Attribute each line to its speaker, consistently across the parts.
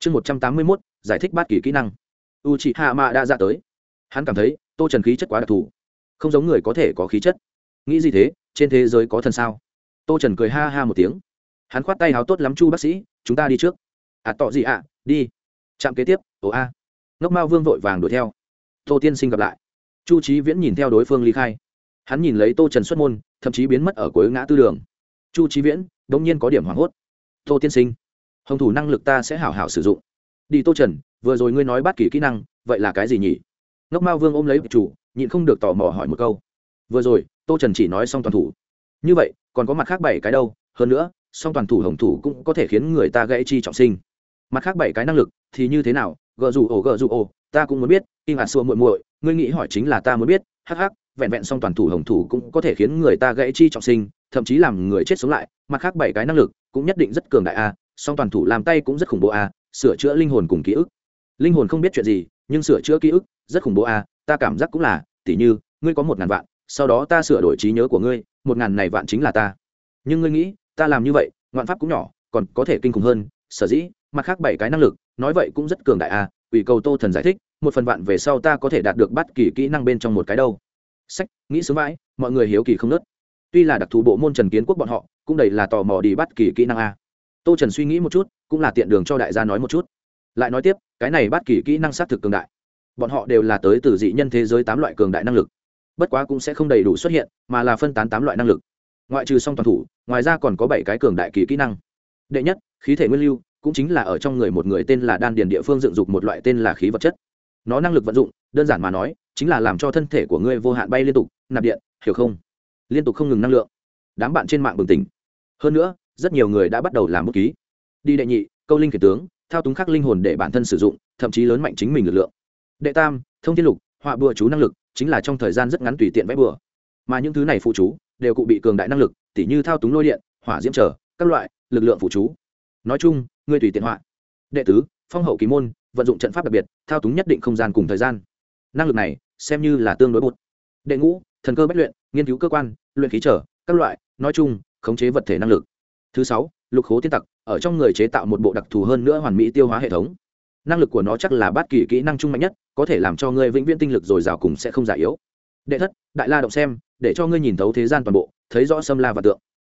Speaker 1: chương một trăm tám mươi mốt giải thích bát kỳ kỹ năng. U chị hạ mạ đã ra tới. Hắn cảm thấy tô trần khí chất quá đặc thù. Không giống người có thể có khí chất. Nghĩ gì thế? Trên thế giới có thần sao? Tô trần cười ha ha một tiếng. Hắn khoát tay háo tốt lắm chu bác sĩ chúng ta đi trước. Ạ à, tọ gì ạ? À, đi. Trạm kế tiếp ồ a. À. ngốc mao vương vội vàng đuổi theo. Tô tiên sinh gặp lại. Chu trí viễn nhìn theo đối phương ly khai. Hắn nhìn lấy tô trần xuất môn thậm chí biến mất ở cuối ngã tư đường. Chu trí viễn đ ỗ n g nhiên có điểm hoảng hốt. Tô tiên sinh hồng thủ năng lực ta sẽ hảo hảo sử dụng. Đi tô trần, vừa rồi ngươi nói bắt kỳ kỹ năng, vậy là cái gì nhỉ? Ngốc mao vương ôm lấy chủ, nhịn không được tò mò hỏi một câu. Vừa rồi, tô trần chỉ nói xong toàn thủ. Như vậy, còn có mặt khác bảy cái đâu? Hơn nữa, song toàn thủ hồng thủ cũng có thể khiến người ta gãy chi trọng sinh. Mặt khác bảy cái năng lực, thì như thế nào? Gợ dù ổ gợ dù ổ, ta cũng muốn biết. In hạt xua muội muội, ngươi nghĩ hỏi chính là ta muốn biết. Hắc hắc, vẹn vẹn song toàn thủ hồng thủ cũng có thể khiến người ta gãy chi trọng sinh, thậm chí làm người chết sống lại. Mặt khác bảy cái năng lực cũng nhất định rất cường đại a song toàn thủ làm tay cũng rất khủng bố a sửa chữa linh hồn cùng ký ức. Linh hồn không biết chuyện gì, nhưng sửa chữa ký ức rất khủng bố a ta cảm giác cũng là, tỉ như, ngươi có một ngàn vạn, sau đó ta sửa đổi trí nhớ của ngươi, một ngàn này vạn chính là ta. Nhưng ngươi nghĩ, ta làm như vậy, ngoạn pháp cũng nhỏ, còn có thể kinh khủng hơn, sở dĩ, mặt khác bảy cái năng lực, nói vậy cũng rất cường đại à, a ủy cầu tô thần giải thích, một phần vạn về sau ta có thể đạt được bất kỳ kỹ năng bên trong một cái đâu. Sách, nghĩ sướng vãi, mọi người hiếu kỳ không nớt. Tuy là đặc thù bộ môn trần kiến quốc bọn họ, cũng đầy là tò mò đi bắt kỳ kỹ năng a tô trần suy nghĩ một chút, cũng là tiện đường cho đại gia nói một chút. Lại nói tiếp, cái này bắt kỳ kỹ năng xác thực cường đại. Bọn họ đều là tới từ dị nhân thế giới tám loại cường đại năng lực. Bất quá cũng sẽ không đầy đủ xuất hiện, mà là phân tán tám loại năng lực. Ngoại trừ song toàn thủ, ngoài ra còn có bảy cái cường đại kỳ kỹ năng. Đệ nhất, khí thể nguyên lưu, cũng chính là ở trong người một người tên là đan điền địa phương dựng dục một loại tên là khí vật chất. Nó năng lực vận dụng, đơn giản mà nói, chính là làm cho thân thể của ngươi vô hạn bay liên tục, nạp điện, hiểu không? Liên tục không ngừng năng lượng. Đám bạn trên mạng bừng tỉnh. Hơn nữa rất nhiều người đã bắt đầu làm bút ký. Đi đệ nhị, câu linh khiển tướng, thao túng khắc linh hồn để bản thân sử dụng, thậm chí lớn mạnh chính mình lực lượng. Đệ tam, thông thiên lục, họa bùa chú năng lực, chính là trong thời gian rất ngắn tùy tiện vẽ bừa. mà những thứ này phụ chú, đều cụ bị cường đại năng lực, tỉ như thao túng lôi điện, hỏa diễm trở, các loại, lực lượng phụ chú. Nói chung, ngươi tùy tiện họa. Đệ tứ, phong hậu kỳ môn, vận dụng trận pháp đặc biệt, thao túng nhất định không gian cùng thời gian. Năng lực này, xem như là tương đối bột đệ ngũ, thần cơ bách luyện, nghiên cứu cơ quan, luyện khí trở, các loại, nói chung, khống chế vật thể năng lực thứ sáu, lục khố tiên tặc, ở trong người chế tạo một bộ đặc thù hơn nữa hoàn mỹ tiêu hóa hệ thống. Năng lực của nó chắc là bát kỳ kỹ năng chung mạnh nhất, có thể làm cho ngươi vĩnh viễn tinh lực dồi dào cùng sẽ không già yếu. Đệ thất, đại la động xem, để cho ngươi nhìn thấu thế gian toàn bộ, thấy rõ sâm la và tượng.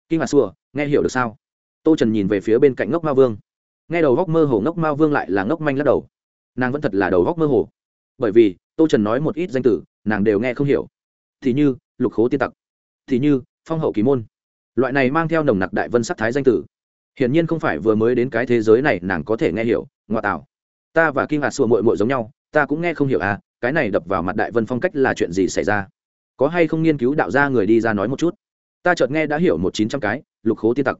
Speaker 1: Kinh ngạc xua, nghe hiểu được sao? Tô trần nhìn về phía bên cạnh ngốc ma vương. Nghe đầu góc mơ hồ ngốc ma vương lại là ngốc manh lắc đầu. Nàng vẫn thật là đầu góc mơ hồ. Bởi vì, tô trần nói một ít danh từ, nàng đều nghe không hiểu. Thì như, lục khố tiên tặc. Thì như, phong hậu kỳ môn loại này mang theo nồng nặc đại vân sắc thái danh tử. Hiển nhiên không phải vừa mới đến cái thế giới này nàng có thể nghe hiểu ngoại tạo. Ta và kim hạt sùa mội mội giống nhau, ta cũng nghe không hiểu à cái này đập vào mặt đại vân phong cách là chuyện gì xảy ra? Có hay không nghiên cứu đạo ra người đi ra nói một chút? Ta chợt nghe đã hiểu một chín trăm cái, lục khố tiên tặc.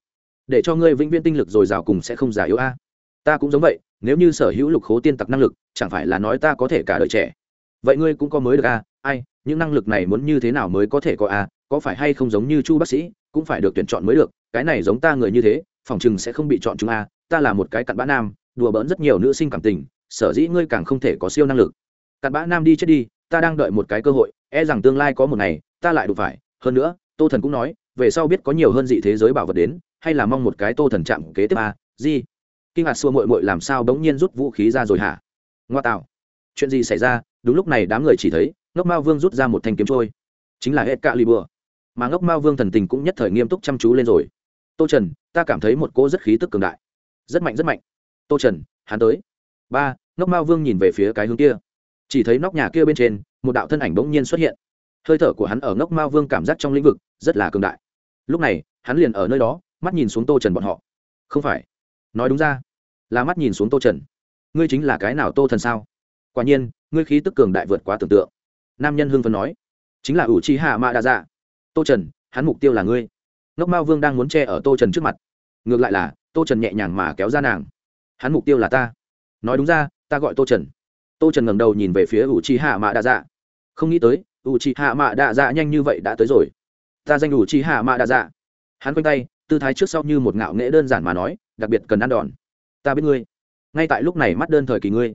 Speaker 1: Để cho ngươi vĩnh viễn tinh lực dồi dào cùng sẽ không già yếu a. Ta cũng giống vậy, nếu như sở hữu lục khố tiên tặc năng lực, chẳng phải là nói ta có thể cả đời trẻ. Vậy ngươi cũng có mới được a ai những năng lực này muốn như thế nào mới có thể có a, có phải hay không giống như chu bác sĩ, cũng phải được tuyển chọn mới được, cái này giống ta người như thế, phòng chừng sẽ không bị chọn chúng a, ta là một cái cặn bã nam, đùa bỡn rất nhiều nữ sinh cảm tình, sở dĩ ngươi càng không thể có siêu năng lực. Cặn bã nam đi chết đi, ta đang đợi một cái cơ hội e rằng tương lai có một ngày, ta lại đủ phải. Hơn nữa, tô thần cũng nói, về sau biết có nhiều hơn dị thế giới bảo vật đến, hay là mong một cái tô thần chạm kế tiếp a, gì? Kinh hạt xua mội mội làm sao bỗng nhiên rút vũ khí ra rồi hả? Ngoa tạo. Chuyện gì xảy ra? Đúng lúc này đám người chỉ thấy ngốc mao vương rút ra một thanh kiếm trôi. Chính là hệ cạ lì bừa mà ngốc mao vương thần tình cũng nhất thời nghiêm túc chăm chú lên rồi. Tô trần, ta cảm thấy một cô rất khí tức cường đại. Rất mạnh rất mạnh. Tô trần, hắn tới. Ba, ngốc mao vương nhìn về phía cái hướng kia. Chỉ thấy nóc nhà kia bên trên, một đạo thân ảnh bỗng nhiên xuất hiện. Hơi thở của hắn ở ngốc mao vương cảm giác trong lĩnh vực rất là cường đại. Lúc này, hắn liền ở nơi đó, mắt nhìn xuống tô trần bọn họ. Không phải. Nói đúng ra, là mắt nhìn xuống tô trần. Ngươi chính là cái nào tô thần sao? Quả nhiên, ngươi khí tức cường đại vượt quá tưởng tượng nam nhân hưng phấn nói. Chính là ủ chi hạ mạ đa dạ tô trần, hắn mục tiêu là ngươi. Ngốc mao vương đang muốn che ở tô trần trước mặt. Ngược lại là, tô trần nhẹ nhàng mà kéo ra nàng. Hắn mục tiêu là ta. Nói đúng ra, ta gọi tô trần. Tô trần ngẩng đầu nhìn về phía ủ chi hạ mạ đa dạ không nghĩ tới ủ chi hạ mạ đa dạ nhanh như vậy đã tới rồi. Ta danh ủ chi hạ mạ đa dạ hắn quanh tay, tư thái trước sau như một ngạo nghễ đơn giản mà nói, đặc biệt cần ăn đòn. Ta biết ngươi. Ngay tại lúc này mắt đơn thời kỳ ngươi,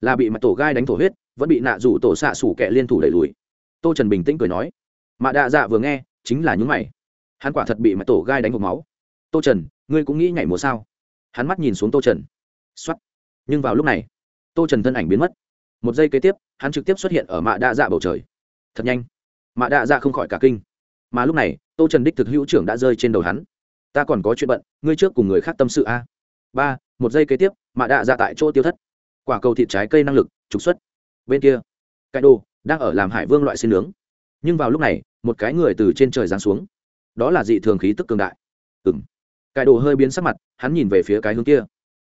Speaker 1: là bị mặt tổ gai đánh thổ huyết vẫn bị nạ rủ tổ xạ sủ kẻ liên thủ đẩy lùi. Tô trần bình tĩnh cười nói, mạ đạ dạ vừa nghe, chính là những mày. Hắn quả thật bị mặt tổ gai đánh hộp máu. Tô trần, ngươi cũng nghĩ nhảy múa sao? Hắn mắt nhìn xuống tô trần. X o á t nhưng vào lúc này, tô trần thân ảnh biến mất. Một giây kế tiếp, hắn trực tiếp xuất hiện ở mạ đa dạ bầu trời. Thật nhanh. Mạ đa dạ không khỏi cả kinh. Mà lúc này, tô trần đích thực hữu trưởng đã rơi trên đầu hắn. Ta còn có chuyện bận, ngươi trước cùng người khác tâm sự a. Ba, một giây kế tiếp, mạ đa dạ tại chỗ tiêu thất. Quả cầu thịt trái cây năng lực trục xuất bên kia. Cái đồ đang ở làm hải vương loại xin nướng. Nhưng vào lúc này, một cái người từ trên trời giáng xuống. Đó là dị thường khí tức cường đại. Ừ m cái đồ hơi biến sắc mặt, hắn nhìn về phía cái hướng kia.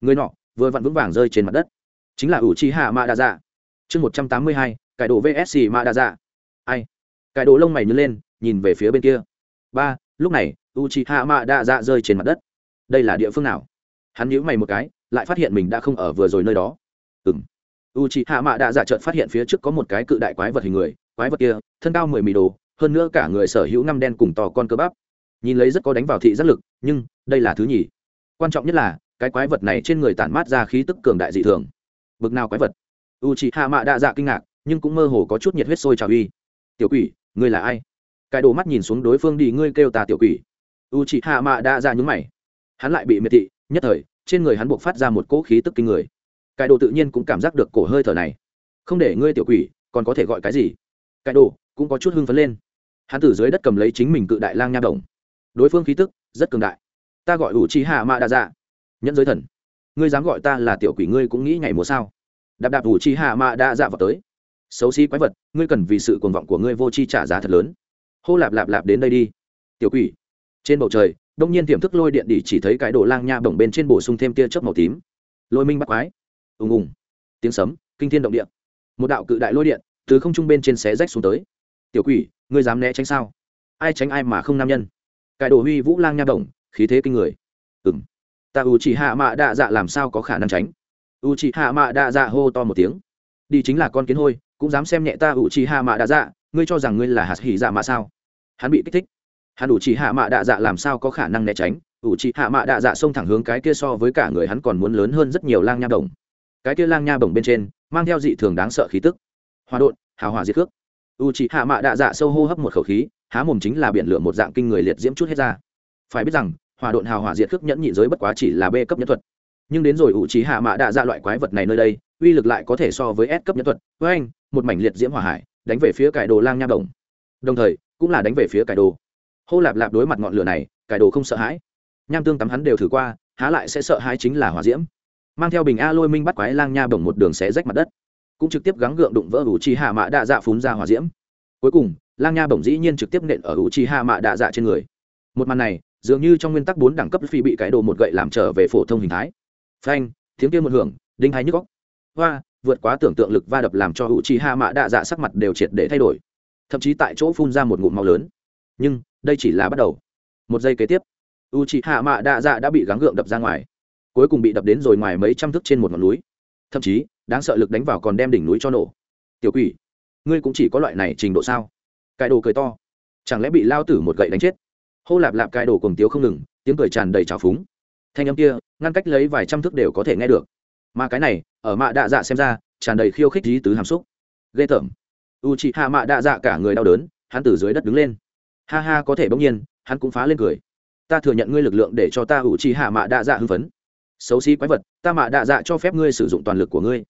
Speaker 1: Người nọ vừa vặn vững vàng rơi trên mặt đất. Chính là ủ chi hạ mạ đa dạ chương một trăm tám mươi hai cải đồ vsc mạ đa dạ ai? Cải đồ lông mày nhớ lên, nhìn về phía bên kia. Ba, lúc này u chi hạ mạ đa dạ rơi trên mặt đất. Đây là địa phương nào? Hắn nhíu mày một cái, lại phát hiện mình đã không ở vừa rồi nơi đó. Ừng u chi hạ mạ đã dạ chợt phát hiện phía trước có một cái cự đại quái vật hình người, quái vật kia, thân cao mười mì đồ, hơn nữa cả người sở hữu năm đen cùng to con cơ bắp. Nhìn lấy rất có đánh vào thị giác lực, nhưng đây là thứ nhì. Quan trọng nhất là, cái quái vật này trên người tản mát ra khí tức cường đại dị thường. Bực nào quái vật? U chị hạ mạ đã dạ kinh ngạc, nhưng cũng mơ hồ có chút nhiệt huyết sôi trào uy. Tiểu quỷ, ngươi là ai? Cái đồ mắt nhìn xuống đối phương đi, ngươi kêu ta tiểu quỷ. U chị hạ mạ đã dạ nhúng mày. Hắn lại bị miệt thị, nhất thời, trên người hắn buộc phát ra một cỗ khí tức kinh người cái đồ tự nhiên cũng cảm giác được cổ hơi thở này. Không để ngươi tiểu quỷ, còn có thể gọi cái gì? Cái đồ cũng có chút hưng phấn lên. Hắn từ dưới đất cầm lấy chính mình cự đại lang nha đồng. Đối phương khí tức rất cường đại. Ta gọi ủ chi hạ mạ đa dạ nhẫn giới thần. Ngươi dám gọi ta là tiểu quỷ ngươi cũng nghĩ ngày mùa sao? Đạp đạp ủ chi hạ mạ đa dạ vào tới. Xấu xí quái vật, ngươi cần vì sự cuồng vọng của ngươi vô chi trả giá thật lớn. Hô lạp lạp lạp đến đây đi. Tiểu quỷ. Trên bầu trời, đông nhiên tiềm thức lôi điện đỉ chỉ thấy cái đồ lang nha bổng bên trên bổ sung thêm tia chớp màu tím. Lôi minh bắt quái ùng ùng. Tiếng sấm, kinh thiên động địa. Một đạo cự đại lôi điện từ không trung bên trên xé rách xuống tới. Tiểu quỷ, ngươi dám né tránh sao? Ai tránh ai mà không nam nhân? Cái đồ huy vũ lang nha đồng, khí thế kinh người. Ừng ta u chỉ hạ mạ đạ dạ làm sao có khả năng tránh? U chỉ hạ mạ đạ dạ hô to một tiếng. Đi chính là con kiến hôi, cũng dám xem nhẹ ta u chỉ hạ mạ đạ dạ ngươi cho rằng ngươi là hạt hỉ dạ mạ sao? Hắn bị kích thích. Hắn u chỉ hạ mạ đạ dạ làm sao có khả năng né tránh? U chỉ hạ mạ đạ dạ xông thẳng hướng cái kia so với cả người hắn còn muốn lớn hơn rất nhiều lang nha đồng cái kia lang nha bổng bên trên, mang theo dị thường đáng sợ khí tức. Hòa đột hào hòa diệt cước u chỉ hạ mạ đạ dạ sâu hô hấp một khẩu khí, há mồm chính là biển lửa một dạng kinh người liệt diễm chút hết ra. Phải biết rằng hỏa đột hào hòa diệt khước nhẫn nhị giới bất quá chỉ là b cấp nhân thuật. Nhưng đến rồi u trí hạ mạ đạ dạ loại quái vật này nơi đây, uy lực lại có thể so với s cấp nhân thuật. Với anh, một mảnh liệt diễm hỏa hải, đánh về phía cải đồ lang nha đồng đồng thời, cũng là đánh về phía cải đồ. Hô lạp lạp đối mặt ngọn lửa này, cải đồ không sợ hãi. Nham tương tắm hắn đều thử qua, há lại sẽ sợ hãi chính là hỏa diễm mang theo bình a lôi minh bắt quái lang nha bổng một đường xé rách mặt đất, cũng trực tiếp gắng gượng đụng vỡ ủ trì hạ mạ đạ dạ phúng ra hỏa diễm. Cuối cùng, lang nha bổng dĩ nhiên trực tiếp nện ở ủ trì hạ mạ đạ dạ trên người. Một màn này, dường như trong nguyên tắc bốn đẳng cấp phi bị cái đồ một gậy làm trở về phổ thông hình thái. Phanh, tiếng kia một hưởng, đinh hay nhức góc hoa, vượt quá tưởng tượng lực va đập làm cho ủ chi hạ mạ đạ dạ sắc mặt đều triệt để thay đổi. Thậm chí tại chỗ phun ra một ngụm màu lớn. Nhưng, đây chỉ là bắt đầu. Một giây kế tiếp u c hạ mạ đạ dạ đã bị gắng gượng đập ra ngoài cuối cùng bị đập đến rồi ngoài mấy trăm thước trên một ngọn núi. Thậm chí, đáng sợ lực đánh vào còn đem đỉnh núi cho nổ. Tiểu quỷ, ngươi cũng chỉ có loại này trình độ sao? Cải đồ cười to. Chẳng lẽ bị lao tử một gậy đánh chết? Hô lạp lạp cai đồ cùng tiếu không ngừng, tiếng cười tràn đầy trào phúng. Thanh âm kia, ngăn cách lấy vài trăm thước đều có thể nghe được. Mà cái này, ở mạ đạ dạ xem ra, tràn đầy khiêu khích lý tứ hàm xúc. Ghê tởm. U chị hạ mạ đạ dạ cả người đau đớn, hắn từ dưới đất đứng lên. Ha ha, có thể bỗng nhiên, hắn cũng phá lên cười. Ta thừa nhận ngươi lực lượng để cho ta u chị hạ mạ đạ dạ hưng phấn xấu xí quái vật, ta mạ đạ dạ cho phép ngươi sử dụng toàn lực của ngươi.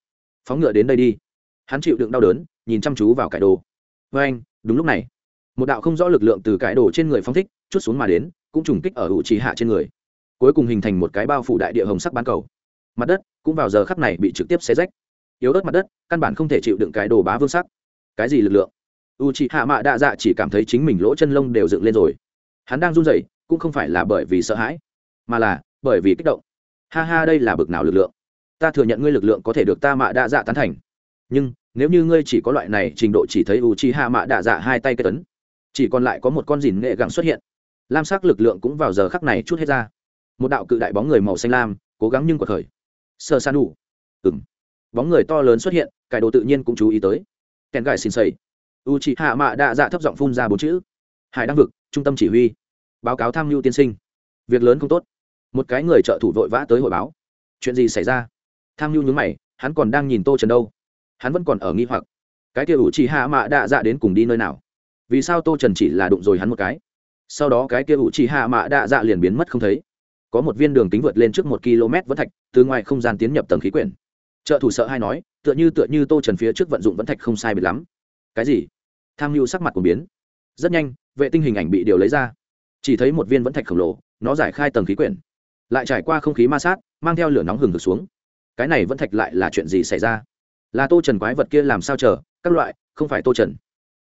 Speaker 1: Phóng ngựa đến đây đi. Hắn chịu đựng đau đớn, nhìn chăm chú vào cải đồ. Vê anh, đúng lúc này. Một đạo không rõ lực lượng từ cải đồ trên người phong thích, chút xuống mà đến, cũng trùng kích ở hữu trí hạ trên người. Cuối cùng hình thành một cái bao phủ đại địa hồng sắc bán cầu. Mặt đất cũng vào giờ khắp này bị trực tiếp xé rách. Yếu ớt mặt đất, căn bản không thể chịu đựng cái đồ bá vương sắc. Cái gì lực lượng? U chị hạ mạ đạ dạ chỉ cảm thấy chính mình lỗ chân lông đều dựng lên rồi. Hắn đang run rẩy, cũng không phải là bởi vì sợ hãi, mà là bởi vì kích động ha ha, đây là bực nào lực lượng? Ta thừa nhận ngươi lực lượng có thể được ta mạ đa dạ tán thành. Nhưng, nếu như ngươi chỉ có loại này, trình độ chỉ thấy u chi hạ mạ đa dạ hai tay cây tấn chỉ còn lại có một con dìn nghệ gẳng xuất hiện. Lam sắc lực lượng cũng vào giờ khắc này chút hết ra. Một đạo cự đại bóng người màu xanh lam, cố gắng nhưng cuộc khởi. Sơ san đủ ừng bóng người to lớn xuất hiện cải đồ tự nhiên cũng chú ý tới. Kèn gài xin xây u chị hạ mạ đạ dạ thấp giọng phun ra bốn chữ. Hải đăng vực, trung tâm chỉ huy. Báo cáo tham mưu tiên sinh. Việc lớn không tốt một cái người trợ thủ vội vã tới hội báo. Chuyện gì xảy ra? Tham mưu nhướng mày, hắn còn đang nhìn tô trần đâu? Hắn vẫn còn ở nghi hoặc. Cái kia ủ trì hạ mạ đạ dạ đến cùng đi nơi nào? Vì sao tô trần chỉ là đụng rồi hắn một cái? Sau đó cái kia ủ chỉ hạ mạ đạ dạ liền biến mất không thấy. Có một viên đường kính vượt lên trước một km vẫn thạch, từ ngoài không gian tiến nhập tầng khí quyển. Trợ thủ sợ hay nói, tựa như tựa như tô trần phía trước vận dụng vẫn thạch không sai biệt lắm. Cái gì? Tham mưu sắc mặt của biến. Rất nhanh, vệ tinh hình ảnh bị điều lấy ra. Chỉ thấy một viên vẫn thạch khổng lồ, nó giải khai tầng khí quyển lại trải qua không khí ma sát, mang theo lửa nóng hừng hực xuống. Cái này vẫn thạch lại là chuyện gì xảy ra? Là tô trần quái vật kia làm sao chờ? Các loại, không phải tô trần.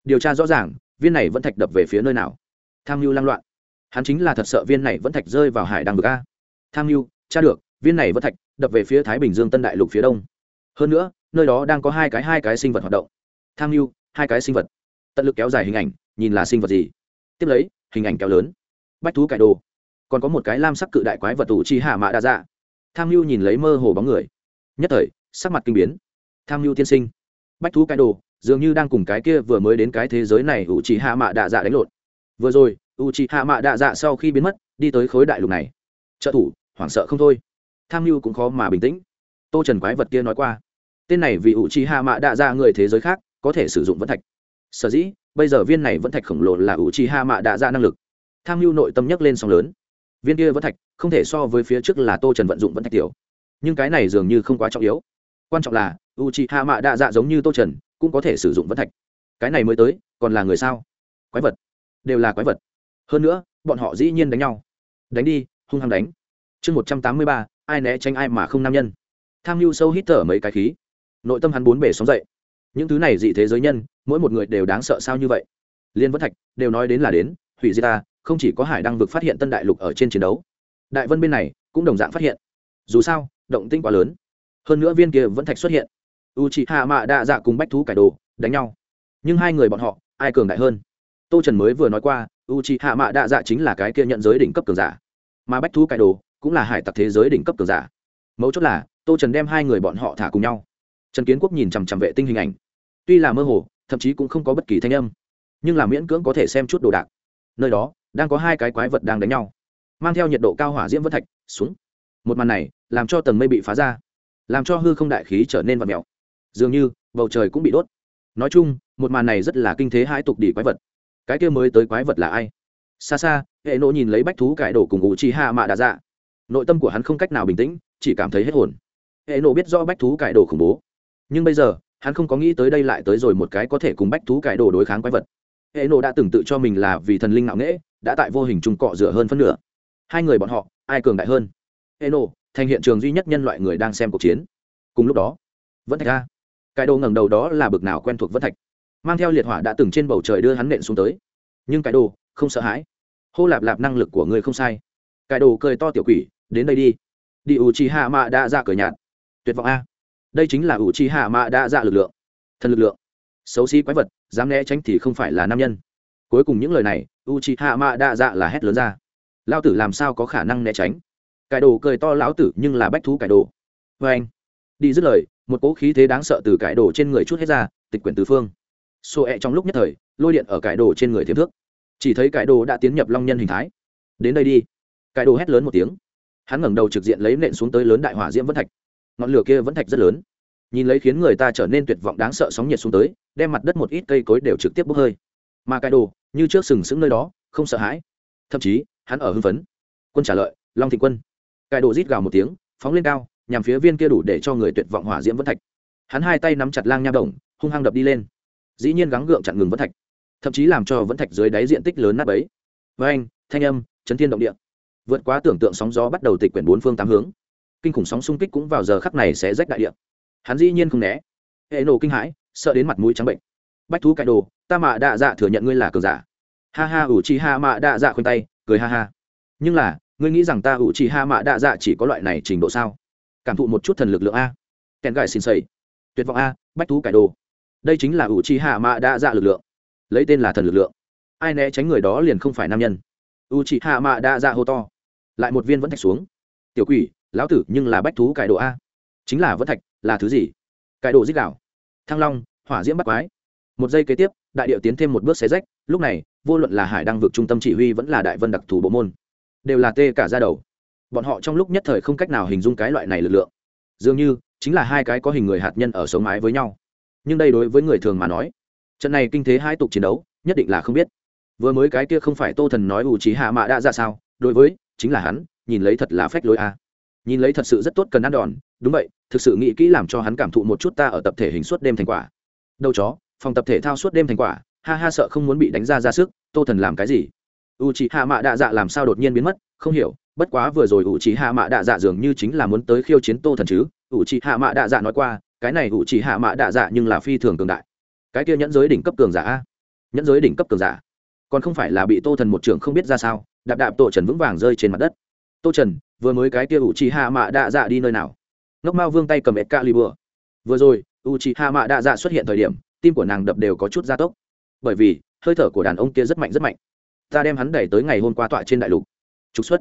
Speaker 1: Điều tra rõ ràng, viên này vẫn thạch đập về phía nơi nào? Tham mưu lăng loạn. Hắn chính là thật sợ viên này vẫn thạch rơi vào hải đăng vực a. Tham mưu, tra được, viên này vẫn thạch đập về phía thái bình dương tân đại lục phía đông. Hơn nữa, nơi đó đang có hai cái hai cái sinh vật hoạt động. Tham mưu, hai cái sinh vật. Tận lực kéo dài hình ảnh, nhìn là sinh vật gì. Tiếp lấy, hình ảnh kéo lớn. Bách thú cải đồ còn có một cái lam sắc cự đại quái vật tủ chi hạ mạ đa dạ. Tham mưu nhìn lấy mơ hồ bóng người. Nhất thời, sắc mặt kinh biến. Tham mưu tiên sinh. Bách thú cái đồ, dường như đang cùng cái kia vừa mới đến cái thế giới này u chi hạ mạ đa dạ đánh lộn. Vừa rồi u chi hạ mạ đa dạ sau khi biến mất, đi tới khối đại lục này. Trợ thủ, hoảng sợ không thôi. Tham mưu cũng khó mà bình tĩnh. Tô trần quái vật kia nói qua. Tên này vì u chi hạ mạ đa dạ người thế giới khác, có thể sử dụng vẫn thạch. Sở dĩ, bây giờ viên này vẫn thạch khổng lồ là u chi hạ mạ đa dạ năng lực. Tham mưu nội tâm nhấc lên sóng lớn viên kia vẫn thạch không thể so với phía trước là tô trần vận dụng vẫn thạch tiểu. Nhưng cái này dường như không quá trọng yếu. Quan trọng là u c h i hạ mạ đa dạ giống như tô trần cũng có thể sử dụng vẫn thạch. Cái này mới tới, còn là người sao? Quái vật. Đều là quái vật. Hơn nữa, bọn họ dĩ nhiên đánh nhau. Đánh đi, hung hăng đánh. Chương một trăm tám mươi ba, ai né tránh ai mà không nam nhân. Tham mưu sâu hít thở mấy cái khí. Nội tâm hắn bốn bể sóng dậy. Những thứ này dị thế giới nhân, mỗi một người đều đáng sợ sao như vậy? Liên vẫn thạch, đều nói đến là đến, hủy diệt ta không chỉ có hải đăng vực phát hiện tân đại lục ở trên chiến đấu, đại vân bên này cũng đồng dạng phát hiện. Dù sao, động tinh quá lớn. Hơn nữa viên kia vẫn thạch xuất hiện. U chị hạ mạ đa dạ cùng bách thú cải đồ đánh nhau. Nhưng hai người bọn họ, ai cường đại hơn? Tô trần mới vừa nói qua u chị hạ mạ đa dạ chính là cái kia nhận giới đỉnh cấp cường giả. Mà bách thú cải đồ cũng là hải tặc thế giới đỉnh cấp cường giả. Mấu chốt là, tô trần đem hai người bọn họ thả cùng nhau. Trần kiến quốc nhìn chằm chằm vệ tinh hình ảnh. Tuy là mơ hồ, thậm chí cũng không có bất kỳ thanh âm, nhưng là miễn cưỡng có thể xem chút đồ đạc. Nơi đó đang có hai cái quái vật đang đánh nhau. Mang theo nhiệt độ cao hỏa diễm vân thạch, xuống. Một màn này, làm cho tầng mây bị phá ra, làm cho hư không đại khí trở nên vật mèo. Dường như, bầu trời cũng bị đốt. Nói chung, một màn này rất là kinh thế hai tục đỉ quái vật. Cái kia mới tới quái vật là ai? Xa xa, hệ nộ nhìn lấy bách thú cải đổ cùng ủ chi hạ mạ đà dạ nội tâm của hắn không cách nào bình tĩnh, chỉ cảm thấy hết hồn. Hệ nộ biết do bách thú cải đồ khủng bố. Nhưng bây giờ, hắn không có nghĩ tới đây lại tới rồi một cái có thể cùng bách thú cải đồ đối kháng quái vật hệ nộ đã từng tự cho mình là vì thần linh ngạo nghễ, đã tại vô hình trung cọ rửa hơn phân nửa. Hai người bọn họ, ai cường đại hơn? Hệ nộ thành hiện trường duy nhất nhân loại người đang xem cuộc chiến. Cùng lúc đó vẫn thạch a. Cái đồ ngẩng đầu đó là bực nào quen thuộc vẫn thạch. Mang theo liệt hỏa đã từng trên bầu trời đưa hắn nện xuống tới. Nhưng cái đồ, không sợ hãi. Hô lạp lạp năng lực của người không sai. Cái đồ cười to tiểu quỷ, đến đây đi. Đi ủ chi hạ mạ đã ra cửa nhạt tuyệt vọng a. Đây chính là ủ Chi hạ mạ đã ra lực lượng. Thần lực lượng. Xấu xí quái vật dám né tránh thì không phải là nam nhân. Cuối cùng những lời này u c h i hạ mạ đa dạ là hét lớn ra. Lao tử làm sao có khả năng né tránh? Cải đồ cười to lão tử nhưng là bách thú cải đồ. Vê anh, đi dứt lời, một cỗ khí thế đáng sợ từ cải đồ trên người chút hết ra, tịch quyển tứ phương. Xô ẹ trong lúc nhất thời, lôi điện ở cải đồ trên người thiếm thước. Chỉ thấy cải đồ đã tiến nhập long nhân hình thái. Đến đây đi. Cải đồ hét lớn một tiếng. Hắn ngẩng đầu trực diện lấy nện xuống tới lớn đại hỏa diễm vẫn thạch. Ngọn lửa kia vẫn thạch rất lớn nhìn lấy khiến người ta trở nên tuyệt vọng đáng sợ sóng nhiệt xuống tới, đem mặt đất một ít cây cối đều trực tiếp bốc hơi. Mà cải đồ, như trước sừng sững nơi đó, không sợ hãi. Thậm chí, hắn ở hưng phấn. Quân trả lợi, long thị quân. Cải đồ rít gào một tiếng, phóng lên cao, nhằm phía viên kia đủ để cho người tuyệt vọng hỏa diễm vẫn thạch. Hắn hai tay nắm chặt lang nha đồng, hung hăng đập đi lên. Dĩ nhiên gắng gượng chặn ngừng vẫn thạch. Thậm chí làm cho vẫn thạch dưới đáy diện tích lớn nát ấy với anh, thanh âm, chấn thiên động địa. Vượt quá tưởng tượng sóng gió bắt đầu tịch quyển bốn phương tám hướng. Kinh khủng sóng xung kích cũng vào giờ khắc này sẽ rách đại địa hắn dĩ nhiên không né. Hệ nổ kinh hãi, sợ đến mặt mũi trắng bệnh. Bách thú cải đồ, ta mạ đạ dạ thừa nhận ngươi là cường giả. Ha ha, ủ chi ha mạ đạ dạ khoanh tay, cười ha ha. Nhưng là, ngươi nghĩ rằng ta ủ chi ha mạ đạ dạ chỉ có loại này trình độ sao? Cảm thụ một chút thần lực lượng a. Kèn gài xin xây tuyệt vọng a, bách thú cải đồ. Đây chính là ủ chi hạ mạ đa dạ lực lượng. Lấy tên là thần lực lượng. Ai né tránh người đó liền không phải nam nhân. U chi hạ mạ đa dạ hô to. Lại một viên vẫn thạch xuống. Tiểu quỷ, lão tử, nhưng là bách thú cải đồ a chính là vẫn thạch, là thứ gì? Cải đồ dích đảo thăng long, hỏa diễm bắt quái. Một giây kế tiếp, đại điệu tiến thêm một bước xé rách, lúc này, vô luận là hải đăng vực trung tâm chỉ huy vẫn là đại vân đặc thù bộ môn, đều là tê cả ra đầu. Bọn họ trong lúc nhất thời không cách nào hình dung cái loại này lực lượng. Dường như, chính là hai cái có hình người hạt nhân ở sống mái với nhau. Nhưng đây đối với người thường mà nói, trận này kinh thế hai tục chiến đấu, nhất định là không biết. Vừa mới cái kia không phải tô thần nói ủ trí hạ mạ đã ra sao, đối với, chính là hắn, nhìn lấy thật là phách lối a. Nhìn lấy thật sự rất tốt cần ăn đòn đúng vậy, thực sự nghĩ kỹ làm cho hắn cảm thụ một chút ta ở tập thể hình suốt đêm thành quả. Đâu chó, phòng tập thể thao suốt đêm thành quả, ha ha sợ không muốn bị đánh ra ra sức, tô thần làm cái gì? U c hạ mạ đạ dạ làm sao đột nhiên biến mất, không hiểu, bất quá vừa rồi u c hạ mạ đạ dạ dường như chính là muốn tới khiêu chiến tô thần chứ. U c hạ mạ đạ dạ nói qua, cái này u c hạ mạ đạ dạ nhưng là phi thường cường đại. Cái kia nhẫn giới đỉnh cấp cường giả a? Nhẫn giới đỉnh cấp cường giả? Còn không phải là bị tô thần một trưởng không biết ra sao, đạp đạp tổ trần vững vàng rơi trên mặt đất. Tô trần, vừa mới cái kia u c hạ mạ đạ dạ đi nơi nào? Ngốc mao vương tay cầm ệt ca li bừa vừa rồi u Chị hạ mạ Đa dạ xuất hiện thời điểm, tim của nàng đập đều có chút gia tốc. Bởi vì, hơi thở của đàn ông kia rất mạnh rất mạnh. Ta đem hắn đẩy tới ngày hôm qua tọa trên đại lục. Trục xuất.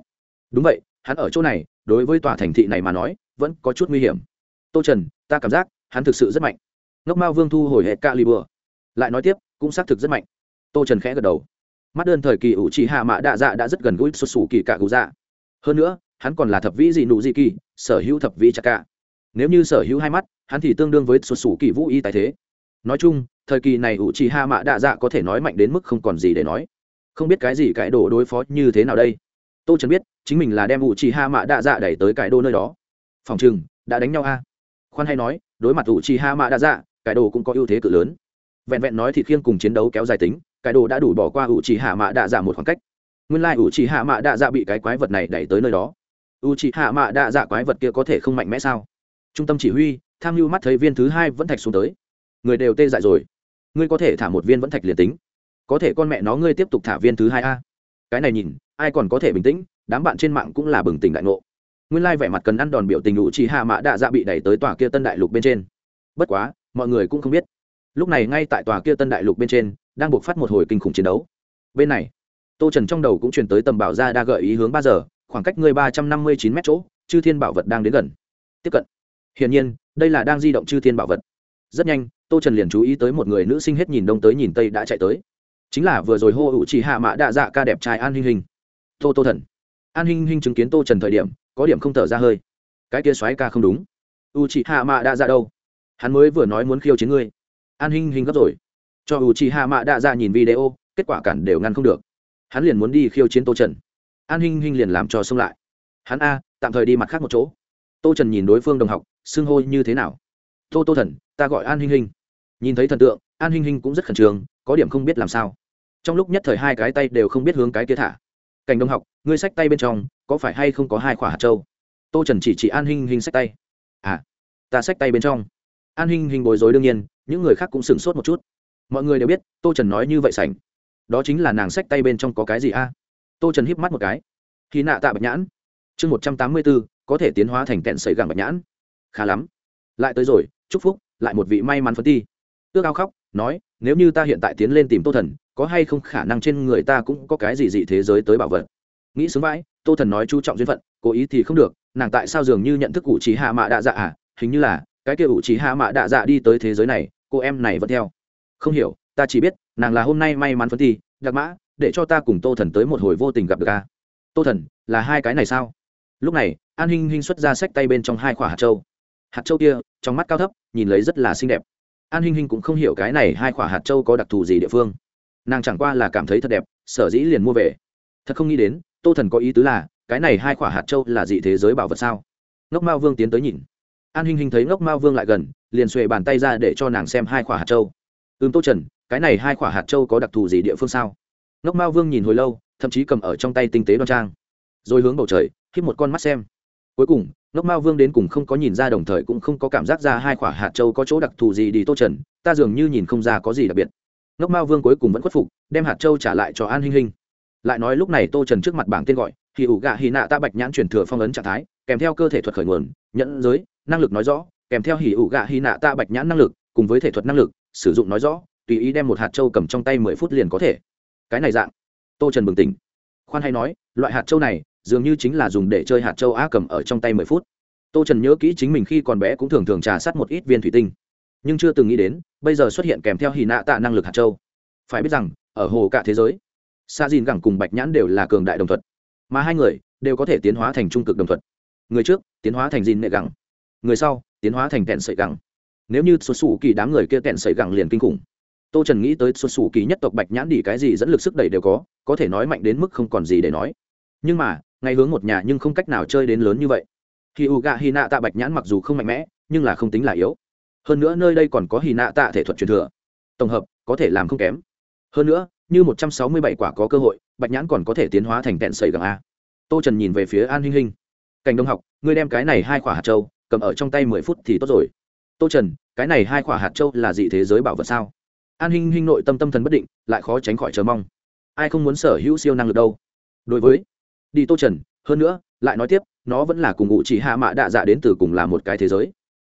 Speaker 1: Đúng vậy, hắn ở chỗ này, đối với tòa thành thị này mà nói, vẫn có chút nguy hiểm. Tô trần, ta cảm giác, hắn thực sự rất mạnh. Ngốc mao vương thu hồi hệ ca li bừa lại nói tiếp, cũng xác thực rất mạnh. Tô trần khẽ gật đầu. Mắt đơn thời kỳ ủ trì hạ mạ đạ dạ đã rất gần gũi xuất xù kỳ cả gù dạ. Hơn nữa hắn còn là thập vĩ dị nụ dị kỳ, sở hữu thập vĩ chặt cả. Nếu như sở hữu hai mắt, hắn thì tương đương với xuất xù kỳ vũ y tài thế. Nói chung, thời kỳ này ủ trì hạ mạ đạ dạ có thể nói mạnh đến mức không còn gì để nói. Không biết cái gì cải đồ đối phó như thế nào đây? Tô trần biết, chính mình là đem ủ trì hạ mạ đạ dạ đẩy tới cải đồ nơi đó. Phòng chừng đã đánh nhau a. Khoan hay nói, đối mặt ủ trì hạ mạ đạ dạ cải đồ cũng có ưu thế cự lớn. Vẹn vẹn nói thì khiêng cùng chiến đấu kéo dài tính, cải đồ đã đủ bỏ qua ủ trì hạ mạ đạ dạ một khoảng cách. Nguyên lai ủ trì hạ mạ đạ dạ bị cái quái vật này đẩy tới nơi đó u trì hạ mạ đạ dạ quái vật kia có thể không mạnh mẽ sao? Trung tâm chỉ huy, tham mưu mắt thấy viên thứ hai vẫn thạch xuống tới. Người đều tê dại rồi. Ngươi có thể thả một viên vẫn thạch liền tính. Có thể con mẹ nó ngươi tiếp tục thả viên thứ hai a. Cái này nhìn, ai còn có thể bình tĩnh, đám bạn trên mạng cũng là bừng tỉnh đại ngộ. Nguyên lai vẻ mặt cần ăn đòn biểu tình đủ chỉ hạ mã đạ dạ bị đẩy tới tòa kia tân đại lục bên trên. Bất quá, mọi người cũng không biết. Lúc này ngay tại tòa kia tân đại lục bên trên, đang buộc phát một hồi kinh khủng chiến đấu. Bên này, tô trần trong đầu cũng truyền tới tầm bảo ra đa gợi ý hướng ba giờ khoảng cách người ba trăm năm mươi chín mét chỗ, chư thiên bảo vật đang đến gần. Tiếp cận. Hiển nhiên, đây là đang di động chư thiên bảo vật. Rất nhanh, tô trần liền chú ý tới một người nữ sinh hết nhìn đông tới nhìn tây đã chạy tới. Chính là vừa rồi hô ủ chỉ hạ mã đạ dạ ca đẹp trai an hinh hình tô tô thần. An hinh hinh chứng kiến tô trần thời điểm, có điểm không thở ra hơi. Cái kia xoáy ca không đúng. U chỉ hạ mã đạ dạ đâu? Hắn mới vừa nói muốn khiêu chiến ngươi. An hinh hinh gấp rồi. Cho u Chị hạ mã đạ dạ nhìn video, kết quả cản đều ngăn không được. Hắn liền muốn đi khiêu chiến tô trần an hinh hinh liền làm cho xông lại. Hắn a, tạm thời đi mặt khác một chỗ. Tô trần nhìn đối phương đồng học, xưng hô như thế nào? Tô tô thần, ta gọi an hinh hinh. Nhìn thấy thần tượng, an hinh hinh cũng rất khẩn trương, có điểm không biết làm sao. Trong lúc nhất thời hai cái tay đều không biết hướng cái kia thả. Cảnh đông học, ngươi sách tay bên trong, có phải hay không có hai quả hạt trâu tô trần chỉ chỉ an hinh hinh sách tay. À ta sách tay bên trong. An hinh hinh bối rối đương nhiên, những người khác cũng sửng sốt một chút. Mọi người đều biết, tô trần nói như vậy sảnh. Đó chính là nàng sách tay bên trong có cái gì a? Tô trần híp mắt một cái. Khi nạ tạ bạch nhãn. Chương một trăm tám mươi b ố có thể tiến hóa thành kẹn sấy gẳng bạch nhãn. Khá lắm. Lại tới rồi, chúc phúc, lại một vị may mắn phân ti. Ước ao khóc, nói, nếu như ta hiện tại tiến lên tìm tô thần, có hay không khả năng trên người ta cũng có cái gì dị thế giới tới bảo vật? Nghĩ sướng vãi, tô thần nói chú trọng duyên phận, cố ý thì không được, nàng tại sao dường như nhận thức ủ trí hạ mạ đạ dạ à? Hình như là, cái kia ủ trí hạ mạ đạ dạ đi tới thế giới này, cô em này vẫn theo. Không hiểu, ta chỉ biết, nàng là hôm nay may mắn phân ti đặc mã để cho ta cùng tô thần tới một hồi vô tình gặp được a. Tô thần, là hai cái này sao? Lúc này, an hinh hinh xuất ra sách tay bên trong hai quả hạt châu. Hạt châu kia, trong mắt cao thấp, nhìn lấy rất là xinh đẹp. An hinh hinh cũng không hiểu cái này hai quả hạt châu có đặc thù gì địa phương. Nàng chẳng qua là cảm thấy thật đẹp, sở dĩ liền mua về. Thật không nghĩ đến, tô thần có ý tứ là, cái này hai quả hạt châu là dị thế giới bảo vật sao? Ngốc mao vương tiến tới nhìn. An hinh hinh thấy ngốc mao vương lại gần, liền xuề bàn tay ra để cho nàng xem hai quả hạt châu. Ừm tô trần, cái này hai quả hạt châu có đặc thù gì địa phương sao? Ngốc mao vương nhìn hồi lâu, thậm chí cầm ở trong tay tinh tế đoan trang. Rồi hướng bầu trời hít một con mắt xem. Cuối cùng, ngốc mao vương đến cùng không có nhìn ra đồng thời cũng không có cảm giác ra hai quả hạt châu có chỗ đặc thù gì đi tô trần, ta dường như nhìn không ra có gì đặc biệt. Ngốc mao vương cuối cùng vẫn khuất phục, đem hạt châu trả lại cho an hinh hinh. Lại nói lúc này tô trần trước mặt bảng tên gọi, thì ủ gạ hì nạ ta bạch nhãn truyền thừa phong ấn trạng thái, kèm theo cơ thể thuật khởi nguồn nhẫn giới, năng lực nói rõ, kèm theo hỉ ủ gạ hì nạ ta bạch nhãn năng lực, cùng với thể thuật năng lực, sử dụng nói rõ, tùy ý đem một hạt châu cầm trong tay mười phút liền có thể cái này dạng. Tô trần bừng tỉnh. Khoan hay nói, loại hạt châu này, dường như chính là dùng để chơi hạt châu á cầm ở trong tay mười phút. Tô trần nhớ kỹ chính mình khi còn bé cũng thường thường trà sát một ít viên thủy tinh. Nhưng chưa từng nghĩ đến, bây giờ xuất hiện kèm theo hì nạ tạ năng lực hạt châu. Phải biết rằng, ở hồ cả thế giới, sa dìn gẳng cùng bạch nhãn đều là cường đại đồng thuật. Mà hai người đều có thể tiến hóa thành trung cực đồng thuật. Người trước, tiến hóa thành dìn nệ gẳng. Người sau, tiến hóa thành kẹn sợi gẳng. Nếu như số sủ kỳ đám người kia kẹn sợi gẳng liền kinh khủng tô trần nghĩ tới xuất xù kỳ nhất tộc bạch nhãn đi cái gì dẫn lực sức đẩy đều có có thể nói mạnh đến mức không còn gì để nói. Nhưng mà ngay hướng một nhà nhưng không cách nào chơi đến lớn như vậy. Khi u gạ hy nạ tạ bạch nhãn mặc dù không mạnh mẽ, nhưng là không tính là yếu. Hơn nữa nơi đây còn có hy nạ tạ thể thuật truyền thừa. Tổng hợp, có thể làm không kém. Hơn nữa, như một trăm sáu mươi bảy quả có cơ hội, bạch nhãn còn có thể tiến hóa thành tẹn sầy gẳng a. Tô trần nhìn về phía an hinh hinh. Cảnh đông học, ngươi đem cái này hai quả hạt châu, cầm ở trong tay mười phút thì tốt rồi. Tô trần, cái này hai quả hạt châu là dị thế giới bảo vật sao? An hinh hinh nội tâm tâm thần bất định, lại khó tránh khỏi chờ mong. Ai không muốn sở hữu siêu năng lực đâu. Đối với đi tô trần, hơn nữa, lại nói tiếp, nó vẫn là cùng ủ chỉ hạ mạ đạ dạ đến từ cùng là một cái thế giới.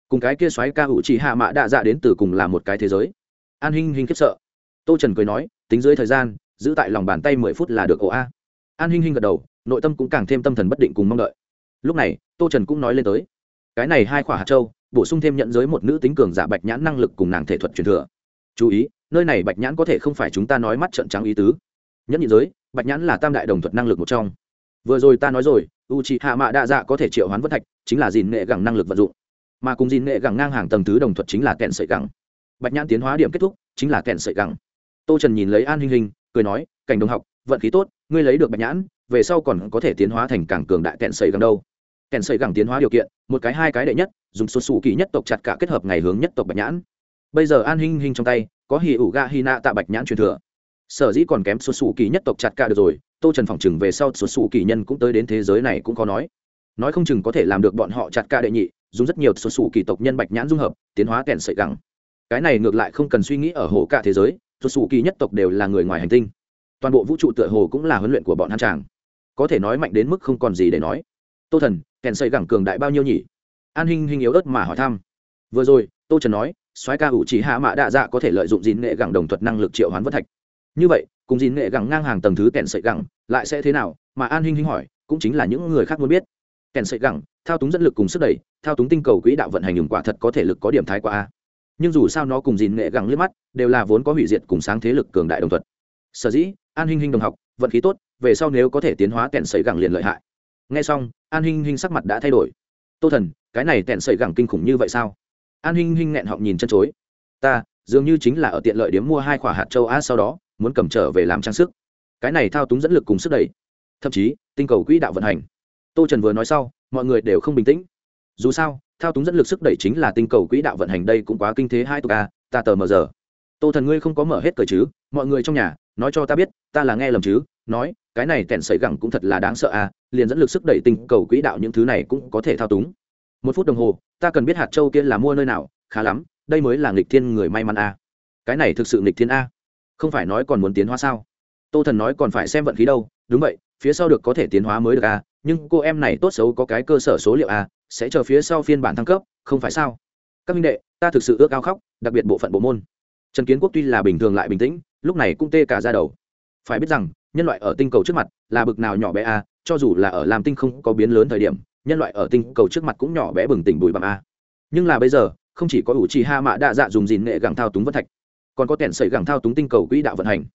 Speaker 1: Cùng cái kia xoáy ca ủ chỉ hạ mạ đạ dạ đến từ cùng là một cái thế giới. An hinh hinh khiếp sợ. Tô trần cười nói, tính dưới thời gian, giữ tại lòng bàn tay mười phút là được ổ a. An hinh hinh gật đầu, nội tâm cũng càng thêm tâm thần bất định cùng mong đợi. Lúc này, tô trần cũng nói lên tới. Cái này hai khỏa hạt châu, bổ sung thêm nhận giới một nữ tính cường giả bạch nhãn năng lực cùng nàng thể thuật truyền thừa. Chú ý nơi này bạch nhãn có thể không phải chúng ta nói mắt trận trắng ý tứ. Nhất nhị giới, bạch nhãn là tam đại đồng thuật năng lực một trong. Vừa rồi ta nói rồi u c h ị hạ mạ đa dạ có thể triệu hoán vân thạch, chính là dìn nghệ gẳng năng lực vận dụng. Mà cùng dìn nghệ gẳng ngang hàng tầng thứ đồng thuật chính là kẹn sợi gẳng. Bạch nhãn tiến hóa điểm kết thúc, chính là kẹn sợi gẳng. Tô trần nhìn lấy an hình hình cười nói, cảnh đồng học, vận khí tốt, ngươi lấy được bạch nhãn, về sau còn có thể tiến hóa thành càng cường đại kẹn sợi gẳng đâu. Kẹn sợi gẳng tiến hóa điều kiện, một cái, hai cái đệ nhất, dùng số sủ kỳ nhất tộc chặt cả kết hợp ngày hướng nhất tộc bạch nhãn bây giờ an hinh hinh trong tay, có hì ủ ga hy nạ tạ bạch nhãn truyền thừa. Sở dĩ còn kém số xù kỳ nhất tộc chặt cả được rồi, tô trần phỏng chừng về sau số xù kỳ nhân cũng tới đến thế giới này cũng có nói. Nói không chừng có thể làm được bọn họ chặt cả đệ nhị, dùng rất nhiều số xù kỳ tộc nhân bạch nhãn dung hợp, tiến hóa kèn sợi gẳng. Cái này ngược lại không cần suy nghĩ ở hồ cả thế giới số xù kỳ nhất tộc đều là người ngoài hành tinh. Toàn bộ vũ trụ tựa hồ cũng là huấn luyện của bọn hắn tràng có thể nói mạnh đến mức không còn gì để nói. Tô thần kèn sợi gẳng cường đại bao nhiêu nhỉ? An hinh hinh yếu ớt mà hỏi thăm. Vừa rồi tô trần nói, soái ca ủ chỉ hạ mã đạ dạ có thể lợi dụng dìn nghệ gẳng đồng thuật năng lực triệu hoán vân thạch. Như vậy, cùng dìn nghệ gẳng ngang hàng tầng thứ kèn sợi gẳng lại sẽ thế nào? Mà an hinh hinh hỏi, cũng chính là những người khác muốn biết. Kèn sợi gẳng, thao túng dẫn lực cùng sức đẩy, thao túng tinh cầu quỹ đạo vận hành đường quả thật có thể lực có điểm thái quá a. Nhưng dù sao nó cùng dìn nghệ gẳng liếc mắt, đều là vốn có hủy diệt cùng sáng thế lực cường đại đồng thuật. Sở dĩ, an hinh hinh đồng học, vận khí tốt, về sau nếu có thể tiến hóa kèn sợi gẳng liền lợi hại. Nghe xong, an hinh hinh sắc mặt đã thay đổi. Tô thần, cái này kèn sợi gẳng kinh khủng như vậy sao? An hinh hinh nghẹn họng nhìn chân chối. Ta, dường như chính là ở tiện lợi điếm mua hai quả hạt châu a sau đó, muốn cầm trở về làm trang sức. Cái này thao túng dẫn lực cùng sức đẩy. Thậm chí, tinh cầu quỹ đạo vận hành. Tô trần vừa nói sau, mọi người đều không bình tĩnh. Dù sao, thao túng dẫn lực sức đẩy chính là tinh cầu quỹ đạo vận hành đây cũng quá kinh thế hai tục a, ta tờ mờ giờ. Tô thần ngươi không có mở hết cờ chứ, mọi người trong nhà, nói cho ta biết, ta là nghe lầm chứ, nói, cái này tẻn sấy gẳng cũng thật là đáng sợ a, liền dẫn lực sức đẩy tinh cầu quỹ đạo những thứ này cũng có thể thao túng một phút đồng hồ, ta cần biết hạt châu kia là mua nơi nào, khá lắm, đây mới là nghịch thiên người may mắn a. Cái này thực sự nghịch thiên a. Không phải nói còn muốn tiến hóa sao? Tô thần nói còn phải xem vận khí đâu, đúng vậy, phía sau được có thể tiến hóa mới được a, nhưng cô em này tốt xấu có cái cơ sở số liệu a, sẽ chờ phía sau phiên bản thăng cấp, không phải sao? Các minh đệ, ta thực sự ước ao khóc, đặc biệt bộ phận bộ môn. Trần kiến quốc tuy là bình thường lại bình tĩnh, lúc này cũng tê cả ra đầu. Phải biết rằng, nhân loại ở tinh cầu trước mặt là bực nào nhỏ bé a, cho dù là ở làm tinh không có biến lớn thời điểm nhân loại ở tinh cầu trước mặt cũng nhỏ bé bừng tỉnh bụi bặm a. Nhưng là bây giờ, không chỉ có ủ trì ha mạ đa dạ dùng dìn nghệ gẳng thao túng vân thạch, còn có kẻn sẩy gẳng thao túng tinh cầu quỹ đạo vận hành.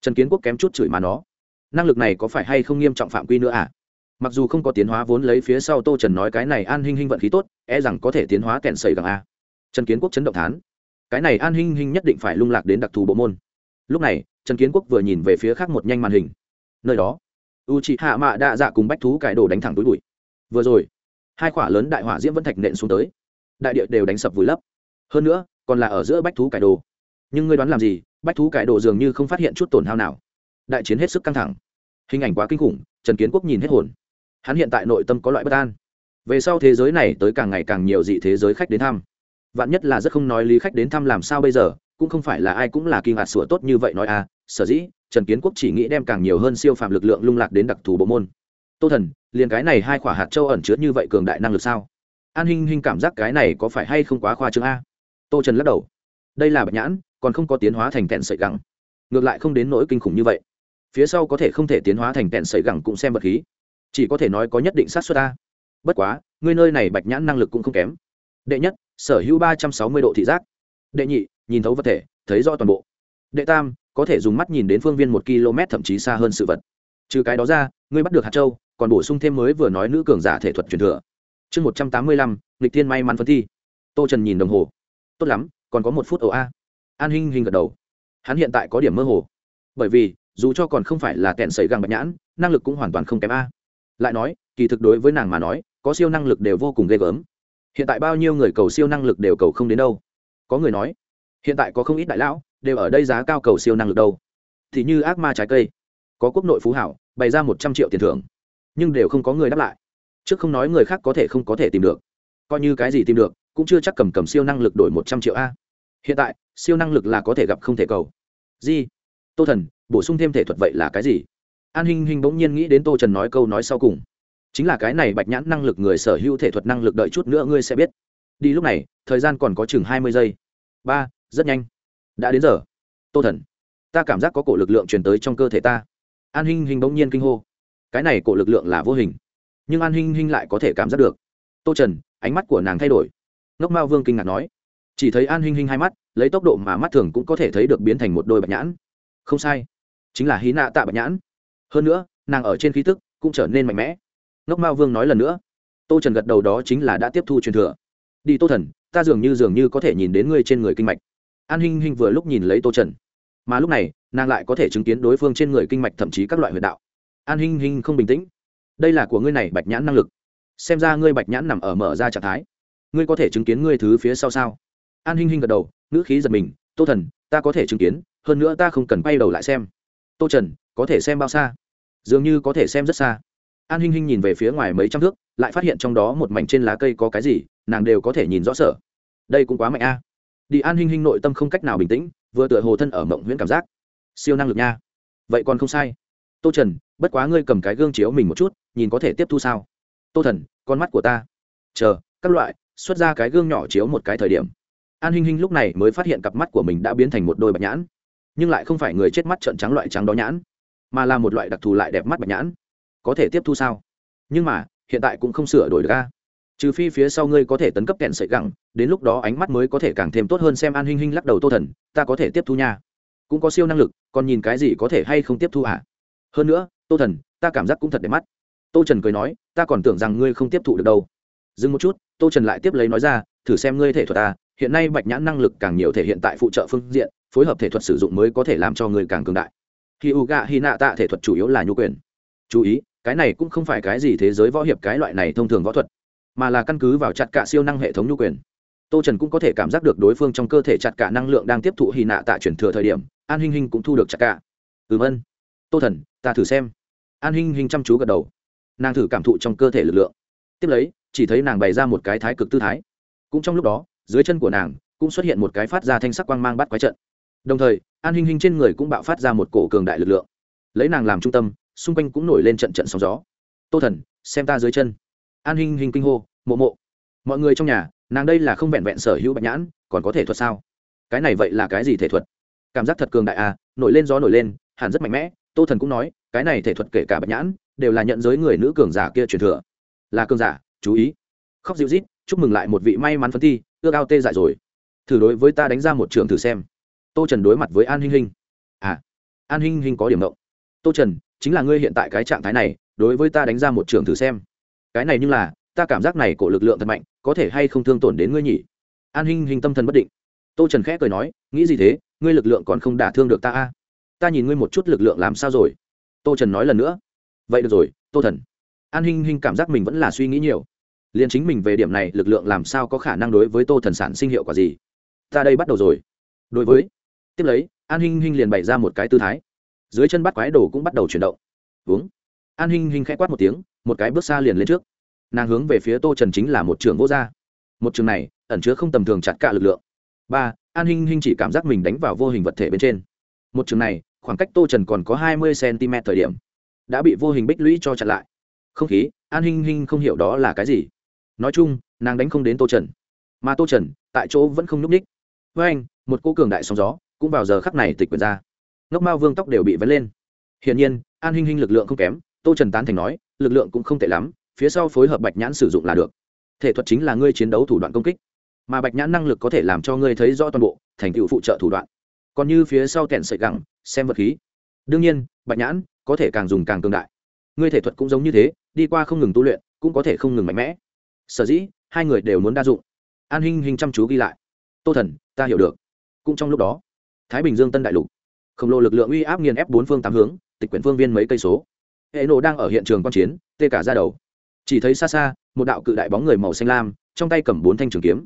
Speaker 1: Trần kiến quốc kém chút chửi mà nó. Năng lực này có phải hay không nghiêm trọng phạm quy nữa à? Mặc dù không có tiến hóa vốn lấy phía sau tô trần nói cái này an hinh hinh vận khí tốt e rằng có thể tiến hóa kẻn sẩy gẳng a. Trần kiến quốc chấn động thán. Cái này an hinh hinh nhất định phải lung lạc đến đặc thù bộ môn. Lúc này, trần kiến quốc vừa nhìn về phía khác một nhanh màn hình. Nơi đó u chị hạ mạ đa dạ cùng bách thú cải đồ đánh thẳng túi bụi vừa rồi, hai quả lớn đại hỏa diễm vẫn thạch nện xuống tới. Đại địa đều đánh sập vùi lấp. Hơn nữa, còn là ở giữa bách thú cải đồ. Nhưng ngươi đoán làm gì? Bách thú cải đồ dường như không phát hiện chút tổn hao nào. Đại chiến hết sức căng thẳng. Hình ảnh quá kinh khủng, trần kiến quốc nhìn hết hồn. Hắn hiện tại nội tâm có loại bất an. Về sau thế giới này tới càng ngày càng nhiều dị thế giới khách đến thăm. Vạn nhất là rất không nói lý khách đến thăm làm sao bây giờ, cũng không phải là ai cũng là kinh ngạc sủa tốt như vậy nói à. Sở dĩ, trần kiến quốc chỉ nghĩ đem càng nhiều hơn siêu phạm lực lượng lung lạc đến đặc thù bộ môn tô thần, liền cái này hai quả hạt châu ẩn chứa như vậy cường đại năng lực sao? An hinh hinh cảm giác cái này có phải hay không quá khoa trương a? Tô trần lắc đầu. Đây là bạch nhãn, còn không có tiến hóa thành tẹn sợi gẳng. Ngược lại không đến nỗi kinh khủng như vậy. Phía sau có thể không thể tiến hóa thành tẹn sợi gẳng cũng xem vật khí. Chỉ có thể nói có nhất định sát xuất a. Bất quá, ngươi nơi này bạch nhãn năng lực cũng không kém. Đệ nhất, sở hữu ba trăm sáu mươi độ thị giác. Đệ nhị, nhìn thấu vật thể, thấy rõ toàn bộ. Đệ tam, có thể dùng mắt nhìn đến phương viên một km thậm chí xa hơn sự vật. Trừ cái đó ra, ngươi bắt được hạt châu còn bổ sung thêm mới vừa nói nữ cường giả thể thuật truyền thừa. Chương một trăm tám mươi lăm lịch thiên may mắn phân thi. Tô trần nhìn đồng hồ. Tốt lắm, còn có một phút ồ a. An hinh hinh gật đầu. Hắn hiện tại có điểm mơ hồ. Bởi vì, dù cho còn không phải là kẹn sấy găng bạch nhãn, năng lực cũng hoàn toàn không kém a. Lại nói, kỳ thực đối với nàng mà nói, có siêu năng lực đều vô cùng ghê gớm. Hiện tại bao nhiêu người cầu siêu năng lực đều cầu không đến đâu. Có người nói, hiện tại có không ít đại lão, đều ở đây giá cao cầu siêu năng lực đâu. Thì như ác ma trái cây. Có quốc nội phú hảo, bày ra một trăm triệu tiền thưởng nhưng đều không có người đáp lại. Trước không nói người khác có thể không có thể tìm được. Coi như cái gì tìm được, cũng chưa chắc cầm cầm siêu năng lực đổi một trăm triệu a. Hiện tại, siêu năng lực là có thể gặp không thể cầu. Gì? Tô thần, bổ sung thêm thể thuật vậy là cái gì? An hinh hinh bỗng nhiên nghĩ đến tô trần nói câu nói sau cùng. Chính là cái này bạch nhãn năng lực người sở hữu thể thuật năng lực đợi chút nữa ngươi sẽ biết. Đi lúc này, thời gian còn có chừng hai mươi giây. Ba, rất nhanh. Đã đến giờ. Tô thần, ta cảm giác có cổ lực lượng truyền tới trong cơ thể ta. An hinh hình bỗng nhiên kinh hô cái này cổ lực lượng là vô hình. Nhưng an hinh hinh lại có thể cảm giác được. Tô trần, ánh mắt của nàng thay đổi. Ngốc mao vương kinh ngạc nói. Chỉ thấy an hinh hinh hai mắt, lấy tốc độ mà mắt thường cũng có thể thấy được biến thành một đôi bạch nhãn. Không sai. Chính là hí nạ tạ bạch nhãn. Hơn nữa, nàng ở trên khí tức cũng trở nên mạnh mẽ. Ngốc mao vương nói lần nữa. Tô trần gật đầu đó chính là đã tiếp thu truyền thừa. Đi tô thần, ta dường như dường như có thể nhìn đến ngươi trên người kinh mạch. An hinh hinh vừa lúc nhìn lấy tô trần. Mà lúc này, nàng lại có thể chứng kiến đối phương trên người kinh mạch thậm chí các loại huyệt đạo an hinh hinh không bình tĩnh. Đây là của ngươi này, bạch nhãn năng lực. Xem ra ngươi bạch nhãn nằm ở mở ra trạng thái. Ngươi có thể chứng kiến ngươi thứ phía sau sao? An hinh hinh gật đầu, ngữ khí giật mình, tô thần, ta có thể chứng kiến, hơn nữa ta không cần bay đầu lại xem. Tô trần, có thể xem bao xa? Dường như có thể xem rất xa. An hinh hinh nhìn về phía ngoài mấy trăm thước, lại phát hiện trong đó một mảnh trên lá cây có cái gì, nàng đều có thể nhìn rõ sở đây cũng quá mạnh a. Đi, an hinh hinh nội tâm không cách nào bình tĩnh, vừa tựa hồ thân ở mộng huyễn cảm giác. Siêu năng lực nha. Vậy còn không sai tô trần, bất quá ngươi cầm cái gương chiếu mình một chút, nhìn có thể tiếp thu sao? Tô thần, con mắt của ta. Chờ, các loại, xuất ra cái gương nhỏ chiếu một cái thời điểm. An hinh hinh lúc này mới phát hiện cặp mắt của mình đã biến thành một đôi bạch nhãn. Nhưng lại không phải người chết mắt trợn trắng loại trắng đó nhãn, mà là một loại đặc thù lại đẹp mắt bạch nhãn. Có thể tiếp thu sao? Nhưng mà, hiện tại cũng không sửa đổi được ca trừ phi phía sau ngươi có thể tấn cấp kẹn sợi gẳng, đến lúc đó ánh mắt mới có thể càng thêm tốt hơn xem an hinh hinh lắc đầu tô thần, ta có thể tiếp thu nha. Cũng có siêu năng lực, còn nhìn cái gì có thể hay không tiếp thu à? Hơn nữa, tô thần, ta cảm giác cũng thật đẹp mắt. Tô trần cười nói, ta còn tưởng rằng ngươi không tiếp thụ được đâu. Dừng một chút, tô trần lại tiếp lấy nói ra, thử xem ngươi thể thuật ta hiện nay bạch nhãn năng lực càng nhiều thể hiện tại phụ trợ phương diện, phối hợp thể thuật sử dụng mới có thể làm cho người càng cường đại. Khi u gạ hy nạ tạ thể thuật chủ yếu là nhu quyền. Chú ý, cái này cũng không phải cái gì thế giới võ hiệp cái loại này thông thường võ thuật, mà là căn cứ vào chặt cả siêu năng hệ thống nhu quyền. Tô trần cũng có thể cảm giác được đối phương trong cơ thể chặt cả năng lượng đang tiếp thụ hy nạ tạ chuyển thừa thời điểm, an hinh hinh cũng thu được chặt cả. Ừm ân tô thần ta thử xem. An hinh hinh chăm chú gật đầu. Nàng thử cảm thụ trong cơ thể lực lượng. Tiếp lấy, chỉ thấy nàng bày ra một cái thái cực tư thái. Cũng trong lúc đó, dưới chân của nàng cũng xuất hiện một cái phát ra thanh sắc quang mang bắt quái trận. Đồng thời, an hinh hinh trên người cũng bạo phát ra một cổ cường đại lực lượng. Lấy nàng làm trung tâm, xung quanh cũng nổi lên trận trận sóng gió. Tô thần, xem ta dưới chân. An hinh hinh kinh hô, mộ mộ, mọi người trong nhà, nàng đây là không vẹn vẹn sở hữu bạch nhãn, còn có thể thuật sao? Cái này vậy là cái gì thể thuật? Cảm giác thật cường đại à nổi lên gió nổi lên, hẳn rất mạnh mẽ tô thần cũng nói, cái này thể thuật kể cả bạch nhãn, đều là nhận giới người nữ cường giả kia truyền thừa. Là cường giả, chú ý. Khóc dịu rít chúc mừng lại một vị may mắn phân thi, ước ao tê dại rồi. Thử đối với ta đánh ra một trường thử xem. Tô trần đối mặt với an hinh hinh. À an hinh hinh có điểm động tô trần, chính là ngươi hiện tại cái trạng thái này, đối với ta đánh ra một trường thử xem. Cái này như là, ta cảm giác này của lực lượng thật mạnh, có thể hay không thương tổn đến ngươi nhỉ? An hinh hinh tâm thần bất định. Tô trần khẽ cười nói, nghĩ gì thế? Ngươi lực lượng còn không đả thương được ta a? Ta nhìn ngươi một chút lực lượng làm sao rồi? Tô trần nói lần nữa. Vậy được rồi, tô thần. An hinh hinh cảm giác mình vẫn là suy nghĩ nhiều. Liền chính mình về điểm này, lực lượng làm sao có khả năng đối với tô thần sản sinh hiệu quả gì? Ta đây bắt đầu rồi. Đối với, tiếp lấy, an hinh hinh liền bày ra một cái tư thái. Dưới chân bắt quái đồ cũng bắt đầu chuyển động. Uống an hinh hinh k h ẽ quát một tiếng, một cái bước xa liền lên trước. Nàng hướng về phía tô trần chính là một trường vô gia. Một trường này, ẩn chứa không tầm thường chặt cả lực lượng. Ba, an hinh hinh chỉ cảm giác mình đánh vào vô hình vật thể bên trên. Một trường này khoảng cách tô trần còn có hai mươi cm thời điểm, đã bị vô hình bích lũy cho chặn lại. Không khí, an hinh hinh không hiểu đó là cái gì. Nói chung, nàng đánh không đến tô trần. Mà tô trần, tại chỗ vẫn không nhúc ních với anh, một cô cường đại sóng gió cũng vào giờ khắc này tịch quyền ra. Ngốc mao vương tóc đều bị vấn lên. Hiển nhiên, an hinh hinh lực lượng không kém, tô trần tán thành nói, lực lượng cũng không tệ lắm, phía sau phối hợp bạch nhãn sử dụng là được. Thể thuật chính là ngươi chiến đấu thủ đoạn công kích, mà bạch nhãn năng lực có thể làm cho ngươi thấy rõ toàn bộ, thành tựu phụ trợ thủ đoạn còn như phía sau kẹn sợi gẳng, xem vật khí. Đương nhiên, bạch nhãn có thể càng dùng càng cường đại. Ngươi thể thuật cũng giống như thế, đi qua không ngừng tu luyện, cũng có thể không ngừng mạnh mẽ. Sở dĩ, hai người đều muốn đa dụng. An hinh hình chăm chú ghi lại. Tô thần, ta hiểu được. Cũng trong lúc đó, thái bình dương tân đại lục, khổng lồ lực lượng uy áp nghiền ép bốn phương tám hướng, tịch quyển phương viên mấy cây số. Hệ nổ đang ở hiện trường quan chiến, tê cả ra đầu. Chỉ thấy xa xa, một đạo cự đại bóng người màu xanh lam, trong tay cầm bốn thanh trường kiếm.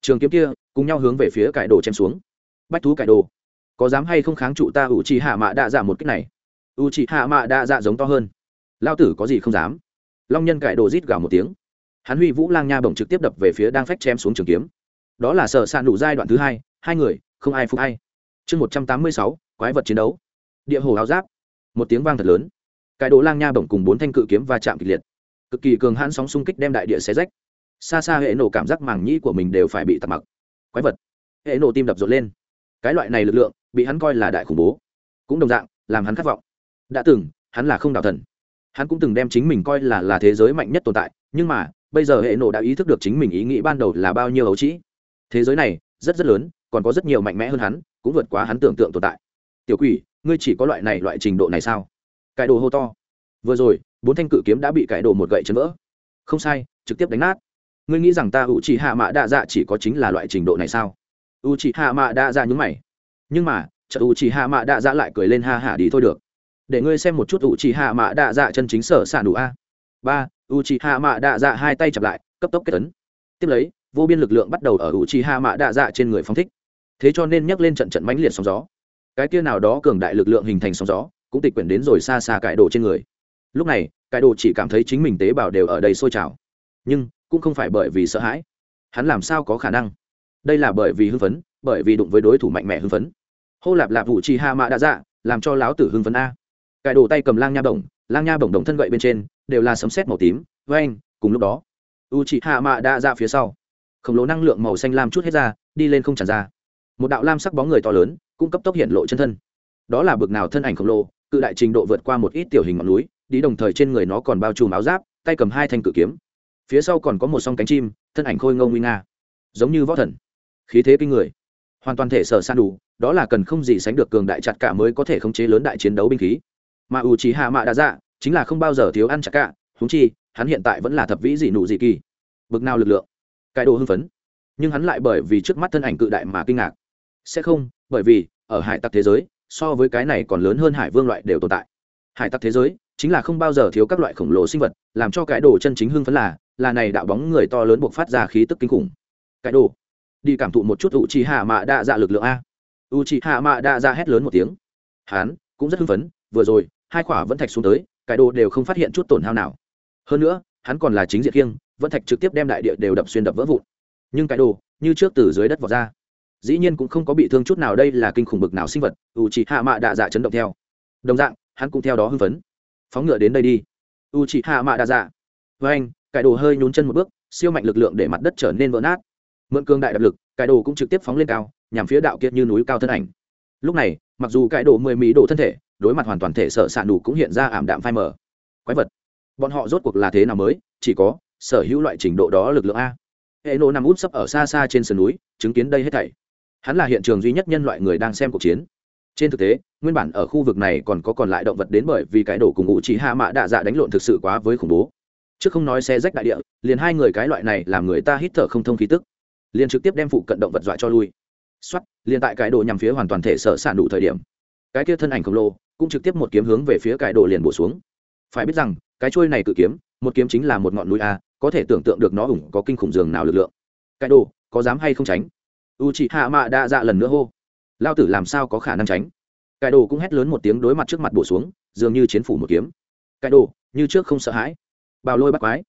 Speaker 1: Trường kiếm kia, cùng nhau hướng về phía cải đồ chém xuống. Bách thú cải đồ có dám hay không kháng trụ ta u chi hạ mạ đa dạ một cách này? U chi hạ mạ đa dạ giống to hơn. Lao tử có gì không dám? Long nhân cải đồ rít gào một tiếng. Hắn huy vũ lang nha bổng trực tiếp đập về phía đang phách chém xuống trường kiếm. Đó là sợ sạn đủ giai đoạn thứ hai hai người, không ai phục ai. Chương một trăm tám mươi sáu, quái vật chiến đấu. Địa hồ áo giáp. Một tiếng vang thật lớn. Cải đồ lang nha bổng cùng bốn thanh cự kiếm va chạm kịch liệt. Cực kỳ cường hãn sóng xung kích đem đại địa xé rách. Xa xa hệ nổ cảm giác màng nhĩ của mình đều phải bị tạt mặc. Quái vật. Hệ nổ tim đập rộn lên cái loại này lực lượng bị hắn coi là đại khủng bố. Cũng đồng dạng, làm hắn khát vọng. Đã từng, hắn là không đạo thần. Hắn cũng từng đem chính mình coi là là thế giới mạnh nhất tồn tại, nhưng mà, bây giờ hệ nổ đã ý thức được chính mình ý nghĩ ban đầu là bao nhiêu ấu trĩ. Thế giới này, rất rất lớn, còn có rất nhiều mạnh mẽ hơn hắn, cũng vượt quá hắn tưởng tượng tồn tại. Tiểu quỷ, ngươi chỉ có loại này, loại trình độ này sao? Cải đồ hô to. Vừa rồi, bốn thanh cự kiếm đã bị cải đồ một gậy chấn vỡ. Không sai, trực tiếp đánh nát. Ngươi nghĩ rằng ta hữu chỉ hạ mã đa dạ chỉ có chính là loại trình độ này sao? U chị hạ mạ đa dạ nhúng mày. Nhưng mà, chợt u chị hạ mạ đa dạ lại cười lên ha hả đi thôi được. Để ngươi xem một chút u chị hạ mạ đa dạ chân chính sở sản đủ a. Ba u chị hạ mạ đa dạ hai tay chặp lại, cấp tốc kết tấn tiếp lấy, vô biên lực lượng bắt đầu ở u chị hạ mạ đa dạ trên người phong thích. Thế cho nên nhắc lên trận trận mãnh liệt sóng gió. Cái kia nào đó cường đại lực lượng hình thành sóng gió, cũng tịch quyển đến rồi xa xa cải đồ trên người. Lúc này, cải đồ chỉ cảm thấy chính mình tế bào đều ở đây sôi trào. Nhưng, cũng không phải bởi vì sợ hãi. Hắn làm sao có khả năng? Đây là bởi vì hưng phấn, bởi vì đụng với đối thủ mạnh mẽ hưng phấn. Hô lạp lạp vụ chi ha mạ đã dạ làm cho láo tử hưng phấn a. Cải đồ tay cầm lang nha bổng, lang nha bổng đồng thân gậy bên trên, đều là sấm sét màu tím với anh cùng lúc đó, u chị hạ mạ đã ra phía sau. Khổng lồ năng lượng màu xanh lam chút hết ra, đi lên không tràn ra. Một đạo lam sắc bóng người to lớn cũng cấp tốc hiện lộ chân thân. Đó là bực nào thân ảnh khổng lồ, cự đại trình độ vượt qua một ít tiểu hình ngọn núi, đi đồng thời trên người nó còn bao trùm áo giáp, tay cầm hai thanh cự kiếm. Phía sau còn có một song cánh chim, thân ảnh khôi ngông nguy nga. Giống như võ thần khí thế kinh người. Hoàn toàn thể sở san đủ, đó là cần không gì sánh được cường đại chặt cả mới có thể khống chế lớn đại chiến đấu binh khí. Mà ủ trí hạ mạ đã dạ chính là không bao giờ thiếu ăn chặt cả húng chi, hắn hiện tại vẫn là thập vĩ dị nụ dị kỳ. Bực nào lực lượng. Cái đồ hưng phấn. Nhưng hắn lại bởi vì trước mắt thân ảnh cự đại mà kinh ngạc. Sẽ không, bởi vì, ở hải tặc thế giới, so với cái này còn lớn hơn hải vương loại đều tồn tại. Hải tặc thế giới, chính là không bao giờ thiếu các loại khổng lồ sinh vật, làm cho cái đồ chân chính hưng phấn là là này đạo bóng người to lớn buộc phát ra khí tức kinh khủng. Cái đồ đi cảm thụ một chút u chi hạ mạ đa dạ lực lượng a. U chi hạ mạ đa dạ hét lớn một tiếng. Hán cũng rất hưng phấn, vừa rồi, hai khỏa vẫn thạch xuống tới, cái đồ đều không phát hiện chút tổn hao nào. Hơn nữa, hắn còn là chính diện kiêng, vẫn thạch trực tiếp đem đại địa đều đập xuyên đập vỡ vụn. Nhưng cái đồ, như trước từ dưới đất vọt ra. Dĩ nhiên cũng không có bị thương chút nào đây là kinh khủng bực nào sinh vật u chi hạ mạ đa dạ chấn động theo. Đồng dạng, hắn cũng theo đó hưng phấn. Phóng ngựa đến đây đi. U chị hạ mạ đa dạ với anh cải đồ hơi nhún chân một bước, siêu mạnh lực lượng để mặt đất trở nên vỡ nát mượn cương đại đập lực cải đồ cũng trực tiếp phóng lên cao, nhằm phía đạo kiệt như núi cao thân ảnh. Lúc này, mặc dù cải đồ mười mỹ độ thân thể, đối mặt hoàn toàn thể sợ sạn đủ cũng hiện ra ảm đạm phai mờ. Quái vật. Bọn họ rốt cuộc là thế nào mới? Chỉ có, sở hữu loại trình độ đó lực lượng a. Hệ nộ nằm út sấp ở xa xa trên sườn núi, chứng kiến đây hết thảy. Hắn là hiện trường duy nhất nhân loại người đang xem cuộc chiến. Trên thực tế, nguyên bản ở khu vực này còn có còn lại động vật đến bởi vì cái đổ cùng ngụ chỉ hạ mạ đạ dạ đánh lộn thực sự quá với khủng bố. Trước không nói xe rách đại địa, liền hai người cái loại này làm người ta hít thở không thông khí tức liền trực tiếp đem phụ cận động vật dọa cho lui. Xuất liền tại cái đồ nhằm phía hoàn toàn thể sở sản đủ thời điểm, cái kia thân ảnh khổng lồ cũng trực tiếp một kiếm hướng về phía cái đồ liền bổ xuống. Phải biết rằng, cái chuôi này cự kiếm, một kiếm chính là một ngọn núi a, có thể tưởng tượng được nó ủng có kinh khủng dường nào lực lượng. Cái đồ, có dám hay không tránh? U chị hạ mạ đa dạ lần nữa hô. Lao tử làm sao có khả năng tránh? Cải đồ cũng hét lớn một tiếng đối mặt trước mặt bổ xuống, dường như chiến phủ một kiếm. Cải đồ, như trước không sợ hãi. Bào lôi bắt quái.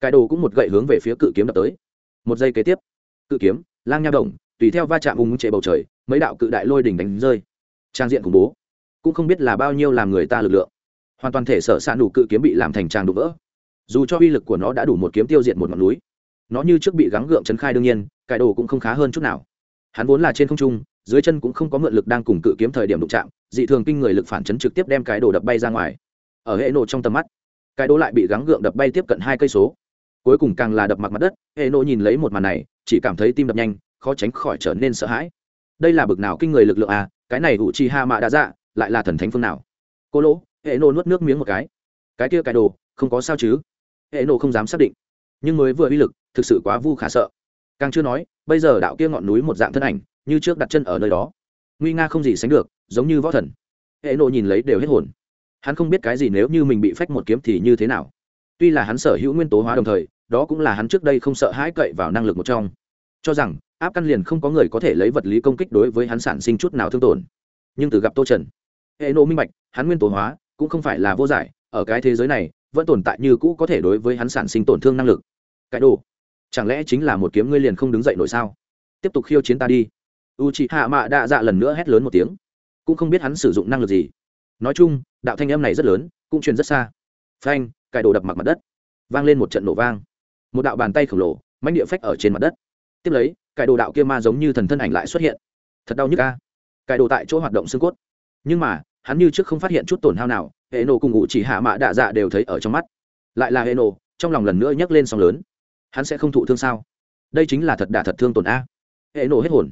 Speaker 1: Cải đồ cũng một gậy hướng về phía cự kiếm đập tới. Một giây kế tiếp cự kiếm lang nha động, tùy theo va chạm ung trệ bầu trời mấy đạo cự đại lôi đỉnh đánh rơi. Trang diện khủng bố. Cũng không biết là bao nhiêu làm người ta lực lượng. Hoàn toàn thể sở s đủ cự kiếm bị làm thành tràng đục vỡ. Dù cho uy lực của nó đã đủ một kiếm tiêu diệt một ngọn núi nó như trước bị gắng gượng chấn khai đương nhiên cải đồ cũng không khá hơn chút nào. Hắn vốn là trên không trung dưới chân cũng không có mượn lực đang cùng cự kiếm thời điểm đụng chạm dị thường kinh người lực phản chấn trực tiếp đem cái đồ đập bay ra ngoài. Ở hệ nổ trong tầm mắt cái đồ lại bị gắng gượng đập bay tiếp cận hai cây số. Cuối cùng càng là đập mặt mặt đất hệ nổ nhìn lấy một màn này chỉ cảm thấy tim đập nhanh, khó tránh khỏi trở nên sợ hãi. Đây là bực nào kinh người lực lượng à cái này ủ chi ha mạ đã dạ lại là thần thánh phương nào? Cô lỗ hệ nô nuốt nước miếng một cái. Cái kia cái đồ, không có sao chứ? Hệ nô không dám xác định. Nhưng mới vừa uy lực, thực sự quá vu khả sợ. Càng chưa nói, bây giờ đạo kia ngọn núi một dạng thân ảnh, như trước đặt chân ở nơi đó. Nguy nga không gì sánh được, giống như võ thần. Hệ nộ nhìn lấy đều hết hồn. Hắn không biết cái gì nếu như mình bị phách một kiếm thì như thế nào. Tuy là hắn sở hữu nguyên tố hóa đồng thời đó cũng là hắn trước đây không sợ hãi cậy vào năng lực một trong. Cho rằng, áp căn liền không có người có thể lấy vật lý công kích đối với hắn sản sinh chút nào thương tổn. Nhưng từ gặp tô trần, hệ nộ minh bạch, hắn nguyên tố hóa cũng không phải là vô giải, ở cái thế giới này, vẫn tồn tại như cũ có thể đối với hắn sản sinh tổn thương năng lực. Cái đồ, chẳng lẽ chính là một kiếm ngươi liền không đứng dậy nổi sao? Tiếp tục khiêu chiến ta đi. U chị hạ mạ đạ dạ lần nữa hét lớn một tiếng. Cũng không biết hắn sử dụng năng lực gì. Nói chung, đạo thanh âm này rất lớn, cũng truyền rất xa. Phanh cải đồ đập mặt mặt đất. Vang lên một trận nổ vang một đạo bàn tay khổng lồ mánh địa phách ở trên mặt đất. Tiếp lấy, cải đồ đạo kia ma giống như thần thân ảnh lại xuất hiện. Thật đau nhức ca cải đồ tại chỗ hoạt động xương cốt. Nhưng mà, hắn như trước không phát hiện chút tổn hao nào hệ nổ cùng ngụ chỉ hạ mạ đạ dạ đều thấy ở trong mắt. Lại là hệ nổ trong lòng lần nữa nhấc lên sóng lớn. Hắn sẽ không thụ thương sao? Đây chính là thật đả thật thương tổn a. Hệ nổ hết hồn.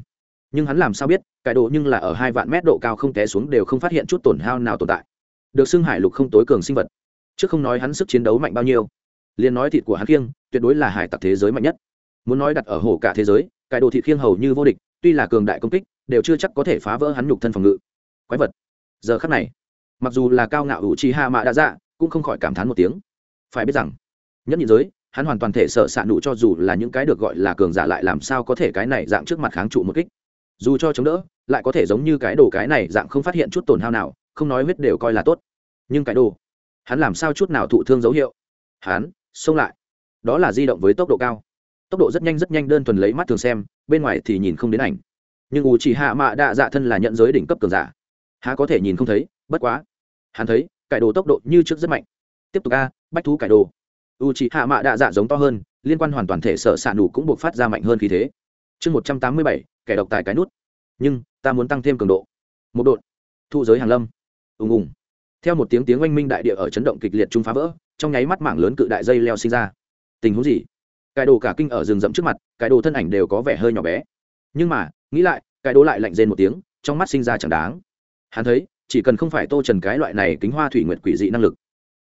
Speaker 1: Nhưng hắn làm sao biết, cải đồ nhưng là ở hai vạn mét độ cao không té xuống đều không phát hiện chút tổn hao nào tồn tại. Được xưng hải lục không tối cường sinh vật. Chứ không nói hắn sức chiến đấu mạnh bao nhiêu liền nói thịt của hắn khiêng, tuyệt đối là hải tặc thế giới mạnh nhất. Muốn nói đặt ở hồ cả thế giới cải đồ thịt khiêng hầu như vô địch, tuy là cường đại công kích, đều chưa chắc có thể phá vỡ hắn nhục thân phòng ngự. Quái vật. Giờ khắc này, mặc dù là cao ngạo ủ chi hạ mạ đã dạ cũng không khỏi cảm thán một tiếng. Phải biết rằng, nhất nhị giới, hắn hoàn toàn thể sợ xạ nụ cho dù là những cái được gọi là cường giả lại làm sao có thể cái này dạng trước mặt kháng trụ một kích. Dù cho chống đỡ, lại có thể giống như cái đồ cái này dạng không phát hiện chút tổn hao nào, không nói huyết đều coi là tốt. Nhưng cái đồ, hắn làm sao chút nào thụ thương dấu hiệu? Hắn xông lại. Đó là di động với tốc độ cao. Tốc độ rất nhanh rất nhanh, đơn thuần lấy mắt thường xem, bên ngoài thì nhìn không đến ảnh. Nhưng ủ chỉ hạ mạ đạ dạ thân là nhận giới đỉnh cấp cường giả. Há có thể nhìn không thấy, bất quá. Hắn thấy, cải đồ tốc độ như trước rất mạnh. Tiếp tục a, bách thú cải đồ. U chỉ hạ mạ đạ dạ giống to hơn, liên quan hoàn toàn thể sở s ạ nủ cũng buộc phát ra mạnh hơn khí thế. Chương một trăm tám mươi bảy, kẻ độc tài cái nút. Nhưng, ta muốn tăng thêm cường độ. Một đột. Thu giới hàng lâm. Ùng ùng. Theo một tiếng tiếng oanh minh đại địa ở chấn động kịch liệt trung phá vỡ trong nháy mắt mảng lớn cự đại dây leo sinh ra. Tình huống gì? Cải đồ cả kinh ở rừng rậm trước mặt cải đồ thân ảnh đều có vẻ hơi nhỏ bé. Nhưng mà, nghĩ lại cải đồ lại lạnh rên một tiếng, trong mắt sinh ra chẳng đáng. Hắn thấy, chỉ cần không phải tô trần cái loại này kính hoa thủy nguyệt quỷ dị năng lực,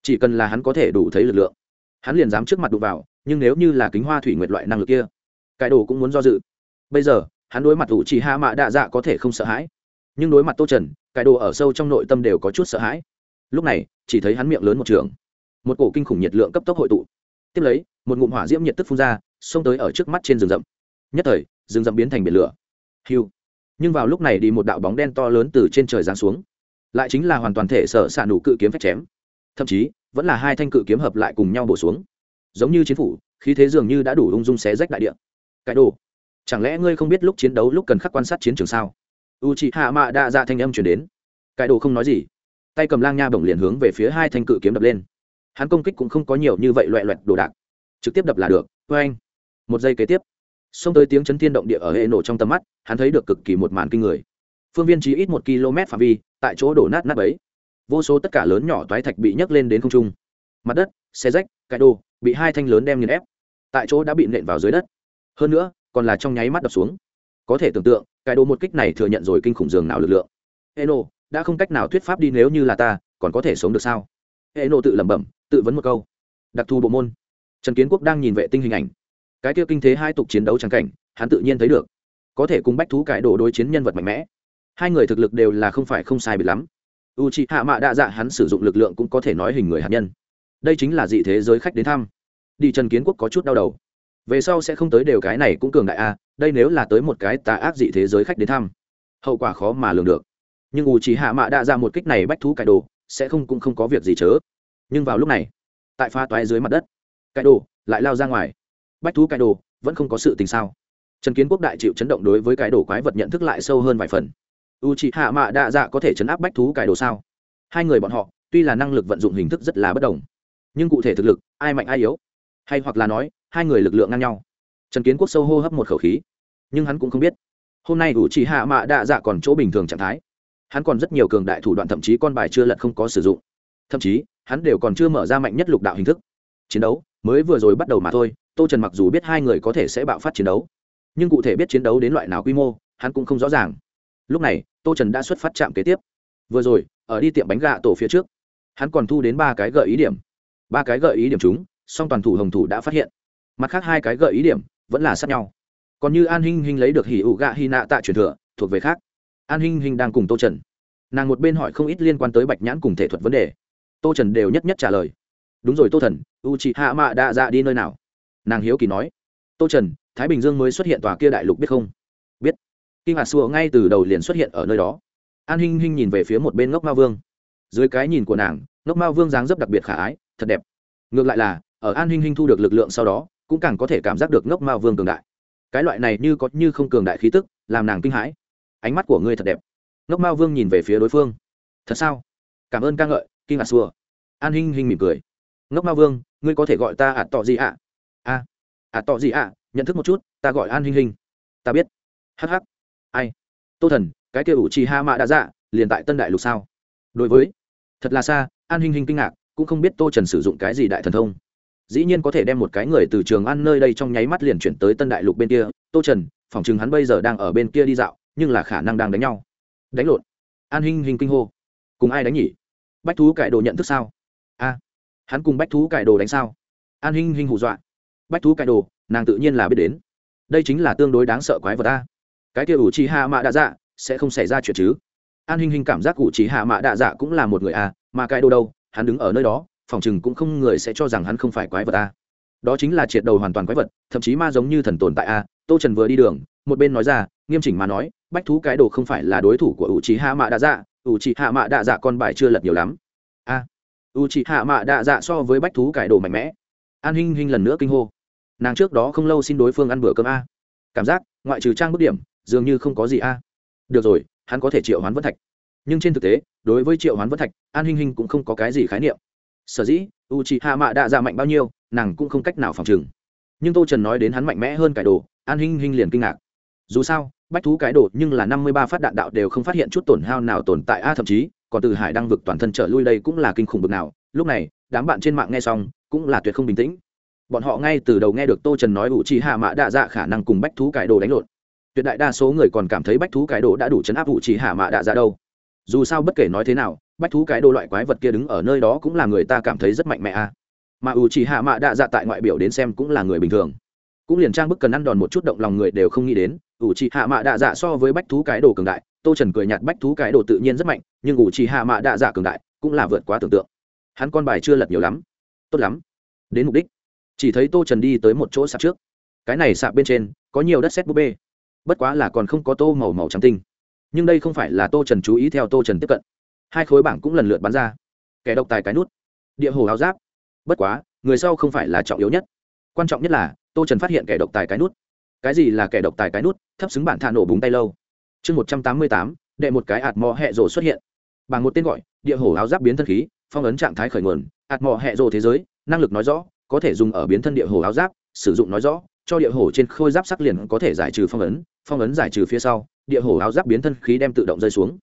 Speaker 1: chỉ cần là hắn có thể đủ thấy lực lượng, hắn liền dám trước mặt đụng vào, nhưng nếu như là kính hoa thủy nguyệt loại năng lực kia cải đồ cũng muốn do dự. Bây giờ, hắn đối mặt ủ chỉ hạ mạ đạ dạ có thể không sợ hãi, nhưng đối mặt tô trần cải đồ ở sâu trong nội tâm đều có chút sợ hãi. Lúc này, chỉ thấy hắn miệng lớn một trường một cổ kinh khủng nhiệt lượng cấp tốc hội tụ. Tiếp lấy, một ngụm hỏa diễm nhiệt tức phun ra, xông tới ở trước mắt trên rừng rậm. Nhất thời, rừng rậm biến thành biển lửa. Hiu. Nhưng vào lúc này đi một đạo bóng đen to lớn từ trên trời giáng xuống. Lại chính là hoàn toàn thể sở s ạ nụ cự kiếm phép chém. Thậm chí, vẫn là hai thanh cự kiếm hợp lại cùng nhau bổ xuống. Giống như chiến phủ, khí thế dường như đã đủ ung dung xé rách đại địa. Cái đồ. Chẳng lẽ ngươi không biết lúc chiến đấu lúc cần khắc quan sát chiến trường sao? U chị hạ mạ đa dạ thanh âm chuyển đến. Cái đồ không nói gì. Tay cầm lang nha bổng liền hướng về phía hai thanh cự kiếm đập lên hắn công kích cũng không có nhiều như vậy loẹ loẹt đồ đạc. Trực tiếp đập là được vê anh. Một giây kế tiếp, xông tới tiếng chấn thiên động địa ở hệ nổ trong tầm mắt, hắn thấy được cực kỳ một màn kinh người. Phương viên chỉ ít một km phạm vi, tại chỗ đổ nát nát ấy vô số tất cả lớn nhỏ toái thạch bị nhấc lên đến không trung. Mặt đất, xe rách cãi đồ, bị hai thanh lớn đem nghiền ép. Tại chỗ đã bị nện vào dưới đất. Hơn nữa, còn là trong nháy mắt đập xuống. Có thể tưởng tượng cãi đồ một kích này thừa nhận rồi kinh khủng dường nào lực lượng. Eno, đã không cách nào thuyết pháp đi nếu như là ta, còn có thể sống được sao? Eno tự lẩm bẩm tự vấn một câu. Đặc thù bộ môn. Trần kiến quốc đang nhìn vệ tinh hình ảnh. Cái kia kinh thế hai tục chiến đấu trắng cảnh, hắn tự nhiên thấy được. Có thể cùng bách thú cải đồ đối chiến nhân vật mạnh mẽ. Hai người thực lực đều là không phải không sai biệt lắm. U c h ị hạ mạ đa dạ hắn sử dụng lực lượng cũng có thể nói hình người hạt nhân. Đây chính là dị thế giới khách đến thăm. Đi trần kiến quốc có chút đau đầu. Về sau sẽ không tới đều cái này cũng cường đại a đây nếu là tới một cái tà ác dị thế giới khách đến thăm, hậu quả khó mà lường được. Nhưng u c h ị hạ mạ đa dạ một kích này bách thú cải đồ, sẽ không cũng không có việc gì chớ nhưng vào lúc này, tại pha toái dưới mặt đất, cải đồ lại lao ra ngoài. Bách thú cải đồ vẫn không có sự tình sao? Trần kiến quốc đại chịu chấn động đối với cái đồ quái vật nhận thức lại sâu hơn vài phần. U c h ị hạ mạ đạ dạ có thể chấn áp bách thú cải đồ sao? Hai người bọn họ, tuy là năng lực vận dụng hình thức rất là bất đồng, nhưng cụ thể thực lực, ai mạnh ai yếu? Hay hoặc là nói, hai người lực lượng ngang nhau. Trần kiến quốc sâu hô hấp một khẩu khí, nhưng hắn cũng không biết. Hôm nay u c h ị hạ mạ đạ dạ còn chỗ bình thường trạng thái. Hắn còn rất nhiều cường đại thủ đoạn thậm chí con bài chưa lật không có sử dụng thậm chí, hắn đều còn chưa mở ra mạnh nhất lục đạo hình thức. Chiến đấu mới vừa rồi bắt đầu mà thôi, tô trần mặc dù biết hai người có thể sẽ bạo phát chiến đấu, nhưng cụ thể biết chiến đấu đến loại nào quy mô, hắn cũng không rõ ràng. Lúc này, tô trần đã xuất phát chạm kế tiếp. Vừa rồi, ở đi tiệm bánh gà tổ phía trước, hắn còn thu đến ba cái gợi ý điểm. Ba cái gợi ý điểm chúng, song toàn thủ hồng thủ đã phát hiện. Mặt khác hai cái gợi ý điểm vẫn là sát nhau. Còn như an hinh hinh lấy được hỉ ủ gạ hy nạ tạ truyền thừa, thuộc về khác. An hinh hinh đang cùng tô trần. Nàng một bên hỏi không ít liên quan tới bạch nhãn cùng thể thuật vấn đề tô trần đều nhất nhất trả lời. Đúng rồi tô thần u chị hạ mạ đa dạ đi nơi nào? Nàng hiếu kỳ nói. Tô trần, thái bình dương mới xuất hiện tòa kia đại lục biết không? Biết. Kinh hạt xua ngay từ đầu liền xuất hiện ở nơi đó. An hinh hinh nhìn về phía một bên ngốc ma vương. Dưới cái nhìn của nàng, ngốc ma vương dáng dấp đặc biệt khả ái, thật đẹp. Ngược lại là, ở an hinh hinh thu được lực lượng sau đó, cũng càng có thể cảm giác được ngốc ma vương cường đại. Cái loại này như có như không cường đại khí tức, làm nàng kinh hãi. Ánh mắt của ngươi thật đẹp. Ngốc ma vương nhìn về phía đối phương. Thật sao? Cảm ơn ca ngợi kinh ngạc xua. An hinh hinh mỉm cười. Ngốc ma vương ngươi có thể gọi ta ạt tọ gì ạ? A. à, ạt tọ gì ạ? Nhận thức một chút ta gọi an hinh hinh. Ta biết. Hh ai? Tô thần cái kia ủ trì ha mạ đã dạ liền tại tân đại lục sao? Đối với. Thật là xa an hinh hinh kinh ngạc cũng không biết tô trần sử dụng cái gì đại thần thông. Dĩ nhiên có thể đem một cái người từ trường ăn nơi đây trong nháy mắt liền chuyển tới tân đại lục bên kia. Tô trần phỏng chừng hắn bây giờ đang ở bên kia đi dạo nhưng là khả năng đang đánh nhau. Đánh lộn. An hinh hinh kinh hô. Cùng ai đánh nhỉ? Bách thú cải đồ nhận thức sao? A, hắn cùng bách thú cải đồ đánh sao? An hinh hinh hù dọa. Bách thú cải đồ, nàng tự nhiên là biết đến. Đây chính là tương đối đáng sợ quái vật ta cái kia ủ trì hạ mạ đạ dạ sẽ không xảy ra chuyện chứ? An hinh hinh cảm giác ủ trì hạ mạ đạ dạ cũng là một người a, mà cải đồ đâu? Hắn đứng ở nơi đó, phòng chừng cũng không người sẽ cho rằng hắn không phải quái vật a. Đó chính là triệt đầu hoàn toàn quái vật, thậm chí ma giống như thần tồn tại a. Tô trần vừa đi đường, một bên nói ra, nghiêm chỉnh mà nói, bách thú cái đồ không phải là đối thủ của ủ trì hạ mạ đạ dạ U chị hạ mạ đạ dạ con bài chưa lật nhiều lắm. A. U chị hạ mạ đạ dạ so với bách thú cải đồ mạnh mẽ. An hinh hinh lần nữa kinh hô. Nàng trước đó không lâu xin đối phương ăn bữa cơm a. Cảm giác, ngoại trừ trang bức điểm, dường như không có gì a. Được rồi, hắn có thể triệu hoán vân thạch. Nhưng trên thực tế, đối với triệu hoán vân thạch, an hinh hinh cũng không có cái gì khái niệm. Sở dĩ, u c hạ mạ đạ dạ mạnh bao nhiêu, nàng cũng không cách nào phòng chừng nhưng tô trần nói đến hắn mạnh mẽ hơn cải đồ, an hinh hinh liền kinh ngạc dù sao, bách thú cái đồ nhưng là năm mươi ba phát đạn đạo đều không phát hiện chút tổn hao nào tồn tại, a, thậm chí, còn từ hải đăng vực toàn thân trở lui đây cũng là kinh khủng bực nào. Lúc này, đám bạn trên mạng nghe xong, cũng là tuyệt không bình tĩnh. Bọn họ ngay từ đầu nghe được tô trần nói ủ trì hạ mã đạ dạ khả năng cùng bách thú cải đồ đánh lộn. Tuyệt đại đa số người còn cảm thấy bách thú cải đồ đã đủ chấn áp ủ trì hạ mã đạ dạ đâu. Dù sao bất kể nói thế nào, bách thú cái đồ loại quái vật kia đứng ở nơi đó cũng là người ta cảm thấy rất mạnh mẽ, a. Mà ủ trì hạ mạ đạ dạ tại ngoại biểu đến xem cũng là người bình thường. Cũng liền trang bức cần ăn đòn một chút động lòng người đều không nghĩ đến ủ trì hạ mạ đạ dạ so với bách thú cái đồ cường đại, tô trần cười nhạt bách thú cái đồ tự nhiên rất mạnh, nhưng ủ trì hạ mạ đạ dạ cường đại cũng là vượt quá tưởng tượng. Hắn con bài chưa lật nhiều lắm. Tốt lắm. Đến mục đích. Chỉ thấy tô trần đi tới một chỗ sạp trước. Cái này sạp bên trên có nhiều đất xét búp bê. Bất quá là còn không có tô màu màu trắng tinh. Nhưng đây không phải là tô trần chú ý theo tô trần tiếp cận. Hai khối bảng cũng lần lượt bắn ra. Kẻ độc tài cái nút. Địa hồ áo giáp. Bất quá, người sau không phải là trọng yếu nhất. Quan trọng nhất là, tô trần phát hiện kẻ độc tài cái nút cái gì là kẻ độc tài cái nút, thấp xứng bản thả nổ búng tay lâu. Chương một trăm tám mươi tám, đệ một cái ạt mò hẹ rồ xuất hiện. Bằng một tên gọi, địa hồ áo giáp biến thân khí, phong ấn trạng thái khởi nguồn, ạt mò hẹ rồ thế giới, năng lực nói rõ, có thể dùng ở biến thân địa hồ áo giáp, sử dụng nói rõ, cho địa hồ trên khôi giáp sắc liền có thể giải trừ phong ấn phong ấn giải trừ phía sau, địa hồ áo giáp biến thân khí đem tự động rơi xuống.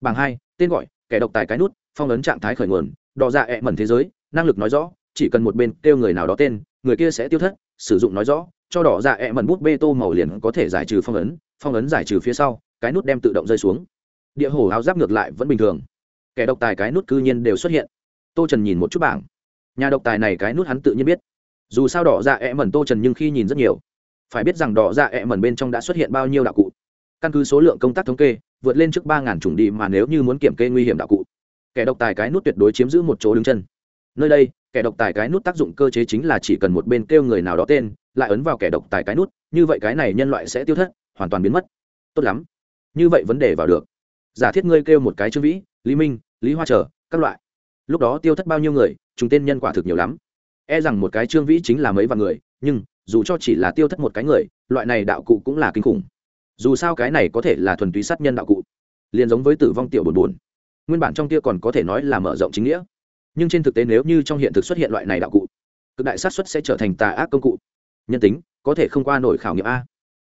Speaker 1: Bảng hai, tên gọi, kẻ độc tài cái nút, phong ấn trạng thái khởi nguồn đò dạ ẹ mẩn thế giới, năng lực nói rõ, chỉ cần một bên kêu người nào đó tên, người kia sẽ tiêu thất, sử dụng nói rõ cho đỏ dạ ẹ mẩn bút bê tô màu liền có thể giải trừ phong ấn phong ấn giải trừ phía sau, cái nút đem tự động rơi xuống. Địa hồ áo giáp ngược lại vẫn bình thường. Kẻ độc tài cái nút cư nhiên đều xuất hiện. Tô trần nhìn một chút bảng. Nhà độc tài này cái nút hắn tự nhiên biết. Dù sao đỏ dạ ẹ mẩn tô trần nhưng khi nhìn rất nhiều. Phải biết rằng đỏ dạ ẹ mẩn bên trong đã xuất hiện bao nhiêu đạo cụ. Căn cứ số lượng công tác thống kê, vượt lên trước ba ngàn chủng đi mà nếu như muốn kiểm kê nguy hiểm đạo cụ, kẻ độc tài cái nút tuyệt đối chiếm giữ một chỗ đứng chân nơi đây kẻ độc tài cái nút tác dụng cơ chế chính là chỉ cần một bên kêu người nào đó tên lại ấn vào kẻ độc tài cái nút như vậy cái này nhân loại sẽ tiêu thất hoàn toàn biến mất. Tốt lắm. Như vậy vấn đề vào được. Giả thiết ngươi kêu một cái trương vĩ lý minh lý hoa trở các loại. Lúc đó tiêu thất bao nhiêu người chúng tên nhân quả thực nhiều lắm. E rằng một cái trương vĩ chính là mấy vạn người nhưng dù cho chỉ là tiêu thất một cái người loại này đạo cụ cũng là kinh khủng. Dù sao cái này có thể là thuần túy sát nhân đạo cụ. Liền giống với tử vong tiểu bồn bồn, nguyên bản trong kia còn có thể nói là mở rộng chính nghĩa nhưng trên thực tế nếu như trong hiện thực xuất hiện loại này đạo cụ, cực đại sát xuất sẽ trở thành tà ác công cụ. Nhân tính, có thể không qua nổi khảo nghiệm a.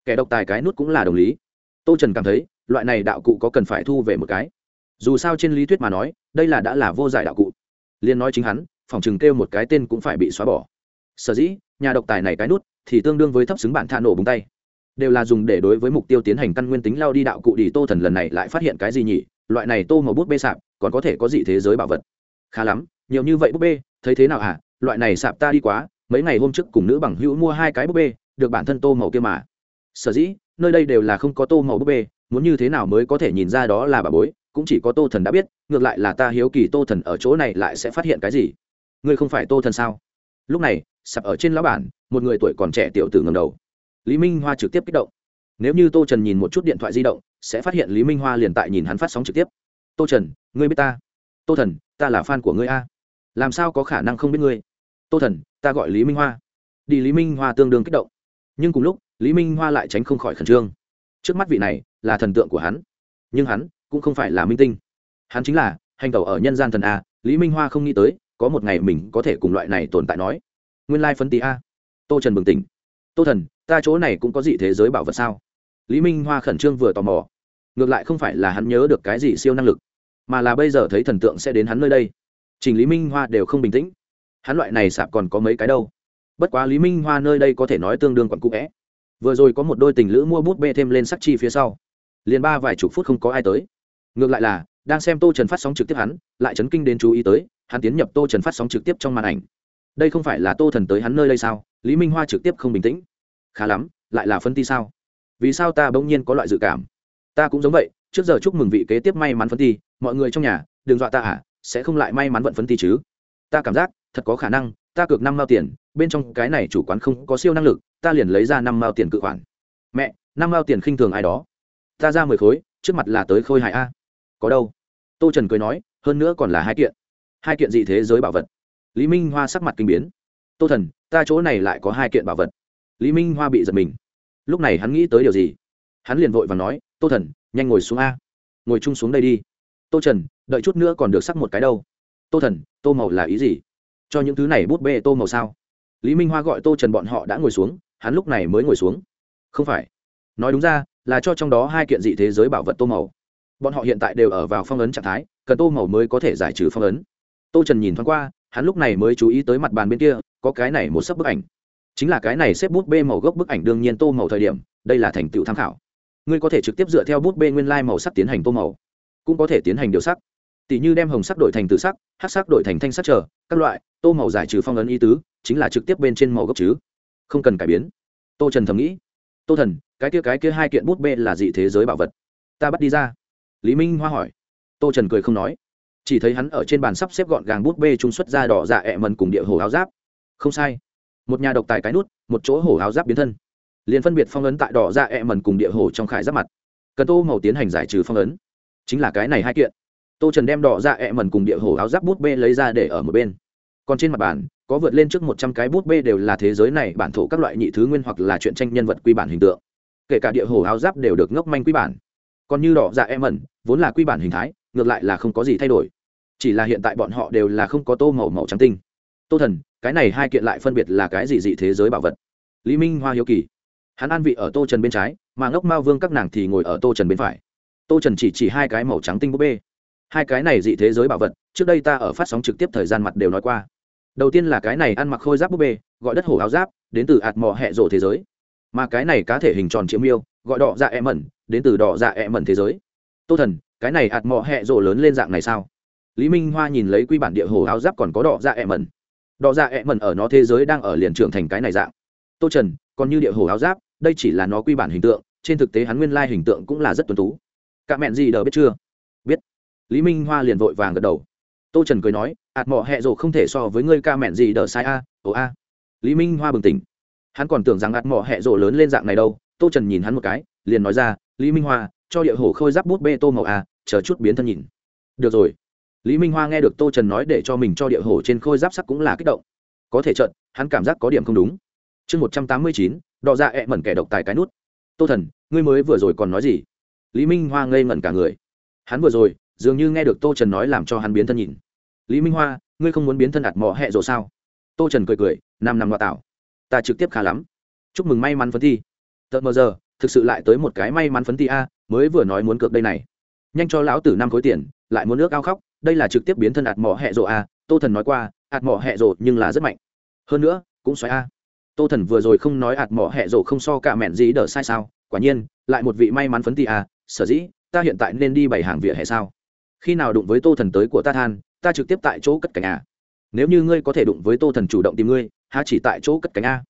Speaker 1: Kẻ độc tài cái nút cũng là đồng lý. Tô trần cảm thấy, loại này đạo cụ có cần phải thu về một cái. Dù sao trên lý thuyết mà nói, đây là đã là vô giải đạo cụ. Liên nói chính hắn, phòng chừng kêu một cái tên cũng phải bị xóa bỏ. Sở dĩ, nhà độc tài này cái nút thì tương đương với thấp xứng bản thả nổ búng tay. Đều là dùng để đối với mục tiêu tiến hành căn nguyên tính lao đi đạo cụ đi, tô thần lần này lại phát hiện cái gì nhỉ? Loại này tô màu bút bê sạp, còn có thể có gì thế giới bảo vật? Khá lắm nhiều như vậy búp bê, thấy thế nào hả? Loại này sạp ta đi quá, mấy ngày hôm trước cùng nữ bằng hữu mua hai cái búp bê, được bản thân tô màu kia mà. Sở dĩ, nơi đây đều là không có tô màu búp bê, muốn như thế nào mới có thể nhìn ra đó là bà bối, cũng chỉ có tô thần đã biết, ngược lại là ta hiếu kỳ tô thần ở chỗ này lại sẽ phát hiện cái gì. Ngươi không phải tô thần sao? Lúc này sập ở trên lão bản, một người tuổi còn trẻ tiểu tử ngầm đầu. Lý minh hoa trực tiếp kích động. Nếu như tô trần nhìn một chút điện thoại di động, sẽ phát hiện lý minh hoa liền tại nhìn hắn phát sóng trực tiếp. Tô trần, ngươi biết ta? Tô thần, ta là fan của ngươi a làm sao có khả năng không biết ngươi? Tô thần, ta gọi lý minh hoa. Đi lý minh hoa tương đương kích động. Nhưng cùng lúc, lý minh hoa lại tránh không khỏi khẩn trương. Trước mắt vị này là thần tượng của hắn. Nhưng hắn cũng không phải là minh tinh. Hắn chính là hành tẩu ở nhân gian thần a, lý minh hoa không nghĩ tới, có một ngày mình có thể cùng loại này tồn tại nói. Nguyên lai phân tí a. Tô trần bừng tỉnh. Tô thần, ta chỗ này cũng có dị thế giới bảo vật sao? Lý minh hoa khẩn trương vừa tò mò. Ngược lại không phải là hắn nhớ được cái gì siêu năng lực, mà là bây giờ thấy thần tượng sẽ đến hắn nơi đây trình lý minh hoa đều không bình tĩnh. Hắn loại này sạp còn có mấy cái đâu? Bất quá lý minh hoa nơi đây có thể nói tương đương quặn cũ vẽ. Vừa rồi có một đôi tình lữ mua bút bê thêm lên sắc chi phía sau. Liền ba vài chục phút không có ai tới. Ngược lại là, đang xem tô trần phát sóng trực tiếp hắn, lại chấn kinh đến chú ý tới, hắn tiến nhập tô trần phát sóng trực tiếp trong màn ảnh. Đây không phải là tô thần tới hắn nơi đây sao? Lý minh hoa trực tiếp không bình tĩnh. Khá lắm, lại là phân ti sao? Vì sao ta bỗng nhiên có loại dự cảm? Ta cũng giống vậy, trước giờ chúc mừng vị kế tiếp may mắn phân ti, mọi người trong nhà, đừng dọa ta à? Sẽ không lại may mắn vận phấn ti chứ. Ta cảm giác, thật có khả năng, ta cược năm mao tiền, bên trong cái này chủ quán không có siêu năng lực, ta liền lấy ra năm mao tiền cự khoản. Mẹ, năm mao tiền khinh thường ai đó? Ta ra mười khối, trước mặt là tới khôi hài a. Có đâu? Tô trần cười nói, hơn nữa còn là hai kiện. Hai kiện gì thế giới bảo vật. Lý minh hoa sắc mặt kinh biến. Tô thần, ta chỗ này lại có hai kiện bảo vật. Lý minh hoa bị giật mình. Lúc này hắn nghĩ tới điều gì? Hắn liền vội và nói, tô thần, nhanh ngồi xuống a. Ngồi chung xuống đây đi tô trần, đợi chút nữa còn được sắc một cái đâu. Tô thần, tô màu là ý gì? Cho những thứ này bút bê tô màu sao? Lý minh hoa gọi tô trần bọn họ đã ngồi xuống, hắn lúc này mới ngồi xuống. Không phải. Nói đúng ra, là cho trong đó hai kiện dị thế giới bảo vật tô màu bọn họ hiện tại đều ở vào phong ấn trạng thái, cần tô màu mới có thể giải trừ phong ấn. Tô trần nhìn thoáng qua, hắn lúc này mới chú ý tới mặt bàn bên kia, có cái này một sấp bức ảnh. Chính là cái này xếp bút bê màu gốc bức ảnh đương nhiên tô màu thời điểm, đây là thành tựu tham khảo. Ngươi có thể trực tiếp dựa theo bút bê nguyên lai màu sắc tiến hành tô màu cũng có thể tiến hành điều sắc. Tỷ như đem hồng sắc đổi thành tự sắc hát sắc đổi thành thanh sắc trở, các loại, tô màu giải trừ phong ấn y tứ, chính là trực tiếp bên trên màu gốc chứ. Không cần cải biến. Tô trần thầm nghĩ. Tô thần, cái kia cái kia hai kiện bút bê là dị thế giới bảo vật. Ta bắt đi ra. Lý minh hoa hỏi. Tô trần cười không nói. Chỉ thấy hắn ở trên bàn sắp xếp gọn gàng bút bê trung xuất ra đỏ dạ ẹ mần cùng địa hồ áo giáp. Không sai. Một nhà độc tài cái nút, một chỗ hổ áo giáp biến thân. Liền phân biệt phong ấn tại đỏ dạ ẹ mần cùng địa hồ trong khải giáp mặt. Cần tô màu tiến hành giải trừ phong ấn chính là cái này hai kiện. Tô trần đem đỏ dạ ẹ mần cùng địa hồ áo giáp bút bê lấy ra để ở một bên. Còn trên mặt bàn, có vượt lên trước một trăm cái bút bê đều là thế giới này bản thổ các loại nhị thứ nguyên hoặc là chuyện tranh nhân vật quy bản hình tượng. Kể cả địa hồ áo giáp đều được ngốc manh quy bản. Còn như đỏ dạ ẹ mần vốn là quy bản hình thái, ngược lại là không có gì thay đổi. Chỉ là hiện tại bọn họ đều là không có tô màu màu trắng tinh. Tô thần, cái này hai kiện lại phân biệt là cái gì dị thế giới bảo vật? Lý minh hoa hiếu kỳ. Hắn an vị ở tô trần bên trái, mà ngốc mao vương các nàng thì ngồi ở tô trần bên phải tô trần chỉ chỉ hai cái màu trắng tinh búp bê. Hai cái này dị thế giới bảo vật, trước đây ta ở phát sóng trực tiếp thời gian mặt đều nói qua. Đầu tiên là cái này ăn mặc khôi giáp búp bê, gọi đất hổ áo giáp, đến từ ạt mò hẹ rổ thế giới. Mà cái này cá thể hình tròn chiếm yêu gọi đỏ dạ e mẩn, đến từ đỏ dạ e mẩn thế giới. Tô thần, cái này ạt mò hẹ rổ lớn lên dạng này sao? Lý minh hoa nhìn lấy quy bản địa hồ áo giáp còn có đỏ dạ e mẩn. Đỏ dạ e mẩn ở nó thế giới đang ở liền trưởng thành cái này dạng. Tô trần, còn như địa hồ áo giáp, đây chỉ là nó quy bản hình tượng, trên thực tế hắn nguyên lai hình tượng cũng là rất tuân tú cả mẹn gì đờ biết chưa? Biết. Lý minh hoa liền vội vàng gật đầu. Tô trần cười nói, ạt mọ hẹ rồ không thể so với ngươi ca mẹn gì đờ sai a, ồ a. Lý minh hoa bừng tỉnh. Hắn còn tưởng rằng ạt mọ hẹ rồ lớn lên dạng này đâu, tô trần nhìn hắn một cái, liền nói ra, lý minh hoa, cho địa hổ khôi giáp bút bê tô màu a, chờ chút biến thân nhìn. Được rồi. Lý minh hoa nghe được tô trần nói để cho mình cho địa hổ trên khôi giáp sắc cũng là kích động. Có thể trận hắn cảm giác có điểm không đúng. Chương một trăm tám mươi chín đọ ra dạ ẹ mẩn kẻ độc tài cái nút. Tô thần, ngươi mới vừa rồi còn nói gì? Lý minh hoa ngây ngẩn cả người. Hắn vừa rồi, dường như nghe được tô trần nói làm cho hắn biến thân nhìn. Lý minh hoa, ngươi không muốn biến thân ạt mò hẹ rồi sao? Tô trần cười cười năm năm loa tạo. Ta trực tiếp khá lắm. Chúc mừng may mắn phấn thi. Tợt mờ giờ, thực sự lại tới một cái may mắn phấn thi a, mới vừa nói muốn cược đây này. Nhanh cho lão tử năm khối tiền, lại muốn nước ao khóc, đây là trực tiếp biến thân ạt mỏ hẹ rộ a, tô thần nói qua, ạt mỏ hẹ rộ nhưng là rất mạnh. Hơn nữa, cũng xoáy a. Tô thần vừa rồi không nói ạt mỏ hẹ rộ không so cả mẹn gì đỡ sai sao, quả nhiên, lại một vị may mắn phấn ti a sở dĩ ta hiện tại nên đi bảy hàng vỉa hè sao? Khi nào đụng với tô thần tới của ta than ta trực tiếp tại chỗ cất cánh a nếu như ngươi có thể đụng với tô thần chủ động tìm ngươi há chỉ tại chỗ cất cánh a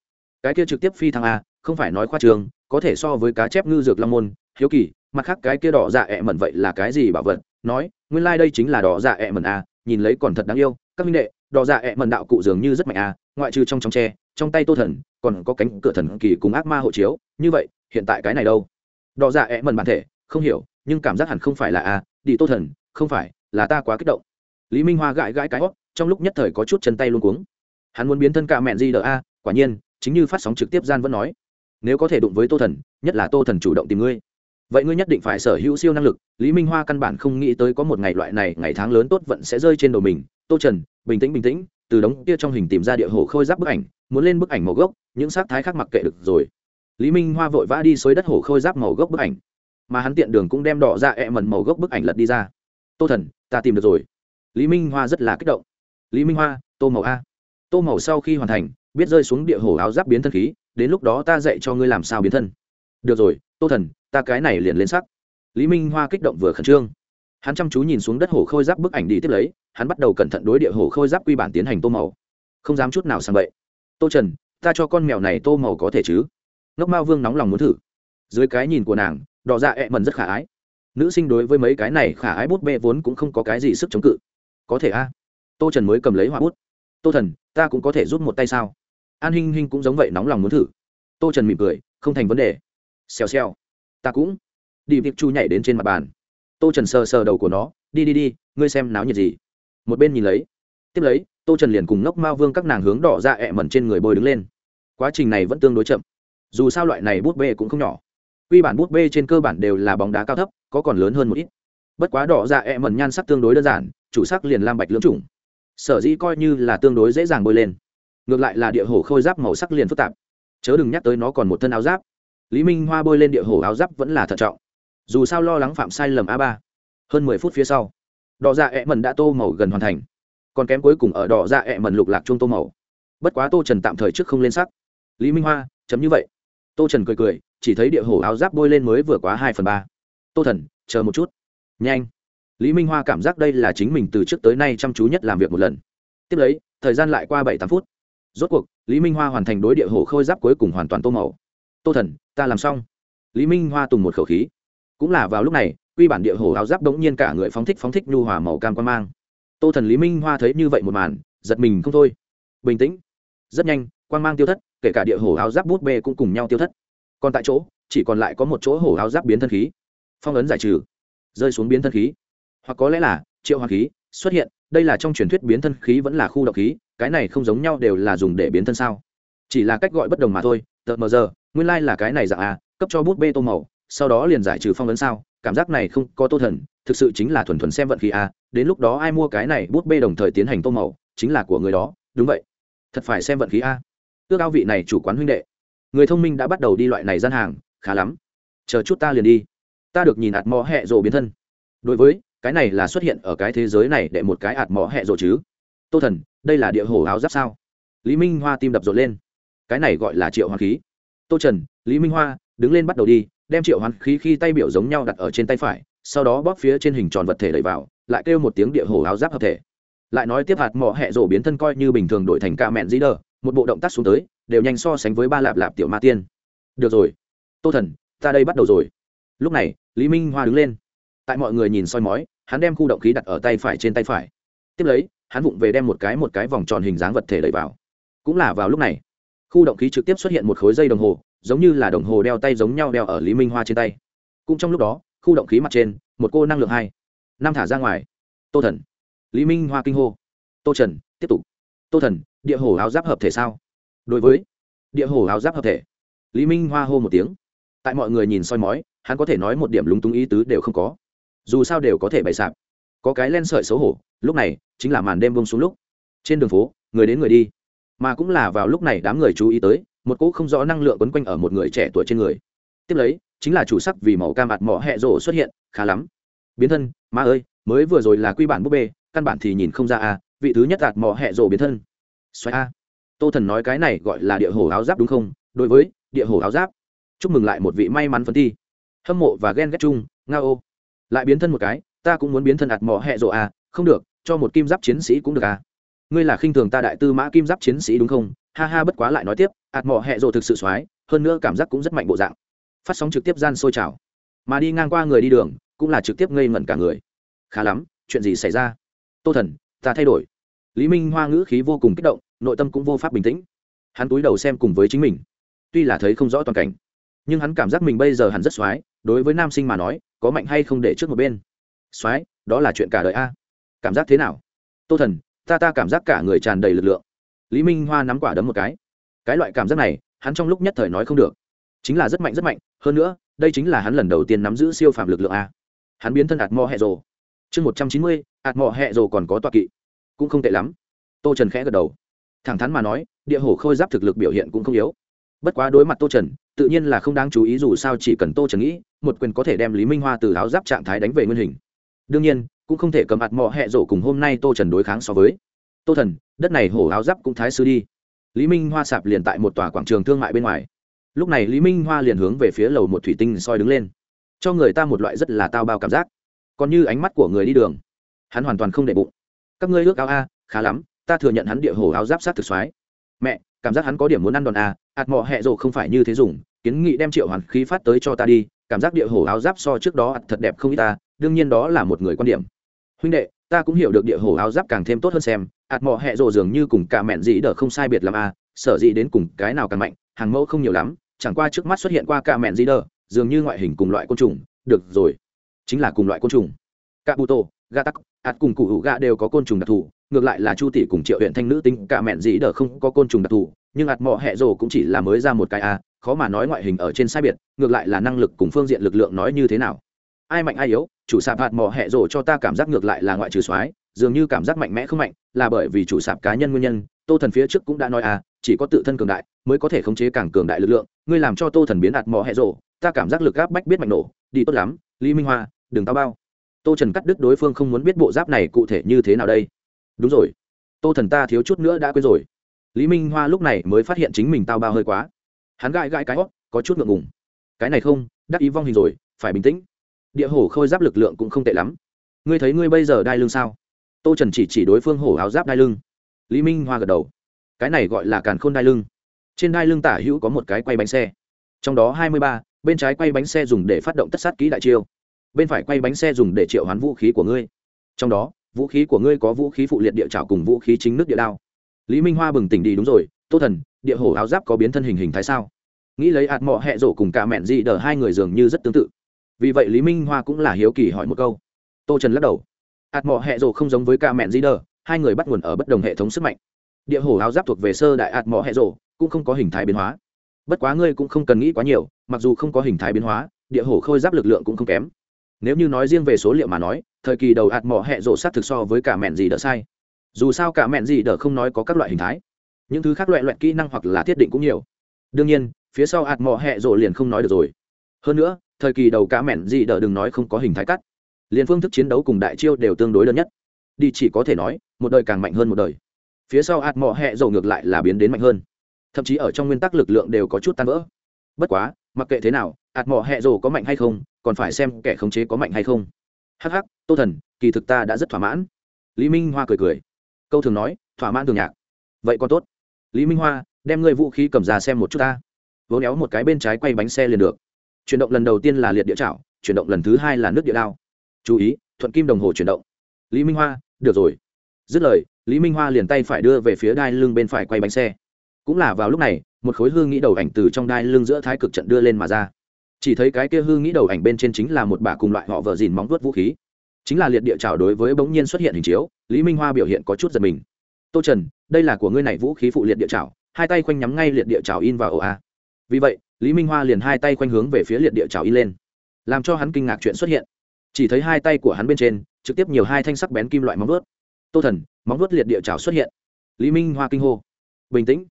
Speaker 1: cái kia trực tiếp phi thăng a không phải nói khoa trường có thể so với cá chép ngư dược long môn hiếu kỳ mặt khác cái kia đỏ dạ ẹ mẩn vậy là cái gì bảo vật? Nói nguyên lai、like、đây chính là đỏ dạ ẹ mẩn a nhìn lấy còn thật đáng yêu các minh đệ đỏ dạ ẹ mẩn đạo cụ dường như rất mạnh a, ngoại trừ trong trong tre trong tay tô thần còn có cánh cửa thần kỳ cùng ác ma hộ chiếu như vậy hiện tại cái này đâu? Đỏ dạ ẹ mẩn bản thể không hiểu, nhưng cảm giác hẳn không phải là a đi tô thần, không phải, là ta quá kích động. Lý minh hoa gãi gãi cái hót, trong lúc nhất thời có chút chân tay luôn cuống. Hắn muốn biến thân cả mẹn di đờ a, quả nhiên, chính như phát sóng trực tiếp gian vẫn nói. Nếu có thể đụng với tô thần, nhất là tô thần chủ động tìm ngươi. Vậy ngươi nhất định phải sở hữu siêu năng lực, lý minh hoa căn bản không nghĩ tới có một ngày loại này, ngày tháng lớn tốt vận sẽ rơi trên đầu mình. Tô trần, bình tĩnh bình tĩnh, từ đống kia trong hình tìm ra địa hồ khôi giáp bức ảnh, muốn lên bức ảnh màu gốc, những sắc thái khác mặc kệ được rồi. Lý minh hoa vội vã đi xới đất hồ khôi giáp màu gốc bức ảnh mà hắn tiện đường cũng đem đỏ ra ẹ mần màu gốc bức ảnh lật đi ra. Tô thần, ta tìm được rồi. Lý minh hoa rất là kích động. Lý minh hoa, tô màu a. Tô màu sau khi hoàn thành, biết rơi xuống địa hồ áo giáp biến thân khí, đến lúc đó ta dạy cho ngươi làm sao biến thân. Được rồi, tô thần, ta cái này liền lên sắc. Lý minh hoa kích động vừa khẩn trương. Hắn chăm chú nhìn xuống đất hồ khôi giáp bức ảnh đi tiếp lấy, hắn bắt đầu cẩn thận đối địa hồ khôi giáp quy bản tiến hành tô màu. Không dám chút nào sang vậy tô trần, ta cho con mèo này tô màu có thể chứ? Ngốc mao vương nóng lòng muốn thử. Dưới cái nhìn của nàng đỏ dạ ẹ mần rất khả ái. Nữ sinh đối với mấy cái này khả ái bút bê vốn cũng không có cái gì sức chống cự. Có thể a. Tô trần mới cầm lấy họa bút. Tô thần, ta cũng có thể rút một tay sao? An hinh hinh cũng giống vậy nóng lòng muốn thử. Tô trần mỉm cười, không thành vấn đề. Xèo xèo. Ta cũng. Đi việc chu nhảy đến trên mặt bàn. Tô trần sờ sờ đầu của nó, đi đi đi, ngươi xem náo nhiệt gì. Một bên nhìn lấy. Tiếp lấy, tô trần liền cùng ngốc mao vương các nàng hướng đỏ ra ẹ mẩn trên người bôi đứng lên. Quá trình này vẫn tương đối chậm. Dù sao loại này bút bê cũng không nhỏ quy bản bút bê trên cơ bản đều là bóng đá cao thấp, có còn lớn hơn một ít. Bất quá đỏ dạ e mẩn nhan sắc tương đối đơn giản, chủ sắc liền lam bạch lưỡng chủng. Sở dĩ coi như là tương đối dễ dàng bôi lên. Ngược lại là địa hồ khôi giáp màu sắc liền phức tạp. Chớ đừng nhắc tới nó còn một thân áo giáp. Lý minh hoa bôi lên địa hồ áo giáp vẫn là thận trọng. Dù sao lo lắng phạm sai lầm a ba. Hơn mười phút phía sau, đỏ dạ ẹ mần đã tô màu gần hoàn thành. Còn kém cuối cùng ở đỏ dạ ẹ mần lục lạc chung tô màu. Bất quá tô trần tạm thời trước không lên sắc. Lý minh hoa, chấm như vậy tô trần cười cười, chỉ thấy địa hổ áo giáp bôi lên mới vừa quá hai phần ba. Tô thần, chờ một chút. Nhanh. Lý minh hoa cảm giác đây là chính mình từ trước tới nay chăm chú nhất làm việc một lần. Tiếp lấy, thời gian lại qua bảy tám phút. Rốt cuộc, lý minh hoa hoàn thành đối địa hổ khôi giáp cuối cùng hoàn toàn tô màu. Tô thần, ta làm xong. Lý minh hoa tùng một khẩu khí. Cũng là vào lúc này, quy bản địa hổ áo giáp đống nhiên cả người phóng thích phóng thích nhu hòa màu cam quan mang. Tô thần lý minh hoa thấy như vậy một màn, giật mình không thôi. Bình tĩnh. Rất nhanh quan mang tiêu thất, kể cả địa hổ áo giáp bút bê cũng cùng nhau tiêu thất. Còn tại chỗ, chỉ còn lại có một chỗ hổ áo giáp biến thân khí. Phong ấn giải trừ. Rơi xuống biến thân khí. Hoặc có lẽ là, triệu hoàng khí xuất hiện, đây là trong truyền thuyết biến thân khí vẫn là khu độc khí, cái này không giống nhau đều là dùng để biến thân sao. Chỉ là cách gọi bất đồng mà thôi, tờ mờ giờ, nguyên lai、like、là cái này dạng a, cấp cho bút bê tô màu, sau đó liền giải trừ phong ấn sao, cảm giác này không có tô thần, thực sự chính là thuần thuần xem vận khí a, đến lúc đó ai mua cái này bút bê đồng thời tiến hành tô màu, chính là của người đó, đúng vậy. Thật phải xem vận khí a ước ao vị này chủ quán huynh đệ. Người thông minh đã bắt đầu đi loại này gian hàng, khá lắm. Chờ chút ta liền đi. Ta được nhìn ạt mò hẹ rộ biến thân. Đối với, cái này là xuất hiện ở cái thế giới này để một cái ạt mò hẹ rộ chứ. Tô thần, đây là địa hồ áo giáp sao? Lý minh hoa tim đập rộn lên. Cái này gọi là triệu hoàng khí. Tô trần, lý minh hoa, đứng lên bắt đầu đi, đem triệu hoàng khí khi tay biểu giống nhau đặt ở trên tay phải, sau đó bóp phía trên hình tròn vật thể đẩy vào, lại kêu một tiếng địa hồ áo giáp hợp thể. Lại nói tiếp hạt mỏ hẹ rổ biến thân coi như bình thường đổi thành ca mẹn dĩ đờ một bộ động tác xuống tới, đều nhanh so sánh với ba lạp lạp tiểu ma tiên. Được rồi. Tô thần, ta đây bắt đầu rồi. Lúc này, lý minh hoa đứng lên. Tại mọi người nhìn soi mói, hắn đem khu động khí đặt ở tay phải trên tay phải. Tiếp lấy, hắn vụng về đem một cái một cái vòng tròn hình dáng vật thể đẩy vào. Cũng là vào lúc này, khu động khí trực tiếp xuất hiện một khối dây đồng hồ, giống như là đồng hồ đeo tay giống nhau đeo ở lý minh hoa trên tay. Cũng trong lúc đó, khu động khí mặt trên, một cô năng lượng hai. Năm thả ra ngoài. Tô thần. Lý minh hoa kinh hô. Tô trần, tiếp tục tô thần, địa hồ áo giáp hợp thể sao? Đối với, địa hồ áo giáp hợp thể. Lý minh hoa hô một tiếng. Tại mọi người nhìn soi mói, hắn có thể nói một điểm lúng túng ý tứ đều không có. Dù sao đều có thể bày sạp. Có cái len sợi xấu hổ, lúc này chính là màn đêm bông xuống lúc. Trên đường phố, người đến người đi. Mà cũng là vào lúc này đám người chú ý tới, một cỗ không rõ năng lượng quấn quanh ở một người trẻ tuổi trên người. Tiếp lấy, chính là chủ sắc vì màu cam mặt mỏ hẹ rổ xuất hiện, khá lắm. Biến thân, ma ơi, mới vừa rồi là quy bản búp bê, căn bản thì nhìn không ra à? Vị thứ nhất ạt mỏ hẹ rồ biến thân. Xoay a. Tô thần nói cái này gọi là địa hồ áo giáp đúng không? Đối với địa hồ áo giáp, chúc mừng lại một vị may mắn phân thi. Hâm mộ và ghen ghét chung, nga ô. Lại biến thân một cái, ta cũng muốn biến thân ạt mỏ hẹ rộ à không được, cho một kim giáp chiến sĩ cũng được à ngươi là khinh thường ta đại tư mã kim giáp chiến sĩ đúng không? Ha ha bất quá lại nói tiếp ạt mỏ hẹ rộ thực sự x hơn nữa cảm giác cũng rất mạnh bộ dạng. Phát sóng trực tiếp gian sôi trào. Mà đi ngang qua người đi đường, cũng là trực tiếp ngây ngẩn cả người. Khá lắm, chuyện gì xảy ra? Tô thần, ta thay đổi lý minh hoa ngữ khí vô cùng kích động, nội tâm cũng vô pháp bình tĩnh. Hắn túi đầu xem cùng với chính mình. Tuy là thấy không rõ toàn cảnh, nhưng hắn cảm giác mình bây giờ hẳn rất x o á i đối với nam sinh mà nói, có mạnh hay không để trước một bên. X o á i đó là chuyện cả đời a. Cảm giác thế nào? Tô thần, ta ta cảm giác cả người tràn đầy lực lượng. Lý minh hoa nắm quả đấm một cái. Cái loại cảm giác này, hắn trong lúc nhất thời nói không được. Chính là rất mạnh rất mạnh. Hơn nữa, đây chính là hắn lần đầu tiên nắm giữ siêu phạm lực lượng a. Hắn biến thân ạt mò hẹ rồ chương một trăm chín mươi ạt mò hẹ rồ còn có toa kỵ cũng không tệ lắm. Tô trần khẽ gật đầu. Thẳng thắn mà nói, địa hổ khôi giáp thực lực biểu hiện cũng không yếu. Bất quá đối mặt tô trần, tự nhiên là không đáng chú ý dù sao chỉ cần tô trần nghĩ, một quyền có thể đem lý minh hoa từ áo giáp trạng thái đánh về nguyên hình. Đương nhiên, cũng không thể cầm hạt mọ hẹ rổ cùng hôm nay tô trần đối kháng so với. Tô thần, đất này hổ áo giáp cũng thái sư đi. Lý minh hoa sạp liền tại một tòa quảng trường thương mại bên ngoài. Lúc này lý minh hoa liền hướng về phía lầu một thủy tinh soi đứng lên. Cho người ta một loại rất là tao bao cảm giác. Còn như ánh mắt của người đi đường, hắn hoàn toàn không để bụng các ngươi ước áo a, khá lắm, ta thừa nhận hắn địa hổ áo giáp sát thực xoái mẹ, cảm giác hắn có điểm muốn ăn đòn a ạt mọ hẹ rộ không phải như thế dùng, kiến nghị đem triệu hoàn khí phát tới cho ta đi, cảm giác địa hổ áo giáp so trước đó thật đẹp không ít ta, đương nhiên đó là một người quan điểm. Huynh đệ, ta cũng hiểu được địa hổ áo giáp càng thêm tốt hơn xem ạt mọ hẹ rộ dường như cùng cả mẹn dĩ đờ không sai biệt làm a, sở dĩ đến cùng cái nào càng mạnh, hàng mẫu không nhiều lắm, chẳng qua trước mắt xuất hiện qua cả mẹn dĩ đờ, dường như ngoại hình cùng loại côn trùng, được rồi, chính là cùng loại côn trùng. Cả bù tô gà tắc ạt cùng cụ hữu gạ đều có côn trùng đặc thù, ngược lại là chu tỷ cùng triệu huyện thanh nữ tính, cả mẹn dĩ đờ không có côn trùng đặc thù, nhưng ạt mọ hẹ rồ cũng chỉ là mới ra một cái a, khó mà nói ngoại hình ở trên sai biệt, ngược lại là năng lực cùng phương diện lực lượng nói như thế nào. Ai mạnh ai yếu, chủ sạp hạt mọ hẹ rồ cho ta cảm giác ngược lại là ngoại trừ soái, dường như cảm giác mạnh mẽ không mạnh, là bởi vì chủ sạp cá nhân nguyên nhân, tô thần phía trước cũng đã nói à chỉ có tự thân cường đại mới có thể khống chế càng cường đại lực lượng, ngươi làm cho tô thần biến hạt mò hẹ rồ, ta cảm giác lực gáp bách biết mạnh nổ, đi tốt lắm, lý minh hoa, đừng tao bao tô trần cắt đứt đối phương không muốn biết bộ giáp này cụ thể như thế nào đây. Đúng rồi. Tô thần ta thiếu chút nữa đã quên rồi. Lý minh hoa lúc này mới phát hiện chính mình tao bao hơi quá. Hắn gãi gãi cái hót có chút ngượng ngùng. Cái này không, đắc ý vong hình rồi, phải bình tĩnh. Địa hổ khôi giáp lực lượng cũng không tệ lắm. Ngươi thấy ngươi bây giờ đai lưng sao? Tô trần chỉ chỉ đối phương hổ áo giáp đai lưng. Lý minh hoa gật đầu. Cái này gọi là càn khôn đai lưng. Trên đai lưng tả hữu có một cái quay bánh xe. Trong đó hai mươi ba, bên trái quay bánh xe dùng để phát động tất sát kỹ đại chiêu bên phải quay bánh xe dùng để triệu hoán vũ khí của ngươi. Trong đó, vũ khí của ngươi có vũ khí phụ liệt địa trảo cùng vũ khí chính nước địa đao. Lý minh hoa bừng tỉnh đi đúng rồi, tô thần, địa hổ áo giáp có biến thân hình hình thái sao? Nghĩ lấy ạt mọ hẹ rổ cùng cả mẹn dị đờ hai người dường như rất tương tự. Vì vậy lý minh hoa cũng là hiếu kỳ hỏi một câu. Tô trần lắc đầu. Ạt mọ hẹ rổ không giống với cả mẹn dị đờ, hai người bắt nguồn ở bất đồng hệ thống sức mạnh. Địa hổ áo giáp thuộc về sơ đại ạt mọ hẹ rổ, cũng không có hình thái biến hóa. Bất quá ngươi cũng không cần nghĩ quá nhiều, mặc dù không có hình thái biến hóa, địa hổ khôi giáp lực lượng cũng không kém nếu như nói riêng về số liệu mà nói, thời kỳ đầu ạt mỏ hẹ rộ sát thực so với cả mẹn gì đỡ sai. Dù sao cả mẹn gì đỡ không nói có các loại hình thái. Những thứ khác loại loại kỹ năng hoặc là thiết định cũng nhiều. Đương nhiên, phía sau ạt mỏ hẹ rộ liền không nói được rồi. Hơn nữa, thời kỳ đầu cả mẹn gì đỡ đừng nói không có hình thái cắt. Liền phương thức chiến đấu cùng đại chiêu đều tương đối đơn nhất. Đi chỉ có thể nói, một đời càng mạnh hơn một đời. Phía sau ạt mỏ hẹ rộ ngược lại là biến đến mạnh hơn. Thậm chí ở trong nguyên tắc lực lượng đều có chút tan vỡ. Bất quá, mặc kệ thế nào ạt mỏ hẹ rồ có mạnh hay không còn phải xem kẻ khống chế có mạnh hay không. Hắc hắc, tô thần, kỳ thực ta đã rất thỏa mãn. Lý minh hoa cười cười. Câu thường nói, thỏa mãn thường nhạc. Vậy còn tốt. Lý minh hoa, đem ngươi vũ khí cầm ra xem một chút ta. Vỗ néo một cái bên trái quay bánh xe liền được. Chuyển động lần đầu tiên là liệt địa chảo, chuyển động lần thứ hai là nước địa đao. Chú ý, thuận kim đồng hồ chuyển động. Lý minh hoa, được rồi. Dứt lời, lý minh hoa liền tay phải đưa về phía đai lưng bên phải quay bánh xe. Cũng là vào lúc này, một khối hương nghĩ đầu ảnh từ trong đai lưng giữa thái cực trận đưa lên mà ra chỉ thấy cái kia hương nghĩ đầu ảnh bên trên chính là một bà cùng loại họ vợ dìn móng vuốt vũ khí. Chính là liệt địa trào đối với bỗng nhiên xuất hiện hình chiếu, lý minh hoa biểu hiện có chút giật mình. Tô trần, đây là của ngươi này vũ khí phụ liệt địa trào hai tay khoanh nhắm ngay liệt địa trào in vào ổ a. Vì vậy, lý minh hoa liền hai tay khoanh hướng về phía liệt địa trào in lên, làm cho hắn kinh ngạc chuyện xuất hiện. Chỉ thấy hai tay của hắn bên trên, trực tiếp nhiều hai thanh sắc bén kim loại móng vuốt. Tô thần, móng vuốt liệt địa trào xuất hiện. Lý minh hoa kinh hô. Bình tĩnh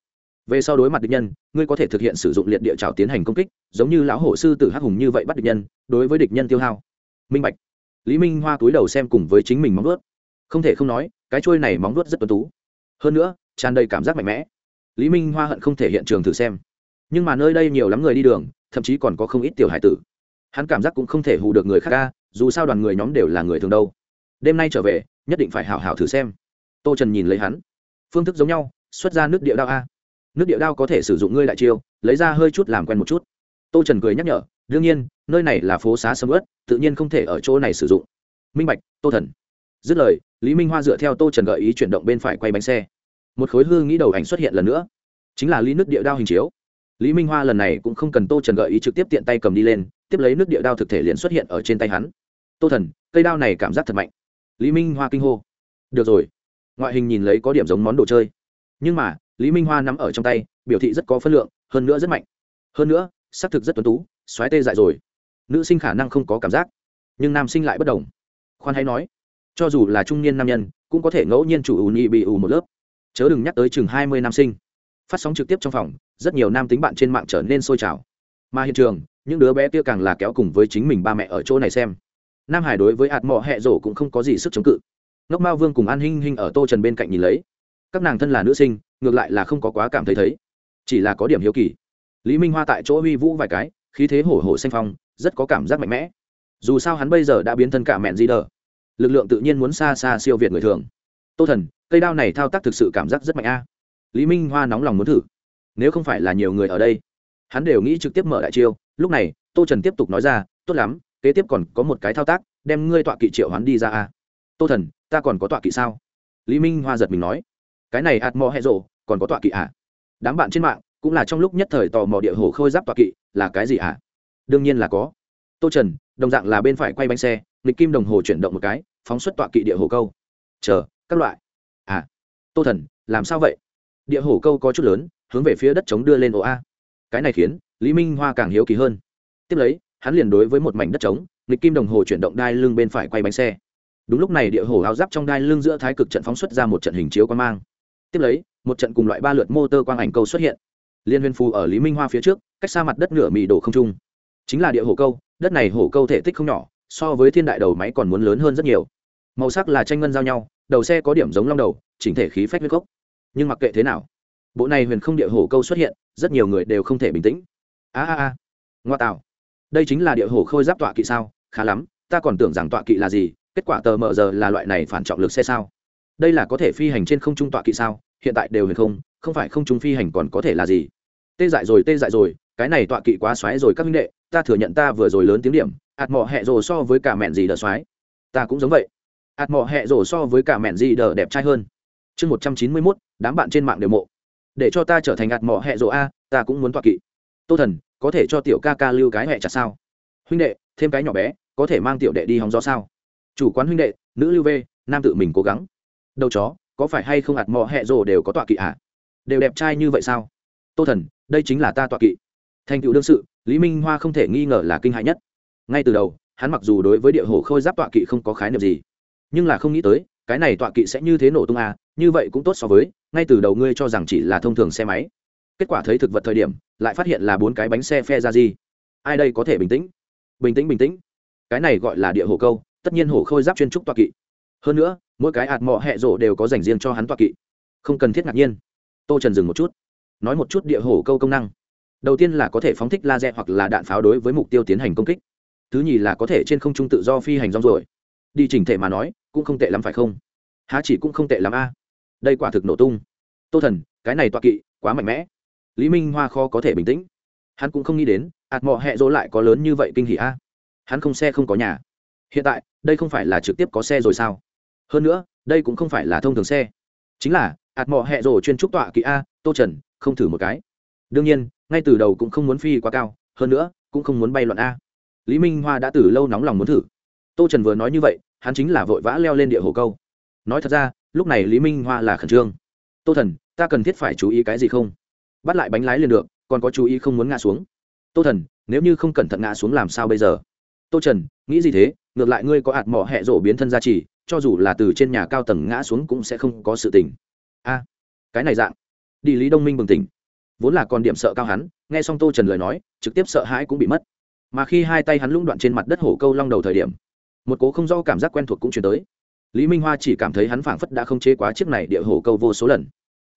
Speaker 1: về sau đối mặt địch nhân, ngươi có thể thực hiện sử dụng liệt địa trào tiến hành công kích, giống như lão hổ sư tử hắc hùng như vậy bắt địch nhân, đối với địch nhân tiêu hao. Minh bạch. Lý minh hoa túi đầu xem cùng với chính mình móng vuốt. Không thể không nói, cái trôi này móng vuốt rất tuân tú. Hơn nữa, tràn đầy cảm giác mạnh mẽ. Lý minh hoa hận không thể hiện trường thử xem. Nhưng mà nơi đây nhiều lắm người đi đường, thậm chí còn có không ít tiểu hải tử. Hắn cảm giác cũng không thể hù được người khác ca dù sao đoàn người nhóm đều là người thường đâu. Đêm nay trở về, nhất định phải hảo hảo thử xem. Tô trần nhìn lấy hắn. Phương thức giống nhau, xuất ra nước địa đao a nước địa đao có thể sử dụng ngươi đại chiêu, lấy ra hơi chút làm quen một chút. Tô trần cười nhắc nhở, đương nhiên, nơi này là phố xá sầm ớt tự nhiên không thể ở chỗ này sử dụng. Minh bạch, tô thần. Dứt lời, lý minh hoa dựa theo tô trần gợi ý chuyển động bên phải quay bánh xe. Một khối hư nghĩ đầu ảnh xuất hiện lần nữa. Chính là lý nước địa đao hình chiếu. Lý minh hoa lần này cũng không cần tô trần gợi ý trực tiếp tiện tay cầm đi lên, tiếp lấy nước địa đao thực thể liền xuất hiện ở trên tay hắn. Tô thần, cây đao này cảm giác thật mạnh. Lý minh hoa kinh hô. Được rồi. Ngoại hình nhìn lấy có điểm giống món đồ chơi. Nhưng mà lý minh hoa nắm ở trong tay, biểu thị rất có phân lượng, hơn nữa rất mạnh. Hơn nữa xác thực rất tuấn tú, xoáy tê dại rồi. Nữ sinh khả năng không có cảm giác, nhưng nam sinh lại bất đồng. Khoan hay nói, cho dù là trung niên nam nhân, cũng có thể ngẫu nhiên chủ ù nhị bị ù một lớp. Chớ đừng nhắc tới chừng hai mươi nam sinh. Phát sóng trực tiếp trong phòng, rất nhiều nam tính bạn trên mạng trở nên sôi trào. Mà hiện trường, những đứa bé kia càng là kéo cùng với chính mình ba mẹ ở chỗ này xem. Nam hải đối với hạt mọ hẹ rổ cũng không có gì sức chống cự. Ngốc mao vương cùng an hinh hinh ở tô trần bên cạnh nhìn lấy. Các nàng thân là nữ sinh ngược lại là không có quá cảm thấy thấy. Chỉ là có điểm hiếu kỳ. Lý minh hoa tại chỗ huy vũ vài cái, khí thế hổ hổ xanh phong, rất có cảm giác mạnh mẽ. Dù sao hắn bây giờ đã biến thân cả mẹn di đờ. Lực lượng tự nhiên muốn xa xa siêu việt người thường. Tô thần, cây đao này thao tác thực sự cảm giác rất mạnh a. Lý minh hoa nóng lòng muốn thử. Nếu không phải là nhiều người ở đây, hắn đều nghĩ trực tiếp mở đại chiêu. Lúc này, tô trần tiếp tục nói ra, tốt lắm, kế tiếp còn có một cái thao tác, đem ngươi tọa kỵ triệu hắn đi ra a. Tô thần, ta còn có tọa kỵ sao? Lý minh hoa giật mình nói. Cái này ạt mò hẹ rộ còn có tọa kỵ à? Đám bạn trên mạng cũng là trong lúc nhất thời tò mò địa hồ khôi giáp tọa kỵ là cái gì à? Đương nhiên là có. Tô trần, đồng dạng là bên phải quay bánh xe, nghịch kim đồng hồ chuyển động một cái, phóng xuất tọa kỵ địa hồ câu. Chờ, các loại. À tô thần, làm sao vậy? Địa hồ câu có chút lớn, hướng về phía đất trống đưa lên ổ a. Cái này khiến lý minh hoa càng hiếu kỳ hơn. Tiếp lấy, hắn liền đối với một mảnh đất trống, nghịch kim đồng hồ chuyển động đai lưng bên phải quay bánh xe. Đúng lúc này địa hồ áo giáp trong đai lưng giữa thái cực trận phóng xuất ra một trận hình chiếu quan mang tiếp lấy, một trận cùng loại ba lượt mô quang ảnh câu xuất hiện. Liên huyền phù ở lý minh hoa phía trước, cách xa mặt đất nửa mì đổ không trung. Chính là địa hồ câu, đất này hổ câu thể tích không nhỏ, so với thiên đại đầu máy còn muốn lớn hơn rất nhiều. Màu sắc là tranh ngân giao nhau, đầu xe có điểm giống long đầu, chỉnh thể khí phách huyết cốc nhưng mặc kệ thế nào, bộ này huyền không địa hổ câu xuất hiện, rất nhiều người đều không thể bình tĩnh. A a a. Ngoa tạo. Đây chính là địa hổ khôi giáp tọa kỵ sao? Khá lắm, ta còn tưởng rằng tọa kỵ là gì, kết quả tờ mờ giờ là loại này phản trọng lực xe sao? Đây là có thể phi hành trên không trung tọa kỵ sao? Hiện tại đều huyền không không phải không trung phi hành còn có thể là gì? Tê dại rồi, tê dại rồi, cái này tọa kỵ quá xoáy rồi các minh đệ, ta thừa nhận ta vừa rồi lớn tiếng điểm, ạt mỏ hẹ rồ so với cả mẹn gì đờ xoáy. Ta cũng giống vậy. Ạt mỏ hẹ rồ so với cả mẹn gì đờ đẹp trai hơn. Chương một trăm chín mươi mốt, đám bạn trên mạng đều mộ. Để cho ta trở thành ạt mỏ hẹ rồ a, ta cũng muốn tọa kỵ. Tô thần, có thể cho tiểu ca ca lưu cái hẹ chặt sao? Huynh đệ, thêm cái nhỏ bé, có thể mang tiểu đệ đi hóng gió sao? Chủ quán huynh đệ, nữ lưu v nam tự mình cố gắng đầu chó, có phải hay không ạt mò hẹ rồ đều có tọa kỵ ạ à? đều đẹp trai như vậy sao? Tô thần, đây chính là ta tọa kỵ. Thành tựu đương sự, lý minh hoa không thể nghi ngờ là kinh hại nhất. Ngay từ đầu, hắn mặc dù đối với địa hồ khôi giáp tọa kỵ không có khái niệm gì, nhưng là không nghĩ tới, cái này tọa kỵ sẽ như thế nổ tung à như vậy cũng tốt so với, ngay từ đầu ngươi cho rằng chỉ là thông thường xe máy. Kết quả thấy thực vật thời điểm, lại phát hiện là bốn cái bánh xe phe ra gì. Ai đây có thể bình tĩnh? Bình tĩnh bình tĩnh. Cái này gọi là địa hồ câu, tất nhiên hồ khôi giáp chuyên trúc tọa kỵ. Hơn nữa mỗi cái ạt mọ hẹ rổ đều có dành riêng cho hắn tọa kỵ. Không cần thiết ngạc nhiên. Tô trần dừng một chút, nói một chút địa hổ câu công năng. Đầu tiên là có thể phóng thích laser hoặc là đạn pháo đối với mục tiêu tiến hành công kích. Thứ nhì là có thể trên không trung tự do phi hành rong rồi đi chỉnh thể mà nói, cũng không tệ lắm phải không? Há chỉ cũng không tệ lắm a. Đây quả thực nổ tung. Tô thần, cái này tọa kỵ quá mạnh mẽ. Lý minh hoa kho có thể bình tĩnh. Hắn cũng không nghĩ đến, ạt mọ hẹ dỗ lại có lớn như vậy kinh hỉ a. Hắn không xe không có nhà. Hiện tại, đây không phải là trực tiếp có xe rồi sao? Hơn nữa, đây cũng không phải là thông thường xe. Chính là ạt mọ hẹ rồ chuyên trúc tọa kỹ a, tô trần, không thử một cái. Đương nhiên, ngay từ đầu cũng không muốn phi quá cao, hơn nữa, cũng không muốn bay loạn a. Lý minh hoa đã từ lâu nóng lòng muốn thử. Tô trần vừa nói như vậy, hắn chính là vội vã leo lên địa hồ câu. Nói thật ra, lúc này lý minh hoa là khẩn trương. Tô thần, ta cần thiết phải chú ý cái gì không? Bắt lại bánh lái liền được, còn có chú ý không muốn ngã xuống. Tô thần, nếu như không cẩn thận ngã xuống làm sao bây giờ? Tô trần, nghĩ gì thế? Ngược lại ngươi có ạt mỏ hẹ rổ biến thân gia trì cho dù là từ trên nhà cao tầng ngã xuống cũng sẽ không có sự tình. A, cái này dạng. Đi lý đông minh bừng tỉnh. Vốn là còn điểm sợ cao hắn, nghe xong tô trần lời nói, trực tiếp sợ hãi cũng bị mất. Mà khi hai tay hắn lũng đoạn trên mặt đất hổ câu long đầu thời điểm, một cố không do cảm giác quen thuộc cũng chuyển tới. Lý minh hoa chỉ cảm thấy hắn phảng phất đã không chế quá chiếc này địa hổ câu vô số lần.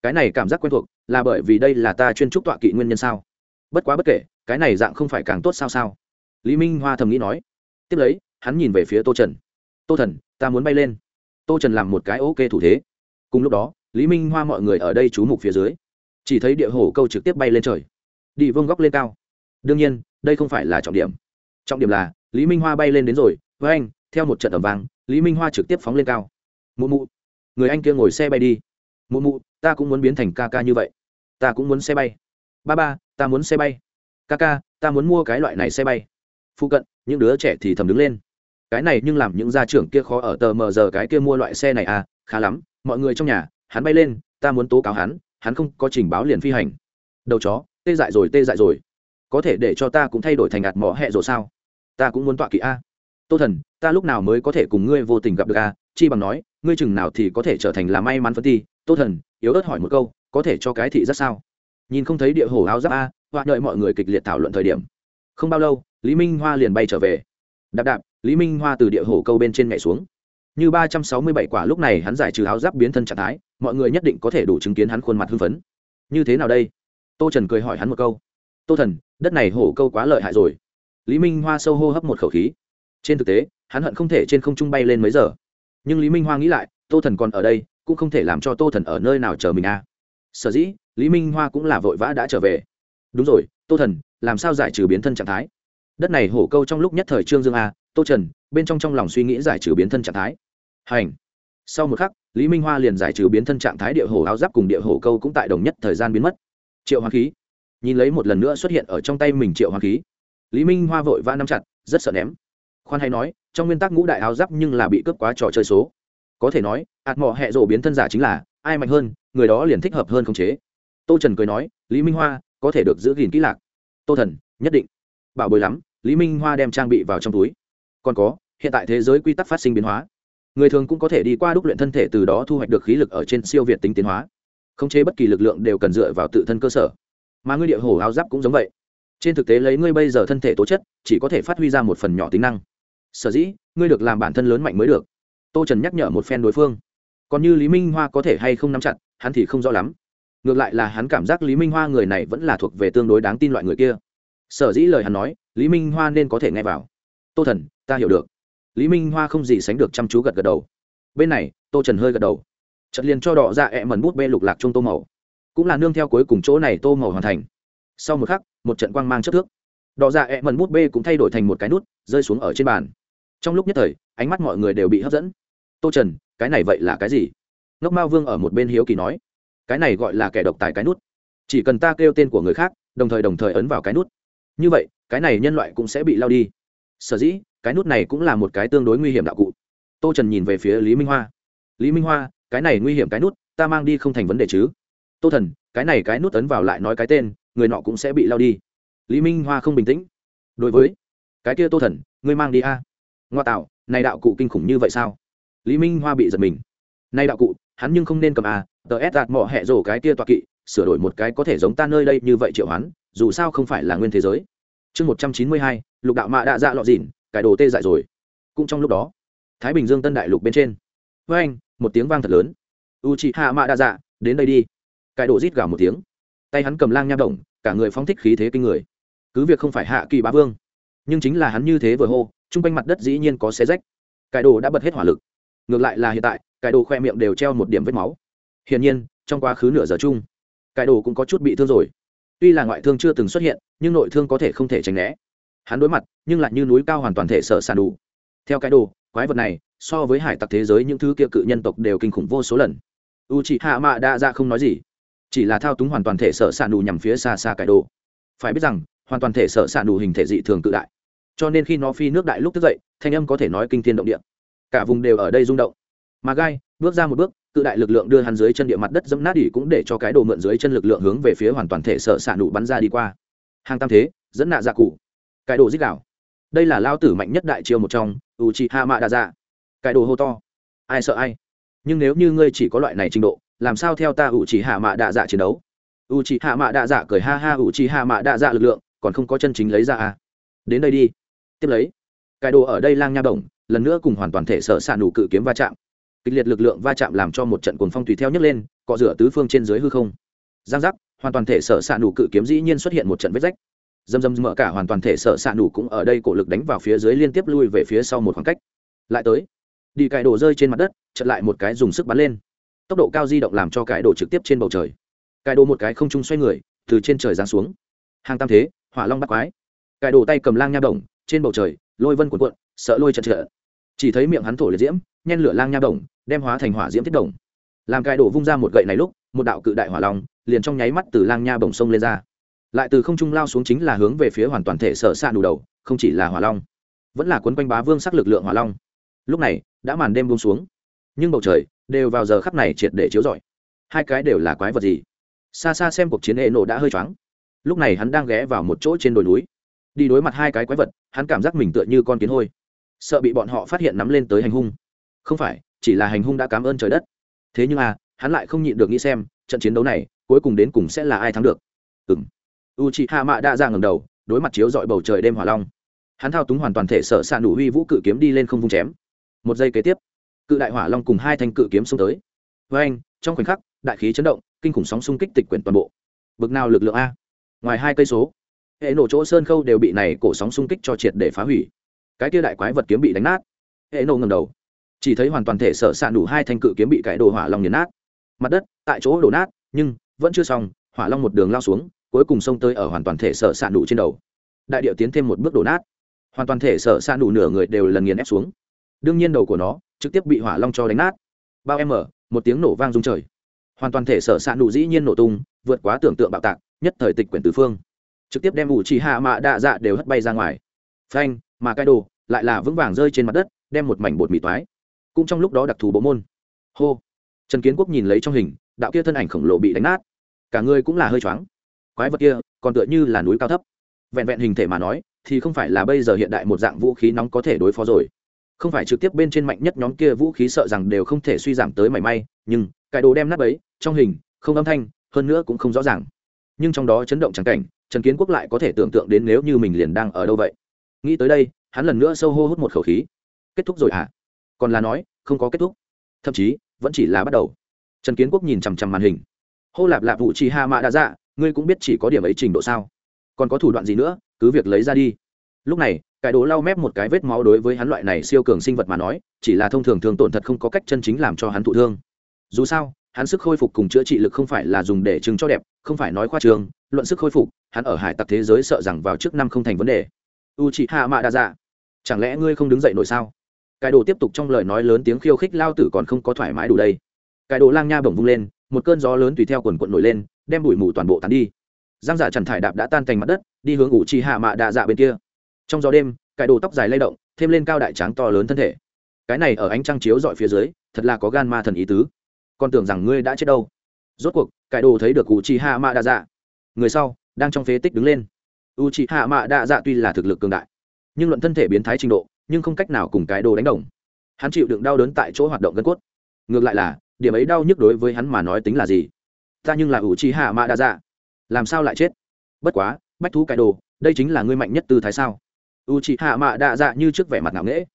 Speaker 1: Cái này cảm giác quen thuộc là bởi vì đây là ta chuyên trúc tọa kỵ nguyên nhân sao? Bất quá bất kể, cái này dạng không phải càng tốt sao sao? Lý minh hoa thầm nghĩ nói. Tiếp lấy, hắn nhìn về phía tô trần. Tô thần ta muốn bay lên. Tô trần làm một cái ok thủ thế. Cùng lúc đó, lý minh hoa mọi người ở đây trú mục phía dưới. Chỉ thấy địa hổ câu trực tiếp bay lên trời. Đi vương góc lên cao. Đương nhiên, đây không phải là trọng điểm. Trọng điểm là, lý minh hoa bay lên đến rồi, với anh, theo một trận ẩm vang, lý minh hoa trực tiếp phóng lên cao. Mụ mụ, người anh kia ngồi xe bay đi. Mụ mụ, ta cũng muốn biến thành ca ca như vậy. Ta cũng muốn xe bay. Ba ba, ta muốn xe bay. Ca ca, ta muốn mua cái loại này xe bay. Phụ cận, những đứa trẻ thì thầm đứng lên cái này nhưng làm những gia trưởng kia khó ở tờ mờ giờ cái kia mua loại xe này à khá lắm, mọi người trong nhà, hắn bay lên, ta muốn tố cáo hắn hắn không có trình báo liền phi hành. Đầu chó, tê dại rồi, tê dại rồi. Có thể để cho ta cũng thay đổi thành ngạt mỏ hẹ rồi sao? Ta cũng muốn tọa kỵ a. Tô thần, ta lúc nào mới có thể cùng ngươi vô tình gặp được a? Chi bằng nói, ngươi chừng nào thì có thể trở thành là may mắn phân ti. Tô thần, yếu ớt hỏi một câu, có thể cho cái thị rất sao? Nhìn không thấy địa hồ áo giáp a hoa đợi mọi người kịch liệt thảo luận thời điểm. Không bao lâu, lý minh hoa liền bay trở về. Đạp đạp lý minh hoa từ địa hồ câu bên trên nhảy xuống. Như ba trăm sáu mươi bảy quả lúc này hắn giải trừ áo giáp biến thân trạng thái, mọi người nhất định có thể đủ chứng kiến hắn khuôn mặt hưng phấn. Như thế nào đây? Tô trần cười hỏi hắn một câu. Tô thần, đất này hổ câu quá lợi hại rồi. Lý minh hoa sâu hô hấp một khẩu khí. Trên thực tế, hắn hận không thể trên không trung bay lên mấy giờ. Nhưng lý minh hoa nghĩ lại, tô thần còn ở đây, cũng không thể làm cho tô thần ở nơi nào chờ mình à. sở dĩ, lý minh hoa cũng là vội vã đã trở về. Đúng rồi, tô thần, làm sao giải trừ biến thân trạng thái? Đất này hổ câu trong lúc nhất thời trương dương a tô trần, bên trong trong lòng suy nghĩ giải trừ biến thân trạng thái. Hành. Sau một khắc, lý minh hoa liền giải trừ biến thân trạng thái địa hồ áo giáp cùng địa hồ câu cũng tại đồng nhất thời gian biến mất. Triệu hoa khí. Nhìn lấy một lần nữa xuất hiện ở trong tay mình triệu hoa khí. Lý minh hoa vội vã nắm chặt, rất sợ ném. Khoan hay nói, trong nguyên tắc ngũ đại áo giáp nhưng là bị cướp quá trò chơi số. Có thể nói ạt mỏ hẹ rộ biến thân giả chính là, ai mạnh hơn, người đó liền thích hợp hơn khống chế. Tô trần cười nói, lý minh hoa, có thể được giữ gìn kỹ lạc. Tô thần, nhất định. Bảo bồi lắm, lý minh hoa đem trang bị vào trong túi còn có, hiện tại thế giới quy tắc phát sinh biến hóa. Người thường cũng có thể đi qua đúc luyện thân thể từ đó thu hoạch được khí lực ở trên siêu việt tính tiến hóa. Khống chế bất kỳ lực lượng đều cần dựa vào tự thân cơ sở. Mà ngươi địa hổ áo giáp cũng giống vậy. Trên thực tế lấy ngươi bây giờ thân thể tố chất, chỉ có thể phát huy ra một phần nhỏ tính năng. Sở dĩ, ngươi được làm bản thân lớn mạnh mới được. Tô trần nhắc nhở một phen đối phương. Còn như lý minh hoa có thể hay không nắm chặt, hắn thì không rõ lắm. Ngược lại là hắn cảm giác lý minh hoa người này vẫn là thuộc về tương đối đáng tin loại người kia. Sở dĩ lời hắn nói, lý minh hoa nên có thể nghe vào. Tô thần ta hiểu được. Lý minh hoa không gì sánh được chăm chú gật gật đầu. Bên này, tô trần hơi gật đầu. Trận liền cho đỏ ra ẹ mần bút bê lục lạc trong tô màu. Cũng là nương theo cuối cùng chỗ này tô màu hoàn thành. Sau một khắc, một trận quang mang chất thước. Đỏ dạ ẹ mần bút bê cũng thay đổi thành một cái nút, rơi xuống ở trên bàn. Trong lúc nhất thời, ánh mắt mọi người đều bị hấp dẫn. Tô trần, cái này vậy là cái gì? Ngốc mao vương ở một bên hiếu kỳ nói. Cái này gọi là kẻ độc tài cái nút. Chỉ cần ta kêu tên của người khác, đồng thời đồng thời ấn vào cái nút. Như vậy, cái này nhân loại cũng sẽ bị lao đi. Sở dĩ cái nút này cũng là một cái tương đối nguy hiểm đạo cụ. Tô trần nhìn về phía lý minh hoa. Lý minh hoa, cái này nguy hiểm cái nút, ta mang đi không thành vấn đề chứ. Tô thần, cái này cái nút ấn vào lại nói cái tên, người nọ cũng sẽ bị lao đi. Lý minh hoa không bình tĩnh. Đối với, cái kia tô thần, ngươi mang đi a. Ngoa tạo, này đạo cụ kinh khủng như vậy sao? Lý minh hoa bị giật mình. Nay đạo cụ, hắn nhưng không nên cầm a, tờ ép đạt mỏ hẹ rổ cái kia toa kỵ, sửa đổi một cái có thể giống ta nơi đây như vậy triệu hắn dù sao không phải là nguyên thế giới. Chương một trăm chín mươi hai, lục đạo mạ đã dạ lọ dìn cải đồ tê dại rồi. Cũng trong lúc đó, thái bình dương tân đại lục bên trên, với anh, một tiếng vang thật lớn. U chị hạ mạ đa dạ đến đây đi. Cải đồ rít gào một tiếng. Tay hắn cầm lang nha động cả người phóng thích khí thế kinh người. Cứ việc không phải hạ kỳ bá vương, nhưng chính là hắn như thế vừa hô chung quanh mặt đất dĩ nhiên có xé rách. Cải đồ đã bật hết hỏa lực. Ngược lại là hiện tại cải đồ khoe miệng đều treo một điểm vết máu. Hiển nhiên, trong quá khứ nửa giờ chung cải đồ cũng có chút bị thương rồi. Tuy là ngoại thương chưa từng xuất hiện, nhưng nội thương có thể không thể tránh né. Hắn đối mặt nhưng lại như núi cao hoàn toàn thể sợ sàn đủ. Theo cái đồ, quái vật này, so với hải tặc thế giới những thứ kia cự nhân tộc đều kinh khủng vô số lần. U chị hạ mạ đa ra không nói gì, chỉ là thao túng hoàn toàn thể sợ sàn đủ nhằm phía xa xa cái đồ. Phải biết rằng, hoàn toàn thể sợ sàn đủ hình thể dị thường cự đại, cho nên khi nó phi nước đại lúc thức dậy, thanh âm có thể nói kinh thiên động địa. Cả vùng đều ở đây rung động. Mà gai, bước ra một bước, cự đại lực lượng đưa hắn dưới chân địa mặt đất dẫm nát đỉ cũng để cho cái đồ mượn dưới chân lực lượng hướng về phía hoàn toàn thể sợ ạ nụ bắn ra đi qua. Hàng tam thế, dẫn nạ dạ cụ. Cái đồ dích đảo đây là lao tử mạnh nhất đại chiêu một trong u chi ha mạ đa dạ cái đồ hô to. Ai sợ ai? Nhưng nếu như ngươi chỉ có loại này trình độ, làm sao theo ta u chi hạ mạ đa dạ chiến đấu? U chi hạ mạ đa dạ cười ha ha u chi hạ mạ đa dạ lực lượng, còn không có chân chính lấy ra à? Đến đây đi. Tiếp lấy. Cái đồ ở đây lang nha động lần nữa cùng hoàn toàn thể sợ xạ nụ cự kiếm va chạm. Kịch liệt lực lượng va chạm làm cho một trận cuồng phong tùy theo nhấc lên, cọ rửa tứ phương trên dưới hư không. Giang giác, hoàn toàn thể sở s nụ cự kiếm dĩ nhiên xuất hiện một trận vết rách dầm dầm mở cả hoàn toàn thể sợ xạ ạ nụ cũng ở đây cổ lực đánh vào phía dưới liên tiếp lui về phía sau một khoảng cách. Lại tới, đi cải đồ rơi trên mặt đất chật lại một cái dùng sức bắn lên. Tốc độ cao di động làm cho cải đồ trực tiếp trên bầu trời. Cải đồ một cái không trung xoay người, từ trên trời giáng xuống. Hàng tam thế, hỏa long bắt quái. Cải đồ tay cầm lang nha đồng, trên bầu trời, lôi vân cuộn cuộn, sợ lôi chật chật chỉ thấy miệng hắn thổ liệt diễm, nhen lửa lang nha đồng, đem hóa thành hỏa diễm tiết đồng. Làm cài đổ vung ra một gậy này lúc, một đạo cự đại hỏa long, liền trong nháy mắt từ lang nha bồng sông lên ra lại từ không trung lao xuống chính là hướng về phía hoàn toàn thể sở s đủ đầu, không chỉ là hỏa long, vẫn là quấn quanh bá vương sắc lực lượng hỏa long. Lúc này, đã màn đêm buông xuống. Nhưng bầu trời đều vào giờ khắp này triệt để chiếu rọi. Hai cái đều là quái vật gì? Xa xa xem cuộc chiến hệ nổ đã hơi choáng. Lúc này hắn đang ghé vào một chỗ trên đồi núi. Đi đối mặt hai cái quái vật, hắn cảm giác mình tựa như con kiến hôi. Sợ bị bọn họ phát hiện nắm lên tới hành hung. Không phải, chỉ là hành hung đã cảm ơn trời đất. Thế nhưng à hắn lại không nhịn được nghĩ xem, trận chiến đấu này cuối cùng đến cùng sẽ là ai thắng được? Ừng u chị hạ mạ đã ra ngầm đầu, đối mặt chiếu dọi bầu trời đêm hỏa long. Hắn thao túng hoàn toàn thể sợ ạ đủ huy vũ cự kiếm đi lên không vung chém. Một giây kế tiếp, cự đại hỏa long cùng hai thanh cự kiếm xông tới. Với anh, trong khoảnh khắc, đại khí chấn động, kinh khủng sóng xung kích tịch quyển toàn bộ. Bực nào lực lượng a? Ngoài hai cây số, hệ nổ chỗ sơn khâu đều bị này cổ sóng xung kích cho triệt để phá hủy. Cái kia đại quái vật kiếm bị đánh nát. Hệ nổ ngầm đầu. Chỉ thấy hoàn toàn thể sợ ạ đủ hai thanh cự kiếm bị cái đồ hỏa long nghiền nát. Mặt đất, tại chỗ đổ nát, nhưng vẫn chưa xong, hỏa long một đường lao xuống cuối cùng xông tới ở hoàn toàn thể sợ ạ nụ trên đầu. Đại điệu tiến thêm một bước đổ nát. Hoàn toàn thể sợ ạ nụ nửa người đều lần nghiền ép xuống. Đương nhiên đầu của nó trực tiếp bị hỏa long cho đánh nát. Bao em mở một tiếng nổ vang rung trời. Hoàn toàn thể sợ ạ nụ dĩ nhiên nổ tung, vượt quá tưởng tượng bạo tạc, nhất thời tịch quyển tứ phương. Trực tiếp đem ủ trì hạ mạ đạ dạ đều hất bay ra ngoài. Phanh mà cai đồ lại là vững vàng rơi trên mặt đất, đem một mảnh bột mì toái. Cũng trong lúc đó đặc thù bộ môn. Hô. Trần kiến quốc nhìn lấy trong hình, đạo kia thân ảnh khổng lồ bị đánh nát. Cả người cũng là hơi choáng quái vật kia còn tựa như là núi cao thấp. Vẹn vẹn hình thể mà nói, thì không phải là bây giờ hiện đại một dạng vũ khí nóng có thể đối phó rồi. Không phải trực tiếp bên trên mạnh nhất nhóm kia vũ khí sợ rằng đều không thể suy giảm tới mảy may, nhưng cái đồ đem nắp ấy, trong hình, không âm thanh, hơn nữa cũng không rõ ràng. Nhưng trong đó chấn động trắng cảnh, trần kiến quốc lại có thể tưởng tượng đến nếu như mình liền đang ở đâu vậy. Nghĩ tới đây, hắn lần nữa sâu hô hút một khẩu khí. Kết thúc rồi à còn là nói, không có kết thúc. Thậm chí, vẫn chỉ là bắt đầu. Trần kiến quốc nhìn chằm chằm màn hình. Hô lạp lạp vụ chi ha mạ đã dạ ngươi cũng biết chỉ có điểm ấy trình độ sao? Còn có thủ đoạn gì nữa? Cứ việc lấy ra đi. Lúc này cải đồ lau mép một cái vết máu đối với hắn loại này siêu cường sinh vật mà nói, chỉ là thông thường thường tổn thật không có cách chân chính làm cho hắn thụ thương. Dù sao, hắn sức khôi phục cùng chữa trị lực không phải là dùng để chứng cho đẹp, không phải nói khoa trường, luận sức khôi phục, hắn ở hải tặc thế giới sợ rằng vào trước năm không thành vấn đề. U chị hạ mạ đa dạ chẳng lẽ ngươi không đứng dậy nổi sao? Cải đồ tiếp tục trong lời nói lớn tiếng khiêu khích lao tử còn không có thoải mái đủ đây. Cải đồ lang nha bổng vung lên, một cơn gió lớn tùy theo quần quận nổi lên đem bụi mù toàn bộ tán đi. Giang giả trần thải đạp đã tan thành mặt đất, đi hướng ủ trì hạ mạ đạ dạ bên kia. Trong gió đêm cải đồ tóc dài lay động, thêm lên cao đại tráng to lớn thân thể. Cái này ở ánh trăng chiếu dọi phía dưới, thật là có gan ma thần ý tứ. Con tưởng rằng ngươi đã chết đâu. Rốt cuộc cải đồ thấy được ủ trì hạ mạ đạ dạ. Người sau, đang trong phế tích đứng lên. U trì hạ mạ đạ dạ tuy là thực lực cường đại, nhưng luận thân thể biến thái trình độ, nhưng không cách nào cùng cái đồ đánh đồng. Hắn chịu đựng đau đớn tại chỗ hoạt động gân cốt. Ngược lại là, điểm ấy đau nhức đối với hắn mà nói tính là gì? Ta nhưng là ủ trì hạ mạ đa dạ. Làm sao lại chết? Bất quá, bách thú cải đồ, đây chính là ngươi mạnh nhất tư thái sao? U trì hạ mạ đa dạ như trước vẻ mặt ngạo nghễ.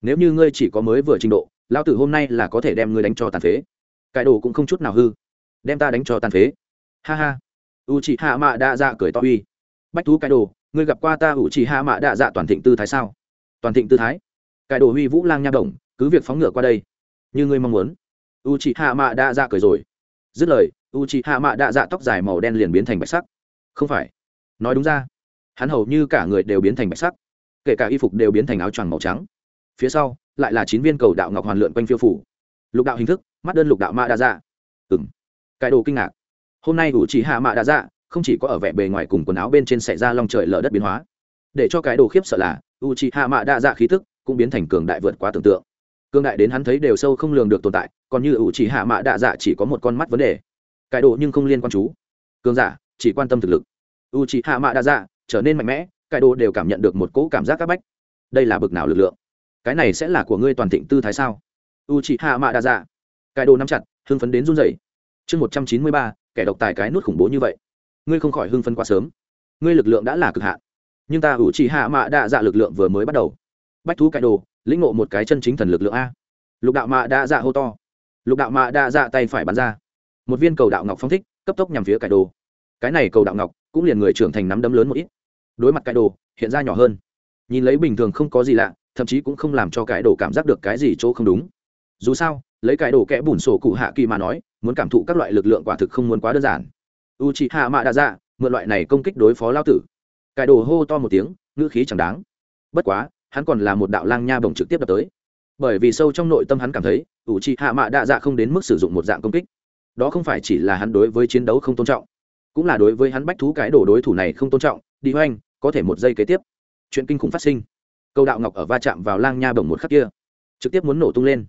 Speaker 1: Nếu như ngươi chỉ có mới vừa trình độ lao tử hôm nay là có thể đem ngươi đánh cho tàn phế. Cải đồ cũng không chút nào hư. Đem ta đánh cho tàn phế. Ha ha. U trì hạ mạ đa dạ cười to uy. Bách thú cải đồ, ngươi gặp qua ta u trì hạ mạ đa dạ toàn thịnh tư thái sao? Toàn thịnh tư thái? Cải đồ huy vũ lang nha đồng, cứ việc phóng ngựa qua đây. Như ngươi mong muốn. U chị hạ mạ đạ dạ cười rồi. Dứt lời u chị hạ mạ đạ dạ tóc dài màu đen liền biến thành bạch sắc. Không phải. Nói đúng ra. Hắn hầu như cả người đều biến thành bạch sắc. Kể cả y phục đều biến thành áo choàng màu trắng. Phía sau, lại là chín viên cầu đạo ngọc hoàn lượn quanh phiêu phủ. Lục đạo hình thức, mắt đơn lục đạo mạ đa dạ ừng cái đồ kinh ngạc. Hôm nay u chỉ hạ mạ đa dạ không chỉ có ở vẻ bề ngoài cùng quần áo bên trên xảy ra lòng trời lở đất biến hóa. Để cho cái đồ khiếp sợ là u chỉ hạ mạ đa dạ khí thức cũng biến thành cường đại vượt quá tưởng tượng. Cường đại đến hắn thấy đều sâu không lường được tồn tại, còn như u chỉ hạ mạ đa dạ chỉ có một con mắt vấn đề. Cải đồ nhưng không liên quan chú. Cường giả, chỉ quan tâm thực lực. U c h ị hạ mạ đa dạ trở nên mạnh mẽ, cải đồ đều cảm nhận được một cỗ cảm giác c áp bách. Đây là bực nào lực lượng? Cái này sẽ là của ngươi toàn thịnh tư thái sao? U c h ị hạ mạ đa dạ cải đồ nắm chặt, hưng phấn đến run dậy chương một trăm chín mươi ba, kẻ độc tài cái nút khủng bố như vậy. Ngươi không khỏi hưng phấn quá sớm. Ngươi lực lượng đã là cực hạn. Nhưng ta u c h ị hạ mạ đa dạ lực lượng vừa mới bắt đầu. Bách thú cải đồ, lĩnh ngộ một cái chân chính thần lực lượng a. Lục đạo mạ đa dạ hô to. Lục đạo mạ đa dạ tay phải bắn ra một viên cầu đạo ngọc phong thích, cấp tốc nhằm phía cải đồ. Cái này cầu đạo ngọc cũng liền người trưởng thành nắm đấm lớn một ít. Đối mặt cải đồ, hiện ra nhỏ hơn. Nhìn lấy bình thường không có gì lạ, thậm chí cũng không làm cho cải đồ cảm giác được cái gì chỗ không đúng. Dù sao, lấy cải đồ kẽ bùn sổ cụ hạ kỳ mà nói, muốn cảm thụ các loại lực lượng quả thực không muốn quá đơn giản. U chị hạ mạ đã dạ mượn loại này công kích đối phó lao tử. Cải đồ hô to một tiếng, ngữ khí chẳng đáng. Bất quá, hắn còn là một đạo lang nha bồng trực tiếp đập tới. Bởi vì sâu trong nội tâm hắn cảm thấy ủ chị hạ mạ đa dạ không đến mức sử dụng một dạng công kích đó không phải chỉ là hắn đối với chiến đấu không tôn trọng, cũng là đối với hắn bách thú cái đổ đối thủ này không tôn trọng, đi hoành có thể một giây kế tiếp, chuyện kinh khủng phát sinh. Câu đạo ngọc ở va chạm vào lang nha bồng một khắc kia, trực tiếp muốn nổ tung lên.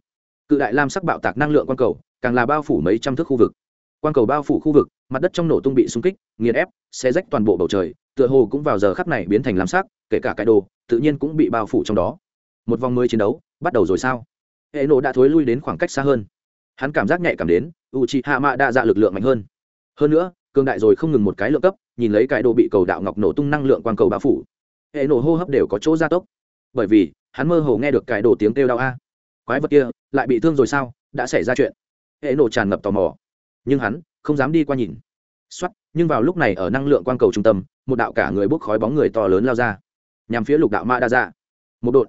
Speaker 1: Cự đại lam sắc bạo tạc năng lượng quang cầu, càng là bao phủ mấy trăm thước khu vực. Quang cầu bao phủ khu vực, mặt đất trong nổ tung bị xung kích, nghiền ép xe rách toàn bộ bầu trời, tựa hồ cũng vào giờ khắc này biến thành lam sắc, kể cả cái đồ, tự nhiên cũng bị bao phủ trong đó. Một vòng mới chiến đấu, bắt đầu rồi sao? Hệ nổ đã thối lui đến khoảng cách xa hơn hắn cảm giác nhạy cảm đến u c hạ mạ đa dạ lực lượng mạnh hơn. Hơn nữa, cường đại rồi không ngừng một cái lượng cấp, nhìn lấy cái đồ bị cầu đạo ngọc nổ tung năng lượng quang cầu bao phủ. Hệ nổ hô hấp đều có chỗ gia tốc. Bởi vì, hắn mơ hồ nghe được cái đồ tiếng kêu đau a. Quái vật kia, lại bị thương rồi sao? Đã xảy ra chuyện. Hệ nổ tràn ngập tò mò. Nhưng hắn, không dám đi qua nhìn. X nhưng vào lúc này ở năng lượng quang cầu trung tâm, một đạo cả người bốc khói bóng người to lớn lao ra. Nhằm phía lục đạo ma đa ra một đột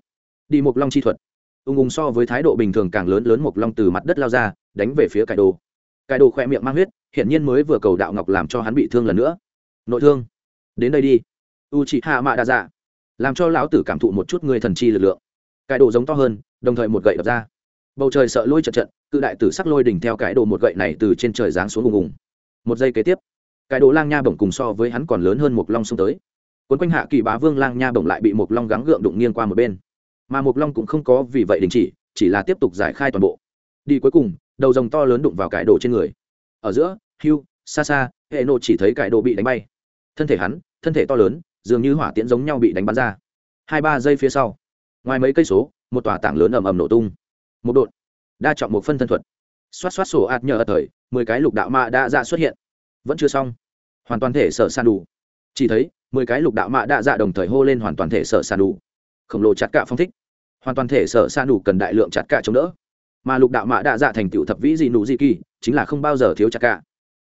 Speaker 1: đi một long chi thuật ung ung so với thái độ bình thường càng lớn lớn một long từ mặt đất lao ra, đánh về phía cải đồ. Cải đồ khoe miệng mang huyết, hiển nhiên mới vừa cầu đạo ngọc làm cho hắn bị thương lần nữa. Nội thương. Đến đây đi. U chị hạ mạ đa dạ làm cho lão tử cảm thụ một chút người thần chi lực lượng. Cải đồ giống to hơn, đồng thời một gậy đập ra. Bầu trời sợ lôi trận trận, cự đại tử sắc lôi đỉnh theo cái đồ một gậy này từ trên trời giáng xuống ùng ùng một giây kế tiếp cái đồ lang nha bổng cùng so với hắn còn lớn hơn một long xông tới. Quấn quanh hạ kỳ bá vương lang nha bổng lại bị một long gắng gượng đụng nghiêng qua một bên mà một long cũng không có vì vậy đình chỉ chỉ là tiếp tục giải khai toàn bộ. Đi cuối cùng, đầu rồng to lớn đụng vào cải đồ trên người. Ở giữa hưu xa xa hệ nộ chỉ thấy cải đồ bị đánh bay. Thân thể hắn, thân thể to lớn, dường như hỏa tiễn giống nhau bị đánh bắn ra. Hai ba giây phía sau, ngoài mấy cây số, một tòa tảng lớn ầm ầm nổ tung. Một đột, đa trọng một phân thân thuật. Xoát xoát sổ ạt nhờ ở thời, mười cái lục đạo mạ đã dạ xuất hiện. Vẫn chưa xong. Hoàn toàn thể sở sàn đủ. Chỉ thấy, mười cái lục đạo mạ đã dạ đồng thời hô lên hoàn toàn thể sở sàn đủ khổng lồ chặt cạ phong thích. Hoàn toàn thể sở san đủ cần đại lượng chặt cạ chống đỡ. Mà lục đạo mạ đạ dạ thành tựu thập vĩ gì nụ gì kỳ, chính là không bao giờ thiếu chặt cạ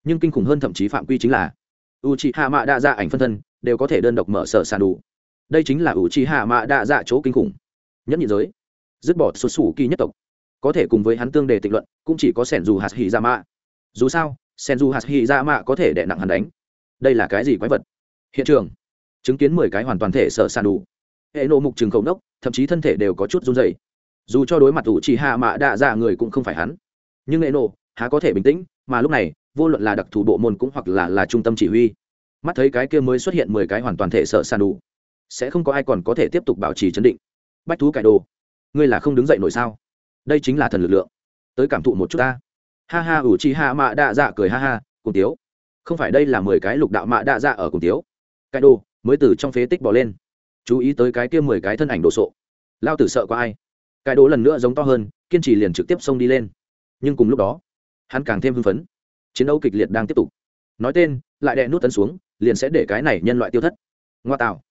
Speaker 1: nhưng kinh khủng hơn thậm chí phạm quy chính là u c h i hạ mạ đạ dạ ảnh phân thân đều có thể đơn độc mở sở san đủ đây chính là u c h i hạ mạ đạ dạ chỗ kinh khủng. Nhất nhị giới, dứt bỏ xuất xù kỳ nhất tộc. Có thể cùng với hắn tương đề tịnh luận, cũng chỉ có sẻn dù hạt hỉ ra mạ dù sao sẻn dù hạt hỉ ra mạ có thể đè nặng hắn đánh. Đây là cái gì quái vật? Hiện trường, chứng kiến mười cái hoàn toàn thể sở sàn đủ hệ nộ mục trường khẩu đốc thậm chí thân thể đều có chút run dày dù cho đối mặt ủ chỉ hạ mạ đạ dạ người cũng không phải hắn. Nhưng hệ nộ há có thể bình tĩnh, mà lúc này, vô luận là đặc thù bộ môn cũng hoặc là là trung tâm chỉ huy. Mắt thấy cái kia mới xuất hiện mười cái hoàn toàn thể sợ sàn đủ, sẽ không có ai còn có thể tiếp tục bảo trì chấn định. Bách thú cải đồ, ngươi là không đứng dậy nổi sao? Đây chính là thần lực lượng. Tới cảm thụ một chút ta. Ha ha, ủ chi ha mạ đạ dạ cười ha ha, cùng tiếu. Không phải đây là mười cái lục đạo mạ đạ dạ ở cùng tiếu. Cải đồ, mới từ trong phế tích bỏ lên chú ý tới cái kia mười cái thân ảnh đồ sộ. Lao tử sợ có ai. Cái đố lần nữa giống to hơn, kiên trì liền trực tiếp xông đi lên. Nhưng cùng lúc đó, hắn càng thêm hưng phấn. Chiến đấu kịch liệt đang tiếp tục. Nói tên, lại đè nút tấn xuống, liền sẽ để cái này nhân loại tiêu thất. Ngoa tạo.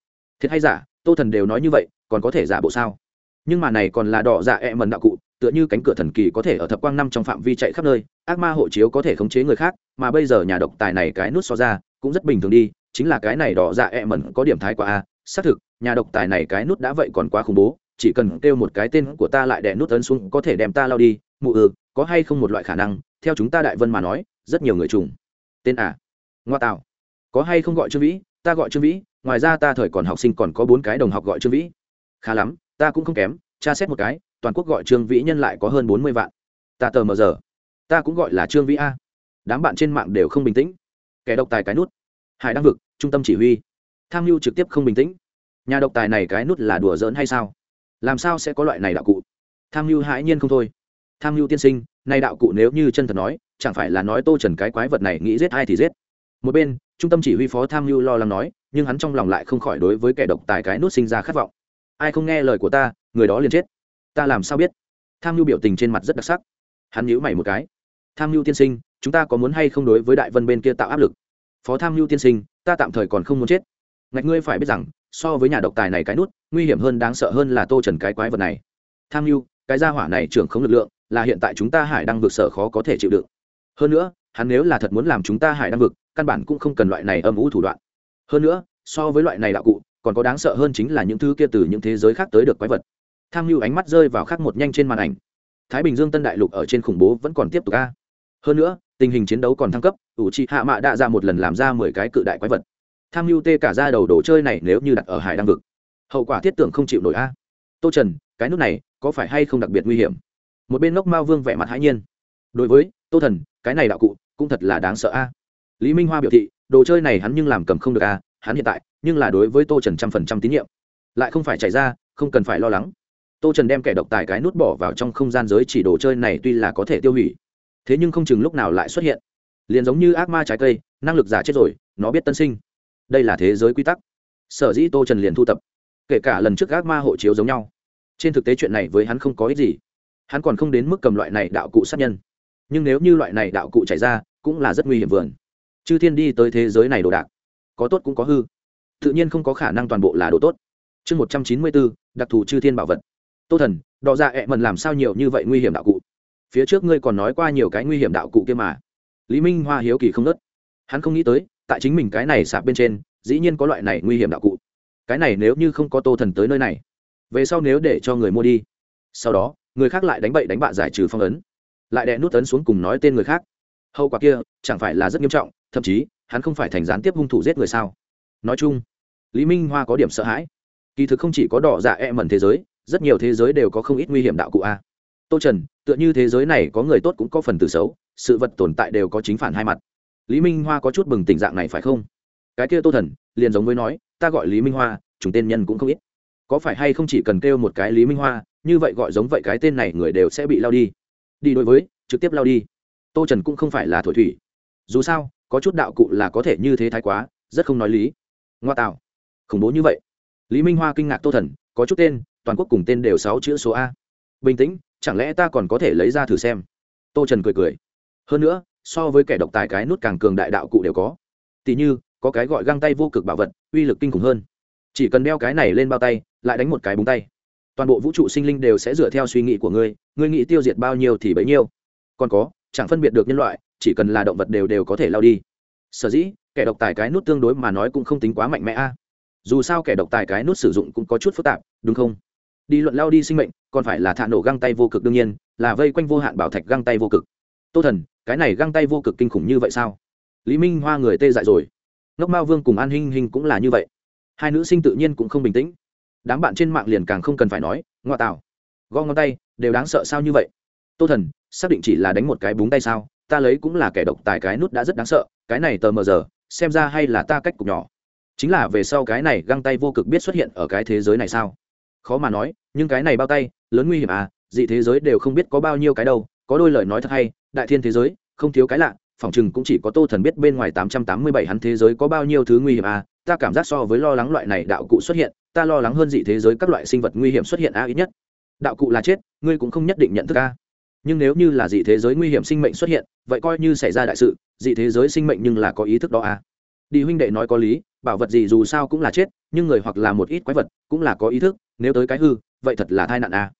Speaker 1: Thiệt hay giả, tô thần đều nói như vậy, còn có thể giả bộ sao? Nhưng mà này còn là đỏ dạ e mần đạo cụ, tựa như cánh cửa thần kỳ có thể ở thập quang năm trong phạm vi chạy khắp nơi, ác ma hộ chiếu có thể khống chế người khác, mà bây giờ nhà độc tài này cái nút so ra, cũng rất bình thường đi, chính là cái này đỏ dạ e mẩn có điểm thái quá a, xác thực nhà độc tài này cái nút đã vậy còn quá khủng bố, chỉ cần kêu một cái tên của ta lại đè nút ấn xuống có thể đem ta lao đi, mụ ừ có hay không một loại khả năng, theo chúng ta đại vân mà nói, rất nhiều người trùng. Tên à? Ngoa tạo. Có hay không gọi trương vĩ? Ta gọi trương vĩ, ngoài ra ta thời còn học sinh còn có bốn cái đồng học gọi trương vĩ. Khá lắm, ta cũng không kém, tra xét một cái, toàn quốc gọi trương vĩ nhân lại có hơn bốn mươi vạn. Ta tờ mờ giờ. Ta cũng gọi là trương vĩ a. Đám bạn trên mạng đều không bình tĩnh. Kẻ độc tài cái nút. Hải đăng vực, trung tâm chỉ huy. Tham mưu trực tiếp không bình tĩnh nhà độc tài này cái nút là đùa giỡn hay sao? Làm sao sẽ có loại này đạo cụ? Tham mưu hãi nhiên không thôi. Tham mưu tiên sinh nay đạo cụ nếu như chân thật nói, chẳng phải là nói tô trần cái quái vật này nghĩ giết ai thì giết. Một bên, trung tâm chỉ huy phó tham mưu lo lắng nói, nhưng hắn trong lòng lại không khỏi đối với kẻ độc tài cái nút sinh ra khát vọng. Ai không nghe lời của ta, người đó liền chết. Ta làm sao biết? Tham mưu biểu tình trên mặt rất đặc sắc. Hắn nhíu mày một cái. Tham mưu tiên sinh, chúng ta có muốn hay không đối với đại vân bên kia tạo áp lực? Phó tham mưu tiên sinh, ta tạm thời còn không muốn chết ngạch ngươi phải biết rằng, so với nhà độc tài này cái nút, nguy hiểm hơn đáng sợ hơn là tô trần cái quái vật này. Tham mưu cái gia hỏa này trưởng không lực lượng, là hiện tại chúng ta hải đang vượt sở khó có thể chịu đựng. Hơn nữa, hắn nếu là thật muốn làm chúng ta hải đang vực, căn bản cũng không cần loại này âm ủ thủ đoạn. Hơn nữa, so với loại này đạo cụ, còn có đáng sợ hơn chính là những thứ kia từ những thế giới khác tới được quái vật. Tham mưu ánh mắt rơi vào khắc một nhanh trên màn ảnh. Thái bình dương tân đại lục ở trên khủng bố vẫn còn tiếp tục ca hơn nữa, tình hình chiến đấu còn thăng cấp, ủ trị hạ mạ đã ra một lần làm ra mười cái cự đại quái vật tham mưu tê cả ra đầu đồ chơi này nếu như đặt ở hải đăng vực, hậu quả thiết tưởng không chịu nổi a. Tô trần, cái nút này có phải hay không đặc biệt nguy hiểm? Một bên ngốc mao vương vẻ mặt hãi nhiên. Đối với, tô thần, cái này đạo cụ cũng thật là đáng sợ a. Lý minh hoa biểu thị, đồ chơi này hắn nhưng làm cầm không được a, hắn hiện tại nhưng là đối với tô trần trăm phần trăm tín nhiệm. Lại không phải chạy ra, không cần phải lo lắng. Tô trần đem kẻ độc tài cái nút bỏ vào trong không gian giới chỉ đồ chơi này tuy là có thể tiêu hủy, thế nhưng không chừng lúc nào lại xuất hiện. Liền giống như ác ma trái cây, năng lực giả chết rồi, nó biết tân sinh đây là thế giới quy tắc. Sở dĩ tô trần liền thu tập, kể cả lần trước gác ma hộ chiếu giống nhau. Trên thực tế chuyện này với hắn không có ích gì. Hắn còn không đến mức cầm loại này đạo cụ sát nhân. Nhưng nếu như loại này đạo cụ chảy ra, cũng là rất nguy hiểm vườn. Chư thiên đi tới thế giới này đồ đạc, có tốt cũng có hư. Tự nhiên không có khả năng toàn bộ là đồ tốt. Chương một trăm chín mươi bốn, đặc thù chư thiên bảo vật. Tô thần đò ra dạ ẹ mần làm sao nhiều như vậy nguy hiểm đạo cụ? Phía trước ngươi còn nói qua nhiều cái nguy hiểm đạo cụ kia mà. Lý minh hoa hiếu kỳ không nớt hắn không nghĩ tới tại chính mình cái này sạp bên trên, dĩ nhiên có loại này nguy hiểm đạo cụ. Cái này nếu như không có tô thần tới nơi này, về sau nếu để cho người mua đi, sau đó, người khác lại đánh bậy đánh bạ giải trừ phong ấn, lại đè nút ấn xuống cùng nói tên người khác. Hậu quả kia, chẳng phải là rất nghiêm trọng, thậm chí, hắn không phải thành gián tiếp hung thủ giết người sao? Nói chung, lý minh hoa có điểm sợ hãi. Kỳ thực không chỉ có đỏ dạ e mẩn thế giới, rất nhiều thế giới đều có không ít nguy hiểm đạo cụ a. Tô trần, tựa như thế giới này có người tốt cũng có phần tử xấu, sự vật tồn tại đều có chính phản hai mặt lý minh hoa có chút bừng tỉnh dạng này phải không? Cái kia tô thần, liền giống với nói, ta gọi lý minh hoa, chúng tên nhân cũng không ít. Có phải hay không chỉ cần kêu một cái lý minh hoa, như vậy gọi giống vậy cái tên này người đều sẽ bị lao đi. Đi đối với, trực tiếp lao đi. Tô trần cũng không phải là thổi thủy. Dù sao, có chút đạo cụ là có thể như thế thái quá, rất không nói lý. Ngoa tạo. Khủng bố như vậy. Lý minh hoa kinh ngạc tô thần, có chút tên, toàn quốc cùng tên đều sáu chữ số a. Bình tĩnh, chẳng lẽ ta còn có thể lấy ra thử xem? Tô trần cười cười. Hơn nữa so với kẻ độc tài cái nút càng cường đại đạo cụ đều có. Tỉ như, có cái gọi găng tay vô cực bảo vật, uy lực kinh khủng hơn. Chỉ cần đeo cái này lên bao tay, lại đánh một cái búng tay. Toàn bộ vũ trụ sinh linh đều sẽ dựa theo suy nghĩ của ngươi ngươi nghĩ tiêu diệt bao nhiêu thì bấy nhiêu. Còn có, chẳng phân biệt được nhân loại, chỉ cần là động vật đều đều có thể lao đi. Sở dĩ, kẻ độc tài cái nút tương đối mà nói cũng không tính quá mạnh mẽ a. Dù sao kẻ độc tài cái nút sử dụng cũng có chút phức tạp, đúng không? Đi luận lao đi sinh mệnh, còn phải là thả nổ găng tay vô cực đương nhiên, là vây quanh vô hạn bảo thạch găng tay vô cực. Tô thần cái này găng tay vô cực kinh khủng như vậy sao? Lý minh hoa người tê dại rồi. Ngốc mao vương cùng an hinh hinh cũng là như vậy. Hai nữ sinh tự nhiên cũng không bình tĩnh. Đám bạn trên mạng liền càng không cần phải nói, ngoa tạo gõ ngón tay, đều đáng sợ sao như vậy? Tô thần, xác định chỉ là đánh một cái búng tay sao? Ta lấy cũng là kẻ độc tài cái nút đã rất đáng sợ, cái này tờ mờ giờ, xem ra hay là ta cách cục nhỏ. Chính là về sau cái này găng tay vô cực biết xuất hiện ở cái thế giới này sao? Khó mà nói, nhưng cái này bao tay, lớn nguy hiểm à dị thế giới đều không biết có bao nhiêu cái đâu, có đôi lời nói thật hay đại thiên thế giới, không thiếu cái lạ phỏng chừng cũng chỉ có tô thần biết bên ngoài tám trăm tám mươi bảy hắn thế giới có bao nhiêu thứ nguy hiểm à ta cảm giác so với lo lắng loại này đạo cụ xuất hiện, ta lo lắng hơn dị thế giới các loại sinh vật nguy hiểm xuất hiện a ít nhất. Đạo cụ là chết, ngươi cũng không nhất định nhận thức a nhưng nếu như là dị thế giới nguy hiểm sinh mệnh xuất hiện, vậy coi như xảy ra đại sự, dị thế giới sinh mệnh nhưng là có ý thức đó a đi huynh đệ nói có lý, bảo vật gì dù sao cũng là chết, nhưng người hoặc là một ít quái vật cũng là có ý thức, nếu tới cái hư, vậy thật là tai nạn a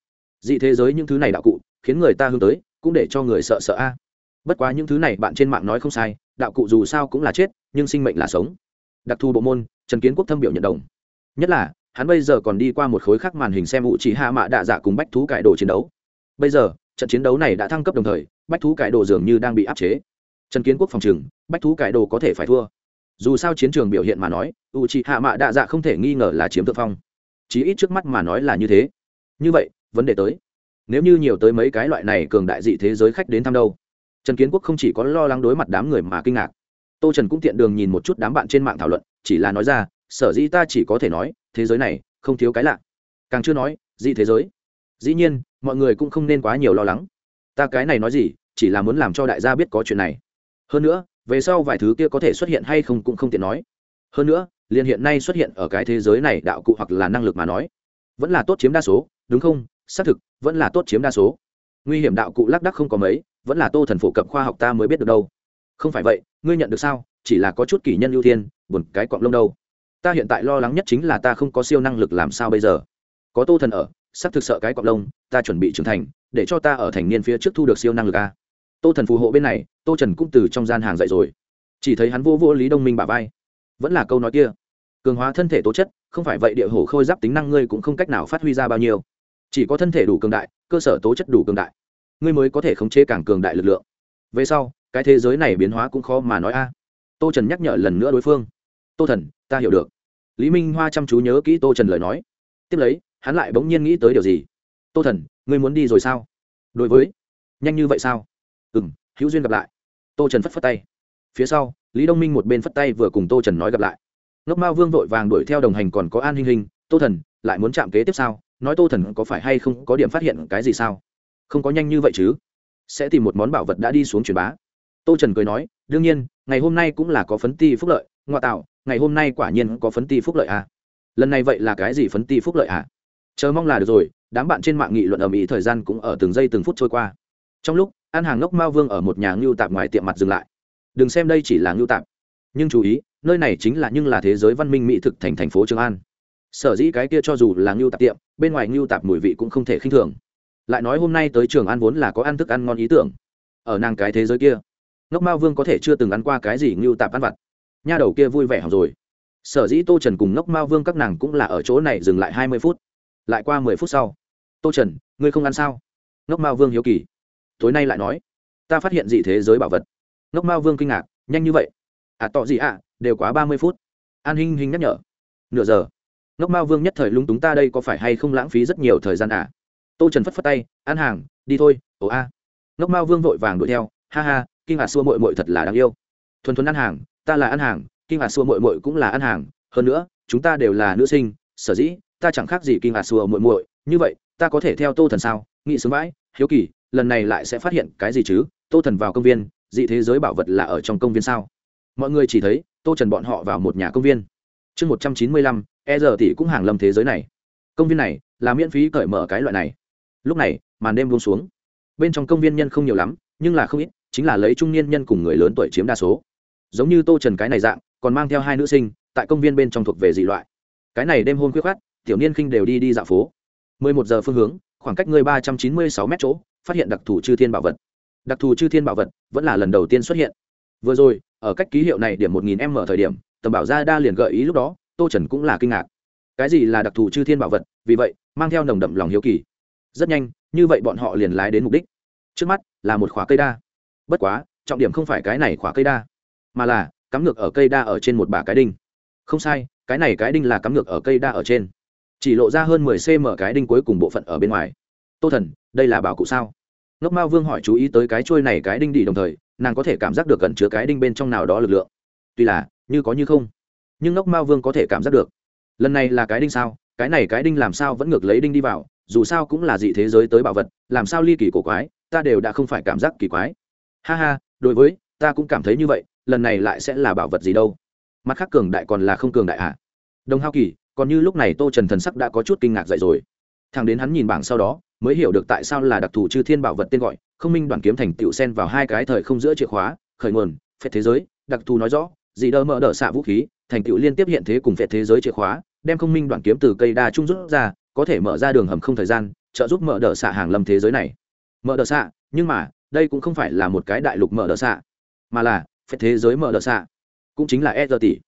Speaker 1: dị thế giới những thứ này đạo cụ, khiến người ta hướng tới cũng để cho người sợ sợ a. Bất quá những thứ này bạn trên mạng nói không sai, đạo cụ dù sao cũng là chết, nhưng sinh mệnh là sống. Đặc thù bộ môn, trần kiến quốc thâm biểu nhận đồng. Nhất là, hắn bây giờ còn đi qua một khối khác màn hình xem ụ chỉ hạ mạ đạ dạ cùng bách thú cải đồ chiến đấu. Bây giờ, trận chiến đấu này đã thăng cấp đồng thời, bách thú cải đồ dường như đang bị áp chế. Trần kiến quốc phòng trừng, bách thú cải đồ có thể phải thua. Dù sao chiến trường biểu hiện mà nói ụ chỉ hạ mạ đạ dạ không thể nghi ngờ là chiếm thượng phong. Chí ít trước mắt mà nói là như thế. Như vậy, vấn đề tới nếu như nhiều tới mấy cái loại này cường đại dị thế giới khách đến thăm đâu. Trần kiến quốc không chỉ có lo lắng đối mặt đám người mà kinh ngạc. Tô trần cũng tiện đường nhìn một chút đám bạn trên mạng thảo luận, chỉ là nói ra, sở dĩ ta chỉ có thể nói, thế giới này không thiếu cái lạ. Càng chưa nói, dị thế giới. Dĩ nhiên, mọi người cũng không nên quá nhiều lo lắng. Ta cái này nói gì, chỉ là muốn làm cho đại gia biết có chuyện này. Hơn nữa, về sau vài thứ kia có thể xuất hiện hay không cũng không tiện nói. Hơn nữa, liền hiện nay xuất hiện ở cái thế giới này đạo cụ hoặc là năng lực mà nói, vẫn là tốt chiếm đa số, đúng không? Xác thực, vẫn là tốt chiếm đa số. Nguy hiểm đạo cụ lác đắc không có mấy, vẫn là tô thần phổ cập khoa học ta mới biết được đâu. Không phải vậy, ngươi nhận được sao? Chỉ là có chút kỷ nhân ưu tiên, buồn cái cọng lông đâu. Ta hiện tại lo lắng nhất chính là ta không có siêu năng lực làm sao bây giờ? Có tô thần ở sắp thực sợ cái cọng lông, ta chuẩn bị trưởng thành, để cho ta ở thành niên phía trước thu được siêu năng lực a. Tô thần phù hộ bên này, tô trần cũng từ trong gian hàng dậy rồi. Chỉ thấy hắn vô vô lý đông minh bà vai. Vẫn là câu nói kia. Cường hóa thân thể tố chất, không phải vậy địa hổ khôi giáp tính năng ngươi cũng không cách nào phát huy ra bao nhiêu chỉ có thân thể đủ cường đại, cơ sở tố chất đủ cường đại, ngươi mới có thể khống chế càng cường đại lực lượng. Về sau, cái thế giới này biến hóa cũng khó mà nói a. Tô trần nhắc nhở lần nữa đối phương. Tô thần, ta hiểu được. Lý minh hoa chăm chú nhớ kỹ tô trần lời nói. Tiếp lấy, hắn lại bỗng nhiên nghĩ tới điều gì? Tô thần, ngươi muốn đi rồi sao? Đối với, nhanh như vậy sao? Ừ m hữu duyên gặp lại. Tô trần phất phất tay. Phía sau, lý đông minh một bên phất tay vừa cùng tô trần nói gặp lại. Ngốc mao vương vội vàng đuổi theo đồng hành còn có an hình hình tô thần, lại muốn chạm kế tiếp sao? Nói tô thần có phải hay không có điểm phát hiện cái gì sao? Không có nhanh như vậy chứ? Sẽ tìm một món bảo vật đã đi xuống truyền bá. Tô trần cười nói, đương nhiên, ngày hôm nay cũng là có phấn ti phúc lợi, ngoại tạo, ngày hôm nay quả nhiên có phấn ti phúc lợi à. lần này vậy là cái gì phấn ti phúc lợi à? chờ mong là được rồi, đám bạn trên mạng nghị luận ở mỹ thời gian cũng ở từng giây từng phút trôi qua. Trong lúc ăn hàng ngốc mao vương ở một nhà ngưu tạp ngoài tiệm mặt dừng lại. Đừng xem đây chỉ là ngưu tạp. Nhưng chú ý, nơi này chính là nhưng là thế giới văn minh mỹ thực thành thành phố trường an sở dĩ cái kia cho dù là ngưu tạp tiệm bên ngoài ngưu tạp mùi vị cũng không thể khinh thường. Lại nói hôm nay tới trường ăn vốn là có ăn thức ăn ngon ý tưởng. Ở nàng cái thế giới kia ngốc mao vương có thể chưa từng ăn qua cái gì ngưu tạp ăn vặt. Nha đầu kia vui vẻ hỏng rồi. Sở dĩ tô trần cùng ngốc mao vương các nàng cũng là ở chỗ này dừng lại hai mươi phút. Lại qua mười phút sau tô trần ngươi không ăn sao? Ngốc mao vương hiếu kỳ. Tối nay lại nói ta phát hiện dị thế giới bảo vật. Ngốc mao vương kinh ngạc nhanh như vậy? À tọ gì ạ? À, đều quá ba mươi phút. An hinh hinh nhắc nhở nửa giờ ngốc mao vương nhất thời lung túng ta đây có phải hay không lãng phí rất nhiều thời gian à? Tô trần phất phất tay ăn hàng, đi thôi, ồ a. Ngốc mao vương vội vàng đuổi theo, ha ha, kinh ngạc xua mội mội thật là đáng yêu. Thuần thuần ăn hàng, ta là ăn hàng, kinh ngạc xua mội mội cũng là ăn hàng, hơn nữa, chúng ta đều là nữ sinh, sở dĩ, ta chẳng khác gì kinh ngạc xua mội mội như vậy, ta có thể theo tô thần sao? Nghị sướng vãi, hiếu kỳ, lần này lại sẽ phát hiện cái gì chứ? Tô thần vào công viên, dị thế giới bảo vật là ở trong công viên sao? Mọi người chỉ thấy tô trần bọn họ vào một nhà công viên chương một trăm chín mươi lăm e giờ tỷ cũng hàng lâm thế giới này. Công viên này là miễn phí cởi mở cái loại này. Lúc này, màn đêm buông xuống. Bên trong công viên nhân không nhiều lắm, nhưng là không ít, chính là lấy trung niên nhân cùng người lớn tuổi chiếm đa số. Giống như tô trần cái này dạng, còn mang theo hai nữ sinh, tại công viên bên trong thuộc về dị loại. Cái này đêm hôn khuyết khát tiểu niên khinh đều đi đi dạo phố. mười một giờ phương hướng, khoảng cách người ba trăm chín mươi sáu mét chỗ, phát hiện đặc thù chư thiên bảo vật. Đặc thù chư thiên bảo vật vẫn là lần đầu tiên xuất hiện. Vừa rồi, ở cách ký hiệu này điểm một nghìn m thời điểm tầm bảo gia đa liền gợi ý lúc đó, tô trần cũng là kinh ngạc. Cái gì là đặc thù chư thiên bảo vật? Vì vậy, mang theo nồng đậm lòng hiếu kỳ. Rất nhanh, như vậy bọn họ liền lái đến mục đích. Trước mắt là một khóa cây đa. Bất quá, trọng điểm không phải cái này khóa cây đa, mà là cắm ngược ở cây đa ở trên một bả cái đinh. Không sai, cái này cái đinh là cắm ngược ở cây đa ở trên. Chỉ lộ ra hơn mười cm cái đinh cuối cùng bộ phận ở bên ngoài. Tô thần, đây là bảo cụ sao? Ngốc mao vương hỏi chú ý tới cái trôi này cái đinh đi đồng thời, nàng có thể cảm giác được gần chứa cái đinh bên trong nào đó lực lượng tuy là, như có như không. Nhưng ngốc mao vương có thể cảm giác được. Lần này là cái đinh sao, cái này cái đinh làm sao vẫn ngược lấy đinh đi vào, dù sao cũng là dị thế giới tới bảo vật, làm sao ly kỳ cổ quái, ta đều đã không phải cảm giác kỳ quái. Ha ha, đối với, ta cũng cảm thấy như vậy, lần này lại sẽ là bảo vật gì đâu. Mặt khác cường đại còn là không cường đại ạ à? đồng hao kỳ, còn như lúc này tô trần thần sắc đã có chút kinh ngạc dậy rồi. Thằng đến hắn nhìn bảng sau đó, mới hiểu được tại sao là đặc thù chư thiên bảo vật tên gọi, không minh đoàn kiếm thành tựu sen vào hai cái thời không giữa chìa khóa, khởi nguồn phép thế giới, đặc thù nói rõ dị đờ mở đỡ xạ vũ khí, thành tựu liên tiếp hiện thế cùng Phệ thế giới chìa khóa, đem không minh Đoạn kiếm từ cây đa trung rút ra, có thể mở ra đường hầm không thời gian, trợ giúp mở đỡ xạ hàng lâm thế giới này. Mở đỡ xạ, nhưng mà, đây cũng không phải là một cái đại lục mở đỡ xạ, mà là phép thế giới mở đỡ xạ, cũng chính là e giờ tỷ.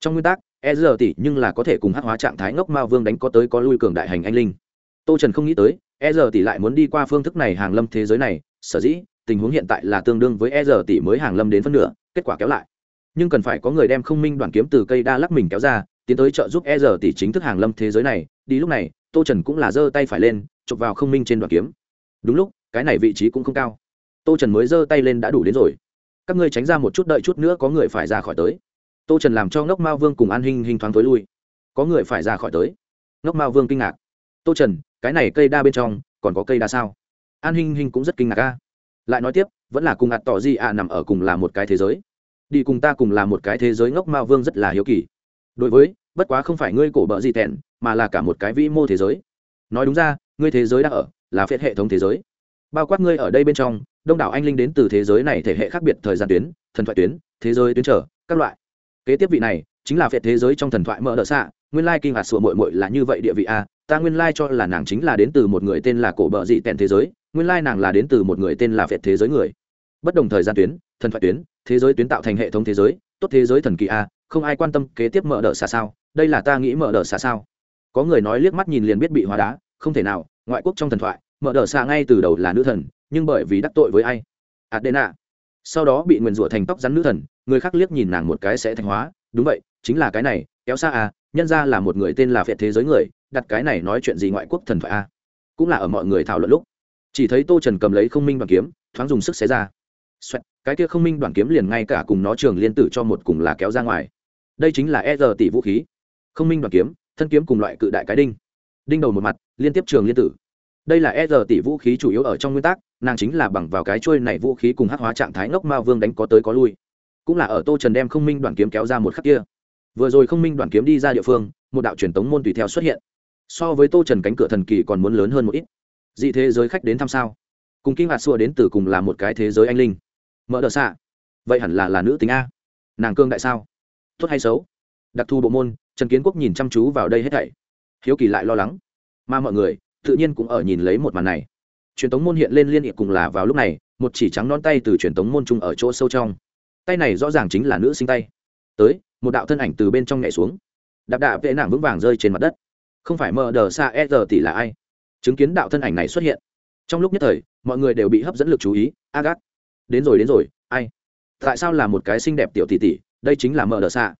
Speaker 1: Trong nguyên tắc e giờ tỷ nhưng là có thể cùng hắc hóa trạng thái ngốc mao vương đánh có tới có lui cường đại hành anh linh. Tô trần không nghĩ tới e giờ tỷ lại muốn đi qua phương thức này hàng lâm thế giới này, sở dĩ tình huống hiện tại là tương đương với e giờ tỷ mới hàng lâm đến phân nửa, kết quả kéo lại nhưng cần phải có người đem không minh đoàn kiếm từ cây đa lắc mình kéo ra, tiến tới trợ giúp e giờ tỷ chính thức hàng lâm thế giới này. Đi lúc này, tô trần cũng là giơ tay phải lên, chụp vào không minh trên đoàn kiếm. Đúng lúc, cái này vị trí cũng không cao. Tô trần mới giơ tay lên đã đủ đến rồi. Các ngươi tránh ra một chút đợi chút nữa có người phải ra khỏi tới. Tô trần làm cho ngốc mao vương cùng an hình hình thoáng tối lui. Có người phải ra khỏi tới. Ngốc mao vương kinh ngạc. Tô trần, cái này cây đa bên trong, còn có cây đa sao? An hinh hinh cũng rất kinh ngạc ca lại nói tiếp, vẫn là cùng ạt tỏ gì ạ nằm ở cùng là một cái thế giới đi cùng ta cùng là một cái thế giới ngốc mao vương rất là hiếu kỳ. Đối với bất quá không phải ngươi cổ bợ gì tẻn, mà là cả một cái vĩ mô thế giới. Nói đúng ra ngươi thế giới đang ở là phết hệ thống thế giới. Bao quát ngươi ở đây bên trong đông đảo anh linh đến từ thế giới này thể hệ khác biệt thời gian tuyến thần thoại tuyến thế giới tuyến trở các loại. Kế tiếp vị này chính là phết thế giới trong thần thoại mở đ ợ xạ nguyên lai kinh hạt sụa mội mội là như vậy địa vị a ta nguyên lai cho là nàng chính là đến từ một người tên là cổ bợ dị tèn thế giới nguyên lai nàng là đến từ một người tên là phệt thế giới người. Bất đồng thời gian tuyến thần thoại tuyến, thế giới tuyến tạo thành hệ thống thế giới, tốt thế giới thần kỳ a, không ai quan tâm kế tiếp mở đ ợ sao, đây là ta nghĩ mở đ ợ sao. Có người nói liếc mắt nhìn liền biết bị hóa đá, không thể nào, ngoại quốc trong thần thoại, mở đ ợ ngay từ đầu là nữ thần, nhưng bởi vì đắc tội với ai? Adena. Sau đó bị nguyền rủa thành tóc rắn nữ thần, người khác liếc nhìn nàng một cái sẽ thành hóa, đúng vậy, chính là cái này, kéo xa à nhân ra là một người tên là phệ thế giới người, đặt cái này nói chuyện gì ngoại quốc thần thoại a? Cũng là ở mọi người thảo luận lúc, chỉ thấy tô trần cầm lấy không minh bằng kiếm, thoáng dùng sức xé ra. Xoẹt, cái kia không minh đoạn kiếm liền ngay cả cùng nó trường liên tử cho một cùng là kéo ra ngoài. Đây chính là e tỷ vũ khí. Không minh đoạn kiếm thân kiếm cùng loại cự đại cái đinh. Đinh đầu một mặt liên tiếp trường liên tử. Đây là e tỷ vũ khí chủ yếu ở trong nguyên tắc nàng chính là bằng vào cái chuôi này vũ khí cùng hắc hóa trạng thái ngốc ma vương đánh có tới có lui. Cũng là ở tô trần đem không minh đoạn kiếm kéo ra một khắc kia. Vừa rồi không minh đoạn kiếm đi ra địa phương một đạo truyền tống môn tùy theo xuất hiện. So với tô trần cánh cửa thần kỳ còn muốn lớn hơn một ít. Dị thế giới khách đến thăm sao? Cùng kinh hạt xua đến từ cùng là một cái thế giới anh linh mở đờ xạ. Vậy hẳn là là nữ tính a. Nàng cương đại sao? Tốt hay xấu? Đặc thù bộ môn, trần kiến quốc nhìn chăm chú vào đây hết thảy. Hiếu kỳ lại lo lắng. Mà mọi người, tự nhiên cũng ở nhìn lấy một màn này. Truyền tống môn hiện lên liên hệ cùng là vào lúc này, một chỉ trắng non tay từ truyền tống môn chung ở chỗ sâu trong. Tay này rõ ràng chính là nữ sinh tay. Tới, một đạo thân ảnh từ bên trong nhảy xuống. Đạp đạp vệ nàng vững vàng rơi trên mặt đất. Không phải mờ đờ xa e giờ tỷ là ai? Chứng kiến đạo thân ảnh này xuất hiện. Trong lúc nhất thời, mọi người đều bị hấp dẫn lực chú ý. Agat đến rồi đến rồi, ai? Tại sao là một cái xinh đẹp tiểu tỷ tỷ? Đây chính là mở đờ xạ.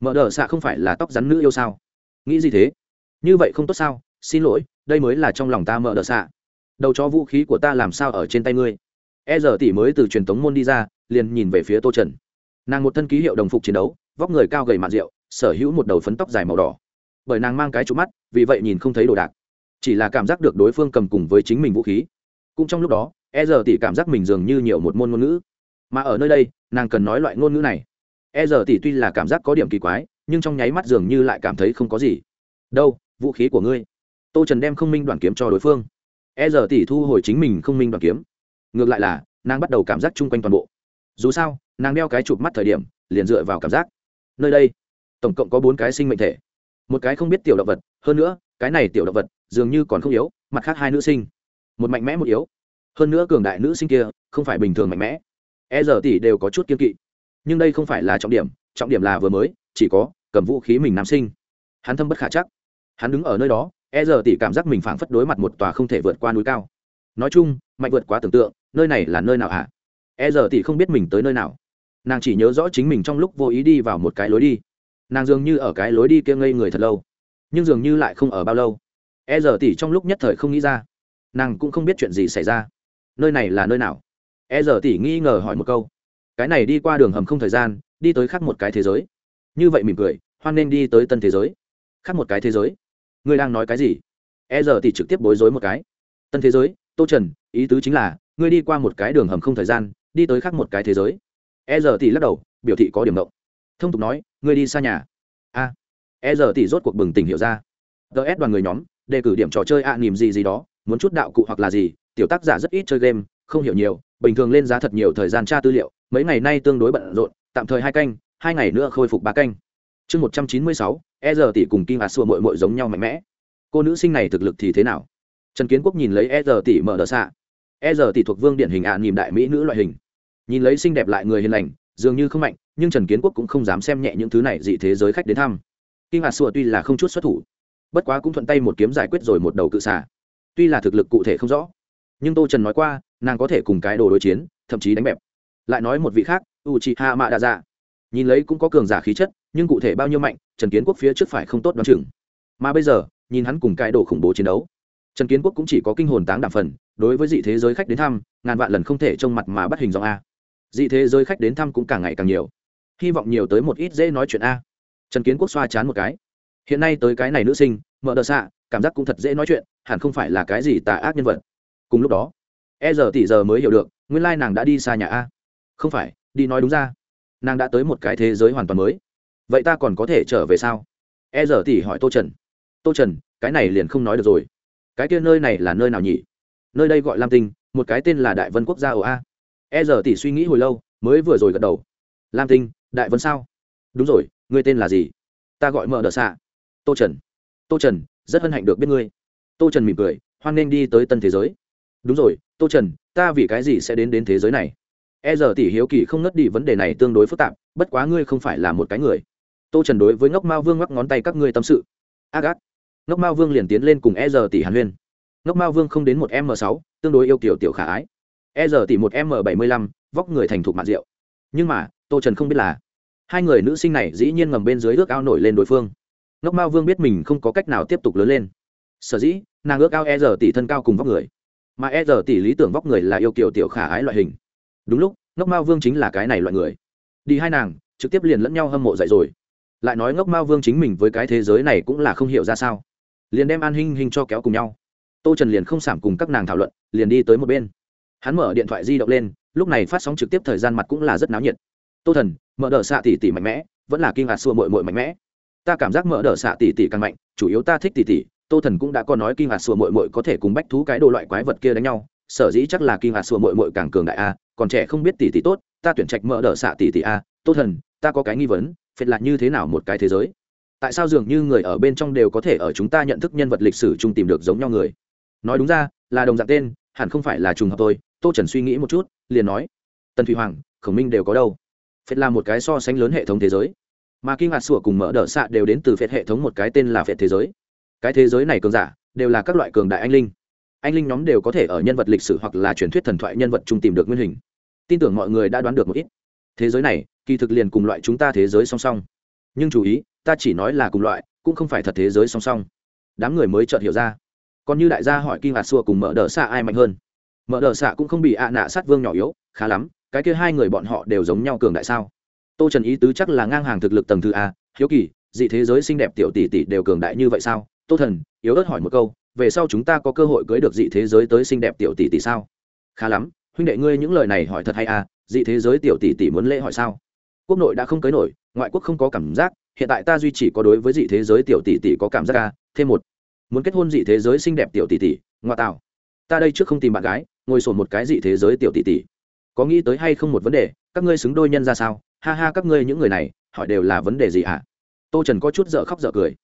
Speaker 1: Mở đờ xạ không phải là tóc rắn nữ yêu sao? Nghĩ gì thế? Như vậy không tốt sao? Xin lỗi, đây mới là trong lòng ta mở đờ xạ. Đầu cho vũ khí của ta làm sao ở trên tay ngươi? E giờ tỷ mới từ truyền tống môn đi ra, liền nhìn về phía tô trần. Nàng một thân ký hiệu đồng phục chiến đấu, vóc người cao gầy mạn rượu, sở hữu một đầu phấn tóc dài màu đỏ. Bởi nàng mang cái trụ mắt, vì vậy nhìn không thấy đồ đạc. Chỉ là cảm giác được đối phương cầm cùng với chính mình vũ khí. Cũng trong lúc đó e giờ tỷ cảm giác mình dường như nhiều một môn ngôn ngữ. Mà ở nơi đây, nàng cần nói loại ngôn ngữ này. E giờ tỷ tuy là cảm giác có điểm kỳ quái, nhưng trong nháy mắt dường như lại cảm thấy không có gì. Đâu, vũ khí của ngươi? Tô trần đem không minh đoàn kiếm cho đối phương. E giờ tỷ thu hồi chính mình không minh đoàn kiếm. Ngược lại là, nàng bắt đầu cảm giác chung quanh toàn bộ. Dù sao, nàng đeo cái chụp mắt thời điểm, liền dựa vào cảm giác. Nơi đây, tổng cộng có bốn cái sinh mệnh thể. Một cái không biết tiểu động vật, hơn nữa, cái này tiểu động vật dường như còn không yếu, mặt khác hai nữ sinh. Một mạnh mẽ một yếu hơn nữa cường đại nữ sinh kia không phải bình thường mạnh mẽ. E giờ tỷ đều có chút kiên kỵ. Nhưng đây không phải là trọng điểm trọng điểm là vừa mới, chỉ có cầm vũ khí mình nam sinh. Hắn thâm bất khả chắc. Hắn đứng ở nơi đó e giờ tỷ cảm giác mình phảng phất đối mặt một tòa không thể vượt qua núi cao. Nói chung, mạnh vượt quá tưởng tượng, nơi này là nơi nào hả? E giờ tỷ không biết mình tới nơi nào. Nàng chỉ nhớ rõ chính mình trong lúc vô ý đi vào một cái lối đi. Nàng dường như ở cái lối đi kia ngây người thật lâu. Nhưng dường như lại không ở bao lâu. E giờ tỷ trong lúc nhất thời không nghĩ ra. Nàng cũng không biết chuyện gì xảy ra nơi này là nơi nào? E giờ tỷ nghi ngờ hỏi một câu. Cái này đi qua đường hầm không thời gian đi tới khác một cái thế giới. Như vậy mỉm cười hoan nên đi tới tân thế giới. Khác một cái thế giới? Ngươi đang nói cái gì? E giờ tỷ trực tiếp bối rối một cái. Tân thế giới tô trần ý tứ chính là ngươi đi qua một cái đường hầm không thời gian đi tới khác một cái thế giới. E giờ tỷ lắc đầu biểu thị có điểm động. Thông tục nói ngươi đi xa nhà. A. À, e giờ tỷ rốt cuộc bừng tỉnh hiểu ra. Ts đoàn người nhóm đề cử điểm trò chơi ạ à, nỉm gì gì đó muốn chút đạo cụ hoặc là gì tiểu tác giả rất ít chơi game không hiểu nhiều bình thường lên giá thật nhiều thời gian tra tư liệu mấy ngày nay tương đối bận rộn tạm thời hai canh hai ngày nữa khôi phục ba canh. Chương một trăm chín mươi sáu e giờ tỷ cùng kim hạt xua mội mội giống nhau mạnh mẽ. Cô nữ sinh này thực lực thì thế nào? Trần kiến quốc nhìn lấy e giờ tỷ mở đ ợ xạ. E giờ tỷ thuộc vương điển hình ạ à, nhìn đại mỹ nữ loại hình. Nhìn lấy xinh đẹp lại người hiền lành dường như không mạnh nhưng trần kiến quốc cũng không dám xem nhẹ những thứ này dị thế giới khách đến thăm. Kim hạt xua tuy là không chút xuất thủ bất quá cũng thuận tay một kiếm giải quyết rồi một đầu cự xả tuy là thực lực cụ thể không rõ nhưng tô trần nói qua nàng có thể cùng cái đồ đối chiến thậm chí đánh bẹp lại nói một vị khác u chị hạ mạ đa dạ nhìn lấy cũng có cường giả khí chất nhưng cụ thể bao nhiêu mạnh trần kiến quốc phía trước phải không tốt đ o á n chừng mà bây giờ nhìn hắn cùng cái đồ khủng bố chiến đấu trần kiến quốc cũng chỉ có kinh hồn táng đạm phần đối với dị thế giới khách đến thăm ngàn vạn lần không thể trông mặt mà bắt hình dòng a dị thế giới khách đến thăm cũng càng ngày càng nhiều hy vọng nhiều tới một ít dễ nói chuyện a trần kiến quốc xoa chán một cái hiện nay tới cái này nữ sinh mợ đờ xạ cảm giác cũng thật dễ nói chuyện hẳn không phải là cái gì tà ác nhân vật cùng lúc đó e giờ tỷ giờ mới hiểu được, nguyên lai nàng đã đi xa nhà a. Không phải, đi nói đúng ra. Nàng đã tới một cái thế giới hoàn toàn mới. Vậy ta còn có thể trở về sao? E giờ tỷ hỏi tô trần. Tô trần, cái này liền không nói được rồi. Cái kia nơi này là nơi nào nhỉ? Nơi đây gọi lam tinh, một cái tên là đại vân quốc gia ồ a. E giờ tỷ suy nghĩ hồi lâu, mới vừa rồi gật đầu. Lam tinh, đại vân sao? Đúng rồi, ngươi tên là gì? Ta gọi mợ đờ xạ tô trần. Tô trần, rất hân hạnh được biết ngươi. Tô trần mỉm cười, hoan nghênh đi tới tân thế giới đúng rồi, tô trần, ta vì cái gì sẽ đến đến thế giới này? E giờ tỷ hiếu kỳ không ngất đi vấn đề này tương đối phức tạp, bất quá ngươi không phải là một cái người. Tô trần đối với ngốc mao vương ngắc ngón tay các ngươi tâm sự. A gác. Ngốc mao vương liền tiến lên cùng e giờ tỷ hàn huyên. Ngốc mao vương không đến một m sáu, tương đối yêu kiểu tiểu khả ái. E giờ tỷ một m bảy mươi lăm, vóc người thành thục mạn rượu. Nhưng mà, tô trần không biết là, hai người nữ sinh này dĩ nhiên ngầm bên dưới ước ao nổi lên đối phương. Ngốc mao vương biết mình không có cách nào tiếp tục lớn lên. Sở dĩ, nàng ước ao e giờ tỷ thân cao cùng vóc người mà e giờ tỷ lý tưởng vóc người là yêu kiểu tiểu khả ái loại hình. Đúng lúc, ngốc mao vương chính là cái này loại người. Đi hai nàng, trực tiếp liền lẫn nhau hâm mộ dậy rồi. Lại nói ngốc mao vương chính mình với cái thế giới này cũng là không hiểu ra sao. Liền đem an hinh hinh cho kéo cùng nhau. Tô trần liền không sảm cùng các nàng thảo luận, liền đi tới một bên. Hắn mở điện thoại di động lên, lúc này phát sóng trực tiếp thời gian mặt cũng là rất náo nhiệt. Tô thần, mở đ ợ xạ tỉ tỉ mạnh mẽ, vẫn là kinh ngạc xua mội mội mạnh mẽ. Ta cảm giác mở đ ợ xạ tỉ tỉ càng mạnh, chủ yếu ta thích tỉ tỉ tô thần cũng đã có nói kinh ngạc sùa mội mội có thể cùng bách thú cái đồ loại quái vật kia đánh nhau. Sở dĩ chắc là kinh ngạc sùa mội mội càng cường đại a, còn trẻ không biết tỷ tỷ tốt, ta tuyển trạch mở đ ợ xạ tỷ tỷ a. Tô thần, ta có cái nghi vấn phệt là như thế nào một cái thế giới? Tại sao dường như người ở bên trong đều có thể ở chúng ta nhận thức nhân vật lịch sử chung tìm được giống nhau người? Nói đúng ra, là đồng dạng tên, hẳn không phải là trùng hợp tôi tô trần suy nghĩ một chút, liền nói, tần thủy hoàng, khổng minh đều có đâu? Phệt là một cái so sánh lớn hệ thống thế giới. Mà kinh ngạc sủa cùng mở đỡ xạ đều đến từ phệt hệ thống một cái tên là phệt thế giới cái thế giới này cường giả đều là các loại cường đại anh linh. Anh linh nhóm đều có thể ở nhân vật lịch sử hoặc là truyền thuyết thần thoại nhân vật chung tìm được nguyên hình. Tin tưởng mọi người đã đoán được một ít. Thế giới này, kỳ thực liền cùng loại chúng ta thế giới song song. Nhưng chú ý, ta chỉ nói là cùng loại, cũng không phải thật thế giới song song. Đám người mới chợt hiểu ra. Còn như đại gia hỏi kinh ngạc xua cùng mở đờ xạ ai mạnh hơn? Mở đờ xạ cũng không bị ạ nạ sát vương nhỏ yếu, khá lắm, cái kia hai người bọn họ đều giống nhau cường đại sao? Tô trần ý tứ chắc là ngang hàng thực lực tầng thứ a, hiếu kỳ, dị thế giới xinh đẹp tiểu tỷ tỷ đều cường đại như vậy sao? Tô thần, yếu ớt hỏi một câu, về sau chúng ta có cơ hội cưới được dị thế giới tới xinh đẹp tiểu tỷ tỷ sao? Khá lắm, huynh đệ ngươi những lời này hỏi thật hay à dị thế giới tiểu tỷ tỷ muốn lễ hỏi sao? Quốc nội đã không cưới nổi, ngoại quốc không có cảm giác, hiện tại ta duy chỉ có đối với dị thế giới tiểu tỷ tỷ có cảm giác à thêm một. Muốn kết hôn dị thế giới xinh đẹp tiểu tỷ tỷ, ngoại tạo. Ta đây trước không tìm bạn gái, ngồi sổn một cái dị thế giới tiểu tỷ tỷ. Có nghĩ tới hay không một vấn đề, các ngươi xứng đôi nhân ra sao? Ha ha, các ngươi những người này, hỏi đều là vấn đề gì hả tô trần có chút dở khóc dở cười.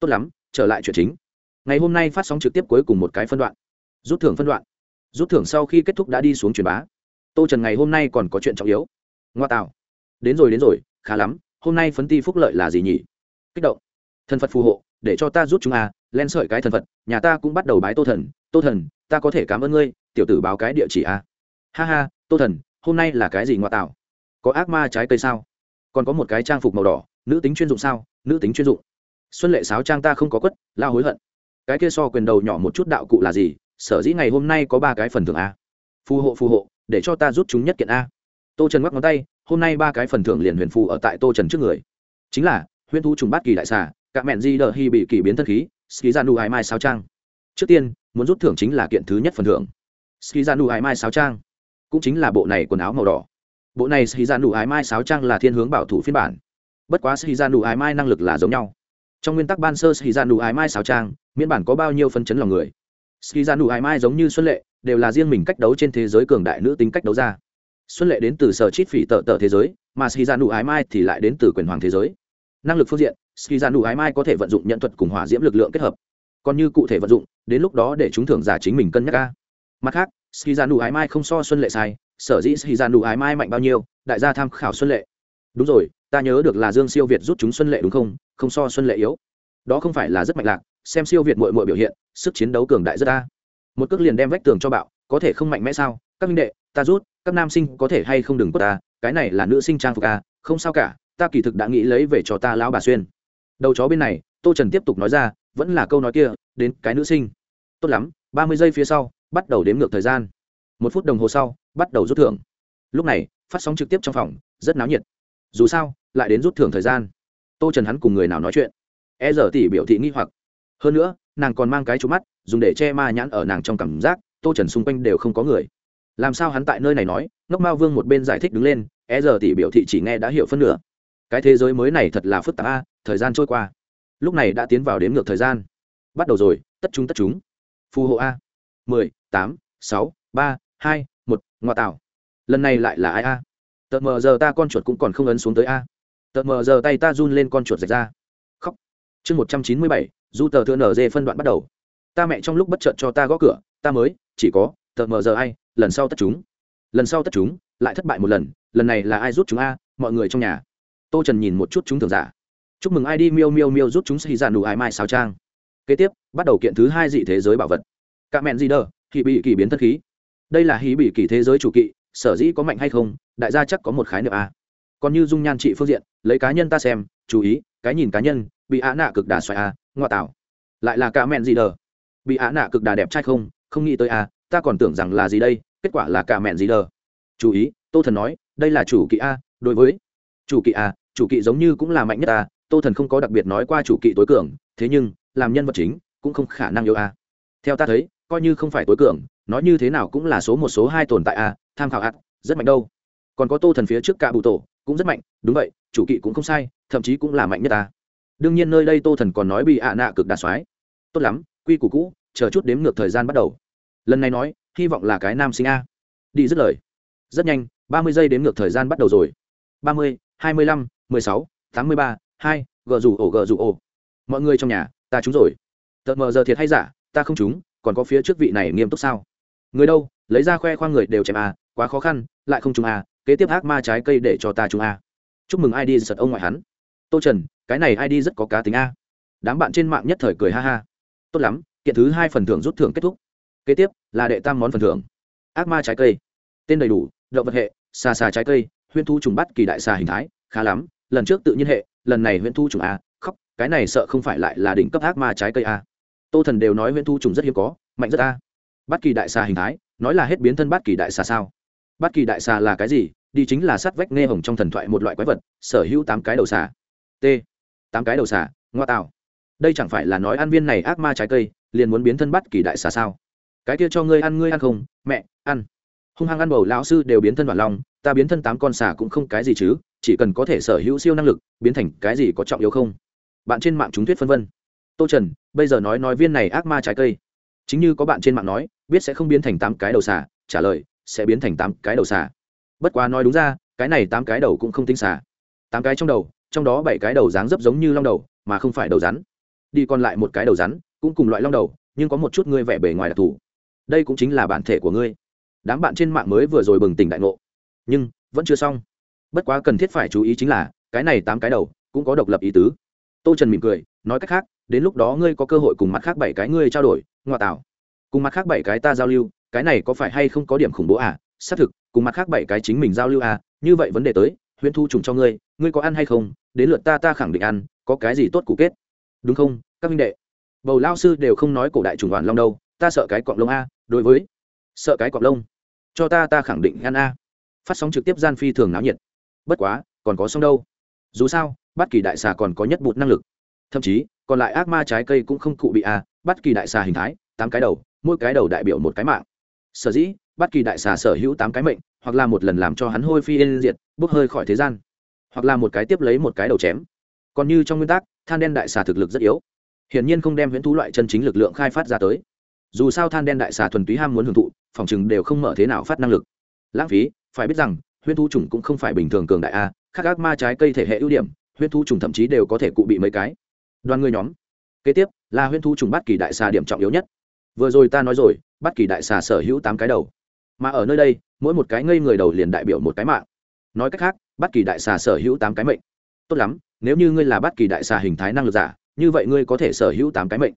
Speaker 1: Tốt lắm trở lại chuyện chính. Ngày hôm nay phát sóng trực tiếp cuối cùng một cái phân đoạn. Rút thưởng phân đoạn. Rút thưởng sau khi kết thúc đã đi xuống truyền bá. Tô trần ngày hôm nay còn có chuyện trọng yếu. Ngoa tạo. Đến rồi đến rồi khá lắm. Hôm nay phấn ti phúc lợi là gì nhỉ? Kích động. Thần phật phù hộ để cho ta rút chúng a à, len sợi cái thần phật nhà ta cũng bắt đầu bái tô thần. Tô thần ta có thể cảm ơn ngươi tiểu tử báo cái địa chỉ a à. ha ha tô thần hôm nay là cái gì ngoại tạo? Có ác ma trái cây sao? Còn có một cái trang phục màu đỏ nữ tính chuyên dụng sao? Nữ tính chuyên dụng xuân lệ sáo trang ta không có quất lao hối hận. Cái kia so quyền đầu nhỏ một chút đạo cụ là gì? Sở dĩ ngày hôm nay có ba cái phần thưởng a. Phù hộ phù hộ, để cho ta rút chúng nhất kiện a. Tô trần ngoắc ngón tay, hôm nay ba cái phần thưởng liền huyền phù ở tại tô trần trước người. Chính là huyền thu trùng bát kỳ đại xà cạ mẹn di đờ hy bị kỳ biến thân khí, ski ra nu hai mai sáo trang. Trước tiên, muốn rút thưởng chính là kiện thứ nhất phần thưởng. Ski ra nu hai mai sáo trang. Cũng chính là bộ này quần áo màu đỏ. Bộ này ski ra nu hai mai sáo trang là thiên hướng bảo thủ phiên bản. Bất quá ski ra nu hai mai năng lực là giống nhau trong nguyên tắc ban sơ ski ra nụ ái mai xào trang, miễn bản có bao nhiêu phân chấn lòng người. Ski ra nụ ái mai giống như xuân lệ, đều là riêng mình cách đấu trên thế giới cường đại nữ tính cách đấu ra. Xuân lệ đến từ sở chít phỉ tợ tợ thế giới, mà ski ra nụ ái mai thì lại đến từ quyền hoàng thế giới. Năng lực phương diện ski ra nụ ái mai có thể vận dụng nhận thuật cùng hỏa diễm lực lượng kết hợp. Còn như cụ thể vận dụng, đến lúc đó để chúng thưởng giả chính mình cân nhắc ca mặt khác ski ra nụ ái mai không so xuân lệ sai, sở dĩ ski ra nụ ái mai mạnh bao nhiêu, đại gia tham khảo xuân lệ. Đúng rồi, ta nhớ được là dương siêu việt rút chúng xuân lệ đúng không? Không so xuân lệ yếu. Đó không phải là rất mạnh lạc, xem siêu việt mội mội biểu hiện, sức chiến đấu cường đại rất ta một cước liền đem vách tường cho bạo, có thể không mạnh mẽ sao? Các minh đệ, ta rút, các nam sinh có thể hay không đừng quất ta? Cái này là nữ sinh trang phục à không sao cả, ta kỳ thực đã nghĩ lấy về cho ta lão bà xuyên. Đầu chó bên này, tô trần tiếp tục nói ra, vẫn là câu nói kia, đến cái nữ sinh. Tốt lắm, ba mươi giây phía sau, bắt đầu đếm ngược thời gian. Một phút đồng hồ sau, bắt đầu rút thưởng. Lúc này, phát sóng trực tiếp trong phòng, rất náo nhiệt. Dù sao, lại đến rút thưởng thời gian tô trần hắn cùng người nào nói chuyện. E giờ tỷ biểu thị nghi hoặc. Hơn nữa, nàng còn mang cái trú mắt, dùng để che ma nhãn ở nàng trong cảm giác, tô trần xung quanh đều không có người. Làm sao hắn tại nơi này nói, ngốc mao vương một bên giải thích đứng lên e giờ tỷ biểu thị chỉ nghe đã hiểu phân nửa. Cái thế giới mới này thật là phức tạp a, thời gian trôi qua. Lúc này đã tiến vào đếm ngược thời gian. Bắt đầu rồi, tất chúng tất chúng. Phù hộ a. Mười, tám, sáu, ba, hai, một, ngoa tạo. Lần này lại là ai a? Tợt mờ giờ ta con chuột cũng còn không ấn xuống tới a tợt mờ giờ tay ta run lên con chuột rạch ra. Khóc. Chương một trăm chín mươi bảy, du tờ thưa nở dê phân đoạn bắt đầu. Ta mẹ trong lúc bất chợt cho ta gõ cửa, ta mới, chỉ có tợt mờ giờ ai, lần sau tất chúng. Lần sau tất chúng, lại thất bại một lần lần này là ai rút chúng a, mọi người trong nhà. Tô trần nhìn một chút chúng thường giả. Chúc mừng ai đi miêu miêu miêu rút chúng xì ra nụ ai mai sao trang. Kế tiếp, bắt đầu kiện thứ hai dị thế giới bảo vật. C mẹn gì đờ hì bị kỳ biến thất khí. Đây là hì bị kỳ thế giới chủ kỵ, sở dĩ có mạnh hay không, đại gia chắc có một khái niệm a còn như dung nhan trị phương diện, lấy cá nhân ta xem, chú ý, cái nhìn cá nhân, bị á nạ cực đà xoài à, a ngoại tảo lại là cả mẹn gì đờ? Bị ạ nạ cực đà đẹp trai không? Không nghĩ tới à ta còn tưởng rằng là gì đây, kết quả là cả mẹn gì đờ. Chú ý, tô thần nói, đây là chủ kỵ a, đối với. Chủ kỵ a chủ kỵ giống như cũng là mạnh nhất ta tô thần không có đặc biệt nói qua chủ kỵ tối cường, thế nhưng, làm nhân vật chính, cũng không khả năng yêu a. Theo ta thấy, coi như không phải tối cường, nói như thế nào cũng là số một, số hai tồn tại a, tham khảo ạt rất mạnh đâu. Còn có tô thần phía trước cả bụ tổ cũng rất mạnh, đúng vậy, chủ kỵ cũng không sai, thậm chí cũng là mạnh nhất ta. Đương nhiên nơi đây tô thần còn nói bị ạ nạ cực đà soái. Tốt lắm, quy củ cũ, chờ chút đếm ngược thời gian bắt đầu. Lần này nói, hy vọng là cái nam sinh a. Đi dứt lời. Rất nhanh, ba mươi giây đếm ngược thời gian bắt đầu rồi. Ba mươi, hai mươi lăm, mười sáu, tám mươi ba, hai, gờ rủ ổ, gờ rủ ổ. Mọi người trong nhà, ta trúng rồi. Tợt mờ giờ thiệt hay giả, ta không trúng, còn có phía trước vị này nghiêm túc sao? Người đâu, lấy ra khoe khoang người đều chém à? quá khó khăn, lại không trúng à? Kế tiếp ác ma trái cây để cho ta trúng a. Chúc mừng id giật ông ngoại hắn. Tô trần, cái này id rất có cá tính a. Đám bạn trên mạng nhất thời cười ha ha. Tốt lắm, kiện thứ hai phần thưởng rút thưởng kết thúc. Kế tiếp là đệ tam món phần thưởng. Ác ma trái cây. Tên đầy đủ, động vật hệ, xà xà trái cây huyên thu trùng bắt kỳ đại xà hình thái, khá lắm, lần trước tự nhiên hệ, lần này huyên thu trùng a. Khóc, cái này sợ không phải lại là đỉnh cấp ác ma trái cây a. Tô thần đều nói huyên thu trùng rất hiếm có, mạnh rất a. Bắt kỳ đại xà hình thái, nói là hết biến thân bắt kỳ đại xà sao? Bắt kỳ đại xà là cái gì? Đi chính là sát vách nghe hồng trong thần thoại một loại quái vật, sở hữu tám cái đầu xà. T. Tám cái đầu xà, ngoa tạo. Đây chẳng phải là nói ăn viên này ác ma trái cây, liền muốn biến thân bắt kỳ đại xà sao? Cái kia cho ngươi ăn ngươi ăn không? Mẹ, ăn. Hung hăng ăn bầu lão sư đều biến thân đoàn long ta biến thân tám con xà cũng không cái gì chứ, chỉ cần có thể sở hữu siêu năng lực, biến thành cái gì có trọng yếu không? Bạn trên mạng chúng thuyết phân vân. Tô trần, bây giờ nói nói viên này ác ma trái cây. Chính như có bạn trên mạng nói, biết sẽ không biến thành tám cái đầu xà, trả lời, sẽ biến thành tám cái đầu xà bất quá nói đúng ra, cái này tám cái đầu cũng không tinh xả. Tám cái trong đầu, trong đó bảy cái đầu dáng dấp giống như long đầu, mà không phải đầu rắn. Đi còn lại một cái đầu rắn, cũng cùng loại long đầu, nhưng có một chút ngươi vẻ bề ngoài đặc thù đây cũng chính là bản thể của ngươi. Đám bạn trên mạng mới vừa rồi bừng tỉnh đại ngộ. Nhưng, vẫn chưa xong. Bất quá cần thiết phải chú ý chính là, cái này tám cái đầu, cũng có độc lập ý tứ. Tô trần mỉm cười, nói cách khác, đến lúc đó ngươi có cơ hội cùng mặt khác bảy cái ngươi trao đổi, ngoại tạo. Cùng mặt khác bảy cái ta giao lưu, cái này có phải hay không có điểm khủng bố à? Xác thực, cùng mặt khác bảy cái chính mình giao lưu à như vậy vấn đề tới, huyễn thu trùng cho ngươi ngươi có ăn hay không, đến lượt ta ta khẳng định ăn, có cái gì tốt cụ kết. Đúng không, các minh đệ? Bầu lao sư đều không nói cổ đại trùng hoàn long đâu, ta sợ cái cọp lông a, đối với, sợ cái cọp lông. Cho ta ta khẳng định ăn a. Phát sóng trực tiếp gian phi thường náo nhiệt. Bất quá, còn có xong đâu. Dù sao, bất kỳ đại xà còn có nhất bụt năng lực. Thậm chí, còn lại ác ma trái cây cũng không cụ bị a, bất kỳ đại xà hình thái, tám cái đầu, mỗi cái đầu đại biểu một cái mạng. Sở dĩ bất kỳ đại xà sở hữu tám cái mệnh, hoặc là một lần làm cho hắn hôi phi yên diệt, bốc hơi khỏi thế gian. Hoặc là một cái tiếp lấy một cái đầu chém. Còn như trong nguyên tắc, than đen đại xà thực lực rất yếu. Hiển nhiên không đem huyễn thú loại chân chính lực lượng khai phát ra tới. Dù sao than đen đại xà thuần túy ham muốn hưởng thụ, phòng chừng đều không mở thế nào phát năng lực. Lãng phí, phải biết rằng, huyễn thú chủng cũng không phải bình thường cường đại a, khác ác ma trái cây thể hệ ưu điểm, huyễn thú chủng thậm chí đều có thể cụ bị mấy cái. Đoàn người nhóm. Kế tiếp, là huyễn thú chủng bất kỳ đại xà điểm trọng yếu nhất. Vừa rồi ta nói rồi, bất kỳ đại xà sở hữu tám cái đầu mà ở nơi đây, mỗi một cái ngây người đầu liền đại biểu một cái mạng. Nói cách khác, bất kỳ đại xà sở hữu tám cái mệnh. Tốt lắm, nếu như ngươi là bất kỳ đại xà hình thái năng lực giả, như vậy ngươi có thể sở hữu tám cái mệnh.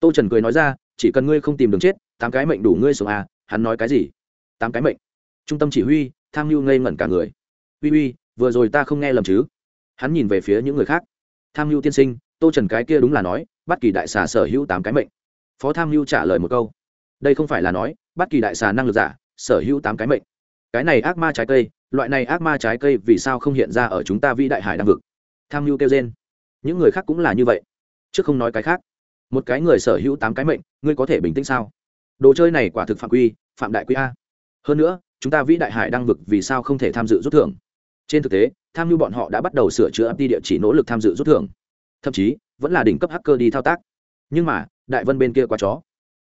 Speaker 1: Tô trần cười nói ra, chỉ cần ngươi không tìm đường chết, tám cái mệnh đủ ngươi sống à hắn nói cái gì? Tám cái mệnh. Trung tâm chỉ huy, tham mưu ngây ngẩn cả người. Uy uy, vừa rồi ta không nghe lầm chứ? Hắn nhìn về phía những người khác. Tham mưu tiên sinh, tô trần cái kia đúng là nói, bất kỳ đại xà sở hữu tám cái mệnh. Phó tham mưu trả lời một câu. Đây không phải là nói, bất kỳ đại xà năng lực giả sở hữu tám cái mệnh. Cái này ác ma trái cây, loại này ác ma trái cây vì sao không hiện ra ở chúng ta vĩ đại hải đăng vực? Tham mưu kêu trên những người khác cũng là như vậy. Chứ không nói cái khác. Một cái người sở hữu tám cái mệnh, ngươi có thể bình tĩnh sao? Đồ chơi này quả thực phạm quy, phạm đại quy a. Hơn nữa, chúng ta vĩ đại hải đăng vực vì sao không thể tham dự rút thưởng? Trên thực tế, tham mưu bọn họ đã bắt đầu sửa chữa ấp đi địa chỉ nỗ lực tham dự rút thưởng. Thậm chí, vẫn là đỉnh cấp hacker đi thao tác. Nhưng mà, đại vân bên kia qua chó.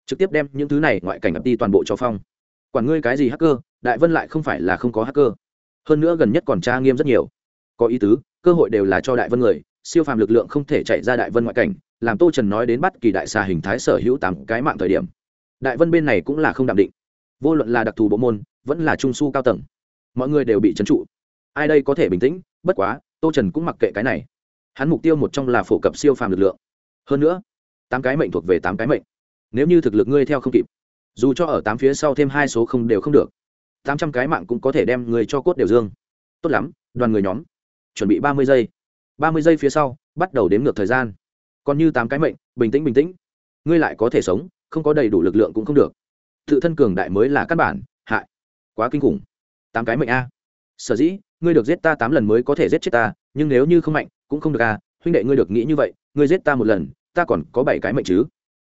Speaker 1: Trực tiếp đem những thứ này ngoại cảnh ấp đi toàn bộ cho phong quản ngươi cái gì hacker, đại vân lại không phải là không có hacker. Hơn nữa gần nhất còn tra nghiêm rất nhiều. Có ý tứ, cơ hội đều là cho đại vân người, siêu phàm lực lượng không thể chạy ra đại vân ngoại cảnh, làm tô trần nói đến bắt kỳ đại xà hình thái sở hữu tám cái mạng thời điểm. Đại vân bên này cũng là không đạm định. Vô luận là đặc thù bộ môn, vẫn là trung s u cao tầng, mọi người đều bị trấn trụ. Ai đây có thể bình tĩnh, bất quá, tô trần cũng mặc kệ cái này. Hắn mục tiêu một trong là phổ cập siêu phàm lực lượng. Hơn nữa, tám cái mệnh thuộc về tám cái mệnh. Nếu như thực lực ngươi theo không kịp dù cho ở tám phía sau thêm hai số không đều không được, tám trăm cái mạng cũng có thể đem người cho cốt đều dương. Tốt lắm, đoàn người nhóm, chuẩn bị ba mươi giây. Ba mươi giây phía sau, bắt đầu đếm ngược thời gian. Còn như tám cái mệnh, bình tĩnh bình tĩnh. Ngươi lại có thể sống, không có đầy đủ lực lượng cũng không được. Tự thân cường đại mới là căn bản, hại. Quá kinh khủng. Tám cái mệnh a. Sở dĩ, ngươi được giết ta tám lần mới có thể giết chết ta, nhưng nếu như không mạnh, cũng không được a. Huynh đệ ngươi được nghĩ như vậy, ngươi giết ta một lần, ta còn có bảy cái mệnh chứ?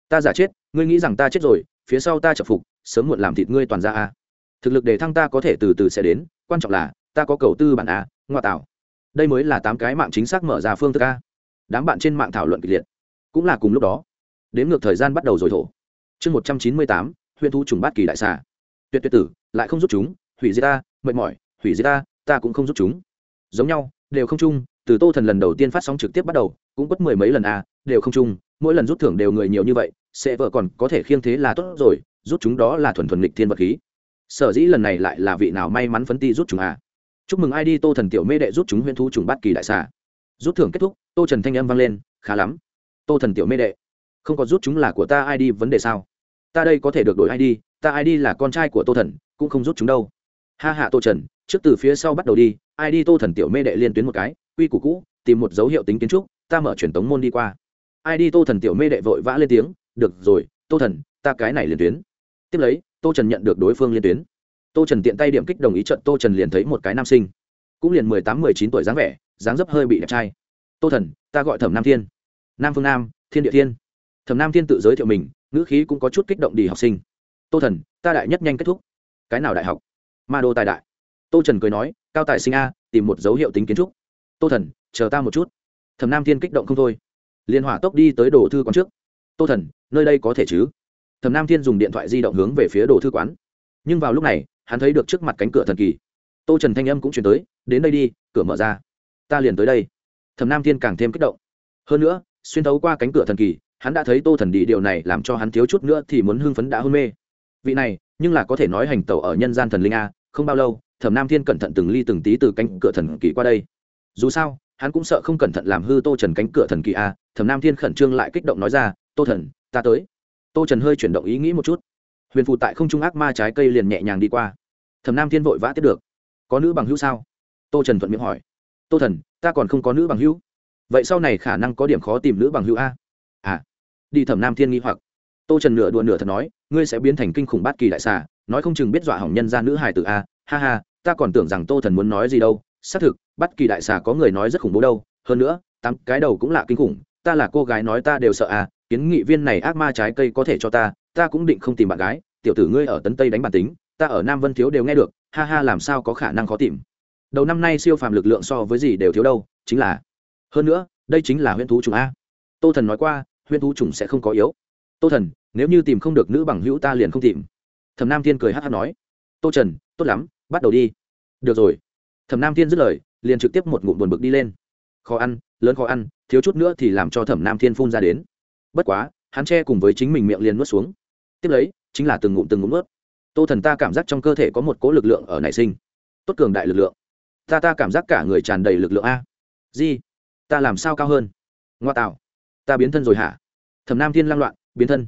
Speaker 1: Ta giả chết, ngươi nghĩ rằng ta chết rồi phía sau ta chập phục, sớm muộn làm thịt ngươi toàn ra a. Thực lực để thăng ta có thể từ từ sẽ đến, quan trọng là, ta có cầu tư bản a, ngoa tạo. Đây mới là tám cái mạng chính xác mở ra phương thức a. Đám bạn trên mạng thảo luận kịch liệt. Cũng là cùng lúc đó, đến ngược thời gian bắt đầu rồi thổ. Chương một trăm chín mươi tám, huyện thu trùng bát kỳ đại xà. Tuyệt tuyệt tử, lại không giúp chúng, hủy diệt ta, mệt mỏi, hủy diệt ta ta cũng không giúp chúng. Giống nhau, đều không chung, từ tô thần lần đầu tiên phát sóng trực tiếp bắt đầu, cũng quất mười mấy lần a, đều không chung, mỗi lần rút thưởng đều người nhiều như vậy sẽ vợ còn có thể khiêng thế là tốt rồi rút chúng đó là thuần thuần lịch thiên vật khí. Sở dĩ lần này lại là vị nào may mắn phấn ti rút chúng à? Chúc mừng ai đi tô thần tiểu mê đệ rút chúng huyễn thu trùng bát kỳ đại xà. Rút thưởng kết thúc tô trần thanh âm vang lên khá lắm. Tô thần tiểu mê đệ không có rút chúng là của ta ai đi vấn đề sao? Ta đây có thể được đổi ai đi, ta ai đi là con trai của tô thần cũng không rút chúng đâu. Ha hạ tô trần trước từ phía sau bắt đầu đi ai đi tô thần tiểu mê đệ liên tuyến một cái quy củ cũ tìm một dấu hiệu tính kiến trúc ta mở truyền tống môn đi qua. Ai đi tô thần tiểu mê đệ vội vã lên tiếng được rồi, tô thần, ta cái này liên tuyến. Tiếp lấy, tô trần nhận được đối phương liên tuyến. Tô trần tiện tay điểm kích đồng ý trận, tô trần liền thấy một cái nam sinh. Cũng liền mười tám, mười chín tuổi dáng vẻ, dáng dấp hơi bị đẹp trai. Tô thần, ta gọi thẩm nam thiên. Nam phương nam, thiên địa thiên. Thẩm nam thiên tự giới thiệu mình, ngữ khí cũng có chút kích động đi học sinh. Tô thần, ta đại nhất nhanh kết thúc. Cái nào đại học? Ma đô tài đại. Tô trần cười nói, cao tài sinh a, tìm một dấu hiệu tính kiến trúc. Tô thần, chờ ta một chút. Thẩm nam thiên kích động không thôi. Liên hỏa tốc đi tới đồ thư quán trước. Tô thần nơi đây có thể chứ? Thẩm nam thiên dùng điện thoại di động hướng về phía đồ thư quán. Nhưng vào lúc này, hắn thấy được trước mặt cánh cửa thần kỳ. Tô trần thanh âm cũng chuyển tới, đến đây đi, cửa mở ra. Ta liền tới đây. Thẩm nam thiên càng thêm kích động. Hơn nữa, xuyên thấu qua cánh cửa thần kỳ, hắn đã thấy tô thần đi điều này làm cho hắn thiếu chút nữa thì muốn hưng phấn đã hôn mê. Vị này, nhưng là có thể nói hành tẩu ở nhân gian thần linh a, không bao lâu, thẩm nam thiên cẩn thận từng ly từng tí từ cánh cửa thần kỳ qua đây. Dù sao, hắn cũng sợ không cẩn thận làm hư tô trần cánh cửa thần kỳ a, thẩm nam thiên khẩn trương lại kích động nói ra tô thần, ta tới. Tô trần hơi chuyển động ý nghĩ một chút. Huyền phụ tại không trung ác ma trái cây liền nhẹ nhàng đi qua. Thẩm nam thiên vội vã tiếp được. Có nữ bằng hữu sao? Tô trần thuận miệng hỏi. Tô thần, ta còn không có nữ bằng hữu. Vậy sau này khả năng có điểm khó tìm nữ bằng hữu a. À. Đi thẩm nam thiên nghi hoặc. Tô trần nửa đùa nửa thật nói, ngươi sẽ biến thành kinh khủng bát kỳ đại xà, nói không chừng biết dọa hỏng nhân ra nữ hài từ a. Ha ha, ta còn tưởng rằng tô thần muốn nói gì đâu. Xác thực bắt kỳ đại xà có người nói rất khủng bố đâu. Hơn nữa, tám cái đầu cũng là kinh khủng, ta là cô gái nói ta đều sợ à kiến nghị viên này ác ma trái cây có thể cho ta ta cũng định không tìm bạn gái, tiểu tử ngươi ở tấn tây đánh bản tính, ta ở nam vân thiếu đều nghe được, ha ha làm sao có khả năng khó tìm. Đầu năm nay siêu phàm lực lượng so với gì đều thiếu đâu, chính là, hơn nữa, đây chính là huyễn thú trùng a. Tô thần nói qua, huyễn thú trùng sẽ không có yếu. Tô thần, nếu như tìm không được nữ bằng hữu ta liền không tìm. Thẩm nam thiên cười hát hát nói. Tô trần, tốt lắm, bắt đầu đi. Được rồi. Thẩm nam thiên dứt lời, liền trực tiếp một ngụm buồn bực đi lên. Khó ăn, lớn khó ăn, thiếu chút nữa thì làm cho thẩm nam thiên phun ra đến bất quá, hắn che cùng với chính mình miệng liền nuốt xuống. Tiếp lấy, chính là từng ngụm từng ngụm nuốt. Tô thần ta cảm giác trong cơ thể có một cỗ lực lượng ở nảy sinh. Tốt cường đại lực lượng. Ta ta cảm giác cả người tràn đầy lực lượng a. Di, ta làm sao cao hơn? Ngoa tạo. Ta biến thân rồi hả? Thẩm nam thiên lang loạn, biến thân.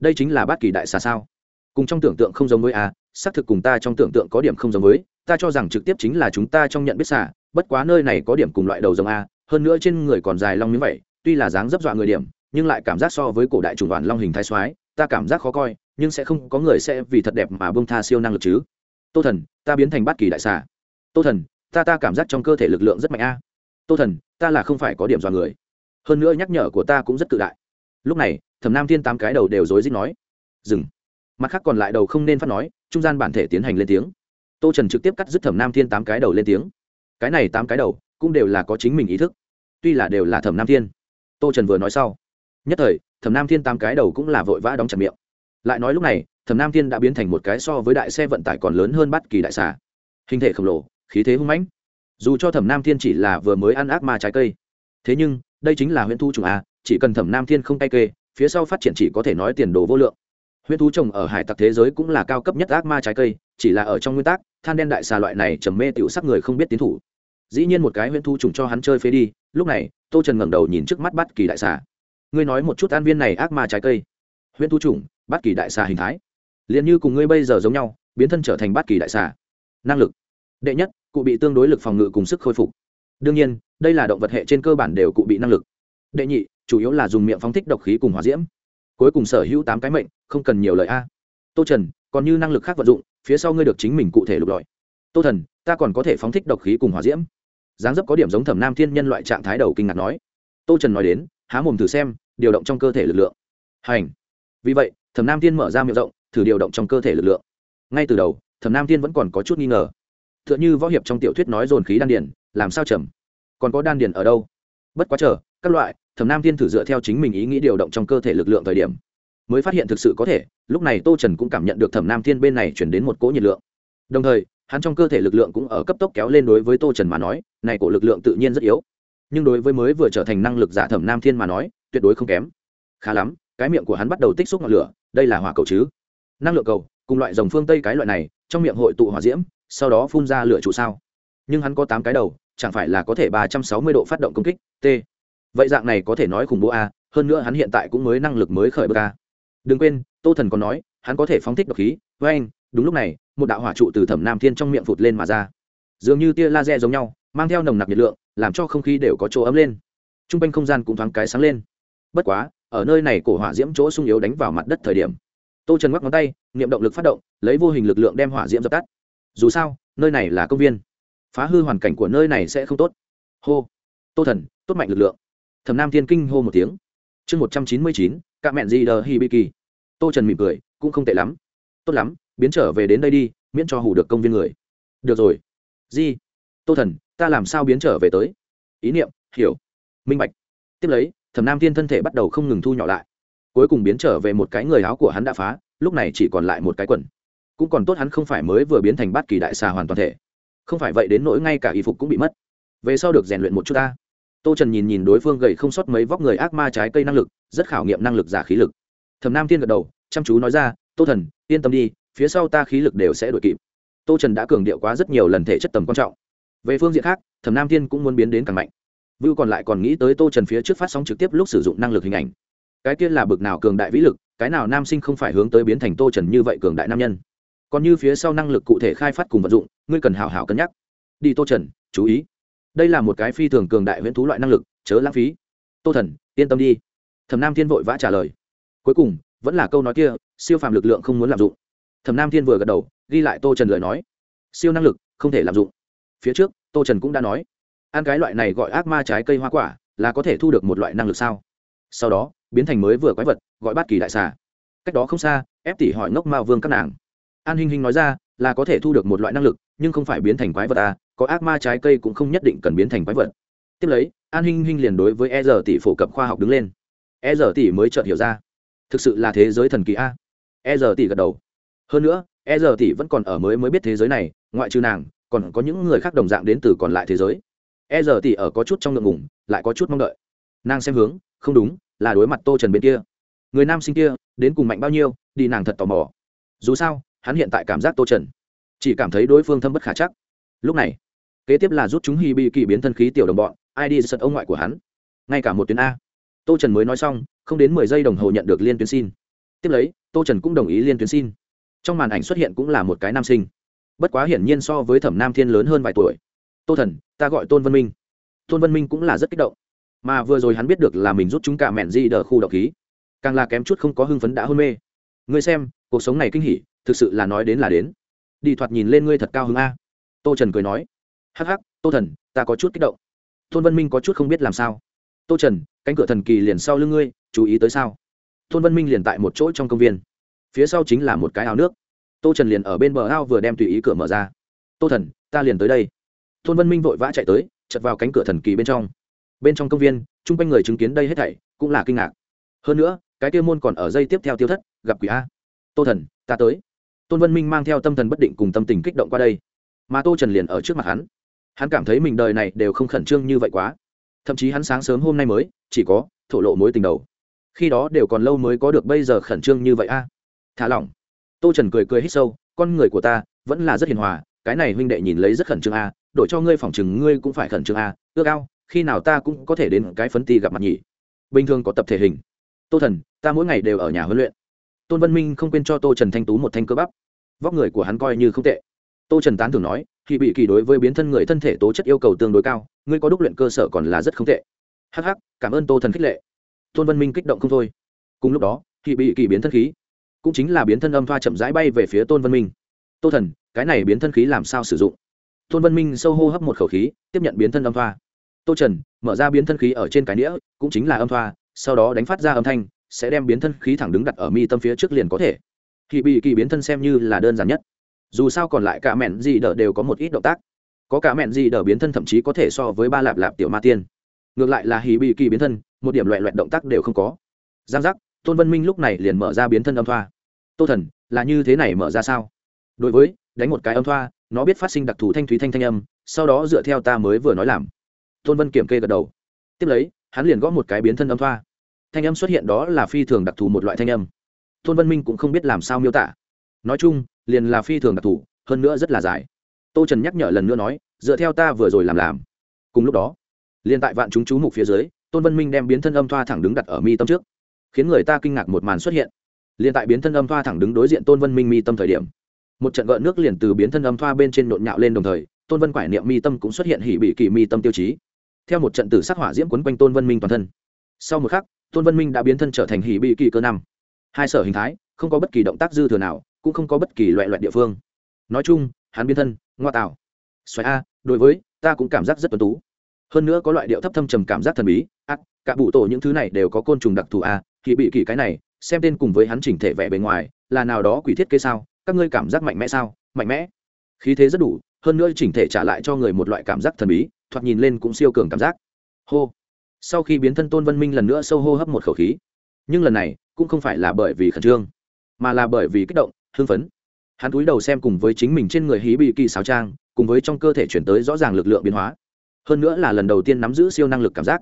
Speaker 1: Đây chính là bát kỳ đại xà sao. Cùng trong tưởng tượng không giống với a, xác thực cùng ta trong tưởng tượng có điểm không giống với. Ta cho rằng trực tiếp chính là chúng ta trong nhận biết xà, bất quá nơi này có điểm cùng loại đầu giống a, hơn nữa trên người còn dài long miếng vậy, tuy là dáng dấp dọa người điểm nhưng lại cảm giác so với cổ đại chủng đoàn long hình thái soái, ta cảm giác khó coi, nhưng sẽ không có người sẽ vì thật đẹp mà bông tha siêu năng lực chứ. Tô thần, ta biến thành bát kỳ đại xà. Tô thần, ta ta cảm giác trong cơ thể lực lượng rất mạnh a. Tô thần, ta là không phải có điểm dọa người. Hơn nữa nhắc nhở của ta cũng rất cự đại. Lúc này, thẩm nam thiên tám cái đầu đều rối rít nói. Dừng. Mặt khác còn lại đầu không nên phát nói, trung gian bản thể tiến hành lên tiếng. Tô trần trực tiếp cắt dứt thẩm nam thiên tám cái đầu lên tiếng. Cái này tám cái đầu cũng đều là có chính mình ý thức. Tuy là đều là thẩm nam thiên. Tô trần vừa nói sau nhất thời, thẩm nam thiên tám cái đầu cũng là vội vã đóng chặt miệng. Lại nói lúc này, thẩm nam thiên đã biến thành một cái so với đại xe vận tải còn lớn hơn bất kỳ đại xà. Hình thể khổng lồ, khí thế hung mãnh. Dù cho thẩm nam thiên chỉ là vừa mới ăn ác ma trái cây, thế nhưng, đây chính là huyện thu trùng a, chỉ cần thẩm nam thiên không tay kê, phía sau phát triển chỉ có thể nói tiền đồ vô lượng. Huyễn thú trồng ở hải tặc thế giới cũng là cao cấp nhất ác ma trái cây, chỉ là ở trong nguyên tắc, than đen đại xà loại này trầm mê tiểu sắc người không biết tiến thủ. Dĩ nhiên một cái huyễn thú trùng cho hắn chơi phế đi, lúc này, tô trần ngẩng đầu nhìn trước mắt bắt kỳ đại xà ngươi nói một chút an viên này ác ma trái cây. Huyễn thu trùng, bát kỳ đại xà hình thái. Liền như cùng ngươi bây giờ giống nhau, biến thân trở thành bát kỳ đại xà. Năng lực. Đệ nhất, cụ bị tương đối lực phòng ngự cùng sức khôi phục. Đương nhiên, đây là động vật hệ trên cơ bản đều cụ bị năng lực. Đệ nhị, chủ yếu là dùng miệng phóng thích độc khí cùng hỏa diễm. Cuối cùng sở hữu tám cái mệnh, không cần nhiều lời a. Tô trần, còn như năng lực khác vận dụng, phía sau ngươi được chính mình cụ thể lục lọi. Tô thần, ta còn có thể phóng thích độc khí cùng hỏa diễm. Dáng dấp có điểm giống thẩm nam thiên nhân loại trạng thái đầu kinh ngạc nói. Tô trần nói đến há mồm thử xem, điều động trong cơ thể lực lượng. Hành. Vì vậy, thẩm nam thiên mở ra miệng rộng, thử điều động trong cơ thể lực lượng. Ngay từ đầu, thẩm nam thiên vẫn còn có chút nghi ngờ. T h ư ợ n h ư võ hiệp trong tiểu thuyết nói dồn khí đan điền, làm sao trầm còn có đan điền ở đâu? Bất quá chờ, các loại, thẩm nam thiên thử dựa theo chính mình ý nghĩ điều động trong cơ thể lực lượng thời điểm, mới phát hiện thực sự có thể, lúc này tô trần cũng cảm nhận được thẩm nam thiên bên này chuyển đến một cỗ nhiệt lượng. Đồng thời, hắn trong cơ thể lực lượng cũng ở cấp tốc kéo lên đối với tô trần mà nói, này cổ lực lượng tự nhiên rất yếu nhưng đối với mới vừa trở thành năng lực giả thẩm nam thiên mà nói, tuyệt đối không kém. Khá lắm, cái miệng của hắn bắt đầu tích xúc ngọn lửa, đây là hỏa cầu chứ? Năng lượng cầu, cùng loại dòng phương tây cái loại này, trong miệng hội tụ hỏa diễm, sau đó phun ra lửa trụ sao? Nhưng hắn có tám cái đầu, chẳng phải là có thể ba trăm sáu mươi độ phát động công kích? T. Vậy dạng này có thể nói khủng bố a hơn nữa hắn hiện tại cũng mới năng lực mới khởi bờ a à. đừng quên, tô thần còn nói, hắn có thể phóng thích độc khí với anh đúng lúc này, một đạo hỏa trụ từ thẩm nam thiên trong miệng phụt lên mà ra. Dường như tia laser giống nhau, mang theo nồng nặc nhiệt lượng làm cho không khí đều có chỗ ấm lên. T r u n g quanh không gian cũng thoáng cái sáng lên. Bất quá, ở nơi này cổ hỏa diễm chỗ sung yếu đánh vào mặt đất thời điểm, tô trần ngoắc ngón tay, niệm động lực phát động, lấy vô hình lực lượng đem hỏa diễm dập tắt. Dù sao, nơi này là công viên. Phá hư hoàn cảnh của nơi này sẽ không tốt. Hô. Tô thần, tốt mạnh lực lượng. Thẩm nam thiên kinh hô một tiếng. Chương một trăm chín mươi chín c mẹn gì đờ hi bi kỳ. Tô trần mỉm cười, cũng không tệ lắm. Tốt lắm, biến trở về đến đây đi, miễn cho hủ được công viên người. Được rồi. Di tô thần, ta làm sao biến trở về tới? Ý niệm, hiểu. Minh bạch. Tiếp lấy, thẩm nam thiên thân thể bắt đầu không ngừng thu nhỏ lại. Cuối cùng biến trở về một cái người áo của hắn đã phá, lúc này chỉ còn lại một cái quần. Cũng còn tốt hắn không phải mới vừa biến thành bát kỳ đại xà hoàn toàn thể. Không phải vậy đến nỗi ngay cả y phục cũng bị mất. Về sau được rèn luyện một chút ta. Tô trần nhìn nhìn đối phương gầy không sót mấy vóc người ác ma trái cây năng lực, rất khảo nghiệm năng lực giả khí lực. Thẩm nam thiên gật đầu, chăm chú nói ra, tô thần, yên tâm đi, phía sau ta khí lực đều sẽ đổi kịp. Tô trần đã cường điệu quá rất nhiều lần thể chất tầm quan trọng về phương diện khác, thẩm nam thiên cũng muốn biến đến càng mạnh. Vưu còn lại còn nghĩ tới tô trần phía trước phát sóng trực tiếp lúc sử dụng năng lực hình ảnh. Cái kia là bực nào cường đại vĩ lực, cái nào nam sinh không phải hướng tới biến thành tô trần như vậy cường đại nam nhân. Còn như phía sau năng lực cụ thể khai phát cùng vận dụng, ngươi cần hào hào cân nhắc. Đi tô trần, chú ý. Đây là một cái phi thường cường đại huyễn thú loại năng lực, chớ lãng phí. Tô thần, yên tâm đi. Thẩm nam thiên vội vã trả lời. Cuối cùng, vẫn là câu nói kia, siêu phàm lực lượng không muốn lạm dụng. Thẩm nam thiên vừa gật đầu, ghi lại tô trần lời nói. Siêu năng lực, không thể lạm dụng. Phía trước tô trần cũng đã nói, ăn cái loại này gọi ác ma trái cây hoa quả là có thể thu được một loại năng lực sao? Sau đó, biến thành mới vừa quái vật, gọi bát kỳ đại xà. Cách đó không xa, ép tỷ hỏi ngốc mao vương các nàng. An hinh hinh nói ra là có thể thu được một loại năng lực, nhưng không phải biến thành quái vật à có ác ma trái cây cũng không nhất định cần biến thành quái vật. Tiếp lấy, an hinh hinh liền đối với e giờ tỷ phổ cập khoa học đứng lên. E giờ tỷ mới chợt hiểu ra, thực sự là thế giới thần kỳ a. E giờ tỷ gật đầu. Hơn nữa e giờ tỷ vẫn còn ở mới mới biết thế giới này, ngoại trừ nàng còn có những người khác đồng dạng đến từ còn lại thế giới. E giờ tỷ ở có chút trong ngượng ngùng, lại có chút mong đợi. Nàng xem hướng, không đúng, là đối mặt tô trần bên kia. Người nam sinh kia, đến cùng mạnh bao nhiêu, đi nàng thật tò mò. Dù sao, hắn hiện tại cảm giác tô trần, chỉ cảm thấy đối phương thâm bất khả chắc. Lúc này, kế tiếp là rút chúng hy bị kỳ biến thân khí tiểu đồng bọn, ai đi sật ông ngoại của hắn. Ngay cả một tuyến a. Tô trần mới nói xong, không đến mười giây đồng hồ nhận được liên tuyến xin. Tiếp lấy, tô trần cũng đồng ý liên tuyến xin. Trong màn ảnh xuất hiện cũng là một cái nam sinh bất quá hiển nhiên so với thẩm nam thiên lớn hơn vài tuổi. Tô thần, ta gọi tôn vân minh. Tôn vân minh cũng là rất kích động. Mà vừa rồi hắn biết được là mình rút chúng cả mẹn di đờ khu độc khí. Càng là kém chút không có hưng phấn đã hôn mê. Ngươi xem, cuộc sống này kinh hỉ, thực sự là nói đến là đến. Đi thoạt nhìn lên ngươi thật cao hứng a. Tô trần cười nói. Hắc hắc, tô thần, ta có chút kích động. Tôn vân minh có chút không biết làm sao. Tô trần, cánh cửa thần kỳ liền sau lưng ngươi, chú ý tới sao? Tôn vân minh liền tại một chỗ trong công viên. Phía sau chính là một cái ao nước tô trần liền ở bên bờ ao vừa đem tùy ý cửa mở ra. Tô thần, ta liền tới đây. Tôn vân minh vội vã chạy tới, chật vào cánh cửa thần kỳ bên trong. Bên trong công viên, chung quanh người chứng kiến đây hết thảy cũng là kinh ngạc. Hơn nữa, cái tiêu môn còn ở dây tiếp theo tiêu thất, gặp quỷ a. Tô thần, ta tới. Tôn vân minh mang theo tâm thần bất định cùng tâm tình kích động qua đây. Mà tô trần liền ở trước mặt hắn. Hắn cảm thấy mình đời này đều không khẩn trương như vậy quá. Thậm chí hắn sáng sớm hôm nay mới, chỉ có thổ lộ mối tình đầu. Khi đó đều còn lâu mới có được bây giờ khẩn trương như vậy a. Thả lỏng tô trần cười cười hít sâu, con người của ta vẫn là rất hiền hòa, cái này huynh đệ nhìn lấy rất khẩn trương a, đổi cho ngươi phòng chừng ngươi cũng phải khẩn trương a, ước ao, khi nào ta cũng có thể đến cái phấn ti gặp mặt nhỉ. Bình thường có tập thể hình. Tô thần, ta mỗi ngày đều ở nhà huấn luyện. Tôn văn minh không quên cho tô trần thanh tú một thanh cơ bắp. Vóc người của hắn coi như không tệ. Tô trần tán thường nói, khi bị kỳ đối với biến thân người thân thể tố chất yêu cầu tương đối cao, ngươi có đúc luyện cơ sở còn là rất không tệ. Hh cảm ơn tô thần khích lệ. Tôn văn minh kích động không thôi. Cùng lúc đó, khi bị kỳ biến thân khí cũng chính là biến thân âm thoa chậm rãi bay về phía tôn vân minh tô thần cái này biến thân khí làm sao sử dụng tôn vân minh sâu hô hấp một khẩu khí tiếp nhận biến thân âm thoa tô trần mở ra biến thân khí ở trên cái nĩa cũng chính là âm thoa sau đó đánh phát ra âm thanh sẽ đem biến thân khí thẳng đứng đặt ở mi tâm phía trước liền có thể kỳ bị kỳ biến thân xem như là đơn giản nhất dù sao còn lại cả mẹn gì đỡ đều có một ít động tác có cả mẹn gì đỡ biến thân thậm chí có thể so với ba lạp lạp tiểu ma tiên ngược lại là hì bị kỳ biến thân một điểm loại loại động tác đều không có giang giác tôn vân minh lúc này liền mở ra biến thân âm thoa tô thần, là như thế này mở ra sao? Đối với, đánh một cái âm thoa, nó biết phát sinh đặc thù thanh thúy thanh thanh âm, sau đó dựa theo ta mới vừa nói làm. Tôn vân kiểm kê gật đầu. Tiếp lấy, hắn liền gõ một cái biến thân âm thoa. Thanh âm xuất hiện đó là phi thường đặc thù một loại thanh âm. Tôn vân minh cũng không biết làm sao miêu tả. Nói chung, liền là phi thường đặc thù, hơn nữa rất là dài. Tô trần nhắc nhở lần nữa nói, dựa theo ta vừa rồi làm làm. Cùng lúc đó, liền tại vạn chúng chú mục phía dưới, tôn vân minh đem biến thân âm thoa thẳng đứng đặt ở mi tâm trước, khiến người ta kinh ngạc một màn xuất hiện liền tại biến thân âm thoa thẳng đứng đối diện tôn vân minh mi tâm thời điểm, một trận gợn nước liền từ biến thân âm thoa bên trên nhộn nhạo lên đồng thời, tôn vân quải niệm mi tâm cũng xuất hiện hỉ bị kỳ mi tâm tiêu chí. Theo một trận tử sắc hỏa diễm quấn quanh tôn vân minh toàn thân. Sau một khắc, tôn vân minh đã biến thân trở thành hỉ bị kỳ cơ năm. Hai sở hình thái, không có bất kỳ động tác dư thừa nào, cũng không có bất kỳ loại loại địa phương. Nói chung, hắn biến thân, ngoa tạo. Xoáy a, đối với, ta cũng cảm giác rất tuân tú. Hơn nữa có loại điệu thấp thâm trầm cảm giác thần bí. Ắt cả bụ tổ những thứ này đều có côn trùng đặc thù a kỳ bị kỳ cái này xem tên cùng với hắn chỉnh thể vẻ bề ngoài, là nào đó quỷ thiết kế sao? Các ngươi cảm giác mạnh mẽ sao? Mạnh mẽ. Khí thế rất đủ, hơn nữa chỉnh thể trả lại cho người một loại cảm giác thần bí, thoạt nhìn lên cũng siêu cường cảm giác. Hô. Sau khi biến thân tôn vân minh lần nữa sâu hô hấp một khẩu khí. Nhưng lần này, cũng không phải là bởi vì khẩn trương, mà là bởi vì kích động, hưng phấn. Hắn cúi đầu xem cùng với chính mình trên người hí bị kỳ sáo trang, cùng với trong cơ thể chuyển tới rõ ràng lực lượng biến hóa. Hơn nữa là lần đầu tiên nắm giữ siêu năng lực cảm giác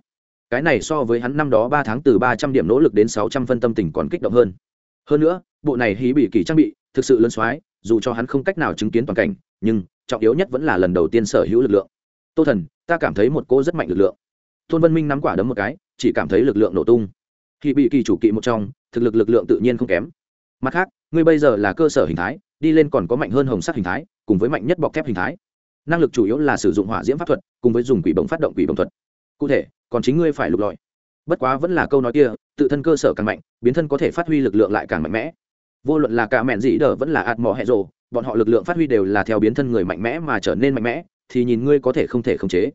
Speaker 1: cái này so với hắn năm đó ba tháng từ ba trăm điểm nỗ lực đến sáu trăm phân tâm tình còn kích động hơn. Hơn nữa, bộ này hí bị kỳ trang bị, thực sự lớn soái, dù cho hắn không cách nào chứng kiến toàn cảnh, nhưng trọng yếu nhất vẫn là lần đầu tiên sở hữu lực lượng. Tô thần, ta cảm thấy một cô rất mạnh lực lượng. Tôn vân minh nắm quả đấm một cái, chỉ cảm thấy lực lượng nổ tung. Khi bị kỳ chủ kỵ một trong, thực lực lực lượng tự nhiên không kém. Mặt khác, ngươi bây giờ là cơ sở hình thái, đi lên còn có mạnh hơn hồng sắc hình thái, cùng với mạnh nhất bọc thép hình thái. Năng lực chủ yếu là sử dụng hỏa diễm pháp thuật, cùng với dùng quỷ bồng phát động quỷ bồng thuật. Cụ thể còn chính ngươi phải lục lọi. Bất quá vẫn là câu nói kia, tự thân cơ sở càng mạnh, biến thân có thể phát huy lực lượng lại càng mạnh mẽ. Vô luận là cả mẹn dĩ đờ vẫn là ạt mò hẹ rồ, bọn họ lực lượng phát huy đều là theo biến thân người mạnh mẽ mà trở nên mạnh mẽ, thì nhìn ngươi có thể không thể khống chế.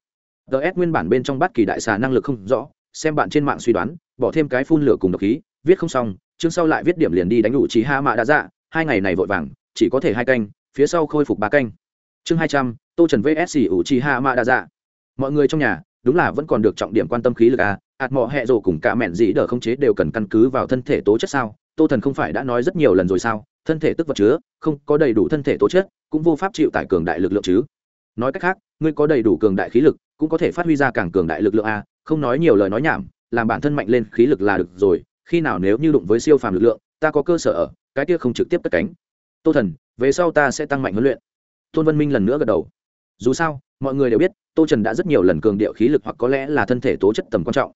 Speaker 1: Ts nguyên bản bên trong bát kỳ đại xà năng lực không rõ, xem bạn trên mạng suy đoán, bỏ thêm cái phun lửa cùng độc khí, viết không xong, chương sau lại viết điểm liền đi đánh đủ trí ha mạ đã dạ hai ngày này vội vàng, chỉ có thể hai canh, phía sau khôi phục ba canh. Chương hai trăm, tô trần vs ủ trí ha mạ đã dạ. Mọi người trong nhà đúng là vẫn còn được trọng điểm quan tâm khí lực à ạt mọ hẹ rồ cùng cả mẹn dĩ đờ không chế đều cần căn cứ vào thân thể tố chất sao? Tô thần không phải đã nói rất nhiều lần rồi sao? Thân thể tức vật chứa, không có đầy đủ thân thể tố chất, cũng vô pháp chịu tải cường đại lực lượng chứ. Nói cách khác, ngươi có đầy đủ cường đại khí lực, cũng có thể phát huy ra càng cường đại lực lượng a không nói nhiều lời nói nhảm, làm bản thân mạnh lên khí lực là được rồi, khi nào nếu như đụng với siêu phàm lực lượng, ta có cơ sở ở, cái kia không trực tiếp cất cánh. Tô thần, về sau ta sẽ tăng mạnh huấn luyện. Tôn vân minh lần nữa gật đầu. Dù sao mọi người đều biết, tô trần đã rất nhiều lần cường điệu khí lực hoặc có lẽ là thân thể tố chất tầm quan trọng.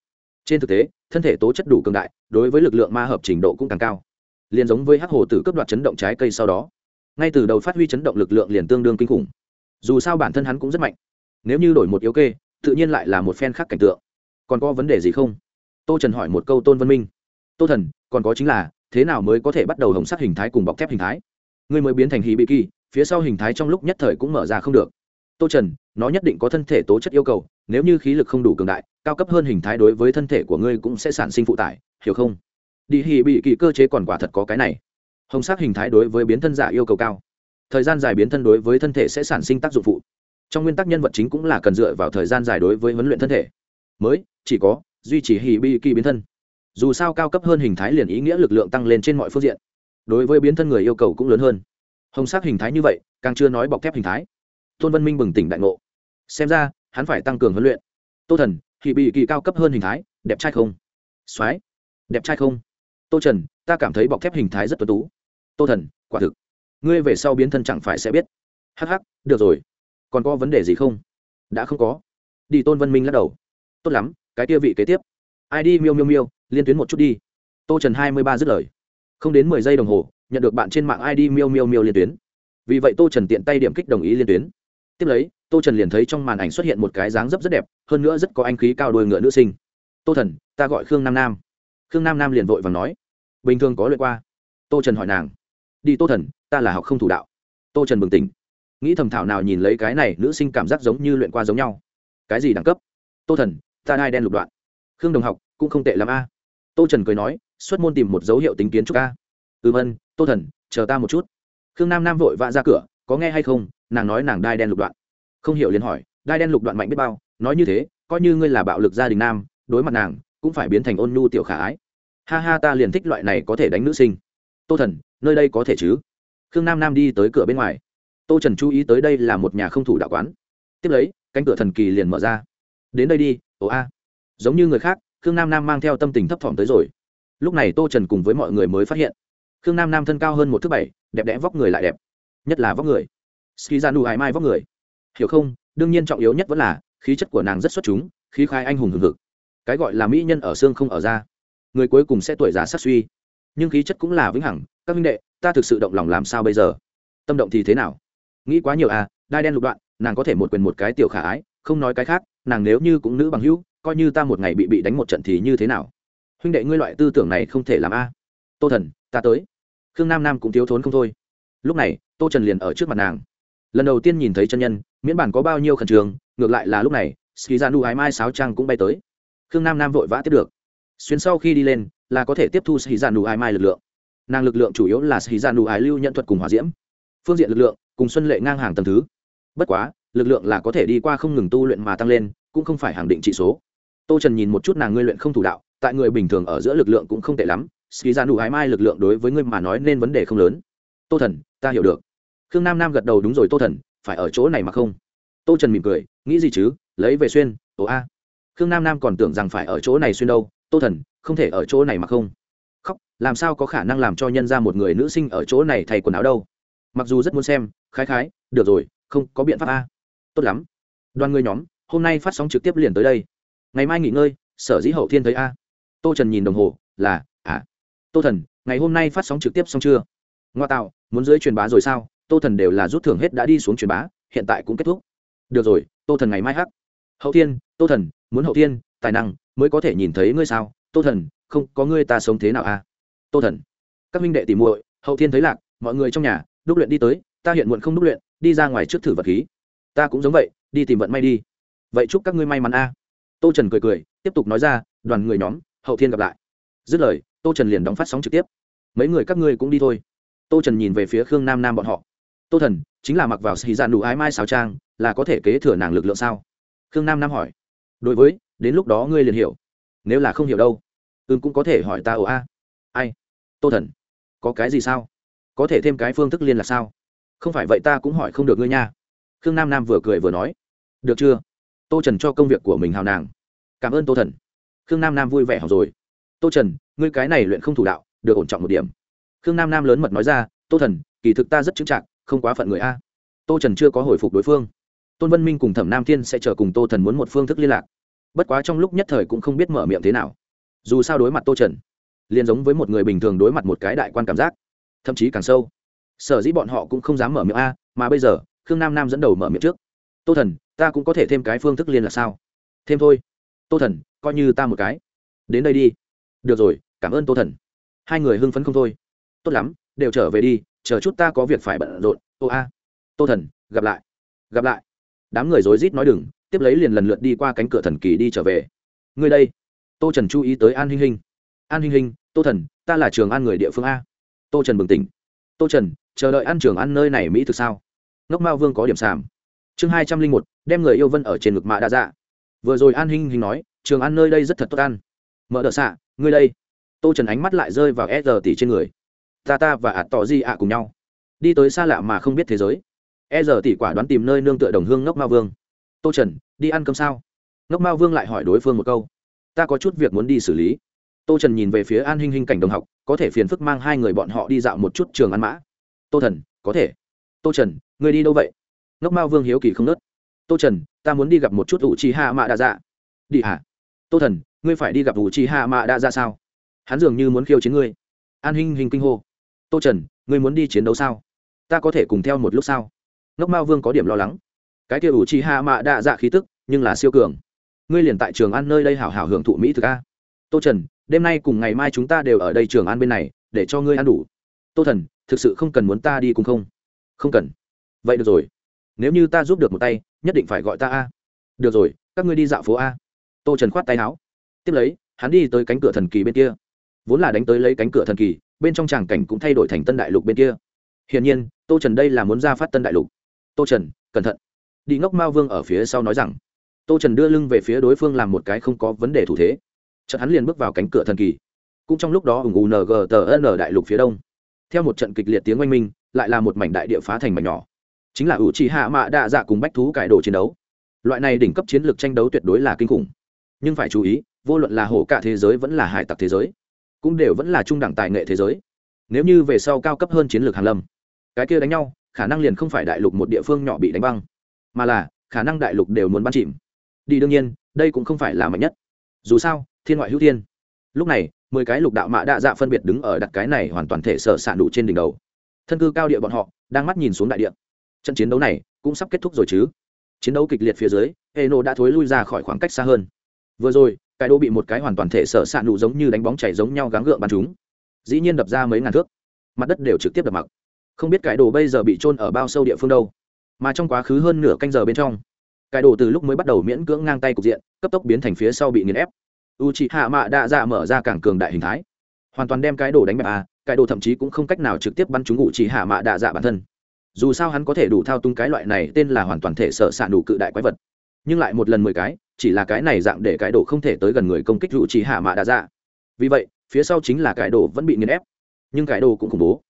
Speaker 1: Trên thực tế, thân thể tố chất đủ cường đại, đối với lực lượng ma hợp trình độ cũng càng cao. Liền giống với hắc hồ tử cấp đoạt chấn động trái cây sau đó, ngay từ đầu phát huy chấn động lực lượng liền tương đương kinh khủng. Dù sao bản thân hắn cũng rất mạnh. Nếu như đổi một yếu kê, tự nhiên lại là một phen khác cảnh tượng. Còn có vấn đề gì không? Tô trần hỏi một câu tôn Văn minh. Tô thần, còn có chính là, thế nào mới có thể bắt đầu hồng sắc hình thái cùng bọc thép hình thái? Ngươi mới biến thành hì bị kỳ phía sau hình thái trong lúc nhất thời cũng mở ra không được. Tô trần nó nhất định có thân thể tố chất yêu cầu, nếu như khí lực không đủ cường đại, cao cấp hơn hình thái đối với thân thể của ngươi cũng sẽ sản sinh phụ tải, hiểu không? Đi hì bị kỳ cơ chế còn quả thật có cái này. Hồng sắc hình thái đối với biến thân giả yêu cầu cao. Thời gian dài biến thân đối với thân thể sẽ sản sinh tác dụng phụ. Trong nguyên tắc nhân vật chính cũng là cần dựa vào thời gian dài đối với huấn luyện thân thể. Mới, chỉ có duy trì hì bị kỳ biến thân. Dù sao cao cấp hơn hình thái liền ý nghĩa lực lượng tăng lên trên mọi phương diện. Đối với biến thân người yêu cầu cũng lớn hơn. Hồng sắc hình thái như vậy, càng chưa nói bọc thép hình thái. Tôn Văn minh bừng tỉnh đại ngộ xem ra, hắn phải tăng cường huấn luyện. Tô thần hì bị kỳ cao cấp hơn hình thái, đẹp trai không? Soái, đẹp trai không? Tô trần, ta cảm thấy bọc thép hình thái rất tuân tú. Tô thần, quả thực. Ngươi về sau biến thân chẳng phải sẽ biết. Hắc hắc, được rồi. Còn có vấn đề gì không? Đã không có. Đi tôn Văn minh lắc đầu. Tốt lắm, cái kia vị kế tiếp. Ai đi, miêu miêu miêu, liên tuyến một chút đi. Tô trần hai mươi ba dứt lời. Không đến mười giây đồng hồ, nhận được bạn trên mạng id miêu miêu miêu liên tuyến. Vì vậy tô trần tiện tay điểm kích đồng ý liên tuyến. Tiếp lấy tô trần liền thấy trong màn ảnh xuất hiện một cái dáng dấp rất đẹp, hơn nữa rất có anh khí cao đôi ngựa nữ sinh. Tô thần, ta gọi khương nam nam. Khương nam nam liền vội và nói. Bình thường có luyện qua. Tô trần hỏi nàng. Đi tô thần, ta là học không thủ đạo. Tô trần bừng tỉnh. Nghĩ thầm thảo nào nhìn lấy cái này nữ sinh cảm giác giống như luyện qua giống nhau. Cái gì đẳng cấp? Tô thần, ta đai đen lục đoạn. Khương đồng học, cũng không tệ l a. Tô trần cười nói, xuất môn tìm một dấu hiệu tính kiến trúc a. Ừm ân tô thần, chờ ta một chút. Khương nam nam vội vã ra cửa, có nghe hay không? Nàng nói nàng đai đen lục đoạn không hiểu liền hỏi, đai đen lục đoạn mạnh biết bao, nói như thế, coi như ngươi là bạo lực gia đình nam, đối mặt nàng, cũng phải biến thành ôn nhu tiểu khả ái. Ha ha, ta liền thích loại này có thể đánh nữ sinh. Tô thần, nơi đây có thể chứ? Khương nam nam đi tới cửa bên ngoài. Tô trần chú ý tới đây là một nhà không thủ đạo quán. Tiếp lấy, cánh cửa thần kỳ liền mở ra. Đến đây đi, ồ a. Giống như người khác, khương nam nam mang theo tâm tình thấp thỏm tới rồi. Lúc này tô trần cùng với mọi người mới phát hiện. Khương nam nam thân cao hơn một thước bảy, đẹp đẽ vóc người lại đẹp. Nhất là vóc người. Ski ra nụ hải mai vóc người hiểu không? Đương nhiên trọng yếu nhất vẫn là, khí chất của nàng rất xuất chúng, khí khai anh hùng hừng hực. Cái gọi là mỹ nhân ở xương không ở da. Người cuối cùng sẽ tuổi già sát suy. Nhưng khí chất cũng là vĩnh hằng. Các minh đệ, ta thực sự động lòng làm sao bây giờ? Tâm động thì thế nào? Nghĩ quá nhiều à đai đen lục đoạn, nàng có thể một quyền một cái tiểu khả ái, không nói cái khác, nàng nếu như cũng nữ bằng hữu, coi như ta một ngày bị bị đánh một trận thì như thế nào? Huynh đệ ngươi loại tư tưởng này không thể làm a. Tô thần, ta tới. Khương nam nam cũng thiếu thốn không thôi. Lúc này, tô trần liền ở trước mặt nàng lần đầu tiên nhìn thấy chân nhân, miễn bản có bao nhiêu khẩn trương, ngược lại là lúc này ski ra nu ái mai sáo trang cũng bay tới. Khương nam nam vội vã tiếp được. Xuyên sau khi đi lên, là có thể tiếp thu ski ra nu ái mai lực lượng. Nàng lực lượng chủ yếu là ski ra nu ái lưu nhận thuật cùng hòa diễm. Phương diện lực lượng, cùng xuân lệ ngang hàng tầm thứ. Bất quá, lực lượng là có thể đi qua không ngừng tu luyện mà tăng lên, cũng không phải hàng định trị số. Tô trần nhìn một chút nàng ngươi luyện không thủ đạo, tại người bình thường ở giữa lực lượng cũng không tệ lắm ski ra nụ ái mai lực lượng đối với ngươi mà nói nên vấn đề không lớn. Tô thần, ta hiểu được khương nam nam gật đầu đúng rồi, tô thần, phải ở chỗ này mà không? Tô trần mỉm cười, nghĩ gì chứ? Lấy về xuyên, ồ a. Khương nam nam còn tưởng rằng phải ở chỗ này xuyên đâu. Tô thần, không thể ở chỗ này mà không? Khóc, làm sao có khả năng làm cho nhân ra một người nữ sinh ở chỗ này thay quần áo đâu? Mặc dù rất muốn xem, khái khái, được rồi, không có biện pháp a. Tốt lắm. Đoàn người nhóm, hôm nay phát sóng trực tiếp liền tới đây. Ngày mai nghỉ ngơi, sở dĩ hậu thiên thấy a. Tô trần nhìn đồng hồ, là à. Tô thần, ngày hôm nay phát sóng trực tiếp xong chưa? Ngoa tạo, muốn dưới truyền bá rồi sao? Tô thần đều là rút thưởng hết đã đi xuống truyền bá, hiện tại cũng kết thúc. Được rồi, tô thần ngày mai hắc hậu thiên, tô thần, muốn hậu thiên, tài năng mới có thể nhìn thấy ngươi sao? Tô thần, không, có ngươi ta sống thế nào à? tô thần, các minh đệ tìm muội, hậu thiên thấy lạc, mọi người trong nhà, đúc luyện đi tới, ta hiện muộn không đúc luyện, đi ra ngoài trước thử vật khí. Ta cũng giống vậy, đi tìm vận may đi. Vậy chúc các ngươi may mắn a tô trần cười cười, tiếp tục nói ra, đoàn người nhóm, hậu thiên gặp lại. Dứt lời, tô trần liền đóng phát sóng trực tiếp. Mấy người các ngươi cũng đi thôi. Tô trần nhìn về phía khương nam nam bọn họ tô thần, chính là mặc vào xì dạn đủ ái mai xào trang, là có thể kế thừa nàng lực lượng sao? Khương nam nam hỏi. Đối với, đến lúc đó ngươi liền hiểu. Nếu là không hiểu đâu ưng cũng có thể hỏi ta ồ a. Ai? Tô thần. Có cái gì sao? Có thể thêm cái phương thức liên lạc sao? Không phải vậy ta cũng hỏi không được ngươi nha. Khương nam nam vừa cười vừa nói. Được chưa? Tô trần cho công việc của mình hào nàng. Cảm ơn tô thần. Khương nam nam vui vẻ học rồi. Tô trần, ngươi cái này luyện không thủ đạo, được ổn trọng một điểm. Khương nam nam lớn mật nói ra, tô thần, kỳ thực ta rất chững chạc không quá phận người a. Tô trần chưa có hồi phục đối phương. Tôn vân minh cùng thẩm nam thiên sẽ chờ cùng tô thần muốn một phương thức liên lạc. Bất quá trong lúc nhất thời cũng không biết mở miệng thế nào. Dù sao đối mặt tô trần, liền giống với một người bình thường đối mặt một cái đại quan cảm giác. Thậm chí càng sâu. Sở dĩ bọn họ cũng không dám mở miệng a, mà bây giờ, khương nam nam dẫn đầu mở miệng trước. Tô thần, ta cũng có thể thêm cái phương thức liên là sao? Thêm thôi. Tô thần, coi như ta một cái. Đến đây đi. Được rồi, cảm ơn tô thần. Hai người hưng phấn không thôi. Tốt lắm, đều trở về đi chờ chút ta có việc phải bận rộn, ô a, tô thần, gặp lại gặp lại. Đám người rối rít nói đừng, tiếp lấy liền lần lượt đi qua cánh cửa thần kỳ đi trở về. Người đây, tô trần chú ý tới an hinh hinh. An hinh hinh, tô thần, ta là trường an người địa phương a. Tô trần bừng tỉnh. Tô trần, chờ đợi ăn trường ăn nơi này mỹ thực sao? Ngốc mao vương có điểm sàm. Chương hai trăm linh một, đem người yêu vân ở trên ngực mạ đa dạ. Vừa rồi an hinh hinh nói, trường ăn nơi đây rất thật tốt ăn. Mở đ ợ xạ, ngươi đây. Tô trần ánh mắt lại rơi vào e giờ tỷ trên người ta ta và ạt tỏ di ạ cùng nhau. Đi tới xa lạ mà không biết thế giới. E giờ tỷ quả đoán tìm nơi nương tựa đồng hương ngốc ma vương. Tô trần, đi ăn cơm sao? Ngốc ma vương lại hỏi đối phương một câu. Ta có chút việc muốn đi xử lý. Tô trần nhìn về phía an hinh hinh cảnh đồng học, có thể phiền phức mang hai người bọn họ đi dạo một chút trường ăn mã. Tô thần, có thể. Tô trần người đi đâu vậy? Ngốc mao vương hiếu kỳ không nớt. Tô trần, ta muốn đi gặp một chút ủ trì hạ mạ đa dạ đi hả tô thần, ngươi phải đi gặp ủ trì hạ mạ đa dạ sao? Hắn dường như muốn khiêu chiến ngươi. An hinh hình kinh hô tô trần, ngươi muốn đi chiến đấu sao? Ta có thể cùng theo một lúc sao? Ngốc mao vương có điểm lo lắng. Cái kia ủ chi hạ mạ đa dạ khí tức, nhưng là siêu cường. Ngươi liền tại trường ăn nơi đây hảo hảo hưởng thụ mỹ thực a. Tô trần, đêm nay cùng ngày mai chúng ta đều ở đây trường ăn bên này, để cho ngươi ăn đủ. Tô thần, thực sự không cần muốn ta đi cùng không? Không cần. Vậy được rồi. Nếu như ta giúp được một tay, nhất định phải gọi ta a. Được rồi, các ngươi đi dạo phố a. Tô trần khoát tay áo. Tiếp lấy, hắn đi tới cánh cửa thần kỳ bên kia. Vốn là đánh tới lấy cánh cửa thần kỳ bên trong tràng cảnh cũng thay đổi thành tân đại lục bên kia. Hiển nhiên, tô trần đây là muốn ra phát tân đại lục. Tô trần, cẩn thận. Đi ngốc mao vương ở phía sau nói rằng. Tô trần đưa lưng về phía đối phương làm một cái không có vấn đề thủ thế. Chợt hắn liền bước vào cánh cửa thần kỳ. Cũng trong lúc đó ủng ung tờ n đại lục phía đông. Theo một trận kịch liệt tiếng oanh minh, lại là một mảnh đại địa phá thành mảnh nhỏ. Chính là ủ trì hạ mạ đa dạ cùng bách thú cải đồ chiến đấu. Loại này đỉnh cấp chiến lược tranh đấu tuyệt đối là kinh khủng. Nhưng phải chú ý, vô luận là hổ cả thế giới vẫn là hải tặc thế giới cũng đều vẫn là trung đẳng tài nghệ thế giới. Nếu như về sau cao cấp hơn chiến lược hàn lâm, cái kia đánh nhau, khả năng liền không phải đại lục một địa phương nhỏ bị đánh băng, mà là khả năng đại lục đều muốn bắn chìm. Đi đương nhiên, đây cũng không phải là mạnh nhất. Dù sao, thiên ngoại hữu thiên. Lúc này, mười cái lục đạo mạ đa dạ phân biệt đứng ở đặt cái này hoàn toàn thể sở s đủ trên đỉnh đầu. Thân cư cao địa bọn họ, đang mắt nhìn xuống đại địa. Trận chiến đấu này cũng sắp kết thúc rồi chứ. Chiến đấu kịch liệt phía dưới, eno đã thối lui ra khỏi khoảng cách xa hơn vừa rồi, cái đô bị một cái hoàn toàn thể sở s nụ giống như đánh bóng chảy giống nhau gắng gượng bắn chúng. Dĩ nhiên đập ra mấy ngàn thước. Mặt đất đều trực tiếp đập mặc. Không biết cái đồ bây giờ bị trôn ở bao sâu địa phương đâu. Mà trong quá khứ hơn nửa canh giờ bên trong, cái đồ từ lúc mới bắt đầu miễn cưỡng ngang tay cục diện, cấp tốc biến thành phía sau bị nghiền ép. U c h ị hạ mạ đa dạ mở ra cảng cường đại hình thái. Hoàn toàn đem cái đồ đánh bẹp à cái đồ thậm chí cũng không cách nào trực tiếp bắn trúng u c h ị hạ mạ đa dạ bản thân. Dù sao hắn có thể đủ thao túng cái loại này, tên là hoàn toàn thể sợ s đủ cự đại quái vật nhưng lại một lần mười cái, chỉ là cái này dạng để cái đồ không thể tới gần người công kích u c hạ mạ đã ra dạ. vì vậy, phía sau chính là cái đồ vẫn bị nghiền ép. Nhưng cái đồ cũng khủng bố.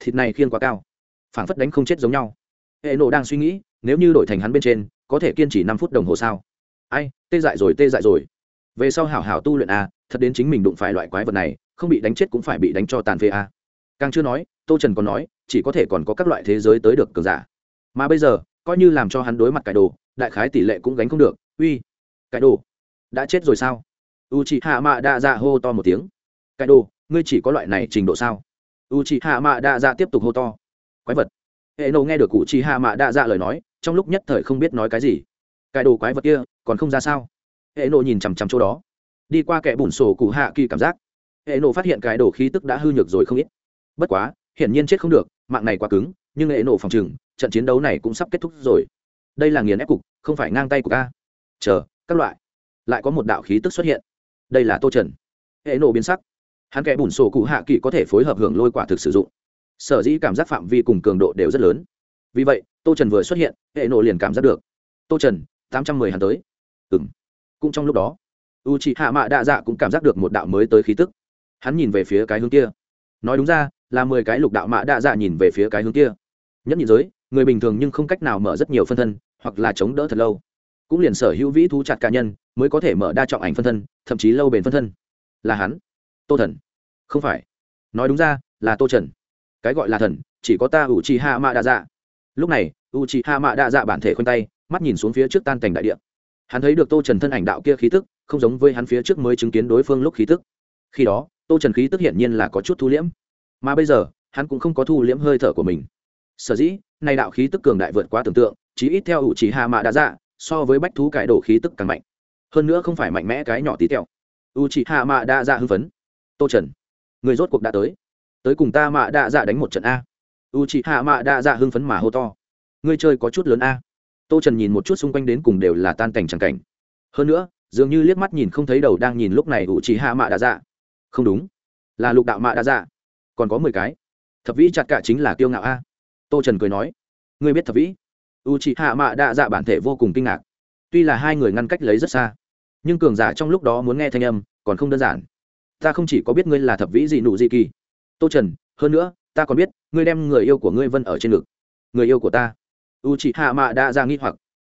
Speaker 1: Thịt này khiên quá cao. Phảng phất đánh không chết giống nhau. Hệ nộ đang suy nghĩ, nếu như đổi thành hắn bên trên, có thể kiên trì năm phút đồng hồ sao? Ai, tê dại rồi, tê dại rồi. Về sau hảo hảo tu luyện a thật đến chính mình đụng phải loại quái vật này, không bị đánh chết cũng phải bị đánh cho tàn phế a càng chưa nói, tô trần còn nói, chỉ có thể còn có các loại thế giới tới được cường giả. Mà bây giờ, coi như làm cho hắn đối mặt cải đồ đại khái tỷ lệ cũng gánh không được. Uy, cái đồ, đã chết rồi sao? U chị hạ mạ đa dạ hô to một tiếng. Cái đồ, ngươi chỉ có loại này trình độ sao? U chị hạ mạ đa dạ tiếp tục hô to. Quái vật. Hệ nộ nghe được cụ chị hạ mạ đa dạ lời nói, trong lúc nhất thời không biết nói cái gì. Cái đồ quái vật kia, còn không ra sao? Hệ nộ nhìn chằm chằm chỗ đó. Đi qua kẻ bùn sổ cụ hạ kỳ cảm giác. Hệ nộ phát hiện cái đồ khí tức đã hư nhược rồi không ít. Bất quá, hiển nhiên chết không được, mạng này quá cứng, nhưng hệ nộ phòng chừng trận chiến đấu này cũng sắp kết thúc rồi đây là nghiền ép cục, không phải ngang tay của ca chờ, các loại. Lại có một đạo khí tức xuất hiện. Đây là tô trần. Hệ nổ biến sắc. Hắn kẻ bùn sổ cụ hạ kỳ có thể phối hợp hưởng lôi quả thực sử dụng. Sở dĩ cảm giác phạm vi cùng cường độ đều rất lớn. Vì vậy, tô trần vừa xuất hiện, hệ nổ liền cảm giác được. Tô trần, tám trăm mười hắn tới. Ừng cũng trong lúc đó u c h ị hạ mạ đạ dạ cũng cảm giác được một đạo mới tới khí tức. Hắn nhìn về phía cái hướng kia. Nói đúng ra, là mười cái lục đạo mạ đạ dạ nhìn về phía cái hướng kia. Nhất nhị giới người bình thường nhưng không cách nào mở rất nhiều phân thân, hoặc là chống đỡ thật lâu. Cũng liền sở hữu vĩ thú chặt cá nhân, mới có thể mở đa trọng ảnh phân thân, thậm chí lâu bền phân thân. Là hắn. Tô thần. Không phải. Nói đúng ra, là tô trần. Cái gọi là thần, chỉ có ta u chi ha hạ mạ đa dạ lúc này u chi ha hạ mạ đa dạ bản thể khoanh tay, mắt nhìn xuống phía trước tan cảnh đại địa. Hắn thấy được tô trần thân ảnh đạo kia khí tức, không giống với hắn phía trước mới chứng kiến đối phương lúc khí tức. Khi đó, tô trần khí tức hiển nhiên là có chút thu liễm. Mà bây giờ, hắn cũng không có thu liễm hơi thở của mình. Sở dĩ nay đạo khí tức cường đại vượt quá tưởng tượng, chí ít theo ủ chỉ Hạ mạ đã dạ so với bách thú cải đồ khí tức càng mạnh. Hơn nữa không phải mạnh mẽ cái nhỏ tí tẹo. U chỉ hạ mạ đã dạ hưng phấn. Tô trần, người rốt cuộc đã tới. Tới cùng ta mạ đã dạ đánh một trận a. U chỉ hạ mạ đã dạ hưng phấn mà hô to. Ngươi chơi có chút lớn a. Tô trần nhìn một chút xung quanh đến cùng đều là tan cảnh tràng cảnh. Hơn nữa, dường như liếc mắt nhìn không thấy đầu đang nhìn lúc này U trí hạ mạ đã dạ không đúng. Là lục đạo mạ đã dạ còn có mười cái. Thập vĩ chặt cả chính là kiêu ngạo a tô trần cười nói, ngươi biết thập vĩ? U c hạ mạ Đạ dạ bản thể vô cùng kinh ngạc. Tuy là hai người ngăn cách lấy rất xa, nhưng cường giả trong lúc đó muốn nghe thanh âm còn không đơn giản. Ta không chỉ có biết ngươi là thập vĩ gì nụ gì kỳ. Tô trần, hơn nữa, ta còn biết, ngươi đem người yêu của ngươi vân ở trên ngực. Người yêu của ta? U c h ị hạ mạ Đạ Dạ nghi hoặc.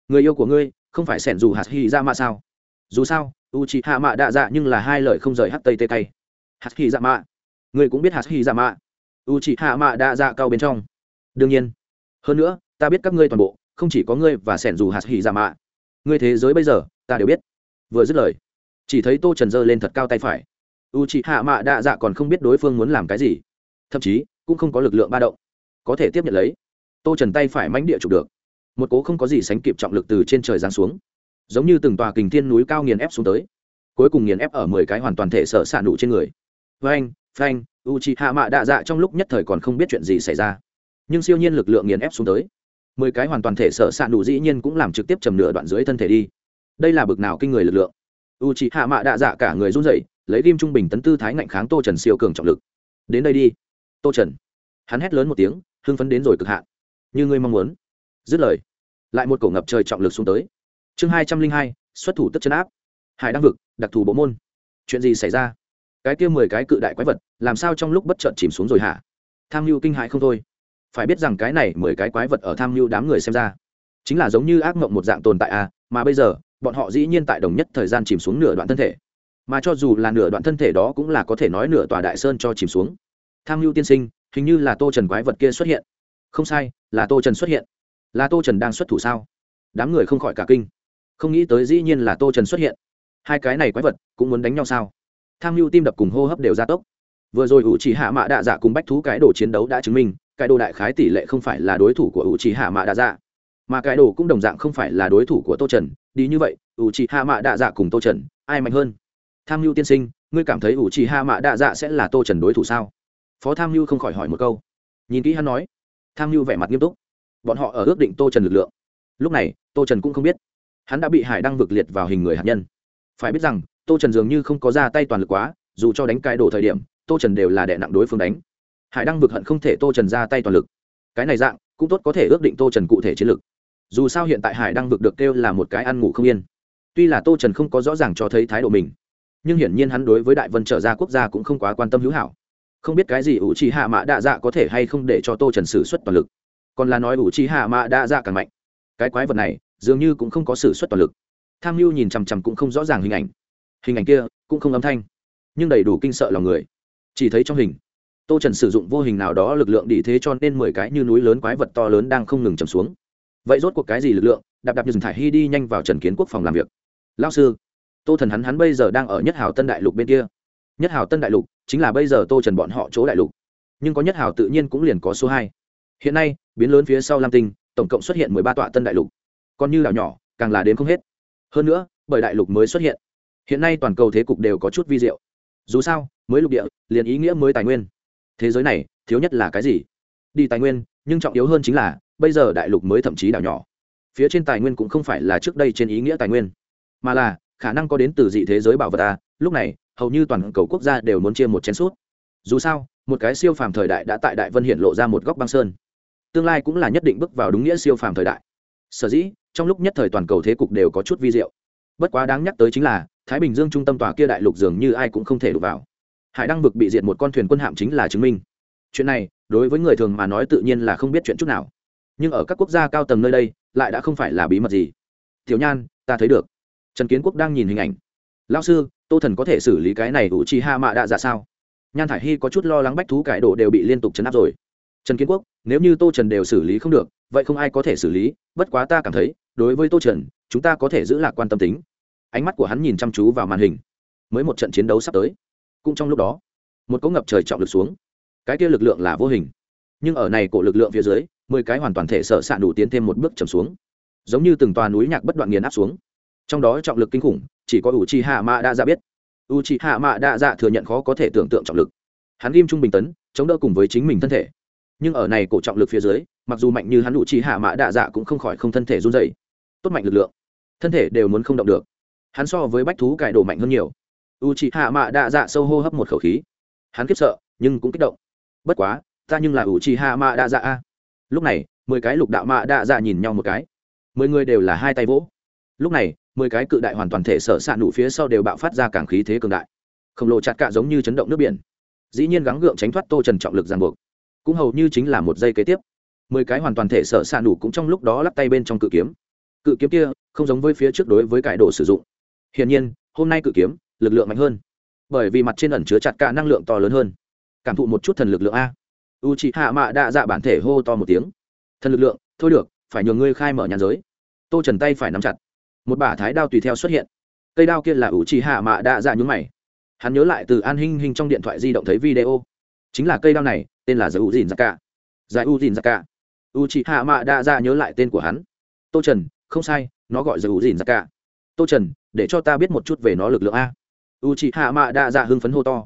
Speaker 1: Người yêu của ngươi không phải sẻn dù hạt hy ra dạ mạ sao? Dù sao u c h ị hạ mạ Đạ dạ nhưng là hai lời không rời hát tây tê tay hạt hy ra dạ mạ? Ngươi cũng biết hạt hy ra dạ mạ? U Chị hạ mạ Đạ dạ cao bên trong đương nhiên. Hơn nữa, ta biết các ngươi toàn bộ, không chỉ có ngươi và sẻn dù hạt hỉ giả mạ. Ngươi thế giới bây giờ, ta đều biết. Vừa dứt lời, chỉ thấy tô trần dơ lên thật cao tay phải. U c h ị hạ mạ đa dạ còn không biết đối phương muốn làm cái gì. Thậm chí, cũng không có lực lượng ba động. Có thể tiếp nhận lấy. Tô trần tay phải mánh địa chụp được. Một cố không có gì sánh kịp trọng lực từ trên trời giáng xuống. Giống như từng tòa kình thiên núi cao nghiền ép xuống tới. Cuối cùng nghiền ép ở mười cái hoàn toàn thể sở s ạ nụ trên người. Vâng, phanh phanh u c h hạ mạ đạ dạ trong lúc nhất thời còn không biết chuyện gì xảy ra nhưng siêu nhiên lực lượng nghiền ép xuống tới. Mười cái hoàn toàn thể sở s ạ nụ dĩ nhiên cũng làm trực tiếp chầm nửa đoạn dưới thân thể đi. Đây là bực nào kinh người lực lượng? U c h ị hạ mạ đạ dạ cả người run rẩy, lấy ghim trung bình tấn tư thái ngạnh kháng tô trần siêu cường trọng lực. Đến đây đi. Tô trần. Hắn hét lớn một tiếng, hưng phấn đến rồi cực hạn. Như ngươi mong muốn. Dứt lời, lại một cổ ngập trời trọng lực xuống tới. Chương hai trăm linh hai, xuất thủ tức chân áp. Hải đăng vực, đặc thù bộ môn. Chuyện gì xảy ra? Cái kia mười cái cự đại quái vật, làm sao trong lúc bất chợt chìm xuống rồi hả? Tham mưu kinh hại không thôi phải biết rằng cái này mười cái quái vật ở tham mưu đám người xem ra, chính là giống như ác mộng một dạng tồn tại à mà bây giờ, bọn họ dĩ nhiên tại đồng nhất thời gian chìm xuống nửa đoạn thân thể. Mà cho dù là nửa đoạn thân thể đó cũng là có thể nói nửa tòa đại sơn cho chìm xuống. Tham mưu tiên sinh, hình như là tô trần quái vật kia xuất hiện. Không sai, là tô trần xuất hiện. Là tô trần đang xuất thủ sao? Đám người không khỏi cả kinh. Không nghĩ tới dĩ nhiên là tô trần xuất hiện. Hai cái này quái vật cũng muốn đánh nhau sao? Tham mưu tim đập cùng hô hấp đều gia tốc. Vừa rồi ủ chỉ hạ mạ đạ dạ cùng bách thú cái đồ chiến đấu đã chứng minh cái đồ đại khái tỷ lệ không phải là đối thủ của U chỉ hạ mạ đạ dạ mà cái đồ cũng đồng dạng không phải là đối thủ của tô trần. Đi như vậy U chỉ hạ mạ đạ dạ cùng tô trần, ai mạnh hơn? Tham mưu tiên sinh, ngươi cảm thấy U chỉ hạ mạ đạ dạ sẽ là tô trần đối thủ sao? Phó tham mưu không khỏi hỏi một câu. Nhìn kỹ hắn nói. Tham mưu vẻ mặt nghiêm túc. Bọn họ ở ước định tô trần lực lượng. Lúc này, tô trần cũng không biết. Hắn đã bị hải đăng vực liệt vào hình người hạt nhân. Phải biết rằng, tô trần dường như không có ra tay toàn lực quá, dù cho đánh cái đổ thời điểm, tô trần đều là đệ nặng đối phương đánh hải đăng vực hận không thể tô trần ra tay toàn lực. Cái này dạng, cũng tốt có thể ước định tô trần cụ thể chiến lực. Dù sao hiện tại hải đăng vực được kêu là một cái ăn ngủ không yên. Tuy là tô trần không có rõ ràng cho thấy thái độ mình, nhưng hiển nhiên hắn đối với đại vân trở ra quốc gia cũng không quá quan tâm hữu hảo. Không biết cái gì ủ trì hạ mã đa dạ có thể hay không để cho tô trần xử suất toàn lực. Còn là nói ủ trì hạ mã đa dạ càng mạnh. Cái quái vật này, dường như cũng không có xử suất toàn lực. Tham mưu nhìn chằm chằm cũng không rõ ràng hình ảnh. Hình ảnh kia cũng không âm thanh, nhưng đầy đủ kinh sợ lòng người. Chỉ thấy trong hình tô trần sử dụng vô hình nào đó lực lượng đi thế cho nên mười cái như núi lớn quái vật to lớn đang không ngừng chầm xuống. Vậy rốt cuộc cái gì lực lượng? Đạp đạp như dừng thải hy đi nhanh vào trần kiến quốc phòng làm việc. Lao sư, tô thần hắn hắn bây giờ đang ở nhất hào tân đại lục bên kia. Nhất hào tân đại lục chính là bây giờ tô trần bọn họ chỗ đại lục. Nhưng có nhất hào tự nhiên cũng liền có số hai. Hiện nay, biến lớn phía sau lam tinh, tổng cộng xuất hiện mười ba tọa tân đại lục. Còn như đảo nhỏ, càng là đến không hết. Hơn nữa, bởi đại lục mới xuất hiện. Hiện nay toàn cầu thế cục đều có chút vi diệu. Dù sao, mới lục địa, liền ý nghĩa mới tài nguyên thế giới này, thiếu nhất là cái gì? Đi tài nguyên, nhưng trọng yếu hơn chính là, bây giờ đại lục mới thậm chí đảo nhỏ. Phía trên tài nguyên cũng không phải là trước đây trên ý nghĩa tài nguyên, mà là, khả năng có đến từ dị thế giới bảo vật ta. Lúc này, hầu như toàn cầu quốc gia đều muốn chia một chén suốt dù sao, một cái siêu phàm thời đại đã tại đại vân hiện lộ ra một góc băng sơn. Tương lai cũng là nhất định bước vào đúng nghĩa siêu phàm thời đại. Sở dĩ, trong lúc nhất thời toàn cầu thế cục đều có chút vi diệu. Bất quá đáng nhắc tới chính là, thái bình dương trung tâm tòa kia đại lục dường như ai cũng không thể đụng vào hải đăng vực bị diệt một con thuyền quân hạm chính là chứng minh. Chuyện này, đối với người thường mà nói tự nhiên là không biết chuyện chút nào. Nhưng ở các quốc gia cao tầng nơi đây, lại đã không phải là bí mật gì. Tiểu nhan, ta thấy được. Trần kiến quốc đang nhìn hình ảnh. Lao sư, tô thần có thể xử lý cái này ủ chi ha mạ đạ dạ sao? Nhan thải hy có chút lo lắng bách thú cải đồ đều bị liên tục chấn áp rồi. Trần kiến quốc, nếu như tô trần đều xử lý không được, vậy không ai có thể xử lý, bất quá ta cảm thấy, đối với tô trần, chúng ta có thể giữ lạc quan tâm tính. Ánh mắt của hắn nhìn chăm chú vào màn hình. Mới một trận chiến đấu sắp tới cũng trong lúc đó, một cỗ ngập trời trọng lực xuống. Cái kia lực lượng là vô hình, nhưng ở này cổ lực lượng phía dưới, mười cái hoàn toàn thể sợ s đủ tiến thêm một bước trầm xuống. Giống như từng tòa núi nhạc bất đoạn nghiền áp xuống. Trong đó trọng lực kinh khủng, chỉ có u chi hạ mạ đa dạ biết. U chi hạ mạ đa dạ thừa nhận khó có thể tưởng tượng trọng lực. Hắn ghim trung bình tấn, chống đỡ cùng với chính mình thân thể. Nhưng ở này cổ trọng lực phía dưới, mặc dù mạnh như hắn u chi hạ mạ đa dạ cũng không khỏi không thân thể run dày tốt mạnh lực lượng. Thân thể đều muốn không động được. Hắn so với bách thú cải đồ mạnh hơn nhiều u chi hạ mạ đạ dạ sâu hô hấp một khẩu khí. Hắn kiếp sợ, nhưng cũng kích động. Bất quá, ta nhưng là u chi hạ mạ đạ dạ a. Lúc này, mười cái lục đạo mạ đạ dạ nhìn nhau một cái. Mười người đều là hai tay vỗ. Lúc này, mười cái cự đại hoàn toàn thể sở s ạ nụ phía sau đều bạo phát ra càng khí thế cường đại. Khổng lồ chặt cạ giống như chấn động nước biển. Dĩ nhiên gắng gượng tránh thoát tô trần trọng lực giàn buộc. Cũng hầu như chính là một giây kế tiếp. Mười cái hoàn toàn thể sở s ạ nụ cũng trong lúc đó lắp tay bên trong cự kiếm. Cự kiếm kia không giống với phía trước đối với cải đồ sử dụng. Hiển nhiên, hôm nay cự kiếm lực lượng mạnh hơn. Bởi vì mặt trên ẩn chứa chặt cả năng lượng to lớn hơn. Cảm thụ một chút thần lực lượng a. U chị hạ mạ đa dạ bản thể hô to một tiếng. Thần lực lượng thôi được phải nhường ngươi khai mở nhàn giới. Tô trần tay phải nắm chặt. Một bả thái đao tùy theo xuất hiện. Cây đao kia là u trì hạ mạ đa dạ nhúng mày. Hắn nhớ lại từ an hinh hinh trong điện thoại di động thấy video. Chính là cây đao này tên là giải u dìn cả. giải u dìn cả, u trì hạ mạ đa dạ nhớ lại tên của hắn. Tô trần không sai nó gọi giải u dìn cả. tô trần để cho ta biết một chút về nó lực lượng a u trì hạ mạ đa dạ hưng phấn hô to.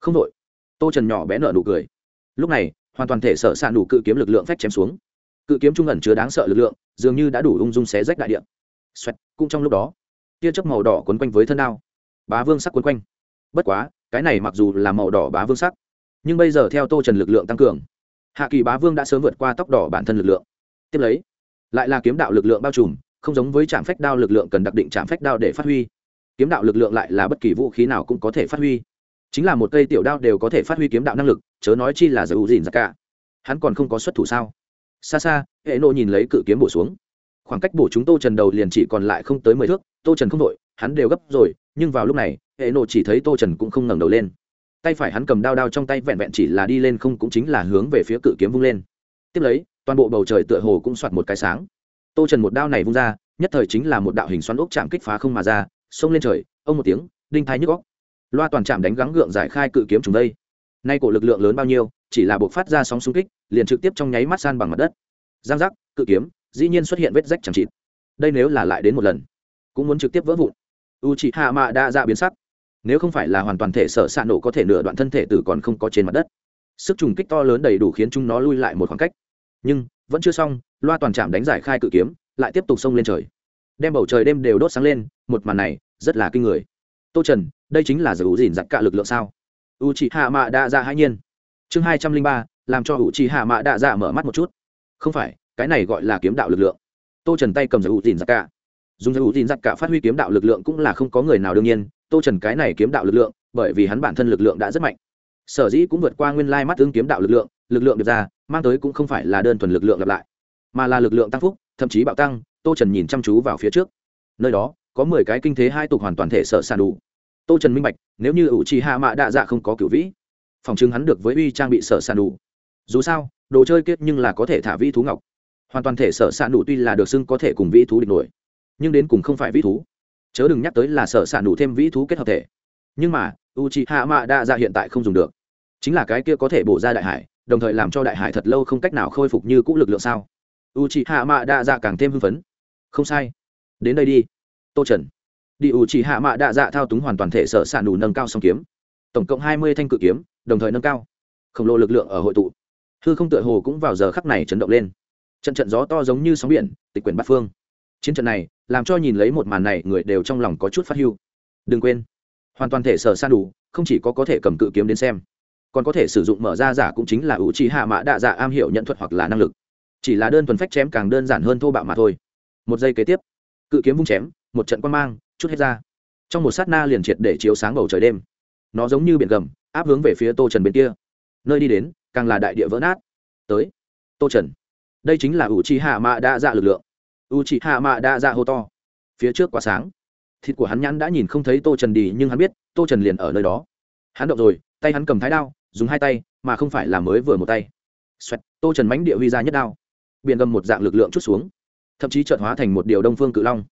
Speaker 1: Không đội. Tô trần nhỏ bé nở nụ cười. Lúc này, hoàn toàn thể sở s ạ nụ cự kiếm lực lượng phách chém xuống. Cự kiếm trung ẩn chứa đáng sợ lực lượng, dường như đã đủ ung dung xé rách đại điện xoẹt, cũng trong lúc đó, tia chớp màu đỏ quấn quanh với thân đao. Bá vương sắc quấn quanh. Bất quá, cái này mặc dù là màu đỏ bá vương sắc, nhưng bây giờ theo tô trần lực lượng tăng cường, hạ kỳ bá vương đã sớm vượt qua tóc đỏ bản thân lực lượng. Tiếp lấy, lại là kiếm đạo lực lượng bao trùm, không giống với trạm phách đao lực lượng cần đặc định trạm phách đao để phát huy kiếm đạo lực lượng lại là bất kỳ vũ khí nào cũng có thể phát huy. Chính là một cây tiểu đao đều có thể phát huy kiếm đạo năng lực, chớ nói chi là giải u dìn ra cả hắn còn không có xuất thủ sao? Xa xa, hệ nộ nhìn lấy cự kiếm bổ xuống. Khoảng cách bổ chúng tô trần đầu liền chỉ còn lại không tới mười thước, tô trần không đội, hắn đều gấp rồi, nhưng vào lúc này, hệ nộ chỉ thấy tô trần cũng không ngẩng đầu lên. Tay phải hắn cầm đao đao trong tay vẹn vẹn chỉ là đi lên không cũng chính là hướng về phía cự kiếm vung lên. Tiếp lấy, toàn bộ bầu trời tựa hồ cũng soạt một cái sáng. Tô trần một đao này vung ra, nhất thời chính là một đạo hình xoắn ốc chạm kích phá không mà ra xông lên trời, ông một tiếng, đinh thái nhức góc loa toàn chạm đánh gắng gượng giải khai cự kiếm trùng đây. Nay cổ lực lượng lớn bao nhiêu, chỉ là buộc phát ra sóng xung kích, liền trực tiếp trong nháy mắt san bằng mặt đất. Giang giác, cự kiếm, dĩ nhiên xuất hiện vết rách chẳng chịt. Đây nếu là lại đến một lần, cũng muốn trực tiếp vỡ vụn. U chị hạ mạ đã ra biến sắc. Nếu không phải là hoàn toàn thể sở xạ nổ có thể nửa đoạn thân thể tử còn không có trên mặt đất. Sức trùng kích to lớn đầy đủ khiến chúng nó lui lại một khoảng cách. Nhưng, vẫn chưa xong, loa toàn trạm đánh giải khai cự kiếm, lại tiếp tục xông lên trời đem bầu trời đêm đều đốt sáng lên, một màn này rất là kinh người. Tô trần, đây chính là giải ủ dìn giặc cả lực lượng sao? U chị hạ mạ đa dạ hãi nhiên. Chương hai trăm linh ba, làm cho u chị hạ mạ đa dạ mở mắt một chút. Không phải, cái này gọi là kiếm đạo lực lượng. Tô trần tay cầm giải ủ dìn giặc cả. Dùng giải ủ dìn giặc cả phát huy kiếm đạo lực lượng cũng là không có người nào đương nhiên, tô trần cái này kiếm đạo lực lượng, bởi vì hắn bản thân lực lượng đã rất mạnh. Sở dĩ cũng vượt qua nguyên lai mắt tương kiếm đạo lực lượng lực lượng được ra, mang tới cũng không phải là đơn thuần lực lượng lặp lại mà là lực lượng tăng phúc, thậm chí bạo tăng, tô trần nhìn chăm chú vào phía trước. Nơi đó, có mười cái kinh thế hai tục hoàn toàn thể sợ sàn đủ. Tô trần minh bạch, nếu như ủ trì hạ mạ đạ dạ không có cựu vĩ, phòng chứng hắn được với uy trang bị sợ sàn đủ. Dù sao, đồ chơi kết nhưng là có thể thả vĩ thú ngọc. Hoàn toàn thể sợ sàn đủ tuy là được xưng có thể cùng vĩ thú địch nổi, nhưng đến cùng không phải vĩ thú. Chớ đừng nhắc tới là sợ sàn đủ thêm vĩ thú kết hợp thể. Nhưng mà u c h i hạ mạ đa dạ hiện tại không dùng được. Chính là cái kia có thể bổ ra đại hải, đồng thời làm cho đại hải thật lâu không cách nào khôi phục như cũ lực lượng sao? U c h i hạ mạ đa dạ càng thêm hưng phấn. Không sai. Đến đây đi. Tô trần. Đi u c h i hạ mạ đa dạ thao túng hoàn toàn thể sở s đủ nâng cao song kiếm. Tổng cộng hai mươi thanh cự kiếm, đồng thời nâng cao. Khổng lồ lực lượng ở hội tụ. Hư không tựa hồ cũng vào giờ khắc này chấn động lên. Trận trận gió to giống như sóng biển, tịch quyển bát phương. Chiến trận này, làm cho nhìn lấy một màn này, người đều trong lòng có chút phát hưu. Đừng quên. Hoàn toàn thể sở san đủ, không chỉ có có thể cầm cự kiếm đến xem, còn có thể sử dụng mở ra giả cũng chính là ủ trì hạ mã đạ dạ am hiểu nhận thuật hoặc là năng lực chỉ là đơn thuần phách chém càng đơn giản hơn thô bạo mà thôi. Một giây kế tiếp, cự kiếm vung chém, một trận quan mang, chút hết ra. Trong một sát na liền triệt để chiếu sáng bầu trời đêm. Nó giống như biển gầm, áp hướng về phía tô trần bên kia. Nơi đi đến, càng là đại địa vỡ nát. Tới, tô trần. Đây chính là u trì hạ mạ đa dạ lực lượng. U trì hạ mạ đa dạ hô to. Phía trước quá sáng. Thịt của hắn nhãn đã nhìn không thấy tô trần đi, nhưng hắn biết, tô trần liền ở nơi đó. Hắn động rồi, tay hắn cầm thái đao, dùng hai tay, mà không phải là mới vừa một tay. Xoẹt, tô trần mánh địa huy ra nhất đao biển gầm một dạng lực lượng chút xuống, thậm chí trợt hóa thành một điều đông phương cự long.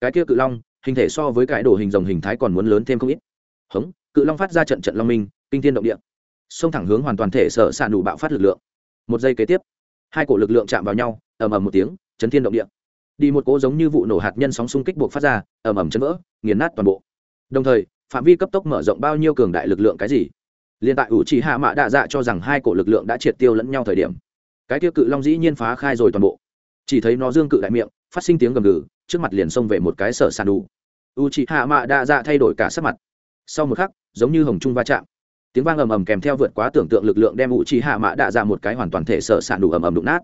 Speaker 1: Cái kia cự long, hình thể so với cái đồ hình rồng hình thái còn muốn lớn thêm không ít. Hống, cự long phát ra trận trận long minh, kinh thiên động địa. Xông thẳng hướng hoàn toàn thể sở s ạ nụ bạo phát lực lượng. Một giây kế tiếp, hai cổ lực lượng chạm vào nhau, ầm ầm một tiếng, chấn thiên động địa. Đi một cỗ giống như vụ nổ hạt nhân sóng xung kích buộc phát ra, ầm ầm chấn vỡ, nghiền nát toàn bộ. Đồng thời, phạm vi cấp tốc mở rộng bao nhiêu cường đại lực lượng cái gì? Liên tại ủ chỉ hạ mạ đạ dạ cho rằng hai cổ lực lượng đã triệt tiêu lẫn nhau thời điểm cái tiêu cự long dĩ nhiên phá khai rồi toàn bộ. Chỉ thấy nó dương cự đại miệng, phát sinh tiếng gầm gừ, trước mặt liền xông về một cái sở sàn đủ. U chị hạ mạ đa dạ thay đổi cả sắc mặt. Sau một khắc, giống như hồng trung va chạm. Tiếng vang ầm ầm kèm theo vượt quá tưởng tượng lực lượng đem u chị hạ mạ đa dạ một cái hoàn toàn thể sở sàn đủ ầm ầm đụng nát.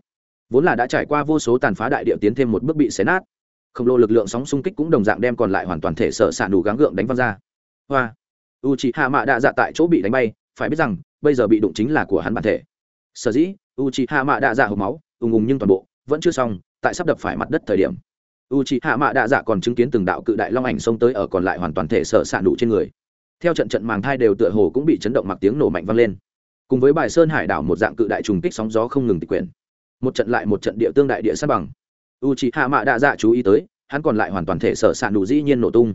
Speaker 1: Vốn là đã trải qua vô số tàn phá đại địa tiến thêm một bước bị xé nát. Khổng lồ lực lượng sóng xung kích cũng đồng dạng đem còn lại hoàn toàn thể sở sàn đủ gắng gượng đánh văng ra. Hoa! U chị hạ mạ đa dạ tại chỗ bị đánh bay, phải biết rằng, bây giờ bị đụng chính là của hắn bản thể sở dĩ u c h ị hạ mạ đạ dạ hộp máu, ùng ùng nhưng toàn bộ, vẫn chưa xong, tại sắp đập phải mặt đất thời điểm. U c h ị hạ mạ đạ dạ còn chứng kiến từng đạo cự đại long ảnh xông tới ở còn lại hoàn toàn thể sở s đủ trên người. Theo trận trận màng thai đều tựa hồ cũng bị chấn động mặc tiếng nổ mạnh vang lên. Cùng với bài sơn hải đảo một dạng cự đại trùng kích sóng gió không ngừng tịch quyển. Một trận lại một trận địa tương đại địa sát bằng. U c h ị hạ mạ đạ dạ chú ý tới, hắn còn lại hoàn toàn thể sở s đủ dĩ nhiên nổ tung.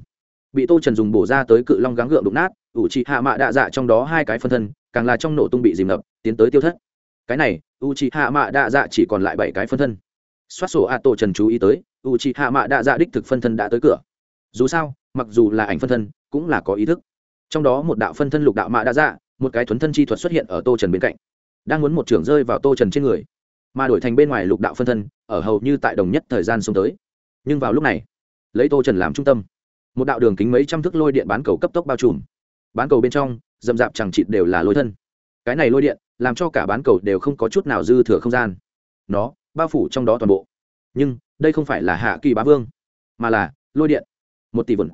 Speaker 1: Bị tô trần dùng bổ ra tới cự long gắng gượng đụng nát U trị hạ mạ đạ dạ trong đó hai cái phân thân, càng là trong nổ tung bị dìm ngập, tiến tới tiêu thất cái này u trị hạ mạ đa dạ chỉ còn lại bảy cái phân thân. Xoát sổ a tổ trần chú ý tới u trị hạ mạ đa dạ đích thực phân thân đã tới cửa. Dù sao, mặc dù là ảnh phân thân, cũng là có ý thức. Trong đó một đạo phân thân lục đạo mạ đa dạ một cái thuấn thân chi thuật xuất hiện ở tô trần bên cạnh. Đang muốn một trưởng rơi vào tô trần trên người, mà đổi thành bên ngoài lục đạo phân thân, ở hầu như tại đồng nhất thời gian xuống tới. Nhưng vào lúc này, lấy tô trần làm trung tâm, một đạo đường kính mấy trăm thước lôi điện bán cầu cấp tốc bao trùm. Bán cầu bên trong d ầ m d chẳng chịt đều là lôi thân. Cái này lôi điện làm cho cả bán cầu đều không có chút nào dư thừa không gian. Nó, bao phủ trong đó toàn bộ. Nhưng, đây không phải là hạ kỳ bá vương, mà là lôi điện. Một tỷ vần.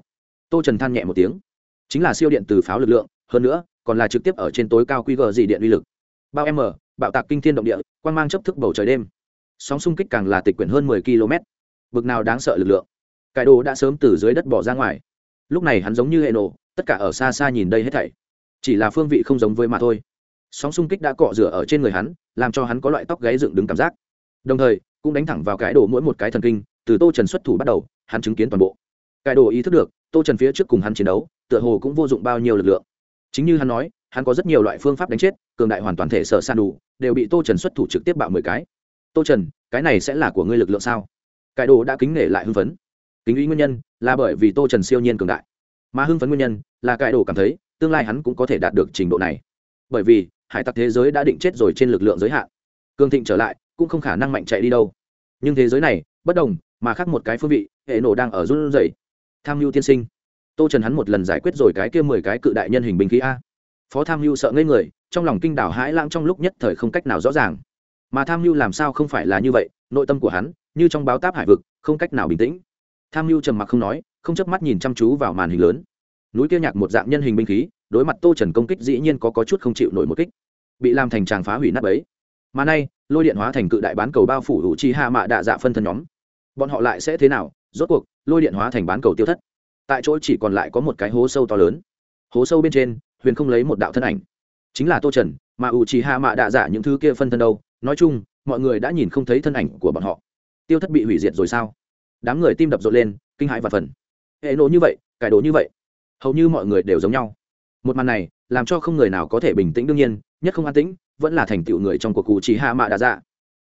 Speaker 1: Tô trần than nhẹ một tiếng. Chính là siêu điện từ pháo lực lượng, hơn nữa, còn là trực tiếp ở trên tối cao quy gờ dị điện uy lực. Bao m bạo tạc kinh thiên động địa quan g mang chấp thức bầu trời đêm. Sóng xung kích càng là tịch quyển hơn mười km. Bực nào đáng sợ lực lượng. Cải đồ đã sớm từ dưới đất bỏ ra ngoài. Lúc này hắn giống như hệ nổ, tất cả ở xa xa nhìn đây hết thảy. Chỉ là phương vị không giống với mà thôi sóng xung kích đã cọ rửa ở trên người hắn, làm cho hắn có loại tóc gáy dựng đứng cảm giác. Đồng thời, cũng đánh thẳng vào cái đồ mỗi một cái thần kinh, từ tô trần xuất thủ bắt đầu, hắn chứng kiến toàn bộ. Cái đồ ý thức được, tô trần phía trước cùng hắn chiến đấu, tựa hồ cũng vô dụng bao nhiêu lực lượng. Chính như hắn nói, hắn có rất nhiều loại phương pháp đánh chết, cường đại hoàn toàn thể sở san đủ, đều bị tô trần xuất thủ trực tiếp bạo mười cái. Tô trần, cái này sẽ là của ngươi lực lượng sao? Cái đồ đã kính nể lại hưng phấn. Kính ý nguyên nhân, là bởi vì tô trần siêu nhiên cường đại. Mà hưng phấn nguyên nhân, là cái đồ cảm thấy, tương lai hắn cũng có thể đạt được trình độ này. Bởi vì hải tặc thế giới đã định chết rồi trên lực lượng giới hạn. Cường thịnh trở lại, cũng không khả năng mạnh chạy đi đâu. Nhưng thế giới này, bất đồng, mà khác một cái phương vị, hệ nổ đang ở run rẩy. Tham mưu tiên sinh. Tô trần hắn một lần giải quyết rồi cái kia mười cái cự đại nhân hình binh khí a. Phó tham mưu sợ ngây người, trong lòng kinh đảo hãi lãng trong lúc nhất thời không cách nào rõ ràng. Mà tham mưu làm sao không phải là như vậy, nội tâm của hắn, như trong báo táp hải vực, không cách nào bình tĩnh. Tham mưu trầm mặc không nói, không chớp mắt nhìn chăm chú vào màn hình lớn núi kia nhạc một dạng nhân hình binh khí đối mặt tô trần công kích dĩ nhiên có, có chút không chịu nổi một kích. Bị làm thành tràng phá hủy nát ấy mà nay lôi điện hóa thành cự đại bán cầu bao phủ hữu chi hạ mạ đạ dạ phân thân nhóm. Bọn họ lại sẽ thế nào? Rốt cuộc lôi điện hóa thành bán cầu tiêu thất. Tại chỗ chỉ còn lại có một cái hố sâu to lớn. Hố sâu bên trên huyền không lấy một đạo thân ảnh. Chính là tô trần mà ủ trì hạ mạ đạ giả những thứ kia phân thân đâu? Nói chung mọi người đã nhìn không thấy thân ảnh của bọn họ. Tiêu thất bị hủy diệt rồi sao? Đám người tim đập rộn lên kinh hãi và phần. Hệ nộ như vậy cải đồ như vậy hầu như mọi người đều giống nhau. Một màn này, làm cho không người nào có thể bình tĩnh đương nhiên, nhất không an tĩnh, vẫn là thành tựu người trong cuộc cụ chỉ hạ mạ đã dạ.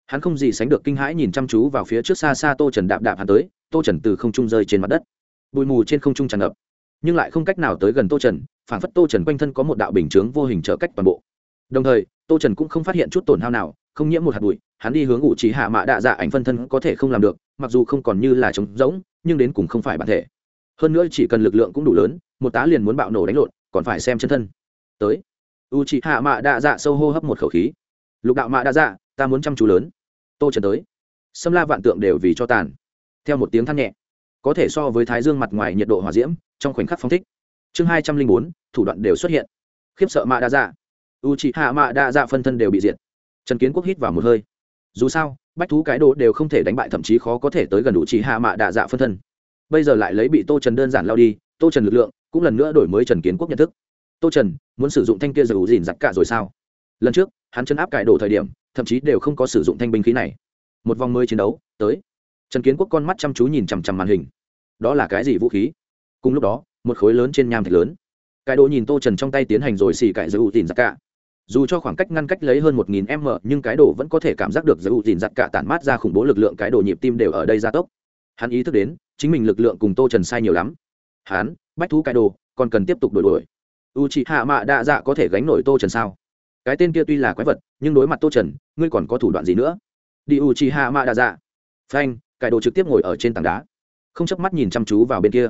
Speaker 1: Hắn không gì sánh được kinh hãi nhìn chăm chú vào phía trước xa xa tô trần đạp đạp hắn tới, tô trần từ không trung rơi trên mặt đất. Bụi mù trên không trung tràn ngập. Nhưng lại không cách nào tới gần tô trần, phản phất tô trần quanh thân có một đạo bình chướng vô hình trở cách toàn bộ. Đồng thời, tô trần cũng không phát hiện chút tổn hao nào, không nhiễm một hạt bụi, hắn đi hướng ủ chỉ hạ mạ đạ dạ ảnh phân thân có thể không làm được, mặc dù không còn như là trống rỗng, nhưng đến cùng không phải bản thể. Hơn nữa chỉ cần lực lượng cũng đủ lớn một tá liền muốn bạo nổ đánh lộn, còn phải xem chân thân. Tới. U chị hạ mạ đa dạ sâu hô hấp một khẩu khí. Lục đạo mạ đa dạ ta muốn chăm chú lớn. Tô trần tới. Xâm la vạn tượng đều vì cho tàn. Theo một tiếng than nhẹ, có thể so với thái dương mặt ngoài nhiệt độ hỏa diễm, trong khoảnh khắc phong thích. Chương hai trăm linh bốn, thủ đoạn đều xuất hiện. Khiếp sợ mạ đa dạ u chị hạ mạ đa dạ phân thân đều bị diệt. Trần kiến quốc hít vào một hơi. Dù sao, bách thú cái đồ đều không thể đánh bại, thậm chí khó có thể tới gần U chị hạ mạ đa dạ phân thân. Bây giờ lại lấy bị tô trần đơn giản lao đi, tô trần lực lượng cũng lần nữa đổi mới trần kiến quốc nhận thức. Tô trần, muốn sử dụng thanh kia dầu dìn giặc cả rồi sao? Lần trước, hắn chấn áp cải đổ thời điểm, thậm chí đều không có sử dụng thanh binh khí này. Một vòng mới chiến đấu, tới. Trần kiến quốc con mắt chăm chú nhìn chằm chằm màn hình. Đó là cái gì vũ khí? Cùng lúc đó, một khối lớn trên nham thạch lớn. Cải đồ nhìn tô trần trong tay tiến hành rồi xì cải giữ dìn giặc cả. Dù cho khoảng cách ngăn cách lấy hơn một nghìn m, nhưng cái đồ vẫn có thể cảm giác được giữ dìn giặc cả tản mát ra khủng bố lực lượng cái đồ nhịp tim đều ở đây gia tốc. Hắn ý thức đến, chính mình lực lượng cùng tô trần sai nhiều lắm. Hán, bách thú cái đồ còn cần tiếp tục đổi đổi. U chị hạ mạ đa dạ có thể gánh nổi tô trần sao? Cái tên kia tuy là quái vật nhưng đối mặt tô trần ngươi còn có thủ đoạn gì nữa? Đi u chị hạ mạ đa dạ phanh cải đồ trực tiếp ngồi ở trên tảng đá. Không chớp mắt nhìn chăm chú vào bên kia.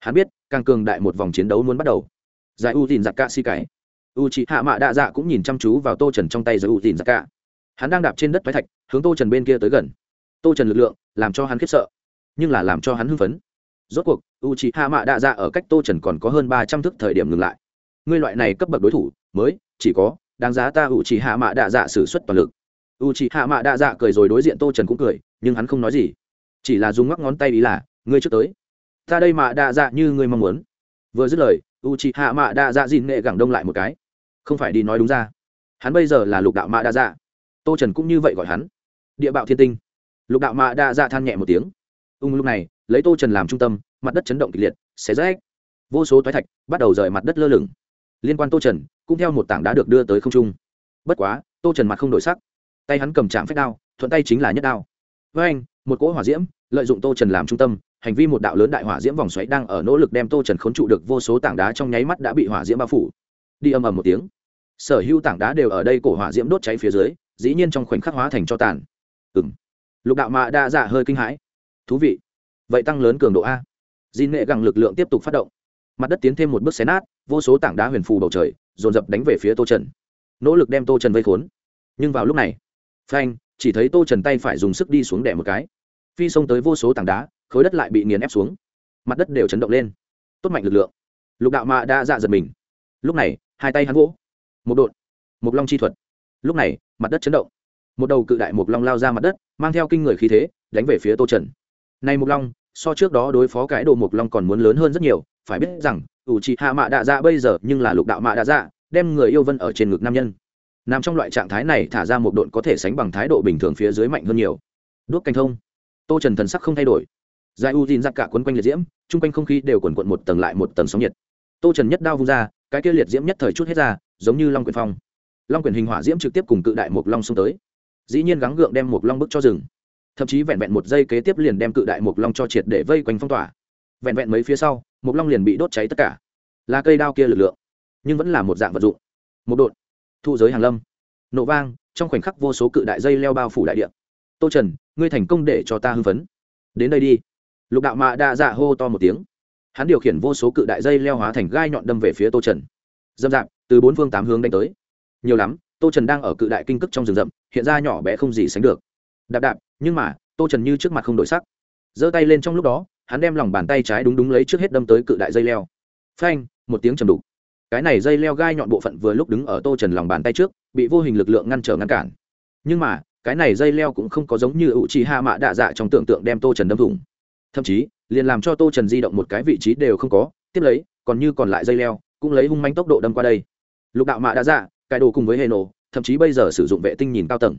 Speaker 1: Hắn biết càng cường đại một vòng chiến đấu muốn bắt đầu. Giải u tìm giặc cạ si cải u chị hạ mạ đa dạ cũng nhìn chăm chú vào tô trần trong tay giải u tìm giặc cạ hắn đang đạp trên đất thoái thạch hướng tô trần bên kia tới gần. Tô trần lực lượng làm cho hắn khiếp sợ nhưng là làm cho hắn hưng phấn rốt cuộc u chị hạ mạ đạ dạ ở cách tô trần còn có hơn ba trăm thước thời điểm ngừng lại. Ngươi loại này cấp bậc đối thủ, mới, chỉ có, đáng giá ta u chị hạ mạ đạ dạ xử suất toàn lực. U chị hạ mạ đạ dạ cười rồi đối diện tô trần cũng cười, nhưng hắn không nói gì. Chỉ là dùng ngắc ngón tay ý là, ngươi trước tới. Ta đây mạ đạ dạ như ngươi mong muốn. Vừa dứt lời u chị hạ mạ đạ dạ dìn nghệ gẳng đông lại một cái. Không phải đi nói đúng ra. Hắn bây giờ là lục đạo mạ đạ dạ. Tô trần cũng như vậy gọi hắn. Địa bạo thiên tinh. Lục đạo mạ đạ dạ than nhẹ một tiếng. Ung, lúc này lấy tô trần làm trung tâm, mặt đất chấn động kịch liệt, xé rách. Vô số toái thạch bắt đầu rời mặt đất lơ lửng. Liên quan tô trần, cũng theo một tảng đá được đưa tới không trung. Bất quá, tô trần mặt không đổi sắc. Tay hắn cầm chạm phép đao, thuận tay chính là nhất đao. Với anh, một cỗ hỏa diễm, lợi dụng tô trần làm trung tâm, hành vi một đạo lớn đại hỏa diễm vòng xoáy đang ở nỗ lực đem tô trần khốn trụ được vô số tảng đá trong nháy mắt đã bị hỏa diễm bao phủ. Đi âm ầm một tiếng. Sở hữu tảng đá đều ở đây cổ hỏa diễm đốt cháy phía dưới, dĩ nhiên trong khoảnh khắc hóa thành cho tàn. Ừng lục đạo mạ đa dạ hơi kinh hãi. Thú vị vậy tăng lớn cường độ a. Di nghệ gẳng lực lượng tiếp tục phát động. Mặt đất tiến thêm một bước xé nát, vô số tảng đá huyền phù bầu trời, dồn dập đánh về phía tô trần. Nỗ lực đem tô trần vây khốn. Nhưng vào lúc này, phanh, chỉ thấy tô trần tay phải dùng sức đi xuống đẻ một cái. Phi xông tới vô số tảng đá, khối đất lại bị nghiền ép xuống. Mặt đất đều chấn động lên. Tốt mạnh lực lượng. Lục đạo mạ đã dạ giật mình. Lúc này, hai tay hắn vỗ. Một đột một long chi thuật. Lúc này, mặt đất chấn động. Một đầu cự đại một long lao ra mặt đất, mang theo kinh người khí thế, đánh về phía tô trần này Mộc long, so trước đó đối phó cái đồ Mộc long còn muốn lớn hơn rất nhiều, phải biết rằng, ủ chỉ hạ mạ đạ dạ bây giờ nhưng là lục đạo mạ đạ dạ đem người yêu vân ở trên ngực nam nhân. Nằm trong loại trạng thái này thả ra một độn có thể sánh bằng thái độ bình thường phía dưới mạnh hơn nhiều. Đuốc canh thông. Tô trần thần sắc không thay đổi. Dài u tin giặc cả quấn quanh liệt diễm trung quanh không khí đều quần quận một tầng lại một tầng sóng nhiệt. Tô trần nhất đao vung ra, cái kia liệt diễm nhất thời chút hết ra, giống như long quyền phong. Long quyền hình hỏa diễm trực tiếp cùng cự đại mục long xung tới. Dĩ nhiên gắng gượng đem mục long bức cho rừng thậm chí vẹn vẹn một giây kế tiếp liền đem cự đại mục long cho triệt để vây quanh phong tỏa. Vẹn vẹn mấy phía sau mục long liền bị đốt cháy tất cả. Là cây đao kia lực lượng, nhưng vẫn là một dạng vật dụng. Một đột, thu giới hàng lâm. Nổ vang, trong khoảnh khắc vô số cự đại dây leo bao phủ đại địa. Tô trần, ngươi thành công để cho ta hưng phấn. Đến đây đi. Lục đạo mạ đa dạ hô to một tiếng. Hắn điều khiển vô số cự đại dây leo hóa thành gai nhọn đâm về phía tô trần. Dâm dạp, từ bốn phương tám hướng đánh tới. Nhiều lắm, tô trần đang ở cự đại kinh cức trong rừng rậm, hiện ra nhỏ bé không gì sánh được. Đạp đạp nhưng mà, tô trần như trước mặt không đổi sắc. Giơ tay lên trong lúc đó, hắn đem lòng bàn tay trái đúng đúng lấy trước hết đâm tới cự đại dây leo. Phanh, một tiếng trầm đục. Cái này dây leo gai nhọn bộ phận vừa lúc đứng ở tô trần lòng bàn tay trước, bị vô hình lực lượng ngăn trở ngăn cản. Nhưng mà, cái này dây leo cũng không có giống như ủ trì hạ mạ đạ dạ trong tưởng tượng đem tô trần đâm thủng. Thậm chí, liền làm cho tô trần di động một cái vị trí đều không có, tiếp lấy, còn như còn lại dây leo, cũng lấy hung manh tốc độ đâm qua đây. Lục đạo mạ đã dạ cái đồ cùng với hệ nổ, thậm chí bây giờ sử dụng vệ tinh nhìn cao tầng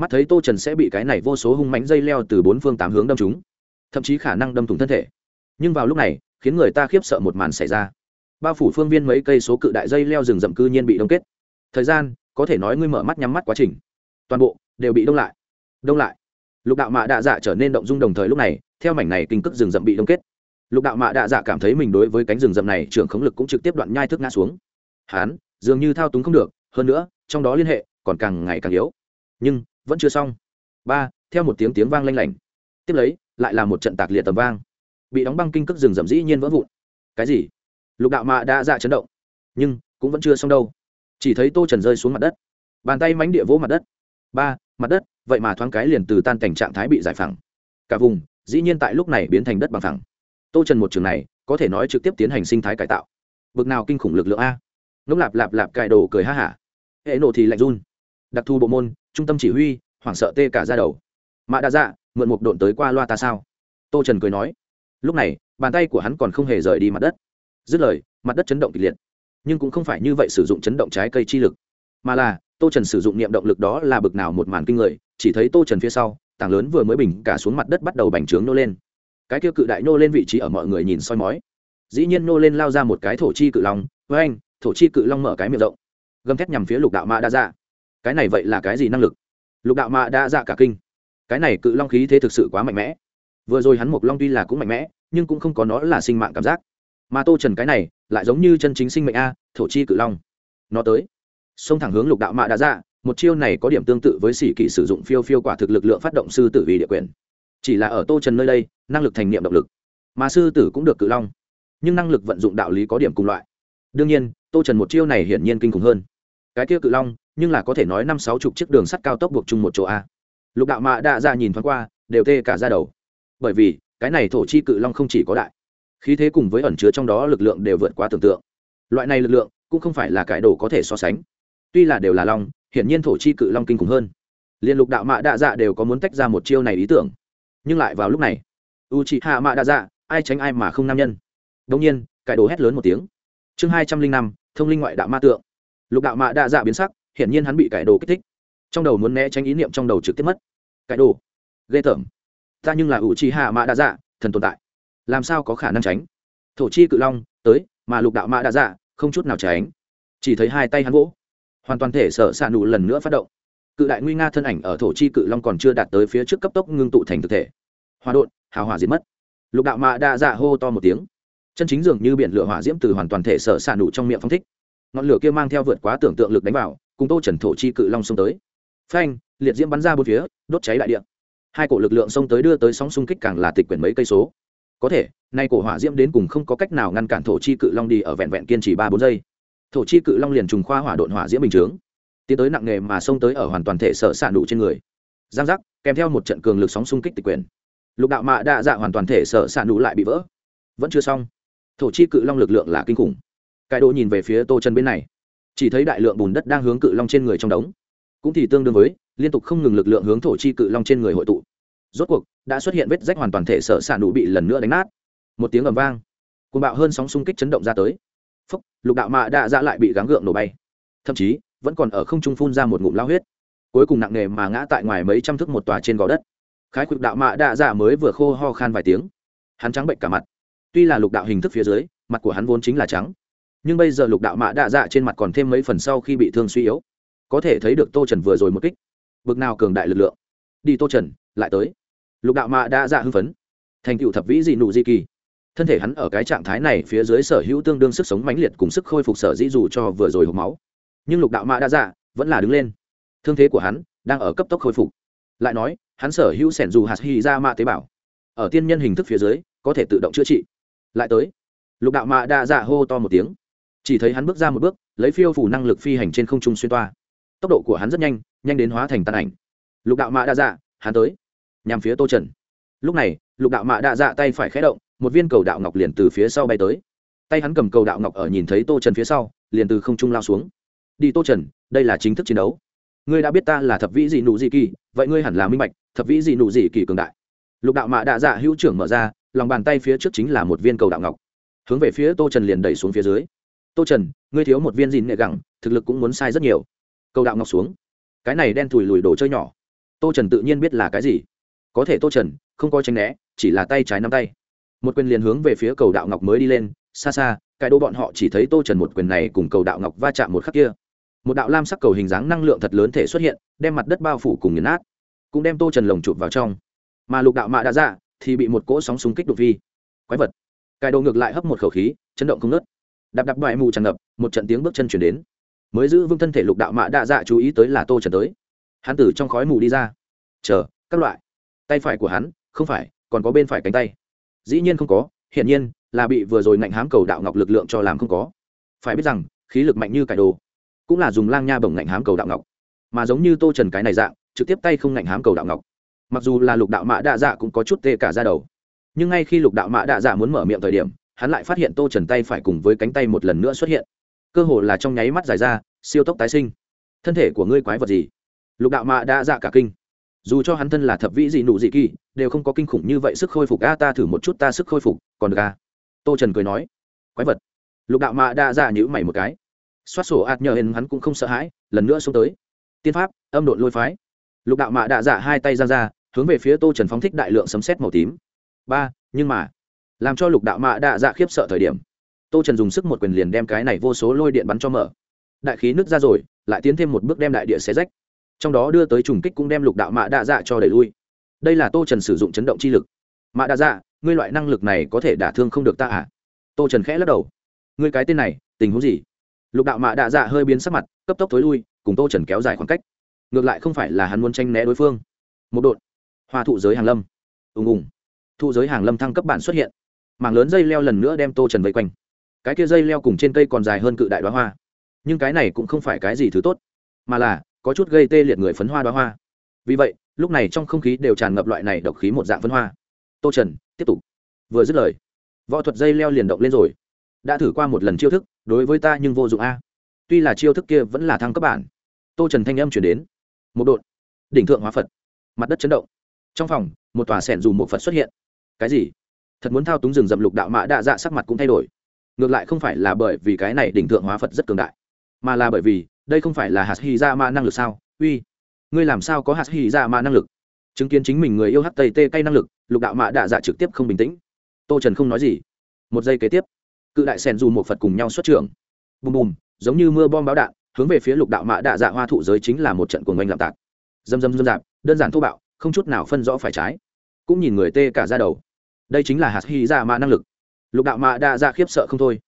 Speaker 1: mắt thấy tô trần sẽ bị cái này vô số hung mánh dây leo từ bốn phương tám hướng đâm chúng thậm chí khả năng đâm thủng thân thể. Nhưng vào lúc này, khiến người ta khiếp sợ một màn xảy ra. Bao phủ phương viên mấy cây số cự đại dây leo rừng rậm cư nhiên bị đông kết. Thời gian, có thể nói ngươi mở mắt nhắm mắt quá trình. Toàn bộ đều bị đông lại. Đông lại. Lục đạo mạ đạ dạ trở nên động dung đồng thời lúc này, theo mảnh này kinh cước rừng rậm bị đông kết. Lục đạo mạ đạ dạ cảm thấy mình đối với cánh rừng rậm này trưởng khống lực cũng trực tiếp đoạn nhai thức ngã xuống. Hán, dường như thao túng không được, hơn nữa, trong đó liên hệ còn càng ngày càng yếu. Nhưng vẫn chưa xong. Ba, theo một tiếng tiếng vang lanh lảnh. Tiếp lấy, lại là một trận tạc liệt tầm vang. Bị đóng băng kinh cước rừng rậm dĩ nhiên vỡ vụn. Cái gì? Lục đạo mạ đã dạ chấn động. Nhưng, cũng vẫn chưa xong đâu. Chỉ thấy tô trần rơi xuống mặt đất. Bàn tay mánh địa vỗ mặt đất. Ba, mặt đất, vậy mà thoáng cái liền từ tan cảnh trạng thái bị giải phẳng. Cả vùng, dĩ nhiên tại lúc này biến thành đất bằng phẳng. Tô trần một trường này, có thể nói trực tiếp tiến hành sinh thái cải tạo. Bực nào kinh khủng lực lượng a. Ngốc lạp lạp lạp cải đồ cười ha hả. Hệ nộ thì lạnh run. Đặc thù bộ môn trung tâm chỉ huy, hoảng sợ tê cả ra đầu. Mạ đa dạ mượn một độn tới qua loa ta sao? Tô trần cười nói. Lúc này, bàn tay của hắn còn không hề rời đi mặt đất. Dứt lời, mặt đất chấn động kịch liệt. Nhưng cũng không phải như vậy sử dụng chấn động trái cây chi lực. Mà là, tô trần sử dụng niệm động lực đó là bực nào một màn kinh người, chỉ thấy tô trần phía sau, tảng lớn vừa mới bình cả xuống mặt đất bắt đầu bành trướng nô lên. Cái kia cự đại nô lên vị trí ở mọi người nhìn soi mói. Dĩ nhiên nô lên lao ra một cái thổ chi cự long với anh thổ chi cự long mở cái miệng rộng. Gầm thét nhằm phía lục đạo mạ đa dạ cái này vậy là cái gì năng lực? Lục đạo mạ đã dạ cả kinh. Cái này cự long khí thế thực sự quá mạnh mẽ. Vừa rồi hắn một long tuy là cũng mạnh mẽ, nhưng cũng không có nó là sinh mạng cảm giác. Mà tô trần cái này, lại giống như chân chính sinh mệnh a, thổ chi cự long. Nó tới. Xông thẳng hướng lục đạo mạ đã dạ một chiêu này có điểm tương tự với sĩ kỵ sử dụng phiêu phiêu quả thực lực lượng phát động sư tử vì địa quyền. Chỉ là ở tô trần nơi đây, năng lực thành niệm động lực. Mà sư tử cũng được cự long. Nhưng năng lực vận dụng đạo lý có điểm cùng loại. Đương nhiên, tô trần một chiêu này hiển nhiên kinh khủng hơn. Cái kia cự long nhưng là có thể nói năm sáu chục chiếc đường sắt cao tốc buộc chung một chỗ a. Lục đạo mạ đã ra nhìn thoáng qua, đều tê cả ra đầu. Bởi vì, cái này thổ chi cự long không chỉ có đại. Khí thế cùng với ẩn chứa trong đó lực lượng đều vượt quá tưởng tượng. Loại này lực lượng, cũng không phải là cải đồ có thể so sánh. Tuy là đều là long, hiển nhiên thổ chi cự long kinh khủng hơn. Liên lục đạo mạ đa dạ đều có muốn tách ra một chiêu này ý tưởng. Nhưng lại vào lúc này u chị hạ mạ đa dạ ai tránh ai mà không nam nhân. Đông nhiên cải đồ hét lớn một tiếng. Chương hai trăm linh năm, thông linh ngoại đạo ma tượng. Lục đạo mạ đa dạ biến sắc hiển nhiên hắn bị cải đồ kích thích. Trong đầu muốn né tránh ý niệm trong đầu trực tiếp mất. Cải đồ. Ghê tởm. Ta nhưng là ủ chi hạ mã đa dạ thần tồn tại. Làm sao có khả năng tránh? Thổ chi cự long, tới, mà lục đạo mã đa dạ không chút nào tránh. Chỉ thấy hai tay hắn vỗ. Hoàn toàn thể sợ xạ nụ lần nữa phát động. Cự đại nguy nga thân ảnh ở thổ chi cự long còn chưa đạt tới phía trước cấp tốc ngưng tụ thành thực thể. Hòa đột hào hòa diệt mất. Lục đạo mạ đa dạ hô to một tiếng. Chân chính dường như biển lửa hỏa diễm từ hoàn toàn thể sợ xạ nụ trong miệng phong thích. Ngọn lửa kia mang theo vượt quá tưởng tượng lực đánh vào cùng tô trần thổ chi cự long xông tới. Phanh, liệt diễm bắn ra bốn phía, đốt cháy đại địa. Hai cổ lực lượng xông tới đưa tới sóng xung kích càng là tịch quyển mấy cây số. Có thể, nay cổ hỏa diễm đến cùng không có cách nào ngăn cản thổ chi cự long đi ở vẹn vẹn kiên trì ba bốn giây. Thổ chi cự long liền trùng khoa hỏa độn hỏa diễm bình chướng, tiến tới nặng nghề mà xông tới ở hoàn toàn thể sở s đủ trên người. Giang giác, kèm theo một trận cường lực sóng xung kích tịch quyền lục đạo mạ đa dạ hoàn toàn thể sở s đủ lại bị vỡ. Vẫn chưa xong. Thổ chi cự long lực lượng là kinh khủng. Cải đồ nhìn về phía tô chân bên này chỉ thấy đại lượng bùn đất đang hướng cự long trên người trong đống. Cũng thì tương đương với, liên tục không ngừng lực lượng hướng thổ chi cự long trên người hội tụ. Rốt cuộc, đã xuất hiện vết rách hoàn toàn thể sở s đủ bị lần nữa đánh nát. Một tiếng ầm vang, cuồng bạo hơn sóng xung kích chấn động ra tới. Phúc, lục đạo mạ đã dạ lại bị gắng gượng nổ bay. Thậm chí, vẫn còn ở không trung phun ra một ngụm lao huyết. Cuối cùng nặng nề mà ngã tại ngoài mấy trăm thước một tòa trên gò đất. Khái quực đạo mạ đã dạ mới vừa khô ho khan vài tiếng. Hắn trắng bệnh cả mặt. Tuy là lục đạo hình thức phía dưới, mặt của hắn vốn chính là trắng nhưng bây giờ lục đạo mạ đạ dạ trên mặt còn thêm mấy phần sau khi bị thương suy yếu. Có thể thấy được tô trần vừa rồi một kích. Bực nào cường đại lực lượng. Đi tô trần, lại tới. Lục đạo mạ đạ dạ hưng phấn. Thành cựu thập vĩ dị nụ di kỳ. Thân thể hắn ở cái trạng thái này phía dưới sở hữu tương đương sức sống mãnh liệt cùng sức khôi phục sở dĩ dù cho vừa rồi hộp máu. Nhưng lục đạo mạ đạ dạ vẫn là đứng lên. Thương thế của hắn đang ở cấp tốc khôi phục. Lại nói, hắn sở hữu sẻn dù hạt hy ra mạ tế bào. Ở tiên nhân hình thức phía dưới, có thể tự động chữa trị. Lại tới. Lục đạo mạ đa dạ hô to một tiếng chỉ thấy hắn bước ra một bước, lấy phiêu phủ năng lực phi hành trên không trung xuyên toa. Tốc độ của hắn rất nhanh nhanh đến hóa thành tàn ảnh. Lục đạo mạ đa dạ hắn tới. Nhằm phía tô trần. Lúc này, lục đạo mạ đa dạ tay phải khé động, một viên cầu đạo ngọc liền từ phía sau bay tới. Tay hắn cầm cầu đạo ngọc ở nhìn thấy tô trần phía sau, liền từ không trung lao xuống. Đi tô trần, đây là chính thức chiến đấu. Ngươi đã biết ta là thập vĩ dị nụ dị kỳ, vậy ngươi hẳn là minh bạch, thập vĩ dị nụ dị kỳ cường đại. Lục đạo mạ đa dạ hữu trưởng mở ra, lòng bàn tay phía trước chính là một viên cầu đạo ngọc. Hướng về phía tô trần liền đẩy xuống phía dưới tô trần, ngươi thiếu một viên dìn nghệ gẳng, thực lực cũng muốn sai rất nhiều. Cầu đạo ngọc xuống. Cái này đen thùi lùi đồ chơi nhỏ. Tô trần tự nhiên biết là cái gì. Có thể tô trần, không có tranh né, chỉ là tay trái nắm tay. Một quyền liền hướng về phía cầu đạo ngọc mới đi lên. Xa xa, cái đô bọn họ chỉ thấy tô trần một quyền này cùng cầu đạo ngọc va chạm một khắc kia. Một đạo lam sắc cầu hình dáng năng lượng thật lớn thể xuất hiện, đem mặt đất bao phủ cùng nghiền nát. Cũng đem tô trần lồng chụp vào trong. Mà lục đạo mạ đã ra, thì bị một cỗ sóng súng kích đột vi quái vật. Cài đồ ngược lại hấp một khẩu khí, chấn động không nớt đạp đạp bại mù tràn ngập, một trận tiếng bước chân chuyển đến. Mới giữ vững thân thể lục đạo mạ đa dạ chú ý tới là tô trần tới. Hắn tử trong khói mù đi ra. Chờ, các loại. Tay phải của hắn, không phải, còn có bên phải cánh tay. Dĩ nhiên không có, hiển nhiên là bị vừa rồi ngạnh hám cầu đạo ngọc lực lượng cho làm không có. Phải biết rằng, khí lực mạnh như cải đồ, cũng là dùng lang nha bổng ngạnh hám cầu đạo ngọc. Mà giống như tô trần cái này dạng, trực tiếp tay không ngạnh hám cầu đạo ngọc. Mặc dù là lục đạo mã đa dạ cũng có chút tê cả ra đầu, nhưng ngay khi lục đạo mã đa dạ muốn mở miệng thời điểm hắn lại phát hiện tô trần tay phải cùng với cánh tay một lần nữa xuất hiện. Cơ hồ là trong nháy mắt dài ra, siêu tốc tái sinh. Thân thể của ngươi quái vật gì? Lục đạo mã đã dạ cả kinh. Dù cho hắn thân là thập vĩ dị nụ dị kỳ, đều không có kinh khủng như vậy sức khôi phục. A, ta thử một chút ta sức khôi phục, còn được a tô trần cười nói. Quái vật. Lục đạo mạ đã dạ nhữ mày một cái. Xoát sổ ạt nhờ hên hắn cũng không sợ hãi, lần nữa xuống tới. Tiên pháp, âm độn lôi phái. Lục đạo mạ đa dạ hai tay ra ra, hướng về phía tô trần phóng thích đại lượng sấm xét màu tím. Ba, nhưng mà làm cho lục đạo mạ đạ dạ khiếp sợ thời điểm. Tô trần dùng sức một quyền liền đem cái này vô số lôi điện bắn cho mở. Đại khí nứt ra rồi, lại tiến thêm một bước đem đại địa xé rách. Trong đó đưa tới trùng kích cũng đem lục đạo mạ đạ dạ cho đẩy lui. Đây là tô trần sử dụng chấn động chi lực. Mạ đạ dạ ngươi loại năng lực này có thể đả thương không được ta à? Tô trần khẽ lắc đầu. Ngươi cái tên này, tình huống gì? Lục đạo mạ đạ dạ hơi biến sắc mặt, cấp tốc thối lui, cùng tô trần kéo dài khoảng cách. Ngược lại không phải là hắn muốn tranh né đối phương. Một đội hoa thụ giới hàng lâm. Ùng ùng. Thụ giới hàng lâm thăng cấp bản xuất hiện mảng lớn dây leo lần nữa đem tô trần vây quanh. Cái kia dây leo cùng trên cây còn dài hơn cự đại đoá hoa. Nhưng cái này cũng không phải cái gì thứ tốt, mà là có chút gây tê liệt người phấn hoa đoá hoa. Vì vậy, lúc này trong không khí đều tràn ngập loại này độc khí một dạng phấn hoa. Tô trần, tiếp tục. Vừa dứt lời, võ thuật dây leo liền động lên rồi. Đã thử qua một lần chiêu thức, đối với ta nhưng vô dụng a. Tuy là chiêu thức kia vẫn là thăng cấp bản. Tô trần thanh âm chuyển đến. Một đội đỉnh thượng hóa phật. Mặt đất chấn động. Trong phòng, một tòa sẻn dù một phật xuất hiện. Cái gì? Thật muốn thao túng rừng rậm lục đạo mã đa dạ sắc mặt cũng thay đổi. Ngược lại không phải là bởi vì cái này đỉnh thượng hóa phật rất cường đại, mà là bởi vì đây không phải là hạt hy ra dạ ma năng lực sao? Uy, ngươi làm sao có hạt hy ra dạ ma năng lực? Chứng kiến chính mình người yêu hát tây tê cay năng lực, lục đạo mạ đạ dạ trực tiếp không bình tĩnh. Tô trần không nói gì. Một giây kế tiếp, cự đại sen dù một phật cùng nhau xuất trường. Bùm bùm, giống như mưa bom báo đạn, hướng về phía lục đạo mạ đạ dạ hoa thụ giới chính là một trận cuồng oanh lạm tạc. Dâm dâm dâm dạp, đơn giản thô bạo, không chút nào phân rõ phải trái. Cũng nhìn người tê cả ra đầu đây chính là hạt hy ra mạ năng lực. Lục đạo mạ đa dạ khiếp sợ không thôi.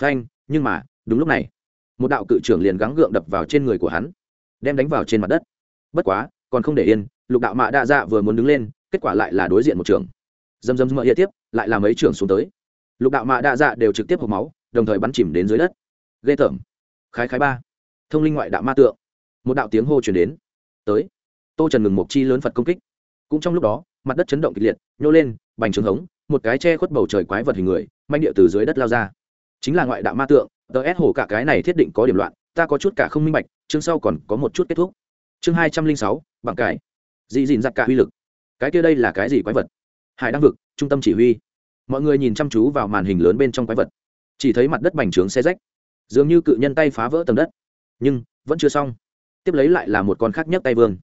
Speaker 1: Phanh, nhưng mà, đúng lúc này, một đạo cự trưởng liền gắng gượng đập vào trên người của hắn, đem đánh vào trên mặt đất. Bất quá, còn không để yên, lục đạo mạ đa dạ vừa muốn đứng lên, kết quả lại là đối diện một trường dầm dầm mỡ hiện tiếp, lại là mấy trường xuống tới. Lục đạo mạ đa dạ đều trực tiếp hộp máu, đồng thời bắn chìm đến dưới đất. Ghê tởm. Khái khái ba. Thông linh ngoại đạo ma tượng. Một đạo tiếng hô chuyển đến. Tới. Tô trần ngừng một chi lớn phật công kích. Cũng trong lúc đó, mặt đất chấn động kịch liệt, nhô lên bành trướng hống, một cái che khuất bầu trời quái vật hình người, manh địa từ dưới đất lao ra. Chính là ngoại đạo ma tượng, tờ ép hổ cả cái này thiết định có điểm loạn, ta có chút cả không minh bạch, chương sau còn có một chút kết thúc. Chương hai trăm linh sáu bằng cái dị dìn giặc cả uy lực. Cái kia đây là cái gì quái vật? Hải đăng vực, trung tâm chỉ huy. Mọi người nhìn chăm chú vào màn hình lớn bên trong quái vật. Chỉ thấy mặt đất bành trướng xe rách. Dường như cự nhân tay phá vỡ tầng đất. Nhưng, vẫn chưa xong. Tiếp lấy lại là một con khác nhấc tay vương.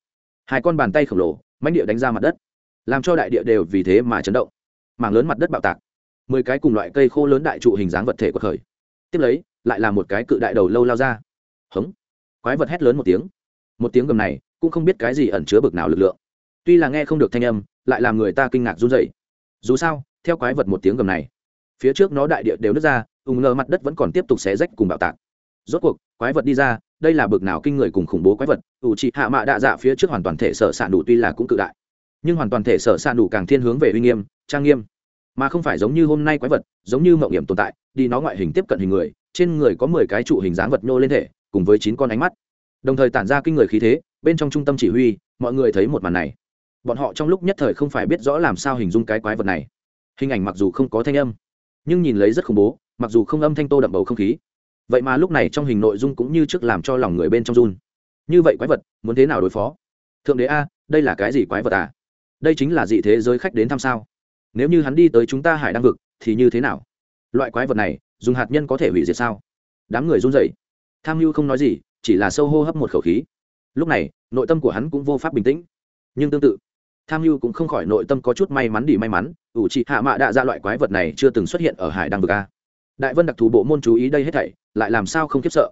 Speaker 1: Hai con bàn tay khổng lồ mánh địa đánh ra mặt đất làm cho đại địa đều vì thế mà chấn động. Mảng lớn mặt đất bạo tạc, mười cái cùng loại cây khô lớn đại trụ hình dáng vật thể của khởi. Tiếp lấy, lại là một cái cự đại đầu lâu lao ra. Hống! Quái vật hét lớn một tiếng. Một tiếng gầm này cũng không biết cái gì ẩn chứa bực nào lực lượng. Tuy là nghe không được thanh âm, lại làm người ta kinh ngạc run dậy dù sao, theo quái vật một tiếng gầm này, phía trước nó đại địa đều nứt ra, ùng ngờ mặt đất vẫn còn tiếp tục xé rách cùng bạo tạc. Rốt cuộc, quái vật đi ra, đây là bực nào kinh người cùng khủng bố quái vật ủ trị hạ mạ đạ dạ phía trước hoàn toàn thể sở s đủ tuy là cũng cự đại nhưng hoàn toàn thể sở s đủ càng thiên hướng về uy nghiêm, trang nghiêm. Mà không phải giống như hôm nay quái vật, giống như mậu hiểm tồn tại, đi nó ngoại hình tiếp cận hình người, trên người có mười cái trụ hình dáng vật nhô lên thể, cùng với chín con ánh mắt. Đồng thời tản ra kinh người khí thế, bên trong trung tâm chỉ huy, mọi người thấy một màn này. Bọn họ trong lúc nhất thời không phải biết rõ làm sao hình dung cái quái vật này. Hình ảnh mặc dù không có thanh âm, nhưng nhìn lấy rất khủng bố, mặc dù không âm thanh tô đậm bầu không khí. Vậy mà lúc này trong hình nội dung cũng như trước làm cho lòng người bên trong run. Như vậy quái vật, muốn thế nào đối phó? Thượng đế a, đây là cái gì quái vật à? Đây chính là dị thế giới khách đến thăm sao? Nếu như hắn đi tới chúng ta hải đăng vực, thì như thế nào? Loại quái vật này, dùng hạt nhân có thể hủy diệt sao? Đám người run rẩy. Tham mưu không nói gì, chỉ là sâu hô hấp một khẩu khí. Lúc này, nội tâm của hắn cũng vô pháp bình tĩnh. Nhưng tương tự, tham mưu cũng không khỏi nội tâm có chút may mắn đi may mắn, ủ trị hạ mạ đạ ra loại quái vật này chưa từng xuất hiện ở hải đăng vực a. Đại vân đặc thù bộ môn chú ý đây hết thảy, lại làm sao không khiếp sợ?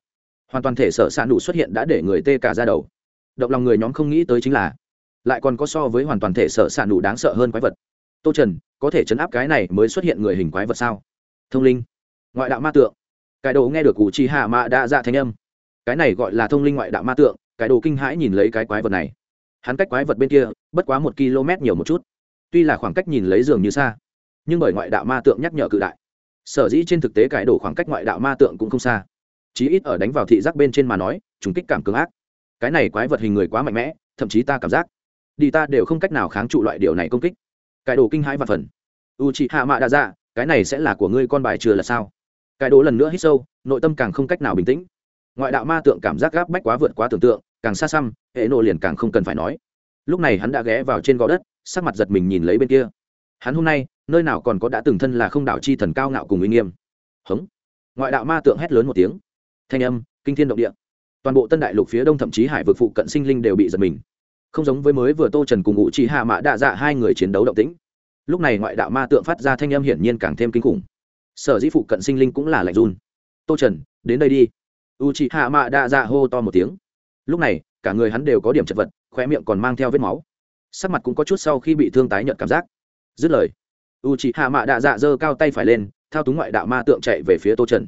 Speaker 1: Hoàn toàn thể sở s ạ nụ xuất hiện đã để người tê cả ra đầu. Động lòng người nhóm không nghĩ tới chính là lại còn có so với hoàn toàn thể sở s ạ nụ đáng sợ hơn quái vật. Tô trần, có thể chấn áp cái này mới xuất hiện người hình quái vật sao? Thông linh. Ngoại đạo ma tượng. Cái đồ nghe được cụ chi hạ mạ đa dạ thanh âm. Cái này gọi là thông linh ngoại đạo ma tượng, cái đồ kinh hãi nhìn lấy cái quái vật này. Hắn cách quái vật bên kia, bất quá một km nhiều một chút. Tuy là khoảng cách nhìn lấy giường như xa, nhưng bởi ngoại đạo ma tượng nhắc nhở cự đại. Sở dĩ trên thực tế cải đổ khoảng cách ngoại đạo ma tượng cũng không xa. Chí ít ở đánh vào thị giác bên trên mà nói chúng kích cảm cường ác. Cái này quái vật hình người quá mạnh mẽ, thậm chí ta cảm giác đi ta đều không cách nào kháng trụ loại điều này công kích. Cải đồ kinh hãi và phần. U chị hạ mạ đã ra cái này sẽ là của ngươi, con bài chưa là sao? Cải đồ lần nữa hít sâu, nội tâm càng không cách nào bình tĩnh. Ngoại đạo ma tượng cảm giác gáp bách quá vượt quá tưởng tượng, càng xa xăm, hệ nộ liền càng không cần phải nói. Lúc này hắn đã ghé vào trên gò đất, sắc mặt giật mình nhìn lấy bên kia. Hắn hôm nay, nơi nào còn có đã từng thân là không đạo chi thần cao ngạo cùng uy nghiêm. Hống. Ngoại đạo ma tượng hét lớn một tiếng. Thanh âm, kinh thiên động địa. Toàn bộ tân đại lục phía đông thậm chí hải vực phụ cận sinh linh đều bị giật mình không giống với mới vừa tô trần cùng ngụ chỉ hạ mã đạ dạ hai người chiến đấu động tĩnh. Lúc này ngoại đạo ma tượng phát ra thanh âm hiển nhiên càng thêm kinh khủng. Sở dĩ phụ cận sinh linh cũng là lạnh run. Tô trần, đến đây đi. U chị hạ mạ đa dạ hô to một tiếng. Lúc này, cả người hắn đều có điểm chật vật khoe miệng còn mang theo vết máu. Sắc mặt cũng có chút sau khi bị thương tái nhận cảm giác. Dứt lời, u chị hạ mạ đạ dạ giơ cao tay phải lên, thao túng ngoại đạo ma tượng chạy về phía tô trần.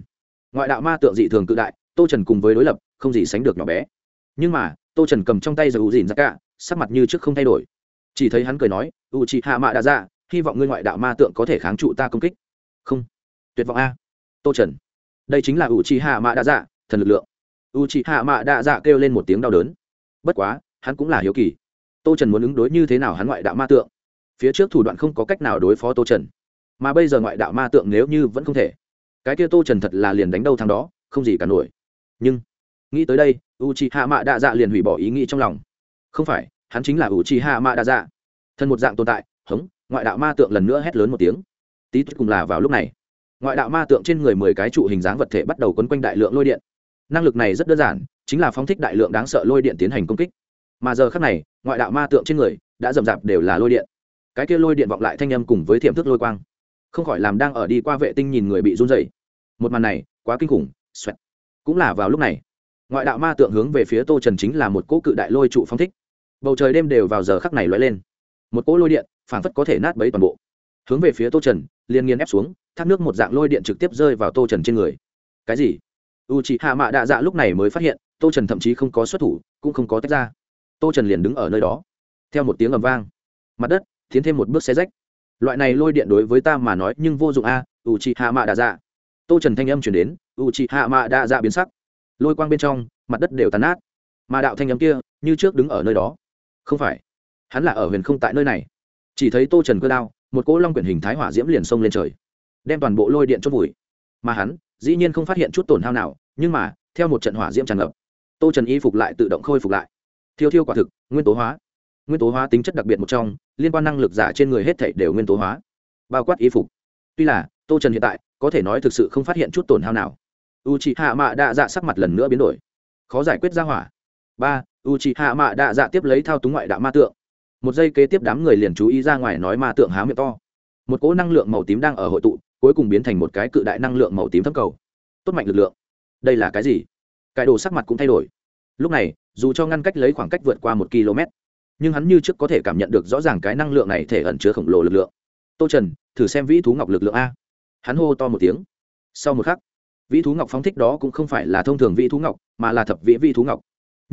Speaker 1: Ngoại đạo ma tượng dị thường cự đại, tô trần cùng với đối lập, không gì sánh được nhỏ bé. Nhưng mà, tô trần cầm trong tay giờ u dìn ra cả sắc mặt như trước không thay đổi. Chỉ thấy hắn cười nói u chị hạ mạ đã ra hy vọng ngươi ngoại đạo ma tượng có thể kháng trụ ta công kích. Không, tuyệt vọng a. Tô trần. Đây chính là u chị hạ mạ đã dạ thần lực lượng. U chị hạ mạ đã dạ kêu lên một tiếng đau đớn. Bất quá, hắn cũng là hiếu kỳ. Tô trần muốn ứng đối như thế nào hắn ngoại đạo ma tượng? Phía trước thủ đoạn không có cách nào đối phó tô trần. Mà bây giờ ngoại đạo ma tượng nếu như vẫn không thể, cái kia tô trần thật là liền đánh đâu thằng đó, không gì cả nổi. Nhưng, nghĩ tới đây u chị hạ mạ đa dạ liền hủy bỏ ý nghĩ trong lòng không phải, hắn chính là u trì hạ mạ đa dạ thân một dạng tồn tại, hống, ngoại đạo ma tượng lần nữa hét lớn một tiếng. Tí cùng là vào lúc này, ngoại đạo ma tượng trên người mười cái trụ hình dáng vật thể bắt đầu quấn quanh đại lượng lôi điện. Năng lực này rất đơn giản, chính là phóng thích đại lượng đáng sợ lôi điện tiến hành công kích. Mà giờ khác này, ngoại đạo ma tượng trên người đã rậm rạp đều là lôi điện. Cái kia lôi điện vọng lại thanh âm cùng với thiểm thức lôi quang. Không khỏi làm đang ở đi qua vệ tinh nhìn người bị run dày một màn này, quá kinh khủng, xoẹt. Cũng là vào lúc này, ngoại đạo ma tượng hướng về phía tô trần chính là một cỗ cự đại lôi trụ phóng thích bầu trời đêm đều vào giờ khắc này lóe lên. Một cỗ lôi điện phảng phất có thể nát bấy toàn bộ. Hướng về phía tô trần, liền nghiền ép xuống, thác nước một dạng lôi điện trực tiếp rơi vào tô trần trên người. Cái gì? U chị hạ mạ đạ dạ lúc này mới phát hiện, tô trần thậm chí không có xuất thủ, cũng không có tách ra. Tô trần liền đứng ở nơi đó, theo một tiếng ầm vang. Mặt đất, tiến thêm một bước xe rách. Loại này lôi điện đối với ta mà nói nhưng vô dụng a u chị hạ mạ đạ dạ tô trần thanh âm chuyển đến u chị hạ mạ đạ dạ biến sắc. Lôi quang bên trong, mặt đất đều tàn nát. Mà đạo thanh âm kia, như trước đứng ở nơi đó không phải. Hắn là ở huyền không tại nơi này. Chỉ thấy tô trần cơ đao, một cỗ long quyển hình thái hỏa diễm liền xông lên trời, đem toàn bộ lôi điện chốt vùi. Mà hắn, dĩ nhiên không phát hiện chút tổn hao nào, nhưng mà, theo một trận hỏa diễm tràn ngập, tô trần y phục lại tự động khôi phục lại. Thiêu thiêu quả thực, nguyên tố hóa. Nguyên tố hóa tính chất đặc biệt một trong, liên quan năng lực giả trên người hết thảy đều nguyên tố hóa, bao quát y phục. Tuy là, tô trần hiện tại, có thể nói thực sự không phát hiện chút tổn hao nào. U c h ị hạ mạ đạ dạ sắc mặt lần nữa biến đổi. Khó giải quyết ra hỏa ba u c h i hạ mạ đạ dạ tiếp lấy thao túng ngoại đạo ma tượng. Một giây kế tiếp đám người liền chú ý ra ngoài nói ma tượng há miệng to. Một cỗ năng lượng màu tím đang ở hội tụ, cuối cùng biến thành một cái cự đại năng lượng màu tím thâm cầu. Tốt mạnh lực lượng. Đây là cái gì? Cải đồ sắc mặt cũng thay đổi. Lúc này, dù cho ngăn cách lấy khoảng cách vượt qua một km, nhưng hắn như trước có thể cảm nhận được rõ ràng cái năng lượng này thể ẩn chứa khổng lồ lực lượng. Tô trần, thử xem vĩ thú ngọc lực lượng a. Hắn hô to một tiếng. Sau một khắc, vĩ thú ngọc phóng thích đó cũng không phải là thông thường vĩ thú ngọc, mà là thập vĩ vĩ thú ngọc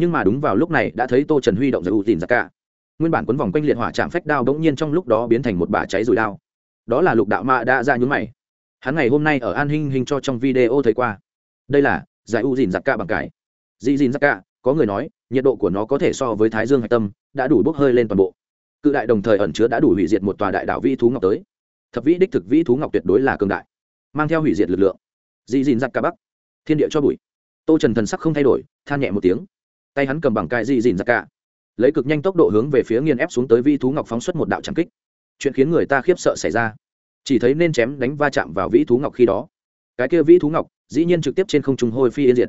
Speaker 1: nhưng mà đúng vào lúc này đã thấy tô trần huy động giải ưu tìm ra cả. Nguyên bản quấn vòng quanh liệt hỏa chạm phách đao bỗng nhiên trong lúc đó biến thành một bả cháy rùi đao. Đó là lục đạo mạ đã ra nhún mày. Hắn ngày hôm nay ở an hinh hình cho trong video thấy qua. Đây là giải u dìn giặc ca bằng cải. Dị dìn giặc ca có người nói, nhiệt độ của nó có thể so với thái dương hạch tâm, đã đủ bốc hơi lên toàn bộ. Cự đại đồng thời ẩn chứa đã đủ hủy diệt một tòa đại đảo vĩ thú ngọc tới. Thập vĩ đích thực vĩ thú ngọc tuyệt đối là cường đại, mang theo hủy diệt lực lượng. Dị dìn giặc cả bắc. Thiên địa cho bụi. Tô trần thần sắc không thay đổi, than nhẹ một tiếng tay hắn cầm bằng cai dị dìn giặc cả. Lấy cực nhanh tốc độ hướng về phía nghiền ép xuống tới vi thú ngọc phóng xuất một đạo tràng kích. Chuyện khiến người ta khiếp sợ xảy ra. Chỉ thấy nên chém đánh va chạm vào vĩ thú ngọc khi đó. Cái kia vĩ thú ngọc, dĩ nhiên trực tiếp trên không trung hôi phi yên diệt.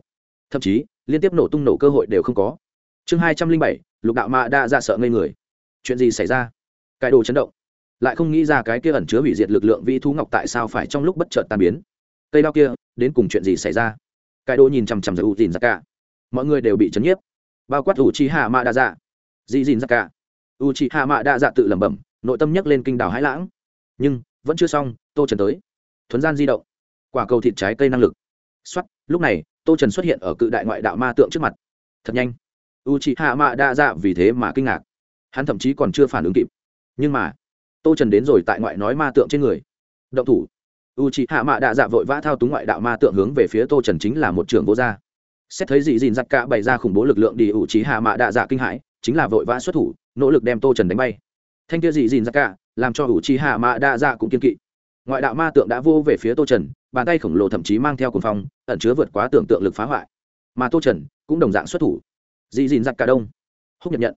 Speaker 1: Thậm chí, liên tiếp nổ tung nổ cơ hội đều không có. Chương hai trăm linh bảy, lục đạo mạ đa ra sợ ngây người. Chuyện gì xảy ra? Cái đồ chấn động. Lại không nghĩ ra cái kia ẩn chứa hủy diệt lực lượng vĩ thú ngọc tại sao phải trong lúc bất chợt tan biến. Cây đao kia, đến cùng chuyện gì xảy ra? Cái đồ nhìn chằm chằm giải ủ tìm ra cả. Mọi người đều bị chấn nhiếp bao quát U chi hạ mạ đa dạ dị dìn ra cả u chi hạ mạ đa dạ tự lẩm bẩm, nội tâm nhấc lên kinh đảo hãi lãng. Nhưng, vẫn chưa xong, tô trần tới. Thuấn gian di động. Quả cầu thịt trái cây năng lực. Xuất lúc này, tô trần xuất hiện ở cự đại ngoại đạo ma tượng trước mặt. Thật nhanh. U chi hạ mạ đa dạ vì thế mà kinh ngạc. Hắn thậm chí còn chưa phản ứng kịp. Nhưng mà, tô trần đến rồi tại ngoại nói ma tượng trên người. Động thủ. U c h ị hạ mạ đạ dạ vội vã thao túng ngoại đạo ma tượng hướng về phía tô trần chính là một trường vô gia xét thấy dị dìn giặt cả bày ra khủng bố lực lượng đi ủ trí hạ mạ đạ dạ kinh hãi, chính là vội vã xuất thủ, nỗ lực đem tô trần đánh bay. Thanh kia dị dìn giặt cả, làm cho ủ trí hạ mạ đạ dạ cũng kiên kỵ. Ngoại đạo ma tượng đã vô về phía tô trần, bàn tay khổng lồ thậm chí mang theo cuồng phong, ẩn chứa vượt quá tưởng tượng lực phá hoại. Mà tô trần cũng đồng dạng xuất thủ. Dị dìn giặt cả đông. Húc nhận nhận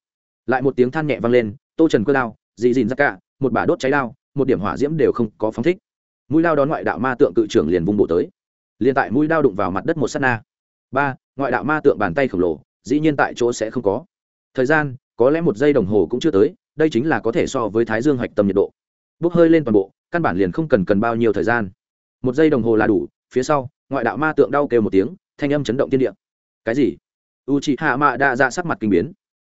Speaker 1: lại một tiếng than nhẹ vang lên, tô trần cơ đao, dị dìn giặt cả, một bả đốt cháy đao, một điểm hỏa diễm đều không có phóng thích. Mũi lao đón ngoại đạo ma tượng cự trưởng liền vung bộ tới. Liền tại mũi đao đụng vào mặt đất một s á t na. Ba ngoại đạo ma tượng bàn tay khổng lồ, dĩ nhiên tại chỗ sẽ không có. Thời gian, có lẽ một giây đồng hồ cũng chưa tới, đây chính là có thể so với thái dương hạch tâm nhiệt độ. Bốc hơi lên toàn bộ, căn bản liền không cần cần bao nhiêu thời gian. Một giây đồng hồ là đủ, phía sau, ngoại đạo ma tượng đau kêu một tiếng, thanh âm chấn động tiên địa. Cái gì? U c h ị hạ mạ đa ra sắc mặt kinh biến.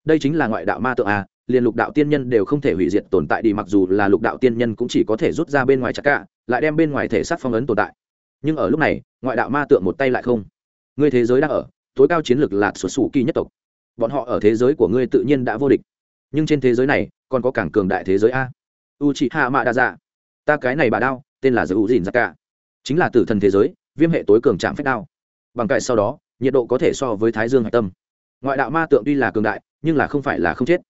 Speaker 1: Đây chính là ngoại đạo ma tượng à liền lục đạo tiên nhân đều không thể hủy diệt tồn tại đi, mặc dù là lục đạo tiên nhân cũng chỉ có thể rút ra bên ngoài chặt cả, lại đem bên ngoài thể sát phong ấn tồn tại. Nhưng ở lúc này, ngoại đạo ma tượng một tay lại không ngươi thế giới đang ở, tối cao chiến lược là sụt sù kỳ nhất tộc. Bọn họ ở thế giới của ngươi tự nhiên đã vô địch. Nhưng trên thế giới này, còn có cảng cường đại thế giới a. U chị hạ mạ đa dạ ta cái này bà đao, tên là giữ dìn ra cả chính là tử thần thế giới, viêm hệ tối cường trạm phép đao. Bằng cạnh sau đó, nhiệt độ có thể so với thái dương hạch tâm. Ngoại đạo ma tượng tuy là cường đại, nhưng là không phải là không chết.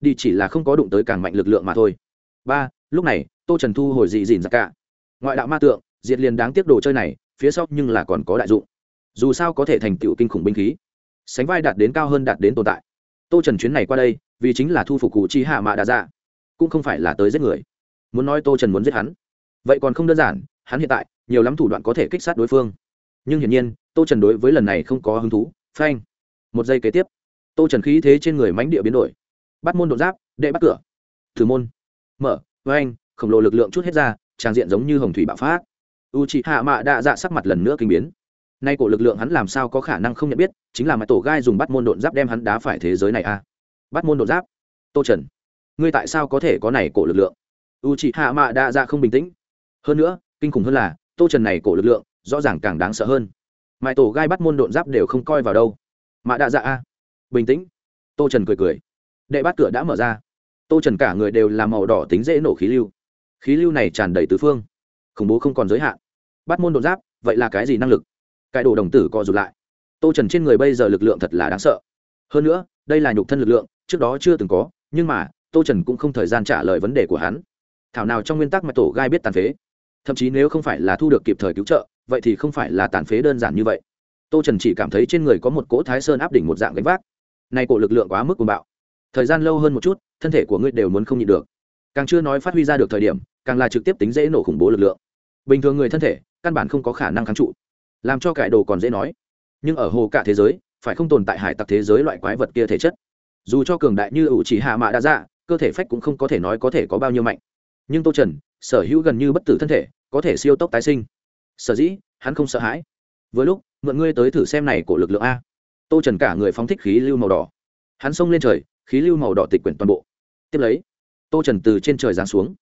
Speaker 1: Đi chỉ là không có đụng tới càng mạnh lực lượng mà thôi. Ba, lúc này, tô trần thu hồi dị dìn ra cả ngoại đạo ma tượng, diệt liền đáng tiếc đồ chơi này, phía sau nhưng là còn có đại dụng dù sao có thể thành tựu kinh khủng binh khí, sánh vai đạt đến cao hơn đạt đến tồn tại. Tô trần chuyến này qua đây, vì chính là thu phục cụ chi hạ mạ đà dạ cũng không phải là tới giết người. Muốn nói tô trần muốn giết hắn, vậy còn không đơn giản, hắn hiện tại, nhiều lắm thủ đoạn có thể kích sát đối phương. Nhưng hiển nhiên, tô trần đối với lần này không có hứng thú, phanh. Một giây kế tiếp, tô trần khí thế trên người mánh địa biến đổi. Bắt môn đột giáp, đệ bắt cửa. Thử môn. Mở với anh khổng lồ lực lượng chút hết ra trang diện giống như hồng thủy bạo phát. U chị hạ mạ đa dạ sắc mặt lần nữa kinh biến nay cổ lực lượng hắn làm sao có khả năng không nhận biết, chính là mãi tổ gai dùng bắt môn đột giáp đem hắn đá phải thế giới này a à? bắt môn đột giáp? Tô trần, ngươi tại sao có thể có này cổ lực lượng? U chị hạ mạ đa ra không bình tĩnh. Hơn nữa, kinh khủng hơn là, tô trần này cổ lực lượng, rõ ràng càng đáng sợ hơn. Mãi tổ gai bắt môn độn giáp đều không coi vào đâu. Mạ đạ ra a bình tĩnh. Tô trần cười cười. Đệ bắt cửa đã mở ra. Tô trần cả người đều là màu đỏ tính dễ nổ khí lưu. Khí lưu này tràn đầy tứ phương. Khủng bố không còn giới hạn. Bắt môn đột giáp, vậy là cái gì năng lực? Cái đồ đồng tử co rụt lại. Tô trần trên người bây giờ lực lượng thật là đáng sợ. Hơn nữa, đây là nhục thân lực lượng, trước đó chưa từng có, nhưng mà, tô trần cũng không thời gian trả lời vấn đề của hắn. Thảo nào trong nguyên tắc mà tổ gai biết tàn phế? Thậm chí nếu không phải là thu được kịp thời cứu trợ, vậy thì không phải là tàn phế đơn giản như vậy. Tô trần chỉ cảm thấy trên người có một cỗ thái sơn áp đỉnh một dạng gánh vác. Nay cổ lực lượng quá mức cuồng bạo. Thời gian lâu hơn một chút, thân thể của ngươi đều muốn không nhịn được. Càng chưa nói phát huy ra được thời điểm, càng là trực tiếp tính dễ nổ khủng bố lực lượng. Bình thường người thân thể, căn bản không có khả năng kháng trụ làm cho cải đồ còn dễ nói. Nhưng ở hồ cả thế giới, phải không tồn tại hải tặc thế giới loại quái vật kia thể chất? Dù cho cường đại như ủ chỉ hạ mạ đã ra dạ, cơ thể phách cũng không có thể nói có thể có bao nhiêu mạnh. Nhưng tô trần, sở hữu gần như bất tử thân thể, có thể siêu tốc tái sinh. Sở dĩ, hắn không sợ hãi. Vừa lúc, mượn ngươi tới thử xem này của lực lượng a. Tô trần cả người phóng thích khí lưu màu đỏ. Hắn xông lên trời, khí lưu màu đỏ tịch quyển toàn bộ. Tiếp lấy, tô trần từ trên trời giáng xuống.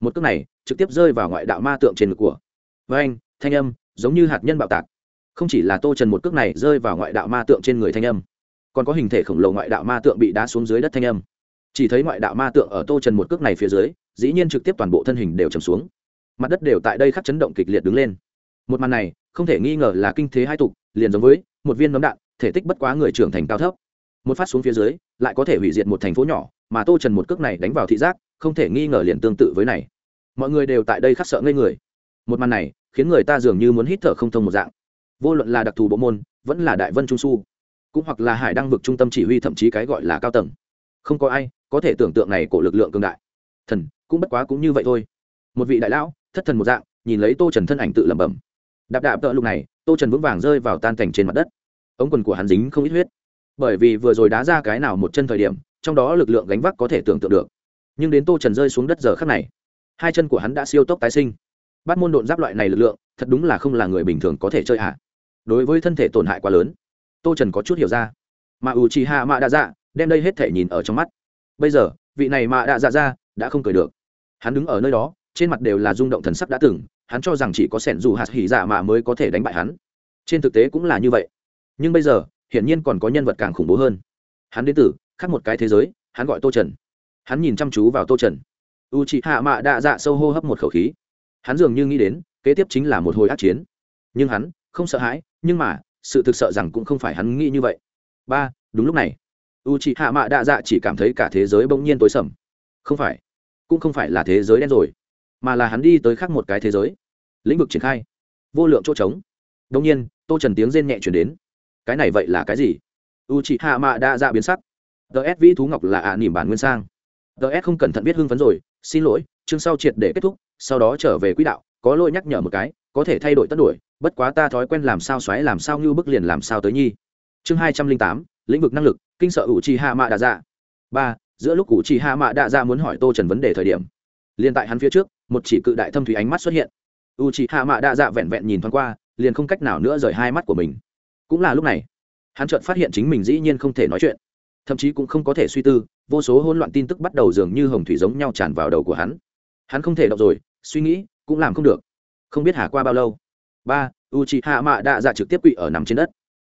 Speaker 1: Một cước này, trực tiếp rơi vào ngoại đạo ma tượng trên ngực của. Với anh thanh âm, giống như hạt nhân bạo tạc không chỉ là tô trần một cước này rơi vào ngoại đạo ma tượng trên người thanh âm, còn có hình thể khổng lồ ngoại đạo ma tượng bị đá xuống dưới đất thanh âm. Chỉ thấy ngoại đạo ma tượng ở tô trần một cước này phía dưới, dĩ nhiên trực tiếp toàn bộ thân hình đều trầm xuống. Mặt đất đều tại đây khắc chấn động kịch liệt đứng lên. Một màn này, không thể nghi ngờ là kinh thế hai tục, liền giống với một viên nấm đạn, thể tích bất quá người trưởng thành cao thấp. Một phát xuống phía dưới, lại có thể hủy diệt một thành phố nhỏ, mà tô trần một cước này đánh vào thị giác, không thể nghi ngờ liền tương tự với này. Mọi người đều tại đây khắc sợ ngây người. Một màn này, khiến người ta dường như muốn hít thở không thông một dạng vô luận là đặc thù bộ môn, vẫn là đại vân trung su, cũng hoặc là hải đăng vực trung tâm chỉ huy thậm chí cái gọi là cao tầng. Không có ai có thể tưởng tượng này của lực lượng cường đại. Thần, cũng bất quá cũng như vậy thôi. Một vị đại lão, thất thần một dạng, nhìn lấy tô trần thân ảnh tự lẩm bẩm. Đạp đạp tợ lúc này, tô trần vững vàng rơi vào tan thành trên mặt đất. Ống quần của hắn dính không ít huyết. Bởi vì vừa rồi đá ra cái nào một chân thời điểm, trong đó lực lượng gánh vác có thể tưởng tượng được. Nhưng đến tô trần rơi xuống đất giờ khắc này, hai chân của hắn đã siêu tốc tái sinh. Bắt môn độn giáp loại này lực lượng, thật đúng là không là người bình thường có thể chơi à đối với thân thể tổn hại quá lớn. Tô trần có chút hiểu ra. Mà u chi hạ mạ đa dạ đem đây hết thể nhìn ở trong mắt. Bây giờ, vị này mạ đa dạ ra đã không cười được. Hắn đứng ở nơi đó, trên mặt đều là rung động thần sắc đã từng, hắn cho rằng chỉ có sẻn dù hạt hỉ dạ mà mới có thể đánh bại hắn. Trên thực tế cũng là như vậy. Nhưng bây giờ, hiển nhiên còn có nhân vật càng khủng bố hơn. Hắn đến từ, khác một cái thế giới, hắn gọi tô trần. Hắn nhìn chăm chú vào tô trần. U chi hạ mạ đạ dạ sâu hô hấp một khẩu khí. Hắn dường như nghĩ đến, kế tiếp chính là một hồi ác chiến. Nhưng hắn không sợ hãi, nhưng mà, sự thực sợ rằng cũng không phải hắn nghĩ như vậy. Ba, đúng lúc này u c h ị hạ mạ đạ dạ chỉ cảm thấy cả thế giới bỗng nhiên tối sầm. Không phải, cũng không phải là thế giới đen rồi, mà là hắn đi tới khác một cái thế giới. Lĩnh vực triển khai, vô lượng chỗ trống. Đông nhiên, tô trần tiếng rên nhẹ chuyển đến. Cái này vậy là cái gì? U c h ị hạ mạ đa dạ biến sắc. Ts vĩ thú ngọc là ạ à nỉm bản nguyên sang. Ts không cẩn thận biết hưng phấn rồi, xin lỗi, chương sau triệt để kết thúc, sau đó trở về quỹ đạo, có lỗi nhắc nhở một cái có thể thay đổi tất đổi bất quá ta thói quen làm sao xoáy, làm sao như bức liền làm sao tới nhi. Chương hai trăm linh tám, lĩnh vực năng lực, kinh sợ ủ chi hạ mạ đạ dạ ba, giữa lúc ủ chi hạ mạ đạ dạ muốn hỏi tô trần vấn đề thời điểm, liền tại hắn phía trước, một chỉ cự đại thâm thủy ánh mắt xuất hiện. U chi hạ mạ đạ dạ vẹn vẹn nhìn thoáng qua, liền không cách nào nữa rời hai mắt của mình. Cũng là lúc này, hắn chợt phát hiện chính mình dĩ nhiên không thể nói chuyện, thậm chí cũng không có thể suy tư, vô số hỗn loạn tin tức bắt đầu dường như hồng thủy giống nhau tràn vào đầu của hắn. Hắn không thể đọc rồi, suy nghĩ, cũng làm không được không biết hà qua bao lâu. Ba u c h i hạ mạ đạ dạ trực tiếp quỵ ở nằm trên đất.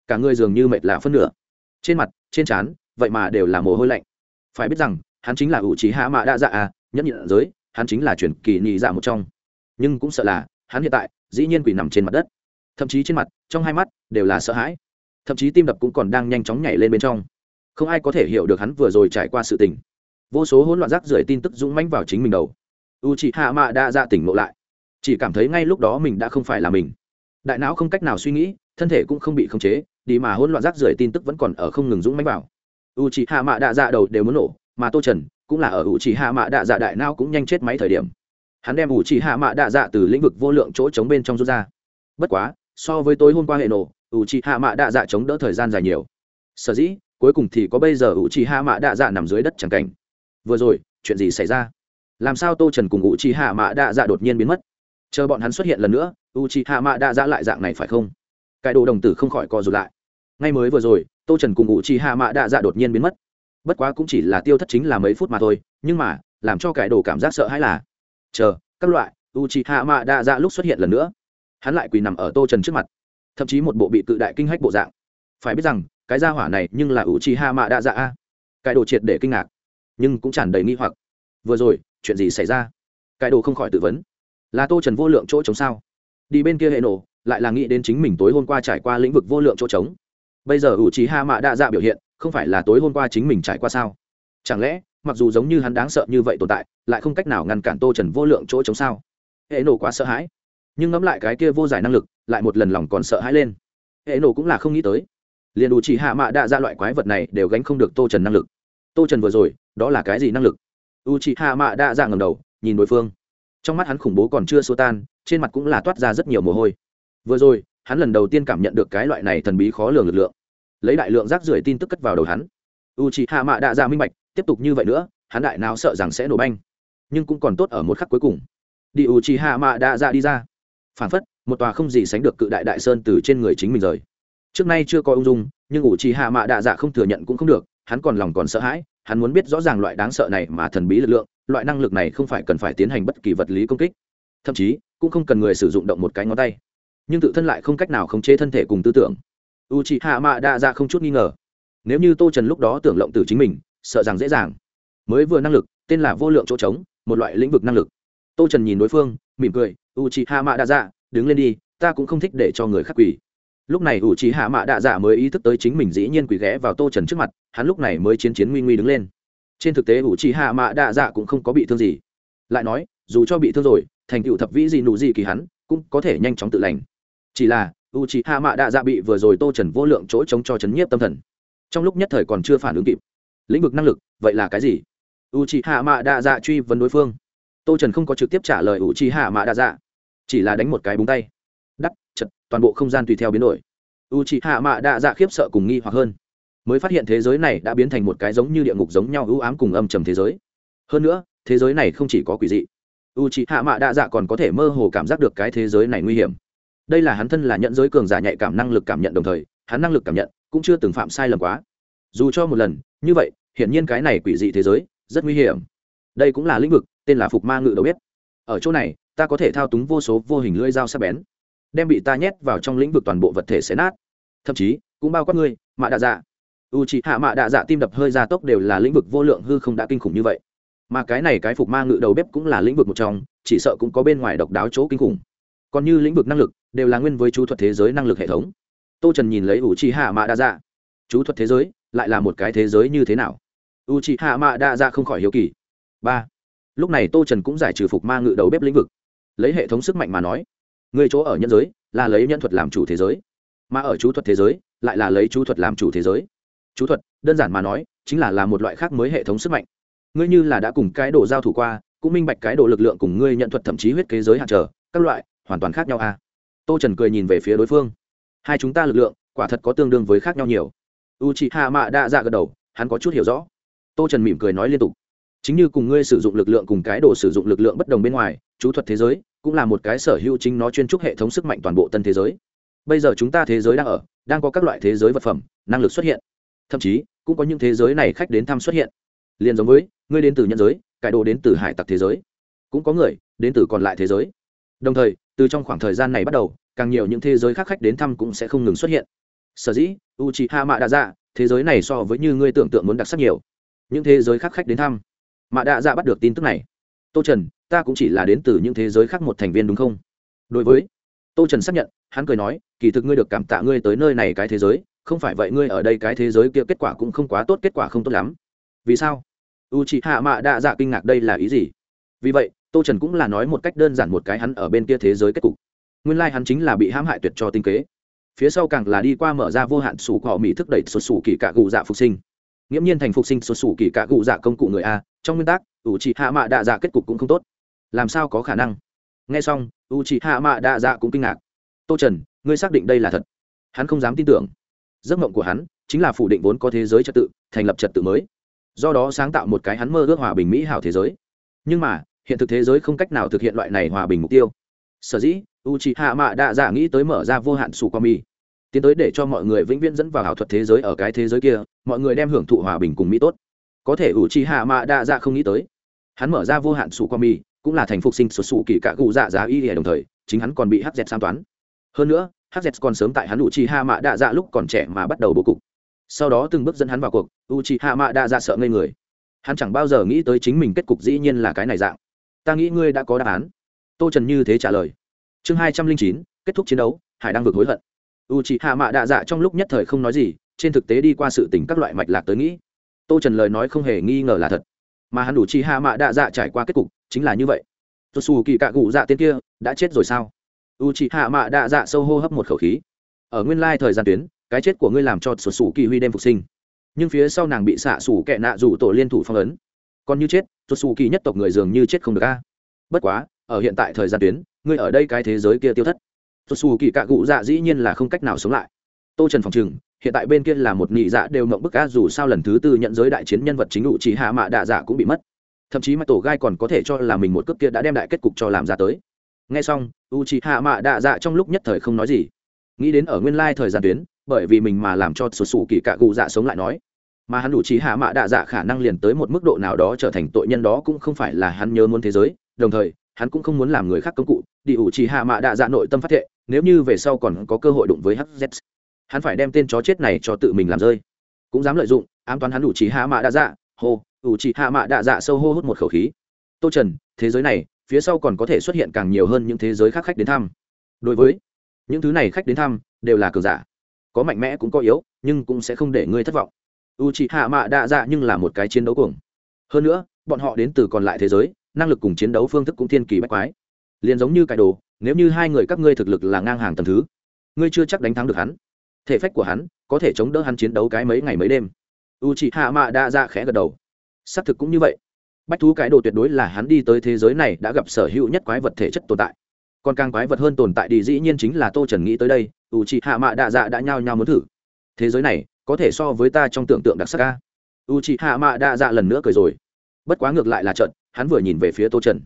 Speaker 1: Cả người dường như mệt lạ phân nửa. Trên mặt, trên trán, vậy mà đều là mồ hôi lạnh. Phải biết rằng, hắn chính là u c h i hạ mạ đạ dạ à nhất nhịn giới, hắn chính là truyền kỳ nhị dạ một trong. Nhưng cũng sợ là, hắn hiện tại, dĩ nhiên quỳ nằm trên mặt đất. Thậm chí trên mặt, trong hai mắt, đều là sợ hãi. Thậm chí tim đập cũng còn đang nhanh chóng nhảy lên bên trong. Không ai có thể hiểu được hắn vừa rồi trải qua sự tình. Vô số hỗn loạn rác rưởi tin tức dũng mãnh vào chính mình đầu. U chị hạ mạ đã ra tỉnh ngộ lại chỉ cảm thấy ngay lúc đó mình đã không phải là mình. Đại não không cách nào suy nghĩ, thân thể cũng không bị khống chế, đi mà hỗn loạn rác rưởi tin tức vẫn còn ở không ngừng dũng mãnh vào. U chỉ hạ mạ đạ dạ đầu đều muốn nổ, mà tô trần cũng là ở u chỉ hạ mạ đạ dạ đại não cũng nhanh chết máy thời điểm. Hắn đem u chỉ hạ mạ đạ dạ từ lĩnh vực vô lượng chỗ chống bên trong rút ra. Bất quá, so với tối hôm qua hệ nổ u chỉ hạ mạ đạ dạ chống đỡ thời gian dài nhiều. Sở dĩ, cuối cùng thì có bây giờ u chỉ hạ mạ đạ dạ nằm dưới đất chẳng cảnh. Vừa rồi, chuyện gì xảy ra? Làm sao tô trần cùng u chỉ hạ mạ đạ dạ đột nhiên biến mất? Chờ bọn hắn xuất hiện lần nữa u chị hạ mạ đã dạ lại dạng này phải không? Cái đồ đồng tử không khỏi co rụt lại. Ngay mới vừa rồi, tô trần cùng u chị hạ mạ đã dạ đột nhiên biến mất. Bất quá cũng chỉ là tiêu thất chính là mấy phút mà thôi, nhưng mà, làm cho cái đồ cảm giác sợ hãi là, chờ, các loại u chị hạ mạ đã dạ lúc xuất hiện lần nữa. Hắn lại quỳ nằm ở tô trần trước mặt, thậm chí một bộ bị cự đại kinh hách bộ dạng. Phải biết rằng, cái gia hỏa này nhưng là ủ trì hạ mạ đa dạ a. Cái đồ triệt để kinh ngạc, nhưng cũng tràn đầy nghi hoặc. Vừa rồi, chuyện gì xảy ra? Cái đồ không khỏi tự vấn là tô trần vô lượng chỗ trống sao? Đi bên kia hệ nổ, lại là nghĩ đến chính mình tối hôm qua trải qua lĩnh vực vô lượng chỗ trống. Bây giờ ủ trì hạ mạ đa dạ biểu hiện, không phải là tối hôm qua chính mình trải qua sao? Chẳng lẽ, mặc dù giống như hắn đáng sợ như vậy tồn tại, lại không cách nào ngăn cản tô trần vô lượng chỗ trống sao? Hệ nổ quá sợ hãi. Nhưng ngẫm lại cái kia vô giải năng lực, lại một lần lòng còn sợ hãi lên. Hệ nổ cũng là không nghĩ tới. Liền ủ trí hạ mạ đa dạ loại quái vật này đều gánh không được tô trần năng lực. Tô trần vừa rồi, đó là cái gì năng lực? U trí hạ mạ đa dạ ngầm đầu, nhìn đối phương trong mắt hắn khủng bố còn chưa xua tan, trên mặt cũng là toát ra rất nhiều mồ hôi. Vừa rồi, hắn lần đầu tiên cảm nhận được cái loại này thần bí khó lường lực lượng. Lấy đại lượng rác rưởi tin tức cất vào đầu hắn. U chị hạ mạ đạ ra minh bạch, tiếp tục như vậy nữa, hắn đại nào sợ rằng sẽ nổ banh. Nhưng cũng còn tốt ở một khắc cuối cùng. Đi u chị hạ mạ đạ ra đi ra. Phản phất, một tòa không gì sánh được cự đại đại sơn từ trên người chính mình rời. Trước nay chưa có ung dung, nhưng u trì hạ mạ đạ dạ không thừa nhận cũng không được, hắn còn lòng còn sợ hãi, hắn muốn biết rõ ràng loại đáng sợ này mà thần bí lực lượng loại năng lực này không phải cần phải tiến hành bất kỳ vật lý công kích, thậm chí cũng không cần người sử dụng động một cái ngón tay. Nhưng tự thân lại không cách nào khống chế thân thể cùng tư tưởng. U c h ị hạ mạ đa ra không chút nghi ngờ. Nếu như tô trần lúc đó tưởng lộng từ chính mình, sợ rằng dễ dàng. Mới vừa năng lực, tên là vô lượng chỗ trống, một loại lĩnh vực năng lực. Tô trần nhìn đối phương, mỉm cười u c h ị hạ mạ đa dạ đứng lên đi, ta cũng không thích để cho người khác quỳ. Lúc này ủ trí hạ mạ đa dạ mới ý thức tới chính mình dĩ nhiên quỳ ghé vào tô trần trước mặt, hắn lúc này mới chiến chiến nguy nguy đứng lên trên thực tế, ủ trì hạ mạ đạ dạ cũng không có bị thương gì. Lại nói, dù cho bị thương rồi, thành tựu thập vĩ gì nụ gì kỳ hắn, cũng có thể nhanh chóng tự lành. Chỉ là u trì hạ mạ đạ dạ bị vừa rồi tô trần vô lượng chỗ chống cho chấn nhiếp tâm thần. Trong lúc nhất thời còn chưa phản ứng kịp. Lĩnh vực năng lực, vậy là cái gì? U trì hạ mạ đạ dạ truy vấn đối phương. Tô trần không có trực tiếp trả lời u trì hạ mạ đạ dạ. Chỉ là đánh một cái búng tay. Đắp chật, toàn bộ không gian tùy theo biến đổi. U c hạ mạ đạ dạ khiếp sợ cùng nghi hoặc hơn mới phát hiện thế giới này đã biến thành một cái giống như địa ngục giống nhau ưu ám cùng âm trầm thế giới. Hơn nữa, thế giới này không chỉ có quỷ dị. U c h ị hạ mạ đa dạ còn có thể mơ hồ cảm giác được cái thế giới này nguy hiểm. Đây là hắn thân là nhận giới cường giả nhạy cảm năng lực cảm nhận đồng thời, hắn năng lực cảm nhận cũng chưa từng phạm sai lầm quá. Dù cho một lần, như vậy, hiển nhiên cái này quỷ dị thế giới rất nguy hiểm. Đây cũng là lĩnh vực, tên là phục ma ngự đầu biết ở chỗ này, ta có thể thao túng vô số vô hình lưỡi dao sắc bén, đem bị ta nhét vào trong lĩnh vực toàn bộ vật thể xé nát. Thậm chí, cũng bao quát ngươi mạ đạ dạ u c h ị hạ mạ đạ dạ tim đập hơi ra tốc đều là lĩnh vực vô lượng hư không đã kinh khủng như vậy. Mà cái này cái phục ma ngự đầu bếp cũng là lĩnh vực một trong, chỉ sợ cũng có bên ngoài độc đáo chỗ kinh khủng. Còn như lĩnh vực năng lực, đều là nguyên với chú thuật thế giới năng lực hệ thống. Tô trần nhìn lấy u c h ị hạ mạ đạ dạ. Chú thuật thế giới, lại là một cái thế giới như thế nào? U c h ị hạ mạ đạ dạ không khỏi hiếu kỳ. Ba. Lúc này tô trần cũng giải trừ phục ma ngự đầu bếp lĩnh vực. Lấy hệ thống sức mạnh mà nói, người chỗ ở nhân giới là lấy nhân thuật làm chủ thế giới, mà ở chú thuật thế giới, lại là lấy chú thuật làm chủ thế giới chú thuật, đơn giản mà nói, chính là là một loại khác mới hệ thống sức mạnh. Ngươi như là đã cùng cái đồ giao thủ qua, cũng minh bạch cái độ lực lượng cùng ngươi nhận thuật thậm chí huyết kế giới hạn trở, các loại, hoàn toàn khác nhau à? Tô trần cười nhìn về phía đối phương. Hai chúng ta lực lượng, quả thật có tương đương với khác nhau nhiều. U chị hạ mạ đa dạ gật đầu, hắn có chút hiểu rõ. Tô trần mỉm cười nói liên tục. Chính như cùng ngươi sử dụng lực lượng cùng cái đồ sử dụng lực lượng bất đồng bên ngoài, chú thuật thế giới cũng là một cái sở hữu chính nó chuyên trúc hệ thống sức mạnh toàn bộ tân thế giới. Bây giờ chúng ta thế giới đang ở, đang có các loại thế giới vật phẩm, năng lực xuất hiện thậm chí cũng có những thế giới này khách đến thăm xuất hiện. Liền giống với, ngươi đến từ nhân giới, cải đồ đến từ hải tặc thế giới. Cũng có người đến từ còn lại thế giới. Đồng thời, từ trong khoảng thời gian này bắt đầu, càng nhiều những thế giới khác khách đến thăm cũng sẽ không ngừng xuất hiện. Sở dĩ u c h i ha mạ đa dạ thế giới này so với như ngươi tưởng tượng muốn đặc sắc nhiều. Những thế giới khác khách đến thăm. Mạ đa dạ bắt được tin tức này. Tô trần, ta cũng chỉ là đến từ những thế giới khác một thành viên đúng không? Đối với, tô trần xác nhận, hắn cười nói, kỳ thực ngươi được cảm tạ ngươi tới nơi này cái thế giới không phải vậy ngươi ở đây cái thế giới kia kết quả cũng không quá tốt, kết quả không tốt lắm. Vì sao? U c h ị hạ mạ đa dạ kinh ngạc đây là ý gì? Vì vậy, tô trần cũng là nói một cách đơn giản một cái hắn ở bên kia thế giới kết cục. Nguyên lai、like、hắn chính là bị hãm hại tuyệt cho tinh kế. Phía sau càng là đi qua mở ra vô hạn sủ cỏ mỹ thức đẩy sụt sủ kỳ cạ gù dạ phục sinh. Nghiễm nhiên thành phục sinh sụt sủ kỳ cạ gù dạ công cụ người a, trong nguyên tắc ủ trị hạ mạ đa dạ kết cục cũng không tốt. Làm sao có khả năng? Nghe xong u c h ị hạ mạ đa dạ cũng kinh ngạc. Tô trần, ngươi xác định đây là thật? Hắn không dám tin tưởng giấc mộng của hắn chính là phủ định vốn có thế giới trật tự, thành lập trật tự mới. Do đó sáng tạo một cái hắn mơ ước hòa bình mỹ hảo thế giới. Nhưng mà, hiện thực thế giới không cách nào thực hiện loại này hòa bình mục tiêu. Sở dĩ u c h ị hạ mạ đa dạ nghĩ tới mở ra vô hạn sù qua mi tiến tới để cho mọi người vĩnh viễn dẫn vào ảo thuật thế giới ở cái thế giới kia, mọi người đem hưởng thụ hòa bình cùng mỹ tốt. Có thể u c h ị hạ mạ đa dạ không nghĩ tới. Hắn mở ra vô hạn sù qua mi cũng là thành phục sinh sụt sụ kỳ cả cụ dạ giá y đồng thời, chính hắn còn bị hắc dẹt sam toán. Hơn nữa hz còn sớm tại hắn u chi hạ mạ đạ dạ lúc còn trẻ mà bắt đầu bố cục. Sau đó từng bước dẫn hắn vào cuộc u chi hạ mạ đạ dạ sợ ngây người. Hắn chẳng bao giờ nghĩ tới chính mình kết cục dĩ nhiên là cái này dạng. Ta nghĩ ngươi đã có đáp án. Tô trần như thế trả lời. Chương hai trăm linh chín, kết thúc chiến đấu, hải đang vực hối hận. U chị hạ mạ đạ dạ trong lúc nhất thời không nói gì, trên thực tế đi qua sự tình các loại mạch lạc tới nghĩ. Tô trần lời nói không hề nghi ngờ là thật. Mà hắn đủ chi hạ mạ đạ dạ trải qua kết cục, chính là như vậy. Tôi xù kỳ cạ cụ dạ tên kia, đã chết rồi sao? U chị hạ mạ đạ dạ sâu hô hấp một khẩu khí. Ở nguyên lai thời gian tuyến, cái chết của ngươi làm cho sụt Sủ kỳ huy đêm phục sinh. Nhưng phía sau nàng bị xạ sủ kẹ nạ rủ tổ liên thủ phong ấn. Còn như chết sụt Sủ kỳ nhất tộc người dường như chết không được a. Bất quá, ở hiện tại thời gian tuyến, ngươi ở đây cái thế giới kia tiêu thất. Sụt Sủ kỳ cạ cụ dạ dĩ nhiên là không cách nào sống lại. Tô trần phòng trừng, hiện tại bên kia là một nhị dạ đều mộng bức a dù sao lần thứ tư nhận giới đại chiến nhân vật chính u chỉ hạ mạ đạ dạ cũng bị mất. Thậm chí mà tổ gai còn có thể cho là mình một cước kia đã đem đại kết cục cho làm ra tới nghe xong u c h i hạ mạ đạ dạ trong lúc nhất thời không nói gì. Nghĩ đến ở nguyên lai thời gian tuyến, bởi vì mình mà làm cho sụt sù kỳ cạ cụ dạ sống lại nói. Mà hắn đủ trí hạ mạ đạ dạ khả năng liền tới một mức độ nào đó trở thành tội nhân đó cũng không phải là hắn nhớ muốn thế giới. Đồng thời, hắn cũng không muốn làm người khác công cụ. Đi ủ trí hạ mạ đạ dạ nội tâm phát thệ, nếu như về sau còn có cơ hội đụng với hz hắn phải đem tên chó chết này cho tự mình làm rơi. Cũng dám lợi dụng, ám toán hắn đủ trí hạ mạ đạ dạ. Hô ủ trí hạ mạ đạ dạ sâu hô hút một khẩu khí. Tô trần, thế giới này phía sau còn có thể xuất hiện càng nhiều hơn những thế giới khác khách đến thăm. Đối với những thứ này khách đến thăm, đều là cường giả. Có mạnh mẽ cũng có yếu, nhưng cũng sẽ không để ngươi thất vọng. U c h ị hạ mạ đa dạ nhưng là một cái chiến đấu cuồng. Hơn nữa, bọn họ đến từ còn lại thế giới, năng lực cùng chiến đấu phương thức cũng thiên kỳ bách quái. Liền giống như cải đồ, nếu như hai người các ngươi thực lực là ngang hàng tầm thứ, ngươi chưa chắc đánh thắng được hắn. Thể phách của hắn có thể chống đỡ hắn chiến đấu cái mấy ngày mấy đêm. U c h ị hạ mạ đa dạ khẽ gật đầu. Xác thực cũng như vậy bách thú cái đồ tuyệt đối là hắn đi tới thế giới này đã gặp sở hữu nhất quái vật thể chất tồn tại. Còn càng quái vật hơn tồn tại đi dĩ nhiên chính là tô trần nghĩ tới đây, ủ chị hạ mạ đạ dạ đã nhao nhao muốn thử. Thế giới này, có thể so với ta trong tưởng tượng đặc sắc ca u chị hạ mạ đạ dạ lần nữa cười rồi. Bất quá ngược lại là trận hắn vừa nhìn về phía tô trần.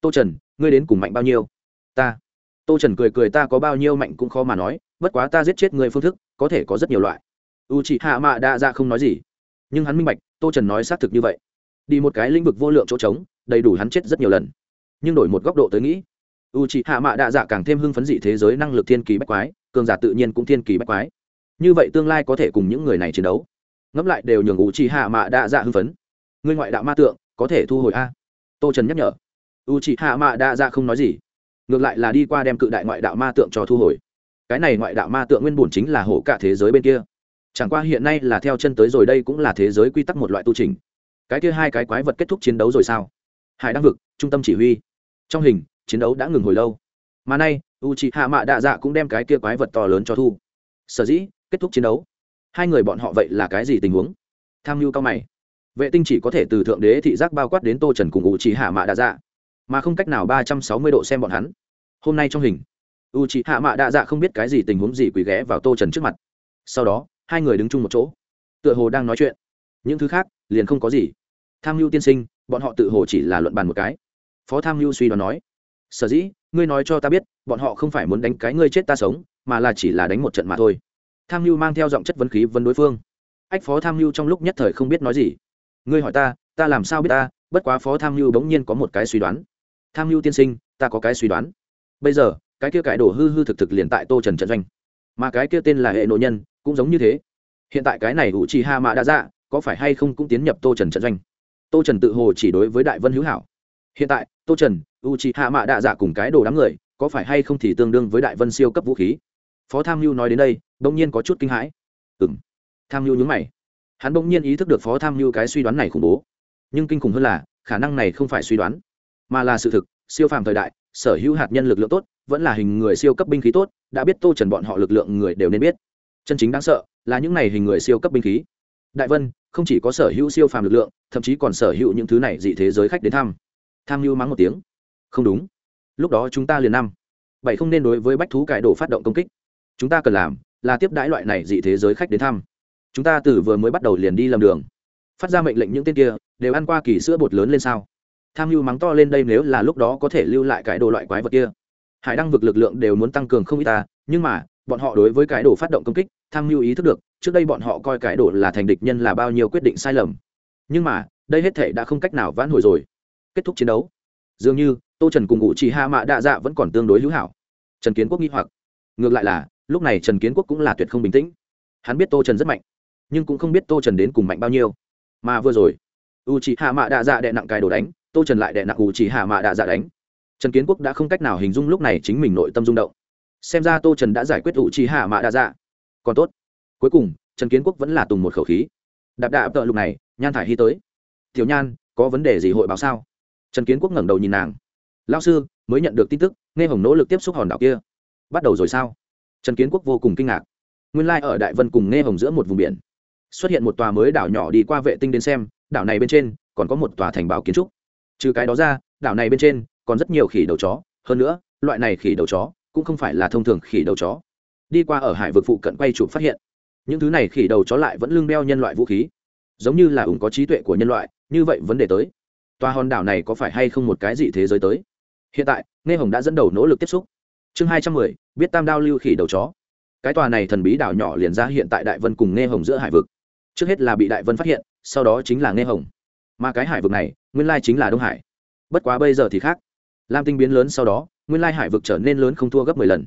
Speaker 1: Tô trần, ngươi đến cùng mạnh bao nhiêu? Ta. Tô trần cười cười, ta có bao nhiêu mạnh cũng khó mà nói, bất quá ta giết chết người phương thức, có thể có rất nhiều loại. U chị hạ mạ đạ dạ không nói gì. Nhưng hắn minh bạch, tô trần nói xác thực như vậy đi một cái lĩnh vực vô lượng chỗ trống, đầy đủ hắn chết rất nhiều lần. Nhưng đổi một góc độ tới nghĩ u c h ị hạ mạ đạ dạ càng thêm hưng phấn dị thế giới năng lực thiên kỳ bách quái, cường giả tự nhiên cũng thiên kỳ bách quái. Như vậy tương lai có thể cùng những người này chiến đấu. Ngẫm lại đều nhường u c h ị hạ mạ đạ dạ hưng phấn. Người ngoại đạo ma tượng, có thể thu hồi a? Tô trần nhắc nhở. U c h ị hạ mạ đạ dạ không nói gì. Ngược lại là đi qua đem cự đại ngoại đạo ma tượng cho thu hồi. Cái này ngoại đạo ma tượng nguyên bổn chính là hổ cả thế giới bên kia. Chẳng qua hiện nay là theo chân tới rồi đây cũng là thế giới quy tắc một loại tu trình cái kia hai cái quái vật kết thúc chiến đấu rồi sao? Hải đăng vực, trung tâm chỉ huy. Trong hình, chiến đấu đã ngừng hồi lâu. Mà nay u c h i hạ mạ đạ dạ cũng đem cái kia quái vật to lớn cho thu. Sở dĩ, kết thúc chiến đấu. Hai người bọn họ vậy là cái gì tình huống? Tham mưu cao mày. Vệ tinh chỉ có thể từ thượng đế thị giác bao quát đến tô trần cùng u c h i hạ mạ đạ dạ mà không cách nào ba trăm sáu mươi độ xem bọn hắn. Hôm nay trong hình u c h i hạ mạ đạ dạ không biết cái gì tình huống gì quỳ ghé vào tô trần trước mặt. Sau đó, hai người đứng chung một chỗ. Tựa hồ đang nói chuyện. Những thứ khác liền không có gì. Tham mưu tiên sinh, bọn họ tự hồ chỉ là luận bàn một cái. Phó tham mưu suy đoán nói, sở dĩ, ngươi nói cho ta biết, bọn họ không phải muốn đánh cái ngươi chết ta sống, mà là chỉ là đánh một trận mà thôi. Tham mưu mang theo giọng chất vấn khí vấn đối phương. Ách, phó tham mưu trong lúc nhất thời không biết nói gì. Ngươi hỏi ta ta làm sao biết ta? Bất quá phó tham mưu bỗng nhiên có một cái suy đoán. Tham mưu tiên sinh, ta có cái suy đoán. Bây giờ, cái kia cải đổ hư hư thực thực liền tại tô trần trận doanh. Mà cái kia tên là hệ nội nhân, cũng giống như thế. Hiện tại cái này ủ trì hạ mạ đã dạ có phải hay không cũng tiến nhập tô trần trận doanh? Tô trần tự hồ chỉ đối với đại vân hữu hảo. Hiện tại, tô trần u c h hạ mạ đạ dạ cùng cái đồ đám người, có phải hay không thì tương đương với đại vân siêu cấp vũ khí? Phó tham mưu nói đến đây đ ỗ n g nhiên có chút kinh hãi. Ừ m tham mưu nhúng mày. Hắn đ ỗ n g nhiên ý thức được phó tham mưu cái suy đoán này khủng bố. Nhưng kinh khủng hơn là, khả năng này không phải suy đoán, mà là sự thực. Siêu phàm thời đại, sở hữu hạt nhân lực lượng tốt, vẫn là hình người siêu cấp binh khí tốt, đã biết tô trần bọn họ lực lượng người đều nên biết. Chân chính đáng sợ là những này hình người siêu cấp binh khí đại vân, không chỉ có sở hữu siêu phàm lực lượng, thậm chí còn sở hữu những thứ này dị thế giới khách đến thăm. Tham mưu mắng một tiếng. Không đúng. Lúc đó chúng ta liền năm. Bảy không nên đối với bách thú cải đồ phát động công kích. Chúng ta cần làm là tiếp đãi loại này dị thế giới khách đến thăm. Chúng ta từ vừa mới bắt đầu liền đi lầm đường. Phát ra mệnh lệnh những tên kia, đều ăn qua kỳ sữa bột lớn lên sao? Tham mưu mắng to lên đây nếu là lúc đó có thể lưu lại cái đồ loại quái vật kia. Hải đăng vực lực lượng đều muốn tăng cường không ít ta, nhưng mà, bọn họ đối với cái đồ phát động công kích, tham mưu ý thức được trước đây bọn họ coi cái đồ là thành địch nhân là bao nhiêu quyết định sai lầm. Nhưng mà, đây hết thể đã không cách nào vãn hồi rồi. Kết thúc chiến đấu. Dường như, tô trần cùng ngụ chỉ hạ mạ đa dạ vẫn còn tương đối hữu hảo. Trần kiến quốc nghi hoặc. Ngược lại là, lúc này trần kiến quốc cũng là tuyệt không bình tĩnh. Hắn biết tô trần rất mạnh, nhưng cũng không biết tô trần đến cùng mạnh bao nhiêu. Mà vừa rồi u chỉ hạ mạ đạ dạ đệ nặng cài đồ đánh, tô trần lại đệ nặng u chỉ hạ mạ đạ dạ đánh. Trần kiến quốc đã không cách nào hình dung lúc này chính mình nội tâm rung động. Xem ra tô trần đã giải quyết u chỉ hạ mạ đạ dạ. Còn tốt cuối cùng, trần kiến quốc vẫn là tùng một khẩu khí. Đạp đạp tợ lục này, nhan thải hy tới. Tiểu nhan, có vấn đề gì hội báo sao? Trần kiến quốc ngẩng đầu nhìn nàng. Lao sư, mới nhận được tin tức, nghe hồng nỗ lực tiếp xúc hòn đảo kia. Bắt đầu rồi sao? Trần kiến quốc vô cùng kinh ngạc. Nguyên lai、like、ở đại vân cùng nghe hồng giữa một vùng biển. Xuất hiện một tòa mới đảo nhỏ đi qua vệ tinh đến xem, đảo này bên trên, còn có một tòa thành báo kiến trúc. Trừ cái đó ra, đảo này bên trên, còn rất nhiều khỉ đầu chó. Hơn nữa, loại này khỉ đầu chó, cũng không phải là thông thường khỉ đầu chó. Đi qua ở hải vực phụ cận quay chụp phát hiện những thứ này khỉ đầu chó lại vẫn lưng đeo nhân loại vũ khí. Giống như là ủng có trí tuệ của nhân loại, như vậy vấn đề tới. Tòa hòn đảo này có phải hay không một cái gì thế giới tới? Hiện tại, nghe hồng đã dẫn đầu nỗ lực tiếp xúc. Chương hai trăm mười, biết tam đao lưu khỉ đầu chó. Cái tòa này thần bí đảo nhỏ liền ra hiện tại đại vân cùng nghe hồng giữa hải vực. Trước hết là bị đại vân phát hiện, sau đó chính là nghe hồng. Mà cái hải vực này, nguyên lai chính là đông hải. Bất quá bây giờ thì khác. Lam tinh biến lớn sau đó, nguyên lai hải vực trở nên lớn không thua gấp mười lần.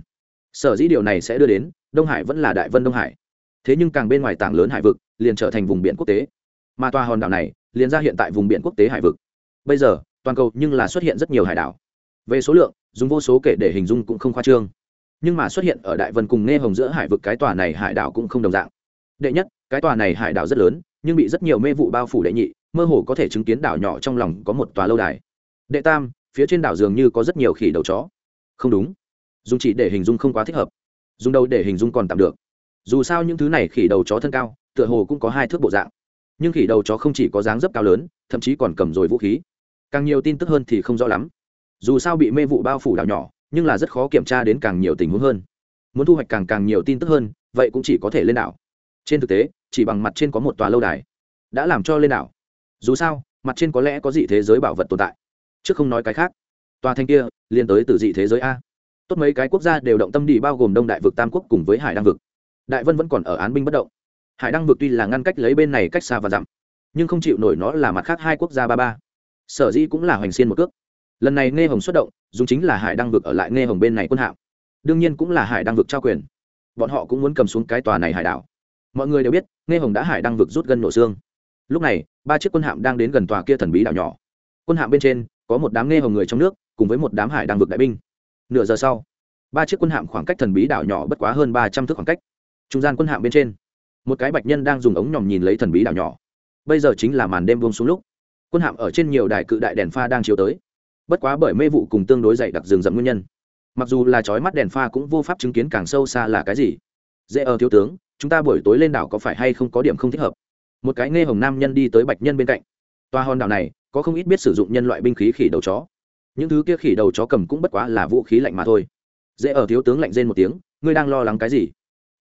Speaker 1: Sở dĩ điều này sẽ đưa đến, đông hải vẫn là đại vân đông hải thế nhưng càng bên ngoài tảng lớn hải vực, liền trở thành vùng biển quốc tế. Mà tòa hòn đảo này, liền ra hiện tại vùng biển quốc tế hải vực. Bây giờ, toàn cầu nhưng là xuất hiện rất nhiều hải đảo. Về số lượng, dùng vô số kể để hình dung cũng không khoa trương. Nhưng mà xuất hiện ở đại vân cùng nghe hồng giữa hải vực cái tòa này hải đảo cũng không đồng dạng. Đệ nhất, cái tòa này hải đảo rất lớn, nhưng bị rất nhiều mê vụ bao phủ đệ nhị, mơ hồ có thể chứng kiến đảo nhỏ trong lòng có một tòa lâu đài. Đệ tam, phía trên đảo dường như có rất nhiều khỉ đầu chó. Không đúng. Dùng chỉ để hình dung không quá thích hợp. Dùng đâu để hình dung còn tạm được dù sao những thứ này khỉ đầu chó thân cao, tựa hồ cũng có hai thước bộ dạng. Nhưng khỉ đầu chó không chỉ có dáng dấp cao lớn, thậm chí còn cầm rồi vũ khí. Càng nhiều tin tức hơn thì không rõ lắm. Dù sao bị mê vụ bao phủ đảo nhỏ, nhưng là rất khó kiểm tra đến càng nhiều tình huống hơn. Muốn thu hoạch càng càng nhiều tin tức hơn, vậy cũng chỉ có thể lên đảo. Trên thực tế, chỉ bằng mặt trên có một tòa lâu đài, đã làm cho lên đảo. Dù sao, mặt trên có lẽ có dị thế giới bảo vật tồn tại, chứ không nói cái khác. Tòa thanh kia liên tới từ dị thế giới a. Tốt mấy cái quốc gia đều động tâm đi bao gồm đông đại vực, tam quốc cùng với hải đăng vực đại vân vẫn còn ở án binh bất động. Hải đăng vực tuy là ngăn cách lấy bên này cách xa và dặm, nhưng không chịu nổi nó là mặt khác hai quốc gia ba ba. Sở dĩ cũng là hoành xiên một cước. Lần này nghe hồng xuất động, dùng chính là hải đăng vực ở lại nghe hồng bên này quân hạm. Đương nhiên cũng là hải đăng vực trao quyền. Bọn họ cũng muốn cầm xuống cái tòa này hải đảo. Mọi người đều biết nghe hồng đã hải đăng vực rút gân nổ xương. Lúc này, ba chiếc quân hạm đang đến gần tòa kia thần bí đảo nhỏ. Quân hạm bên trên, có một đám nghe hồng người trong nước, cùng với một đám hải đăng vực đại binh. Nửa giờ sau, ba chiếc quân hạm khoảng cách thần bí đảo nhỏ bất quá hơn ba trăm thước khoảng cách trung gian quân hạm bên trên, một cái bạch nhân đang dùng ống nhòm nhìn lấy thần bí đảo nhỏ. Bây giờ chính là màn đêm buông xuống lúc, quân hạm ở trên nhiều đài cự đại đèn pha đang chiếu tới. Bất quá bởi mê vụ cùng tương đối dày đặc rừng rậm nguyên nhân, mặc dù là trói mắt đèn pha cũng vô pháp chứng kiến càng sâu xa là cái gì. Dễ ở thiếu tướng, chúng ta buổi tối lên đảo có phải hay không có điểm không thích hợp? Một cái nghe hồng nam nhân đi tới bạch nhân bên cạnh. Toa hòn đảo này, có không ít biết sử dụng nhân loại binh khí khỉ đầu chó. Những thứ kia khỉ đầu chó cầm cũng bất quá là vũ khí lạnh mà thôi. Dễ ở thiếu tướng lạnh rên một tiếng, ngươi đang lo lắng cái gì?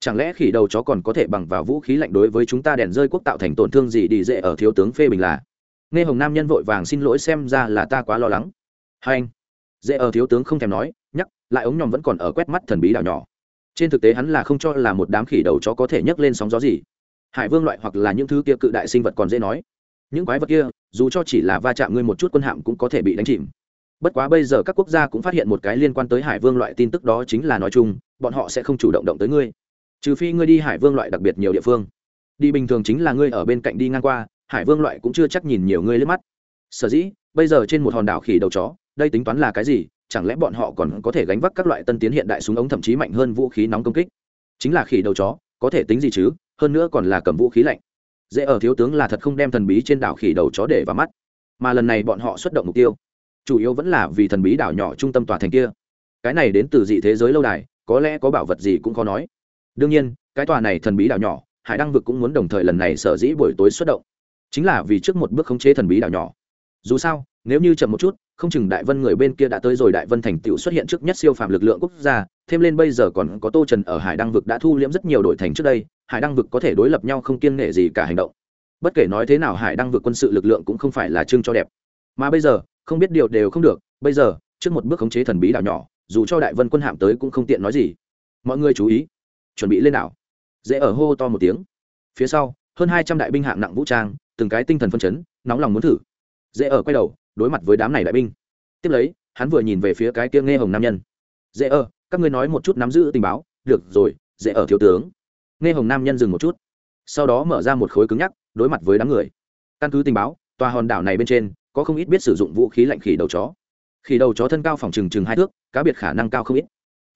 Speaker 1: Chẳng lẽ khỉ đầu chó còn có thể bằng vào vũ khí lạnh đối với chúng ta đèn rơi quốc tạo thành tổn thương gì đi dễ ở thiếu tướng phê bình là? Nghe hồng nam nhân vội vàng xin lỗi xem ra là ta quá lo lắng. Hai anh, dễ ở thiếu tướng không thèm nói, nhắc, lại ống nhòm vẫn còn ở quét mắt thần bí đảo nhỏ. Trên thực tế hắn là không cho là một đám khỉ đầu chó có thể nhấc lên sóng gió gì. Hải vương loại hoặc là những thứ kia cự đại sinh vật còn dễ nói. Những quái vật kia, dù cho chỉ là va chạm ngươi một chút quân hạm cũng có thể bị đánh chìm. Bất quá bây giờ các quốc gia cũng phát hiện một cái liên quan tới hải vương loại tin tức đó chính là nói chung, bọn họ sẽ không chủ động động tới ngươi trừ phi ngươi đi hải vương loại đặc biệt nhiều địa phương. Đi bình thường chính là ngươi ở bên cạnh đi ngang qua, hải vương loại cũng chưa chắc nhìn nhiều ngươi lên mắt. Sở dĩ, bây giờ trên một hòn đảo khỉ đầu chó, đây tính toán là cái gì? Chẳng lẽ bọn họ còn có thể gánh vác các loại tân tiến hiện đại súng ống thậm chí mạnh hơn vũ khí nóng công kích? Chính là khỉ đầu chó, có thể tính gì chứ? Hơn nữa còn là cầm vũ khí lạnh. Dễ ở thiếu tướng là thật không đem thần bí trên đảo khỉ đầu chó để vào mắt. Mà lần này bọn họ xuất động mục tiêu, chủ yếu vẫn là vì thần bí đảo nhỏ trung tâm tòa thành kia. Cái này đến từ dị thế giới lâu đài, có lẽ có bảo vật gì cũng khó nói đương nhiên, cái tòa này thần bí đảo nhỏ, hải đăng vực cũng muốn đồng thời lần này sở dĩ buổi tối xuất động. Chính là vì trước một bước khống chế thần bí đảo nhỏ. Dù sao, nếu như chậm một chút, không chừng đại vân người bên kia đã tới rồi đại vân thành tựu xuất hiện trước nhất siêu phàm lực lượng quốc gia, thêm lên bây giờ còn có tô trần ở hải đăng vực đã thu liễm rất nhiều đội thành trước đây, hải đăng vực có thể đối lập nhau không kiêng nể gì cả hành động. Bất kể nói thế nào hải đăng vực quân sự lực lượng cũng không phải là chương cho đẹp. Mà bây giờ, không biết điều đều không được, bây giờ, trước một bước khống chế thần bí đảo nhỏ, dù cho đại vân quân hạm tới cũng không tiện nói gì. Mọi người chú ý chuẩn bị lên đảo. Dễ ở hô to một tiếng. Phía sau, hơn hai trăm đại binh hạng nặng vũ trang, từng cái tinh thần phân chấn, nóng lòng muốn thử. Dễ ở quay đầu, đối mặt với đám này đại binh. Tiếp lấy, hắn vừa nhìn về phía cái kia nghe hồng nam nhân. Dễ ở, các ngươi nói một chút nắm giữ tình báo. Được rồi, dễ ở thiếu tướng. Nghe hồng nam nhân dừng một chút. Sau đó mở ra một khối cứng nhắc, đối mặt với đám người. Căn cứ tình báo, tòa hòn đảo này bên trên, có không ít biết sử dụng vũ khí lạnh khỉ đầu chó. Khỉ đầu chó thân cao phòng trừng trừng hai thước, cá biệt khả năng cao không ít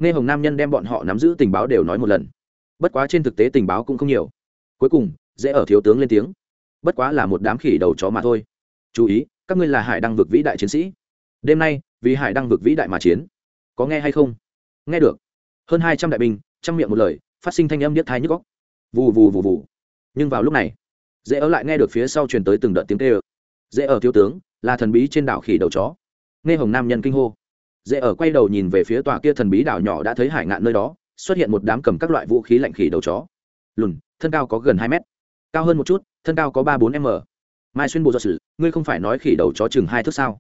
Speaker 1: nghe hồng nam nhân đem bọn họ nắm giữ tình báo đều nói một lần bất quá trên thực tế tình báo cũng không nhiều cuối cùng dễ ở thiếu tướng lên tiếng bất quá là một đám khỉ đầu chó mà thôi chú ý các ngươi là hải đăng vực vĩ đại chiến sĩ đêm nay vì hải đăng vực vĩ đại mà chiến có nghe hay không nghe được hơn hai trăm đại binh trăm miệng một lời phát sinh thanh âm điếc thái nhức góc vù vù vù vù nhưng vào lúc này dễ ở lại nghe được phía sau truyền tới từng đợt tiếng tê ờ dễ ở thiếu tướng là thần bí trên đảo khỉ đầu chó nghe hồng nam nhân kinh hô dễ ở quay đầu nhìn về phía tòa kia thần bí đảo nhỏ đã thấy hải ngạn nơi đó, xuất hiện một đám cầm các loại vũ khí lạnh khỉ đầu chó. Lùn, thân cao có gần hai mét, cao hơn một chút, thân cao có ba bốn m. Mai xuyên bộ do sử ngươi không phải nói khỉ đầu chó chừng hai thước sao?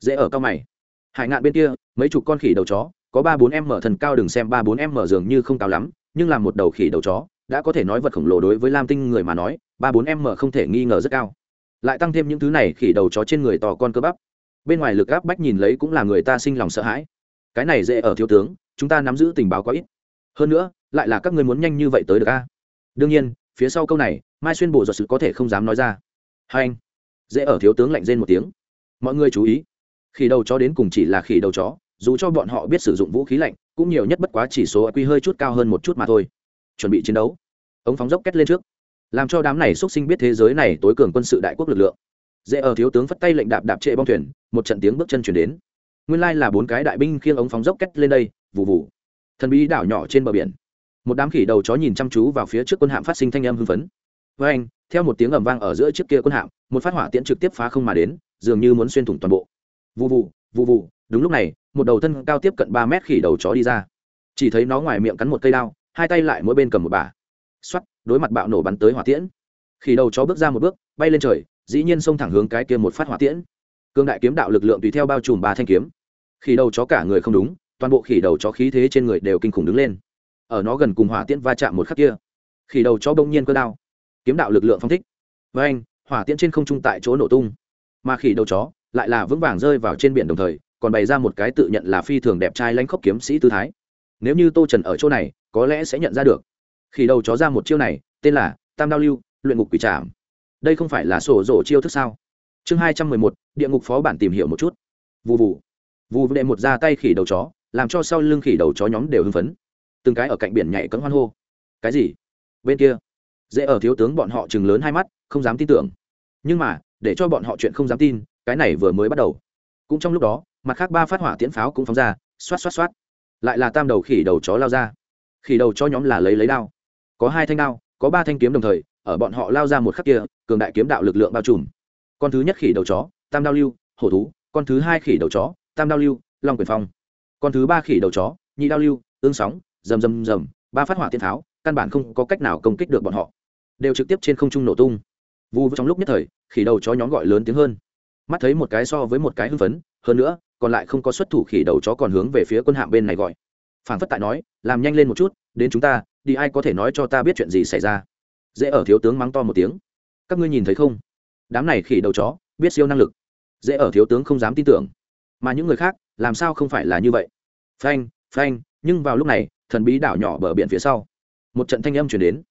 Speaker 1: Dễ ở cao mày. Hải ngạn bên kia, mấy chục con khỉ đầu chó, có ba bốn m, thần cao đừng xem ba bốn m dường như không cao lắm, nhưng là một đầu khỉ đầu chó, đã có thể nói vật khổng lồ đối với lam tinh người mà nói, ba bốn m không thể nghi ngờ rất cao. Lại tăng thêm những thứ này khỉ đầu chó trên người tò con cơ bắp bên ngoài lực áp bách nhìn lấy cũng là người ta sinh lòng sợ hãi. Cái này dễ ở thiếu tướng, chúng ta nắm giữ tình báo quá ít. Hơn nữa, lại là các người muốn nhanh như vậy tới được a? Đương nhiên, phía sau câu này, mai xuyên bộ giật sự có thể không dám nói ra. Hai anh, dễ ở thiếu tướng lạnh rên một tiếng. Mọi người chú ý, khỉ đầu chó đến cùng chỉ là khỉ đầu chó, dù cho bọn họ biết sử dụng vũ khí lạnh, cũng nhiều nhất bất quá chỉ số quy hơi chút cao hơn một chút mà thôi. Chuẩn bị chiến đấu. Ống phóng dốc kết lên trước. Làm cho đám này x u ấ t sinh biết thế giới này tối cường quân sự đại quốc lực lượng dễ ở thiếu tướng phất tay lệnh đạp đạp trệ bong thuyền, một trận tiếng bước chân chuyển đến. Nguyên lai là bốn cái đại binh khiêng ống phóng dốc kết lên đây vụ vụ thần bí đảo nhỏ trên bờ biển. Một đám khỉ đầu chó nhìn chăm chú vào phía trước quân hạm phát sinh thanh âm hưng phấn. Với anh, theo một tiếng ầm vang ở giữa trước kia quân hạm, một phát hỏa tiễn trực tiếp phá không mà đến, dường như muốn xuyên thủng toàn bộ. Vụ vụ vụ vụ đúng lúc này, một đầu thân cao tiếp cận ba mét khỉ đầu chó đi ra. Chỉ thấy nó ngoài miệng cắn một cây đao, hai tay lại mỗi bên cầm một bà. Xoắt đối mặt bạo nổ bắn tới hỏa tiễn. Khỉ đầu chó bước ra một bước, bay lên trời dĩ nhiên xông thẳng hướng cái kia một phát hỏa tiễn. Cương đại kiếm đạo lực lượng tùy theo bao trùm ba thanh kiếm. Khi đầu chó cả người không đúng, toàn bộ khỉ đầu chó khí thế trên người đều kinh khủng đứng lên. Ở nó gần cùng hỏa tiễn va chạm một khắc kia, khỉ đầu chó bỗng nhiên cơ đao. Kiếm đạo lực lượng phong thích. Với anh hỏa tiễn trên không trung tại chỗ nổ tung. Mà khỉ đầu chó lại là vững vàng rơi vào trên biển đồng thời, còn bày ra một cái tự nhận là phi thường đẹp trai lãnh khốc kiếm sĩ tư thái. Nếu như tô trần ở chỗ này, có lẽ sẽ nhận ra được. Khỉ đầu chó ra một chiêu này, tên là tam đao lưu, luyện ngục quỷ trảm đây không phải là sổ rổ chiêu thức sao? Chương hai trăm mười một, địa ngục phó bản tìm hiểu một chút. Vụ vụ vụ đệ một ra tay khỉ đầu chó, làm cho sau lưng khỉ đầu chó nhóm đều hưng phấn. Từng cái ở cạnh biển nhảy cấm hoan hô. Cái gì? Bên kia. Dễ ở thiếu tướng bọn họ chừng lớn hai mắt, không dám tin tưởng. Nhưng mà, để cho bọn họ chuyện không dám tin, cái này vừa mới bắt đầu. Cũng trong lúc đó, mặt khác ba phát hỏa tiễn pháo cũng phóng ra, xoát xoát xoát. Lại là tam đầu khỉ đầu chó lao ra. Khỉ đầu cho nhóm là lấy lấy đao. Có hai thanh đao, có ba thanh kiếm đồng thời ở bọn họ lao ra một khắc kia, cường đại kiếm đạo lực lượng bao trùm. Con thứ nhất khỉ đầu chó, tam đao lưu, hổ thú, con thứ hai khỉ đầu chó, tam đao lưu, long quyền phong. Con thứ ba khỉ đầu chó, nhị đao lưu, ương sóng, rầm rầm rầm, ba phát hỏa tiên tháo, căn bản không có cách nào công kích được bọn họ. Đều trực tiếp trên không trung nổ tung. Vu trong lúc nhất thời, khỉ đầu chó nhóm gọi lớn tiếng hơn. Mắt thấy một cái so với một cái hưng phấn, hơn nữa, còn lại không có xuất thủ khỉ đầu chó còn hướng về phía quân hạm bên này gọi. Phản phất tại nói, làm nhanh lên một chút, đến chúng ta, đi ai có thể nói cho ta biết chuyện gì xảy ra? Dễ ở thiếu tướng mắng to một tiếng. Các ngươi nhìn thấy không? Đám này khỉ đầu chó, biết siêu năng lực. Dễ ở thiếu tướng không dám tin tưởng. Mà những người khác, làm sao không phải là như vậy? Phanh phanh, nhưng vào lúc này, thần bí đảo nhỏ bờ biển phía sau, một trận thanh âm chuyển đến.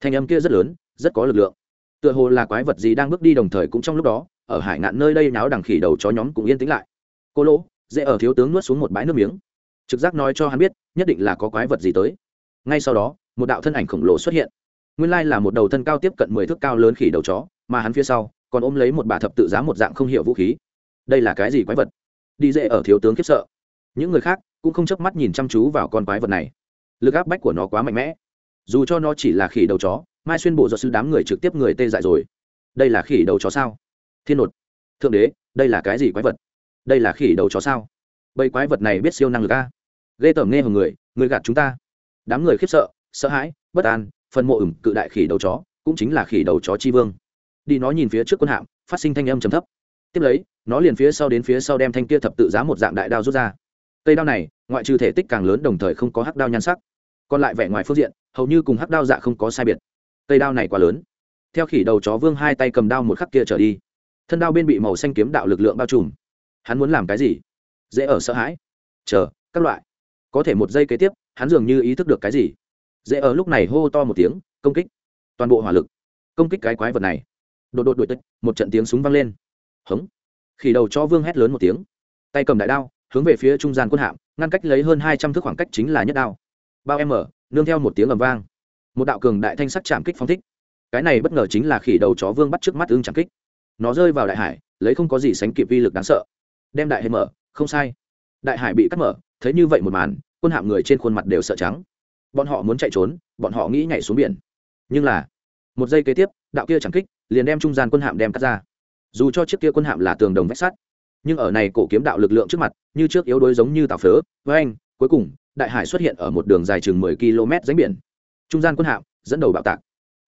Speaker 1: Thanh âm kia rất lớn, rất có lực lượng. Tựa hồ là quái vật gì đang bước đi đồng thời cũng trong lúc đó, ở hải ngạn nơi đây náo đằng khỉ đầu chó nhóm cũng yên tĩnh lại. Cô lỗ, dễ ở thiếu tướng nuốt xuống một bãi nước miếng. Trực giác nói cho hắn biết, nhất định là có quái vật gì tới. Ngay sau đó, một đạo thân ảnh khổng lồ xuất hiện nguyên lai là một đầu thân cao tiếp cận mười thước cao lớn khỉ đầu chó, mà hắn phía sau còn ôm lấy một bà thập tự giá một dạng không hiểu vũ khí. Đây là cái gì quái vật? Đi dễ ở thiếu tướng khiếp sợ. Những người khác cũng không chớp mắt nhìn chăm chú vào con quái vật này. Lực áp bách của nó quá mạnh mẽ. Dù cho nó chỉ là khỉ đầu chó, mai xuyên bộ do sư đám người trực tiếp người tê dại rồi. Đây là khỉ đầu chó sao? Thiên nột. Thượng đế, đây là cái gì quái vật? Đây là khỉ đầu chó sao? Bầy quái vật này biết siêu năng lực a. Ghê tởm nghe hồng người người gạt chúng ta. Đám người khiếp sợ sợ hãi, bất an phần mộ ửng cự đại khỉ đầu chó, cũng chính là khỉ đầu chó chi vương. Đi nó nhìn phía trước quân hạm, phát sinh thanh âm trầm thấp. Tiếp lấy, nó liền phía sau đến phía sau đem thanh kia thập tự giá một dạng đại đao rút ra. Cây đao này, ngoại trừ thể tích càng lớn đồng thời không có hắc đao nhan sắc. Còn lại vẻ ngoài phương diện, hầu như cùng hắc đao dạ không có sai biệt. Cây đao này quá lớn. Theo khỉ đầu chó vương hai tay cầm đao một khắc kia trở đi, thân đao bên bị màu xanh kiếm đạo lực lượng bao trùm. Hắn muốn làm cái gì? Dễ ở sợ hãi. Chờ, các loại. Có thể một giây kế tiếp, hắn dường như ý thức được cái gì? Dễ ở lúc này hô to một tiếng, công kích. Toàn bộ hỏa lực. Công kích cái quái vật này. Đột đột đột tích một trận tiếng súng vang lên. Hống. Khỉ đầu cho vương hét lớn một tiếng. Tay cầm đại đao, hướng về phía trung gian quân hạm, ngăn cách lấy hơn hai trăm thước khoảng cách chính là nhất đao. Bao em mở, nương theo một tiếng ầm vang. Một đạo cường đại thanh sắc chạm kích phóng thích. Cái này bất ngờ chính là khỉ đầu chó vương bắt trước mắt ương chạm kích. Nó rơi vào đại hải, lấy không có gì sánh kịp vi lực đáng sợ. Đem đại hệ mở, không sai. Đại hải bị cắt mở, thấy như vậy một màn, quân hạm người trên khuôn mặt đều sợ trắng bọn họ muốn chạy trốn, bọn họ nghĩ nhảy xuống biển. Nhưng là, một giây kế tiếp, đạo kia chẳng kích, liền đem trung gian quân hạm đem cắt ra. Dù cho chiếc kia quân hạm là tường đồng vách sắt, nhưng ở này cổ kiếm đạo lực lượng trước mặt, như trước yếu đuối giống như tàu phớ với anh cuối cùng, đại hải xuất hiện ở một đường dài chừng mười km ránh biển. Trung gian quân hạm dẫn đầu bạo tạc.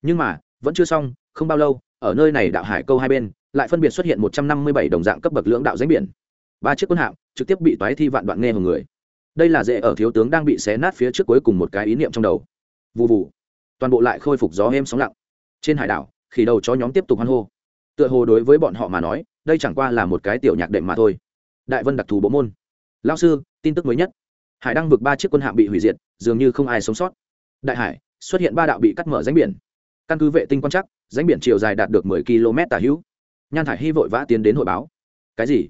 Speaker 1: Nhưng mà, vẫn chưa xong, không bao lâu, ở nơi này đạo hải câu hai bên, lại phân biệt xuất hiện một trăm năm mươi bảy đồng dạng cấp bậc lưỡng đạo ránh biển. Ba chiếc quân hạm trực tiếp bị toái thi vạn đoạn nghe hồng người đây là dễ ở thiếu tướng đang bị xé nát phía trước cuối cùng một cái ý niệm trong đầu. Vụ vụ toàn bộ lại khôi phục gió êm sóng lặng. Trên hải đảo khi đầu chó nhóm tiếp tục hoan hô. Tựa hồ đối với bọn họ mà nói, đây chẳng qua là một cái tiểu nhạc đệm mà thôi. Đại vân đặc thù bộ môn. Lao sư, tin tức mới nhất. Hải đăng vượt ba chiếc quân hạm bị hủy diệt, dường như không ai sống sót. Đại hải, xuất hiện ba đạo bị cắt mở ránh biển. Căn cứ vệ tinh quan chắc ránh biển chiều dài đạt được mười km tả hữu. Nhan thải hy vội vã tiến đến hội báo. Cái gì?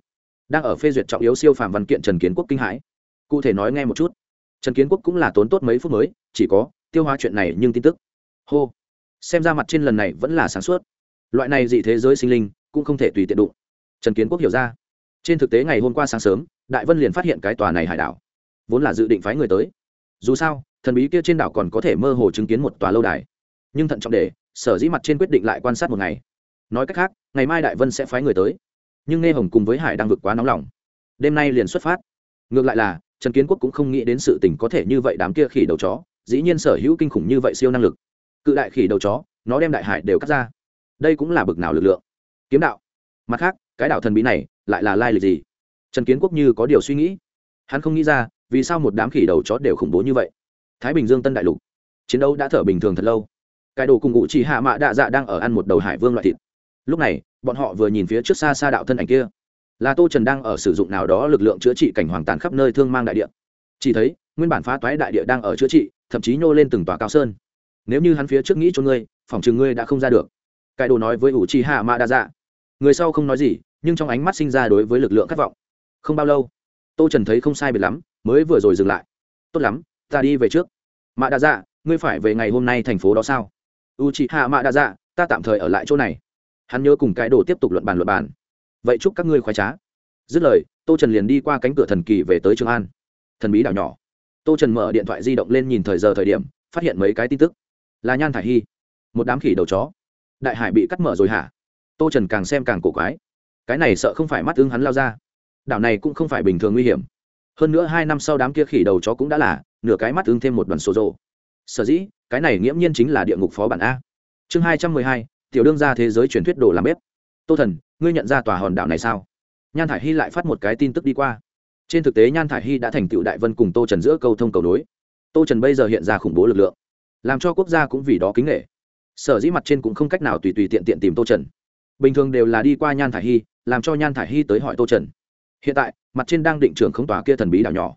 Speaker 1: Đang ở phê duyệt trọng yếu siêu phàm văn kiện trần kiến quốc kinh hãi cụ thể nói nghe một chút. Trần kiến quốc cũng là tốn tốt mấy phút mới, chỉ có, tiêu hóa chuyện này nhưng tin tức. Hô. Xem ra mặt trên lần này vẫn là sáng suốt. Loại này dị thế giới sinh linh, cũng không thể tùy tiện đụng. Trần kiến quốc hiểu ra. Trên thực tế ngày hôm qua sáng sớm, đại vân liền phát hiện cái tòa này hải đảo. Vốn là dự định phái người tới. Dù sao, thần bí kia trên đảo còn có thể mơ hồ chứng kiến một tòa lâu đài. Nhưng thận trọng để, sở dĩ mặt trên quyết định lại quan sát một ngày. Nói cách khác, ngày mai đại vân sẽ phái người tới. Nhưng nghe hồng cùng với hải đang vượt quá nóng lòng. Đêm nay liền xuất phát. Ngược lại là trần kiến quốc cũng không nghĩ đến sự tình có thể như vậy đám kia khỉ đầu chó, dĩ nhiên sở hữu kinh khủng như vậy siêu năng lực. Cự đại khỉ đầu chó, nó đem đại hải đều cắt ra. Đây cũng là bực nào lực lượng. Kiếm đạo. Mặt khác, cái đảo thần bí này lại là lai lịch gì? Trần kiến quốc như có điều suy nghĩ. Hắn không nghĩ ra, vì sao một đám khỉ đầu chó đều khủng bố như vậy? Thái bình dương tân đại lục. Chiến đấu đã thở bình thường thật lâu. Cái đồ cùng ngụ chỉ hạ mạ đạ dạ đang ở ăn một đầu hải vương loại thịt. Lúc này, bọn họ vừa nhìn phía trước xa xa đạo thân ảnh kia là tô trần đang ở sử dụng nào đó lực lượng chữa trị cảnh hoàng tàn khắp nơi thương mang đại địa. Chỉ thấy, nguyên bản phá toái đại địa đang ở chữa trị, thậm chí nhô lên từng tòa cao sơn. Nếu như hắn phía trước nghĩ cho ngươi, phòng chừng ngươi đã không ra được. Cải đồ nói với ủ chi hạ mạ đa dạ. Người sau không nói gì, nhưng trong ánh mắt sinh ra đối với lực lượng khát vọng. Không bao lâu, tô trần thấy không sai biệt lắm, mới vừa rồi dừng lại. Tốt lắm, ta đi về trước. Mạ đa dạ ngươi phải về ngày hôm nay thành phố đó sao? U chị hạ mạ đa dạ ta tạm thời ở lại chỗ này. Hắn nhớ cùng cái đồ tiếp tục luận bàn luận bàn vậy chúc các ngươi khoái trá. Dứt lời, tô trần liền đi qua cánh cửa thần kỳ về tới trường an. Thần bí đảo nhỏ. Tô trần mở điện thoại di động lên nhìn thời giờ thời điểm, phát hiện mấy cái tin tức. Là nhan thả hy, một đám khỉ đầu chó. Đại hải bị cắt mở rồi hả? Tô trần càng xem càng cổ quái. Cái này sợ không phải mắt ứng hắn lao ra. Đảo này cũng không phải bình thường nguy hiểm. Hơn nữa hai năm sau đám kia khỉ đầu chó cũng đã là, nửa cái mắt ứng thêm một đoàn sổ rộ sở dĩ, cái này nghiễm nhiên chính là địa ngục phó bản a. Chương hai trăm mười hai, tiểu đương ra thế giới truyền thuyết đồ làm bếp tô thần, ngươi nhận ra tòa hòn đảo này sao? Nhan thả i hy lại phát một cái tin tức đi qua. Trên thực tế, nhan thả i hy đã thành tựu đại vân cùng tô trần giữa câu thông cầu nối. Tô trần bây giờ hiện ra khủng bố lực lượng, làm cho quốc gia cũng vì đó kính nghệ sở dĩ mặt trên cũng không cách nào tùy tùy tiện tiện tìm tô trần. Bình thường đều là đi qua nhan thả i hy làm cho nhan thả i hy tới hỏi tô trần. Hiện tại, mặt trên đang định trưởng không tòa kia thần bí đảo nhỏ.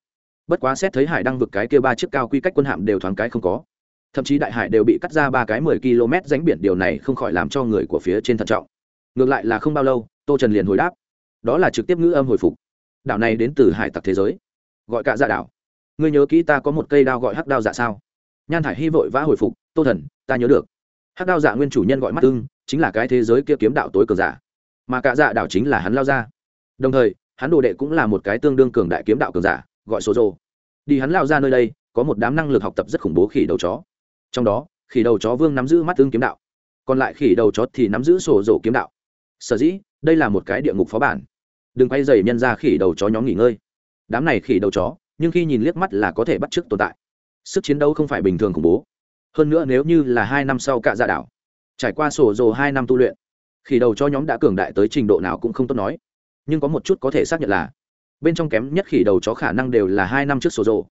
Speaker 1: Bất quá xét thấy hải đang vực cái kia ba chiếc cao quy cách quân hạm đều thoáng cái không có. Thậm chí đại hải đều bị cắt ra ba cái mười km ránh biển, điều này không khỏi làm cho người của phía trên thận trọng ngược lại là không bao lâu, tô trần liền hồi đáp. Đó là trực tiếp ngữ âm hồi phục. Đảo này đến từ hải tặc thế giới. Gọi cả dạ đảo. Ngươi nhớ kỹ ta có một cây đao gọi hắc đao dạ sao? Nhan thải hy vội vã hồi phục, tô thần, ta nhớ được. Hắc đao dạ nguyên chủ nhân gọi mắt ưng, chính là cái thế giới kia kiếm đạo tối cường giả. Mà cả dạ đảo chính là hắn lao ra. Đồng thời, hắn đồ đệ cũng là một cái tương đương cường đại kiếm đạo cường giả, gọi số rô đi hắn lao ra nơi đây, có một đám năng lực học tập rất khủng bố khỉ đầu chó. Trong đó, khỉ đầu chó vương nắm giữ mắt tương kiếm đạo. Còn lại khỉ đầu chó thì nắm giữ sổ rổ kiếm đạo sở dĩ, đây là một cái địa ngục phó bản. Đừng quay dày nhân ra khỉ đầu chó nhóm nghỉ ngơi. Đám này khỉ đầu chó, nhưng khi nhìn liếc mắt là có thể bắt chước tồn tại. Sức chiến đấu không phải bình thường khủng bố. Hơn nữa nếu như là hai năm sau cạ dạ đảo, trải qua sổ dồ hai năm tu luyện, khỉ đầu cho nhóm đã cường đại tới trình độ nào cũng không tốt nói. Nhưng có một chút có thể xác nhận là, bên trong kém nhất khỉ đầu chó khả năng đều là hai năm trước sổ dồ.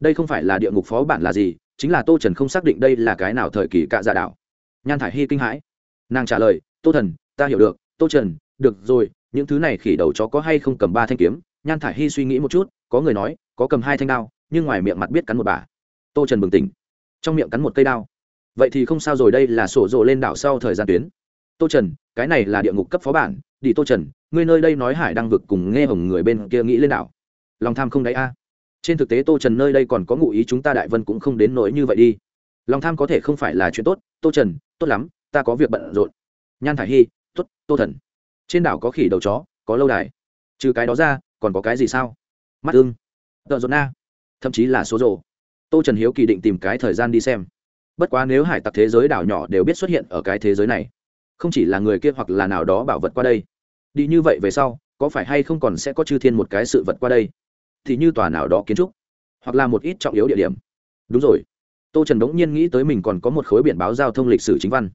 Speaker 1: đây không phải là địa ngục phó bản là gì, chính là tô trần không xác định đây là cái nào thời kỳ cạ dạ đảo. Nhan thải hy kinh hãi. Nàng trả lời, tô thần, ta hiểu được tô trần, được rồi, những thứ này khỉ đầu chó có hay không cầm ba thanh kiếm? Nhan thải hy suy nghĩ một chút, có người nói, có cầm hai thanh đao, nhưng ngoài miệng mặt biết cắn một bà. Tô trần bừng tỉnh. Trong miệng cắn một cây đao. Vậy thì không sao rồi, đây là sổ rộ lên đảo sau thời gian tuyến. Tô trần, cái này là địa ngục cấp phó bản, đi tô trần, ngươi nơi đây nói hải đăng vực cùng nghe hồng người bên kia nghĩ lên đảo. Lòng tham không đáy a. Trên thực tế tô trần nơi đây còn có ngụ ý chúng ta đại vân cũng không đến nỗi như vậy đi. Lòng tham có thể không phải là chuyện tốt. Tô trần, tốt lắm, ta có việc bận rộn. Nhan thả hy tuất tô thần. Trên đảo có khỉ đầu chó, có lâu đài. Trừ cái đó ra, còn có cái gì sao? Mắt ưng. Tợ rộn na. Thậm chí là số rồ. Tô trần hiếu kỳ định tìm cái thời gian đi xem. Bất quá nếu hải tặc thế giới đảo nhỏ đều biết xuất hiện ở cái thế giới này, không chỉ là người kia hoặc là nào đó bảo vật qua đây. Đi như vậy về sau, có phải hay không còn sẽ có chư thiên một cái sự vật qua đây? Thì như tòa nào đó kiến trúc, hoặc là một ít trọng yếu địa điểm. Đúng rồi. Tô trần đống nhiên nghĩ tới mình còn có một khối biển báo giao thông lịch sử chính văn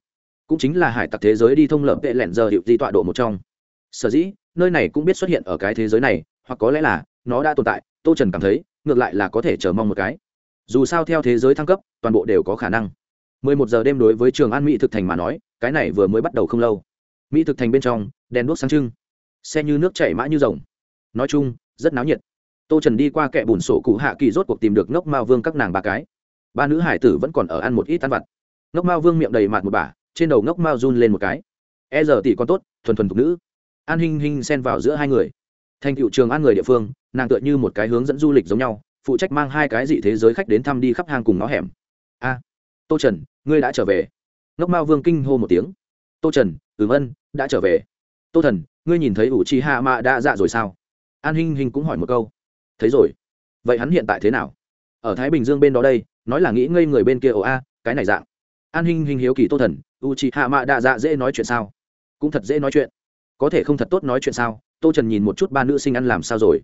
Speaker 1: cũng chính là hải tặc thế giới đi thông lợp vệ lẹn giờ hiệu di tọa độ một trong. Sở dĩ, nơi này cũng biết xuất hiện ở cái thế giới này, hoặc có lẽ là nó đã tồn tại, tô trần cảm thấy, ngược lại là có thể chờ mong một cái. Dù sao theo thế giới thăng cấp, toàn bộ đều có khả năng. 11 giờ đêm đối với trường an mỹ thực thành mà nói, cái này vừa mới bắt đầu không lâu. Mỹ thực thành bên trong, đèn đuốc sáng trưng. Xe như nước chảy mã như rồng. Nói chung, rất náo nhiệt. Tô trần đi qua kẹ bùn sổ cụ hạ kỳ rốt cuộc tìm được ngốc mao vương các nàng ba cái. Ba nữ hải tử vẫn còn ở ăn một ít ăn vặt. Ngốc mao vương miệng đầy mặt một bả trên đầu ngốc mao run lên một cái. E giờ tỷ con tốt, thuần thuần thục nữ. An hinh hinh xen vào giữa hai người. Thành cựu trường an người địa phương, nàng tựa như một cái hướng dẫn du lịch giống nhau, phụ trách mang hai cái dị thế giới khách đến thăm đi khắp hang cùng ngõ hẻm. A, tô trần, ngươi đã trở về. Ngốc mao vương kinh hô một tiếng. Tô trần, ừm ân, đã trở về. Tô thần, ngươi nhìn thấy ủ chi hạ mạ đã dạ rồi sao? An hinh hinh cũng hỏi một câu. Thấy rồi. Vậy hắn hiện tại thế nào? Ở thái bình dương bên đó đây, nói là nghĩ ngây người bên kia ồ a, cái này dạng an hinh hinh hiếu kỳ tô thần u chị hạ mạ đạ dạ dễ nói chuyện sao? Cũng thật dễ nói chuyện. Có thể không thật tốt nói chuyện sao? Tô trần nhìn một chút ba nữ sinh ăn làm sao rồi?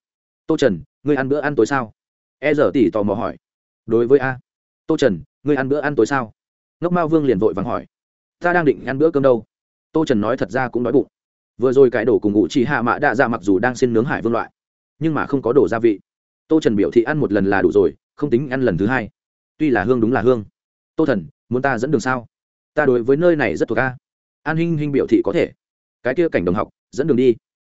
Speaker 1: Tô trần, ngươi ăn bữa ăn tối sao? E giờ tỷ tò mò hỏi. Đối với a. Tô trần, ngươi ăn bữa ăn tối sao? Ngốc mao vương liền vội vàng hỏi. Ta đang định ăn bữa cơm đâu? Tô trần nói thật ra cũng đói bụng. Vừa rồi cái đổ cùng ngụ chỉ hạ mã đạ dạ mặc dù đang xin nướng hải vương loại, nhưng mà không có đổ gia vị. Tô trần biểu thị ăn một lần là đủ rồi, không tính ăn lần thứ hai. Tuy là hương đúng là hương. Tô thần muốn ta dẫn đường sao? Ta đối với nơi này rất thuộc ca an hinh hinh biểu thị có thể. Cái kia cảnh đồng học, dẫn đường đi.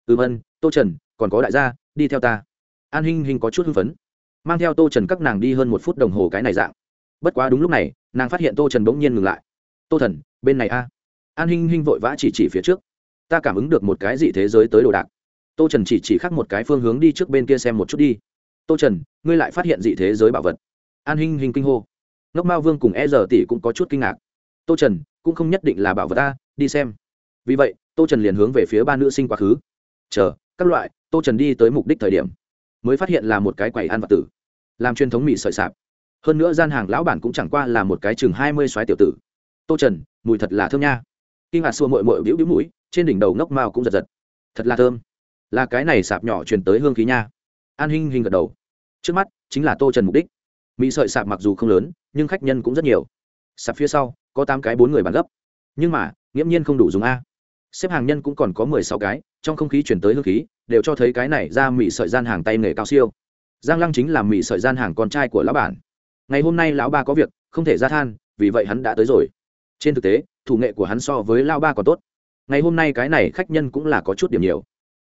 Speaker 1: Ừm ân tô trần, còn có đại gia, đi theo ta. An hinh hinh có chút hưng phấn. Mang theo tô trần các nàng đi hơn một phút đồng hồ cái này dạng. Bất quá đúng lúc này, nàng phát hiện tô trần bỗng nhiên ngừng lại. Tô thần, bên này a. An hinh hinh vội vã chỉ chỉ phía trước. Ta cảm ứng được một cái gì thế giới tới đồ đạc. Tô trần chỉ chỉ khác một cái phương hướng đi trước bên kia xem một chút đi. Tô trần, ngươi lại phát hiện dị thế giới bảo vật. An hinh hinh kinh hô ngốc mao vương cùng e giờ tỷ cũng có chút kinh ngạc. Tô trần, cũng không nhất định là bảo vật ta, đi xem. Vì vậy, tô trần liền hướng về phía ba nữ sinh quá khứ. Chờ, các loại, tô trần đi tới mục đích thời điểm, mới phát hiện là một cái quầy ăn vật tử, làm truyền thống mỹ sợi sạp. Hơn nữa gian hàng lão bản cũng chẳng qua là một cái chừng hai mươi xoáy tiểu tử. Tô trần, mùi thật là thơm nha. Kinh ngạc xua mội mội bĩu bĩu mũi, trên đỉnh đầu ngốc mao cũng giật giật. Thật là thơm. Là cái này sạp nhỏ truyền tới hương khí nha. An hinh hinh gật đầu. Trước mắt chính là tô trần mục đích mỹ sợi sạp mặc dù không lớn, nhưng khách nhân cũng rất nhiều. Sạp phía sau, có tám cái bốn người bàn gấp. Nhưng mà, nghiễm nhiên không đủ dùng a. Xếp hàng nhân cũng còn có mười sáu cái, trong không khí chuyển tới hương khí, đều cho thấy cái này ra mỹ sợi gian hàng tay nghề cao siêu. Giang lăng chính là mỹ sợi gian hàng con trai của lão bản. Ngày hôm nay lão ba có việc, không thể ra than, vì vậy hắn đã tới rồi. Trên thực tế, thủ nghệ của hắn so với lão ba còn tốt. Ngày hôm nay cái này khách nhân cũng là có chút điểm nhiều.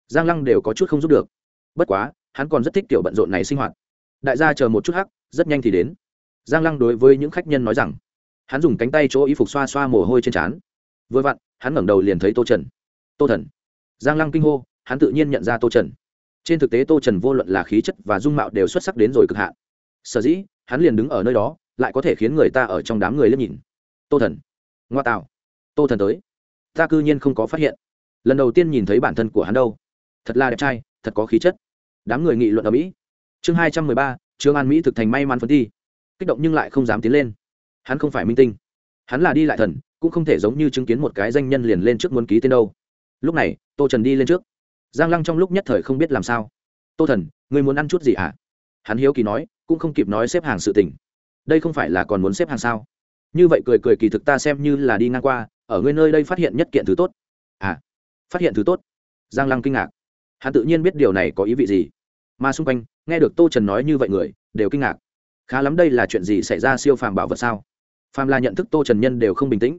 Speaker 1: Giang lăng đều có chút không giúp được. Bất quá, hắn còn rất thích kiểu bận rộn này sinh hoạt đại gia chờ một chút hắc, rất nhanh thì đến. Giang lăng đối với những khách nhân nói rằng, hắn dùng cánh tay chỗ y phục xoa xoa mồ hôi trên trán. Vừa vặn, hắn ngẩng đầu liền thấy tô trần. Tô thần. Giang lăng kinh hô, hắn tự nhiên nhận ra tô trần. Trên thực tế tô trần vô luận là khí chất và dung mạo đều xuất sắc đến rồi cực hạn. Sở dĩ, hắn liền đứng ở nơi đó, lại có thể khiến người ta ở trong đám người liếc nhìn. Tô thần. Ngoa tạo. Tô thần tới. Ta cư nhiên không có phát hiện. Lần đầu tiên nhìn thấy bản thân của hắn đâu. Thật là đẹp trai, thật có khí chất. Đám người nghị luận ở mỹ chương hai trăm mười ba, trương an mỹ thực thành may mắn phấn thi. Kích động nhưng lại không dám tiến lên. Hắn không phải minh tinh. Hắn là đi lại thần, cũng không thể giống như chứng kiến một cái danh nhân liền lên trước muốn ký tên đâu. Lúc này, tô trần đi lên trước. Giang lăng trong lúc nhất thời không biết làm sao. Tô thần người muốn ăn chút gì hả? À? hắn hiếu kỳ nói, cũng không kịp nói xếp hàng sự tình. Đây không phải là còn muốn xếp hàng sao? Như vậy cười cười kỳ thực ta xem như là đi ngang qua, ở ngươi nơi đây phát hiện nhất kiện thứ tốt. À phát hiện thứ tốt? Giang lăng kinh ngạc. Hắn tự nhiên biết điều này có ý vị gì. Mà xung quanh nghe được tô trần nói như vậy người, đều kinh ngạc. Khá lắm đây là chuyện gì xảy ra siêu phàm bảo vật sao? Phàm là nhận thức tô trần nhân đều không bình tĩnh.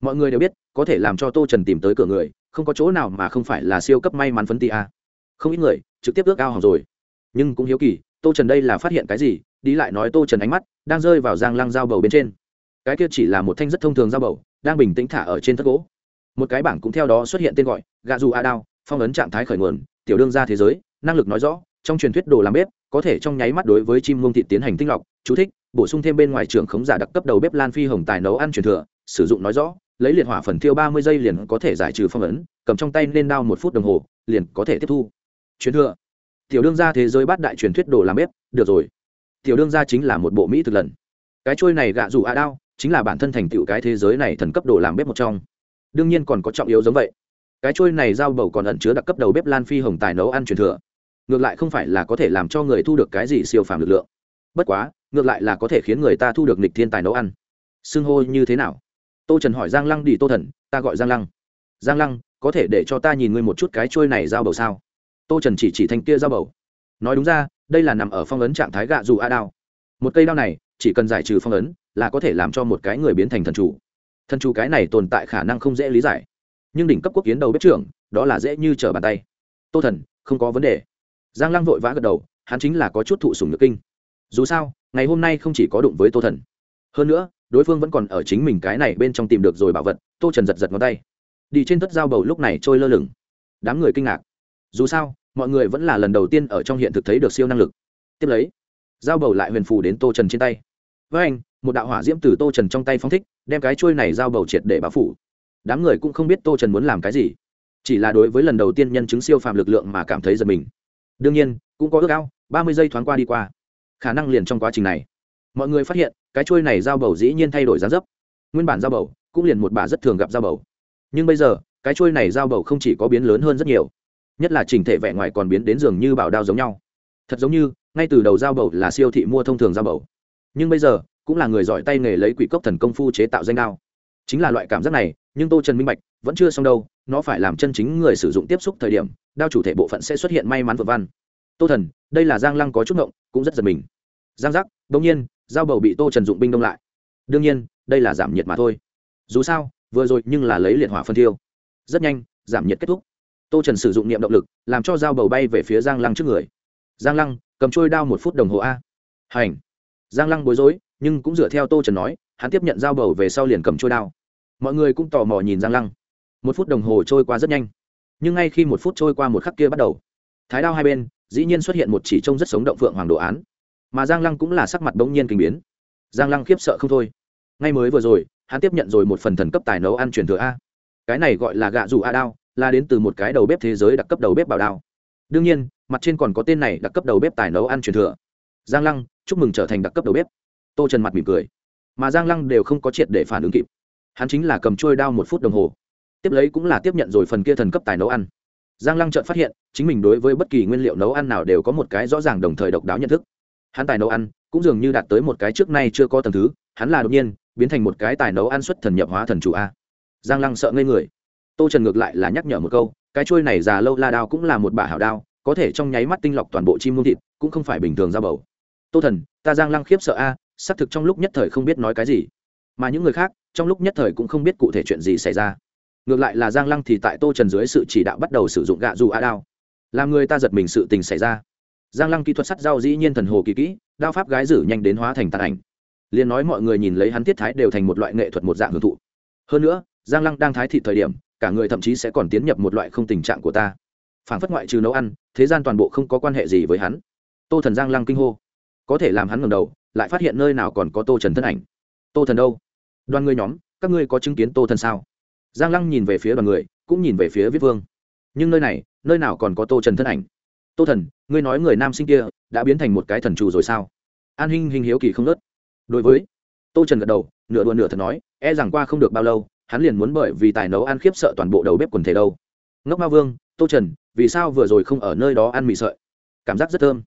Speaker 1: Mọi người đều biết, có thể làm cho tô trần tìm tới cửa người, không có chỗ nào mà không phải là siêu cấp may mắn phấn ti a. Không ít người trực tiếp ước ao hỏng rồi. Nhưng cũng hiếu kỳ, tô trần đây là phát hiện cái gì? Đi lại nói tô trần ánh mắt đang rơi vào giang lăng dao bầu bên trên. Cái kia chỉ là một thanh rất thông thường dao bầu, đang bình tĩnh thả ở trên thất gỗ. Một cái bảng cũng theo đó xuất hiện tên gọi, gà dù a đao, phong ấn trạng thái khởi nguồn, tiểu đương ra thế giới, năng lực nói rõ trong truyền thuyết đồ làm bếp, có thể trong nháy mắt đối với chim mông thịt tiến hành tinh lọc. Chú thích, bổ sung thêm bên ngoài trường khống giả đặc cấp đầu bếp lan phi hồng tài nấu ăn truyền thừa, sử dụng nói rõ, lấy liệt hỏa phần thiêu ba mươi giây liền có thể giải trừ phong ấn, cầm trong tay lên đao một phút đồng hồ, liền có thể tiếp thu. Truyền thừa. Tiểu đương gia thế giới bát đại truyền thuyết đồ làm bếp, được rồi. Tiểu đương gia chính là một bộ mỹ thực lần. Cái trôi này gạ rủ a đao, chính là bản thân thành tựu cái thế giới này thần cấp đồ làm bếp một trong. Đương nhiên còn có trọng yếu giống vậy. Cái trôi này dao bầu còn ẩn chứa đặc cấp đầu bếp lan phi hồng tài nấu ăn truyền thừa ngược lại không phải là có thể làm cho người thu được cái gì siêu phàm lực lượng. Bất quá, ngược lại là có thể khiến người ta thu được nịch thiên tài nấu ăn. Xưng hô như thế nào? Tô trần hỏi giang lăng đi tô thần, ta gọi giang lăng. Giang lăng, có thể để cho ta nhìn ngươi một chút cái trôi này dao bầu sao? Tô trần chỉ chỉ thành kia dao bầu. Nói đúng ra, đây là nằm ở phong ấn trạng thái gạ dù a đao một cây đao này, chỉ cần giải trừ phong ấn, là có thể làm cho một cái người biến thành thần chủ. Thần chủ cái này tồn tại khả năng không dễ lý giải. Nhưng đỉnh cấp quốc kiến đầu bếp trưởng, đó là dễ như trở bàn tay. Tô thần, không có vấn đề giang lăng vội vã gật đầu, hắn chính là có chút thụ sùng nhược kinh. Dù sao, ngày hôm nay không chỉ có đụng với tô thần, hơn nữa, đối phương vẫn còn ở chính mình cái này bên trong tìm được rồi bảo vật, tô trần giật giật ngón tay. Đi trên tất dao bầu lúc này trôi lơ lửng. Đám người kinh ngạc. Dù sao, mọi người vẫn là lần đầu tiên ở trong hiện thực thấy được siêu năng lực. Tiếp lấy dao bầu lại huyền phù đến tô trần trên tay. Với anh, một đạo hỏa diễm từ tô trần trong tay phong thích, đem cái trôi này dao bầu triệt để báo phủ. Đám người cũng không biết tô trần muốn làm cái gì. Chỉ là đối với lần đầu tiên nhân chứng siêu phàm lực lượng mà cảm thấy giật mình đương nhiên, cũng có ước ao, ba mươi giây thoáng qua đi qua. Khả năng liền trong quá trình này. Mọi người phát hiện, cái trôi này dao bầu dĩ nhiên thay đổi giá dấp. Nguyên bản dao bầu, cũng liền một bà rất thường gặp dao bầu. Nhưng bây giờ, cái trôi này dao bầu không chỉ có biến lớn hơn rất nhiều, nhất là chỉnh thể vẻ ngoài còn biến đến dường như bảo đao giống nhau. Thật giống như, ngay từ đầu dao bầu là siêu thị mua thông thường dao bầu. Nhưng bây giờ, cũng là người giỏi tay nghề lấy quỷ cốc thần công phu chế tạo danh đao. Chính là loại cảm giác này, nhưng tô trần minh bạch, vẫn chưa xong đâu, nó phải làm chân chính người sử dụng tiếp xúc thời điểm đao chủ thể bộ phận sẽ xuất hiện may mắn vượt văn. Tô thần, đây là giang lăng có chút ngộng, cũng rất giật mình. Giang giác đông nhiên, dao bầu bị tô trần dụng binh đông lại. Đương nhiên, đây là giảm nhiệt mà thôi. Dù sao, vừa rồi nhưng là lấy liệt hỏa phân thiêu. Rất nhanh, giảm nhiệt kết thúc. Tô trần sử dụng niệm động lực, làm cho dao bầu bay về phía giang lăng trước người. Giang lăng, cầm trôi đao một phút đồng hồ a. Hành. Giang lăng bối rối, nhưng cũng dựa theo tô trần nói, hắn tiếp nhận dao bầu về sau liền cầm trôi đao. Mọi người cũng tò mò nhìn giang lăng. Một phút đồng hồ trôi qua rất nhanh nhưng ngay khi một phút trôi qua một khắc kia bắt đầu, thái đao hai bên, dĩ nhiên xuất hiện một chỉ trông rất sống động phượng hoàng đồ án. Mà giang lăng cũng là sắc mặt bỗng nhiên kinh biến. Giang lăng khiếp sợ không thôi. Ngay mới vừa rồi, hắn tiếp nhận rồi một phần thần cấp tài nấu ăn truyền thừa a. Cái này gọi là gạ dù a đao, là đến từ một cái đầu bếp thế giới đặc cấp đầu bếp bảo đao. Đương nhiên, mặt trên còn có tên này đặc cấp đầu bếp tài nấu ăn truyền thừa. Giang lăng, chúc mừng trở thành đặc cấp đầu bếp. Tô trần mặt mỉm cười. Mà giang lăng đều không có triệt để phản ứng kịp. Hắn chính là cầm trôi đao một phút đồng hồ tiếp lấy cũng là tiếp nhận rồi phần kia thần cấp tài nấu ăn. Giang lăng chợt phát hiện, chính mình đối với bất kỳ nguyên liệu nấu ăn nào đều có một cái rõ ràng đồng thời độc đáo nhận thức. Hắn tài nấu ăn, cũng dường như đạt tới một cái trước nay chưa có tầng thứ, hắn là đột nhiên, biến thành một cái tài nấu ăn xuất thần nhập hóa thần chủ a. Giang lăng sợ ngây người. Tô trần ngược lại là nhắc nhở một câu, cái trôi này già lâu la đao cũng là một bả hảo đao, có thể trong nháy mắt tinh lọc toàn bộ chim muôn thịt, cũng không phải bình thường ra bầu. Tô thần, ta giang lăng khiếp sợ a, xác thực trong lúc nhất thời không biết nói cái gì. Mà những người khác, trong lúc nhất thời cũng không biết cụ thể chuyện gì xảy ra ngược lại là giang lăng thì tại tô trần dưới sự chỉ đạo bắt đầu sử dụng gạ dù a đao. Làm người ta giật mình sự tình xảy ra. Giang lăng kỹ thuật sắt dao dĩ nhiên thần hồ kỳ kỹ, đao pháp gái dử nhanh đến hóa thành tàn ảnh. Liền nói mọi người nhìn lấy hắn thiết thái đều thành một loại nghệ thuật một dạng hưởng thụ. Hơn nữa, giang lăng đang thái thị thời điểm, cả người thậm chí sẽ còn tiến nhập một loại không tình trạng của ta. Phản phất ngoại trừ nấu ăn, thế gian toàn bộ không có quan hệ gì với hắn. Tô thần giang lăng kinh hô. Có thể làm hắn ngầm đầu, lại phát hiện nơi nào còn có tô trần thân ảnh. Tô thần đâu? Đoàn người nhóm, các ngươi có chứng kiến tô thần sao? Giang lăng nhìn về phía đoàn người, cũng nhìn về phía viết vương. Nhưng nơi này, nơi nào còn có tô trần thân ảnh? Tô thần, ngươi nói người nam sinh kia đã biến thành một cái thần trù rồi sao? An hinh hinh hiếu kỳ không nớt. Đối với tô trần gật đầu, nửa đùa nửa thật nói e rằng qua không được bao lâu, hắn liền muốn bởi vì tài nấu ăn khiếp sợ toàn bộ đầu bếp quần thể đâu. Ngốc ma vương, tô trần, vì sao vừa rồi không ở nơi đó ăn mì sợi? Cảm giác rất thơm.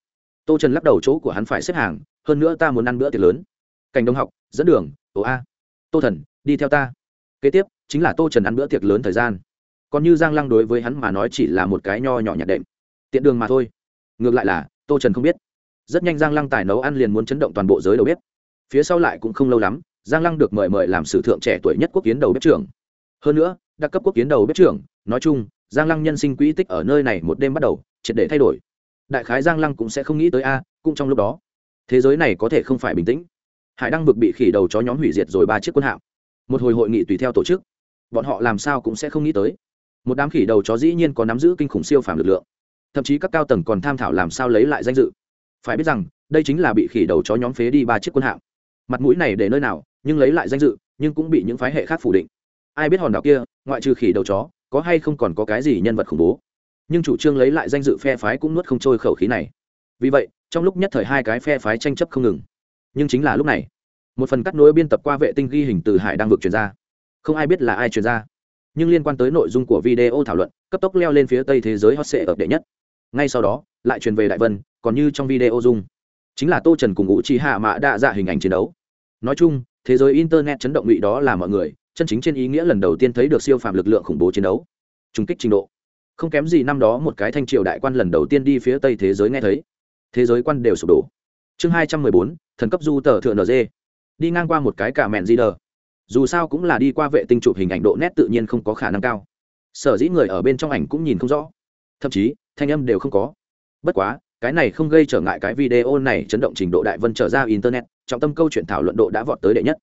Speaker 1: Tô trần lắc đầu chỗ của hắn phải xếp hàng, hơn nữa ta muốn ăn bữa tiệc lớn. Cảnh đông học, dẫn đường, ồ a. Tô thần, đi theo ta. Kế tiếp chính là tô trần ăn bữa tiệc lớn thời gian. Còn như giang lăng đối với hắn mà nói chỉ là một cái nho nhỏ nhạt đệm. Tiện đường mà thôi. Ngược lại là, tô trần không biết. Rất nhanh giang lăng tài nấu ăn liền muốn chấn động toàn bộ giới đầu bếp. Phía sau lại cũng không lâu lắm, giang lăng được mời mời làm sử thượng trẻ tuổi nhất quốc kiến đầu bếp trưởng. Hơn nữa, đặc cấp quốc kiến đầu bếp trưởng, nói chung, giang lăng nhân sinh quỹ tích ở nơi này một đêm bắt đầu, triệt để thay đổi. Đại khái giang lăng cũng sẽ không nghĩ tới a, cũng trong lúc đó, thế giới này có thể không phải bình tĩnh. Hải đăng vực bị khỉ đầu chó nhóm hủy diệt rồi ba chiếc quân hạm. Một hồi hội nghị tùy theo tổ chức bọn họ làm sao cũng sẽ không nghĩ tới. Một đám khỉ đầu chó dĩ nhiên có nắm giữ kinh khủng siêu phàm lực lượng. Thậm chí các cao tầng còn tham thảo làm sao lấy lại danh dự. Phải biết rằng, đây chính là bị khỉ đầu chó nhóm phế đi ba chiếc quân hạm. Mặt mũi này để nơi nào, nhưng lấy lại danh dự, nhưng cũng bị những phái hệ khác phủ định. Ai biết hòn đảo kia, ngoại trừ khỉ đầu chó, có hay không còn có cái gì nhân vật khủng bố. Nhưng chủ trương lấy lại danh dự phe phái cũng nuốt không trôi khẩu khí này. Vì vậy, trong lúc nhất thời hai cái phe phái tranh chấp không ngừng. Nhưng chính là lúc này, một phần cắt nối biên tập qua vệ tinh ghi hình từ hải đang vượt truyền ra không ai biết là ai truyền ra. Nhưng liên quan tới nội dung của video thảo luận, cấp tốc leo lên phía tây thế giới hot sệ ập đệ nhất. Ngay sau đó, lại truyền về đại vân, còn như trong video dung chính là tô trần cùng ngũ trí hạ mã đa dạ hình ảnh chiến đấu. Nói chung, thế giới internet chấn động ngụy đó là mọi người, chân chính trên ý nghĩa lần đầu tiên thấy được siêu phạm lực lượng khủng bố chiến đấu. Trung kích trình độ. Không kém gì năm đó một cái thanh triều đại quan lần đầu tiên đi phía tây thế giới nghe thấy. Thế giới quan đều sụp đổ. Chương hai trăm mười bốn, thần cấp du tờ thượng nd đi ngang qua một cái cả mẹn di đờ dù sao cũng là đi qua vệ tinh chụp hình ảnh độ nét tự nhiên không có khả năng cao. Sở dĩ người ở bên trong ảnh cũng nhìn không rõ. Thậm chí, thanh âm đều không có. Bất quá, cái này không gây trở ngại cái video này chấn động trình độ đại vân trở ra internet, trọng tâm câu chuyện thảo luận độ đã vọt tới đệ nhất.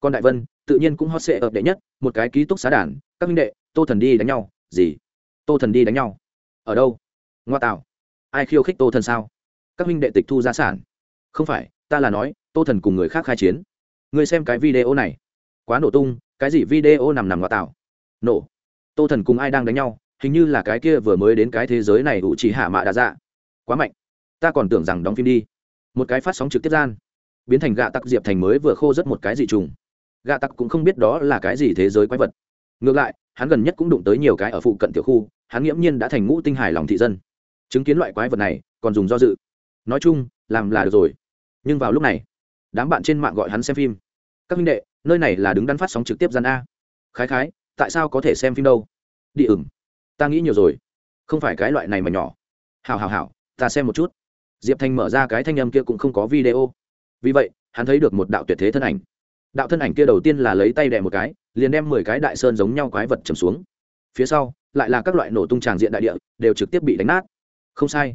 Speaker 1: Còn đại vân, tự nhiên cũng hot sệ ở đệ nhất, một cái ký túc xá đàn, các minh đệ, tô thần đi đánh nhau. Gì? Tô thần đi đánh nhau. Ở đâu? Ngoa tạo. Ai khiêu khích tô thần sao? Các minh đệ tịch thu gia sản. Không phải, ta là nói, tô thần cùng người khác khai chiến. Người xem cái video này quá nổ tung, cái gì video nằm nằm ngoa tạo. Nổ. Tô thần cùng ai đang đánh nhau, hình như là cái kia vừa mới đến cái thế giới này ủ chỉ hạ mạ đã dạ quá mạnh. Ta còn tưởng rằng đóng phim đi. Một cái phát sóng trực tiếp gian. Biến thành gạ tặc diệp thành mới vừa khô rất một cái gì trùng. Gạ tặc cũng không biết đó là cái gì thế giới quái vật. Ngược lại, hắn gần nhất cũng đụng tới nhiều cái ở phụ cận tiểu khu, hắn nghiễm nhiên đã thành ngũ tinh hài lòng thị dân. Chứng kiến loại quái vật này, còn dùng do dự. Nói chung, làm là được rồi. Nhưng vào lúc này, đám bạn trên mạng gọi hắn xem phim. Các minh đệ nơi này là đứng đắn phát sóng trực tiếp gian a. Khái khái, tại sao có thể xem phim đâu? Đi ửng, ta nghĩ nhiều rồi. Không phải cái loại này mà nhỏ. Hào hào hào ta xem một chút. Diệp thanh mở ra cái thanh âm kia cũng không có video. Vì vậy, hắn thấy được một đạo tuyệt thế thân ảnh. Đạo thân ảnh kia đầu tiên là lấy tay đè một cái, liền đem mười cái đại sơn giống nhau quái vật trầm xuống. Phía sau, lại là các loại nổ tung tràng diện đại địa, đều trực tiếp bị đánh nát. Không sai.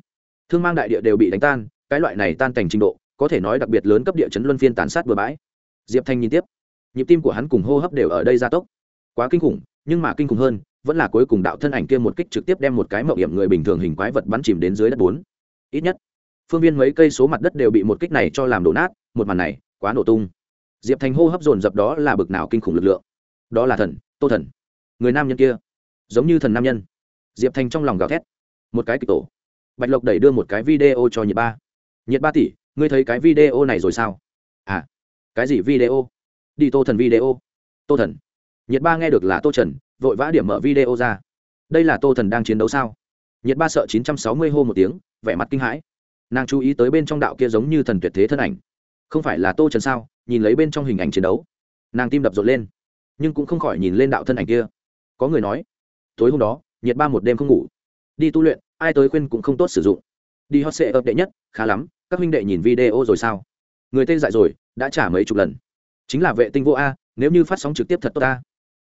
Speaker 1: Thương mang đại địa đều bị đánh tan, cái loại này tan thành trình độ, có thể nói đặc biệt lớn cấp địa chấn luân phiên tàn sát bừa bãi. Diệp thanh nhìn tiếp nhịp tim của hắn cùng hô hấp đều ở đây gia tốc. Quá kinh khủng, nhưng mà kinh khủng hơn, vẫn là cuối cùng đạo thân ảnh kia một kích trực tiếp đem một cái mậu hiểm người bình thường hình quái vật bắn chìm đến dưới đất bốn. Ít nhất, phương viên mấy cây số mặt đất đều bị một kích này cho làm đổ nát, một màn này, quá nổ tung. Diệp thành hô hấp dồn dập đó là bực nào kinh khủng lực lượng. Đó là thần, tô thần. Người nam nhân kia, giống như thần nam nhân. Diệp thành trong lòng gào thét. Một cái kịch tổ. Bạch lộc đẩy đưa một cái video cho nhiệt ba. Nhiệt ba tỷ, ngươi thấy cái video này rồi sao? À cái gì video? Đi tô thần video. Tô thần. Nhiệt ba nghe được là tô trần, vội vã điểm mở video ra. Đây là tô thần đang chiến đấu sao? Nhiệt ba sợ chín trăm sáu mươi hô một tiếng, vẻ mặt kinh hãi. Nàng chú ý tới bên trong đạo kia giống như thần tuyệt thế thân ảnh. Không phải là tô trần sao? Nhìn lấy bên trong hình ảnh chiến đấu. Nàng tim đập rộn lên. Nhưng cũng không khỏi nhìn lên đạo thân ảnh kia. Có người nói, tối hôm đó nhiệt ba một đêm không ngủ. Đi tu luyện, ai tới khuyên cũng không tốt sử dụng. Đi hot sệ ập đệ nhất, khá lắm, các huynh đệ nhìn video rồi sao? Người tên dại rồi, đã trả mấy chục lần chính là vệ tinh vô a, nếu như phát sóng trực tiếp thật tốt ta.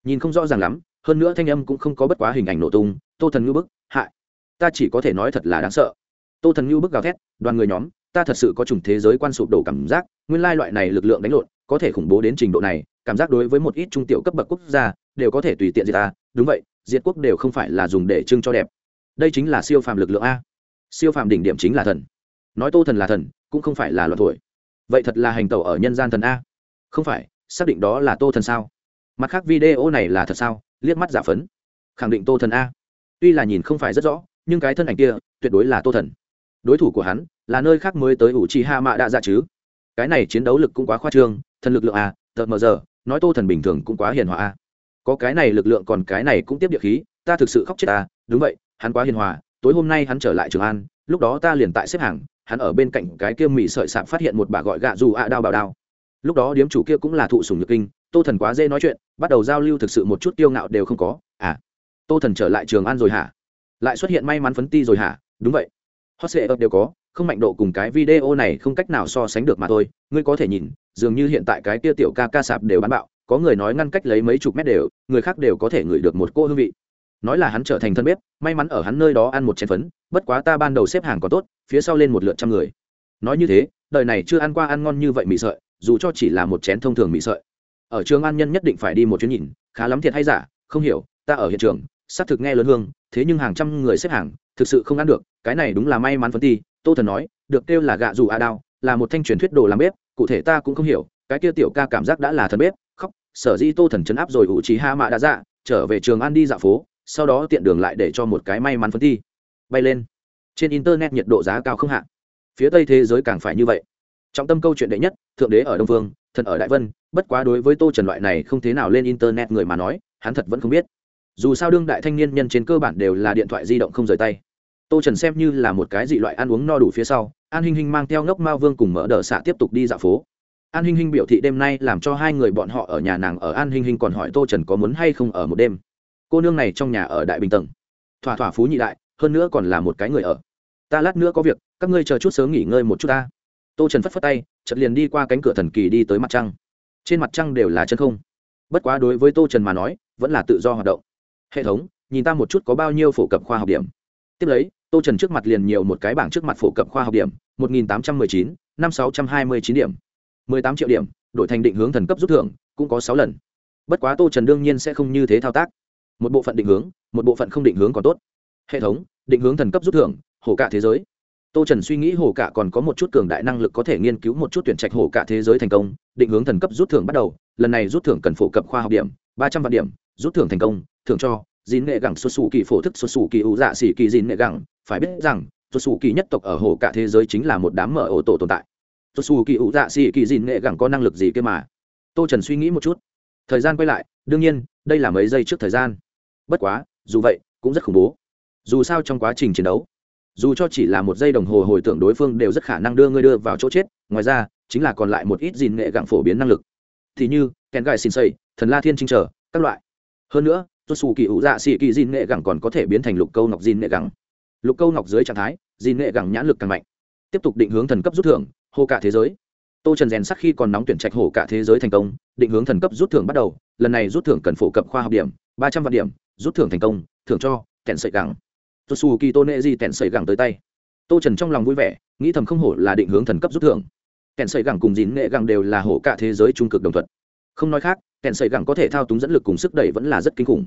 Speaker 1: Nhìn không rõ ràng lắm, hơn nữa thanh âm cũng không có bất quá hình ảnh nổ tung, tô thần ngưu bức, hại. Ta chỉ có thể nói thật là đáng sợ. Tô thần ngưu bức gào thét, đoàn người nhóm, ta thật sự có chủng thế giới quan sụp đổ cảm giác, nguyên lai loại này lực lượng đánh lộn, có thể khủng bố đến trình độ này, cảm giác đối với một ít trung tiểu cấp bậc quốc gia, đều có thể tùy tiện diệt ta. Đúng vậy, diệt quốc đều không phải là dùng để trưng cho đẹp. Đây chính là siêu phàm lực lượng a. Siêu phàm đỉnh điểm chính là thần. Nói tô thần là thần, cũng không phải là loạn thổi. Vậy thật là hành tẩu ở nhân gian thần a không phải, xác định đó là tô thần sao? Mặt khác video này là thật sao? Liếc mắt giả phấn. Khẳng định tô thần a. Tuy là nhìn không phải rất rõ, nhưng cái thân ảnh kia tuyệt đối là tô thần. Đối thủ của hắn là nơi khác mới tới ủ chi ha mạ đa dạ chứ? Cái này chiến đấu lực cũng quá khoa trương, thần lực lượng a tợt mờ giờ, nói tô thần bình thường cũng quá hiền hòa a. Có cái này lực lượng còn cái này cũng tiếp địa khí, ta thực sự khóc chết ta. Đúng vậy, hắn quá hiền hòa, tối hôm nay hắn trở lại trường an, lúc đó ta liền tại xếp hàng, hắn ở bên cạnh cái kia mỹ sợi sạp phát hiện một bà gọi gạ dù ạ đao bảo đao lúc đó điếm chủ kia cũng là thụ sùng nhược kinh, tô thần quá dễ nói chuyện, bắt đầu giao lưu thực sự một chút tiêu ngạo đều không có. À tô thần trở lại trường an rồi hả? Lại xuất hiện may mắn phấn ti rồi hả? Đúng vậy. Hot sệ ập đều có, không mạnh độ cùng cái video này không cách nào so sánh được mà thôi. Ngươi có thể nhìn, dường như hiện tại cái kia tiểu ca ca sạp đều bán bạo, có người nói ngăn cách lấy mấy chục mét đều, người khác đều có thể ngửi được một cô hương vị. Nói là hắn trở thành thân bếp, may mắn ở hắn nơi đó ăn một chén phấn, bất quá ta ban đầu xếp hàng còn tốt, phía sau lên một lượt trăm người. Nói như thế, đời này chưa ăn qua ăn ngon như vậy mị sợi dù cho chỉ là một chén thông thường mị sợi. Ở trường an nhân nhất định phải đi một chuyến nhìn, khá lắm thiệt hay giả, không hiểu, ta ở hiện trường, xác thực nghe lớn hương, thế nhưng hàng trăm người xếp hàng, thực sự không ăn được, cái này đúng là may mắn phấn ti, tô thần nói, được kêu là gạ dù a đao, là một thanh truyền thuyết đồ làm bếp, cụ thể ta cũng không hiểu, cái kia tiểu ca cảm giác đã là thần bếp, khóc, sở di tô thần chấn áp rồi ủ trí ha mạ đã dạ trở về trường an đi dạo phố, sau đó tiện đường lại để cho một cái may mắn phấn ti. Bay lên. Trên internet nhiệt độ giá cao không hạ. Phía tây thế giới càng phải như vậy trọng tâm câu chuyện đệ nhất, thượng đế ở đông phương thần ở đại vân, bất quá đối với tô trần loại này không thế nào lên internet người mà nói, hắn thật vẫn không biết. Dù sao đương đại thanh niên nhân trên cơ bản đều là điện thoại di động không rời tay. Tô trần xem như là một cái dị loại ăn uống no đủ phía sau, an hinh hinh mang theo ngốc mao vương cùng mở đờ xạ tiếp tục đi dạo phố. An hinh hinh biểu thị đêm nay làm cho hai người bọn họ ở nhà nàng ở an hinh hinh còn hỏi tô trần có muốn hay không ở một đêm. Cô nương này trong nhà ở đại bình tầng. Thỏa thỏa phú nhị đại, hơn nữa còn là một cái người ở. Ta lát nữa có việc, các ngươi chờ chút sớm nghỉ ngơi một chút ta tô trần phất phất tay chật liền đi qua cánh cửa thần kỳ đi tới mặt trăng trên mặt trăng đều là chân không bất quá đối với tô trần mà nói vẫn là tự do hoạt động hệ thống nhìn ta một chút có bao nhiêu phổ cập khoa học điểm tiếp lấy tô trần trước mặt liền nhiều một cái bảng trước mặt phổ cập khoa học điểm một nghìn tám trăm mười chín, năm sáu trăm hai mươi chín điểm mười tám triệu điểm đổi thành định hướng thần cấp rút thưởng cũng có sáu lần bất quá tô trần đương nhiên sẽ không như thế thao tác một bộ phận định hướng, một bộ phận không định hướng còn tốt hệ thống định hướng thần cấp rút thưởng, hổ cả thế giới tô trần suy nghĩ hồ cả còn có một chút cường đại năng lực có thể nghiên cứu một chút tuyển trạch hồ cả thế giới thành công, định hướng thần cấp rút thưởng bắt đầu, lần này rút thưởng cần phổ cập khoa học điểm, ba trăm vạn điểm, rút thưởng thành công, thưởng cho dín nghệ gẳng xuất xù kỳ phổ thức xuất xù kỳ ủ dạ xỉ kỳ dín nghệ gẳng. Phải biết rằng xuất xù kỳ nhất tộc ở hồ cả thế giới chính là một đám mở ổ tổ tồn tại. Xuất xù kỳ ủ dạ xỉ kỳ dín nghệ gẳng có năng lực gì kia mà? Tô trần suy nghĩ một chút. Thời gian quay lại, đương nhiên, đây là mấy giây trước thời gian. Bất quá, dù vậy, cũng rất khủng bố. Dù sao trong quá trình chiến đấu dù cho chỉ là một giây đồng hồ hồi tưởng đối phương đều rất khả năng đưa ngươi đưa vào chỗ chết, ngoài ra, chính là còn lại một ít gìn nghệ gặng phổ biến năng lực. Thì như, kèn gai xin xây thần la thiên trinh trở, các loại. Hơn nữa tuột xù kỳ ủ dạ xì kỳ dìn nghệ gẳng còn có thể biến thành lục câu ngọc dìn nghệ gẳng lục câu ngọc dưới trạng thái dìn nghệ gẳng nhãn lực càng mạnh. Tiếp tục định hướng thần cấp rút thưởng, hô cả thế giới. Tô trần rèn sắc khi còn nóng tuyển trạch hổ cả thế giới thành công, định hướng thần cấp rút thưởng bắt đầu, lần này rút thưởng cần phổ cập khoa học điểm, ba trăm vạn điểm, rút thưởng thành công, thưởng cho kèn sợi gẳng tôi xù kỳ tô nệ gì tẹn sẩy gẳng tới tay. Tô trần trong lòng vui vẻ, nghĩ thầm không hổ là định hướng thần cấp rút thưởng. Kẹn sẩy gẳng cùng dìn nghệ gẳng đều là hổ cả thế giới trung cực đồng thuận. Không nói khác kèn sẩy gẳng có thể thao túng dẫn lực cùng sức đẩy vẫn là rất kinh khủng.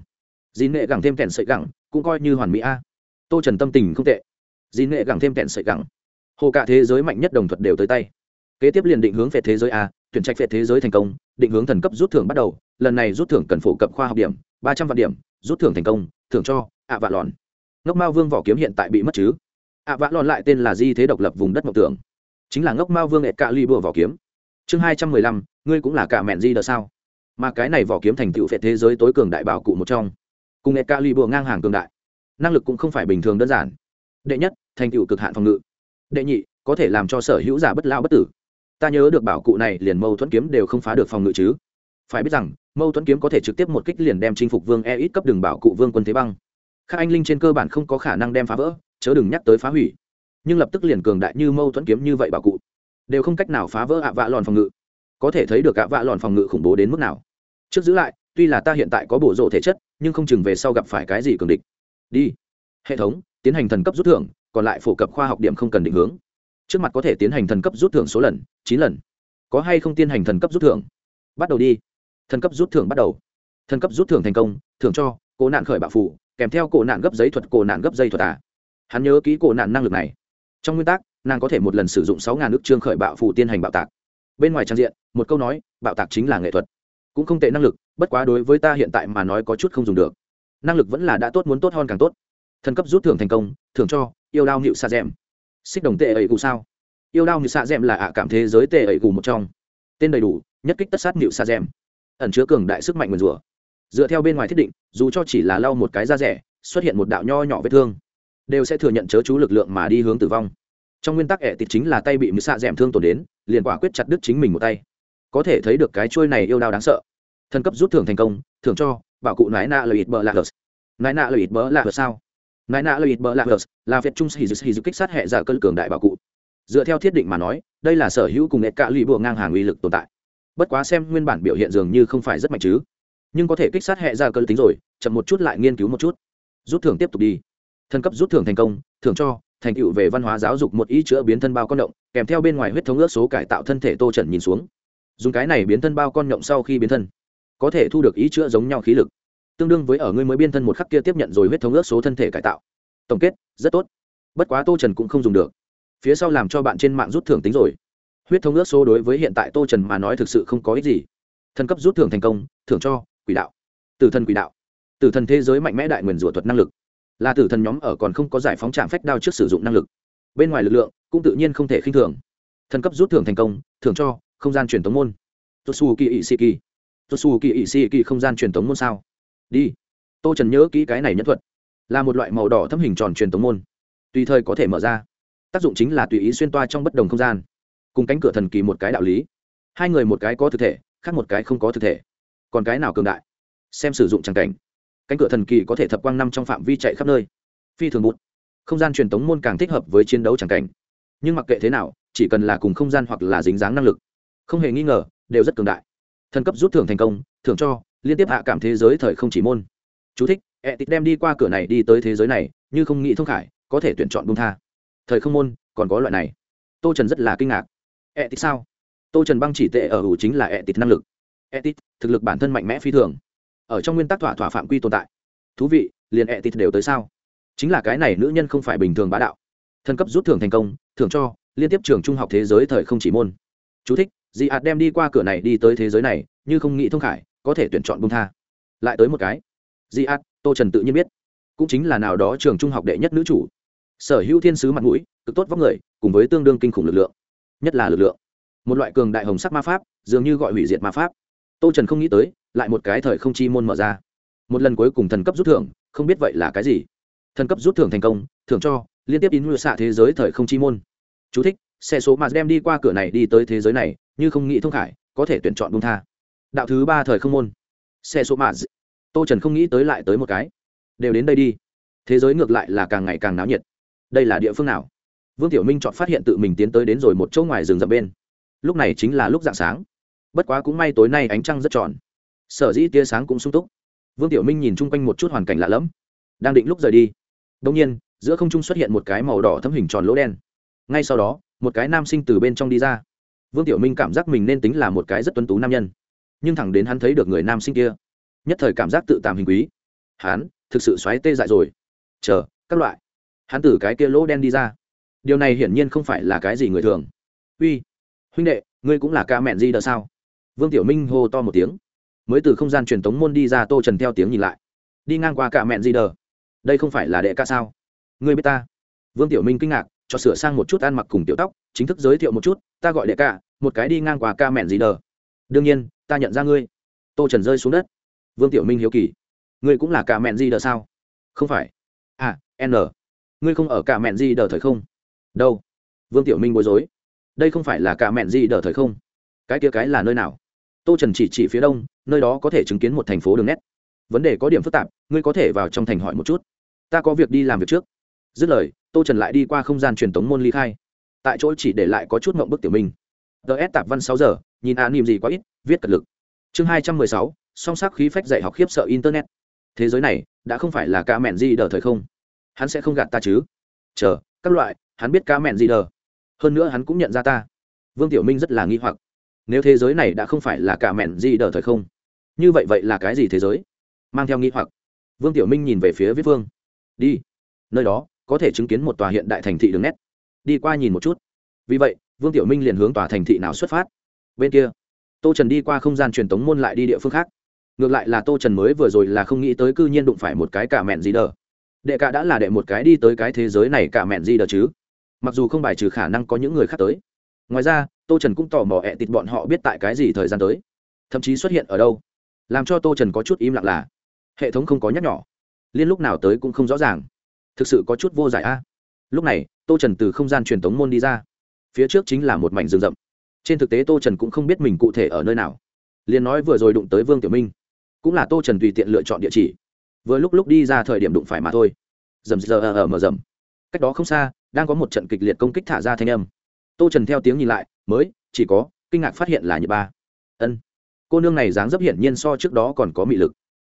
Speaker 1: Dín nệ gẳng thêm kèn sẩy gẳng, cũng coi như hoàn mỹ a. Tô trần tâm tình không tệ. Dín nệ gẳng thêm kèn sẩy gẳng. Hồ cả thế giới mạnh nhất đồng thuận đều tới tay. Kế tiếp liền định hướng về thế giới a, tuyển trạch về thế giới thành công, định hướng thần cấp rút thưởng bắt đầu, lần này rút thưởng cần phổ cập khoa học điểm, ba trăm vạn điểm, rút thưởng thành công, thưởng cho ạ vạn lòn ngốc mao vương vỏ kiếm hiện tại bị mất chứ? À, Ạ vã lòn lại tên là di thế độc lập vùng đất mộng tưởng. Chính là ngốc mao vương ệ cạ ly bùa vỏ kiếm. Chương hai trăm mười lăm, ngươi cũng là cả mẹn di đờ sao? Mà cái này vỏ kiếm thành tựu phệ thế giới tối cường đại bảo cụ một trong. Cùng nghệ ca ly bùa ngang hàng cường đại. Năng lực cũng không phải bình thường đơn giản. Đệ nhất, thành tựu cực hạn phòng ngự. Đệ nhị, có thể làm cho sở hữu giả bất lao bất tử. Ta nhớ được bảo cụ này liền mâu thuẫn kiếm đều không phá được phòng ngự chứ. Phải biết rằng, mâu thuẫn kiếm có thể trực tiếp một kích liền đem chinh phục vương e ít cấp đường bảo cụ vương quân thế băng các anh linh trên cơ bản không có khả năng đem phá vỡ, chớ đừng nhắc tới phá hủy. Nhưng lập tức liền cường đại như mâu thuẫn kiếm như vậy bảo cụ, đều không cách nào phá vỡ ạ vạ lòn phòng ngự. Có thể thấy được ạ vạ lòn phòng ngự khủng bố đến mức nào. Trước giữ lại, tuy là ta hiện tại có bổ rộ thể chất, nhưng không chừng về sau gặp phải cái gì cường địch. Đi. Hệ thống, tiến hành thần cấp rút thưởng, còn lại phổ cập khoa học điểm không cần định hướng. Trước mặt có thể tiến hành thần cấp rút thưởng số lần, chín lần. Có hay không tiến hành thần cấp rút thưởng? Bắt đầu đi. Thần cấp rút thưởng bắt đầu. Thần cấp rút thưởng thành công, thưởng cho, cố nạn khởi bạo phụ kèm theo cổ nạn gấp giấy thuật, cổ nạn gấp dây thuật à? Hắn nhớ ký cổ nạn năng lực này. Trong nguyên tắc, nàng có thể một lần sử dụng sáu ngàn ước trương khởi bạo phụ tiên hành bạo tạc. Bên ngoài trang diện, một câu nói, bạo tạc chính là nghệ thuật. Cũng không tệ năng lực, bất quá đối với ta hiện tại mà nói có chút không dùng được. Năng lực vẫn là đã tốt, muốn tốt hơn càng tốt. Thần cấp rút thưởng thành công, thưởng cho, yêu đao nịu xa dẹm. Xích đồng tệ ấy cụ sao? Yêu đao nịu xa dẹm là ạ cảm thế giới tệ ấy cụ một trong. Tên đầy đủ, nhất kích tất sát nịu xa dẹm. Ẩn chứa cường đại sức mạnh nguyền rủa dựa theo bên ngoài thiết định, dù cho chỉ là lau một cái da rẻ, xuất hiện một đạo nho nhỏ vết thương, đều sẽ thừa nhận chớ chú lực lượng mà đi hướng tử vong. Trong nguyên tắc ẹ tịt chính là tay bị mứ xạ d thương tổn đến, liền quả quyết chặt đứt chính mình một tay. Có thể thấy được cái chuôi này yêu đau đáng sợ. Thần cấp rút thưởng thành công, thưởng cho, bảo cụ nái nạ lợi ít bờ lạc hờ nái nạ lợi ít bờ lạc hờ sao? Nái nạ lợi ít bờ lạc hờ là việt trung sĩ dư kích sát hệ giả cân cường đại bảo cụ. Dựa theo thiết định mà nói, đây là sở hữu cùng nghệ cạ lụy buộc ngang hàng uy lực tồn tại. Bất quá xem nguyên bản biểu hiện dường như không phải rất mạnh chứ nhưng có thể kích sát hệ ra cơ tính rồi, chậm một chút lại nghiên cứu một chút. Rút thưởng tiếp tục đi. Thân cấp rút thưởng thành công, thưởng cho, thành tựu về văn hóa giáo dục một ý chữa biến thân bao con động, kèm theo bên ngoài huyết thống ước số cải tạo thân thể tô trần nhìn xuống. Dùng cái này biến thân bao con nhộng sau khi biến thân, có thể thu được ý chữa giống nhau khí lực. Tương đương với ở ngươi mới biến thân một khắc kia tiếp nhận rồi huyết thống ước số thân thể cải tạo. Tổng kết, rất tốt. Bất quá tô trần cũng không dùng được. Phía sau làm cho bạn trên mạng rút thưởng tính rồi. Huyết thống ước số đối với hiện tại tô trần mà nói thực sự không có ích gì. Thân cấp rút thưởng thành công, thưởng cho quỷ đạo. Tử thần quỷ đạo. Tử thần thế giới mạnh mẽ đại nguyền rủa thuật năng lực. Là tử thần nhóm ở còn không có giải phóng trạm phách đao trước sử dụng năng lực. Bên ngoài lực lượng cũng tự nhiên không thể khinh thường. Thần cấp rút thưởng thành công, thưởng cho, không gian truyền tống môn. Tosu kỳ ỵ sĩ kỳ tosu kỳ ỵ sĩ kỳ không gian truyền tống môn sao? Đi. Tô trần nhớ kỹ cái này nhất thuật. Là một loại màu đỏ thâm hình tròn truyền tống môn. Tùy thời có thể mở ra. Tác dụng chính là tùy ý xuyên toa trong bất đồng không gian. Cùng cánh cửa thần kỳ một cái đạo lý. Hai người một cái có thực thể, khác một cái không có thực thể còn cái nào cường đại? Xem sử dụng tràng cảnh. Cánh cửa thần kỳ có thể thập quang năm trong phạm vi chạy khắp nơi. Phi thường bụt. Không gian truyền tống môn càng thích hợp với chiến đấu tràng cảnh. Nhưng mặc kệ thế nào chỉ cần là cùng không gian hoặc là dính dáng năng lực không hề nghi ngờ đều rất cường đại. Thần cấp rút thưởng thành công thưởng cho liên tiếp hạ cảm thế giới thời không chỉ môn. Chú thích, e ẹ tịch đem đi qua cửa này đi tới thế giới này như không nghĩ thông khải có thể tuyển chọn bung tha. Thời không môn còn có loại này. Tô trần rất là kinh ngạc. E ẹ tịch sao? Tô trần băng chỉ tệ ở hữu chính là e ẹ tịch năng lực etit thực lực bản thân mạnh mẽ phi thường. Ở trong nguyên tắc thỏa thỏa phạm quy tồn tại. Thú vị liền etit đều tới sao? Chính là cái này nữ nhân không phải bình thường bá đạo. Thân cấp rút thưởng thành công thưởng cho liên tiếp trường trung học thế giới thời không chỉ môn. Chú thích, dị ạt đem đi qua cửa này đi tới thế giới này như không nghĩ thông khải có thể tuyển chọn bung tha. Lại tới một cái. Dị ạt tô trần tự nhiên biết. Cũng chính là nào đó trường trung học đệ nhất nữ chủ. Sở hữu thiên sứ mặt mũi cực tốt vóc người cùng với tương đương kinh khủng lực lượng. Nhất là lực lượng. Một loại cường đại hồng sắc ma pháp dường như gọi hủy diệt ma pháp tô trần không nghĩ tới lại một cái thời không chi môn mở ra. Một lần cuối cùng thần cấp rút thưởng không biết vậy là cái gì? Thần cấp rút thưởng thành công thưởng cho liên tiếp in ngựa xạ thế giới thời không chi môn. Chú thích, xe số mà đem đi qua cửa này đi tới thế giới này như không nghĩ thông khải có thể tuyển chọn bung tha. Đạo thứ ba thời không môn. Xe số mà tô trần không nghĩ tới lại tới một cái. Đều đến đây đi. Thế giới ngược lại là càng ngày càng náo nhiệt. Đây là địa phương nào? Vương tiểu minh chọn phát hiện tự mình tiến tới đến rồi một chỗ ngoài rừng rậm bên. Lúc này chính là lúc dạng sáng bất quá cũng may tối nay ánh trăng rất tròn. Sở dĩ tia sáng cũng sung túc. Vương tiểu minh nhìn chung quanh một chút hoàn cảnh lạ lẫm. Đang định lúc rời đi đông nhiên, giữa không trung xuất hiện một cái màu đỏ thấm hình tròn lỗ đen. Ngay sau đó, một cái nam sinh từ bên trong đi ra. Vương tiểu minh cảm giác mình nên tính là một cái rất tuân tú nam nhân, nhưng thẳng đến hắn thấy được người nam sinh kia, nhất thời cảm giác tự tàm hình quý. Hắn thực sự xoáy tê dại rồi. Chờ, các loại. Hắn từ cái kia lỗ đen đi ra. Điều này hiển nhiên không phải là cái gì người thường. Uy, huynh đệ, ngươi cũng là ca mẹn di đờ sao? Vương tiểu minh hô to một tiếng. Mới từ không gian truyền tống môn đi ra tô trần theo tiếng nhìn lại. Đi ngang qua cả mẹn di đờ. Đây không phải là đệ ca sao? Người biết ta? Vương tiểu minh kinh ngạc, cho sửa sang một chút ăn mặc cùng tiểu tóc, chính thức giới thiệu một chút, ta gọi đệ ca, một cái đi ngang qua ca mẹn di đờ. Đương nhiên, ta nhận ra ngươi. Tô trần rơi xuống đất. Vương tiểu minh hiếu kỳ. Ngươi cũng là ca mẹn di đờ sao? Không phải. À n. Ngươi không ở cả mẹn di đờ thời không? Đâu? Vương tiểu minh bối rối. Đây không phải là cả mẹn di đờ thời không? Cái kia cái là nơi nào? Tô trần chỉ chỉ phía đông, nơi đó có thể chứng kiến một thành phố đường nét. Vấn đề có điểm phức tạp, ngươi có thể vào trong thành hỏi một chút. Ta có việc đi làm việc trước. Dứt lời, tô trần lại đi qua không gian truyền tống môn ly khai. Tại chỗ chỉ để lại có chút mộng bức tiểu minh. Ts tạp văn sáu giờ, nhìn à niềm gì quá ít, viết cật lực. Chương hai trăm mười sáu, song sắc khí phách dạy học khiếp sợ internet. Thế giới này, đã không phải là ca mẹn di đờ thời không. Hắn sẽ không gạt ta chứ? Chờ, các loại, hắn biết ca mẹn di đờ. Hơn nữa hắn cũng nhận ra ta. Vương tiểu minh rất là nghi hoặc nếu thế giới này đã không phải là cả mẹn gì đờ thời không, như vậy vậy là cái gì thế giới? Mang theo nghi hoặc. Vương tiểu minh nhìn về phía viết vương. Đi. Nơi đó, có thể chứng kiến một tòa hiện đại thành thị đường nét. Đi qua nhìn một chút. Vì vậy, vương tiểu minh liền hướng tòa thành thị nào xuất phát? Bên kia. Tô trần đi qua không gian truyền tống môn lại đi địa phương khác. Ngược lại là tô trần mới vừa rồi là không nghĩ tới cư nhiên đụng phải một cái cả mẹn gì đờ. Đệ cả đã là đệ một cái đi tới cái thế giới này cả mẹn gì đờ chứ? Mặc dù không bài trừ khả năng có những người khác tới. Ngoài ra tô trần cũng tò mò ẹ tịt bọn họ biết tại cái gì thời gian tới. Thậm chí xuất hiện ở đâu. Làm cho tô trần có chút im lặng là, hệ thống không có nhắc nhỏ. Liên lúc nào tới cũng không rõ ràng. Thực sự có chút vô giải a. Lúc này, tô trần từ không gian truyền thống môn đi ra. Phía trước chính là một mảnh rừng rậm. Trên thực tế tô trần cũng không biết mình cụ thể ở nơi nào. Liền nói vừa rồi đụng tới vương tiểu minh. Cũng là tô trần tùy tiện lựa chọn địa chỉ. Vừa lúc lúc đi ra thời điểm đụng phải mà thôi. Dầm giờ ở mờ rầm. Cách đó không xa, đang có một trận kịch liệt công kích thả ra thanh âm. Tô trần theo tiếng nhìn lại mới, chỉ có, kinh ngạc phát hiện là nhật ba. Ân. Cô nương này dáng dấp hiển nhiên so trước đó còn có mị lực.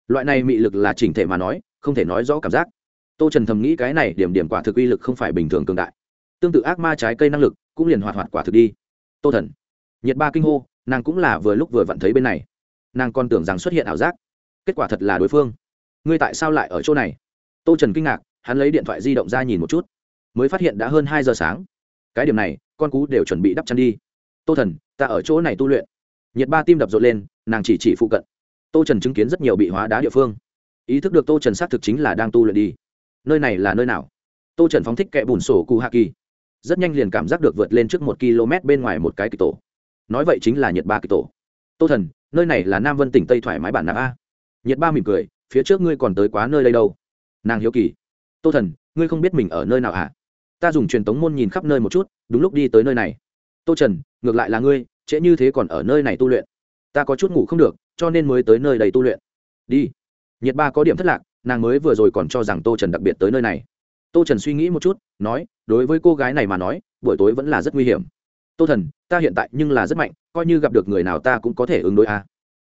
Speaker 1: Loại này mị lực là chỉnh thể mà nói, không thể nói rõ cảm giác. Tô trần thầm nghĩ cái này điểm điểm quả thực uy lực không phải bình thường cường đại. Tương tự ác ma trái cây năng lực, cũng liền hoạt hoạt quả thực đi. Tô thần. Nhiệt ba kinh hô, nàng cũng là vừa lúc vừa vặn thấy bên này. Nàng còn tưởng rằng xuất hiện ảo giác. Kết quả thật là đối phương. Ngươi tại sao lại ở chỗ này? Tô trần kinh ngạc, hắn lấy điện thoại di động ra nhìn một chút. Mới phát hiện đã hơn hai giờ sáng. Cái điểm này, con cú đều chuẩn bị đắp chăn đi tô thần, ta ở chỗ này tu luyện. Nhiệt ba tim đập rộn lên, nàng chỉ chỉ phụ cận. Tô trần chứng kiến rất nhiều bị hóa đá địa phương. Ý thức được tô trần xác thực chính là đang tu luyện đi. Nơi này là nơi nào? Tô trần phóng thích kẹ bùn sổ cụ hạ kỳ rất nhanh liền cảm giác được vượt lên trước một km bên ngoài một cái kỳ tổ. Nói vậy chính là nhiệt ba kỳ tổ. Tô thần, nơi này là nam vân tỉnh tây thoải mái bản nạp a. Nhiệt ba mỉm cười, phía trước ngươi còn tới quá nơi đây đâu. Nàng hiếu kỳ. Tô thần, ngươi không biết mình ở nơi nào hả? À? ta dùng truyền tống môn nhìn khắp nơi một chút, đúng lúc đi tới nơi này. Tô trần ngược lại là ngươi, trễ như thế còn ở nơi này tu luyện. Ta có chút ngủ không được, cho nên mới tới nơi đầy tu luyện. Đi. Nhiệt ba có điểm thất lạc, nàng mới vừa rồi còn cho rằng tô trần đặc biệt tới nơi này. Tô trần suy nghĩ một chút, nói, đối với cô gái này mà nói, buổi tối vẫn là rất nguy hiểm. Tô thần, ta hiện tại nhưng là rất mạnh, coi như gặp được người nào ta cũng có thể ứng đối a.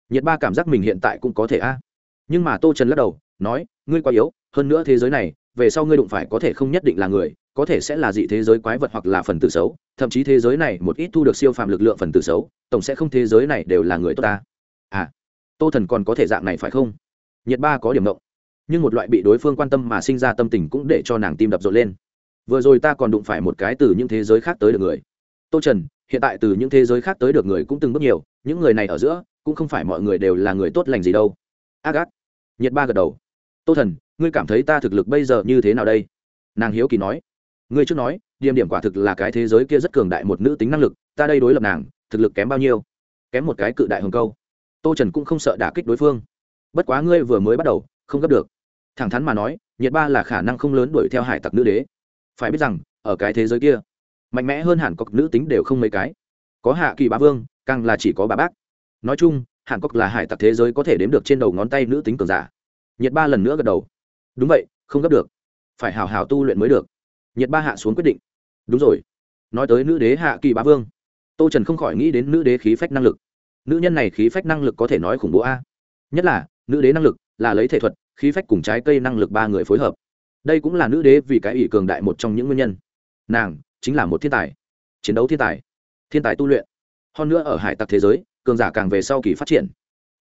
Speaker 1: Nhiệt ba cảm giác mình hiện tại cũng có thể a. Nhưng mà tô trần lắc đầu, nói, ngươi quá yếu, hơn nữa thế giới này, về sau ngươi đụng phải có thể không nhất định là người có thể sẽ là dị thế giới quái vật hoặc là phần tử xấu, thậm chí thế giới này một ít thu được siêu phàm lực lượng phần tử xấu, tổng sẽ không thế giới này đều là người tốt ta. À tô thần còn có thể dạng này phải không? Nhiệt ba có điểm động nhưng một loại bị đối phương quan tâm mà sinh ra tâm tình cũng để cho nàng tim đập rộn lên. Vừa rồi ta còn đụng phải một cái từ những thế giới khác tới được người. Tô trần, hiện tại từ những thế giới khác tới được người cũng từng bước nhiều, những người này ở giữa, cũng không phải mọi người đều là người tốt lành gì đâu. Ác ác nhiệt ba gật đầu. Tô thần, ngươi cảm thấy ta thực lực bây giờ như thế nào đây? Nàng hiếu kỳ nói ngươi trước nói, điểm điểm quả thực là cái thế giới kia rất cường đại một nữ tính năng lực, ta đây đối lập nàng, thực lực kém bao nhiêu? Kém một cái cự đại hồng câu. Tô trần cũng không sợ đả kích đối phương. Bất quá ngươi vừa mới bắt đầu, không gấp được. Thẳng thắn mà nói, nhiệt ba là khả năng không lớn đuổi theo hải tặc nữ đế. Phải biết rằng, ở cái thế giới kia, mạnh mẽ hơn hẳn cọc nữ tính đều không mấy cái. Có hạ kỳ bá vương, càng là chỉ có bà bác. Nói chung hàn cốc là hải tặc thế giới có thể đếm được trên đầu ngón tay nữ tính cường giả. Nhiệt ba lần nữa gật đầu. Đúng vậy, không gấp được. Phải hào hào tu luyện mới được nhiệt ba hạ xuống quyết định. Đúng rồi. Nói tới nữ đế hạ kỳ bá vương, tô trần không khỏi nghĩ đến nữ đế khí phách năng lực. Nữ nhân này khí phách năng lực có thể nói khủng bố a. Nhất là, nữ đế năng lực là lấy thể thuật, khí phách cùng trái cây năng lực ba người phối hợp. Đây cũng là nữ đế vì cái ủy cường đại một trong những nguyên nhân. Nàng chính là một thiên tài, chiến đấu thiên tài thiên tài tu luyện. Hơn nữa ở hải tặc thế giới, cường giả càng về sau kỳ phát triển.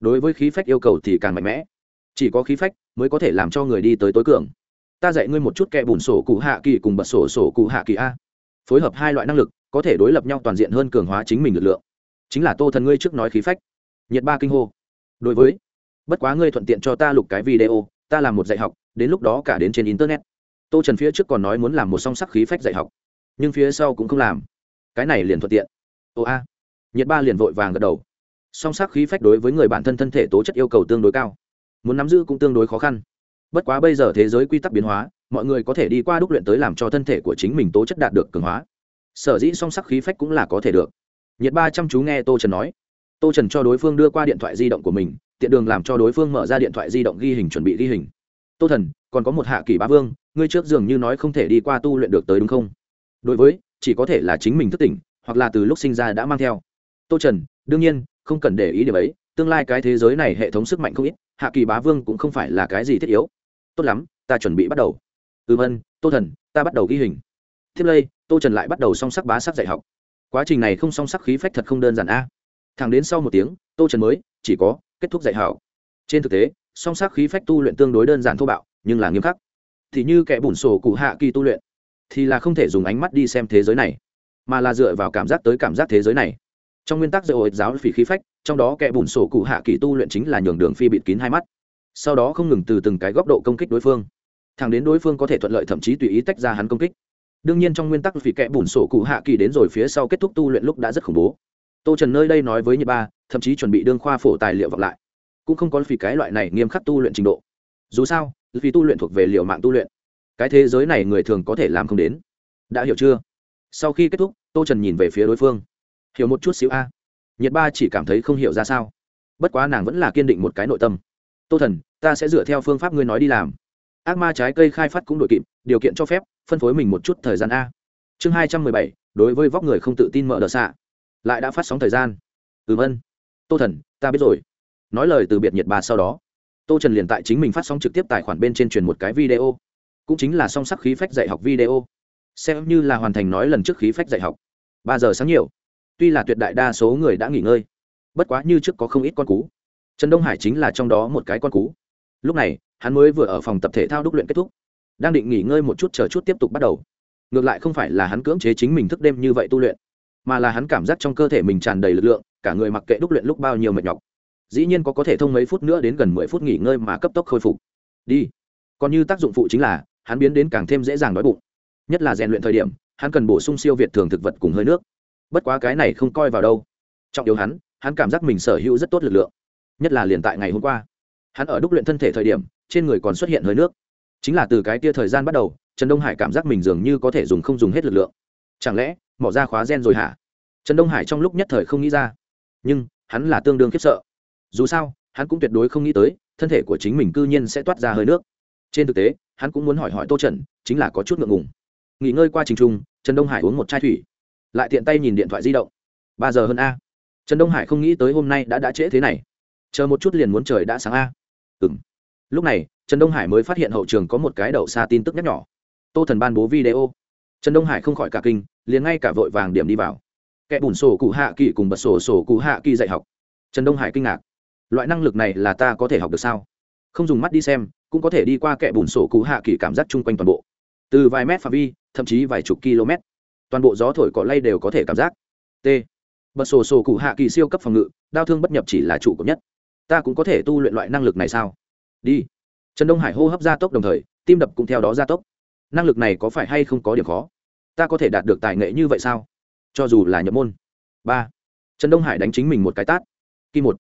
Speaker 1: Đối với khí phách yêu cầu thì càng mạnh mẽ. Chỉ có khí phách mới có thể làm cho người đi tới tối cường ta dạy ngươi một chút kẻ bùn sổ cụ hạ kỳ cùng bật sổ sổ cụ hạ kỳ a. Phối hợp hai loại năng lực, có thể đối lập nhau toàn diện hơn cường hóa chính mình lực lượng. Chính là tô thần ngươi trước nói khí phách. Nhiệt ba kinh hô. Đối với, bất quá ngươi thuận tiện cho ta lục cái video, ta làm một dạy học, đến lúc đó cả đến trên internet. Tô trần phía trước còn nói muốn làm một song sắc khí phách dạy học, nhưng phía sau cũng không làm. Cái này liền thuận tiện. Ồ a. Nhiệt ba liền vội vàng gật đầu. Song sắc khí phách đối với người bản thân thân thể tố chất yêu cầu tương đối cao. Muốn nắm giữ cũng tương đối khó khăn bất quá bây giờ thế giới quy tắc biến hóa, mọi người có thể đi qua đúc luyện tới làm cho thân thể của chính mình tố chất đạt được cường hóa. Sở dĩ song sắc khí phách cũng là có thể được. Nhiệt ba chăm chú nghe tô trần nói. Tô trần cho đối phương đưa qua điện thoại di động của mình, tiện đường làm cho đối phương mở ra điện thoại di động ghi hình chuẩn bị ghi hình. Tô thần, còn có một hạ kỷ bá vương, ngươi trước dường như nói không thể đi qua tu luyện được tới đúng không? Đối với, chỉ có thể là chính mình thức tỉnh, hoặc là từ lúc sinh ra đã mang theo. Tô trần, đương nhiên, không cần để ý điểm ấy, tương lai cái thế giới này hệ thống sức mạnh không ít hạ kỳ bá vương cũng không phải là cái gì thiết yếu. Tốt lắm, ta chuẩn bị bắt đầu. Ừm ân tô thần, ta bắt đầu ghi hình. Tiếp đây tô trần lại bắt đầu song sắc bá sắc dạy học. Quá trình này không song sắc khí phách thật không đơn giản a. Thẳng đến sau một tiếng, tô trần mới, chỉ có, kết thúc dạy hảo trên thực tế, song sắc khí phách tu luyện tương đối đơn giản thô bạo, nhưng là nghiêm khắc. Thì như kẻ bùn sổ cụ hạ kỳ tu luyện, thì là không thể dùng ánh mắt đi xem thế giới này, mà là dựa vào cảm giác tới cảm giác thế giới này trong nguyên tắc dạy ổi giáo phỉ khí phách, trong đó kẻ bùn sổ cụ hạ kỳ tu luyện chính là nhường đường phi bịt kín hai mắt. Sau đó không ngừng từ từng cái góc độ công kích đối phương. Thẳng đến đối phương có thể thuận lợi thậm chí tùy ý tách ra hắn công kích. Đương nhiên trong nguyên tắc vì kẻ bùn sổ cụ hạ kỳ đến rồi phía sau kết thúc tu luyện lúc đã rất khủng bố. Tô trần nơi đây nói với nhật ba, thậm chí chuẩn bị đương khoa phổ tài liệu vọng lại. Cũng không có vì cái loại này nghiêm khắc tu luyện trình độ. Dù sao vì tu luyện thuộc về liệu mạng tu luyện. Cái thế giới này người thường có thể làm không đến. Đã hiểu chưa? Sau khi kết thúc, tô trần nhìn về phía đối phương hiểu một chút xíu a. Nhiệt ba chỉ cảm thấy không hiểu ra sao. Bất quá nàng vẫn là kiên định một cái nội tâm. Tô thần, ta sẽ dựa theo phương pháp ngươi nói đi làm. Ác ma trái cây khai phát cũng đội kịp, điều kiện cho phép, phân phối mình một chút thời gian a. Chương hai trăm mười bảy, đối với vóc người không tự tin mở đợt xạ. Lại đã phát sóng thời gian. Ừm ân tô thần, ta biết rồi. Nói lời từ biệt nhiệt ba sau đó. Tô trần liền tại chính mình phát sóng trực tiếp tài khoản bên trên truyền một cái video. Cũng chính là song sắc khí phách dạy học video. Xem như là hoàn thành nói lần trước khí phách dạy học. Ba giờ sáng nhiều tuy là tuyệt đại đa số người đã nghỉ ngơi, bất quá như trước có không ít con cú. Trần đông hải chính là trong đó một cái con cú. Lúc này, hắn mới vừa ở phòng tập thể thao đúc luyện kết thúc, đang định nghỉ ngơi một chút chờ chút tiếp tục bắt đầu. Ngược lại không phải là hắn cưỡng chế chính mình thức đêm như vậy tu luyện, mà là hắn cảm giác trong cơ thể mình tràn đầy lực lượng, cả người mặc kệ đúc luyện lúc bao nhiêu mệt nhọc. Dĩ nhiên có có thể thông mấy phút nữa đến gần mười phút nghỉ ngơi mà cấp tốc khôi phục. Đi. Còn như tác dụng phụ chính là, hắn biến đến càng thêm dễ dàng đói bụng. Nhất là rèn luyện thời điểm, hắn cần bổ sung siêu việt thường thực vật cùng hơi nước bất quá cái này không coi vào đâu. Trọng yếu hắn hắn cảm giác mình sở hữu rất tốt lực lượng, nhất là liền tại ngày hôm qua. Hắn ở đúc luyện thân thể thời điểm, trên người còn xuất hiện hơi nước. Chính là từ cái tia thời gian bắt đầu, trần đông hải cảm giác mình dường như có thể dùng không dùng hết lực lượng. Chẳng lẽ, mỏ ra khóa gen rồi hả? Trần đông hải trong lúc nhất thời không nghĩ ra. Nhưng, hắn là tương đương khiếp sợ. Dù sao, hắn cũng tuyệt đối không nghĩ tới, thân thể của chính mình cư nhiên sẽ toát ra hơi nước. Trên thực tế, hắn cũng muốn hỏi hỏi tô trần, chính là có chút ngượng ngùng. Nghỉ ngơi qua trình trung trần đông hải uống một chai thủy lại tiện tay nhìn điện thoại di động. Ba giờ hơn a. Trần đông hải không nghĩ tới hôm nay đã đã trễ thế này. Chờ một chút liền muốn trời đã sáng a. Ừ m lúc này, trần đông hải mới phát hiện hậu trường có một cái đậu xa tin tức nhắc nhỏ tô thần ban bố video. Trần đông hải không khỏi cả kinh, liền ngay cả vội vàng điểm đi vào. Kẻ bùn sổ cụ hạ kỳ cùng bật sổ sổ cụ hạ kỳ dạy học. Trần đông hải kinh ngạc. Loại năng lực này là ta có thể học được sao? Không dùng mắt đi xem, cũng có thể đi qua kẻ bùn sổ cụ hạ kỳ cảm giác chung quanh toàn bộ. Từ vài mét phạm vi, thậm chí vài chục km toàn bộ gió thổi cỏ lay đều có thể cảm giác. T. Bật sổ sổ cụ hạ kỳ siêu cấp phòng ngự đau thương bất nhập chỉ là chủ cấp nhất. Ta cũng có thể tu luyện loại năng lực này sao? Đi. Trần đông hải hô hấp gia tốc đồng thời, tim đập cũng theo đó gia tốc. Năng lực này có phải hay không có điểm khó? Ta có thể đạt được tài nghệ như vậy sao? Cho dù là nhập môn. Ba. Trần đông hải đánh chính mình một cái tát. Kỳ một.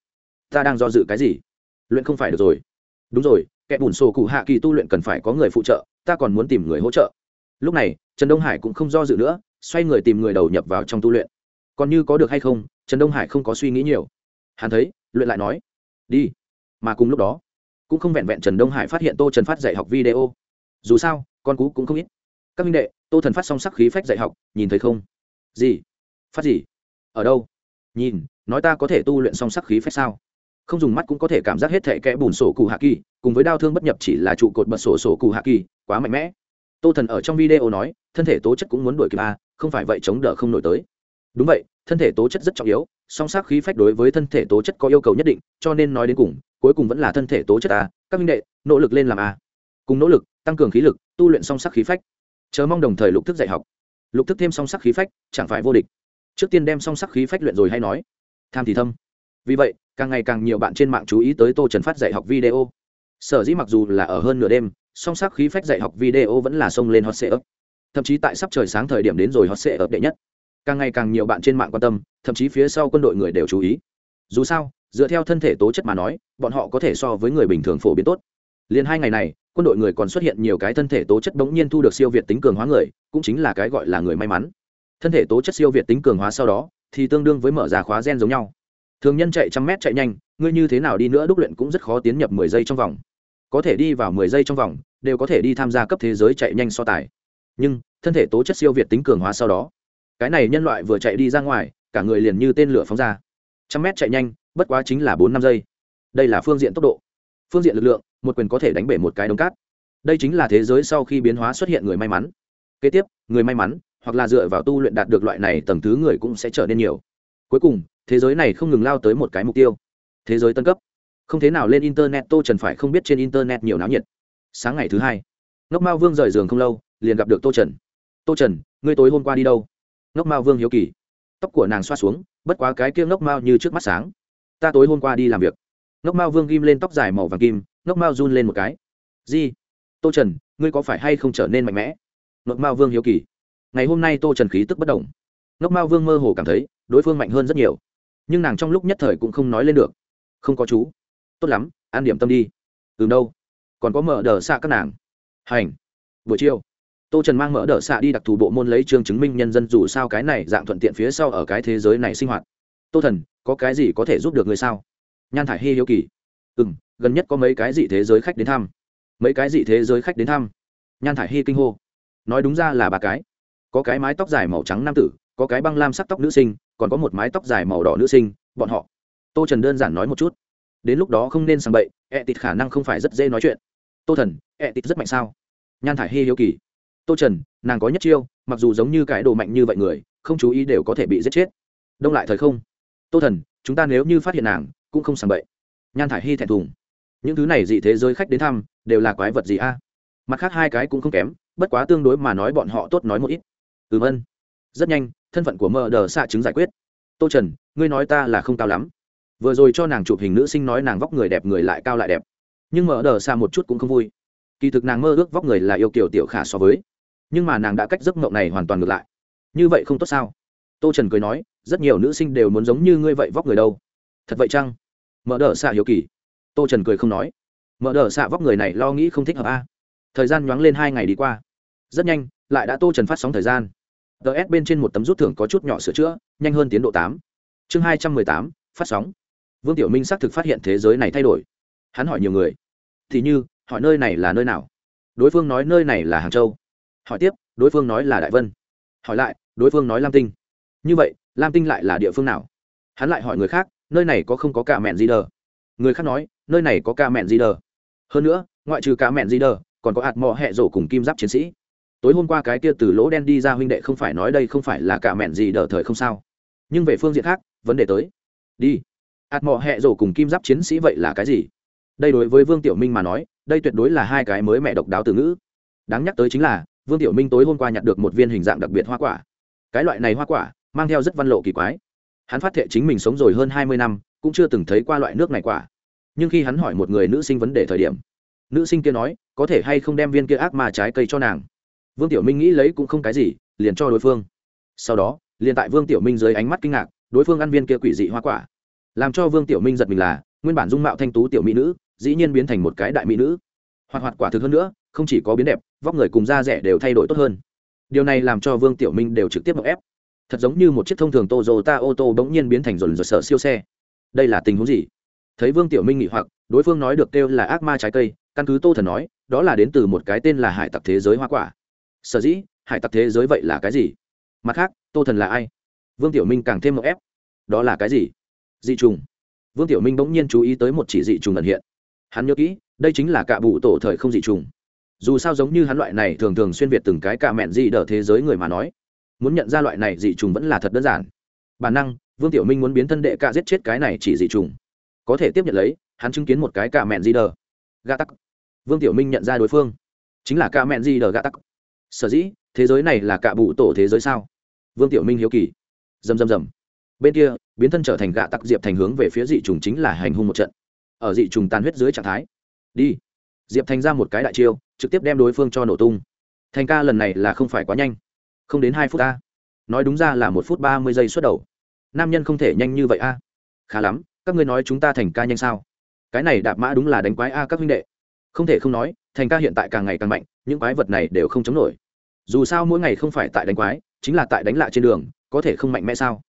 Speaker 1: Ta đang do dự cái gì? Luyện không phải được rồi. Đúng rồi, kẻ bùn sổ cụ hạ kỳ tu luyện cần phải có người phụ trợ, ta còn muốn tìm người hỗ trợ. Lúc này, trần đông hải cũng không do dự nữa xoay người tìm người đầu nhập vào trong tu luyện. Còn như có được hay không, trần đông hải không có suy nghĩ nhiều. Hắn thấy, luyện lại nói, đi. Mà cùng lúc đó, cũng không vẹn vẹn trần đông hải phát hiện tô trần phát dạy học video. Dù sao, con cú cũng không ít. Các minh đệ, tô thần phát song sắc khí phách dạy học, nhìn thấy không? Gì? Phát gì? Ở đâu? Nhìn, nói ta có thể tu luyện song sắc khí phách sao? Không dùng mắt cũng có thể cảm giác hết thệ kẽ bùn sổ cụ hạ kỳ, cùng với đau thương bất nhập chỉ là trụ cột bật sổ sổ cụ hạ kỳ, quá mạnh mẽ. Tô thần ở trong video nói, thân thể tố chất cũng muốn đuổi kịp a không phải vậy chống đỡ không nổi tới. Đúng vậy, thân thể tố chất rất trọng yếu, song sắc khí phách đối với thân thể tố chất có yêu cầu nhất định, cho nên nói đến cùng, cuối cùng vẫn là thân thể tố chất a các minh đệ, nỗ lực lên làm a cùng nỗ lực, tăng cường khí lực, tu luyện song sắc khí phách. Chờ mong đồng thời lục thức dạy học. Lục thức thêm song sắc khí phách, chẳng phải vô địch. Trước tiên đem song sắc khí phách luyện rồi hay nói. Tham thì thâm. Vì vậy, càng ngày càng nhiều bạn trên mạng chú ý tới tô trần phát dạy học video. Sở dĩ mặc dù là ở hơn nửa đêm, song sắc khí phách dạy học video vẫn là xông lên hot sệ ấp thậm chí tại sắp trời sáng thời điểm đến rồi họ sẽ ập đệ nhất. Càng ngày càng nhiều bạn trên mạng quan tâm, thậm chí phía sau quân đội người đều chú ý. Dù sao, dựa theo thân thể tố chất mà nói, bọn họ có thể so với người bình thường phổ biến tốt. Liền hai ngày này, quân đội người còn xuất hiện nhiều cái thân thể tố chất bỗng nhiên thu được siêu việt tính cường hóa người, cũng chính là cái gọi là người may mắn. Thân thể tố chất siêu việt tính cường hóa sau đó, thì tương đương với mở ra khóa gen giống nhau. Thường nhân chạy trăm mét chạy nhanh, ngươi như thế nào đi nữa đúc luyện cũng rất khó tiến nhập mười giây trong vòng. Có thể đi vào mười giây trong vòng, đều có thể đi tham gia cấp thế giới chạy nhanh so tài. Nhưng thân thể tố chất siêu việt tính cường hóa sau đó. Cái này nhân loại vừa chạy đi ra ngoài, cả người liền như tên lửa phóng ra. Trăm mét chạy nhanh, bất quá chính là bốn năm giây. Đây là phương diện tốc độ. Phương diện lực lượng, một quyền có thể đánh bể một cái đống cát. Đây chính là thế giới sau khi biến hóa xuất hiện người may mắn. Kế tiếp, người may mắn, hoặc là dựa vào tu luyện đạt được loại này tầng thứ người cũng sẽ trở nên nhiều. Cuối cùng, thế giới này không ngừng lao tới một cái mục tiêu. Thế giới tân cấp. Không thế nào lên internet, tô trần phải không biết trên internet nhiều náo nhiệt. Sáng ngày thứ hai, ngốc mao vương rời giường không lâu, liền gặp được tô trần tô trần, ngươi tối hôm qua đi đâu? Ngốc mao vương hiếu kỳ. Tóc của nàng xoa xuống, bất quá cái kia ngốc mao như trước mắt sáng. Ta tối hôm qua đi làm việc. Ngốc mao vương ghim lên tóc dài màu vàng kim, ngốc mao run lên một cái. Di tô trần, ngươi có phải hay không trở nên mạnh mẽ? Ngốc mao vương hiếu kỳ. Ngày hôm nay tô trần khí tức bất động. Ngốc mao vương mơ hồ cảm thấy, đối phương mạnh hơn rất nhiều. Nhưng nàng trong lúc nhất thời cũng không nói lên được. Không có chú. Tốt lắm an điểm tâm đi. Từ đâu. Còn có mở đờ xạ các nàng. Hành. Buổi chiều tô trần mang mỡ đỡ xạ đi đặc thù bộ môn lấy chương chứng minh nhân dân dù sao cái này dạng thuận tiện phía sau ở cái thế giới này sinh hoạt. Tô thần, có cái gì có thể giúp được người sao? Nhan thải hy hiếu kỳ. Ừ m gần nhất có mấy cái dị thế giới khách đến thăm. Mấy cái dị thế giới khách đến thăm. Nhan thải hy kinh hô. Nói đúng ra là ba cái. Có cái mái tóc dài màu trắng nam tử, có cái băng lam sắc tóc nữ sinh, còn có một mái tóc dài màu đỏ nữ sinh, bọn họ. Tô trần đơn giản nói một chút. Đến lúc đó không nên sang bậy ẹ tịt khả năng không phải rất dễ nói chuyện. Tô thần ẹ tịt rất mạnh sao? Nhan thải hy hiếu kỳ tô trần, nàng có nhất chiêu, mặc dù giống như cái đồ mạnh như vậy người, không chú ý đều có thể bị giết chết. Đông lại thời không. Tô thần, chúng ta nếu như phát hiện nàng, cũng không sàng bậy. Nhan thải hy thẹn thùng. Những thứ này dị thế giới khách đến thăm, đều là quái vật gì a? Mặt khác hai cái cũng không kém, bất quá tương đối mà nói bọn họ tốt nói một ít. Ừm ân rất nhanh, thân phận của mờ đờ xạ chứng giải quyết. Tô trần, ngươi nói ta là không cao lắm. Vừa rồi cho nàng chụp hình nữ sinh nói nàng vóc người đẹp người lại cao lại đẹp. Nhưng mờ đờ xạ một chút cũng không vui. Kỳ thực nàng mơ ước vóc người là yêu kiểu tiểu khả so với nhưng mà nàng đã cách giấc mộng này hoàn toàn ngược lại. Như vậy không tốt sao? Tô trần cười nói, rất nhiều nữ sinh đều muốn giống như ngươi vậy vóc người đâu. Thật vậy chăng? Mở đờ xạ hiếu kỳ. Tô trần cười không nói. Mở đờ xạ vóc người này lo nghĩ không thích hợp a. Thời gian nhoáng lên hai ngày đi qua. Rất nhanh, lại đã tô trần phát sóng thời gian. Ts bên trên một tấm rút thưởng có chút nhỏ sửa chữa, nhanh hơn tiến độ tám. Chương hai trăm mười tám, phát sóng. Vương tiểu minh xác thực phát hiện thế giới này thay đổi. Hắn hỏi nhiều người. Thì như, hỏi nơi này là nơi nào? Đối phương nói nơi này là hàng châu hỏi tiếp, đối phương nói là đại vân. Hỏi lại, đối phương nói lam tinh. Như vậy, lam tinh lại là địa phương nào? Hắn lại hỏi người khác, nơi này có không có cả mẹn gì đờ người khác nói, nơi này có cả mẹn gì đờ hơn nữa, ngoại trừ cả mẹn gì đờ còn có hạt mò hẹ rổ cùng kim giáp chiến sĩ. Tối hôm qua cái kia từ lỗ đen đi ra huynh đệ không phải nói đây không phải là cả mẹn gì đờ thời không sao. Nhưng về phương diện khác, vấn đề tới. Đi. Hạt mò hẹ rổ cùng kim giáp chiến sĩ vậy là cái gì? Đây đối với vương tiểu minh mà nói, đây tuyệt đối là hai cái mới mẹ độc đáo từ ngữ. Đáng nhắc tới chính là vương tiểu minh tối hôm qua nhặt được một viên hình dạng đặc biệt hoa quả. Cái loại này hoa quả mang theo rất văn lộ kỳ quái. Hắn phát thệ chính mình sống rồi hơn hai mươi năm, cũng chưa từng thấy qua loại nước này quả. Nhưng khi hắn hỏi một người nữ sinh vấn đề thời điểm, nữ sinh kia nói, có thể hay không đem viên kia ác ma trái cây cho nàng? Vương tiểu minh nghĩ lấy cũng không cái gì, liền cho đối phương. Sau đó, liền tại vương tiểu minh dưới ánh mắt kinh ngạc, đối phương ăn viên kia quỷ dị hoa quả. Làm cho vương tiểu minh giật mình là, nguyên bản dung mạo thanh tú tiểu mỹ nữ, dĩ nhiên biến thành một cái đại mỹ nữ hoạt hoạt quả thực hơn nữa, không chỉ có biến đẹp, vóc người cùng da rẻ đều thay đổi tốt hơn. Điều này làm cho vương tiểu minh đều trực tiếp ép. Thật giống như một chiếc thông thường tozota ô tô bỗng nhiên biến thành dồn dồn sở siêu xe. Đây là tình huống gì? Thấy vương tiểu minh nghỉ hoặc, đối phương nói được kêu là ác ma trái cây, căn cứ tô thần nói, đó là đến từ một cái tên là hải tặc thế giới hoa quả. Sở dĩ, hải tặc thế giới vậy là cái gì? Mặt khác, tô thần là ai? Vương tiểu minh càng thêm một ép. Đó là cái gì? Dị trùng. Vương tiểu minh bỗng nhiên chú ý tới một chỉ dị trùng ẩn hiện hắn nhớ kỹ, đây chính là cạ bụ tổ thời không dị trùng. Dù sao giống như hắn loại này thường thường xuyên việt từng cái cạ mẹn dị đờ thế giới người mà nói, muốn nhận ra loại này dị trùng vẫn là thật đơn giản. Bản năng, vương tiểu minh muốn biến thân đệ cạ giết chết cái này chỉ dị trùng. Có thể tiếp nhận lấy, hắn chứng kiến một cái cạ mẹn dị đờ gạ tắc. Vương tiểu minh nhận ra đối phương. Chính là cạ mẹn dị đờ gạ tắc. Sở dĩ, thế giới này là cạ bụ tổ thế giới sao? Vương tiểu minh hiếu kỳ. Dầm dầm dầm bên kia, biến thân trở thành gạ tặc diệp thành hướng về phía dị trùng chính là hành hung một trận ở dị trùng tàn huyết dưới trạng thái. Đi. Diệp thành ra một cái đại chiêu, trực tiếp đem đối phương cho nổ tung. Thành ca lần này là không phải quá nhanh. Không đến hai phút ta. Nói đúng ra là một phút ba mươi giây xuất đầu. Nam nhân không thể nhanh như vậy a. Khá lắm, các ngươi nói chúng ta thành ca nhanh sao? Cái này đạp mã đúng là đánh quái a các huynh đệ. Không thể không nói, thành ca hiện tại càng ngày càng mạnh, những quái vật này đều không chống nổi. Dù sao mỗi ngày không phải tại đánh quái, chính là tại đánh lạ trên đường, có thể không mạnh mẽ sao?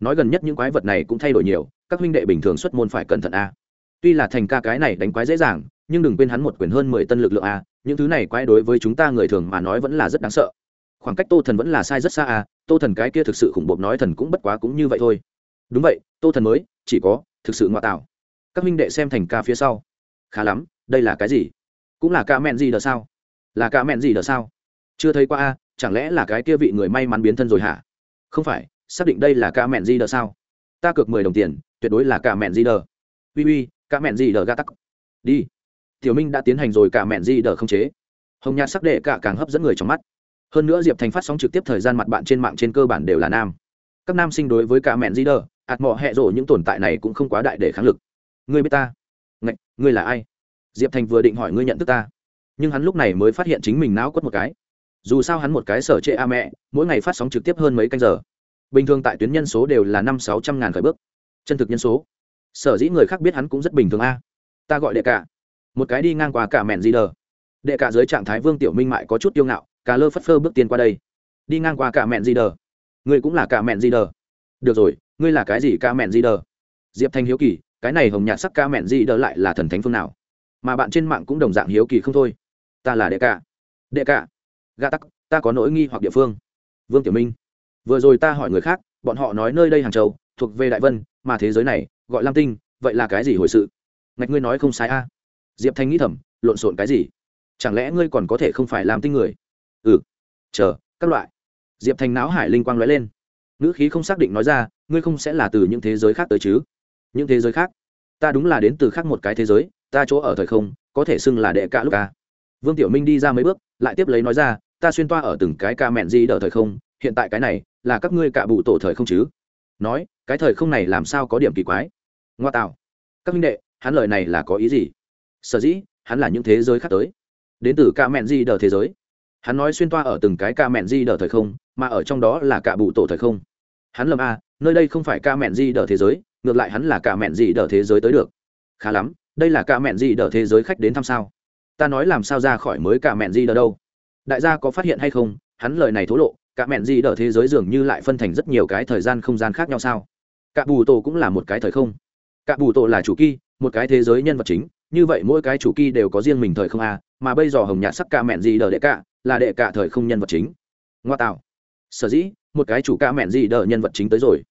Speaker 1: Nói gần nhất những quái vật này cũng thay đổi nhiều, các huynh đệ bình thường xuất môn phải cẩn thận a tuy là thành ca cái này đánh quái dễ dàng, nhưng đừng quên hắn một quyền hơn mười tân lực lượng a, những thứ này quái đối với chúng ta người thường mà nói vẫn là rất đáng sợ. Khoảng cách tô thần vẫn là sai rất xa a, tô thần cái kia thực sự khủng bộp nói thần cũng bất quá cũng như vậy thôi. Đúng vậy, tô thần mới, chỉ có, thực sự ngoại tạo. Các minh đệ xem thành ca phía sau. Khá lắm, đây là cái gì? Cũng là ca mẹn gì đờ sao? Là ca mẹn gì đờ sao? Chưa thấy qua a, chẳng lẽ là cái kia vị người may mắn biến thân rồi hả? Không phải, xác định đây là ca mẹn gì đờ sao? Ta cược mười đồng tiền, tuyệt đối là ca mẹn gì đờ. Uy uy Cả mẹn gì đờ ga tắc. Đi. Tiểu minh đã tiến hành rồi, cả mẹn gì đờ không chế. Hồng nhạt sắc đệ cả càng hấp dẫn người trong mắt. Hơn nữa diệp thành phát sóng trực tiếp thời gian mặt bạn trên mạng trên cơ bản đều là nam. Các nam sinh đối với cả mẹn gì đờ ạt mò hẹ rộ những tồn tại này cũng không quá đại để kháng lực. Ngươi biết ta? Ngạch, ngươi là ai? Diệp thành vừa định hỏi ngươi nhận thức ta. Nhưng hắn lúc này mới phát hiện chính mình não quất một cái. Dù sao hắn một cái sở trệ a mẹ, mỗi ngày phát sóng trực tiếp hơn mấy canh giờ. Bình thường tại tuyến nhân số đều là năm sáu trăm ngàn khởi bước. Chân thực nhân số sở dĩ người khác biết hắn cũng rất bình thường a. Ta gọi đệ cả. Một cái đi ngang qua cả mẹn di đờ. Đệ cả dưới trạng thái vương tiểu minh mại có chút tiêu ngạo, cả lơ phất phơ bước tiền qua đây. Đi ngang qua cả mẹn di đờ. Ngươi cũng là cả mẹn di đờ. Được rồi, ngươi là cái gì ca mẹn di đờ? Diệp thanh hiếu kỳ, cái này hồng nhạt sắc ca mẹn di đờ lại là thần thánh phương nào? Mà bạn trên mạng cũng đồng dạng hiếu kỳ không thôi. Ta là đệ cả. Đệ cả. Gà tắc, ta có nỗi nghi hoặc địa phương. Vương tiểu minh. Vừa rồi ta hỏi người khác, bọn họ nói nơi đây hàng châu, thuộc về đại vân, mà thế giới này gọi lam tinh, vậy là cái gì hồi sự? Ngạch ngươi nói không sai a. Diệp thanh nghĩ thầm, lộn xộn cái gì? Chẳng lẽ ngươi còn có thể không phải làm tinh người? Ừ chờ, các loại. Diệp thanh náo hải linh quang lóe lên. Ngữ khí không xác định nói ra, ngươi không sẽ là từ những thế giới khác tới chứ? Những thế giới khác? Ta đúng là đến từ khác một cái thế giới, ta chỗ ở thời không, có thể xưng là đệ cả lúc ca. Vương tiểu minh đi ra mấy bước, lại tiếp lấy nói ra, ta xuyên toa ở từng cái ca mẹn di đờ thời không, hiện tại cái này là các ngươi cả bụ tổ thời không chứ? Nói, cái thời không này làm sao có điểm kỳ quái? Ngoa tạo. Các minh đệ hắn lời này là có ý gì? Sở dĩ hắn là những thế giới khác tới. Đến từ ca mẹn di đờ thế giới. Hắn nói xuyên toa ở từng cái ca mẹn di đờ thời không mà ở trong đó là cả bụ tổ thời không. Hắn lầm a à, nơi đây không phải ca mẹn di đờ thế giới ngược lại hắn là ca mẹn di đờ thế giới tới được. Khá lắm đây là ca mẹn di đờ thế giới khách đến thăm sao? Ta nói làm sao ra khỏi mới ca mẹn di đờ đâu? Đại gia có phát hiện hay không? Hắn lời này thố lộ cả mẹn di đờ thế giới dường như lại phân thành rất nhiều cái thời gian không gian khác nhau sao? Cả bù tổ cũng là một cái thời không cả bù tổ là chủ kỳ một cái thế giới nhân vật chính, như vậy mỗi cái chủ kỳ đều có riêng mình thời không a, mà bây giờ hồng nhạt sắc ca mẹn gì đờ đệ cả, là đệ cả thời không nhân vật chính. Ngoa tạo. Sở dĩ, một cái chủ ca mẹn gì đờ nhân vật chính tới rồi.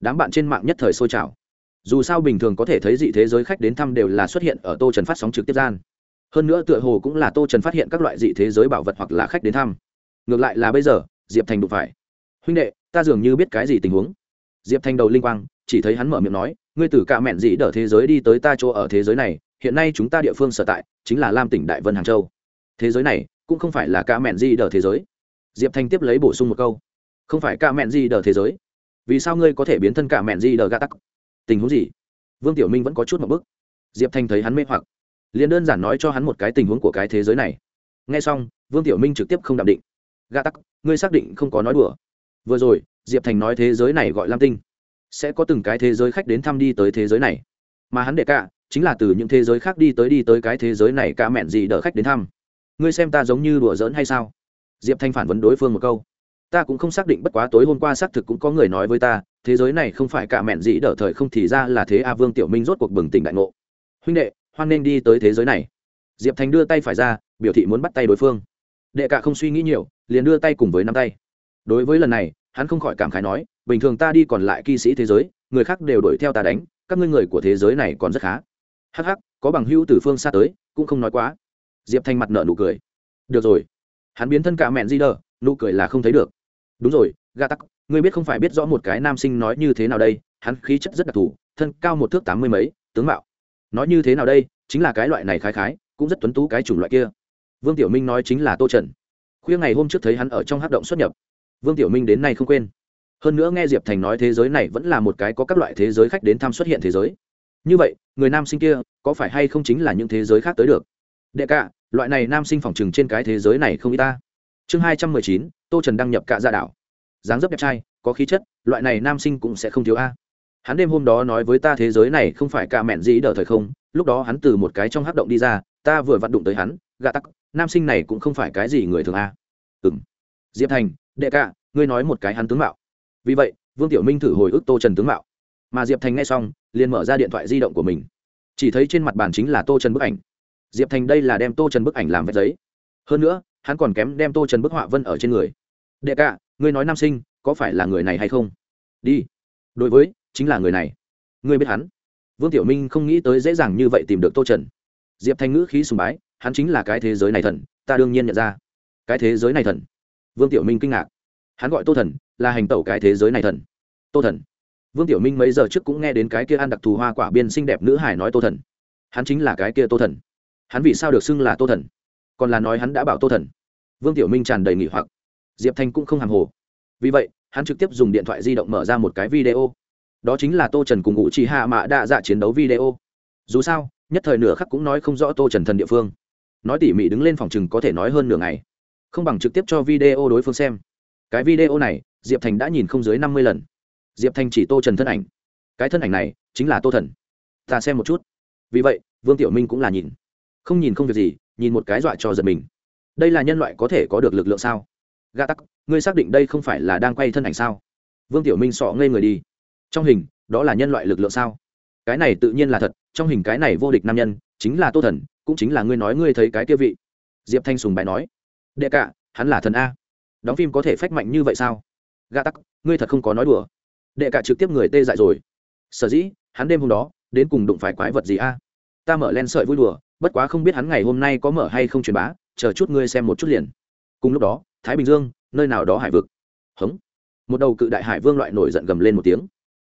Speaker 1: Đám bạn trên mạng nhất thời sôi trào. Dù sao bình thường có thể thấy dị thế giới khách đến thăm đều là xuất hiện ở tô trần phát sóng trực tiếp gian. Hơn nữa tựa hồ cũng là tô trần phát hiện các loại dị thế giới bảo vật hoặc là khách đến thăm. Ngược lại là bây giờ, diệp thành đụng phải. Huynh đệ, ta dường như biết cái gì tình huống. Diệp thành đầu linh quang, chỉ thấy hắn mở miệng nói ngươi từ cả mẹn dị đỡ thế giới đi tới ta chỗ ở thế giới này, hiện nay chúng ta địa phương sở tại chính là lam tỉnh đại vân hàng châu. Thế giới này cũng không phải là cả mẹn dị đỡ thế giới. Diệp Thanh tiếp lấy bổ sung một câu, không phải cả mẹn dị đỡ thế giới. Vì sao ngươi có thể biến thân cả mẹn dị đỡ gà tắc? Tình huống gì? Vương tiểu minh vẫn có chút một bức. Diệp Thanh thấy hắn mê hoặc, liền đơn giản nói cho hắn một cái tình huống của cái thế giới này. Nghe xong, vương tiểu minh trực tiếp không đạm định. Gà tắc, ngươi xác định không có nói đùa. Vừa rồi, diệp thành nói thế giới này gọi lam tinh sẽ có từng cái thế giới khách đến thăm đi tới thế giới này. Mà hắn đệ cả, chính là từ những thế giới khác đi tới đi tới cái thế giới này cả mẹn gì đỡ khách đến thăm. Ngươi xem ta giống như đùa giỡn hay sao? Diệp thanh phản vấn đối phương một câu. Ta cũng không xác định bất quá tối hôm qua xác thực cũng có người nói với ta, thế giới này không phải cả mẹn gì đỡ thời không thì ra là thế a vương tiểu minh rốt cuộc bừng tỉnh đại ngộ. Huynh đệ, hoan nên đi tới thế giới này. Diệp thành đưa tay phải ra, biểu thị muốn bắt tay đối phương. Đệ cả không suy nghĩ nhiều, liền đưa tay cùng với nắm tay. Đối với lần này, hắn không khỏi cảm khái nói bình thường ta đi còn lại kỵ sĩ thế giới, người khác đều đuổi theo ta đánh, các ngươi người của thế giới này còn rất khá. Hắc hắc, có bằng hữu từ phương xa tới, cũng không nói quá. Diệp thanh mặt nợ nụ cười. Được rồi. Hắn biến thân cả mẹn di đờ nụ cười là không thấy được. Đúng rồi ga tắc ngươi biết không phải biết rõ một cái nam sinh nói như thế nào đây, hắn khí chất rất đặc thù, thân cao một thước tám mươi mấy, tướng mạo. Nói như thế nào đây, chính là cái loại này khái khái, cũng rất tuấn tú cái chủng loại kia. Vương tiểu minh nói chính là tô trần. Khuya ngày hôm trước thấy hắn ở trong hát động xuất nhập. Vương tiểu minh đến nay không quên hơn nữa nghe diệp thành nói thế giới này vẫn là một cái có các loại thế giới khách đến thăm xuất hiện thế giới. Như vậy, người nam sinh kia có phải hay không chính là những thế giới khác tới được? Đệ cả, loại này nam sinh phỏng chừng trên cái thế giới này không y ta. Chương hai trăm mười chín, tô trần đăng nhập cạ ra đảo. Dáng dấp đẹp trai, có khí chất, loại này nam sinh cũng sẽ không thiếu a. Hắn đêm hôm đó nói với ta thế giới này không phải cạ mẹn gì đỡ thời không, lúc đó hắn từ một cái trong hắc động đi ra, ta vừa vặn đụng tới hắn, gạ tắc, nam sinh này cũng không phải cái gì người thường a. Ừ m diệp thành, đệ cạ ngươi nói một cái hắn tướng mạo vì vậy vương tiểu minh thử hồi ức tô trần tướng mạo. Mà diệp thành nghe xong liền mở ra điện thoại di động của mình. Chỉ thấy trên mặt bàn chính là tô trần bức ảnh. Diệp thành đây là đem tô trần bức ảnh làm vét giấy. Hơn nữa hắn còn kém đem tô trần bức họa vân ở trên người. Đệ cả, ngươi nói nam sinh có phải là người này hay không? Đi. Đối với chính là người này. Ngươi biết hắn? Vương tiểu minh không nghĩ tới dễ dàng như vậy tìm được tô trần. Diệp thanh ngữ khí sùng bái hắn chính là cái thế giới này thần ta đương nhiên nhận ra. Cái thế giới này thần? Vương tiểu minh kinh ngạc hắn gọi tô thần, là hành tẩu cái thế giới này thần. Tô thần. Vương tiểu minh mấy giờ trước cũng nghe đến cái kia ăn đặc thù hoa quả biên xinh đẹp nữ hải nói tô thần. Hắn chính là cái kia tô thần. Hắn vì sao được xưng là tô thần? Còn là nói hắn đã bảo tô thần. Vương tiểu minh tràn đầy nghỉ hoặc. Diệp thanh cũng không hàng hồ. Vì vậy, hắn trực tiếp dùng điện thoại di động mở ra một cái video. Đó chính là tô trần cùng ngụ chỉ hạ mạ đa dạ chiến đấu video. Dù sao, nhất thời nửa khắc cũng nói không rõ tô trần thần địa phương. Nói tỉ mỉ đứng lên phòng chừng có thể nói hơn nửa ngày. Không bằng trực tiếp cho video đối phương xem cái video này, diệp thành đã nhìn không dưới năm mươi lần. Diệp thành chỉ tô trần thân ảnh. Cái thân ảnh này chính là tô thần. Ta xem một chút. Vì vậy, vương tiểu minh cũng là nhìn. Không nhìn không việc gì, nhìn một cái dọa cho giật mình. Đây là nhân loại có thể có được lực lượng sao? Gà tắc, ngươi xác định đây không phải là đang quay thân ảnh sao? Vương tiểu minh sọ ngây người đi. Trong hình, đó là nhân loại lực lượng sao? Cái này tự nhiên là thật, trong hình cái này vô địch nam nhân, chính là tô thần, cũng chính là ngươi nói ngươi thấy cái kia vị. Diệp thanh sùng bài nói. Đệ cả, hắn là thần a đóng phim có thể phách mạnh như vậy sao? Gà tắc, ngươi thật không có nói đùa. Đệ cả trực tiếp người tê dại rồi. Sở dĩ, hắn đêm hôm đó, đến cùng đụng phải quái vật gì a? Ta mở len sợi vui đùa, bất quá không biết hắn ngày hôm nay có mở hay không truyền bá, chờ chút ngươi xem một chút liền. Cùng lúc đó, thái bình dương, nơi nào đó hải vực. Hống. Một đầu cự đại hải vương loại nổi giận gầm lên một tiếng.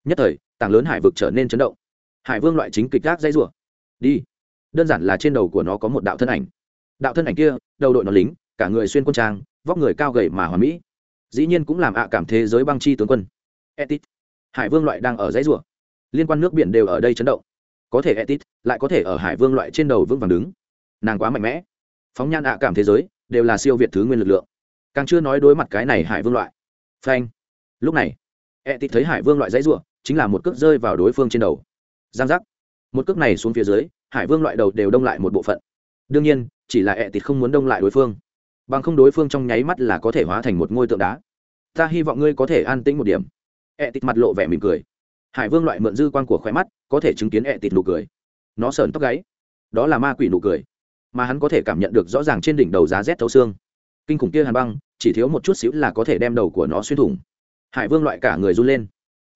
Speaker 1: Nhất thời, tảng lớn hải vực trở nên chấn động. Hải vương loại chính kịch gác dây rủa. Đi. Đơn giản là trên đầu của nó có một đạo thân ảnh. Đạo thân ảnh kia, đầu đội nó lính, cả người xuyên quân trang vóc người cao gầy mà hoàn mỹ. Dĩ nhiên cũng làm ạ cảm thế giới băng chi tướng quân. Etit. Hải vương loại đang ở dãy rủa liên quan nước biển đều ở đây chấn động. Có thể etit lại có thể ở hải vương loại trên đầu vững vàng đứng. Nàng quá mạnh mẽ. Phóng nhan ạ cảm thế giới đều là siêu việt thứ nguyên lực lượng. Càng chưa nói đối mặt cái này hải vương loại. Phanh. Lúc này, etit thấy hải vương loại dãy rủa chính là một cước rơi vào đối phương trên đầu. Giang giác. Một cước này xuống phía dưới, hải vương loại đầu đều đông lại một bộ phận. Đương nhiên, chỉ là ẹ tịt không muốn đông lại đối phương bằng không đối phương trong nháy mắt là có thể hóa thành một ngôi tượng đá. Ta hy vọng ngươi có thể an tĩnh một điểm. Ẹ tịt mặt lộ vẻ mỉm cười. Hải vương loại mượn dư quan của khóe mắt, có thể chứng kiến ẹ tịt nụ cười. Nó sờn tóc gáy. Đó là ma quỷ nụ cười. Mà hắn có thể cảm nhận được rõ ràng trên đỉnh đầu giá rét thấu xương. Kinh khủng kia hàn băng, chỉ thiếu một chút xíu là có thể đem đầu của nó xuyên thủng. Hải vương loại cả người run lên.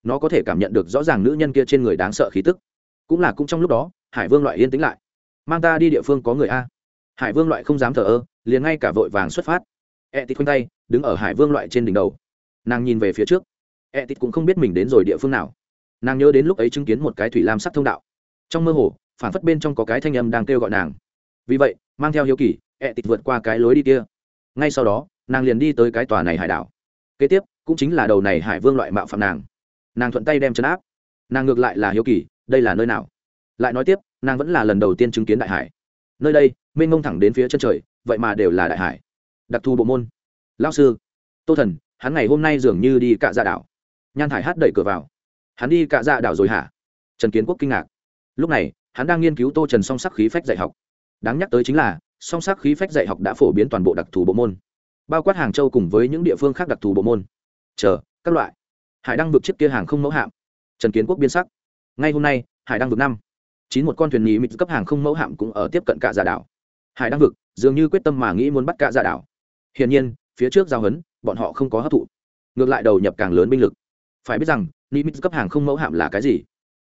Speaker 1: Nó có thể cảm nhận được rõ ràng nữ nhân kia trên người đáng sợ khí tức. Cũng là cũng trong lúc đó, hải vương loại yên tĩnh lại. Mang ta đi địa phương có người a hải vương loại không dám thờ ơ, liền ngay cả vội vàng xuất phát. E tít khoanh tay, đứng ở hải vương loại trên đỉnh đầu. Nàng nhìn về phía trước. E tít cũng không biết mình đến rồi địa phương nào. Nàng nhớ đến lúc ấy chứng kiến một cái thủy lam sắc thông đạo. Trong mơ hồ, phản phất bên trong có cái thanh âm đang kêu gọi nàng. Vì vậy, mang theo hiếu kỳ e tít vượt qua cái lối đi kia. Ngay sau đó, nàng liền đi tới cái tòa này hải đảo. Kế tiếp, cũng chính là đầu này hải vương loại mạo phạm nàng. Nàng thuận tay đem chấn áp. Nàng ngược lại là hiếu kỳ, đây là nơi nào? Lại nói tiếp, nàng vẫn là lần đầu tiên chứng kiến đại hải nơi đây, mênh mông thẳng đến phía chân trời, vậy mà đều là đại hải. Đặc thù bộ môn. Lao sư. Tô thần, hắn ngày hôm nay dường như đi cạ dạ đảo. Nhan thải hát đẩy cửa vào. Hắn đi cạ dạ đảo rồi hả? Trần kiến quốc kinh ngạc. Lúc này, hắn đang nghiên cứu tô trần song sắc khí phách dạy học. Đáng nhắc tới chính là, song sắc khí phách dạy học đã phổ biến toàn bộ đặc thù bộ môn. Bao quát hàng châu cùng với những địa phương khác đặc thù bộ môn. Chờ, các loại. Hải đăng vượt chiếc kia hàng không mẫu hạm. Trần kiến quốc biên sắc. Ngay hôm nay, hải đăng vượt năm chín một con thuyền nhí mịt cấp hàng không mẫu hạm cũng ở tiếp cận cả giả đảo. Hải đăng vực, dường như quyết tâm mà nghĩ muốn bắt cả giả đảo. Hiển nhiên, phía trước giao hấn, bọn họ không có hấp thụ. Ngược lại đầu nhập càng lớn binh lực. Phải biết rằng nimitz cấp hàng không mẫu hạm là cái gì?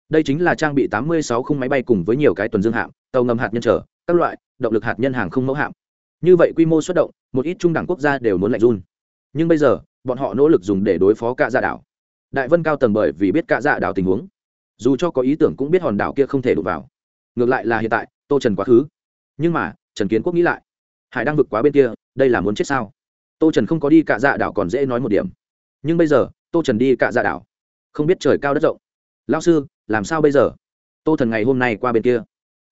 Speaker 1: Đây chính là trang bị 86 khung máy bay cùng với nhiều cái tuần dương hạm, tàu ngầm hạt nhân trở, các loại, động lực hạt nhân hàng không mẫu hạm. Như vậy quy mô xuất động, một ít trung đẳng quốc gia đều muốn lạnh run. Nhưng bây giờ, bọn họ nỗ lực dùng để đối phó cả dạ đảo. Đại vân cao tầng bởi vì biết cả dạ đảo tình huống dù cho có ý tưởng cũng biết hòn đảo kia không thể đụng vào. Ngược lại là hiện tại, tô trần quá khứ. Nhưng mà, trần kiến quốc nghĩ lại. Hải đang vực quá bên kia, đây là muốn chết sao? Tô trần không có đi cạ dạ đảo còn dễ nói một điểm. Nhưng bây giờ, tô trần đi cạ dạ đảo. Không biết trời cao đất rộng. Lao sư, làm sao bây giờ? Tô thần ngày hôm nay qua bên kia.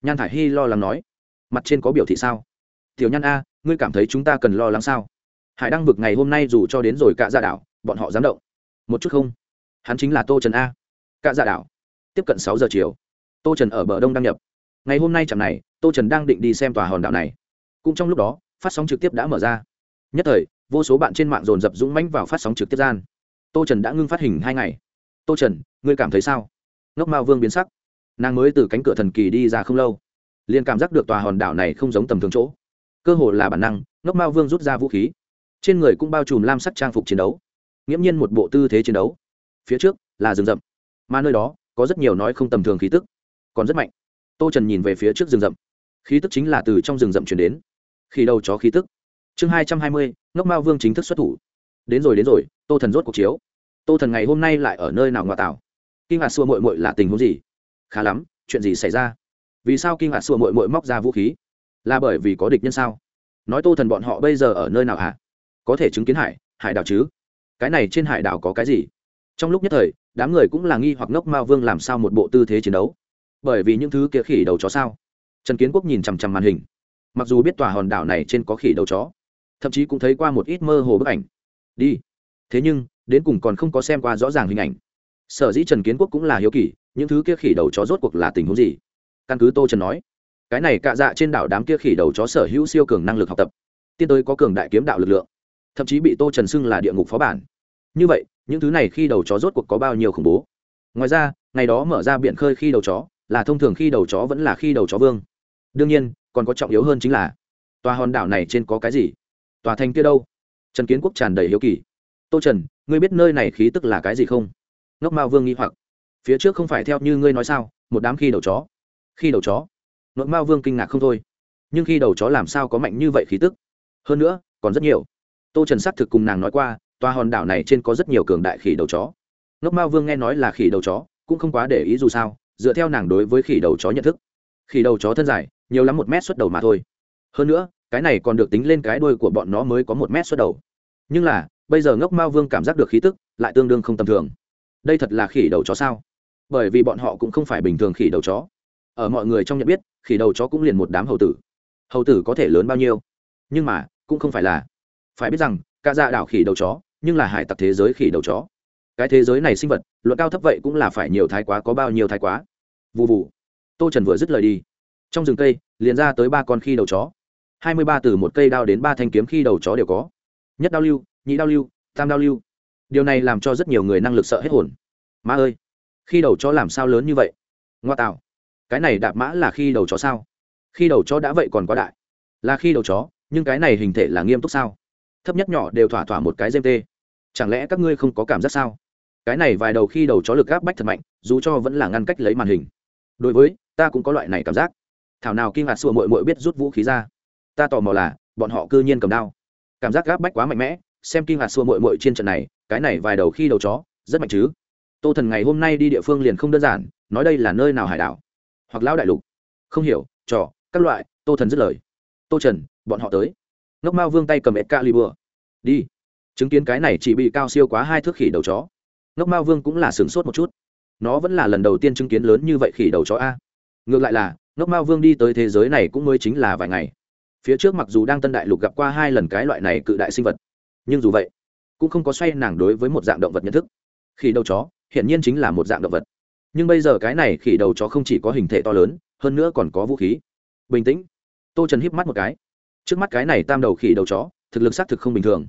Speaker 1: Nhan thả i hy lo lắng nói. Mặt trên có biểu thị sao? Tiểu nhan a, ngươi cảm thấy chúng ta cần lo lắng sao? Hải đăng vực ngày hôm nay dù cho đến rồi cạ dạ đảo, bọn họ dám động. Một chút không? Hắn chính là tô trần a. Cạ dạ đảo tiếp cận sáu giờ chiều. Tô trần ở bờ đông đăng nhập. Ngày hôm nay chẳng này, tô trần đang định đi xem tòa hòn đảo này. Cũng trong lúc đó, phát sóng trực tiếp đã mở ra. Nhất thời, vô số bạn trên mạng dồn dập dũng mãnh vào phát sóng trực tiếp gian. Tô trần đã ngưng phát hình hai ngày. Tô trần, ngươi cảm thấy sao? Ngốc mao vương biến sắc. Nàng mới từ cánh cửa thần kỳ đi ra không lâu, liền cảm giác được tòa hòn đảo này không giống tầm thường chỗ. Cơ hồ là bản năng, ngốc mao vương rút ra vũ khí. Trên người cũng bao trùm lam sắc trang phục chiến đấu. Nghiễm nhiên một bộ tư thế chiến đấu. Phía trước là rừng rậm, mà nơi đó có rất nhiều nói không tầm thường khí tức, còn rất mạnh. Tô trần nhìn về phía trước rừng rậm. Khí tức chính là từ trong rừng rậm chuyển đến. Khi đầu chó khí tức. Chương hai trăm hai mươi, ngốc mao vương chính thức xuất thủ. Đến rồi đến rồi, tô thần rốt cuộc chiếu. Tô thần ngày hôm nay lại ở nơi nào ngoại tảo? Kinh ngạc xua mội mội là tình huống gì? Khá lắm, chuyện gì xảy ra? Vì sao kinh ngạc xua mội mội móc ra vũ khí? Là bởi vì có địch nhân sao? Nói tô thần bọn họ bây giờ ở nơi nào hả? Có thể chứng kiến hải hải đảo chứ? Cái này trên hải đảo có cái gì? Trong lúc nhất thời đám người cũng là nghi hoặc ngốc mao vương làm sao một bộ tư thế chiến đấu? Bởi vì những thứ kia khỉ đầu chó sao? Trần kiến quốc nhìn chằm chằm màn hình. Mặc dù biết tòa hòn đảo này trên có khỉ đầu chó, thậm chí cũng thấy qua một ít mơ hồ bức ảnh. Đi. Thế nhưng, đến cùng còn không có xem qua rõ ràng hình ảnh. Sở dĩ trần kiến quốc cũng là hiếu kỳ, những thứ kia khỉ đầu chó rốt cuộc là tình huống gì? Căn cứ tô trần nói, cái này cạ dạ trên đảo đám kia khỉ đầu chó sở hữu siêu cường năng lực học tập tiên tới có cường đại kiếm đạo lực lượng, thậm chí bị tô trần xưng là địa ngục phó bản. Như vậy những thứ này khi đầu chó rốt cuộc có bao nhiêu khủng bố? Ngoài ra, ngày đó mở ra biển khơi khi đầu chó là thông thường khi đầu chó vẫn là khi đầu chó vương. Đương nhiên, còn có trọng yếu hơn chính là, tòa hòn đảo này trên có cái gì? Tòa thành kia đâu? Trần kiến quốc tràn đầy hiếu kỳ. Tô trần, ngươi biết nơi này khí tức là cái gì không? Ngốc mao vương nghi hoặc. Phía trước không phải theo như ngươi nói sao, một đám khi đầu chó. Khi đầu chó. Ngốc mao vương kinh ngạc không thôi. Nhưng khi đầu chó làm sao có mạnh như vậy khí tức? Hơn nữa, còn rất nhiều. Tô trần xác thực cùng nàng nói qua tòa hòn đảo này trên có rất nhiều cường đại khỉ đầu chó. Ngốc mao vương nghe nói là khỉ đầu chó, cũng không quá để ý dù sao, dựa theo nàng đối với khỉ đầu chó nhận thức. Khỉ đầu chó thân dài, nhiều lắm một mét xuất đầu mà thôi. Hơn nữa, cái này còn được tính lên cái đuôi của bọn nó mới có một mét xuất đầu. Nhưng là, bây giờ ngốc mao vương cảm giác được khí tức, lại tương đương không tầm thường. Đây thật là khỉ đầu chó sao? Bởi vì bọn họ cũng không phải bình thường khỉ đầu chó. Ở mọi người trong nhận biết, khỉ đầu chó cũng liền một đám hầu tử. Hầu tử có thể lớn bao nhiêu? Nhưng mà, cũng không phải là. Phải biết rằng ca dạ đảo khỉ đầu chó nhưng là hải tặc thế giới khỉ đầu chó. Cái thế giới này sinh vật, luận cao thấp vậy cũng là phải nhiều thái quá có bao nhiêu thái quá. Vụ vụ tô trần vừa dứt lời đi. Trong rừng cây, liền ra tới ba con khi đầu chó. Hai mươi ba từ một cây đao đến ba thanh kiếm khi đầu chó đều có. Nhất đao lưu, nhị đao lưu, tam đao lưu. Điều này làm cho rất nhiều người năng lực sợ hết hồn. Má ơi khi đầu chó làm sao lớn như vậy? Ngoa tạo. Cái này đạp mã là khi đầu chó sao? Khi đầu chó đã vậy còn quá đại. Là khi đầu chó, nhưng cái này hình thể là nghiêm túc sao? Thấp nhất nhỏ đều thỏa thỏa một cái dêm tê chẳng lẽ các ngươi không có cảm giác sao? Cái này vài đầu khi đầu chó lực gáp bách thật mạnh, dù cho vẫn là ngăn cách lấy màn hình. Đối với, ta cũng có loại này cảm giác. Thảo nào kinh ngạc sùa mội mội biết rút vũ khí ra. Ta tò mò là, bọn họ cư nhiên cầm đao. Cảm giác gáp bách quá mạnh mẽ, xem kinh ngạc sùa mội mội trên trận này, cái này vài đầu khi đầu chó, rất mạnh chứ? Tô thần ngày hôm nay đi địa phương liền không đơn giản, nói đây là nơi nào hải đảo? Hoặc lão đại lục? Không hiểu, trò, các loại, tô thần dứt lời. Tô trần, bọn họ tới. Ngốc mao vương tay cầm ép ca li bừa đi chứng kiến cái này chỉ bị cao siêu quá hai thước khỉ đầu chó. Ngốc mao vương cũng là sửng sốt một chút. Nó vẫn là lần đầu tiên chứng kiến lớn như vậy khỉ đầu chó a. Ngược lại là, ngốc mao vương đi tới thế giới này cũng mới chính là vài ngày. Phía trước mặc dù đang tân đại lục gặp qua hai lần cái loại này cự đại sinh vật, nhưng dù vậy, cũng không có xoay nàng đối với một dạng động vật nhận thức. Khỉ đầu chó, hiển nhiên chính là một dạng động vật. Nhưng bây giờ cái này khỉ đầu chó không chỉ có hình thể to lớn, hơn nữa còn có vũ khí. Bình tĩnh. Tô trần híp mắt một cái. Trước mắt cái này tam đầu khỉ đầu chó, thực lực xác thực không bình thường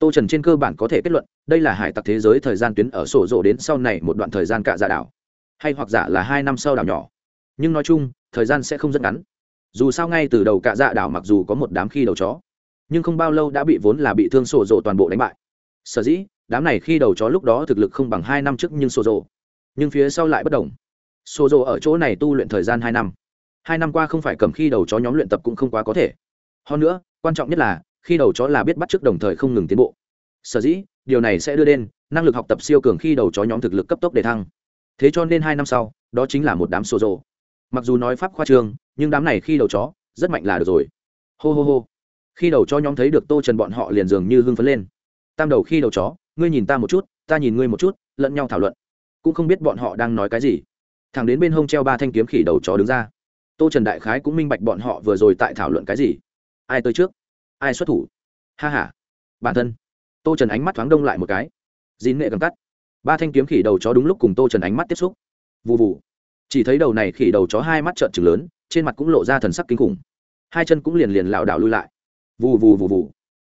Speaker 1: tô trần trên cơ bản có thể kết luận, đây là hải tặc thế giới thời gian tuyến ở sổ rộ đến sau này một đoạn thời gian cả dạ đảo. Hay hoặc giả là hai năm sau đảo nhỏ. Nhưng nói chung, thời gian sẽ không rất ngắn. Dù sao ngay từ đầu cả dạ đảo mặc dù có một đám khi đầu chó, nhưng không bao lâu đã bị vốn là bị thương sổ rộ toàn bộ đánh bại. Sở dĩ, đám này khi đầu chó lúc đó thực lực không bằng hai năm trước nhưng sổ rộ. Nhưng phía sau lại bất đồng. Sổ rộ ở chỗ này tu luyện thời gian hai năm. Hai năm qua không phải cầm khi đầu chó nhóm luyện tập cũng không quá có thể. Hơn nữa, quan trọng nhất là khi đầu chó là biết bắt trước đồng thời không ngừng tiến bộ. Sở dĩ, điều này sẽ đưa đến năng lực học tập siêu cường khi đầu chó nhóm thực lực cấp tốc để thăng. Thế cho nên hai năm sau, đó chính là một đám sổ rộ mặc dù nói pháp khoa trương nhưng đám này khi đầu chó rất mạnh là được rồi. Hô hô hô. Khi đầu chó nhóm thấy được tô trần bọn họ liền dường như hưng phấn lên. Tam đầu khi đầu chó, ngươi nhìn ta một chút, ta nhìn ngươi một chút, lẫn nhau thảo luận. Cũng không biết bọn họ đang nói cái gì. Thằng đến bên hông treo ba thanh kiếm khỉ đầu chó đứng ra. Tô trần đại khái cũng minh bạch bọn họ vừa rồi tại thảo luận cái gì. Ai tới trước? Ai xuất thủ? Ha h a bản thân. Tô trần ánh mắt thoáng đông lại một cái. Dín nghệ cầm cắt. Ba thanh kiếm khỉ đầu chó đúng lúc cùng tô trần ánh mắt tiếp xúc. Vụ vụ chỉ thấy đầu này khỉ đầu chó hai mắt trợn trừng lớn, trên mặt cũng lộ ra thần sắc kinh khủng. Hai chân cũng liền liền lảo đảo lui lại. Vù vù vù vù.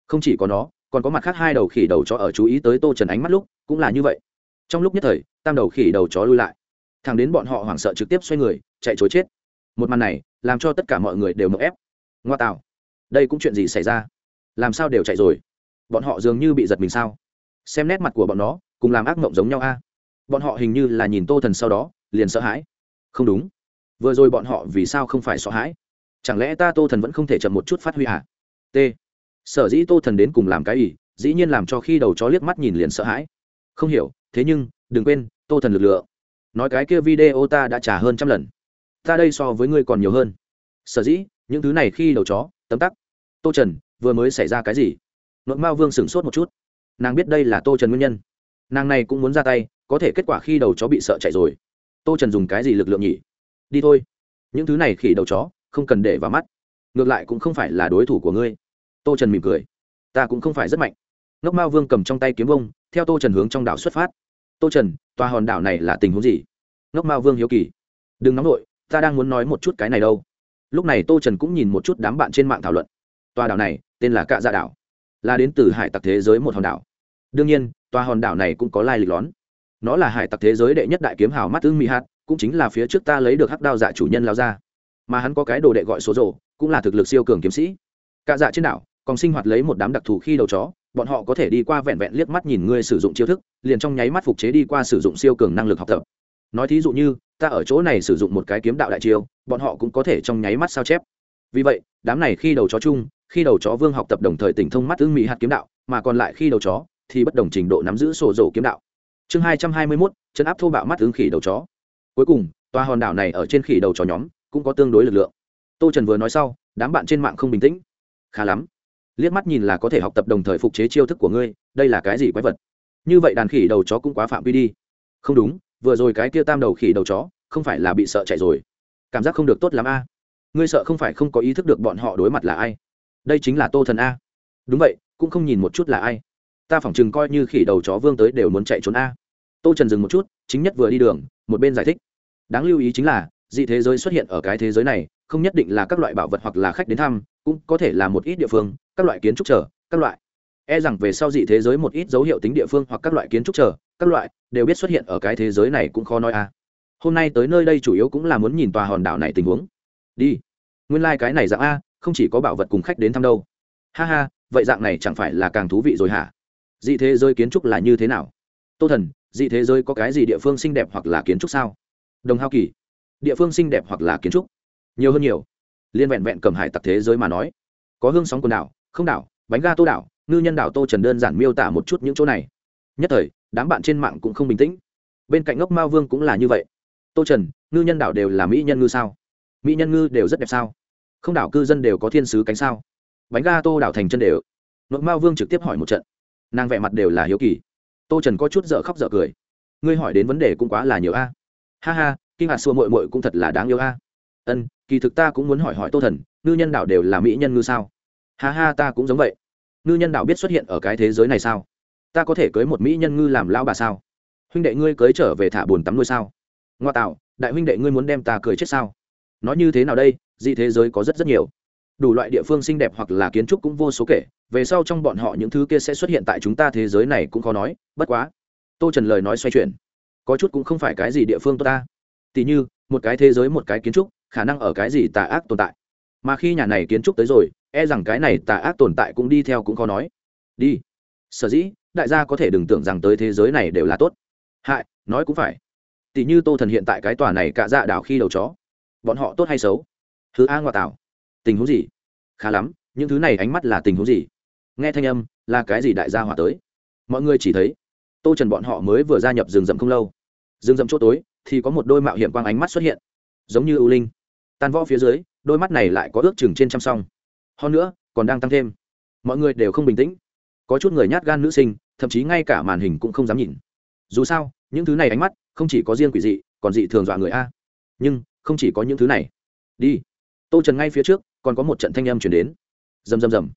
Speaker 1: Không chỉ có nó, còn có mặt khác hai đầu khỉ đầu chó ở chú ý tới tô trần ánh mắt lúc, cũng là như vậy. Trong lúc nhất thời, tam đầu khỉ đầu chó lui lại. Thằng đến bọn họ hoảng sợ trực tiếp xoay người, chạy chối chết. Một màn này, làm cho tất cả mọi người đều mậu ép. Ngoa tạo đây cũng chuyện gì xảy ra? Làm sao đều chạy rồi? Bọn họ dường như bị giật mình sao? Xem nét mặt của bọn nó, cùng làm ác mộng giống nhau a. Bọn họ hình như là nhìn tô thần sau đó, liền sợ hãi. Không đúng. Vừa rồi bọn họ vì sao không phải sợ hãi? Chẳng lẽ ta tô thần vẫn không thể chậm một chút phát huy à? t. Sở dĩ tô thần đến cùng làm cái ỷ, dĩ nhiên làm cho khi đầu chó liếc mắt nhìn liền sợ hãi. Không hiểu, thế nhưng, đừng quên, tô thần lực lượng. Nói cái kia video ta đã trả hơn trăm lần. Ta đây so với ngươi còn nhiều hơn. Sở dĩ, những thứ này khi đầu chó tấm tắc. Tô trần, vừa mới xảy ra cái gì? Nội mao vương sửng sốt một chút. Nàng biết đây là tô trần nguyên nhân. Nàng này cũng muốn ra tay, có thể kết quả khi đầu chó bị sợ chạy rồi. Tô trần dùng cái gì lực lượng nhỉ? Đi thôi. Những thứ này khỉ đầu chó, không cần để vào mắt. Ngược lại cũng không phải là đối thủ của ngươi. Tô trần mỉm cười. Ta cũng không phải rất mạnh. Ngốc mao vương cầm trong tay kiếm bông theo tô trần hướng trong đảo xuất phát. Tô trần, tòa hòn đảo này là tình huống gì? Ngốc mao vương hiếu kỳ. Đừng nóng nổi ta đang muốn nói một chút cái này đâu lúc này tô trần cũng nhìn một chút đám bạn trên mạng thảo luận. Tòa đảo này, tên là cạ dạ đảo. Là đến từ hải tặc thế giới một hòn đảo. Đương nhiên, tòa hòn đảo này cũng có lai lịch lón. Nó là hải tặc thế giới đệ nhất đại kiếm hào mắt tương mỹ hạt, cũng chính là phía trước ta lấy được hắc đao dạ chủ nhân lao ra. Mà hắn có cái đồ đệ gọi số rổ cũng là thực lực siêu cường kiếm sĩ. Cạ dạ trên đảo, còn sinh hoạt lấy một đám đặc thù khi đầu chó. Bọn họ có thể đi qua vẹn vẹn liếc mắt nhìn ngươi sử dụng chiêu thức, liền trong nháy mắt phục chế đi qua sử dụng siêu cường năng lực học tập. Nói thí dụ như, ta ở chỗ này sử dụng một cái kiếm đạo đại chiêu bọn họ cũng có thể trong nháy mắt sao chép. Vì vậy, đám này khi đầu chó chung, khi đầu chó vương học tập đồng thời tỉnh thông mắt ưng mỹ hạt kiếm đạo, mà còn lại khi đầu chó thì bất đồng trình độ nắm giữ sổ dầu kiếm đạo. Chương hai trăm hai mươi mốt chấn áp thô bạo mắt ưng khỉ đầu chó. Cuối cùng, tòa hòn đảo này ở trên khỉ đầu chó nhóm cũng có tương đối lực lượng. Tô trần vừa nói sau, đám bạn trên mạng không bình tĩnh. Khá lắm. Liếc mắt nhìn là có thể học tập đồng thời phục chế chiêu thức của ngươi, đây là cái gì quái vật? Như vậy đàn khỉ đầu chó cũng quá phạm vi đi. Không đúng, vừa rồi cái kia tam đầu khỉ đầu chó, không phải là bị sợ chạy rồi cảm giác không được tốt lắm a. Ngươi sợ không phải không có ý thức được bọn họ đối mặt là ai. Đây chính là tô thần a. Đúng vậy, cũng không nhìn một chút là ai. Ta phỏng chừng coi như khỉ đầu chó vương tới đều muốn chạy trốn a. Tô trần dừng một chút, chính nhất vừa đi đường, một bên giải thích. Đáng lưu ý chính là, dị thế giới xuất hiện ở cái thế giới này, không nhất định là các loại bảo vật hoặc là khách đến thăm, cũng có thể là một ít địa phương, các loại kiến trúc trở các loại. E rằng về sau dị thế giới một ít dấu hiệu tính địa phương hoặc các loại kiến trúc trở các loại, đều biết xuất hiện ở cái thế giới này cũng khó nói a hôm nay tới nơi đây chủ yếu cũng là muốn nhìn tòa hòn đảo này tình huống. Đi. Nguyên lai、like、cái này dạng a, không chỉ có bảo vật cùng khách đến thăm đâu. Ha ha, vậy dạng này chẳng phải là càng thú vị rồi hả? Dị thế giới kiến trúc là như thế nào? Tô thần, dị thế giới có cái gì địa phương xinh đẹp hoặc là kiến trúc sao? Đồng hao kỳ, địa phương xinh đẹp hoặc là kiến trúc? Nhiều hơn nhiều. Liên vẹn vẹn cầm hải tặc thế giới mà nói. Có hương sóng quần đảo, không đảo, bánh ga tô đảo, ngư nhân đảo tô trần đơn giản miêu tả một chút những chỗ này. Nhất thời, đám bạn trên mạng cũng không bình tĩnh. Bên cạnh ngốc mao vương cũng là như vậy tô trần, ngư nhân đảo đều là mỹ nhân ngư sao? Mỹ nhân ngư đều rất đẹp sao? Không đảo cư dân đều có thiên sứ cánh sao? Bánh ga tô đảo thành chân đều. Nội mao vương trực tiếp hỏi một trận. Nàng vẻ mặt đều là hiếu kỳ. Tô trần có chút dở khóc dở cười. Ngươi hỏi đến vấn đề cũng quá là nhiều a. Ha ha kinh hạt xua mội mội cũng thật là đáng yêu a. Ân, kỳ thực ta cũng muốn hỏi hỏi tô thần, ngư nhân đạo đều là mỹ nhân ngư sao? Ha ha, ta cũng giống vậy. Ngư nhân đạo biết xuất hiện ở cái thế giới này sao? Ta có thể cưới một mỹ nhân ngư làm lao bà sao? Huynh đệ ngươi cưới trở về thả bồn tắm nuôi sao? Ngoa tạo, đại huynh đệ ngươi muốn đem ta cười chết sao? Nói như thế nào đây? Dị thế giới có rất rất nhiều. Đủ loại địa phương xinh đẹp hoặc là kiến trúc cũng vô số kể, về sau trong bọn họ những thứ kia sẽ xuất hiện tại chúng ta thế giới này cũng khó nói, bất quá. Tô trần lời nói xoay chuyển. Có chút cũng không phải cái gì địa phương tốt ta. Tỉ như, một cái thế giới một cái kiến trúc, khả năng ở cái gì tà ác tồn tại? Mà khi nhà này kiến trúc tới rồi e rằng cái này tà ác tồn tại cũng đi theo cũng khó nói. Đi. Sở dĩ, đại gia có thể đừng tưởng rằng tới thế giới này đều là tốt. Hại, nói cũng phải tỷ như tô thần hiện tại cái tòa này cạ dạ đảo khi đầu chó. Bọn họ tốt hay xấu? Thứ a ngoại tảo. Tình huống gì? Khá lắm, những thứ này ánh mắt là tình huống gì? Nghe thanh âm, là cái gì đại gia hỏa tới? Mọi người chỉ thấy, tô trần bọn họ mới vừa gia nhập rừng rậm không lâu. Rừng rậm chỗ tối, thì có một đôi mạo hiểm quang ánh mắt xuất hiện. Giống như ưu linh. Tan võ phía dưới, đôi mắt này lại có ước chừng trên trăm song. Hơn nữa, còn đang tăng thêm. Mọi người đều không bình tĩnh. Có chút người nhát gan nữ sinh, thậm chí ngay cả màn hình cũng không dám nhìn. Dù sao, những thứ này ánh mắt không chỉ có riêng quỷ dị, còn dị thường dọa người a. Nhưng, không chỉ có những thứ này. Đi. Tô trần ngay phía trước, còn có một trận thanh âm chuyển đến. Rầm rầm rầm.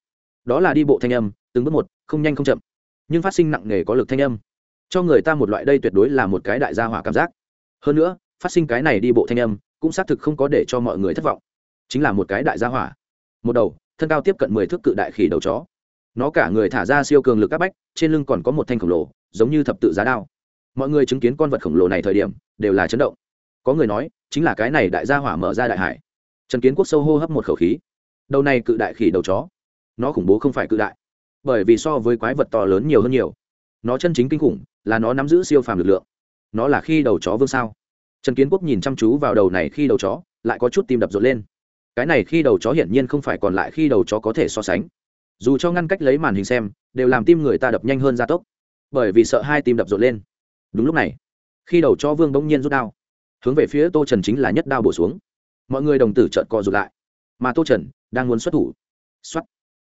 Speaker 1: Đó là đi bộ thanh âm, từng bước một, không nhanh không chậm. Nhưng phát sinh nặng nề có lực thanh âm. Cho người ta một loại đây tuyệt đối là một cái đại gia hỏa cảm giác. Hơn nữa, phát sinh cái này đi bộ thanh âm, cũng xác thực không có để cho mọi người thất vọng. Chính là một cái đại gia hỏa. Một đầu, thân cao tiếp cận mười thước cự đại khỉ đầu chó. Nó cả người thả ra siêu cường lực áp bách, trên lưng còn có một thanh khổng lồ, giống như thập tự giá đao mọi người chứng kiến con vật khổng lồ này thời điểm, đều là chấn động. Có người nói, chính là cái này đại gia hỏa mở ra đại hải. Trần kiến quốc sâu hô hấp một khẩu khí. Đầu này cự đại khỉ đầu chó. Nó khủng bố không phải cự đại, bởi vì so với quái vật to lớn nhiều hơn nhiều. Nó chân chính kinh khủng, là nó nắm giữ siêu phàm lực lượng. Nó là khi đầu chó vương sao? Trần kiến quốc nhìn chăm chú vào đầu này khi đầu chó, lại có chút tim đập rộn lên. Cái này khi đầu chó hiển nhiên không phải còn lại khi đầu chó có thể so sánh. Dù cho ngăn cách lấy màn hình xem, đều làm tim người ta đập nhanh hơn gia tốc. Bởi vì sợ hai tim đập rộn lên đúng lúc này, khi đầu chó vương bỗng nhiên rút đao, hướng về phía tô trần chính là nhất đao bổ xuống. Mọi người đồng tử trợn co rụt lại. Mà tô trần đang muốn xuất thủ. Xuất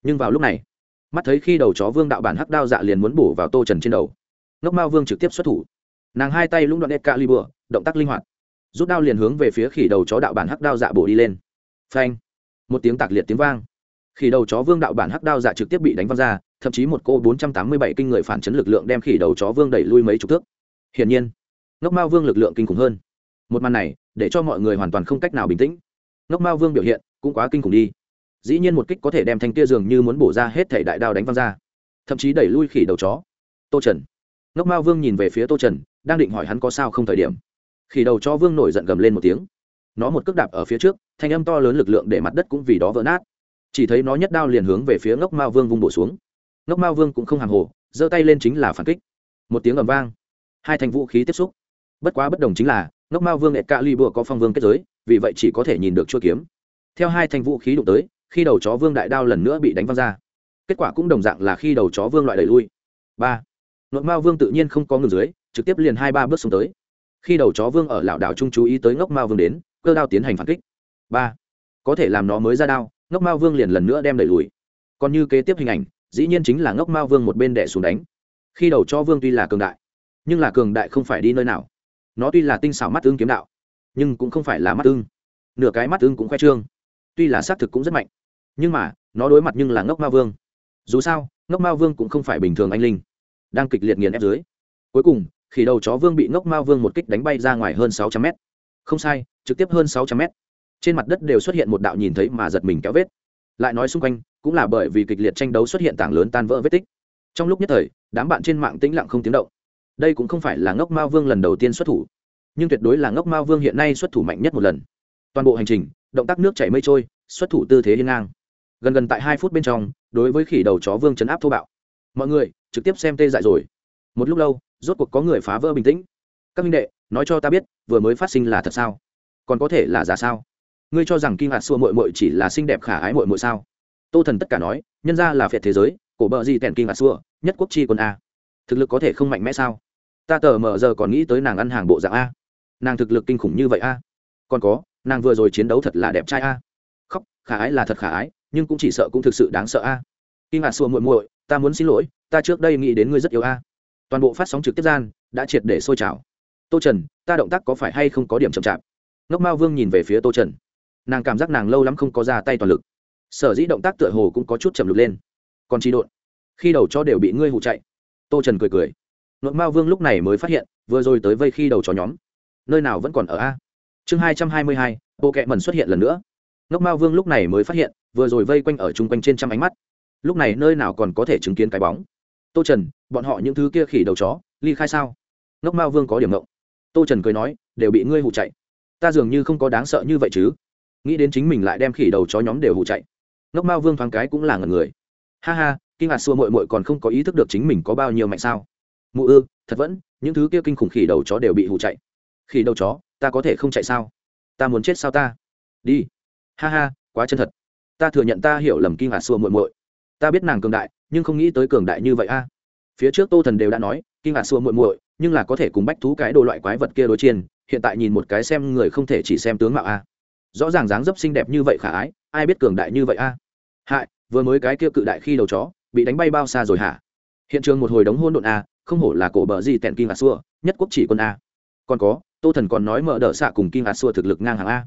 Speaker 1: nhưng vào lúc này, mắt thấy khi đầu chó vương đạo bản hắc đao dạ liền muốn bổ vào tô trần trên đầu. Ngốc mao vương trực tiếp xuất thủ. Nàng hai tay lũng đoạn ép cạ li bừa động tác linh hoạt. Rút đao liền hướng về phía khỉ đầu chó đạo bản hắc đao dạ bổ đi lên. Phanh. Một tiếng tạc liệt tiếng vang. Khỉ đầu chó vương đạo bản hắc đao dạ trực tiếp bị đánh văng ra, thậm chí một cô bốn trăm tám mươi bảy kinh người phản chấn lực lượng đem khỉ đầu chó vương đẩy lui mấy chục thước hiển nhiên, ngốc mao vương lực lượng kinh khủng hơn. Một màn này, để cho mọi người hoàn toàn không cách nào bình tĩnh. Ngốc mao vương biểu hiện cũng quá kinh khủng đi. Dĩ nhiên một kích có thể đem thanh kia dường như muốn bổ ra hết thể đại đao đánh văng ra. Thậm chí đẩy lui khỉ đầu chó. Tô trần. Ngốc mao vương nhìn về phía tô trần, đang định hỏi hắn có sao không thời điểm. Khỉ đầu chó vương nổi giận gầm lên một tiếng. Nó một cước đạp ở phía trước, thanh âm to lớn lực lượng để mặt đất cũng vì đó vỡ nát. Chỉ thấy nó nhất đao liền hướng về phía ngốc mao vương vung bổ xuống. Ngốc mao vương cũng không hàng hồ, giơ tay lên chính là phản kích. Một tiếng ầm vang hai thành vũ khí tiếp xúc. Bất quá bất đồng chính là, ngốc mao vương ệt cạ ly bùa có phong vương kết giới, vì vậy chỉ có thể nhìn được chua kiếm. Theo hai thành vũ khí đụng tới, khi đầu chó vương đại đao lần nữa bị đánh văng ra. Kết quả cũng đồng dạng là khi đầu chó vương loại đẩy lui. Ba. Ngốc mao vương tự nhiên không có ngừng dưới, trực tiếp liền hai ba bước xuống tới. Khi đầu chó vương ở lảo đảo trung chú ý tới ngốc mao vương đến, cơ đao tiến hành phản kích. Ba. Có thể làm nó mới ra đao, ngốc mao vương liền lần nữa đem đẩy lùi. Còn như kế tiếp hình ảnh, dĩ nhiên chính là ngốc mao vương một bên đẻ xuống đánh. Khi đầu cho vương tuy là cường đại nhưng là cường đại không phải đi nơi nào. Nó tuy là tinh xảo mắt ưng kiếm đạo, nhưng cũng không phải là mắt ưng. Nửa cái mắt ưng cũng khoe trương. Tuy là xác thực cũng rất mạnh, nhưng mà, nó đối mặt nhưng là ngốc ma vương. Dù sao, ngốc ma vương cũng không phải bình thường anh linh, đang kịch liệt nghiền ép dưới. Cuối cùng khi đầu chó vương bị ngốc ma vương một kích đánh bay ra ngoài hơn sáu trăm mét. Không sai, trực tiếp hơn sáu trăm mét. Trên mặt đất đều xuất hiện một đạo nhìn thấy mà giật mình kéo vết. Lại nói xung quanh, cũng là bởi vì kịch liệt tranh đấu xuất hiện tảng lớn tan vỡ vết tích. Trong lúc nhất thời, đám bạn trên mạng tĩnh lặng không tiếng động đây cũng không phải là ngốc mao vương lần đầu tiên xuất thủ, nhưng tuyệt đối là ngốc mao vương hiện nay xuất thủ mạnh nhất một lần. Toàn bộ hành trình, động tác nước chảy mây trôi, xuất thủ tư thế hiên ngang. Gần gần tại hai phút bên trong, đối với khỉ đầu chó vương chấn áp thô bạo. Mọi người, trực tiếp xem tê dại rồi. Một lúc lâu, rốt cuộc có người phá vỡ bình tĩnh. Các minh đệ, nói cho ta biết, vừa mới phát sinh là thật sao? Còn có thể là giả sao? Ngươi cho rằng kim hạt xua mội mội chỉ là xinh đẹp khả ái mội mội sao? Tô thần tất cả nói, nhân ra là phiệt thế giới, cổ bờ gì tèn kim hạt xua, nhất quốc chi quân a. Thực lực có thể không mạnh mẽ sao? Ta tờ mờ giờ còn nghĩ tới nàng ăn hàng bộ dạng a. Nàng thực lực kinh khủng như vậy a. Còn có, nàng vừa rồi chiến đấu thật là đẹp trai a. Khóc, khả ái là thật khả ái, nhưng cũng chỉ sợ cũng thực sự đáng sợ a. Kim hạt xua muội muội, ta muốn xin lỗi, ta trước đây nghĩ đến ngươi rất yếu a. Toàn bộ phát sóng trực tiếp gian, đã triệt để sôi trào. Tô trần, ta động tác có phải hay không có điểm chậm chạp? Ngốc mao vương nhìn về phía tô trần. Nàng cảm giác nàng lâu lắm không có ra tay toàn lực. Sở dĩ động tác tựa hồ cũng có chút chậm lực lên. Còn trí độn. Khi đầu cho đều bị ngươi hụ chạy. Tô trần cười cười ngốc mao vương lúc này mới phát hiện, vừa rồi tới vây khi đầu chó nhóm. Nơi nào vẫn còn ở a? Chương hai trăm hai mươi hai, bộ kẹ mần xuất hiện lần nữa. Ngốc mao vương lúc này mới phát hiện, vừa rồi vây quanh ở chung quanh trên trăm ánh mắt. Lúc này nơi nào còn có thể chứng kiến cái bóng? Tô trần, bọn họ những thứ kia khỉ đầu chó, ly khai sao? Ngốc mao vương có điểm ngộng. Tô trần cười nói, đều bị ngươi hụ chạy. Ta dường như không có đáng sợ như vậy chứ. Nghĩ đến chính mình lại đem khỉ đầu chó nhóm đều hụ chạy. Ngốc mao vương thoáng cái cũng là ngần người. Ha ha kinh ngạc xua mội mội còn không có ý thức được chính mình có bao nhiêu mạnh sao? Mụ ư, thật vẫn, những thứ kia kinh khủng khỉ đầu chó đều bị hụ chạy. Khỉ đầu chó, ta có thể không chạy sao? Ta muốn chết sao ta? Đi. Ha ha, quá chân thật. Ta thừa nhận ta hiểu lầm kinh ngạc xua muội muội. ta biết nàng cường đại, nhưng không nghĩ tới cường đại như vậy a. Phía trước tô thần đều đã nói kinh ngạc xua muội muội, nhưng là có thể cùng bách thú cái đồ loại quái vật kia đối chiên hiện tại nhìn một cái xem người không thể chỉ xem tướng mạo a. Rõ ràng dáng dấp xinh đẹp như vậy khả ái, ai biết cường đại như vậy a? Hại, vừa mới cái kia cự đại khi đầu chó, bị đánh bay bao xa rồi hả? Hiện trường một hồi đống hôn độn a không hổ là cổ bờ gì tẹn kinh ngạc xua nhất quốc chỉ quân a. Còn có, tô thần còn nói mở đờ xạ cùng kinh ngạc xua thực lực ngang hàng a.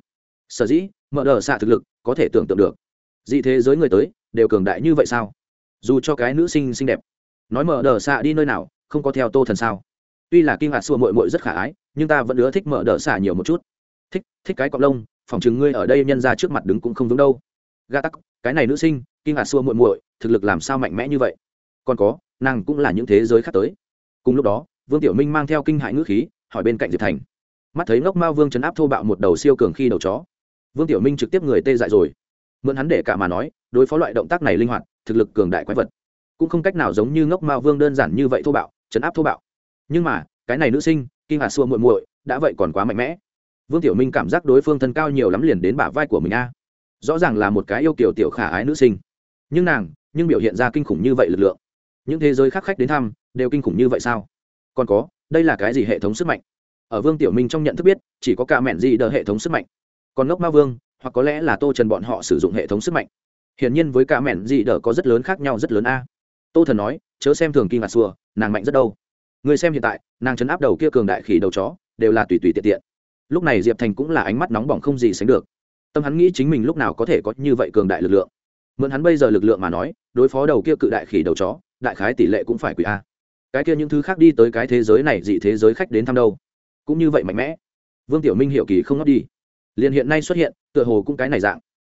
Speaker 1: Sở dĩ, mở đờ xạ thực lực có thể tưởng tượng được. Dị thế giới người tới, đều cường đại như vậy sao? Dù cho cái nữ sinh xinh đẹp. Nói mở đờ xạ đi nơi nào, không có theo tô thần sao? Tuy là kim hạt xua mội mội rất khả ái, nhưng ta vẫn ưa thích mở đờ xạ nhiều một chút. Thích thích cái cọc lông, phòng chừng ngươi ở đây nhân ra trước mặt đứng cũng không đúng đâu. Ga tắc, cái này nữ sinh kim hạt xua muội muội, thực lực làm sao mạnh mẽ như vậy? Còn có, nàng cũng là những thế giới khác tới cùng lúc đó, vương tiểu minh mang theo kinh hại ngữ khí, hỏi bên cạnh diệp thành. Mắt thấy ngốc mao vương chấn áp thô bạo một đầu siêu cường khi đầu chó. Vương tiểu minh trực tiếp người tê dại rồi. Mượn hắn để cả mà nói, đối phó loại động tác này linh hoạt, thực lực cường đại quái vật. Cũng không cách nào giống như ngốc mao vương đơn giản như vậy thô bạo chấn áp thô bạo. Nhưng mà, cái này nữ sinh kinh hà xua muội muội, đã vậy còn quá mạnh mẽ. Vương tiểu minh cảm giác đối phương thân cao nhiều lắm liền đến bả vai của mình a. Rõ ràng là một cái yêu kiểu tiểu khả ái nữ sinh. Nhưng nàng, nhưng biểu hiện ra kinh khủng như vậy lực lượng. Những thế giới khác khách đến thăm đều kinh khủng như vậy sao? Còn có, đây là cái gì hệ thống sức mạnh? Ở vương tiểu minh trong nhận thức biết, chỉ có cả mẹn gì đờ hệ thống sức mạnh. Còn ngốc ma vương, hoặc có lẽ là tô trần bọn họ sử dụng hệ thống sức mạnh. Hiển nhiên với cả mẹn gì đờ có rất lớn khác nhau rất lớn a. Tô thần nói, chớ xem thường kinh ngạc xùa nàng mạnh rất đâu. Người xem hiện tại, nàng chấn áp đầu kia cường đại khỉ đầu chó, đều là tùy tùy tiện tiện. Lúc này diệp thành cũng là ánh mắt nóng bỏng không gì sánh được. Tâm hắn nghĩ chính mình lúc nào có thể có như vậy cường đại lực lượng. Mượn hắn bây giờ lực lượng mà nói, đối phó đầu kia cự đại khỉ đầu chó, đại khái tỷ lệ cũng phải quỷ a cái kia những thứ khác đi tới cái thế giới này dị thế giới khách đến thăm đâu? Cũng như vậy mạnh mẽ. Vương tiểu minh hiểu kỳ không ngất đi. Liền hiện nay xuất hiện, tựa hồ cũng cái này dạng.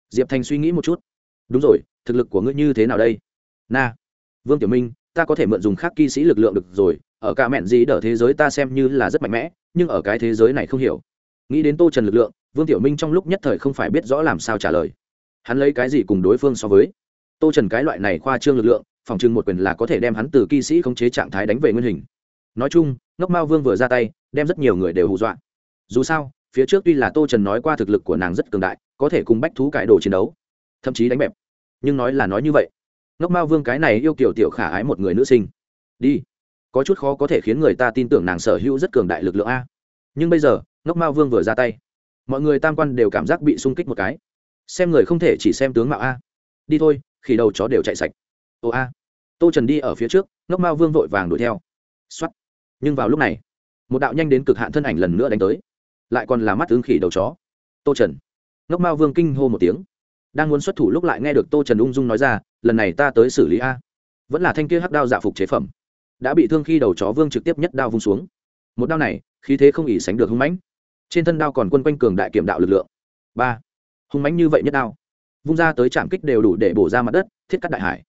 Speaker 1: Diệp thành suy nghĩ một chút. Đúng rồi, thực lực của ngươi như thế nào đây? Na. Vương tiểu minh, ta có thể mượn dùng khác kỵ sĩ lực lượng được rồi, ở cả mẹn gì đỡ thế giới ta xem như là rất mạnh mẽ, nhưng ở cái thế giới này không hiểu. Nghĩ đến tô trần lực lượng, vương tiểu minh trong lúc nhất thời không phải biết rõ làm sao trả lời. Hắn lấy cái gì cùng đối phương so với? Tô trần cái loại này khoa trương lực lượng phòng trưng một quyền là có thể đem hắn từ kỵ sĩ khống chế trạng thái đánh về nguyên hình. Nói chung, ngốc mao vương vừa ra tay, đem rất nhiều người đều hù dọa. Dù sao, phía trước tuy là tô trần nói qua thực lực của nàng rất cường đại, có thể cùng bách thú cải đồ chiến đấu, thậm chí đánh bẹp. Nhưng nói là nói như vậy, ngốc mao vương cái này yêu kiểu tiểu khả ái một người nữ sinh. Đi. Có chút khó có thể khiến người ta tin tưởng nàng sở hữu rất cường đại lực lượng a. Nhưng bây giờ, ngốc mao vương vừa ra tay, mọi người tam quan đều cảm giác bị sung kích một cái. Xem người không thể chỉ xem tướng mạo a. Đi thôi khi đầu chó đều chạy sạch ồ a. Tô trần đi ở phía trước, ngốc mao vương vội vàng đuổi theo. X o á t nhưng vào lúc này, một đạo nhanh đến cực hạn thân ảnh lần nữa đánh tới. Lại còn là mắt ứng khỉ đầu chó. Tô trần. Ngốc mao vương kinh hô một tiếng. Đang muốn xuất thủ lúc lại nghe được tô trần ung dung nói ra, lần này ta tới xử lý a. Vẫn là thanh kia hắc đao dạ phục chế phẩm. Đã bị thương khi đầu chó vương trực tiếp nhất đao vung xuống. Một đao này, khí thế không ỉ sánh được hung mãnh. Trên thân đao còn quân quanh cường đại kiểm đạo lực lượng. Ba. Hung mãnh như vậy nhất đao. Vung ra tới trạm kích đều đủ để bổ ra mặt đất, thiết cắt đại hải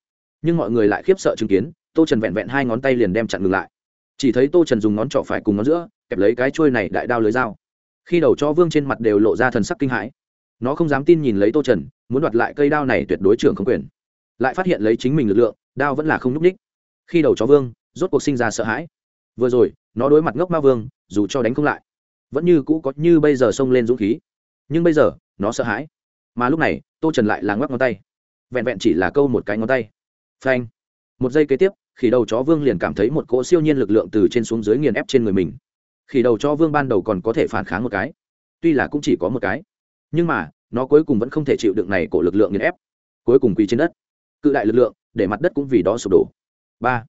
Speaker 1: nhưng mọi người lại khiếp sợ chứng kiến, tô trần vẹn vẹn hai ngón tay liền đem chặn ngừng lại. Chỉ thấy tô trần dùng ngón trỏ phải cùng ngón giữa, kẹp lấy cái trôi này đại đao lưới dao. Khi đầu cho vương trên mặt đều lộ ra thần sắc kinh hãi. Nó không dám tin nhìn lấy tô trần, muốn đoạt lại cây đao này tuyệt đối trưởng không quyền. Lại phát hiện lấy chính mình lực lượng, đao vẫn là không n ú c ních khi đầu chó vương, rốt cuộc sinh ra sợ hãi. Vừa rồi, nó đối mặt ngốc ma vương, dù cho đánh không lại, vẫn như cũ có như bây giờ xông lên dũng khí. Nhưng bây giờ, nó sợ hãi. Mà lúc này, tô trần lại là ngoắc ngón tay. Vẹn vẹn chỉ là câu một cái ngón tay phanh. Một giây kế tiếp khi đầu chó vương liền cảm thấy một cỗ siêu nhiên lực lượng từ trên xuống dưới nghiền ép trên người mình. Khi đầu chó vương ban đầu còn có thể phản kháng một cái. Tuy là cũng chỉ có một cái, nhưng mà, nó cuối cùng vẫn không thể chịu đựng này của lực lượng nghiền ép. Cuối cùng quỳ trên đất. Cự đại lực lượng, để mặt đất cũng vì đó sụp đổ. Ba.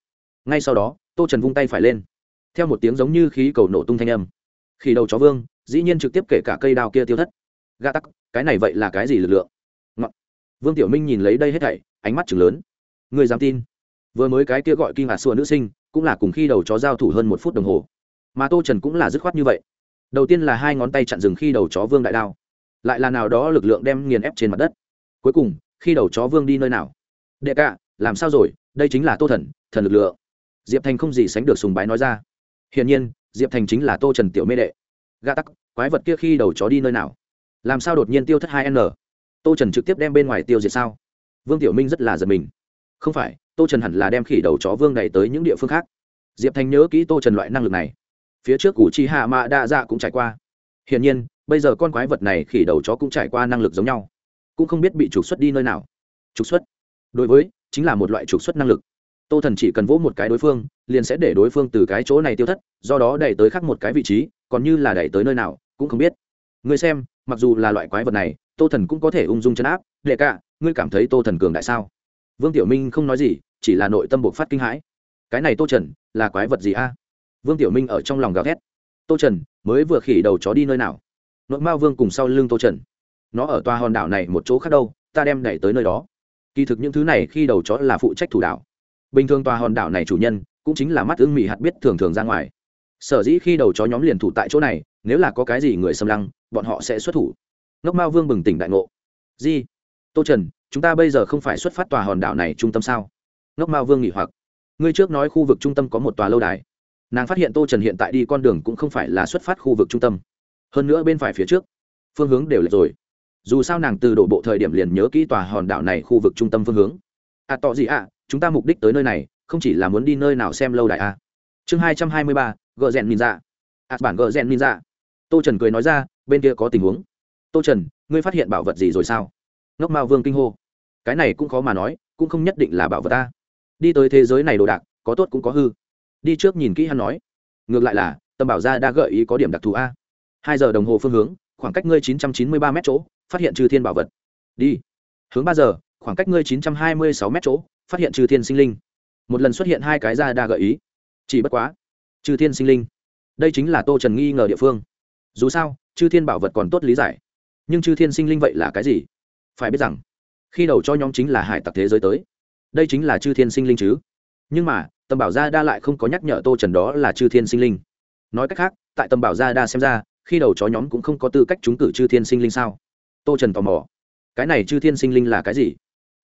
Speaker 1: Ngay sau đó, tô trần vung tay phải lên. Theo một tiếng giống như khí cầu nổ tung thanh âm khi đầu chó vương dĩ nhiên trực tiếp kể cả cây đao kia tiêu thất. Ga tắc, cái này vậy là cái gì lực lượng? Ngọn. vương tiểu minh nhìn lấy đây hết thảy, ánh mắt chừng lớn người dám tin? Vừa mới cái kia gọi kinh ngạc xua nữ sinh, cũng là cùng khi đầu chó giao thủ hơn một phút đồng hồ. Mà tô trần cũng là dứt khoát như vậy. Đầu tiên là hai ngón tay chặn dừng khi đầu chó vương đại đao. Lại là nào đó lực lượng đem nghiền ép trên mặt đất. Cuối cùng, khi đầu chó vương đi nơi nào? Đệ cả, làm sao rồi? Đây chính là tô thần thần lực lượng. Diệp thành không gì sánh được sùng bái nói ra. Hiển nhiên, diệp thành chính là tô trần tiểu mê đệ. Gà tắc, quái vật kia khi đầu chó đi nơi nào? Làm sao đột nhiên tiêu thất hai n? Tô trần trực tiếp đem bên ngoài tiêu diệt sao? Vương tiểu minh rất là giật mình không phải, tô trần hẳn là đem khỉ đầu chó vương này tới những địa phương khác. Diệp thành nhớ kỹ tô trần loại năng lực này. Phía trước củ chi hạ mạ đa dạ cũng trải qua. Hiển nhiên, bây giờ con quái vật này khỉ đầu chó cũng trải qua năng lực giống nhau. Cũng không biết bị trục xuất đi nơi nào. Trục xuất? Đối với, chính là một loại trục xuất năng lực. Tô thần chỉ cần vỗ một cái đối phương, liền sẽ để đối phương từ cái chỗ này tiêu thất, do đó đẩy tới khác một cái vị trí, còn như là đẩy tới nơi nào, cũng không biết. Ngươi xem, mặc dù là loại quái vật này, tô thần cũng có thể ung dung chấn áp. Đệ cả, ngươi cảm thấy tô thần cường đại sao? Vương tiểu minh không nói gì, chỉ là nội tâm buộc phát kinh hãi. Cái này tô trần, là quái vật gì a? Vương tiểu minh ở trong lòng gào thét. Tô trần, mới vừa khỉ đầu chó đi nơi nào? Nội mao vương cùng sau lưng tô trần. Nó ở tòa hòn đảo này một chỗ khác đâu, ta đem đẩy tới nơi đó. Kỳ thực những thứ này khi đầu chó là phụ trách thủ đảo. Bình thường tòa hòn đảo này chủ nhân, cũng chính là mắt ưng mị hạt biết thường thường ra ngoài. Sở dĩ khi đầu chó nhóm liền thủ tại chỗ này, nếu là có cái gì người xâm lăng, bọn họ sẽ xuất thủ. Ngốc mao vương bừng tỉnh đại ngộ. Di, tô trần chúng ta bây giờ không phải xuất phát tòa hòn đảo này trung tâm sao? Ngốc mao vương nghỉ hoặc. Ngươi trước nói khu vực trung tâm có một tòa lâu đài. Nàng phát hiện tô trần hiện tại đi con đường cũng không phải là xuất phát khu vực trung tâm. Hơn nữa bên phải phía trước phương hướng đều lệch rồi. Dù sao nàng từ đổ bộ thời điểm liền nhớ kỹ tòa hòn đảo này khu vực trung tâm phương hướng. À tỏ gì ạ? À, chúng ta mục đích tới nơi này không chỉ là muốn đi nơi nào xem lâu đài à. chương hai trăm hai mươi ba gợ rèn nhìn ra à bản gợ rèn nhìn ra tô trần cười nói ra bên kia có tình huống. Tô trần ngươi phát hiện bảo vật gì rồi sao? Ngốc mao vương kinh hô cái này cũng khó mà nói, cũng không nhất định là bảo vật ta. Đi tới thế giới này đồ đạc, có tốt cũng có hư. Đi trước nhìn kỹ hắn nói. Ngược lại là, tâm bảo gia đã gợi ý có điểm đặc thù a. Hai giờ đồng hồ phương hướng, khoảng cách ngươi chín trăm chín mươi ba m chỗ, phát hiện trừ thiên bảo vật. Đi. Hướng ba giờ, khoảng cách ngươi chín trăm hai mươi sáu m chỗ, phát hiện trừ thiên sinh linh. Một lần xuất hiện hai cái ra đa gợi ý. Chỉ bất quá, trừ thiên sinh linh. Đây chính là tô trần nghi ngờ địa phương. Dù sao chư thiên bảo vật còn tốt lý giải. Nhưng chư thiên sinh linh vậy là cái gì? Phải biết rằng khi đầu cho nhóm chính là hải tặc thế giới tới. Đây chính là chư thiên sinh linh chứ. Nhưng mà, tầm bảo gia đa lại không có nhắc nhở tô trần đó là chư thiên sinh linh. Nói cách khác, tại tầm bảo gia đa xem ra, khi đầu chó nhóm cũng không có tư cách trúng cử chư thiên sinh linh sao? Tô trần tò mò. Cái này chư thiên sinh linh là cái gì?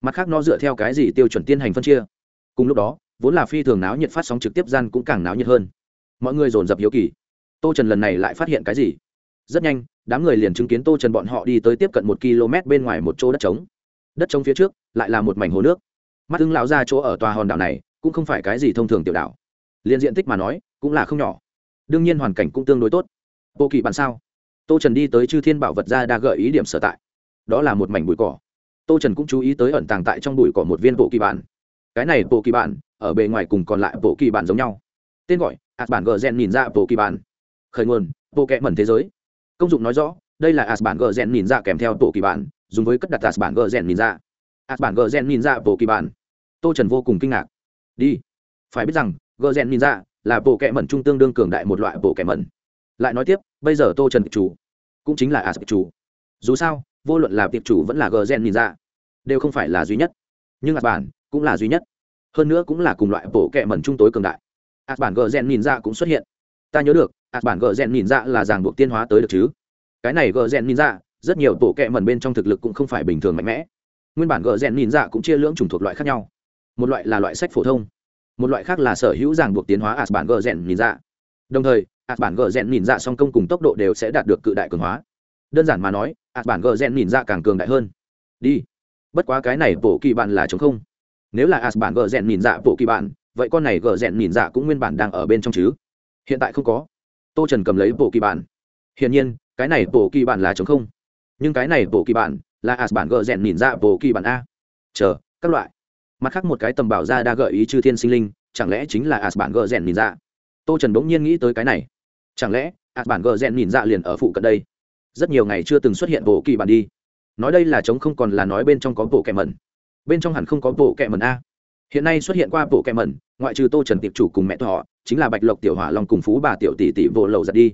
Speaker 1: Mặt khác nó dựa theo cái gì tiêu chuẩn tiên hành phân chia? Cùng lúc đó, vốn là phi thường náo nhiệt phát sóng trực tiếp gian cũng càng náo nhiệt hơn. Mọi người dồn dập hiếu kỳ. Tô trần lần này lại phát hiện cái gì? Rất nhanh, đám người liền chứng kiến tô trần bọn họ đi tới tiếp cận một km bên ngoài một chỗ đất trống đất trống phía trước lại là một mảnh hồ nước. Mắt thương lão ra chỗ ở tòa hòn đảo này cũng không phải cái gì thông thường tiểu đảo. Liền diện tích mà nói, cũng là không nhỏ. Đương nhiên hoàn cảnh cũng tương đối tốt. Bộ kỳ bạn sao? Tô trần đi tới chư thiên bảo vật ra đa gợi ý điểm sở tại. Đó là một mảnh bụi cỏ. Tô trần cũng chú ý tới ẩn tàng tại trong bụi cỏ một viên bộ kỳ bản. Cái này bộ kỳ bản, ở bề ngoài cùng còn lại bộ kỳ bản giống nhau. Tên gọi ạt bản gờ gen nhìn ra bộ kỳ bản. Khởi nguồn, bộ kẹ mẩn thế giới. Công dụng nói rõ đây là as bản gờ rèn nhìn ra kèm theo bộ kỳ bản, dùng với cất đặt as bản gờ rèn nhìn ra as bản gờ rèn nhìn ra bộ kỳ bản. Tô trần vô cùng kinh ngạc. Đi. Phải biết rằng gờ rèn nhìn ra là bộ kẹ mẩn trung tương đương cường đại một loại bộ kẹ mẩn. Lại nói tiếp, bây giờ tô trần chủ cũng chính là as chủ. Dù sao, vô luận là tiệp chủ vẫn là gờ rèn nhìn ra đều không phải là duy nhất. Nhưng as bản cũng là duy nhất. Hơn nữa cũng là cùng loại bộ kẹ mẩn trung tối cường đại. As bản gờ rèn nhìn ra cũng xuất hiện. Ta nhớ được as bản gờ rèn nhìn ra là ràng buộc tiên hóa tới được chứ? Cái này gờ rèn nhìn ra rất nhiều tổ kẹ mẩn bên trong thực lực cũng không phải bình thường mạnh mẽ. Nguyên bản gờ rèn nhìn ra cũng chia lưỡng chủng thuộc loại khác nhau. Một loại là loại sách phổ thông, một loại khác là sở hữu ràng buộc tiến hóa as bản gờ rèn nhìn ra đồng thời as bản gờ rèn nhìn ra song công cùng tốc độ đều sẽ đạt được cự đại cường hóa. Đơn giản mà nói as bản gờ rèn nhìn ra càng cường đại hơn. Đi. Bất quá cái này bộ kỳ bạn là chống không. Nếu là as bản gờ rèn nhìn dạ bộ kỳ bạn, vậy con này gờ rèn nhìn dạ cũng nguyên bản đang ở bên trong chứ? Hiện tại không có. Tô trần cầm lấy bộ kỳ bản hiển nhiên cái này bộ kỳ bản là chống không. Nhưng cái này bộ kỳ bản là as bản gợ rèn nhìn ra bộ kỳ bản a. Chờ, các loại. Mặt khác một cái tầm bảo ra đa gợi ý chư thiên sinh linh, chẳng lẽ chính là as bản gợ rèn nhìn ra? Tô trần bỗng nhiên nghĩ tới cái này. Chẳng lẽ as bản gợ rèn nhìn ra liền ở phụ cận đây? Rất nhiều ngày chưa từng xuất hiện bộ kỳ bản đi. Nói đây là chống không còn là nói bên trong có bộ kẹ mẩn. Bên trong hẳn không có bộ kẹ mẩn a. Hiện nay xuất hiện qua bộ kẹ mẩn, ngoại trừ tô trần tiệp chủ cùng mẹ thọ, chính là bạch lộc tiểu hỏa long cùng phú bà tiểu tỷ tỷ vô lầu giật đi.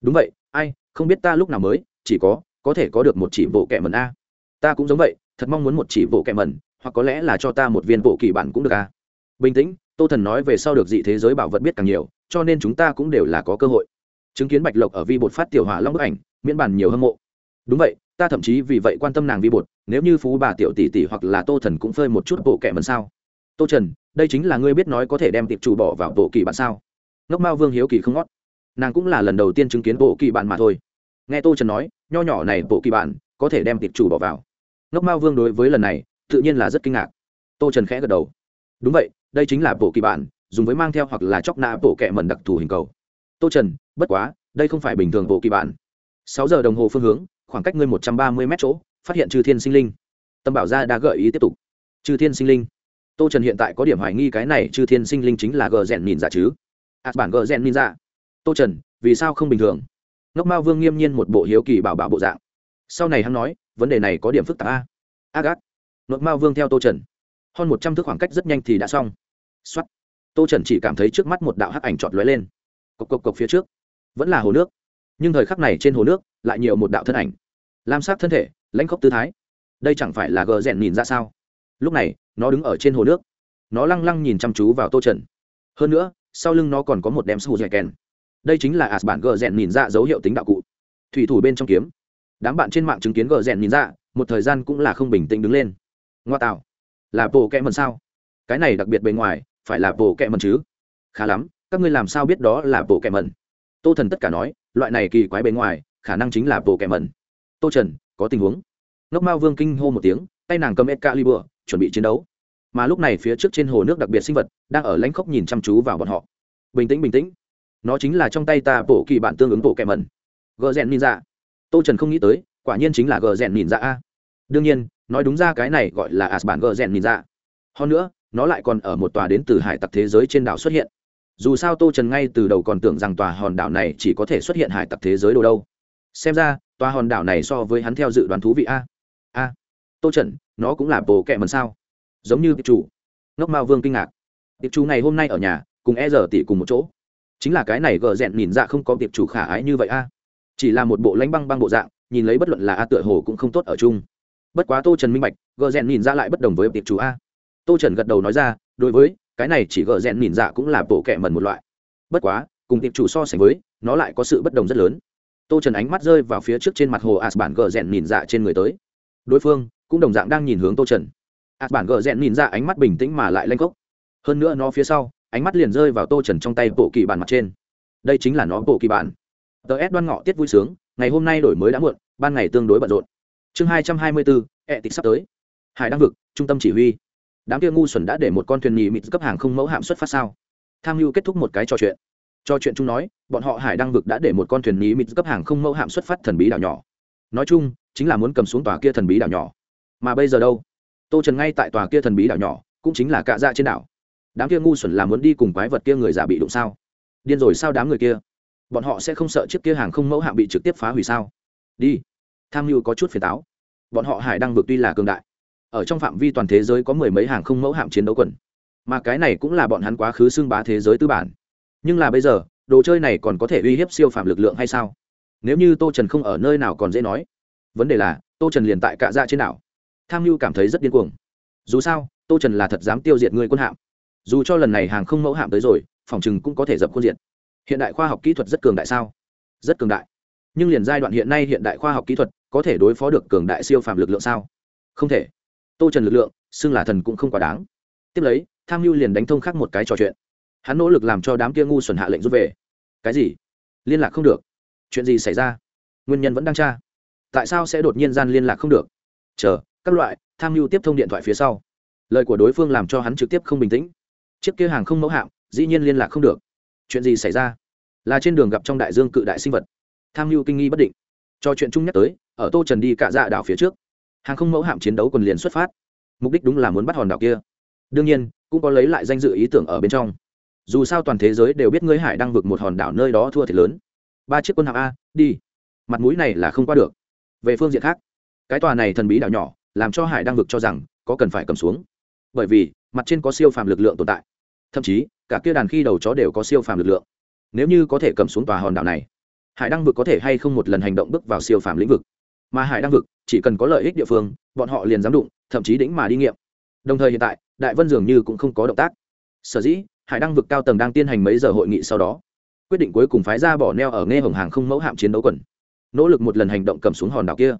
Speaker 1: Đúng vậy, ai không biết ta lúc nào mới, chỉ có có thể có được một chỉ bộ kẹ mẩn a. Ta cũng giống vậy, thật mong muốn một chỉ bộ kẹ mẩn hoặc có lẽ là cho ta một viên bộ kỳ bản cũng được a. Bình tĩnh, tô thần nói về sau được dị thế giới bảo vật biết càng nhiều, cho nên chúng ta cũng đều là có cơ hội. Chứng kiến bạch lộc ở vi bột phát tiểu hỏa long bức ảnh, miễn bản nhiều hâm mộ. Đúng vậy, ta thậm chí vì vậy quan tâm nàng vi bột, nếu như phú bà tiểu tỷ tỷ hoặc là tô thần cũng phơi một chút bộ kẹ mẩn sao? Tô trần, đây chính là ngươi biết nói có thể đem tiệp chủ bỏ vào bộ kỳ bản sao? Ngốc mao vương hiếu kỳ không ngót. Nàng cũng là lần đầu tiên chứng kiến bộ kỳ bản mà thôi nghe tô trần nói, nho nhỏ này bộ kỳ bản, có thể đem tiệp chủ bỏ vào. Ngốc mao vương đối với lần này, tự nhiên là rất kinh ngạc. Tô trần khẽ gật đầu. Đúng vậy, đây chính là bộ kỳ bản, dùng với mang theo hoặc là chóc nạ bộ kẹ mẩn đặc thù hình cầu. Tô trần, bất quá, đây không phải bình thường bộ kỳ bản. Sáu giờ đồng hồ phương hướng, khoảng cách ngươi một trăm ba mươi mét chỗ, phát hiện trừ thiên sinh linh. Tâm bảo gia đã gợi ý tiếp tục. Trừ thiên sinh linh. Tô trần hiện tại có điểm hoài nghi cái này chư thiên sinh linh chính là gờ rèn nhìn giả chứ? Ạt bản gờ rèn nhìn giả. tô trần, vì sao không bình thường? Ngốc mao vương nghiêm nhiên một bộ hiếu kỳ bảo bảo bộ dạng. Sau này hắn nói, vấn đề này có điểm phức tạp a. A gác ngốc mao vương theo tô trần. Hơn một trăm thước khoảng cách rất nhanh thì đã xong. X tô trần chỉ cảm thấy trước mắt một đạo hắc ảnh trọt lóe lên. Cộc cộc cộc phía trước. Vẫn là hồ nước. Nhưng thời khắc này trên hồ nước, lại nhiều một đạo thân ảnh. Lam sát thân thể, lãnh khốc tư thái. Đây chẳng phải là gờ rèn nhìn ra sao? Lúc này, nó đứng ở trên hồ nước. Nó lăng lăng nhìn chăm chú vào tô trần. Hơn nữa, sau lưng nó còn có một đem sù dẻ kèn đây chính là ạt bản gờ rèn nhìn ra dấu hiệu tính đạo cụ. Thủy thủ bên trong kiếm. Đám bạn trên mạng chứng kiến gờ rèn nhìn ra một thời gian cũng là không bình tĩnh đứng lên. Ngoa tạo. Là bộ kẹ mần sao? Cái này đặc biệt bề ngoài phải là bộ kẹ mần chứ? Khá lắm các ngươi làm sao biết đó là bộ kẹ mần tô thần tất cả nói loại này kỳ quái bề ngoài khả năng chính là bộ kẹ mần tô trần có tình huống. Ngốc mao vương kinh hô một tiếng tay nàng cầm Excalibur, chuẩn bị chiến đấu. Mà lúc này phía trước trên hồ nước đặc biệt sinh vật đang ở lãnh khốc nhìn chăm chú vào bọn họ. Bình tĩnh bình tĩnh. Nó chính là trong tay ta bộ kỳ bản tương ứng bộ kẻ mẩn. Gờ rèn ninja. Tô Trần không nghĩ tới, quả nhiên chính là gờ rèn ninja a. Đương nhiên, nói đúng ra cái này gọi là as bản gờ rèn ninja. Hơn nữa, nó lại còn ở một tòa đến từ hải tặc thế giới trên đảo xuất hiện. Dù sao Tô Trần ngay từ đầu còn tưởng rằng tòa hòn đảo này chỉ có thể xuất hiện hải tặc thế giới đồ đâu. Xem ra, tòa hòn đảo này so với hắn theo dự đoán thú vị a. A tô trần nó cũng là bồ kẹ mần sao giống như tiệp chủ ngốc mao vương kinh ngạc tiệp chủ ngày hôm nay ở nhà cùng e giờ tỷ cùng một chỗ chính là cái này gờ rẽn nhìn ra không có tiệp chủ khả ái như vậy a. À. Chỉ là một bộ lánh băng băng bộ dạng, nhìn lấy bất luận là a tựa hồ cũng không tốt ở chung. Bất quá tô trần minh bạch, gờ rẽn nhìn ra lại bất đồng với tiệp chủ a. Tô trần gật đầu nói ra, đối với, cái này chỉ gờ rẽn nhìn dạ cũng là bộ kẻ mần một loại. Bất quá, cùng tiệp chủ so sánh với, nó lại có sự bất đồng rất lớn. Tô trần ánh mắt rơi vào phía trước trên mặt hồ as bản gờ rẽn nhìn dạ trên người tới. Đối phương cũng đồng dạng đang nhìn hướng tô trần. Ạt bản gờ rẽn nhìn ra ánh mắt bình tĩnh mà lại lanh cốc hơn nữa nó phía sau ánh mắt liền rơi vào tô trần trong tay bộ kỳ bản mặt trên. Đây chính là nó, bộ kỳ bản. Tờ s đoan ngọ, tiết vui sướng, ngày hôm nay đổi mới đã muộn, ban ngày tương đối bận rộn. Chương hai trăm hai mươi bốn ẹ tịch sắp tới. Hải đăng vực, trung tâm chỉ huy. Đám kia ngu xuẩn đã để một con thuyền nhì mịt cấp hàng không mẫu hạm xuất phát sao? Tham mưu kết thúc một cái trò chuyện. Trò chuyện chung nói, bọn họ hải đăng vực đã để một con thuyền nhì mịt cấp hàng không mẫu hạm xuất phát thần bí đảo nhỏ. Nói chung, chính là muốn cầm xuống tòa kia thần bí đảo nhỏ. Mà bây giờ đâu? Tô trần ngay tại tòa kia thần bí đảo nhỏ, cũng chính là cạ dạ trên đảo đám kia ngu xuẩn là muốn đi cùng quái vật kia người giả bị đụng sao? Điên rồi sao đám người kia? Bọn họ sẽ không sợ chiếc kia hàng không mẫu hạm bị trực tiếp phá hủy sao? Đi. Tham mưu có chút phiền táo. Bọn họ hải đăng vực tuy là cường đại, ở trong phạm vi toàn thế giới có mười mấy hàng không mẫu hạm chiến đấu quần. Mà cái này cũng là bọn hắn quá khứ xưng bá thế giới tư bản. Nhưng là bây giờ, đồ chơi này còn có thể uy hiếp siêu phạm lực lượng hay sao? Nếu như tô trần không ở nơi nào còn dễ nói. Vấn đề là, tô trần liền tại cạ ra trên đảo. Tham mưu cảm thấy rất điên cuồng. Dù sao, tô trần là thật dám tiêu diệt người quân hạm dù cho lần này hàng không mẫu hạm tới rồi, phòng chừng cũng có thể dập khuôn diện. Hiện đại khoa học kỹ thuật rất cường đại sao? Rất cường đại. Nhưng liền giai đoạn hiện nay hiện đại khoa học kỹ thuật có thể đối phó được cường đại siêu phạm lực lượng sao? Không thể. Tô trần lực lượng, xưng là thần cũng không quá đáng. Tiếp lấy, tham mưu liền đánh thông khác một cái trò chuyện. Hắn nỗ lực làm cho đám kia ngu xuẩn hạ lệnh rút về. Cái gì? Liên lạc không được. Chuyện gì xảy ra? Nguyên nhân vẫn đang tra. Tại sao sẽ đột nhiên gian liên lạc không được? Chờ, các loại, tham mưu tiếp thông điện thoại phía sau. Lời của đối phương làm cho hắn trực tiếp không bình tĩnh chiếc kia hàng không mẫu hạm, dĩ nhiên liên lạc không được. Chuyện gì xảy ra? Là trên đường gặp trong đại dương cự đại sinh vật. Tham mưu kinh nghi bất định. Cho chuyện chung nhắc tới, ở tô trần đi cạ dạ đảo phía trước. Hàng không mẫu hạm chiến đấu còn liền xuất phát. Mục đích đúng là muốn bắt hòn đảo kia. Đương nhiên, cũng có lấy lại danh dự ý tưởng ở bên trong. Dù sao toàn thế giới đều biết ngươi hải đang vực một hòn đảo nơi đó thua thiệt lớn. Ba chiếc quân hạm a, đi. Mặt mũi này là không qua được. Về phương diện khác, cái tòa này thần bí đảo nhỏ, làm cho hải đang vực cho rằng có cần phải cầm xuống bởi vì mặt trên có siêu phàm lực lượng tồn tại. Thậm chí, cả kia đàn khi đầu chó đều có siêu phàm lực lượng. Nếu như có thể cầm xuống tòa hòn đảo này, hải đăng vực có thể hay không một lần hành động bước vào siêu phàm lĩnh vực? Mà hải đăng vực chỉ cần có lợi ích địa phương, bọn họ liền dám đụng, thậm chí đĩnh mà đi nghiệm. Đồng thời hiện tại, đại vân dường như cũng không có động tác. Sở dĩ, hải đăng vực cao tầng đang tiến hành mấy giờ hội nghị sau đó, quyết định cuối cùng phái ra bỏ neo ở nghe hồng hàng không mẫu hạm chiến đấu quần, nỗ lực một lần hành động cầm xuống hòn đảo kia.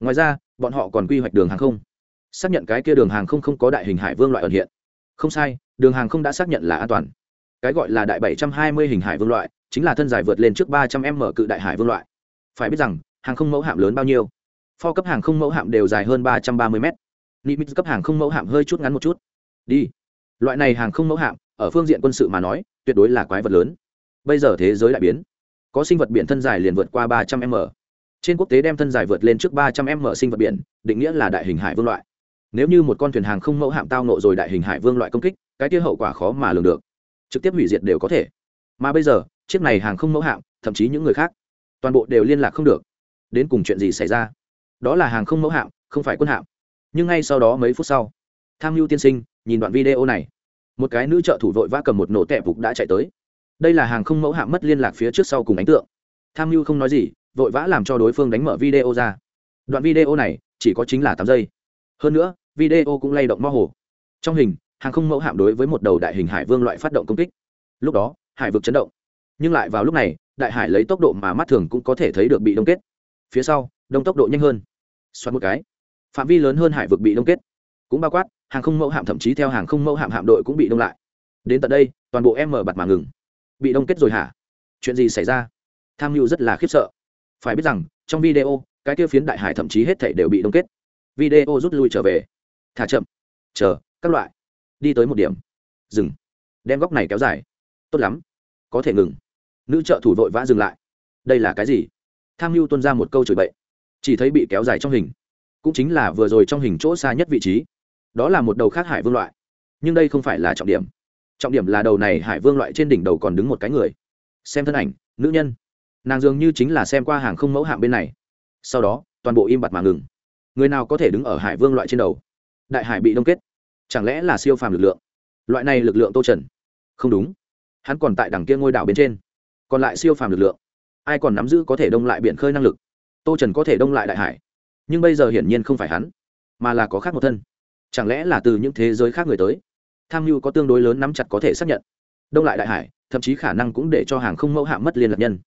Speaker 1: Ngoài ra, bọn họ còn quy hoạch đường hàng không xác nhận cái kia đường hàng không không có đại hình hải vương loại ẩn hiện. Không sai, đường hàng không đã xác nhận là an toàn. Cái gọi là đại bảy trăm hai mươi hình hải vương loại, chính là thân dài vượt lên trước ba trăm m cự đại hải vương loại. Phải biết rằng, hàng không mẫu hạm lớn bao nhiêu? Pho cấp hàng không mẫu hạm đều dài hơn ba trăm ba mươi m. Limit cấp hàng không mẫu hạm hơi chút ngắn một chút. Đi. Loại này hàng không mẫu hạm, ở phương diện quân sự mà nói, tuyệt đối là quái vật lớn. Bây giờ thế giới đại biến. Có sinh vật biển thân dài liền vượt qua ba trăm m. Trên quốc tế đem thân dài vượt lên trước ba trăm m sinh vật biển, định nghĩa là đại hình hải vương loại nếu như một con thuyền hàng không mẫu hạm tao nộ rồi đại hình hải vương loại công kích, cái tiêu hậu quả khó mà lường được. Trực tiếp hủy diệt đều có thể. Mà bây giờ, chiếc này hàng không mẫu hạm, thậm chí những người khác, toàn bộ đều liên lạc không được. Đến cùng chuyện gì xảy ra? Đó là hàng không mẫu hạm, không phải quân hạm. Nhưng ngay sau đó mấy phút sau, tham mưu tiên sinh, nhìn đoạn video này. Một cái nữ trợ thủ vội vã cầm một nổ tẹp phục đã chạy tới. Đây là hàng không mẫu hạm mất liên lạc phía trước sau cùng ánh tượng. Tham mưu không nói gì, vội vã làm cho đối phương đánh mở video ra. Đoạn video này, chỉ có chính là tám giây. Hơn nữa video cũng lay động mơ hồ. Trong hình, hàng không mẫu hạm đối với một đầu đại hình hải vương loại phát động công kích. Lúc đó, hải vực chấn động. Nhưng lại vào lúc này, đại hải lấy tốc độ mà mắt thường cũng có thể thấy được bị đông kết. Phía sau, đông tốc độ nhanh hơn. Xoắn một cái. Phạm vi lớn hơn hải vực bị đông kết. Cũng bao quát, hàng không mẫu hạm thậm chí theo hàng không mẫu hạm hạm đội cũng bị đông lại. Đến tận đây, toàn bộ em mở bặt mà ngừng. Bị đông kết rồi hả? Chuyện gì xảy ra? Tham mưu rất là khiếp sợ. Phải biết rằng, trong video, cái kia phiến đại hải thậm chí hết thể đều bị đông kết. Video rút lui trở về thả chậm. Chờ, các loại. Đi tới một điểm. Dừng. Đem góc này kéo dài. Tốt lắm. Có thể ngừng. Nữ trợ thủ vội vã dừng lại. Đây là cái gì? Tham mưu tuân ra một câu chửi bậy. Chỉ thấy bị kéo dài trong hình. Cũng chính là vừa rồi trong hình chỗ xa nhất vị trí. Đó là một đầu khác hải vương loại. Nhưng đây không phải là trọng điểm. Trọng điểm là đầu này hải vương loại trên đỉnh đầu còn đứng một cái người. Xem thân ảnh, nữ nhân. Nàng dường như chính là xem qua hàng không mẫu hạng bên này. Sau đó, toàn bộ im bặt mà ngừng. Người nào có thể đứng ở hải vương loại trên đầu? Đại hải bị đông kết. Chẳng lẽ là siêu phàm lực lượng? Loại này lực lượng tô trần? Không đúng. Hắn còn tại đằng kia ngôi đảo bên trên. Còn lại siêu phàm lực lượng? Ai còn nắm giữ có thể đông lại biển khơi năng lực? Tô trần có thể đông lại đại hải. Nhưng bây giờ hiển nhiên không phải hắn, mà là có khác một thân. Chẳng lẽ là từ những thế giới khác người tới? Tham mưu có tương đối lớn nắm chặt có thể xác nhận. Đông lại đại hải, thậm chí khả năng cũng để cho hàng không mẫu hạ mất liên lạc nhân.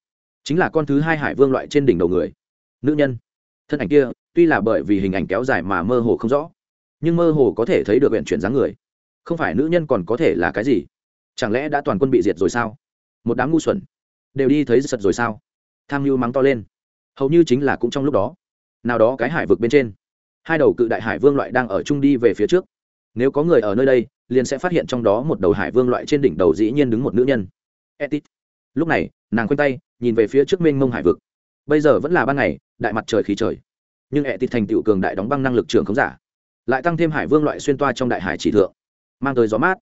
Speaker 1: Chính là con thứ hai hải vương loại trên đỉnh đầu người. Nữ nhân. Thân ảnh kia, tuy là bởi vì hình ảnh kéo dài mà mơ hồ không rõ nhưng mơ hồ có thể thấy được huyện chuyển dáng người. Không phải nữ nhân còn có thể là cái gì? Chẳng lẽ đã toàn quân bị diệt rồi sao? Một đám ngu xuẩn. Đều đi thấy sật rồi sao? Tham mưu mắng to lên. Hầu như chính là cũng trong lúc đó. Nào đó cái hải vực bên trên. Hai đầu cự đại hải vương loại đang ở chung đi về phía trước. Nếu có người ở nơi đây, liền sẽ phát hiện trong đó một đầu hải vương loại trên đỉnh đầu dĩ nhiên đứng một nữ nhân. Etit lúc này, nàng khoanh tay, nhìn về phía trước mênh mông hải vực. Bây giờ vẫn là ban ngày, đại mặt trời khí trời. Nhưng etit thành tựu cường đại đóng băng năng lực trường không giả lại tăng thêm hải vương loại xuyên toa trong đại hải chỉ thượng, mang tới gió mát.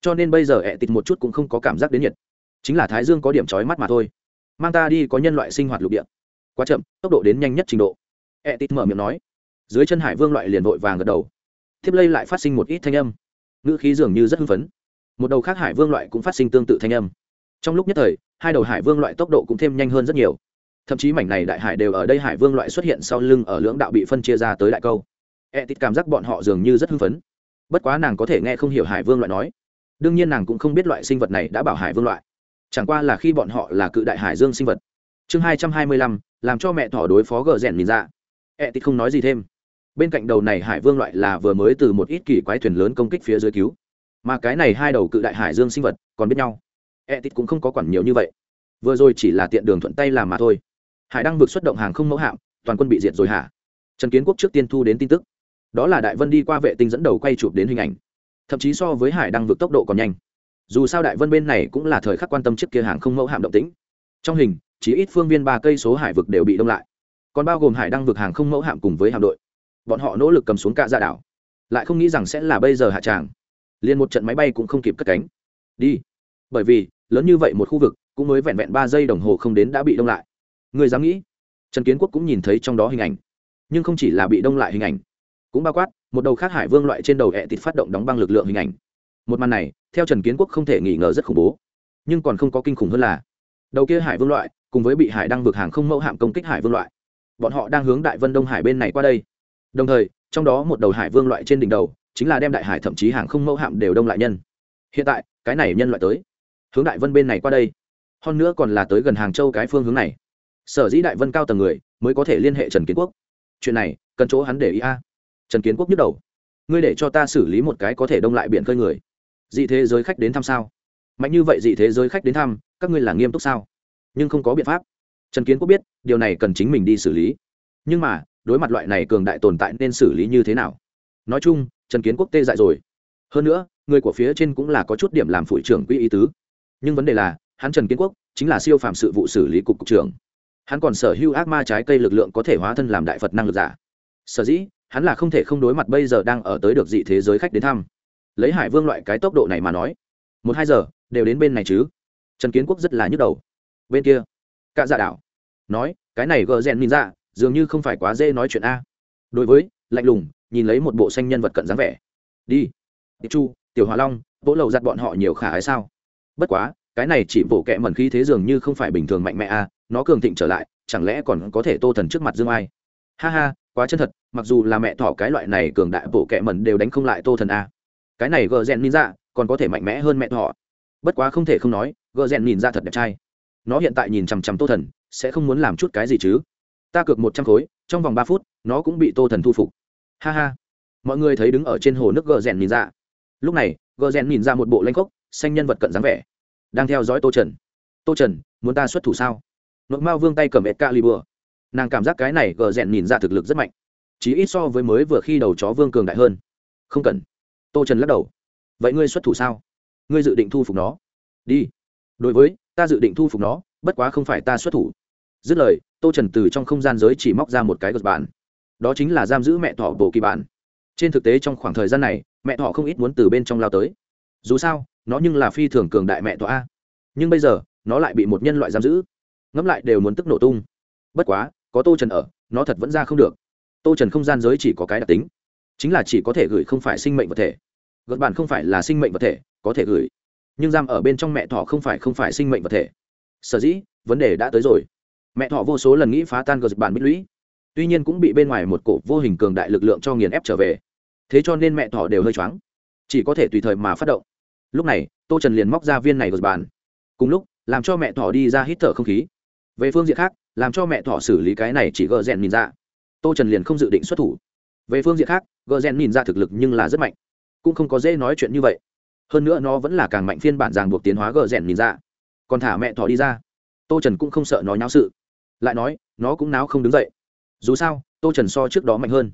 Speaker 1: Cho nên bây giờ etit một chút cũng không có cảm giác đến nhiệt. Chính là thái dương có điểm trói mắt mà thôi. Mang ta đi có nhân loại sinh hoạt lục địa. Quá chậm, tốc độ đến nhanh nhất trình độ. E tịt mở miệng nói. Dưới chân hải vương loại liền vội vàng gật đầu. Thiếp lây lại phát sinh một ít thanh âm. Ngữ khí dường như rất hưng phấn. Một đầu khác hải vương loại cũng phát sinh tương tự thanh âm. Trong lúc nhất thời, hai đầu hải vương loại tốc độ cũng thêm nhanh hơn rất nhiều. Thậm chí mảnh này đại hải đều ở đây hải vương loại xuất hiện sau lưng ở lưỡng đạo bị phân chia ra tới đại câu e tít cảm giác bọn họ dường như rất hưng phấn. Bất quá nàng có thể nghe không hiểu hải vương loại nói. Đương nhiên nàng cũng không biết loại sinh vật này đã bảo hải vương loại. Chẳng qua là khi bọn họ là cự đại hải dương sinh vật. Chương hai trăm hai mươi lăm, làm cho mẹ thỏ đối phó gờ rèn nhìn ra. E tít không nói gì thêm. Bên cạnh đầu này hải vương loại là vừa mới từ một ít kỳ quái thuyền lớn công kích phía dưới cứu. Mà cái này hai đầu cự đại hải dương sinh vật còn biết nhau. E tít cũng không có quản nhiều như vậy. Vừa rồi chỉ là tiện đường thuận tay làm mà thôi. Hải đăng vượt xuất động hàng không mẫu hạm, toàn quân bị diệt rồi hả? Trần kiến quốc trước tiên thu đến tin tức đó là đại vân đi qua vệ tinh dẫn đầu quay chụp đến hình ảnh. Thậm chí so với hải đăng vượt tốc độ còn nhanh. Dù sao đại vân bên này cũng là thời khắc quan tâm chiếc kia hàng không mẫu hạm động tĩnh. Trong hình chỉ ít phương viên ba cây số hải vực đều bị đông lại. Còn bao gồm hải đăng vực hàng không mẫu hạm cùng với hạm đội. Bọn họ nỗ lực cầm xuống cạ dạ ra đảo. Lại không nghĩ rằng sẽ là bây giờ hạ tràng. Liền một trận máy bay cũng không kịp cất cánh. Đi. Bởi vì, lớn như vậy một khu vực, cũng mới vẹn vẹn ba giây đồng hồ không đến đã bị đông lại. Người dám nghĩ? Trần kiến quốc cũng nhìn thấy trong đó hình ảnh. Nhưng không chỉ là bị đông lại hình ảnh cũng bao quát, một đầu khác hải vương loại trên đầu hẹ thịt phát động đóng băng lực lượng hình ảnh. Một màn này, theo trần kiến quốc không thể nghi ngờ rất khủng bố, nhưng còn không có kinh khủng hơn là, đầu kia hải vương loại cùng với bị hải đang vực hàng không mẫu hạm công kích hải vương loại, bọn họ đang hướng đại vân đông hải bên này qua đây. Đồng thời, trong đó một đầu hải vương loại trên đỉnh đầu chính là đem đại hải thậm chí hàng không mẫu hạm đều đông lại nhân. Hiện tại, cái này nhân loại tới, hướng đại vân bên này qua đây. Hơn nữa còn là tới gần hàng châu cái phương hướng này. Sở dĩ đại vân cao tầng người mới có thể liên hệ trần kiến quốc. Chuyện này, cần chỗ hắn để ý a trần kiến quốc nhức đầu. Ngươi để cho ta xử lý một cái có thể đông lại biển khơi người. Dị thế giới khách đến thăm sao? Mạnh như vậy dị thế giới khách đến thăm, các ngươi là nghiêm túc sao? Nhưng không có biện pháp. Trần kiến quốc biết, điều này cần chính mình đi xử lý. Nhưng mà, đối mặt loại này cường đại tồn tại nên xử lý như thế nào? Nói chung, trần kiến quốc tê dại rồi. Hơn nữa, người của phía trên cũng là có chút điểm làm phụ trưởng quỹ ý tứ. Nhưng vấn đề là, hắn trần kiến quốc chính là siêu phạm sự vụ xử lý cục cục trưởng. Hắn còn sở hữu ác ma trái cây lực lượng có thể hóa thân làm đại phật năng lực giả. Sở dĩ hắn là không thể không đối mặt bây giờ đang ở tới được dị thế giới khách đến thăm. Lấy hải vương loại cái tốc độ này mà nói, một hai giờ, đều đến bên này chứ. Trần kiến quốc rất là nhức đầu. Bên kia, cạ dạ đảo. Nói, cái này gờ rèn nhìn ra, dường như không phải quá dễ nói chuyện a. Đối với, lạnh lùng, nhìn lấy một bộ xanh nhân vật cận dáng vẻ. Đi. Tiệp chu, tiểu hòa long, vỗ lầu giặt bọn họ nhiều khả ái sao? Bất quá, cái này chỉ bộ kẹ mẩn khí thế dường như không phải bình thường mạnh mẽ a, nó cường thịnh trở lại, chẳng lẽ còn có thể tô thần trước mặt dương ai? Ha ha, quá chân thật, mặc dù là mẹ thỏ cái loại này cường đại bộ kệ mẩn đều đánh không lại tô thần a. Cái này gờ rèn nhìn ra còn có thể mạnh mẽ hơn mẹ thỏ. Bất quá không thể không nói, gờ rèn nhìn ra thật đẹp trai. Nó hiện tại nhìn chằm chằm tô thần, sẽ không muốn làm chút cái gì chứ. Ta cược một trăm khối, trong vòng ba phút, nó cũng bị tô thần thu phục. Ha ha. Mọi người thấy đứng ở trên hồ nước gờ rèn nhìn ra lúc này, gờ rèn nhìn ra một bộ lanh cốc xanh nhân vật cận dáng vẻ. Đang theo dõi tô trần. Tô trần, muốn ta xuất thủ sao? Nội mao vương tay cầm ệt ca li bừa nàng cảm giác cái này gờ rèn nhìn ra thực lực rất mạnh. Chỉ ít so với mới vừa khi đầu chó vương cường đại hơn. Không cần. Tô trần lắc đầu. Vậy ngươi xuất thủ sao? Ngươi dự định thu phục nó? Đi. Đối với, ta dự định thu phục nó, bất quá không phải ta xuất thủ. Dứt lời, tô trần từ trong không gian giới chỉ móc ra một cái gật bản đó chính là giam giữ mẹ thỏ bổ kỳ bản. Trên thực tế trong khoảng thời gian này, mẹ thỏ không ít muốn từ bên trong lao tới. Dù sao, nó nhưng là phi thường cường đại mẹ thỏ a. Nhưng bây giờ, nó lại bị một nhân loại giam giữ. Ngẫm lại đều muốn tức nổ tung. Bất quá có tô trần ở, nó thật vẫn ra không được. Tô trần không gian giới chỉ có cái đặc tính, chính là chỉ có thể gửi không phải sinh mệnh vật thể. Gật bản không phải là sinh mệnh vật thể, có thể gửi. Nhưng giam ở bên trong mẹ thỏ không phải không phải sinh mệnh vật thể. Sở dĩ, vấn đề đã tới rồi. Mẹ thỏ vô số lần nghĩ phá tan gờ bản bích lũy. Tuy nhiên cũng bị bên ngoài một cổ vô hình cường đại lực lượng cho nghiền ép trở về. Thế cho nên mẹ thỏ đều hơi choáng. Chỉ có thể tùy thời mà phát động. Lúc này, tô trần liền móc ra viên này gờ bản. Cùng lúc, làm cho mẹ thỏ đi ra hít thở không khí về phương diện khác, làm cho mẹ thỏ xử lý cái này chỉ gờ rèn nhìn ra. Tô trần liền không dự định xuất thủ. Về phương diện khác, gờ rèn nhìn ra thực lực nhưng là rất mạnh. Cũng không có dễ nói chuyện như vậy. Hơn nữa nó vẫn là càng mạnh phiên bản ràng buộc tiến hóa gờ rèn nhìn ra. Còn thả mẹ thỏ đi ra. Tô trần cũng không sợ nó nháo sự. Lại nói, nó cũng náo không đứng dậy. Dù sao, tô trần so trước đó mạnh hơn.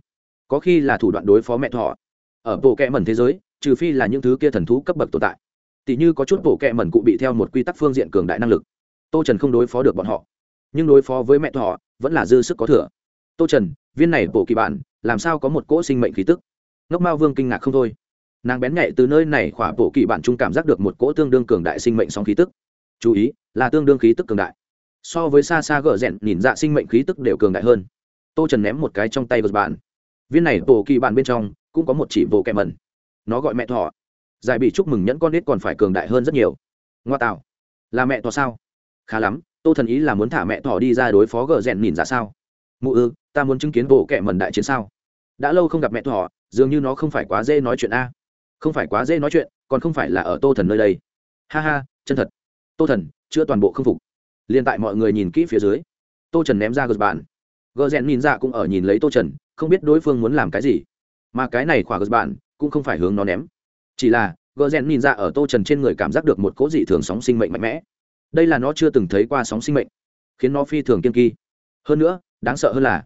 Speaker 1: Có khi là thủ đoạn đối phó mẹ thỏ. Ở bộ kẹ mẩn thế giới, trừ phi là những thứ kia thần thú cấp bậc tồn tại. Tỷ như có chút bộ kẹ mẩn cụ bị theo một quy tắc phương diện cường đại năng lực. Tô trần không đối phó được bọn họ nhưng đối phó với mẹ thọ vẫn là dư sức có thừa. Tô trần, viên này bổ kỳ bản làm sao có một cỗ sinh mệnh khí tức? Ngốc mao vương kinh ngạc không thôi. Nàng bén nhạy từ nơi này khỏa bổ kỳ bản chung cảm giác được một cỗ tương đương cường đại sinh mệnh song khí tức. Chú ý, là tương đương khí tức cường đại. So với xa xa gờ rẽn nhìn dạ sinh mệnh khí tức đều cường đại hơn. Tô trần ném một cái trong tay vật bạn. Viên này bổ kỳ bản bên trong cũng có một chỉ bộ kẹ mẩn. Nó gọi mẹ thọ. Giải bị chúc mừng nhẫn con nít còn phải cường đại hơn rất nhiều. Ngoa tạo. Là mẹ thọ sao? Khá lắm tô thần ý là muốn thả mẹ thỏ đi ra đối phó gờ rèn nhìn dạ sao? Mụ ư ta muốn chứng kiến bộ kẻ mần đại chiến sao? Đã lâu không gặp mẹ thỏ, dường như nó không phải quá dễ nói chuyện a. Không phải quá dễ nói chuyện còn không phải là ở tô thần nơi đây. Ha ha chân thật. Tô thần chưa toàn bộ k phục. Liền tại mọi người nhìn kỹ phía dưới tô trần ném ra gờ bạn gờ rèn nhìn ra cũng ở nhìn lấy tô trần không biết đối phương muốn làm cái gì. Mà cái này khỏa gờ bạn cũng không phải hướng nó ném. Chỉ là gờ rèn nhìn ra ở tô trần trên người cảm giác được một cỗ dị thường sóng sinh mệnh mạnh mẽ đây là nó chưa từng thấy qua sóng sinh mệnh, khiến nó phi thường kiên kỳ hơn nữa, đáng sợ hơn là,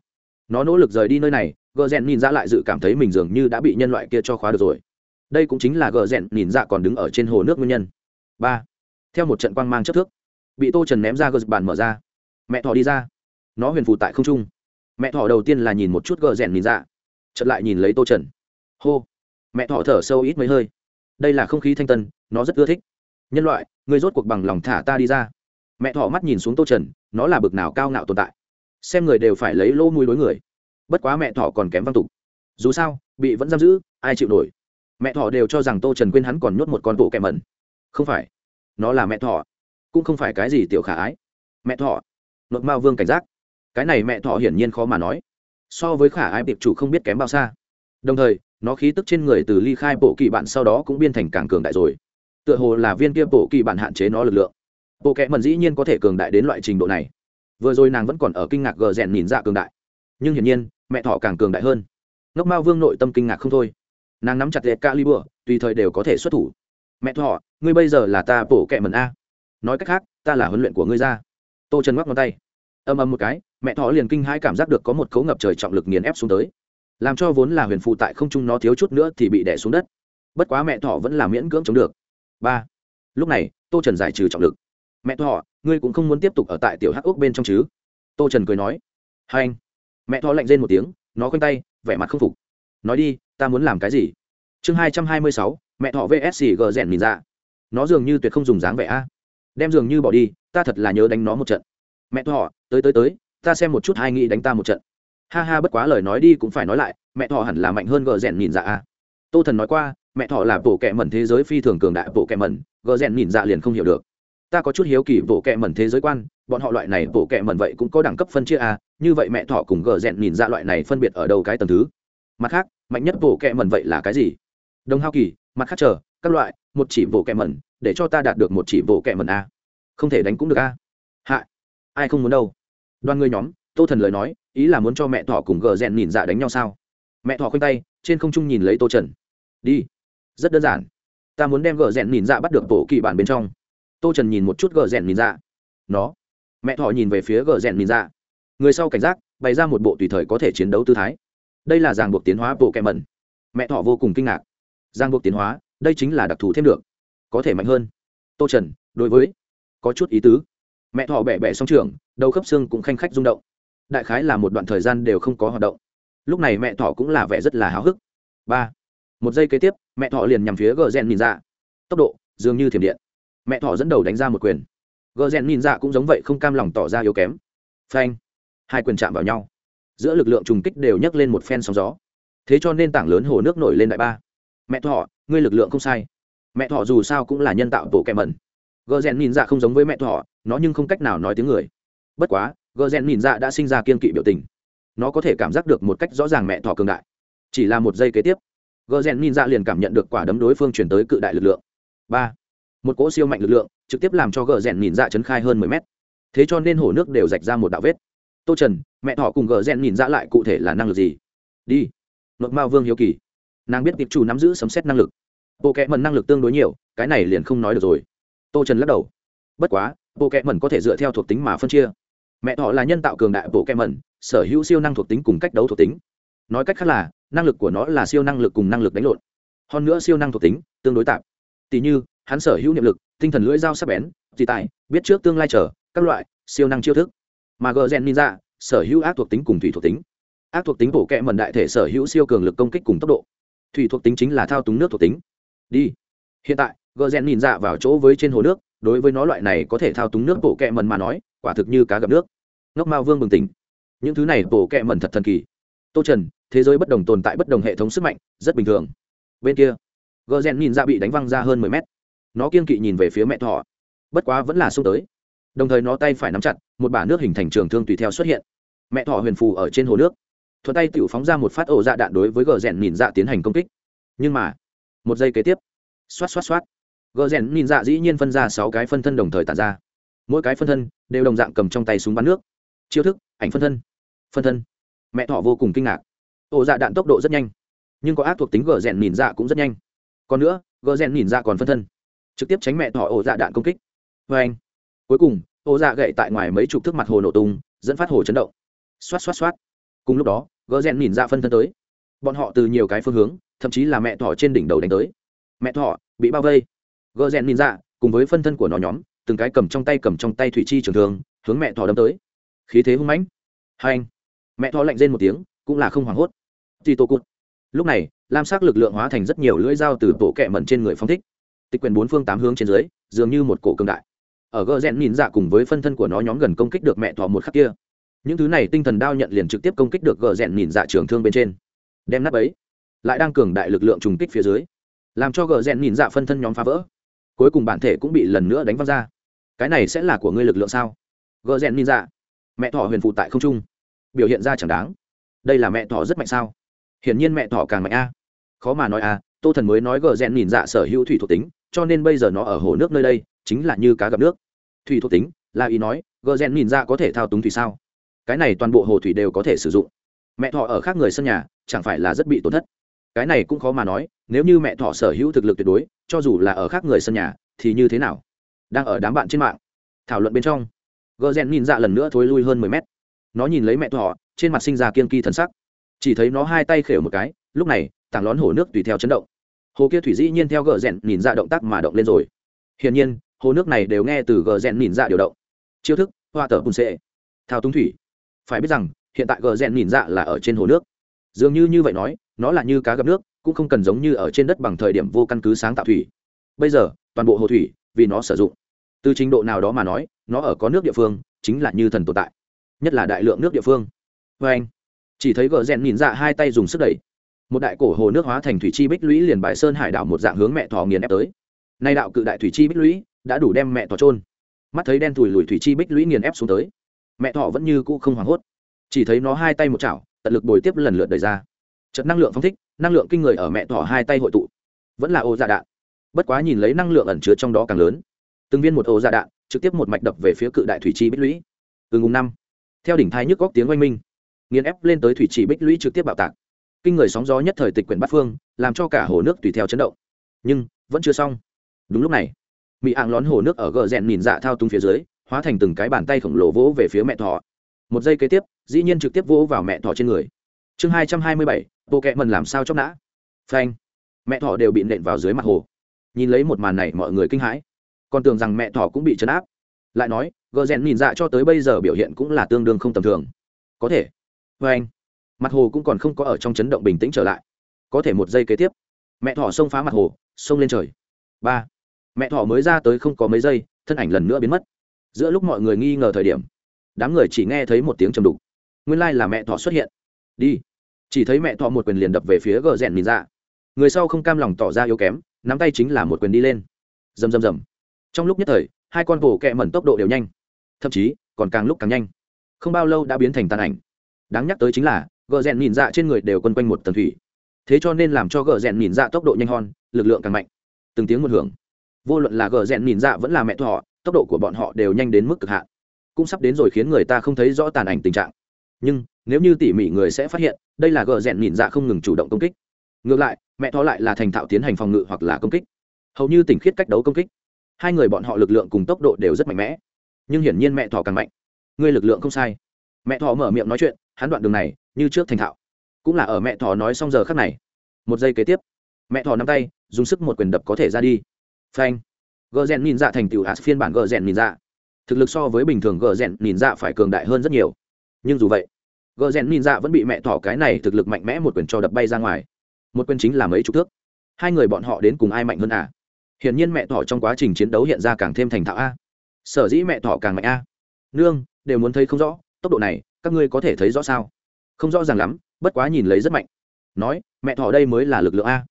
Speaker 1: nó nỗ lực rời đi nơi này, gờ rèn nhìn ra lại dự cảm thấy mình dường như đã bị nhân loại kia cho khóa được rồi. Đây cũng chính là gờ rèn nhìn ra còn đứng ở trên hồ nước nguyên nhân. Ba, theo một trận quang mang chất thước, bị tô trần ném ra gờ bàn mở ra. Mẹ thỏ đi ra. Nó huyền phụ tại không trung. Mẹ thỏ đầu tiên là nhìn một chút gờ rèn nhìn ra chật lại nhìn lấy tô trần. Hô. Mẹ thỏ thở sâu ít mấy hơi. Đây là không khí thanh tân, nó rất ưa thích. Nhân loại người rốt cuộc bằng lòng thả ta đi ra. Mẹ thỏ mắt nhìn xuống tô trần, nó là bực nào cao ngạo tồn tại. Xem người đều phải lấy lỗ mùi đối người. Bất quá mẹ thỏ còn kém văn tục. Dù sao, bị vẫn giam giữ, ai chịu nổi? Mẹ thỏ đều cho rằng tô trần quên hắn còn nhốt một con bộ kẹ mẩn. Không phải. Nó là mẹ thỏ. Cũng không phải cái gì tiểu khả ái. Mẹ thỏ. Nội mao vương cảnh giác. Cái này mẹ thỏ hiển nhiên khó mà nói. So với khả ái tiệp chủ không biết kém bao xa. Đồng thời, nó khí tức trên người từ ly khai bộ kỳ bạn sau đó cũng biên thành càng cường đại rồi tựa hồ là viên kia bộ kỳ bản hạn chế nó lực lượng. Bộ kẽ mần dĩ nhiên có thể cường đại đến loại trình độ này. Vừa rồi nàng vẫn còn ở kinh ngạc gờ rèn nhìn dạ cường đại. Nhưng hiển nhiên, mẹ thỏ càng cường đại hơn. Ngốc mao vương nội tâm kinh ngạc không thôi. Nàng nắm chặt liệt ca li bừa tùy thời đều có thể xuất thủ. Mẹ thọ ngươi bây giờ là ta bổ kẹ mần a. Nói cách khác, ta là huấn luyện của ngươi ra. Tô trần ngoắc ngón tay. Âm âm một cái, mẹ thọ liền kinh hãi cảm giác được có một cấu ngập trời trọng lực nghiền ép xuống tới. Làm cho vốn là huyền phụ tại không trung nó thiếu chút nữa thì bị đẻ xuống đất. Bất quá mẹ thọ vẫn là miễn cưỡng chống được ba. Lúc này, tô trần giải trừ trọng lực. Mẹ thọ, ngươi cũng không muốn tiếp tục ở tại tiểu hắc ốc bên trong chứ? Tô trần cười nói. Hai anh. Mẹ thọ lạnh rên một tiếng, nó khoanh tay, vẻ mặt không phục. Nói đi, ta muốn làm cái gì? Chương hai trăm hai mươi sáu, mẹ thọ vsc g rèn nhìn ra. Nó dường như tuyệt không dùng dáng vẻ a. Đem dường như bỏ đi, ta thật là nhớ đánh nó một trận. Mẹ thọ, tới tới tới, ta xem một chút hai nghĩ đánh ta một trận. Ha ha, bất quá lời nói đi cũng phải nói lại, mẹ thọ hẳn là mạnh hơn gờ rèn nhìn ra a. Tô thần nói qua mẹ thọ là bộ kẹ mẩn thế giới phi thường cường đại bộ kẹ mẩn, gờ rèn nhìn dạ liền không hiểu được. Ta có chút hiếu kỳ bộ kẹ mẩn thế giới quan, bọn họ loại này bộ kẹ mẩn vậy cũng có đẳng cấp phân chia a như vậy mẹ thọ cùng gờ rèn nhìn dạ loại này phân biệt ở đâu cái tầng thứ? Mặt khác, mạnh nhất bộ kẹ mẩn vậy là cái gì? Đồng hao kỳ, mặt khác chờ, các loại, một chỉ bộ kẹ mẩn, để cho ta đạt được một chỉ bộ kẹ mẩn a. Không thể đánh cũng được a. Hạ, ai không muốn đâu? Đoàn người nhóm, tô thần lời nói, ý là muốn cho mẹ thọ cùng gờ rèn nhìn dạ đánh nhau sao? Mẹ thọ khoanh tay, trên không trung nhìn lấy tô trần. Đi rất đơn giản. Ta muốn đem gờ rèn nhìn dạ bắt được bộ kỳ bản bên trong. Tô trần nhìn một chút gờ rèn nhìn dạ. Nó. Mẹ thọ nhìn về phía gờ rèn nhìn dạ. Người sau cảnh giác, bày ra một bộ tùy thời có thể chiến đấu tư thái. Đây là ràng buộc tiến hóa bộ kẹ mẩn. Mẹ thọ vô cùng kinh ngạc. Ràng buộc tiến hóa, đây chính là đặc thù thêm được. Có thể mạnh hơn. Tô trần, đối với. Có chút ý tứ. Mẹ thọ bẻ bẻ song trường đầu khớp xương cũng khanh khách rung động. Đại khái là một đoạn thời gian đều không có hoạt động. Lúc này mẹ thọ cũng là vẻ rất là háo hức. Ba một giây kế tiếp, mẹ thọ liền nhằm phía gờ rèn nhìn ra tốc độ, dường như thiểm điện. Mẹ thọ dẫn đầu đánh ra một quyền. Gờ rèn nhìn ra cũng giống vậy không cam lòng tỏ ra yếu kém. Phanh. Hai quyền chạm vào nhau. Giữa lực lượng trùng kích đều nhấc lên một phen sóng gió. Thế cho nên tảng lớn hồ nước nổi lên đại ba. Mẹ thọ, ngươi lực lượng không sai. Mẹ thọ dù sao cũng là nhân tạo bộ kẹ mẩn. Gờ rèn nhìn ra không giống với mẹ thọ, nó nhưng không cách nào nói tiếng người. Bất quá gờ rèn nhìn ra đã sinh ra kiên kỵ biểu tình. Nó có thể cảm giác được một cách rõ ràng mẹ thọ cường đại. Chỉ là một giây kế tiếp gờ rèn nhìn ra liền cảm nhận được quả đấm đối phương chuyển tới cự đại lực lượng. Ba. Một cỗ siêu mạnh lực lượng, trực tiếp làm cho gờ rèn nhìn ra chấn khai hơn mười mét. Thế cho nên hồ nước đều rạch ra một đạo vết. Tô trần, mẹ thỏ cùng gờ rèn nhìn ra lại cụ thể là năng lực gì? Đi. Nội mao vương hiếu kỳ. Nàng biết tiệp chủ nắm giữ sấm xét năng lực. Bộ kẽ mần năng lực tương đối nhiều, cái này liền không nói được rồi. Tô trần lắc đầu. Bất quá, bộ kẽ mần có thể dựa theo thuộc tính mà phân chia. Mẹ thọ là nhân tạo cường đại bộ kẽ mần sở hữu siêu năng thuộc tính cùng cách đấu thuộc tính nói cách khác là, năng lực của nó là siêu năng lực cùng năng lực đánh lộn. Hơn nữa siêu năng thuộc tính, tương đối tạp tỷ như, hắn sở hữu niệm lực, tinh thần lưỡi dao sắc bén dị tài biết trước tương lai trở các loại, siêu năng chiêu thức. Mà gờ gen ninja, sở hữu ác thuộc tính cùng thủy thuộc tính. Ác thuộc tính bổ kẹ mần đại thể sở hữu siêu cường lực công kích cùng tốc độ. Thủy thuộc tính chính là thao túng nước thuộc tính. Đi. Hiện tại gờ rèn nhìn dạ vào chỗ với trên hồ nước, đối với nó loại này có thể thao túng nước bộ kẹ mần mà nói, quả thực như cá gặp nước. Ngốc mao vương bừng tỉnh. Những thứ này bổ kẹ mần thật thần kỳ. Tô trần thế giới bất đồng tồn tại bất đồng hệ thống sức mạnh, rất bình thường. Bên kia gờ rèn nhìn ra bị đánh văng ra hơn mười mét. Nó kiên kỵ nhìn về phía mẹ thọ bất quá vẫn là xông tới. Đồng thời nó tay phải nắm chặt, một bả nước hình thành trường thương tùy theo xuất hiện. Mẹ thọ huyền phù ở trên hồ nước. Thuận tay tự phóng ra một phát ổ dạ đạn đối với gờ rèn nhìn dạ tiến hành công kích. Nhưng mà, một giây kế tiếp, xoát xoát xoát. Gờ rèn nhìn dạ dĩ nhiên phân ra sáu cái phân thân đồng thời tàn ra. Mỗi cái phân thân đều đồng dạng cầm trong tay súng bắn nước. Chiêu thức, ảnh phân thân phân thân. Mẹ thọ vô cùng kinh ngạc ổ dạ đạn tốc độ rất nhanh, nhưng có ác thuộc tính gờ rèn nhìn dạ cũng rất nhanh. Còn nữa gờ rèn nhìn dạ còn phân thân, trực tiếp tránh mẹ thỏ ổ dạ đạn công kích. Vê anh, cuối cùng, ổ dạ gậy tại ngoài mấy chục thước mặt hồ nổ tung, dẫn phát hồ chấn động. Xoát xoát xoát. Cùng lúc đó gờ rèn nhìn dạ phân thân tới. Bọn họ từ nhiều cái phương hướng, thậm chí là mẹ thỏ trên đỉnh đầu đánh tới. Mẹ thỏ, bị bao vây. Gờ rèn nhìn dạ cùng với phân thân của nó nhóm, từng cái cầm trong tay cầm trong tay thủy chi trường thường hướng mẹ thỏ đâm tới. Khí thế hung mãnh. Hai anh, mẹ thỏ lạnh rên một tiếng cũng là không hoảng hốt. Thì tô cụt. Lúc này, lam sắc lực lượng hóa thành rất nhiều lưỡi dao từ tổ kẹ mẩn trên người phong thích. Tịch quyền bốn phương tám hướng trên dưới, dường như một cổ cương đại. Ở gỡ rẽn nhìn dạ cùng với phân thân của nó nhóm gần công kích được mẹ thọ một khắc kia. Những thứ này tinh thần đao nhận liền trực tiếp công kích được gỡ rẽn nhìn dạ trường thương bên trên. Đem nắp ấy, lại đang cường đại lực lượng trùng kích phía dưới, làm cho gờ rẽn nhìn dạ phân thân nhóm phá vỡ. Cuối cùng bản thể cũng bị lần nữa đánh văng ra. Cái này sẽ là của ngươi lực lượng sao? Gờ rẽn nhìn dạ mẹ thọ huyền phụ tại không trung, biểu hiện ra chẳng đáng đây là mẹ thỏ rất mạnh sao? Hiển nhiên mẹ thỏ càng mạnh a. Khó mà nói a, tô thần mới nói gờ rèn nhìn dạ sở hữu thủy thuộc tính, cho nên bây giờ nó ở hồ nước nơi đây, chính là như cá gặp nước. Thủy thuộc tính, là ý nói, gờ rèn nhìn dạ có thể thao túng thủy sao? Cái này toàn bộ hồ thủy đều có thể sử dụng. Mẹ thọ ở khác người sân nhà, chẳng phải là rất bị tổn thất. Cái này cũng khó mà nói, nếu như mẹ thọ sở hữu thực lực tuyệt đối, cho dù là ở khác người sân nhà, thì như thế nào? Đang ở đám bạn trên mạng, thảo luận bên trong, gờ rèn nhìn dạ lần nữa thối lui hơn mười mét. Nó nhìn lấy mẹ thọ trên mặt sinh ra kiên kỳ thần sắc. Chỉ thấy nó hai tay khều một cái lúc này tảng lón hồ nước tùy theo chấn động. Hồ kia thủy dĩ nhiên theo gờ rèn nhìn ra động tác mà động lên rồi. Hiển nhiên hồ nước này đều nghe từ gờ rèn nhìn ra điều động. Chiêu thức hoa tở bùn sệ, thao túng thủy. Phải biết rằng hiện tại gờ rèn nhìn dạ là ở trên hồ nước. Dường như như vậy nói nó là như cá gặp nước cũng không cần giống như ở trên đất bằng thời điểm vô căn cứ sáng tạo thủy. Bây giờ toàn bộ hồ thủy vì nó sử dụng. Từ trình độ nào đó mà nói nó ở có nước địa phương chính là như thần tồn tại. Nhất là đại lượng nước địa phương vê anh. Chỉ thấy gờ rèn nhìn dạ hai tay dùng sức đẩy. Một đại cổ hồ nước hóa thành thủy chi bích lũy liền bài sơn hải đảo một dạng hướng mẹ thỏ nghiền ép tới. Nay đạo cự đại thủy chi bích lũy đã đủ đem mẹ thỏ trôn mắt thấy đen thùi lùi thủy chi bích lũy nghiền ép xuống tới, mẹ thỏ vẫn như cũ không hoảng hốt. Chỉ thấy nó hai tay một chảo, tận lực bồi tiếp lần lượt đời ra. Trận năng lượng phong thích, năng lượng kinh người ở mẹ thỏ hai tay hội tụ. Vẫn là ô dạ đạn. Bất quá nhìn lấy năng lượng ẩn chứa trong đó càng lớn. Từng viên một ô dạ đạn, trực tiếp một mạch đập về phía cự đại thủy chi bích lũy. Từ ngùng năm, theo đỉnh thai nhức góc tiếng oanh minh nghiền ép lên tới thủy chỉ bích lũy trực tiếp bạo tạc. Kinh người sóng gió nhất thời tịch quyển bát phương, làm cho cả hồ nước tùy theo chấn động. Nhưng, vẫn chưa xong. Đúng lúc này mỹ ạng lón hồ nước ở gờ rèn nhìn dạ thao tung phía dưới, hóa thành từng cái bàn tay khổng lồ vỗ về phía mẹ thọ một giây kế tiếp, dĩ nhiên trực tiếp vỗ vào mẹ thọ trên người. Chương hai trăm hai mươi bảy bộ kẹ mần làm sao chóc nã? Phanh. Mẹ thọ đều bị nện vào dưới mặt hồ. Nhìn lấy một màn này mọi người kinh hãi. Còn tưởng rằng mẹ thọ cũng bị chấn áp. Lại nói, gờ rèn nhìn dạ cho tới bây giờ biểu hiện cũng là tương đương không tầm thường. Có thể vê anh, mặt hồ cũng còn không có ở trong chấn động bình tĩnh trở lại. Có thể một giây kế tiếp, mẹ thỏ xông phá mặt hồ, xông lên trời. Ba, mẹ thỏ mới ra tới không có mấy giây, thân ảnh lần nữa biến mất. Giữa lúc mọi người nghi ngờ thời điểm, đám người chỉ nghe thấy một tiếng trầm đục. Nguyên lai、like、là mẹ thỏ xuất hiện. Đi. Chỉ thấy mẹ thọ một quyền liền đập về phía gờ rèn nhìn ra. Người sau không cam lòng tỏ ra yếu kém, nắm tay chính là một quyền đi lên. Rầm rầm rầm. Trong lúc nhất thời, hai con vồ kẹ mẩn tốc độ đều nhanh. Thậm chí, còn càng lúc càng nhanh. Không bao lâu đã biến thành tàn ảnh đáng nhắc tới chính là, gờ rèn nhìn dạ trên người đều quân quanh một tầng thủy. Thế cho nên làm cho gờ rèn nhìn dạ tốc độ nhanh hơn, lực lượng càng mạnh. Từng tiếng một hưởng. Vô luận là gờ rèn nhìn dạ vẫn là mẹ thọ, tốc độ của bọn họ đều nhanh đến mức cực hạn. Cũng sắp đến rồi khiến người ta không thấy rõ tàn ảnh tình trạng. Nhưng, nếu như tỉ mỉ người sẽ phát hiện, đây là gờ rèn nhìn dạ không ngừng chủ động công kích. Ngược lại, mẹ thọ lại là thành thạo tiến hành phòng ngự hoặc là công kích. Hầu như tỉnh khiết cách đấu công kích. Hai người bọn họ lực lượng cùng tốc độ đều rất mạnh mẽ. Nhưng hiển nhiên mẹ thọ càng mạnh. Ngươi lực lượng không sai mẹ thọ mở miệng nói chuyện, hắn đoạn đường này, như trước thành thạo. Cũng là ở mẹ thọ nói xong giờ khắc này. Một giây kế tiếp, mẹ thọ nắm tay, dùng sức một quyền đập có thể ra đi. Phanh. Gờ rèn nhìn dạ thành tựu hạt phiên bản gờ rèn nhìn dạ. Thực lực so với bình thường gờ rèn nhìn dạ phải cường đại hơn rất nhiều. Nhưng dù vậy gờ rèn nhìn dạ vẫn bị mẹ Thỏ cái này thực lực mạnh mẽ một quyền cho đập bay ra ngoài. Một quyền chính là mấy chục thước. Hai người bọn họ đến cùng ai mạnh hơn à? Hiển nhiên mẹ Thỏ trong quá trình chiến đấu hiện ra càng thêm thành thạo a. Sở dĩ mẹ Thỏ càng mạnh a. Nương, đều muốn thấy không rõ tốc độ này, các ngươi có thể thấy rõ sao? Không rõ ràng lắm, bất quá nhìn lấy rất mạnh. Nói, mẹ thỏ đây mới là lực lượng a.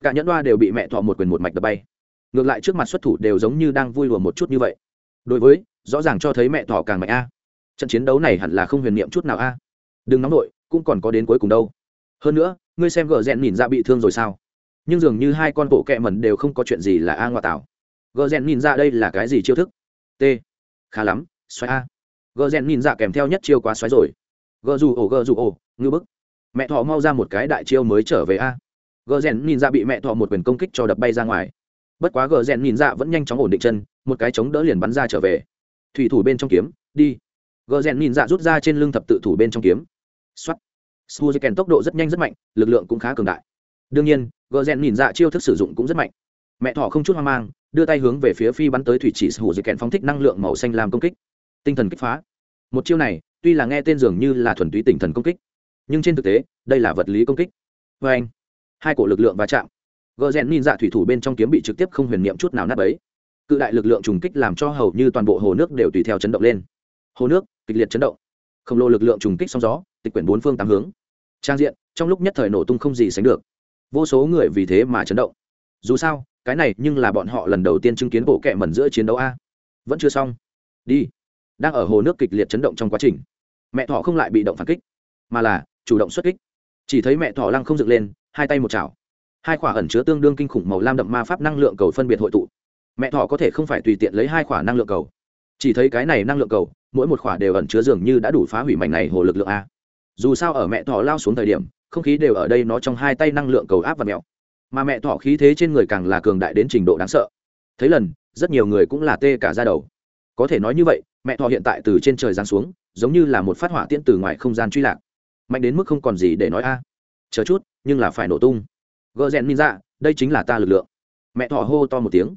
Speaker 1: Cả nhẫn đoa đều bị mẹ thọ một quyền một mạch đập bay. Ngược lại trước mặt xuất thủ đều giống như đang vui lùa một chút như vậy. Đối với, rõ ràng cho thấy mẹ thọ càng mạnh a. Trận chiến đấu này hẳn là không huyền niệm chút nào a. Đừng nóng nổi cũng còn có đến cuối cùng đâu. Hơn nữa, ngươi xem gờ rèn nhìn ra bị thương rồi sao? Nhưng dường như hai con bộ kẹ mẩn đều không có chuyện gì là a ngoại tảo. Gờ rèn nhìn ra đây là cái gì chiêu thức? T. Khá lắm, xoay a gờ rèn nhìn ra kèm theo nhất chiêu quá xoáy rồi. Gờ dù ổ gờ dù ổ ngư bức. Mẹ thọ mau ra một cái đại chiêu mới trở về a. Gờ rèn nhìn ra bị mẹ thọ một quyền công kích cho đập bay ra ngoài. Bất quá gờ rèn nhìn ra vẫn nhanh chóng ổn định chân một cái chống đỡ liền bắn ra trở về. Thủy thủ bên trong kiếm đi. Gờ rèn nhìn ra rút ra trên lưng thập tự thủ bên trong kiếm. Xuất Suzuken tốc độ rất nhanh rất mạnh, lực lượng cũng khá cường đại. Đương nhiên, Gerzen nhìn dạ chiêu thức sử dụng cũng rất mạnh. Mẹ thỏ không chút hoang mang, đưa tay hướng về phía phi bắn tới thủy chỉ Suzuken phóng thích năng lượng màu xanh làm công kích. Tinh thần kích phá. Một chiêu này, tuy là nghe tên dường như là thuần túy tinh thần công kích, nhưng trên thực tế, đây là vật lý công kích. vê anh, hai cổ lực lượng va chạm. Gerzen nhìn dạ thủy thủ bên trong kiếm bị trực tiếp không huyền niệm chút nào nát ấy Cự đại lực lượng trùng kích làm cho hầu như toàn bộ hồ nước đều tùy theo chấn động lên. Hồ nước kịch liệt chấn động. Khổng lồ lực lượng trùng kích sóng gió, tịch quyển bốn phương tám hướng trang diện trong lúc nhất thời nổ tung không gì sánh được vô số người vì thế mà chấn động dù sao cái này nhưng là bọn họ lần đầu tiên chứng kiến bộ kẹ mẩn giữa chiến đấu a vẫn chưa xong đi đang ở hồ nước kịch liệt chấn động trong quá trình. Mẹ thỏ không lại bị động phản kích, mà là chủ động xuất kích. Chỉ thấy mẹ thỏ lăng không dựng lên, hai tay một chảo. Hai khỏa ẩn chứa tương đương kinh khủng màu lam đậm ma pháp năng lượng cầu phân biệt hội tụ. Mẹ thỏ có thể không phải tùy tiện lấy hai khỏa năng lượng cầu. Chỉ thấy cái này năng lượng cầu, mỗi một khỏa đều ẩn chứa dường như đã đủ phá hủy mảnh này hồ lực lượng a. Dù sao ở mẹ thỏ lao xuống thời điểm, không khí đều ở đây nó trong hai tay năng lượng cầu áp và mẹo. Mà mẹ thỏ khí thế trên người càng là cường đại đến trình độ đáng sợ. Thấy lần, rất nhiều người cũng là tê cả ra đầu có thể nói như vậy, mẹ thỏ hiện tại từ trên trời giáng xuống, giống như là một phát hỏa tiễn từ ngoài không gian truy lạc. Mạnh đến mức không còn gì để nói a. À. Chờ chút, nhưng là phải nổ tung. Gợ rèn min ra đây chính là ta lực lượng. Mẹ thỏ hô to một tiếng.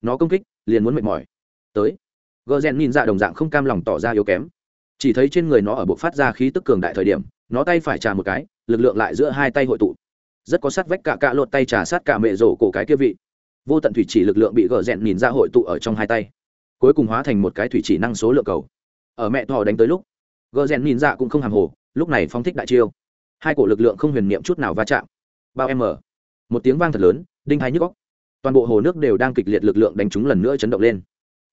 Speaker 1: Nó công kích, liền muốn mệt mỏi. Tới. Gợ rèn min ra đồng dạng không cam lòng tỏ ra yếu kém. Chỉ thấy trên người nó ở bộ phát ra khí tức cường đại thời điểm, nó tay phải trà một cái, lực lượng lại giữa hai tay hội tụ. Rất có sát vách cả cạ lột tay trà sát cả mẹ rổ cổ cái kia vị. Vô tận thủy chỉ lực lượng bị gỡ rèn nhìn ra hội tụ ở trong hai tay cuối cùng hóa thành một cái thủy chỉ năng số lượng cầu. Ở mẹ thỏ đánh tới lúc, gờ rèn nhìn dạ cũng không hàm hồ, lúc này phong thích đại chiêu. Hai cổ lực lượng không huyền niệm chút nào va chạm. Bao em mở một tiếng vang thật lớn, đinh hai nhức góc toàn bộ hồ nước đều đang kịch liệt lực lượng đánh trúng lần nữa chấn động lên.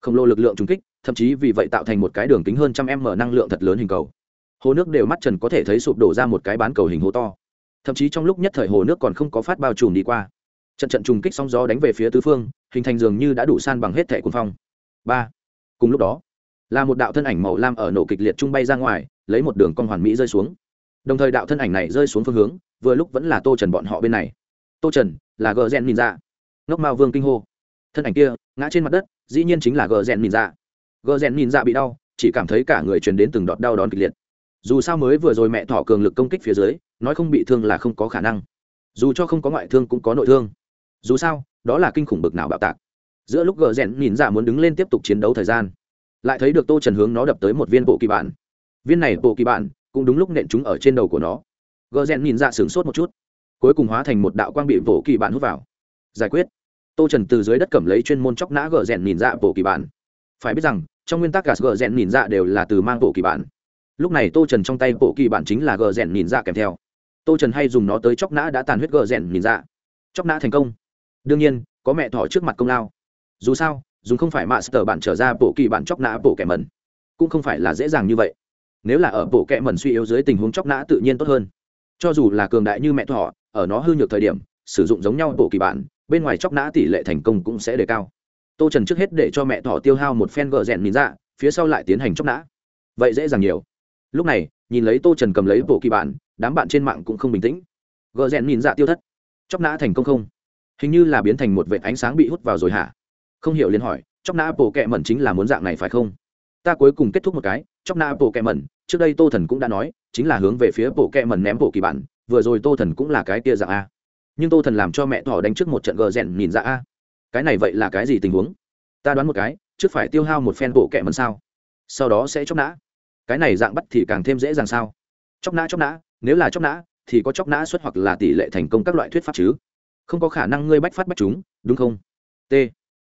Speaker 1: Khổng lồ lực lượng trúng kích, thậm chí vì vậy tạo thành một cái đường kính hơn trăm m năng lượng thật lớn hình cầu. Hồ nước đều mắt trần có thể thấy sụp đổ ra một cái bán cầu hình hố to. Thậm chí trong lúc nhất thời hồ nước còn không có phát bao trùm đi qua. Trận trận trùng kích sóng gió đánh về phía tứ phương, hình thành dường như đã đủ san bằng hết thẻ cuốn phong ba. Cùng lúc đó, là một đạo thân ảnh màu lam ở nổ kịch liệt trung bay ra ngoài, lấy một đường con hoàn mỹ rơi xuống. Đồng thời đạo thân ảnh này rơi xuống phương hướng, vừa lúc vẫn là tô trần bọn họ bên này. Tô trần là gờ rèn nhìn ra ngốc mao vương kinh hô. Thân ảnh kia, ngã trên mặt đất, dĩ nhiên chính là gờ rèn nhìn ra gờ rèn nhìn ra bị đau, chỉ cảm thấy cả người truyền đến từng đọt đau đón kịch liệt. Dù sao mới vừa rồi mẹ thỏ cường lực công kích phía dưới, nói không bị thương là không có khả năng. Dù cho không có ngoại thương cũng có nội thương. Dù sao, đó là kinh khủng bực nào bạo tạc giữa lúc gờ rèn nhìn ra muốn đứng lên tiếp tục chiến đấu thời gian, lại thấy được tô trần hướng nó đập tới một viên bộ kỳ bản. Viên này bộ kỳ bản cũng đúng lúc nện chúng ở trên đầu của nó. Gờ rèn nhìn ra sửng sốt một chút, cuối cùng hóa thành một đạo quang bị bộ kỳ bản hút vào. Giải quyết. Tô trần từ dưới đất cầm lấy chuyên môn chóc nã gờ rèn nhìn ra bộ kỳ bản. Phải biết rằng, trong nguyên tắc gà gờ rèn nhìn ra đều là từ mang bộ kỳ bản. Lúc này tô trần trong tay bộ kỳ bản chính là gờ rèn nhìn ra kèm theo. Tô trần hay dùng nó tới chóc nã đã tàn huyết gờ rèn nhìn ra chóc nã thành công. Đương nhiên, có mẹ thỏ trước mặt công lao dù sao, dùng không phải mạ sờ bạn trở ra bộ kỳ bạn chóc nã bộ kẻ mẩn, cũng không phải là dễ dàng như vậy. Nếu là ở bộ kẻ mẩn suy yếu dưới tình huống chóc nã tự nhiên tốt hơn. Cho dù là cường đại như mẹ thỏ, ở nó hư nhược thời điểm, sử dụng giống nhau bộ kỳ bạn bên ngoài chóc nã tỷ lệ thành công cũng sẽ đề cao. Tô trần trước hết để cho mẹ thỏ tiêu hao một phen gờ rèn nhìn ra, phía sau lại tiến hành chóc nã. Vậy dễ dàng nhiều. Lúc này, nhìn lấy tô trần cầm lấy bộ kỳ bản, đám bạn trên mạng cũng không bình tĩnh. Gờ rèn nhìn ra tiêu thất. Chóc nã thành công không? Hình như là biến thành một vệ ánh sáng bị hút vào rồi hả? Không hiểu liền hỏi, chóc nã bộ kẹ mẩn chính là muốn dạng này phải không? Ta cuối cùng kết thúc một cái, chóc nã bộ kẹ mẩn, trước đây tô thần cũng đã nói, chính là hướng về phía bộ kẹ mẩn ném bộ kỳ bản, vừa rồi tô thần cũng là cái kia dạng a. Nhưng tô thần làm cho mẹ thỏ đánh trước một trận gờ rèn nhìn ra a. Cái này vậy là cái gì tình huống? Ta đoán một cái, trước phải tiêu hao một phen bộ kẹ mẩn sao? Sau đó sẽ chóc nã. Cái này dạng bắt thì càng thêm dễ dàng sao? Chóc nã chóc nã, nếu là chóc nã, thì có chóc nã xuất hoặc là tỷ lệ thành công các loại thuyết pháp chứ? Không có khả năng ngươi bách phát bách chúng, đúng không? T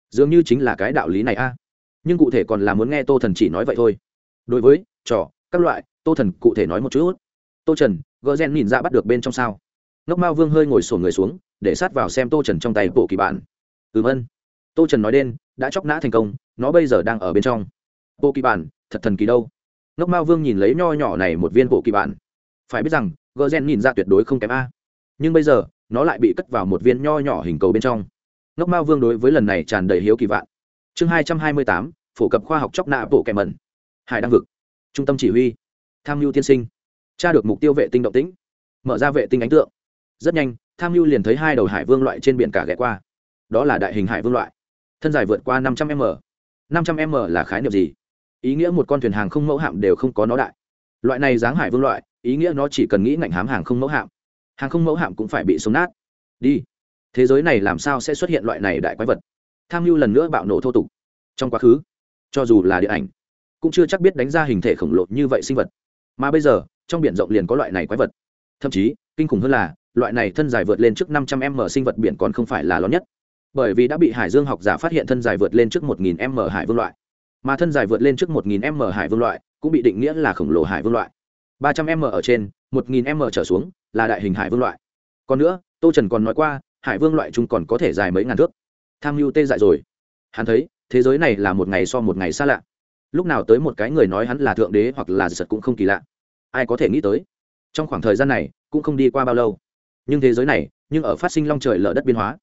Speaker 1: dường như chính là cái đạo lý này a. Nhưng cụ thể còn là muốn nghe tô thần chỉ nói vậy thôi. Đối với, trò, các loại, tô thần cụ thể nói một chút. Tô trần, gỡ rèn nhìn ra bắt được bên trong sao. Ngốc mao vương hơi ngồi sổ người xuống, để sát vào xem tô trần trong tay bộ kỳ bản. Ừm ân tô trần nói đen đã chóc nã thành công, nó bây giờ đang ở bên trong. Bộ kỳ bản, thật thần kỳ đâu. Ngốc mao vương nhìn lấy nho nhỏ này một viên bộ kỳ bản. Phải biết rằng, gỡ rèn nhìn ra tuyệt đối không kém a. Nhưng bây giờ, nó lại bị cất vào một viên nho nhỏ hình cầu bên trong ngốc mao vương đối với lần này tràn đầy hiếu kỳ vạn. Chương hai trăm hai mươi tám, phổ cập khoa học chóc nạ bộ kẻ mẩn. Hải đăng vực. Trung tâm chỉ huy. Tham mưu tiên sinh. Tra được mục tiêu vệ tinh động tĩnh. Mở ra vệ tinh ánh tượng. Rất nhanh, tham mưu liền thấy hai đầu hải vương loại trên biển cả ghé qua. Đó là đại hình hải vương loại. Thân dài vượt qua năm trăm m. năm trăm m là khái niệm gì? Ý nghĩa một con thuyền hàng không mẫu hạm đều không có nó đại. Loại này dáng hải vương loại, ý nghĩa nó chỉ cần nghĩ ngạnh hám hàng không mẫu hạm. Hàng không mẫu hạm cũng phải bị sống nát. Đi thế giới này làm sao sẽ xuất hiện loại này đại quái vật? Tham mưu lần nữa bạo nổ thô tục. Trong quá khứ, cho dù là điện ảnh, cũng chưa chắc biết đánh ra hình thể khổng lồ như vậy sinh vật. Mà bây giờ, trong biển rộng liền có loại này quái vật. Thậm chí, kinh khủng hơn là, loại này thân dài vượt lên trước 500 m sinh vật biển còn không phải là lớn nhất. Bởi vì đã bị hải dương học giả phát hiện thân dài vượt lên trước 1000 m hải vương loại. Mà thân dài vượt lên trước 1000 m hải vương loại cũng bị định nghĩa là khổng lồ hải vương loại. 300 m ở trên 1000 m trở xuống là đại hình hải vương loại. Còn nữa, tô trần còn nói qua hải vương loại chúng còn có thể dài mấy ngàn thước. Tham mưu tê dại rồi. Hắn thấy, thế giới này là một ngày so một ngày xa lạ. Lúc nào tới một cái người nói hắn là thượng đế hoặc là giật cũng không kỳ lạ. Ai có thể nghĩ tới, trong khoảng thời gian này, cũng không đi qua bao lâu. Nhưng thế giới này, nhưng ở phát sinh long trời lở đất biên hóa.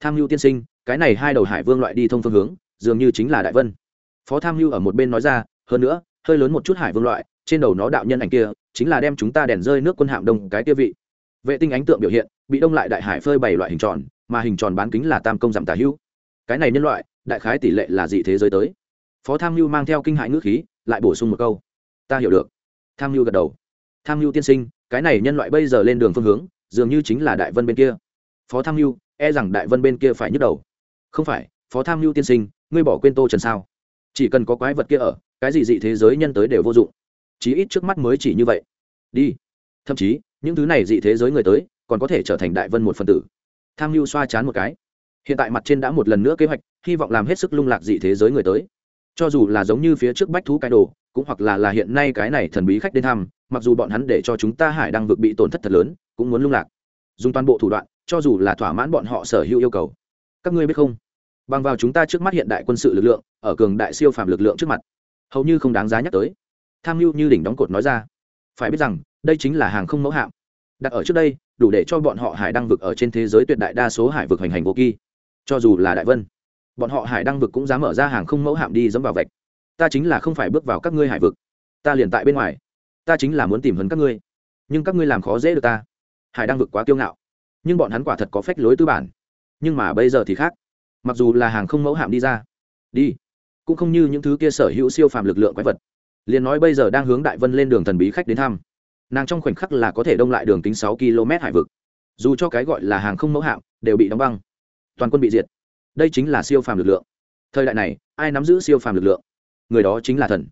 Speaker 1: Tham mưu tiên sinh, cái này hai đầu hải vương loại đi thông phương hướng, dường như chính là đại vân. Phó tham mưu ở một bên nói ra, hơn nữa, hơi lớn một chút hải vương loại, trên đầu nó đạo nhân ảnh kia, chính là đem chúng ta đèn rơi nước quân hạm đông cái kia vị vệ tinh ánh tượng biểu hiện, bị đông lại đại hải phơi bảy loại hình tròn, mà hình tròn bán kính là tam công giảm tả hữu. Cái này nhân loại, đại khái tỷ lệ là dị thế giới tới. Phó tham mưu mang theo kinh hại ngữ khí, lại bổ sung một câu. Ta hiểu được. Tham mưu gật đầu. Tham mưu tiên sinh, cái này nhân loại bây giờ lên đường phương hướng, dường như chính là đại vân bên kia. Phó tham mưu e rằng đại vân bên kia phải nhức đầu. Không phải, phó tham mưu tiên sinh, ngươi bỏ quên tô trần sao? Chỉ cần có quái vật kia ở, cái gì dị thế giới nhân tới đều vô dụng. Chí ít trước mắt mới chỉ như vậy. Đi thậm chí, những thứ này dị thế giới người tới, còn có thể trở thành đại vân một phần tử. Tham mưu xoa chán một cái. Hiện tại mặt trên đã một lần nữa kế hoạch, hy vọng làm hết sức lung lạc dị thế giới người tới. Cho dù là giống như phía trước bách thú cái đồ, cũng hoặc là là hiện nay cái này thần bí khách đến thăm, mặc dù bọn hắn để cho chúng ta hải đang vực bị tổn thất thật lớn, cũng muốn lung lạc. Dùng toàn bộ thủ đoạn, cho dù là thỏa mãn bọn họ sở hữu yêu cầu. Các ngươi biết không? Bằng vào chúng ta trước mắt hiện đại quân sự lực lượng, ở cường đại siêu phàm lực lượng trước mặt, hầu như không đáng giá nhắc tới. Tham mưu như đỉnh đóng cột nói ra. Phải biết rằng đây chính là hàng không mẫu hạm. Đặt ở trước đây, đủ để cho bọn họ hải đăng vực ở trên thế giới tuyệt đại đa số hải vực hành hành vô kỳ cho dù là đại vân, bọn họ hải đăng vực cũng dám mở ra hàng không mẫu hạm đi dẫm vào vạch. Ta chính là không phải bước vào các ngươi hải vực. Ta liền tại bên ngoài. Ta chính là muốn tìm hấn các ngươi. Nhưng các ngươi làm khó dễ được ta. Hải đăng vực quá kiêu ngạo. Nhưng bọn hắn quả thật có phách lối tư bản. Nhưng mà bây giờ thì khác. Mặc dù là hàng không mẫu hạm đi ra, đi, cũng không như những thứ kia sở hữu siêu phàm lực lượng quái vật. Liền nói bây giờ đang hướng đại vân lên đường thần bí khách đến thăm nàng trong khoảnh khắc là có thể đông lại đường kính sáu km hải vực. Dù cho cái gọi là hàng không mẫu hạm, đều bị đóng băng. Toàn quân bị diệt. Đây chính là siêu phàm lực lượng. Thời đại này, ai nắm giữ siêu phàm lực lượng? Người đó chính là thần.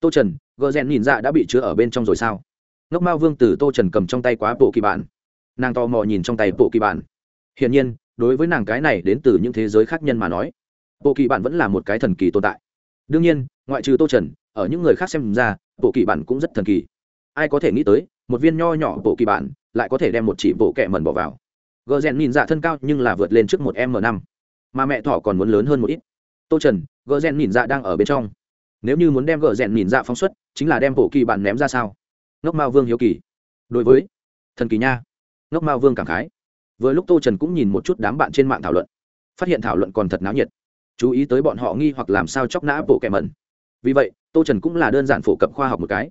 Speaker 1: Tô trần gợ rèn nhìn ra đã bị chứa ở bên trong rồi sao? Ngốc mao vương từ tô trần cầm trong tay quá bộ kỳ bản. Nàng tò mò nhìn trong tay bộ kỳ bản. Hiển nhiên, đối với nàng cái này đến từ những thế giới khác nhân mà nói, bộ kỳ bản vẫn là một cái thần kỳ tồn tại. Đương nhiên, ngoại trừ tô trần, ở những người khác xem ra, bộ kỳ bản cũng rất thần kỳ ai có thể nghĩ tới, một viên nho nhỏ bộ kỳ bản lại có thể đem một chỉ bộ kẹ mần bỏ vào. Gờ rèn nhìn dạ thân cao nhưng là vượt lên trước một m năm. Mà mẹ thỏ còn muốn lớn hơn một ít. Tô trần, gờ rèn nhìn dạ đang ở bên trong. Nếu như muốn đem gờ rèn nhìn dạ phóng xuất, chính là đem bộ kỳ bản ném ra sao? Ngốc mao vương hiếu kỳ. Đối với thần kỳ nha, ngốc mao vương cảm khái. Vừa lúc tô trần cũng nhìn một chút đám bạn trên mạng thảo luận, phát hiện thảo luận còn thật náo nhiệt. Chú ý tới bọn họ nghi hoặc làm sao chóc nã bộ kẹ mẩn. Vì vậy, tô trần cũng là đơn giản phổ cập khoa học một cái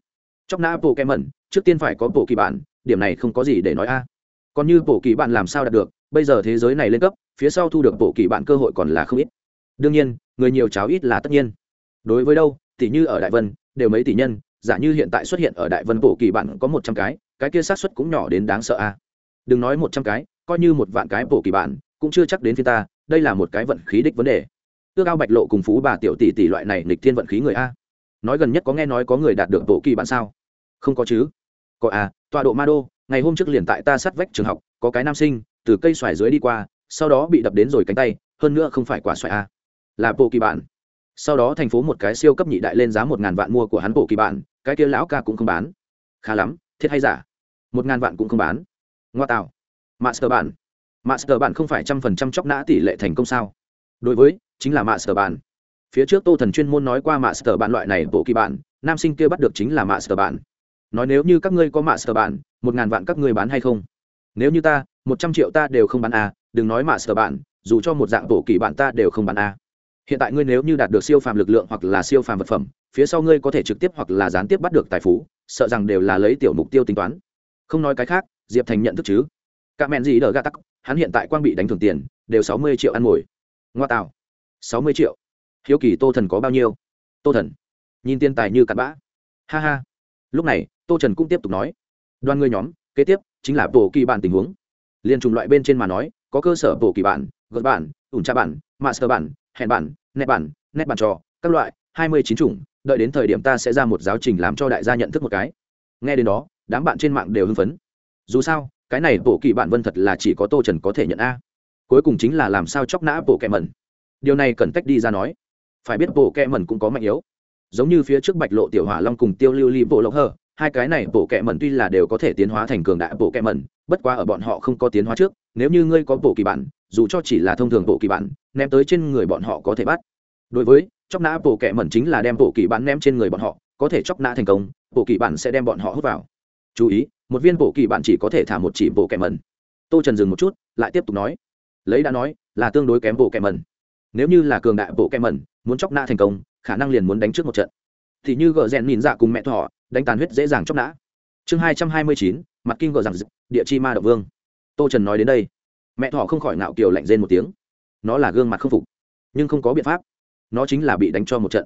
Speaker 1: chóc nã bộ kẹ mẩn trước tiên phải có bộ kỳ bản điểm này không có gì để nói a. Còn như bộ kỳ bản làm sao đạt được bây giờ thế giới này lên cấp phía sau thu được bộ kỳ bản cơ hội còn là không ít. Đương nhiên người nhiều cháo ít là tất nhiên. Đối với đâu tỷ như ở đại vân đều mấy tỷ nhân giả như hiện tại xuất hiện ở đại vân bộ kỳ bản có một trăm cái cái kia sát xuất cũng nhỏ đến đáng sợ a. Đừng nói một trăm cái coi như một vạn cái bộ kỳ bản, cũng chưa chắc đến phía ta đây là một cái vận khí đích vấn đề. Ước ao bạch lộ cùng phú bà tiểu tỷ tỷ loại này nghịch thiên vận khí người a. Nói gần nhất có nghe nói có người đạt được bộ kỳ bản sao? Không có chứ. Có à tọa độ ma đô, ngày hôm trước liền tại ta sát vách trường học, có cái nam sinh, từ cây xoài dưới đi qua, sau đó bị đập đến rồi cánh tay, hơn nữa không phải quả xoài a là bộ kỳ bạn. Sau đó thành phố một cái siêu cấp nhị đại lên giá một ngàn vạn mua của hắn bộ kỳ bạn, cái kia lão ca cũng không bán. Khá lắm thiết hay giả? Một ngàn vạn cũng không bán. Ngoa tạo. Master bạn. Master bạn không phải trăm phần trăm chóc nã tỷ lệ thành công sao? Đối với, chính là master bạn. Phía trước tô thần chuyên môn nói qua master bạn loại này bộ kỳ bản nam sinh kia bắt được chính là master bạn nói nếu như các ngươi có mạ sở bạn, một ngàn vạn các ngươi bán hay không? Nếu như ta, một trăm triệu ta đều không bán à đừng nói mạ sở bạn, dù cho một dạng tổ kỳ bạn ta đều không bán à. Hiện tại ngươi nếu như đạt được siêu phàm lực lượng hoặc là siêu phàm vật phẩm, phía sau ngươi có thể trực tiếp hoặc là gián tiếp bắt được tài phú, sợ rằng đều là lấy tiểu mục tiêu tính toán. Không nói cái khác, diệp thành nhận thức chứ. Cả mẹn gì đờ gà tắc, hắn hiện tại quang bị đánh thường tiền, đều sáu mươi triệu ăn ngồi. Ngoa tạo. Sáu mươi triệu. Hiếu kỳ tô thần có bao nhiêu? Tô thần. Nhìn tiền tài như cặn bã. Ha ha lúc này, tô trần cũng tiếp tục nói, đoàn người nhóm, kế tiếp chính là bộ kỳ bản tình huống. Liên trùng loại bên trên mà nói, có cơ sở bộ kỳ bản, gợt bản, ủn tra bản, master bản, hẹn bản nét bản nét bản trò, các loại, hai mươi chín chủng, đợi đến thời điểm ta sẽ ra một giáo trình làm cho đại gia nhận thức một cái. Nghe đến đó, đám bạn trên mạng đều hưng phấn. Dù sao, cái này bộ kỳ bản vân thật là chỉ có tô trần có thể nhận a. Cuối cùng chính là làm sao chóc nã bộ kẹ mẩn. Điều này cần tách đi ra nói. Phải biết bộ kẹ mẩn cũng có mạnh yếu giống như phía trước bạch lộ tiểu hỏa long cùng tiêu lưu ly bộ lộc hờ hai cái này bộ kẹ mẩn tuy là đều có thể tiến hóa thành cường đại bộ kẹ mẩn, bất quá ở bọn họ không có tiến hóa trước, nếu như ngươi có bộ kỳ bản, dù cho chỉ là thông thường bộ kỳ bản, ném tới trên người bọn họ có thể bắt. Đối với, chóc nã bộ kẹ mẩn chính là đem bộ kỳ bản ném trên người bọn họ, có thể chóc nã thành công, bộ kỳ bản sẽ đem bọn họ hút vào. Chú ý, một viên bộ kỳ bản chỉ có thể thả một chỉ bộ kẹ mẩn. Tô trần dừng một chút, lại tiếp tục nói, lấy đã nói, là tương đối kém bộ kẹ mẩn. Nếu như là cường đại bộ kẹ mẩn, muốn chóc nã thành công khả năng liền muốn đánh trước một trận. Thì như gờ rèn nhìn dạ cùng mẹ thọ đánh tàn huyết dễ dàng chóc nã. Chương hai trăm hai mươi chín, mặt kinh gờ rằng địa chi ma đậu vương. Tô trần nói đến đây, mẹ thọ không khỏi ngạo kiều lạnh rên một tiếng. Nó là gương mặt không phục, nhưng không có biện pháp. Nó chính là bị đánh cho một trận.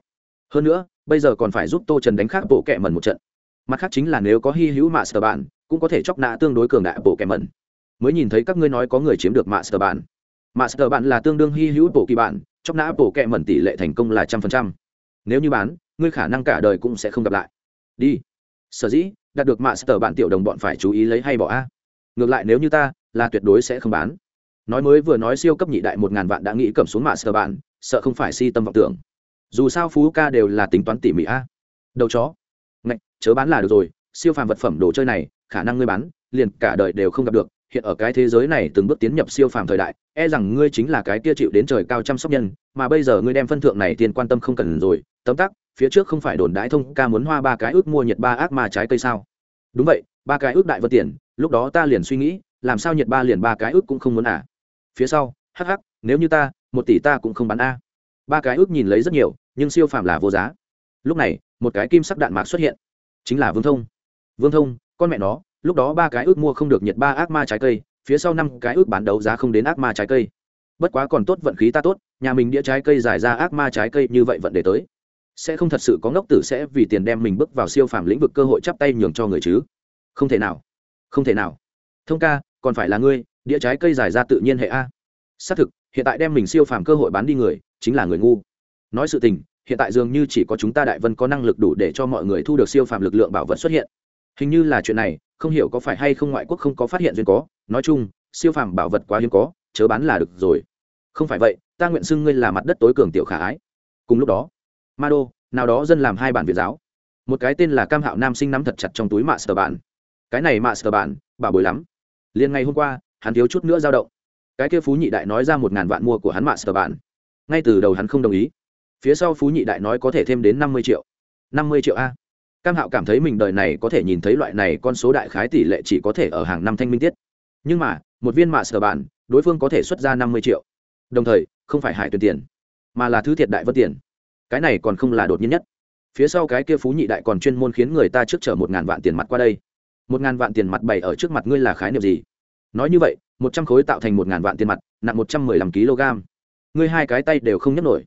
Speaker 1: Hơn nữa, bây giờ còn phải giúp tô trần đánh khác bộ kẹ mần một trận. Mặt khác chính là nếu có hy hữu mạ sờ bạn cũng có thể chóc nạ tương đối cường đại bộ kẹ mần. mới nhìn thấy các ngươi nói có người chiếm được mạ sờ bạn mạ sờ bạn là tương đương hy hữu bộ kỳ bạn chóc nã bộ kẹ mần tỷ lệ thành công là trăm phần trăm nếu như bán, ngươi khả năng cả đời cũng sẽ không gặp lại. Đi. Sở dĩ, đạt được mạ sở bạn tiểu đồng bọn phải chú ý lấy hay bỏ a. Ngược lại nếu như ta, là tuyệt đối sẽ không bán. Nói mới vừa nói siêu cấp nhị đại một ngàn vạn đã nghĩ cầm xuống mạ sở bạn, sợ không phải si tâm vọng tưởng. Dù sao phú ca đều là tính toán tỉ mỉ a. Đầu chó. Ngạch, chớ bán là được rồi, siêu phàm vật phẩm đồ chơi này, khả năng ngươi bán, liền cả đời đều không gặp được. Hiện ở cái thế giới này từng bước tiến nhập siêu phàm thời đại e rằng ngươi chính là cái kia chịu đến trời cao chăm sóc nhân, mà bây giờ ngươi đem phân thượng này tiền quan tâm không cần rồi tấm tắc, phía trước không phải đồn đãi thông ca muốn hoa ba cái ước mua nhiệt ba ác mà trái cây sao? Đúng vậy, ba cái ước đại vật tiền, lúc đó ta liền suy nghĩ, làm sao nhiệt ba liền ba cái ước cũng không muốn à? Phía sau, hắc hắc, nếu như ta, một tỷ ta cũng không bán a. Ba cái ước nhìn lấy rất nhiều, nhưng siêu phàm là vô giá. Lúc này, một cái kim sắc đạn mạc xuất hiện. Chính là vương thông. Vương thông, con mẹ nó, lúc đó ba cái ước mua không được nhiệt ba ác ma trái cây, phía sau năm cái ước bán đấu giá không đến ác ma trái cây. Bất quá còn tốt vận khí ta tốt, nhà mình đĩa trái cây giải ra ác ma trái cây như vậy vận để tới sẽ không thật sự có ngốc tử sẽ vì tiền đem mình bước vào siêu phàm lĩnh vực cơ hội chắp tay nhường cho người chứ? Không thể nào. Không thể nào. Thông ca, còn phải là ngươi, đĩa trái cây giải ra tự nhiên hệ a. Xác thực, hiện tại đem mình siêu phàm cơ hội bán đi người, chính là người ngu. Nói sự tình, hiện tại dường như chỉ có chúng ta đại vân có năng lực đủ để cho mọi người thu được siêu phàm lực lượng bảo vật xuất hiện. Hình như là chuyện này, không hiểu có phải hay không ngoại quốc không có phát hiện duyên có. Nói chung, siêu phàm bảo vật quá hiếm có, chớ bán là được rồi. Không phải vậy, ta nguyện xưng ngươi là mặt đất tối cường tiểu khả ái. Cùng lúc đó ma đô, nào đó dân làm hai bản việt giáo. Một cái tên là cam hạo nam sinh nắm thật chặt trong túi mạ sờ bản. Cái này mạ sờ bản, bà bồi lắm. Liền ngày hôm qua, hắn thiếu chút nữa dao động. Cái kia phú nhị đại nói ra một ngàn vạn mua của hắn mạ sờ bản. Ngay từ đầu hắn không đồng ý. Phía sau phú nhị đại nói có thể thêm đến năm mươi triệu. năm mươi triệu a. Cam hạo cảm thấy mình đời này có thể nhìn thấy loại này con số đại khái tỷ lệ chỉ có thể ở hàng năm thanh minh tiết. Nhưng mà, một viên mạ sờ bản, đối phương có thể xuất ra năm mươi triệu. Đồng thời, không phải hải tuyển tiền, mà là thứ thiệt đại vất tiền cái này còn không là đột nhiên nhất. Phía sau cái kia phú nhị đại còn chuyên môn khiến người ta trước chở một ngàn vạn tiền mặt qua đây. Một ngàn vạn tiền mặt bày ở trước mặt ngươi là khái niệm gì? Nói như vậy, một trăm khối tạo thành một ngàn vạn tiền mặt, nặng một trăm mười lăm kg. Ngươi hai cái tay đều không nhấc nổi.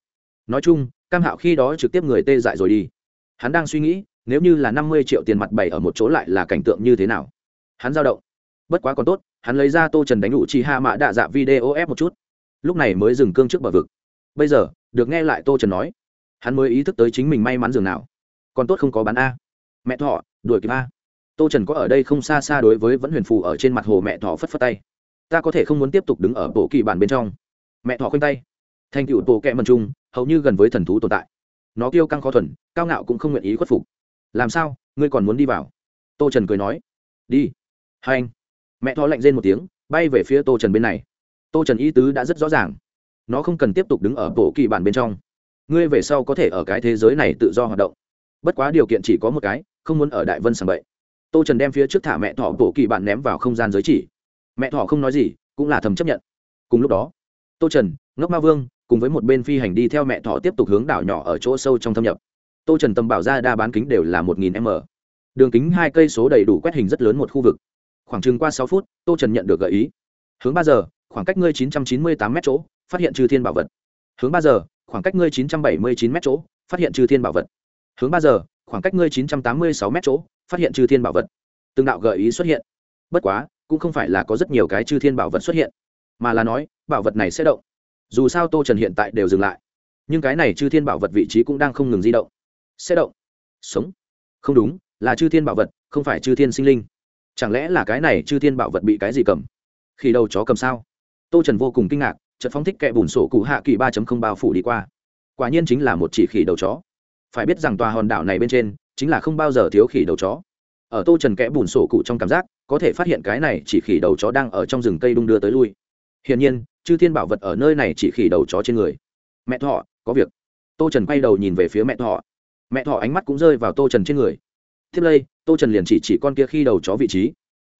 Speaker 1: Nói chung, cam hạo khi đó trực tiếp người tê dại rồi đi. Hắn đang suy nghĩ, nếu như là năm mươi triệu tiền mặt bày ở một chỗ lại là cảnh tượng như thế nào? Hắn giao động. Bất quá còn tốt, hắn lấy ra tô trần đánh đủ chi hạ mã đạ dạ video ép một chút. Lúc này mới dừng cương trước bờ vực. Bây giờ, được nghe lại tô trần nói hắn mới ý thức tới chính mình may mắn dường nào. Còn tốt không có bán a. Mẹ thọ, đuổi kịp a. Tô trần có ở đây không xa xa đối với vẫn huyền phù ở trên mặt hồ mẹ thọ phất phất tay. Ta có thể không muốn tiếp tục đứng ở bộ kỳ bản bên trong. Mẹ thọ khoanh tay. Thành cựu bộ kẹ mần trung, hầu như gần với thần thú tồn tại. Nó kêu căng khó thuần, cao ngạo cũng không nguyện ý khuất phục. Làm sao, ngươi còn muốn đi vào? Tô trần cười nói. Đi. Hai anh. Mẹ thỏ lạnh rên một tiếng, bay về phía tô trần bên này. Tô trần ý tứ đã rất rõ ràng. Nó không cần tiếp tục đứng ở bộ kỳ bản bên trong ngươi về sau có thể ở cái thế giới này tự do hoạt động. Bất quá điều kiện chỉ có một cái, không muốn ở đại vân sàng bậy. Tô trần đem phía trước thả mẹ thỏ bổ kỳ bản ném vào không gian giới chỉ. Mẹ thỏ không nói gì, cũng là thầm chấp nhận. Cùng lúc đó, tô trần, ngốc ma vương, cùng với một bên phi hành đi theo mẹ thỏ tiếp tục hướng đảo nhỏ ở chỗ sâu trong thâm nhập. Tô trần tầm bảo ra đa bán kính đều là một nghìn m. Đường kính hai cây số đầy đủ quét hình rất lớn một khu vực. Khoảng chừng qua sáu phút, tô trần nhận được gợi ý. Hướng ba giờ, khoảng cách ngươi chín trăm chín mươi tám m chỗ, phát hiện trừ thiên bảo vật. Hướng ba giờ khoảng cách ngươi chín trăm chỗ, phát hiện trừ thiên bảo vật. Hướng ba giờ, khoảng cách ngươi chín trăm chỗ, phát hiện trừ thiên bảo vật. Từng đạo gợi ý xuất hiện. Bất quá, cũng không phải là có rất nhiều cái trừ thiên bảo vật xuất hiện, mà là nói, bảo vật này sẽ động. Dù sao tô trần hiện tại đều dừng lại. Nhưng cái này chư thiên bảo vật vị trí cũng đang không ngừng di động. Sẽ động. Sống. Không đúng, là chư thiên bảo vật, không phải chư thiên sinh linh. Chẳng lẽ là cái này chư thiên bảo vật bị cái gì cầm? Khi đầu chó cầm sao? Tô trần vô cùng kinh ngạc chợt phóng thích kẹ bùn sổ cụ hạ kỳ ba bao phủ đi qua. Quả nhiên chính là một chỉ khỉ đầu chó. Phải biết rằng tòa hòn đảo này bên trên, chính là không bao giờ thiếu khỉ đầu chó. Ở tô trần kẽ bùn sổ cụ trong cảm giác, có thể phát hiện cái này chỉ khỉ đầu chó đang ở trong rừng cây đung đưa tới lui. Hiển nhiên, chư thiên bảo vật ở nơi này chỉ khỉ đầu chó trên người. Mẹ thọ, có việc. Tô trần quay đầu nhìn về phía mẹ thọ. Mẹ thọ ánh mắt cũng rơi vào tô trần trên người. Tiếp đây tô trần liền chỉ chỉ con kia khi đầu chó vị trí.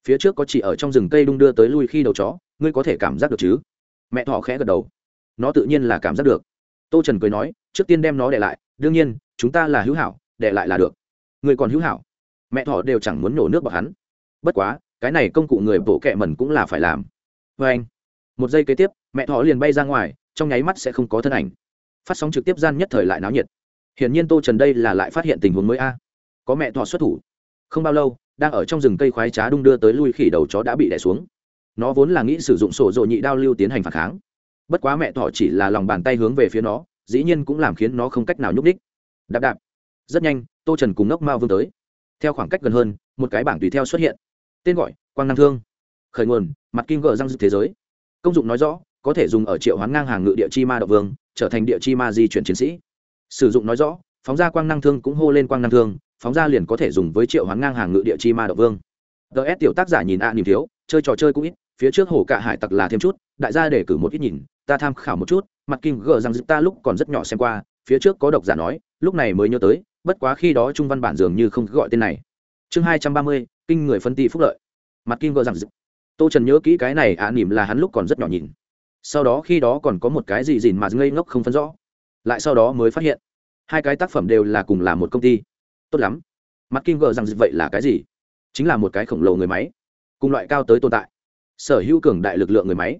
Speaker 1: Phía trước có chỉ ở trong rừng cây đung đưa tới lui khi đầu chó, ngươi có thể cảm giác được chứ? Mẹ thỏ khẽ gật đầu. Nó tự nhiên là cảm giác được. Tô trần cười nói, trước tiên đem nó để lại, đương nhiên, chúng ta là hữu hảo, để lại là được. Người còn hữu hảo. Mẹ thỏ đều chẳng muốn nổ nước vào hắn. Bất quá, cái này công cụ người bổ kẹ mẩn cũng là phải làm. Vê anh, một giây kế tiếp, mẹ thỏ liền bay ra ngoài, trong nháy mắt sẽ không có thân ảnh. Phát sóng trực tiếp gian nhất thời lại náo nhiệt. Hiển nhiên tô trần đây là lại phát hiện tình huống mới a. Có mẹ thỏ xuất thủ. Không bao lâu, đang ở trong rừng cây khoái trá đung đưa tới lui khỉ đầu chó đã bị đẻ xuống nó vốn là nghĩ sử dụng sổ dội nhị đao lưu tiến hành phản kháng. Bất quá mẹ thỏ chỉ là lòng bàn tay hướng về phía nó dĩ nhiên cũng làm khiến nó không cách nào nhúc đích đạp đạp. Rất nhanh tô trần cùng ngốc mao vương tới. Theo khoảng cách gần hơn một cái bảng tùy theo xuất hiện. Tên gọi quang năng thương. Khởi nguồn mặt kim gờ răng dự thế giới. Công dụng nói rõ có thể dùng ở triệu hoán ngang hàng ngự địa chi ma đạo vương trở thành địa chi ma di chuyển chiến sĩ. Sử dụng nói rõ phóng ra quang năng thương cũng hô lên quang năng thương phóng ra liền có thể dùng với triệu hoán ngang hàng ngự địa chi ma đạo vương. Ts tiểu tác giả nhìn ạ à, niềm thiếu chơi trò chơi cũng ít phía trước hồ cạ hải tặc là thêm chút đại gia để cử một ít nhìn ta tham khảo một chút mặt kim gờ rằng dự ta lúc còn rất nhỏ xem qua phía trước có độc giả nói lúc này mới nhớ tới bất quá khi đó trung văn bản dường như không gọi tên này. Chương hai trăm ba mươi kinh người phân ti phúc lợi. Mặt kim gờ rằng tô trần nhớ kỹ cái này ạ à, nỉm là hắn lúc còn rất nhỏ nhìn. Sau đó khi đó còn có một cái gì dìn mà ngây ngốc không phân rõ. Lại sau đó mới phát hiện hai cái tác phẩm đều là cùng là một công ty. Tốt lắm. Mặt kim gờ rằng vậy là cái gì? Chính là một cái khổng lồ người máy cùng loại cao tới tồn tại sở hữu cường đại lực lượng người máy.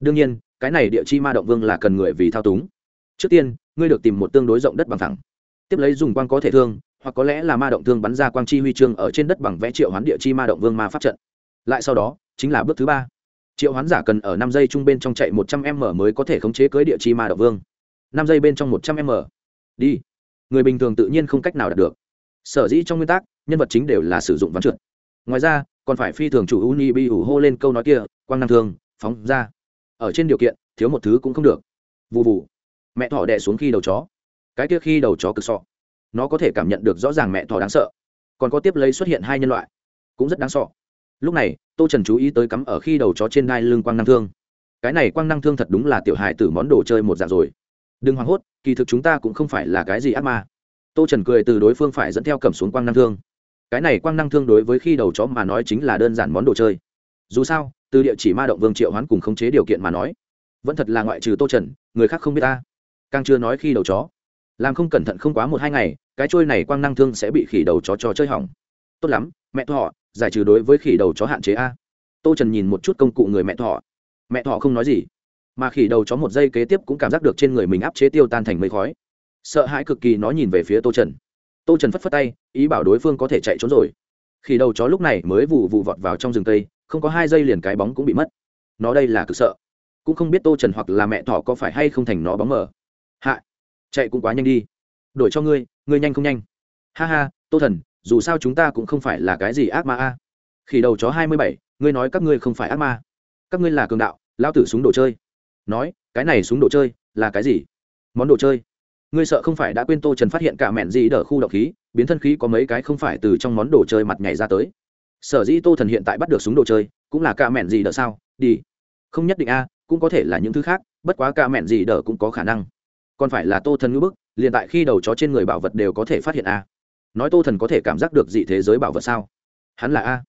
Speaker 1: Đương nhiên, cái này địa chi ma động vương là cần người vì thao túng. Trước tiên, ngươi được tìm một tương đối rộng đất bằng thẳng. Tiếp lấy dùng quang có thể thương, hoặc có lẽ là ma động thương bắn ra quang chi huy chương ở trên đất bằng vẽ triệu hoán địa chi ma động vương ma pháp trận. Lại sau đó, chính là bước thứ ba. Triệu hoán giả cần ở năm giây trung bên trong chạy một trăm m mới có thể khống chế cưới địa chi ma động vương. Năm giây bên trong một trăm m. Đi. Người bình thường tự nhiên không cách nào đạt được. Sở dĩ trong nguyên tắc, nhân vật chính đều là sử dụng ván trượt. Ngoài ra còn phải phi thường chủ uni bi ủ hô lên câu nói kia, quang năng Thường phóng ra. Ở trên điều kiện, thiếu một thứ cũng không được. Vụ vụ mẹ thỏ đẻ xuống khi đầu chó. Cái kia khi đầu chó cực sọ. Nó có thể cảm nhận được rõ ràng mẹ thỏ đáng sợ. Còn có tiếp lấy xuất hiện hai nhân loại. Cũng rất đáng sợ. Lúc này, tô trần chú ý tới cắm ở khi đầu chó trên đai lưng quang năng thương. Cái này quang năng thương thật đúng là tiểu hài tử món đồ chơi một dạng rồi. Đừng hoảng hốt, kỳ thực chúng ta cũng không phải là cái gì ác ma. Tô trần cười từ đối phương phải dẫn theo cầm xuống quang năng thương cái này quang năng thương đối với khi đầu chó mà nói chính là đơn giản món đồ chơi. Dù sao, từ địa chỉ ma động vương triệu hoán cùng khống chế điều kiện mà nói, vẫn thật là ngoại trừ tô trần, người khác không biết ta. Càng chưa nói khi đầu chó. Làm không cẩn thận không quá một hai ngày, cái trôi này quang năng thương sẽ bị khỉ đầu chó cho chơi hỏng. Tốt lắm, mẹ thọ, giải trừ đối với khỉ đầu chó hạn chế a. Tô trần nhìn một chút công cụ người mẹ thọ. Mẹ thọ không nói gì. Mà khỉ đầu chó một giây kế tiếp cũng cảm giác được trên người mình áp chế tiêu tan thành mây khói. Sợ hãi cực kỳ nó nhìn về phía tô trần tô trần phất phất tay, ý bảo đối phương có thể chạy trốn rồi. Khỉ đầu chó lúc này mới vụ vụ vọt vào trong rừng cây, không có hai giây liền cái bóng cũng bị mất. Nó đây là cực sợ. Cũng không biết tô trần hoặc là mẹ thỏ có phải hay không thành nó bóng mờ. Hạ, chạy cũng quá nhanh đi. Đổi cho ngươi ngươi nhanh không nhanh. Ha ha, tô thần, dù sao chúng ta cũng không phải là cái gì ác ma a. À. khỉ đầu chó hai mươi bảy, ngươi nói các ngươi không phải ác ma. Các ngươi là cường đạo lao tử súng đồ chơi. Nói, cái này súng đồ chơi là cái gì? Món đồ chơi ngươi sợ không phải đã quên tô trần phát hiện cả mẹn gì đỡ khu động khí, biến thân khí có mấy cái không phải từ trong món đồ chơi mặt nhảy ra tới. Sở dĩ tô thần hiện tại bắt được súng đồ chơi, cũng là cả mẹn gì đỡ sao? Đi. Không nhất định a, cũng có thể là những thứ khác, bất quá cả mẹn gì đỡ cũng có khả năng. Còn phải là tô thần ngữ bức, liền tại khi đầu chó trên người bảo vật đều có thể phát hiện a. Nói tô thần có thể cảm giác được dị thế giới bảo vật sao? Hắn là a.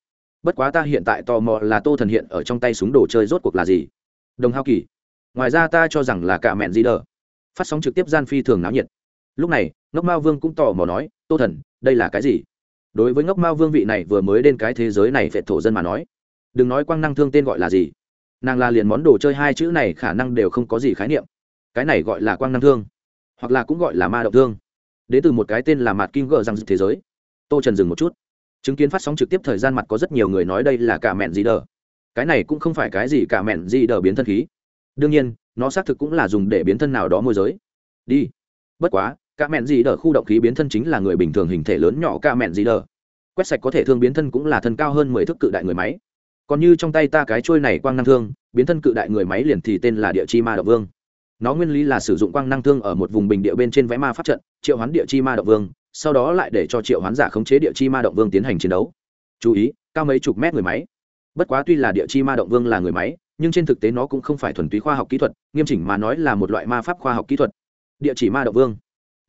Speaker 1: Bất quá ta hiện tại tò mò là tô thần hiện ở trong tay súng đồ chơi rốt cuộc là gì? Đồng hao kỳ. Ngoài ra ta cho rằng là cả mẹn gì đỡ phát sóng trực tiếp gian phi thường náo nhiệt. Lúc này, ngốc mao vương cũng tò mò nói, tô thần, đây là cái gì? Đối với ngốc mao vương vị này vừa mới đến cái thế giới này phệ thổ dân mà nói, đừng nói quang năng thương tên gọi là gì, nàng là liền món đồ chơi hai chữ này khả năng đều không có gì khái niệm. Cái này gọi là quang năng thương, hoặc là cũng gọi là ma động thương. Đến từ một cái tên là mặt kim gờ răng thế giới. Tô trần dừng một chút. Chứng kiến phát sóng trực tiếp thời gian mặt có rất nhiều người nói đây là cả mẹn gì đờ. Cái này cũng không phải cái gì cả mẹn gì đờ biến thân khí. Đương nhiên nó xác thực cũng là dùng để biến thân nào đó môi giới. Đi. Bất quá, cả mẹn gì đờ khu động khí biến thân chính là người bình thường hình thể lớn nhỏ cả mẹn gì đờ. Quét sạch có thể thương biến thân cũng là thân cao hơn mười thước cự đại người máy. Còn như trong tay ta cái trôi này quang năng thương, biến thân cự đại người máy liền thì tên là địa chi ma đạo vương. Nó nguyên lý là sử dụng quang năng thương ở một vùng bình địa bên trên vẽ ma pháp trận, triệu hoán địa chi ma đạo vương, sau đó lại để cho triệu hoán giả khống chế địa chi ma động vương tiến hành chiến đấu. Chú ý, cao mấy chục mét người máy. Bất quá tuy là địa chi ma động vương là người máy nhưng trên thực tế nó cũng không phải thuần túy khoa học kỹ thuật, nghiêm chỉnh mà nói là một loại ma pháp khoa học kỹ thuật. Địa chỉ ma động vương.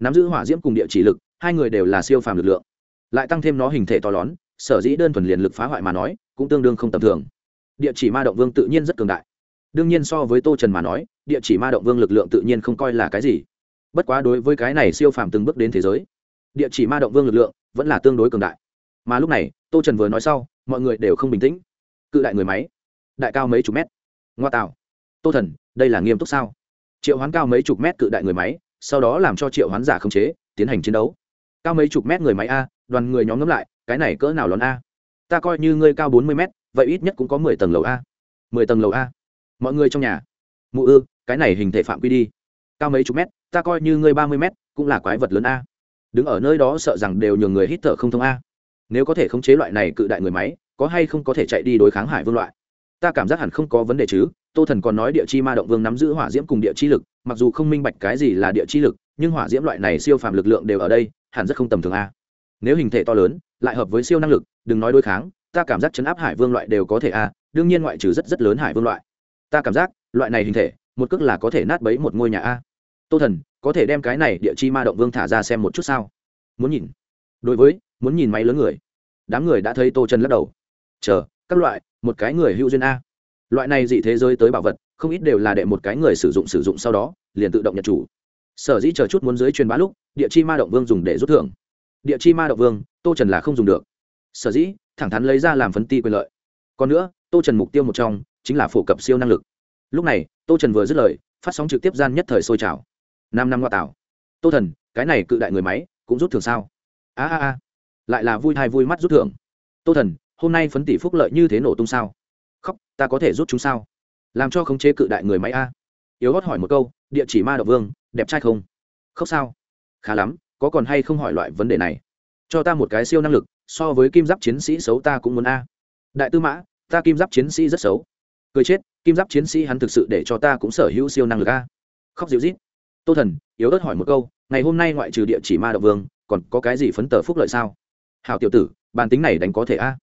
Speaker 1: Nắm giữ hỏa diễm cùng địa chỉ lực, hai người đều là siêu phàm lực lượng. Lại tăng thêm nó hình thể to lớn, sở dĩ đơn thuần liền lực phá hoại mà nói, cũng tương đương không tầm thường. Địa chỉ ma động vương tự nhiên rất cường đại. Đương nhiên so với tô trần mà nói, địa chỉ ma động vương lực lượng tự nhiên không coi là cái gì. Bất quá đối với cái này siêu phàm từng bước đến thế giới, địa chỉ ma động vương lực lượng vẫn là tương đối cường đại. Mà lúc này, tô trần vừa nói sau, mọi người đều không bình tĩnh. Cự đại người máy, đại cao mấy chục mét ngoa tạo tô thần, đây là nghiêm túc sao? Triệu hoán cao mấy chục mét cự đại người máy, sau đó làm cho triệu hoán giả khống chế, tiến hành chiến đấu. Cao mấy chục mét người máy a, đoàn người nhóm ngấm lại, cái này cỡ nào lón a? Ta coi như ngươi cao bốn mươi mét, vậy ít nhất cũng có mười tầng lầu a. Mười tầng lầu a. Mọi người trong nhà. Mụ ư, cái này hình thể phạm quy đi. Cao mấy chục mét, ta coi như ngươi ba mươi mét, cũng là quái vật lớn a. Đứng ở nơi đó sợ rằng đều nhường người hít thở không thông a. Nếu có thể khống chế loại này cự đại người máy, có hay không có thể chạy đi đối kháng hải vương loại? Ta cảm giác hẳn không có vấn đề chứ, tô thần còn nói địa chi ma động vương nắm giữ hỏa diễm cùng địa chi lực, mặc dù không minh bạch cái gì là địa chi lực, nhưng hỏa diễm loại này siêu phàm lực lượng đều ở đây, hẳn rất không tầm thường a. Nếu hình thể to lớn, lại hợp với siêu năng lực, đừng nói đối kháng, ta cảm giác chấn áp hải vương loại đều có thể a, đương nhiên ngoại trừ rất rất lớn hải vương loại. Ta cảm giác, loại này hình thể, một cước là có thể nát bấy một ngôi nhà a. Tô thần, có thể đem cái này địa chi ma động vương thả ra xem một chút sao? Muốn nhìn. Đối với, muốn nhìn máy lớn người. Đám người đã thấy tô trần lắc đầu. Chờ, các loại một cái người hữu duyên a. Loại này dị thế giới tới bảo vật, không ít đều là để một cái người sử dụng sử dụng sau đó, liền tự động nhận chủ. Sở dĩ chờ chút muốn dưới truyền bá lúc, địa chi ma động vương dùng để rút thưởng. Địa chi ma động vương, tô trần là không dùng được. Sở dĩ, thẳng thắn lấy ra làm phấn ti quyền lợi. Còn nữa, tô trần mục tiêu một trong, chính là phổ cập siêu năng lực. Lúc này, tô trần vừa dứt lời, phát sóng trực tiếp gian nhất thời sôi trào. Năm năm ngoại tảo. Tô thần, cái này cự đại người máy, cũng rút thưởng sao? A a a. Lại là vui thai vui mắt rút thưởng. Tô thần hôm nay phấn tỷ phúc lợi như thế nổ tung sao? Khóc, ta có thể rút chúng sao? Làm cho khống chế cự đại người máy a. Yếu gót hỏi một câu, địa chỉ ma đạo vương, đẹp trai không? Khóc sao? Khá lắm, có còn hay không hỏi loại vấn đề này? Cho ta một cái siêu năng lực, so với kim giáp chiến sĩ xấu ta cũng muốn a. Đại tư mã, ta kim giáp chiến sĩ rất xấu. Cười chết, kim giáp chiến sĩ hắn thực sự để cho ta cũng sở hữu siêu năng lực a. Khóc dịu rít tô thần, yếu ớt hỏi một câu, ngày hôm nay ngoại trừ địa chỉ ma đạo vương, còn có cái gì phấn tờ phúc lợi sao? Hào tiểu tử bàn tính này đánh có thể a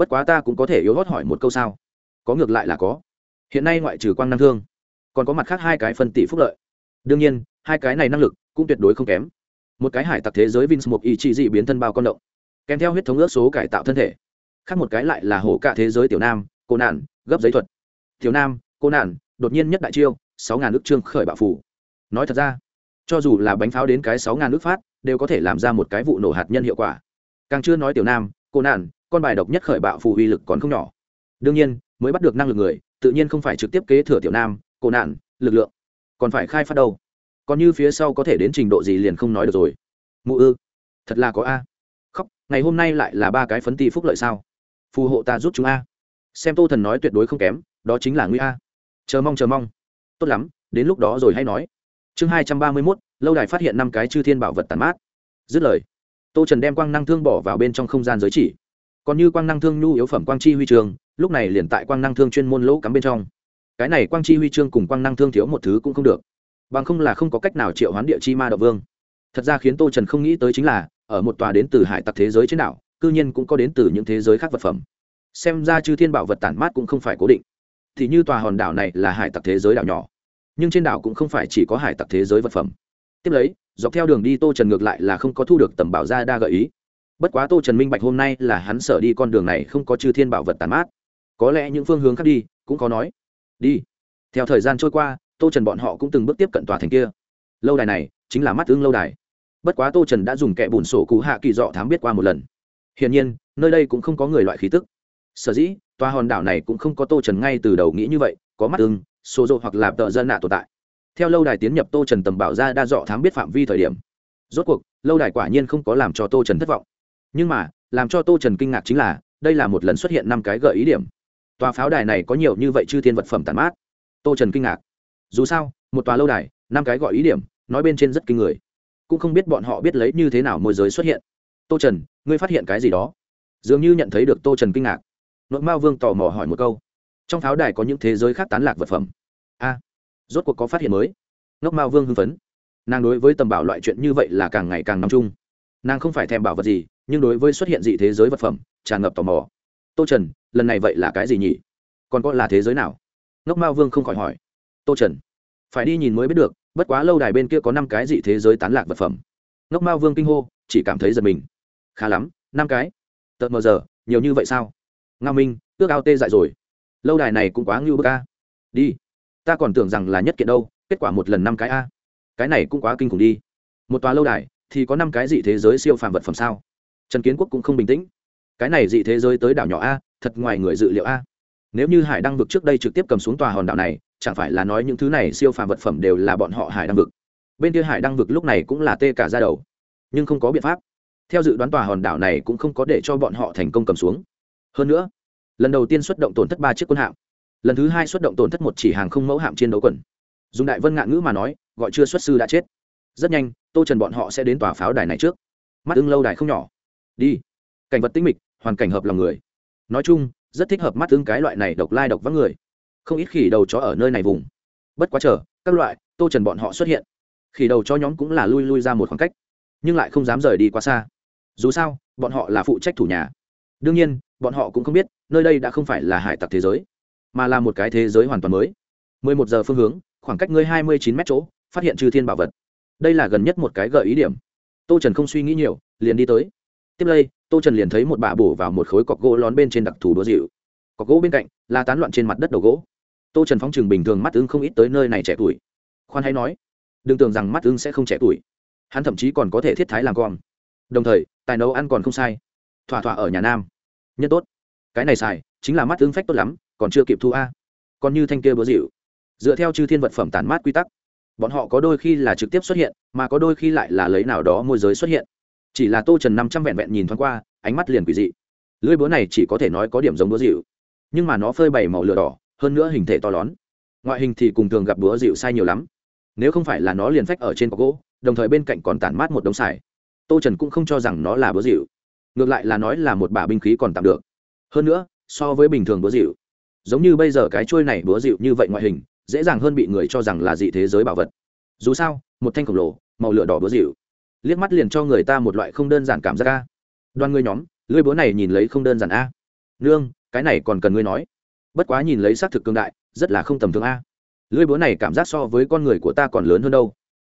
Speaker 1: bất quá ta cũng có thể yếu hót hỏi một câu sao? Có ngược lại là có. Hiện nay ngoại trừ quang năng thương, còn có mặt khác hai cái phân tỷ phúc lợi. Đương nhiên, hai cái này năng lực cũng tuyệt đối không kém. Một cái hải tặc thế giới vins một ý chỉ dị biến thân bao con động, kèm theo huyết thống ước số cải tạo thân thể. Khác một cái lại là hổ cả thế giới tiểu nam, cô nạn, gấp giấy thuật. Tiểu nam, cô nạn, đột nhiên nhất đại chiêu, sáu ngàn ước trương khởi bạo phủ. Nói thật ra, cho dù là bánh pháo đến cái sáu ngàn ước phát, đều có thể làm ra một cái vụ nổ hạt nhân hiệu quả. Càng chưa nói tiểu nam, cô nạn con bài độc nhất khởi bạo phù uy lực còn không nhỏ. Đương nhiên, mới bắt được năng lực người, tự nhiên không phải trực tiếp kế thừa tiểu nam cô nạn, lực lượng. Còn phải khai phát đâu? Còn như phía sau có thể đến trình độ gì liền không nói được rồi. Mụ ư? Thật là có a. Khóc, ngày hôm nay lại là ba cái phấn ti phúc lợi sao? Phù hộ ta giúp chúng a. Xem tô thần nói tuyệt đối không kém, đó chính là nguy a. Chờ mong chờ mong. Tốt lắm, đến lúc đó rồi hay nói. Chương hai trăm ba mươi mốt, lâu đài phát hiện năm cái chư thiên bảo vật tàn mát. Dứt lời, tô trần đem quang năng thương bỏ vào bên trong không gian giới chỉ còn như quang năng thương nhu yếu phẩm quang chi huy trường lúc này liền tại quang năng thương chuyên môn lỗ cắm bên trong. Cái này quang chi huy chương cùng quang năng thương thiếu một thứ cũng không được. Bằng không là không có cách nào triệu hoán địa chi ma đạo vương. Thật ra khiến tô trần không nghĩ tới chính là, ở một tòa đến từ hải tặc thế giới trên đảo, cư nhiên cũng có đến từ những thế giới khác vật phẩm. Xem ra chư thiên bảo vật tản mát cũng không phải cố định. Thì như tòa hòn đảo này là hải tặc thế giới đảo nhỏ, nhưng trên đảo cũng không phải chỉ có hải tặc thế giới vật phẩm. Tiếp lấy, dọc theo đường đi tô trần ngược lại là không có thu được tầm bảo ra đa gợi ý bất quá tô trần minh bạch hôm nay là hắn sở đi con đường này không có chư thiên bảo vật tàn mát. Có lẽ những phương hướng khác đi, cũng có nói. Đi. Theo thời gian trôi qua, tô trần bọn họ cũng từng bước tiếp cận tòa thành kia. Lâu đài này chính là mắt tương lâu đài. Bất quá tô trần đã dùng kẻ bùn sổ cú hạ kỳ dọ thám biết qua một lần. Hiển nhiên, nơi đây cũng không có người loại khí tức. Sở dĩ, tòa hòn đảo này cũng không có tô trần ngay từ đầu nghĩ như vậy, có mắt tương số rộ hoặc là tợ dân nạ tồn tại. Theo lâu đài tiến nhập tô trần tầm bảo ra đa dọ thám biết phạm vi thời điểm. Rốt cuộc, lâu đài quả nhiên không có làm cho tô trần thất vọng nhưng mà, làm cho tô trần kinh ngạc chính là, đây là một lần xuất hiện năm cái gợi ý điểm. Tòa pháo đài này có nhiều như vậy chư thiên vật phẩm tàn mát. Tô trần kinh ngạc. Dù sao, một tòa lâu đài, năm cái gọi ý điểm, nói bên trên rất kinh người. Cũng không biết bọn họ biết lấy như thế nào môi giới xuất hiện. Tô trần, ngươi phát hiện cái gì đó? Dường như nhận thấy được tô trần kinh ngạc. Nội mao vương tò mò hỏi một câu. Trong pháo đài có những thế giới khác tán lạc vật phẩm. A, rốt cuộc có phát hiện mới. Ngốc mao vương hưng phấn. Nàng đối với tầm bảo loại chuyện như vậy là càng ngày càng nằm chung. Nàng không phải thèm bảo vật gì nhưng đối với xuất hiện dị thế giới vật phẩm, tràn ngập tò mò. Tô trần, lần này vậy là cái gì nhỉ? Còn có là thế giới nào? Ngốc mao vương không khỏi hỏi. Tô trần, phải đi nhìn mới biết được, bất quá lâu đài bên kia có năm cái dị thế giới tán lạc vật phẩm. Ngốc mao vương kinh hô, chỉ cảm thấy giật mình. Khá lắm, năm cái? Tợt mờ giờ, nhiều như vậy sao? Nga minh, ước ao tê dại rồi. Lâu đài này cũng quá ngưu bơ ca đi. Ta còn tưởng rằng là nhất kiện đâu, kết quả một lần năm cái a. Cái này cũng quá kinh khủng đi. Một tòa lâu đài, thì có năm cái dị thế giới siêu phàm vật phẩm sao? Trần kiến quốc cũng không bình tĩnh. Cái này dị thế giới tới đảo nhỏ a, thật ngoài người dự liệu a. Nếu như hải đăng vực trước đây trực tiếp cầm xuống tòa hòn đảo này, chẳng phải là nói những thứ này siêu phàm vật phẩm đều là bọn họ hải đăng vực. Bên kia hải đăng vực lúc này cũng là tê cả ra đầu. Nhưng không có biện pháp. Theo dự đoán tòa hòn đảo này cũng không có để cho bọn họ thành công cầm xuống. Hơn nữa, lần đầu tiên xuất động tổn thất ba chiếc quân hạm. Lần thứ hai xuất động tổn thất một chỉ hàng không mẫu hạm chiến đấu quần. Dùng đại vân ngạn ngữ mà nói, gọi chưa xuất sư đã chết. Rất nhanh, tô trần bọn họ sẽ đến tòa pháo đài này trước. Mắt ưng lâu đài không nhỏ đi. Cảnh vật tinh mịch, hoàn cảnh hợp lòng người. Nói chung, rất thích hợp mắt tương cái loại này độc lai độc vắng người. Không ít khỉ đầu chó ở nơi này vùng. Bất quá chờ, các loại, tô trần bọn họ xuất hiện. Khỉ đầu chó nhóm cũng là lui lui ra một khoảng cách, nhưng lại không dám rời đi quá xa. Dù sao, bọn họ là phụ trách thủ nhà. Đương nhiên, bọn họ cũng không biết, nơi đây đã không phải là hải tặc thế giới, mà là một cái thế giới hoàn toàn mới. 11 giờ phương hướng, khoảng cách ngươi 29 mét chỗ, phát hiện trừ thiên bảo vật. Đây là gần nhất một cái gợi ý điểm. Tô trần không suy nghĩ nhiều, liền đi tới tiếp đây tô trần liền thấy một bà bổ vào một khối cọc gỗ lón bên trên đặc thù đũa dịu cọc gỗ bên cạnh là tán loạn trên mặt đất đầu gỗ. Tô trần phóng chừng bình thường mắt ưng không ít tới nơi này trẻ tuổi. Khoan hay nói, đừng tưởng rằng mắt ưng sẽ không trẻ tuổi. Hắn thậm chí còn có thể thiết thái làm con. Đồng thời, tài nấu ăn còn không sai. Thỏa thỏa ở nhà nam. Nhất tốt. Cái này xài, chính là mắt ưng phách tốt lắm, còn chưa kịp thu a. Còn như thanh kia búa dịu dựa theo chư thiên vật phẩm tản mát quy tắc, bọn họ có đôi khi là trực tiếp xuất hiện, mà có đôi khi lại là lấy nào đó môi giới xuất hiện chỉ là tô trần năm trăm vẹn vẹn nhìn thoáng qua, ánh mắt liền quỷ dị. Lưỡi búa này chỉ có thể nói có điểm giống búa dịu, nhưng mà nó phơi bày màu lửa đỏ, hơn nữa hình thể to lớn. Ngoại hình thì cùng thường gặp búa dịu sai nhiều lắm. Nếu không phải là nó liền phách ở trên có gỗ, đồng thời bên cạnh còn tản mát một đống xài tô trần cũng không cho rằng nó là búa dịu. Ngược lại là nói là một bả binh khí còn tạm được. Hơn nữa, so với bình thường búa dịu, giống như bây giờ cái trôi này búa dịu như vậy ngoại hình, dễ dàng hơn bị người cho rằng là dị thế giới bảo vật. Dù sao, một thanh khổng lồ, màu lửa đỏ búa dịu liếc mắt liền cho người ta một loại không đơn giản cảm giác a. Đoàn ngươi nhóm, lưỡi búa này nhìn lấy không đơn giản a. Nương, cái này còn cần ngươi nói. Bất quá nhìn lấy xác thực cương đại, rất là không tầm thường a. Lưỡi búa này cảm giác so với con người của ta còn lớn hơn đâu.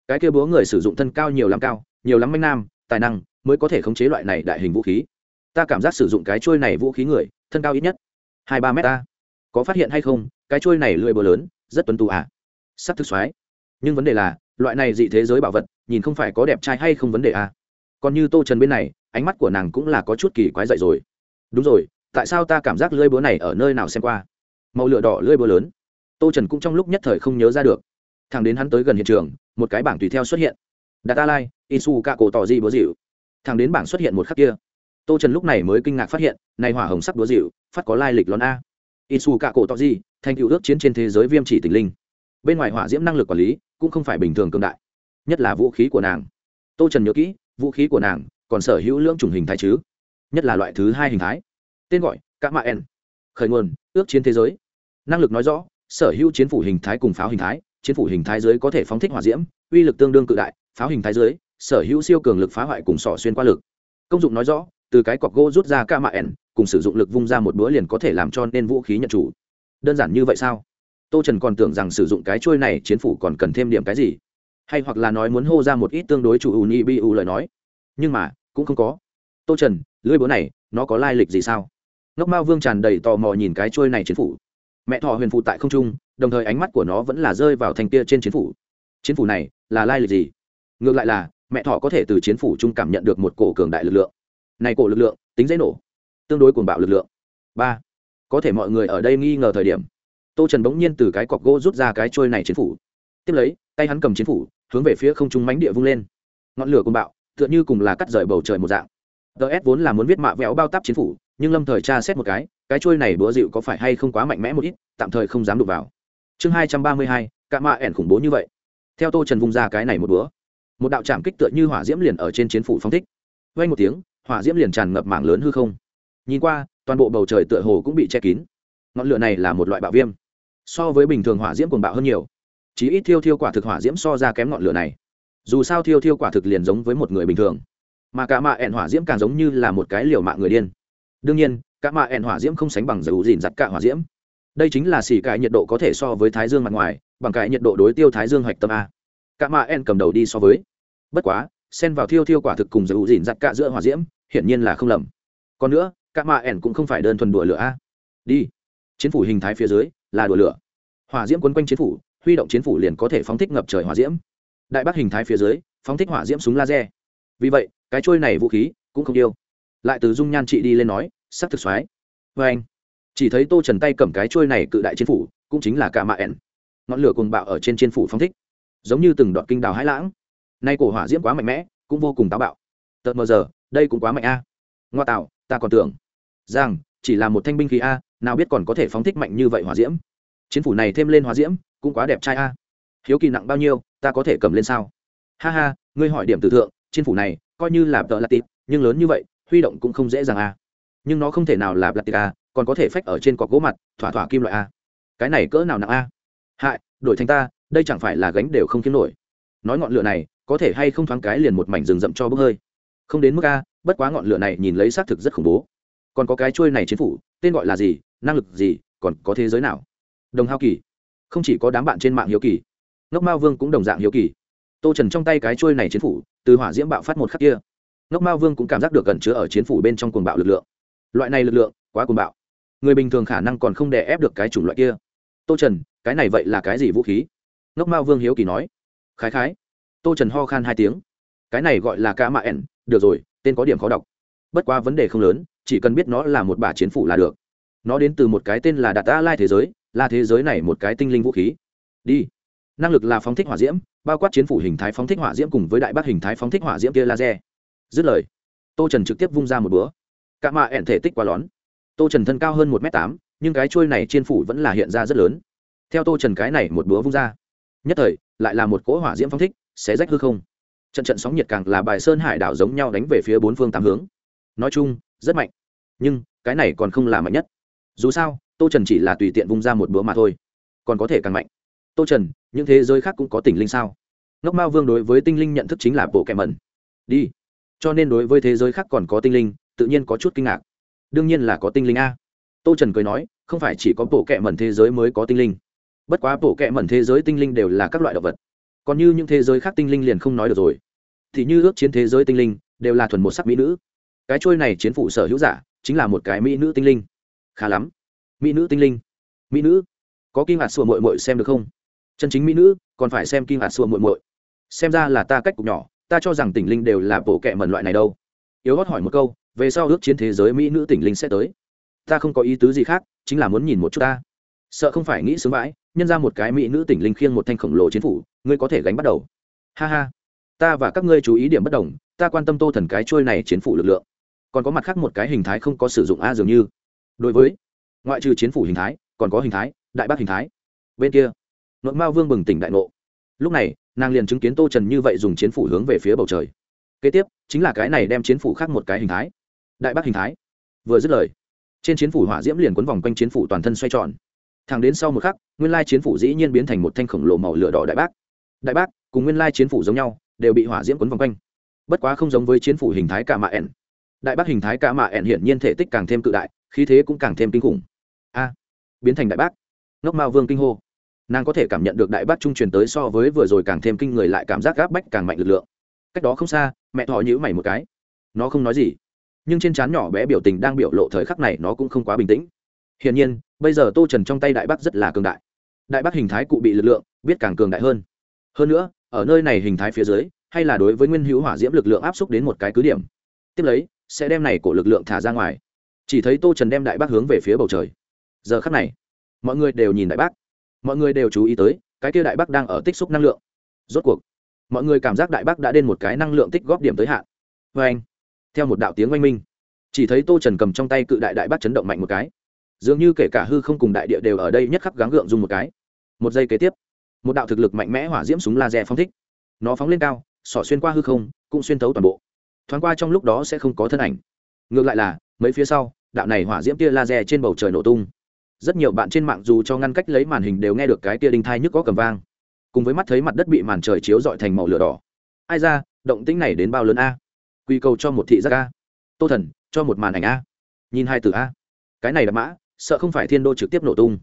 Speaker 1: Cái kia búa người sử dụng thân cao nhiều lắm cao, nhiều lắm manh nam, tài năng, mới có thể khống chế loại này đại hình vũ khí. Ta cảm giác sử dụng cái trôi này vũ khí người, thân cao ít nhất hai ba mét ta có phát hiện hay không, cái trôi này lưỡi búa lớn, rất tuấn tù à? Sắc thực xoái. Nhưng vấn đề là, loại này dị thế giới bảo vật nhìn không phải có đẹp trai hay không vấn đề à. Còn như tô trần bên này, ánh mắt của nàng cũng là có chút kỳ quái dậy rồi. Đúng rồi, tại sao ta cảm giác lưỡi búa này ở nơi nào xem qua? Màu lửa đỏ lưỡi búa lớn. Tô trần cũng trong lúc nhất thời không nhớ ra được. Thằng đến hắn tới gần hiện trường, một cái bảng tùy theo xuất hiện. Đặt ta lai isu ca cổ tỏ di búa dịu. Thằng đến bảng xuất hiện một khắc kia, tô trần lúc này mới kinh ngạc phát hiện, này hỏa hồng sắc búa dịu, phát có lai lịch lón a. Isu ca cổ tỏ di thành cựu ước chiến trên thế giới viêm chỉ tình linh. Bên ngoài hỏa diễm năng lực quản lý cũng không phải bình thường cương đại nhất là vũ khí của nàng. Tô trần nhớ kỹ vũ khí của nàng còn sở hữu lưỡng chủng hình thái chứ? Nhất là loại thứ hai hình thái. Tên gọi các mạ n, khởi nguồn ước chiến thế giới. Năng lực nói rõ sở hữu chiến phủ hình thái cùng pháo hình thái chiến phủ hình thái dưới có thể phóng thích hỏa diễm uy lực tương đương cự đại pháo hình thái dưới sở hữu siêu cường lực phá hoại cùng sỏ xuyên qua lực. Công dụng nói rõ từ cái cọc gỗ rút ra ca mạ ẻn cùng sử dụng lực vung ra một bữa liền có thể làm cho nên vũ khí nhận chủ. Đơn giản như vậy sao? Tô trần còn tưởng rằng sử dụng cái trôi này chiến phủ còn cần thêm điểm cái gì hay hoặc là nói muốn hô ra một ít tương đối chủ uni bu lời nói. Nhưng mà, cũng không có. Tô trần lưỡi búa này, nó có lai lịch gì sao? Ngốc mao vương tràn đầy tò mò nhìn cái trôi này chiến phủ. Mẹ thọ huyền phụ tại không trung, đồng thời ánh mắt của nó vẫn là rơi vào thành kia trên chiến phủ. Chiến phủ này, là lai lịch gì? Ngược lại là, mẹ thọ có thể từ chiến phủ trung cảm nhận được một cổ cường đại lực lượng. Này cổ lực lượng, tính dễ nổ. Tương đối cuồng bạo lực lượng. Ba. Có thể mọi người ở đây nghi ngờ thời điểm. Tô trần bỗng nhiên từ cái cọc gỗ rút ra cái trôi này chiến phủ tiếp lấy, tay hắn cầm chiến phủ, hướng về phía không trung mánh địa vung lên. Ngọn lửa cuồng bạo, tựa như cùng là cắt rời bầu trời một dạng. Ts vốn là muốn viết mạ vẽo bao tắp chiến phủ, nhưng lâm thời tra xét một cái cái trôi này búa dịu có phải hay không quá mạnh mẽ một ít, tạm thời không dám đụng vào. Chương hai trăm ba mươi hai cạ mạ ẻn khủng bố như vậy. Theo tô trần vung ra cái này một búa một đạo trạm kích tựa như hỏa diễm liền ở trên chiến phủ phong thích. Vay một tiếng, hỏa diễm liền tràn ngập mảng lớn hư không. Nhìn qua, toàn bộ bầu trời tựa hồ cũng bị che kín. Ngọn lửa này là một loại bạo viêm. So với bình thường hỏa diễm cuồng bạo hơn nhiều chỉ ít thiêu thiêu quả thực hỏa diễm so ra kém ngọn lửa này. Dù sao thiêu thiêu quả thực liền giống với một người bình thường. Mà cả mạ ẹn hỏa diễm càng giống như là một cái liều mạng người điên. Đương nhiên, cả mạ ẹn hỏa diễm không sánh bằng dầu dìn giặt cả hỏa diễm. Đây chính là xỉ cải nhiệt độ có thể so với thái dương mặt ngoài, bằng cải nhiệt độ đối tiêu thái dương hoạch tâm a. Cả mạ ẹn cầm đầu đi so với. Bất quá, xen vào thiêu thiêu quả thực cùng dầu dìn giặt cả giữa hỏa diễm, hiển nhiên là không lầm. Còn nữa, cả mạ ẹn cũng không phải đơn thuần đùa lửa a. Đi. Chiến phủ hình thái phía dưới là đùa lửa. Hỏa diễm quấn quanh chiến phủ huy động chiến phủ liền có thể phóng thích ngập trời hỏa diễm. Đại bác hình thái phía dưới, phóng thích hỏa diễm súng laser. Vì vậy, cái trôi này vũ khí cũng không yêu. Lại từ dung nhan chị đi lên nói, sắc thực xoái. Vê anh, chỉ thấy tô trần tay cầm cái trôi này cự đại chiến phủ, cũng chính là cả mạ ẻn. Ngọn lửa cùng bạo ở trên chiến phủ phóng thích, giống như từng đoạn kinh đào hãi lãng. Nay cổ hỏa diễm quá mạnh mẽ, cũng vô cùng táo bạo. Tợt mờ giờ, đây cũng quá mạnh a. Ngoa tạo, ta còn tưởng rằng, chỉ là một thanh binh khí a, nào biết còn có thể phóng thích mạnh như vậy hỏa diễm. Chiến phủ này thêm lên hỏa diễm cũng quá đẹp trai a. Hiếu kỳ nặng bao nhiêu, ta có thể cầm lên sao? Ha ha, ngươi hỏi điểm từ thượng, trên phủ này, coi như là tợ lạt tịp, nhưng lớn như vậy, huy động cũng không dễ dàng a. Nhưng nó không thể nào là lạt tịp a, còn có thể phách ở trên cọc gỗ mặt, thỏa thỏa kim loại a. Cái này cỡ nào nặng a? Hại, đổi thành ta, đây chẳng phải là gánh đều không kiếm nổi. Nói ngọn lửa này, có thể hay không thoáng cái liền một mảnh rừng rậm cho bốc hơi. Không đến mức a, bất quá ngọn lửa này nhìn lấy xác thực rất khủng bố. Còn có cái trôi này chiến phủ, tên gọi là gì, năng lực gì, còn có thế giới nào? Đồng hao kỳ không chỉ có đám bạn trên mạng hiếu kỳ, ngốc mao vương cũng đồng dạng hiếu kỳ. Tô trần trong tay cái trôi này chiến phủ, từ hỏa diễm bạo phát một khắc kia. Ngốc mao vương cũng cảm giác được gần chứa ở chiến phủ bên trong cuồng bạo lực lượng. Loại này lực lượng, quá cuồng bạo. Người bình thường khả năng còn không đè ép được cái chủng loại kia. Tô trần, cái này vậy là cái gì vũ khí? Ngốc mao vương hiếu kỳ nói. Khái khái. Tô trần ho khan hai tiếng. Cái này gọi là ca mạ ẻn được rồi, tên có điểm khó đọc. Bất qua vấn đề không lớn, chỉ cần biết nó là một bả chiến phủ là được. Nó đến từ một cái tên là đạt ta lai thế giới là thế giới này một cái tinh linh vũ khí. Đi. Năng lực là phóng thích hỏa diễm, bao quát chiến phủ hình thái phóng thích hỏa diễm cùng với đại bác hình thái phóng thích hỏa diễm kia laser. Dứt lời, tô trần trực tiếp vung ra một búa. Cả mạ ẹn thể tích quá lón. Tô trần thân cao hơn một m tám, nhưng cái trôi này trên phủ vẫn là hiện ra rất lớn. Theo tô trần cái này một búa vung ra, nhất thời, lại là một cỗ hỏa diễm phóng thích sẽ rách hư không. Trận trận sóng nhiệt càng là bài sơn hải đảo giống nhau đánh về phía bốn phương tám hướng. Nói chung, rất mạnh. Nhưng, cái này còn không là mạnh nhất. Dù sao tô trần chỉ là tùy tiện vung ra một bữa mà thôi. Còn có thể càng mạnh. Tô trần, những thế giới khác cũng có tình linh sao? Ngốc mao vương đối với tinh linh nhận thức chính là bộ kẻ mẩn. Đi. Cho nên đối với thế giới khác còn có tinh linh, tự nhiên có chút kinh ngạc. Đương nhiên là có tinh linh a. Tô trần cười nói, không phải chỉ có bộ kẻ mẩn thế giới mới có tinh linh. Bất quá bộ kẻ mẩn thế giới tinh linh đều là các loại động vật. Còn như những thế giới khác tinh linh liền không nói được rồi. Thì như ước chiến thế giới tinh linh, đều là thuần một sắc mỹ nữ. Cái trôi này chiến phủ sở hữu giả, chính là một cái mỹ nữ tinh linh. Khá lắm mỹ nữ tinh linh. Mỹ nữ, có kim hạt sùa mội mội xem được không? Chân chính mỹ nữ, còn phải xem kim hạt sùa mội mội xem ra là ta cách cục nhỏ, ta cho rằng tỉnh linh đều là bộ kệ mẩn loại này đâu. Yếu hót hỏi một câu, về sau ước chiến thế giới mỹ nữ tỉnh linh sẽ tới. Ta không có ý tứ gì khác, chính là muốn nhìn một chút ta. Sợ không phải nghĩ sướng vãi, nhân ra một cái mỹ nữ tỉnh linh khiêng một thanh khổng lồ chiến phủ, ngươi có thể gánh bắt đầu. Ha ha. Ta và các ngươi chú ý điểm bất đồng, ta quan tâm tô thần cái trôi này chiến phủ lực lượng. Còn có mặt khác một cái hình thái không có sử dụng a dường như. Đối với ngoại trừ chiến phủ hình thái, còn có hình thái, đại bác hình thái. Bên kia, nội mao vương bừng tỉnh đại ngộ. Lúc này, nàng liền chứng kiến tô trần như vậy dùng chiến phủ hướng về phía bầu trời. Kế tiếp, chính là cái này đem chiến phủ khác một cái hình thái. Đại bác hình thái. Vừa dứt lời, trên chiến phủ hỏa diễm liền quấn vòng quanh chiến phủ toàn thân xoay tròn. Thẳng đến sau một khắc, nguyên lai chiến phủ dĩ nhiên biến thành một thanh khổng lồ màu lửa đỏ đại bác. Đại bác cùng nguyên lai chiến phủ giống nhau, đều bị hỏa diễm quấn vòng quanh. Bất quá không giống với chiến phủ hình thái cả mạ ẻn. Đại bác hình thái cả mạ ẻn hiển nhiên thể tích càng thêm cự đại, khí thế cũng càng thêm kinh khủng a, biến thành đại bác. Ngốc mao vương kinh hô. Nàng có thể cảm nhận được đại bác trung truyền tới so với vừa rồi càng thêm kinh người lại cảm giác gáp bách càng mạnh lực lượng. Cách đó không xa, mẹ thọ nhữ mày một cái. Nó không nói gì, nhưng trên trán nhỏ bé biểu tình đang biểu lộ thời khắc này nó cũng không quá bình tĩnh. Hiển nhiên, bây giờ tô trần trong tay đại bác rất là cường đại. Đại bác hình thái cụ bị lực lượng, biết càng cường đại hơn. Hơn nữa, ở nơi này hình thái phía dưới, hay là đối với nguyên hữu hỏa diễm lực lượng áp xúc đến một cái cứ điểm. Tiếp lấy, sẽ đem này của lực lượng thả ra ngoài. Chỉ thấy tô trần đem đại bác hướng về phía bầu trời giờ khắc này, mọi người đều nhìn đại bác. Mọi người đều chú ý tới, cái kia đại bác đang ở tích xúc năng lượng. Rốt cuộc, mọi người cảm giác đại bác đã đến một cái năng lượng tích góp điểm tới hạn. Vê anh, theo một đạo tiếng oanh minh, chỉ thấy tô trần cầm trong tay cự đại đại bác chấn động mạnh một cái. Dường như kể cả hư không cùng đại địa đều ở đây nhất khắc gắng gượng dùng một cái. Một giây kế tiếp, một đạo thực lực mạnh mẽ hỏa diễm súng laser phóng thích. Nó phóng lên cao sỏ xuyên qua hư không, cũng xuyên thấu toàn bộ. Thoáng qua trong lúc đó sẽ không có thân ảnh. Ngược lại là, mấy phía sau, đạo này hỏa diễm tia laser trên bầu trời nổ tung rất nhiều bạn trên mạng dù cho ngăn cách lấy màn hình đều nghe được cái tia đinh thai nhức có cầm vang. Cùng với mắt thấy mặt đất bị màn trời chiếu dọi thành màu lửa đỏ. Ai ra, động tĩnh này đến bao lớn a? Quy cầu cho một thị giác a. Tô thần, cho một màn ảnh a. Nhìn hai từ a. Cái này là mã, sợ không phải thiên đô trực tiếp nổ tung.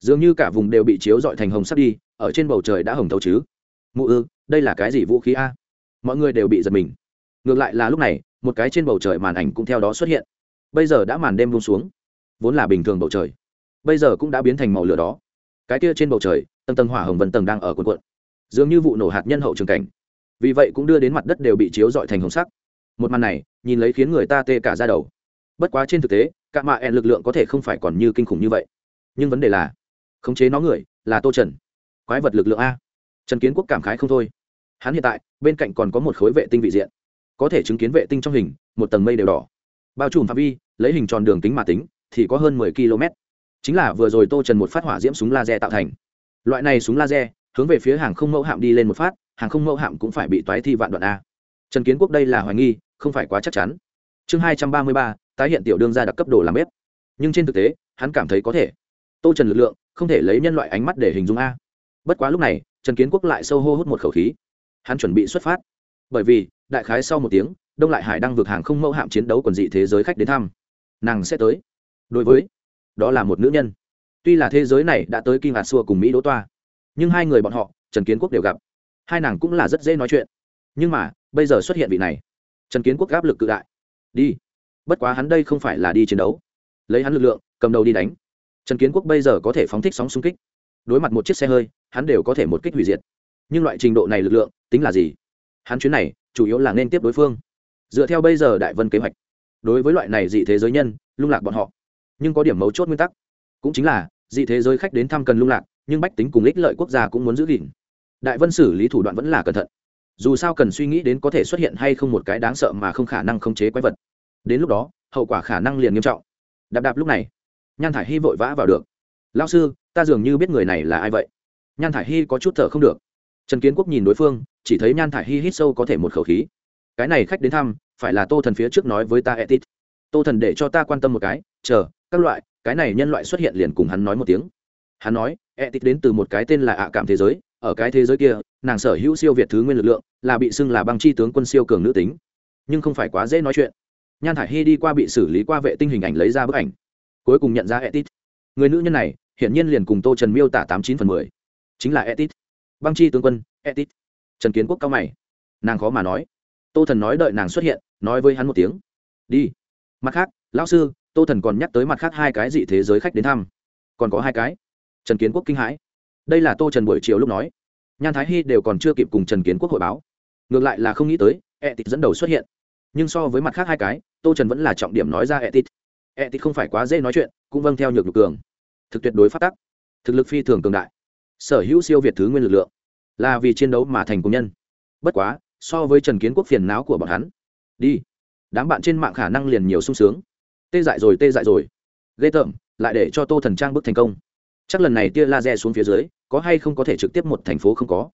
Speaker 1: Dường như cả vùng đều bị chiếu dọi thành hồng sắt đi, ở trên bầu trời đã hồng thấu chứ. Mụ ư, đây là cái gì vũ khí a? Mọi người đều bị giật mình. Ngược lại là lúc này, một cái trên bầu trời màn ảnh cũng theo đó xuất hiện. Bây giờ đã màn đêm buông xuống. Vốn là bình thường bầu trời bây giờ cũng đã biến thành màu lửa đó. Cái kia trên bầu trời, tầng tầng hỏa hồng vân tầng đang ở cuộn cuộn. Dường như vụ nổ hạt nhân hậu trường cảnh. Vì vậy cũng đưa đến mặt đất đều bị chiếu dọi thành hồng sắc. Một màn này, nhìn lấy khiến người ta tê cả ra đầu. Bất quá trên thực tế, cả mạ ẹn lực lượng có thể không phải còn như kinh khủng như vậy. Nhưng vấn đề là, khống chế nó người, là tô trần. Quái vật lực lượng a. Trần kiến quốc cảm khái không thôi. Hắn hiện tại, bên cạnh còn có một khối vệ tinh vị diện. Có thể chứng kiến vệ tinh trong hình, một tầng mây đều đỏ. Bao trùm phạm vi, lấy hình tròn đường tính mà tính, thì có hơn mười km chính là vừa rồi tô trần một phát hỏa diễm súng laser tạo thành. Loại này súng laser, hướng về phía hàng không mẫu hạm đi lên một phát, hàng không mẫu hạm cũng phải bị toái thi vạn đoạn a. Trần kiến quốc đây là hoài nghi, không phải quá chắc chắn. Chương hai trăm ba mươi ba, tái hiện tiểu đương ra đặc cấp đồ làm bếp. Nhưng trên thực tế, hắn cảm thấy có thể. Tô trần lực lượng, không thể lấy nhân loại ánh mắt để hình dung a. Bất quá lúc này, trần kiến quốc lại sâu hô hút một khẩu khí. Hắn chuẩn bị xuất phát. Bởi vì, đại khái sau một tiếng, đông lại hải đang vượt hàng không mẫu hạm chiến đấu quần dị thế giới khách đến thăm. Nàng sẽ tới. Đối với đó là một nữ nhân. Tuy là thế giới này đã tới kinh hạt xua cùng mỹ đỗ toa, nhưng hai người bọn họ, trần kiến quốc đều gặp. Hai nàng cũng là rất dễ nói chuyện. Nhưng mà, bây giờ xuất hiện vị này. Trần kiến quốc áp lực cự đại. Đi. Bất quá hắn đây không phải là đi chiến đấu. Lấy hắn lực lượng, cầm đầu đi đánh. Trần kiến quốc bây giờ có thể phóng thích sóng xung kích. Đối mặt một chiếc xe hơi, hắn đều có thể một kích hủy diệt. Nhưng loại trình độ này lực lượng, tính là gì? Hắn chuyến này, chủ yếu là nên tiếp đối phương. Dựa theo bây giờ đại vân kế hoạch, đối với loại này dị thế giới nhân, lung lạc bọn họ nhưng có điểm mấu chốt nguyên tắc. Cũng chính là, dị thế giới khách đến thăm cần lung lạc, nhưng bách tính cùng ích lợi quốc gia cũng muốn giữ gìn. Đại vân xử lý thủ đoạn vẫn là cẩn thận. Dù sao cần suy nghĩ đến có thể xuất hiện hay không một cái đáng sợ mà không khả năng khống chế quái vật. Đến lúc đó, hậu quả khả năng liền nghiêm trọng. Đạp đạp lúc này, nhan thải hy vội vã vào được. Lao sư, ta dường như biết người này là ai vậy? Nhan thải hy có chút thở không được. Trần kiến quốc nhìn đối phương, chỉ thấy nhan thải hy hít sâu có thể một khẩu khí. Cái này khách đến thăm, phải là tô thần phía trước nói với ta etit tô thần để cho ta quan tâm một cái, chờ các loại, cái này nhân loại xuất hiện liền cùng hắn nói một tiếng. Hắn nói etit đến từ một cái tên là ạ cảm thế giới, ở cái thế giới kia, nàng sở hữu siêu việt thứ nguyên lực lượng, là bị xưng là băng chi tướng quân siêu cường nữ tính. Nhưng không phải quá dễ nói chuyện. Nhan thải hy đi qua bị xử lý qua vệ tinh hình ảnh lấy ra bức ảnh. Cuối cùng nhận ra etit người nữ nhân này, hiển nhiên liền cùng tô trần miêu tả tám chín phần mười. Chính là etit băng chi tướng quân etit trần kiến quốc cao mày. Nàng khó mà nói. Tô thần nói đợi nàng xuất hiện, nói với hắn một tiếng. Đi. Mặt khác, lão sư tô thần còn nhắc tới mặt khác hai cái dị thế giới khách đến thăm. Còn có hai cái. Trần kiến quốc kinh hãi. Đây là tô trần buổi chiều lúc nói. Nhan thái hy đều còn chưa kịp cùng trần kiến quốc hội báo. Ngược lại là không nghĩ tới e t dẫn đầu xuất hiện. Nhưng so với mặt khác hai cái, tô trần vẫn là trọng điểm nói ra e t e t không phải quá dễ nói chuyện, cũng vâng theo nhược nhược cường. Thực tuyệt đối phát tắc. Thực lực phi thường cường đại. Sở hữu siêu việt thứ nguyên lực lượng. Là vì chiến đấu mà thành công nhân. Bất quá, so với trần kiến quốc phiền não của bọn hắn. Đi. Đám bạn trên mạng khả năng liền nhiều sung sướng tê dại rồi, tê dại rồi. Ghê tởm, lại để cho tô thần trang bước thành công. Chắc lần này tia laser xuống phía dưới, có hay không có thể trực tiếp một thành phố không có?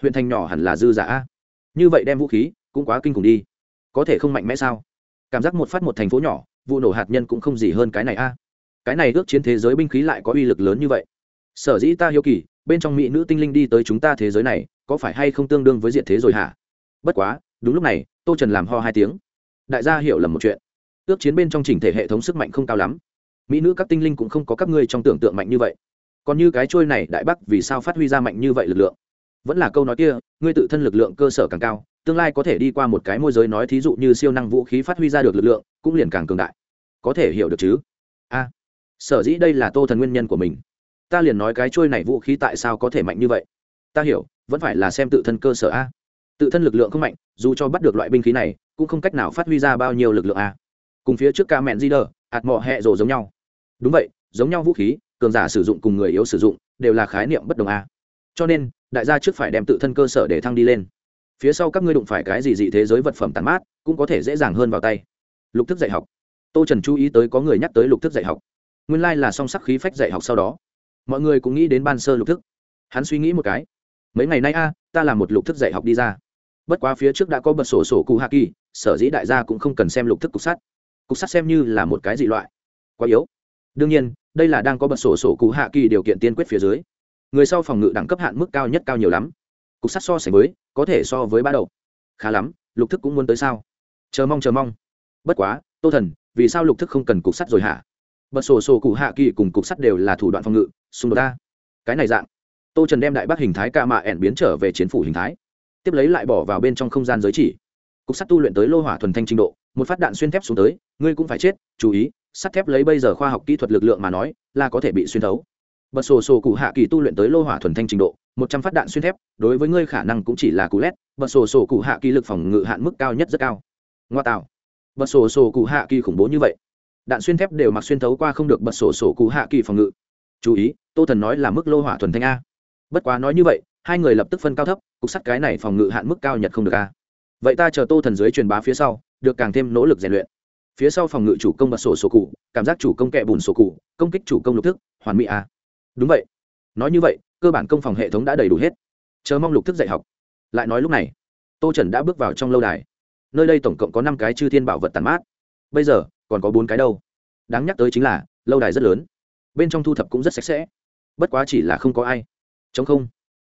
Speaker 1: Huyện thành nhỏ hẳn là dư giả như vậy đem vũ khí, cũng quá kinh khủng đi. Có thể không mạnh mẽ sao? Cảm giác một phát một thành phố nhỏ, vụ nổ hạt nhân cũng không gì hơn cái này a. Cái này ước chiến thế giới binh khí lại có uy lực lớn như vậy. Sở dĩ ta hiếu kỳ, bên trong mỹ nữ tinh linh đi tới chúng ta thế giới này, có phải hay không tương đương với diện thế rồi hả? Bất quá, đúng lúc này, tô trần làm ho hai tiếng. Đại gia hiểu lầm một chuyện ước chiến bên trong chỉnh thể hệ thống sức mạnh không cao lắm. Mỹ nữ các tinh linh cũng không có các ngươi trong tưởng tượng mạnh như vậy. Còn như cái trôi này đại bắc vì sao phát huy ra mạnh như vậy lực lượng? Vẫn là câu nói kia, ngươi tự thân lực lượng cơ sở càng cao, tương lai có thể đi qua một cái môi giới nói thí dụ như siêu năng vũ khí phát huy ra được lực lượng, cũng liền càng cường đại. Có thể hiểu được chứ? A, sở dĩ đây là tô thần nguyên nhân của mình. Ta liền nói cái trôi này vũ khí tại sao có thể mạnh như vậy? Ta hiểu, vẫn phải là xem tự thân cơ sở a. Tự thân lực lượng không mạnh, dù cho bắt được loại binh khí này, cũng không cách nào phát huy ra bao nhiêu lực lượng a cùng phía trước ca mẹn di đờ ạt mọ hẹ rồ giống nhau. Đúng vậy, giống nhau vũ khí, cường giả sử dụng cùng người yếu sử dụng, đều là khái niệm bất đồng a. Cho nên, đại gia trước phải đem tự thân cơ sở để thăng đi lên. Phía sau các ngươi đụng phải cái gì dị thế giới vật phẩm tàn mát, cũng có thể dễ dàng hơn vào tay. Lục thức dạy học. Tô trần chú ý tới có người nhắc tới lục thức dạy học. Nguyên lai là song sắc khí phách dạy học sau đó. Mọi người cũng nghĩ đến ban sơ lục thức. Hắn suy nghĩ một cái. Mấy ngày nay a, ta làm một lục thức dạy học đi ra. Bất quá phía trước đã có bật sổ sổ cụ hạ kỳ sở dĩ đại gia cũng không cần xem lục thức cục sắt cục sắt xem như là một cái dị loại. Quá yếu. Đương nhiên, đây là đang có bật sổ sổ cụ hạ kỳ điều kiện tiên quyết phía dưới. Người sau phòng ngự đẳng cấp hạn mức cao nhất cao nhiều lắm. Cục sắt so sánh với, có thể so với ba đầu. Khá lắm, lục thức cũng muốn tới sao? Chờ mong chờ mong. Bất quá, tô thần, vì sao lục thức không cần cục sắt rồi hả? Bật sổ sổ cụ hạ kỳ cùng cục sắt đều là thủ đoạn phòng ngự, xung đột ta. Cái này dạng. Tô trần đem đại bác hình thái ca mạ ẻn biến trở về chiến phủ hình thái. Tiếp lấy lại bỏ vào bên trong không gian giới chỉ cục sắt tu luyện tới lô hỏa thuần thanh trình độ, một phát đạn xuyên thép xuống tới, ngươi cũng phải chết, chú ý, sắt thép lấy bây giờ khoa học kỹ thuật lực lượng mà nói, là có thể bị xuyên thấu. Bật sổ sổ cụ hạ kỳ tu luyện tới lô hỏa thuần thanh trình độ, một trăm phát đạn xuyên thép, đối với ngươi khả năng cũng chỉ là cú lét, bật sổ sổ cụ hạ kỳ lực phòng ngự hạn mức cao nhất rất cao. Ngoa tạo. Bật sổ sổ cụ hạ kỳ khủng bố như vậy. Đạn xuyên thép đều mặc xuyên thấu qua không được bật sổ sổ cụ hạ kỳ phòng ngự. Chú ý, tô thần nói là mức lô hỏa thuần thanh a. Bất quá nói như vậy, hai người lập tức phân cao thấp, cục sắt cái này phòng ngự hạn mức cao nhật không được a vậy ta chờ tô thần dưới truyền bá phía sau, được càng thêm nỗ lực rèn luyện. Phía sau phòng ngự chủ công bật sổ sổ cụ, cảm giác chủ công kẹ bùn sổ cụ, công kích chủ công lục thức, hoàn mỹ à. Đúng vậy. Nói như vậy, cơ bản công phòng hệ thống đã đầy đủ hết. Chờ mong lục thức dạy học. Lại nói lúc này, tô trần đã bước vào trong lâu đài. Nơi đây tổng cộng có năm cái chư thiên bảo vật tàn mát. Bây giờ, còn có bốn cái đâu. Đáng nhắc tới chính là, lâu đài rất lớn. Bên trong thu thập cũng rất sạch sẽ. Bất quá chỉ là không có ai. Chống không.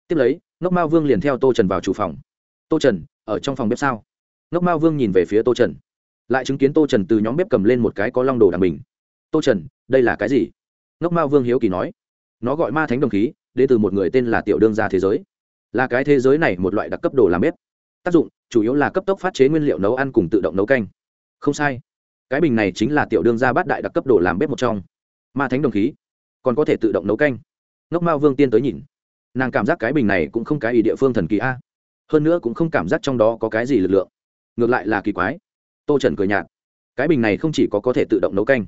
Speaker 1: Tiếp lấy, ngốc mao vương liền theo tô trần vào chủ phòng tô trần, ở trong phòng bếp sao? Ngốc mao vương nhìn về phía tô trần, lại chứng kiến tô trần từ nhóm bếp cầm lên một cái có long đồ đằng bình tô trần, đây là cái gì? Ngốc mao vương hiếu kỳ nói. Nó gọi ma thánh đồng khí, đến từ một người tên là tiểu đương gia thế giới. Là cái thế giới này một loại đặc cấp đồ làm bếp. Tác dụng, chủ yếu là cấp tốc phát chế nguyên liệu nấu ăn cùng tự động nấu canh. Không sai. Cái bình này chính là tiểu đương gia bát đại đặc cấp đồ làm bếp một trong. Ma thánh đồng khí, còn có thể tự động nấu canh. Ngốc mao vương tiên tới nhìn. Nàng cảm giác cái bình này cũng không cái ý địa phương thần kỳ a hơn nữa cũng không cảm giác trong đó có cái gì lực lượng. Ngược lại là kỳ quái. Tô trần cười nhạt. Cái bình này không chỉ có có thể tự động nấu canh,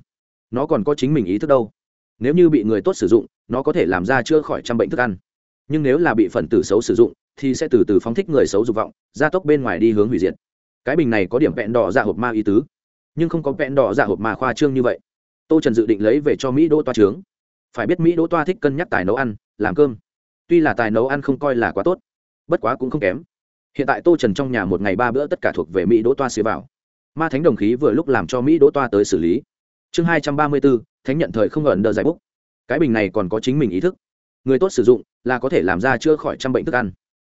Speaker 1: nó còn có chính mình ý thức đâu. Nếu như bị người tốt sử dụng, nó có thể làm ra chữa khỏi trăm bệnh thức ăn. Nhưng nếu là bị phần tử xấu sử dụng, thì sẽ từ từ phóng thích người xấu dục vọng, gia tốc bên ngoài đi hướng hủy diệt. Cái bình này có điểm vẹn đỏ dạ hộp ma ý tứ, nhưng không có vẹn đỏ dạ hộp ma khoa trương như vậy. Tô trần dự định lấy về cho mỹ đỗ toa trướng. Phải biết mỹ đỗ toa thích cân nhắc tài nấu ăn, làm cơm. Tuy là tài nấu ăn không coi là quá tốt, bất quá cũng không kém hiện tại tô trần trong nhà một ngày ba bữa tất cả thuộc về mỹ đỗ toa xế vào. Ma thánh đồng khí vừa lúc làm cho mỹ đỗ toa tới xử lý. Chương hai trăm ba mươi bốn thánh nhận thời không ẩn đờ giải búc cái bình này còn có chính mình ý thức. Người tốt sử dụng là có thể làm ra chữa khỏi trăm bệnh thức ăn.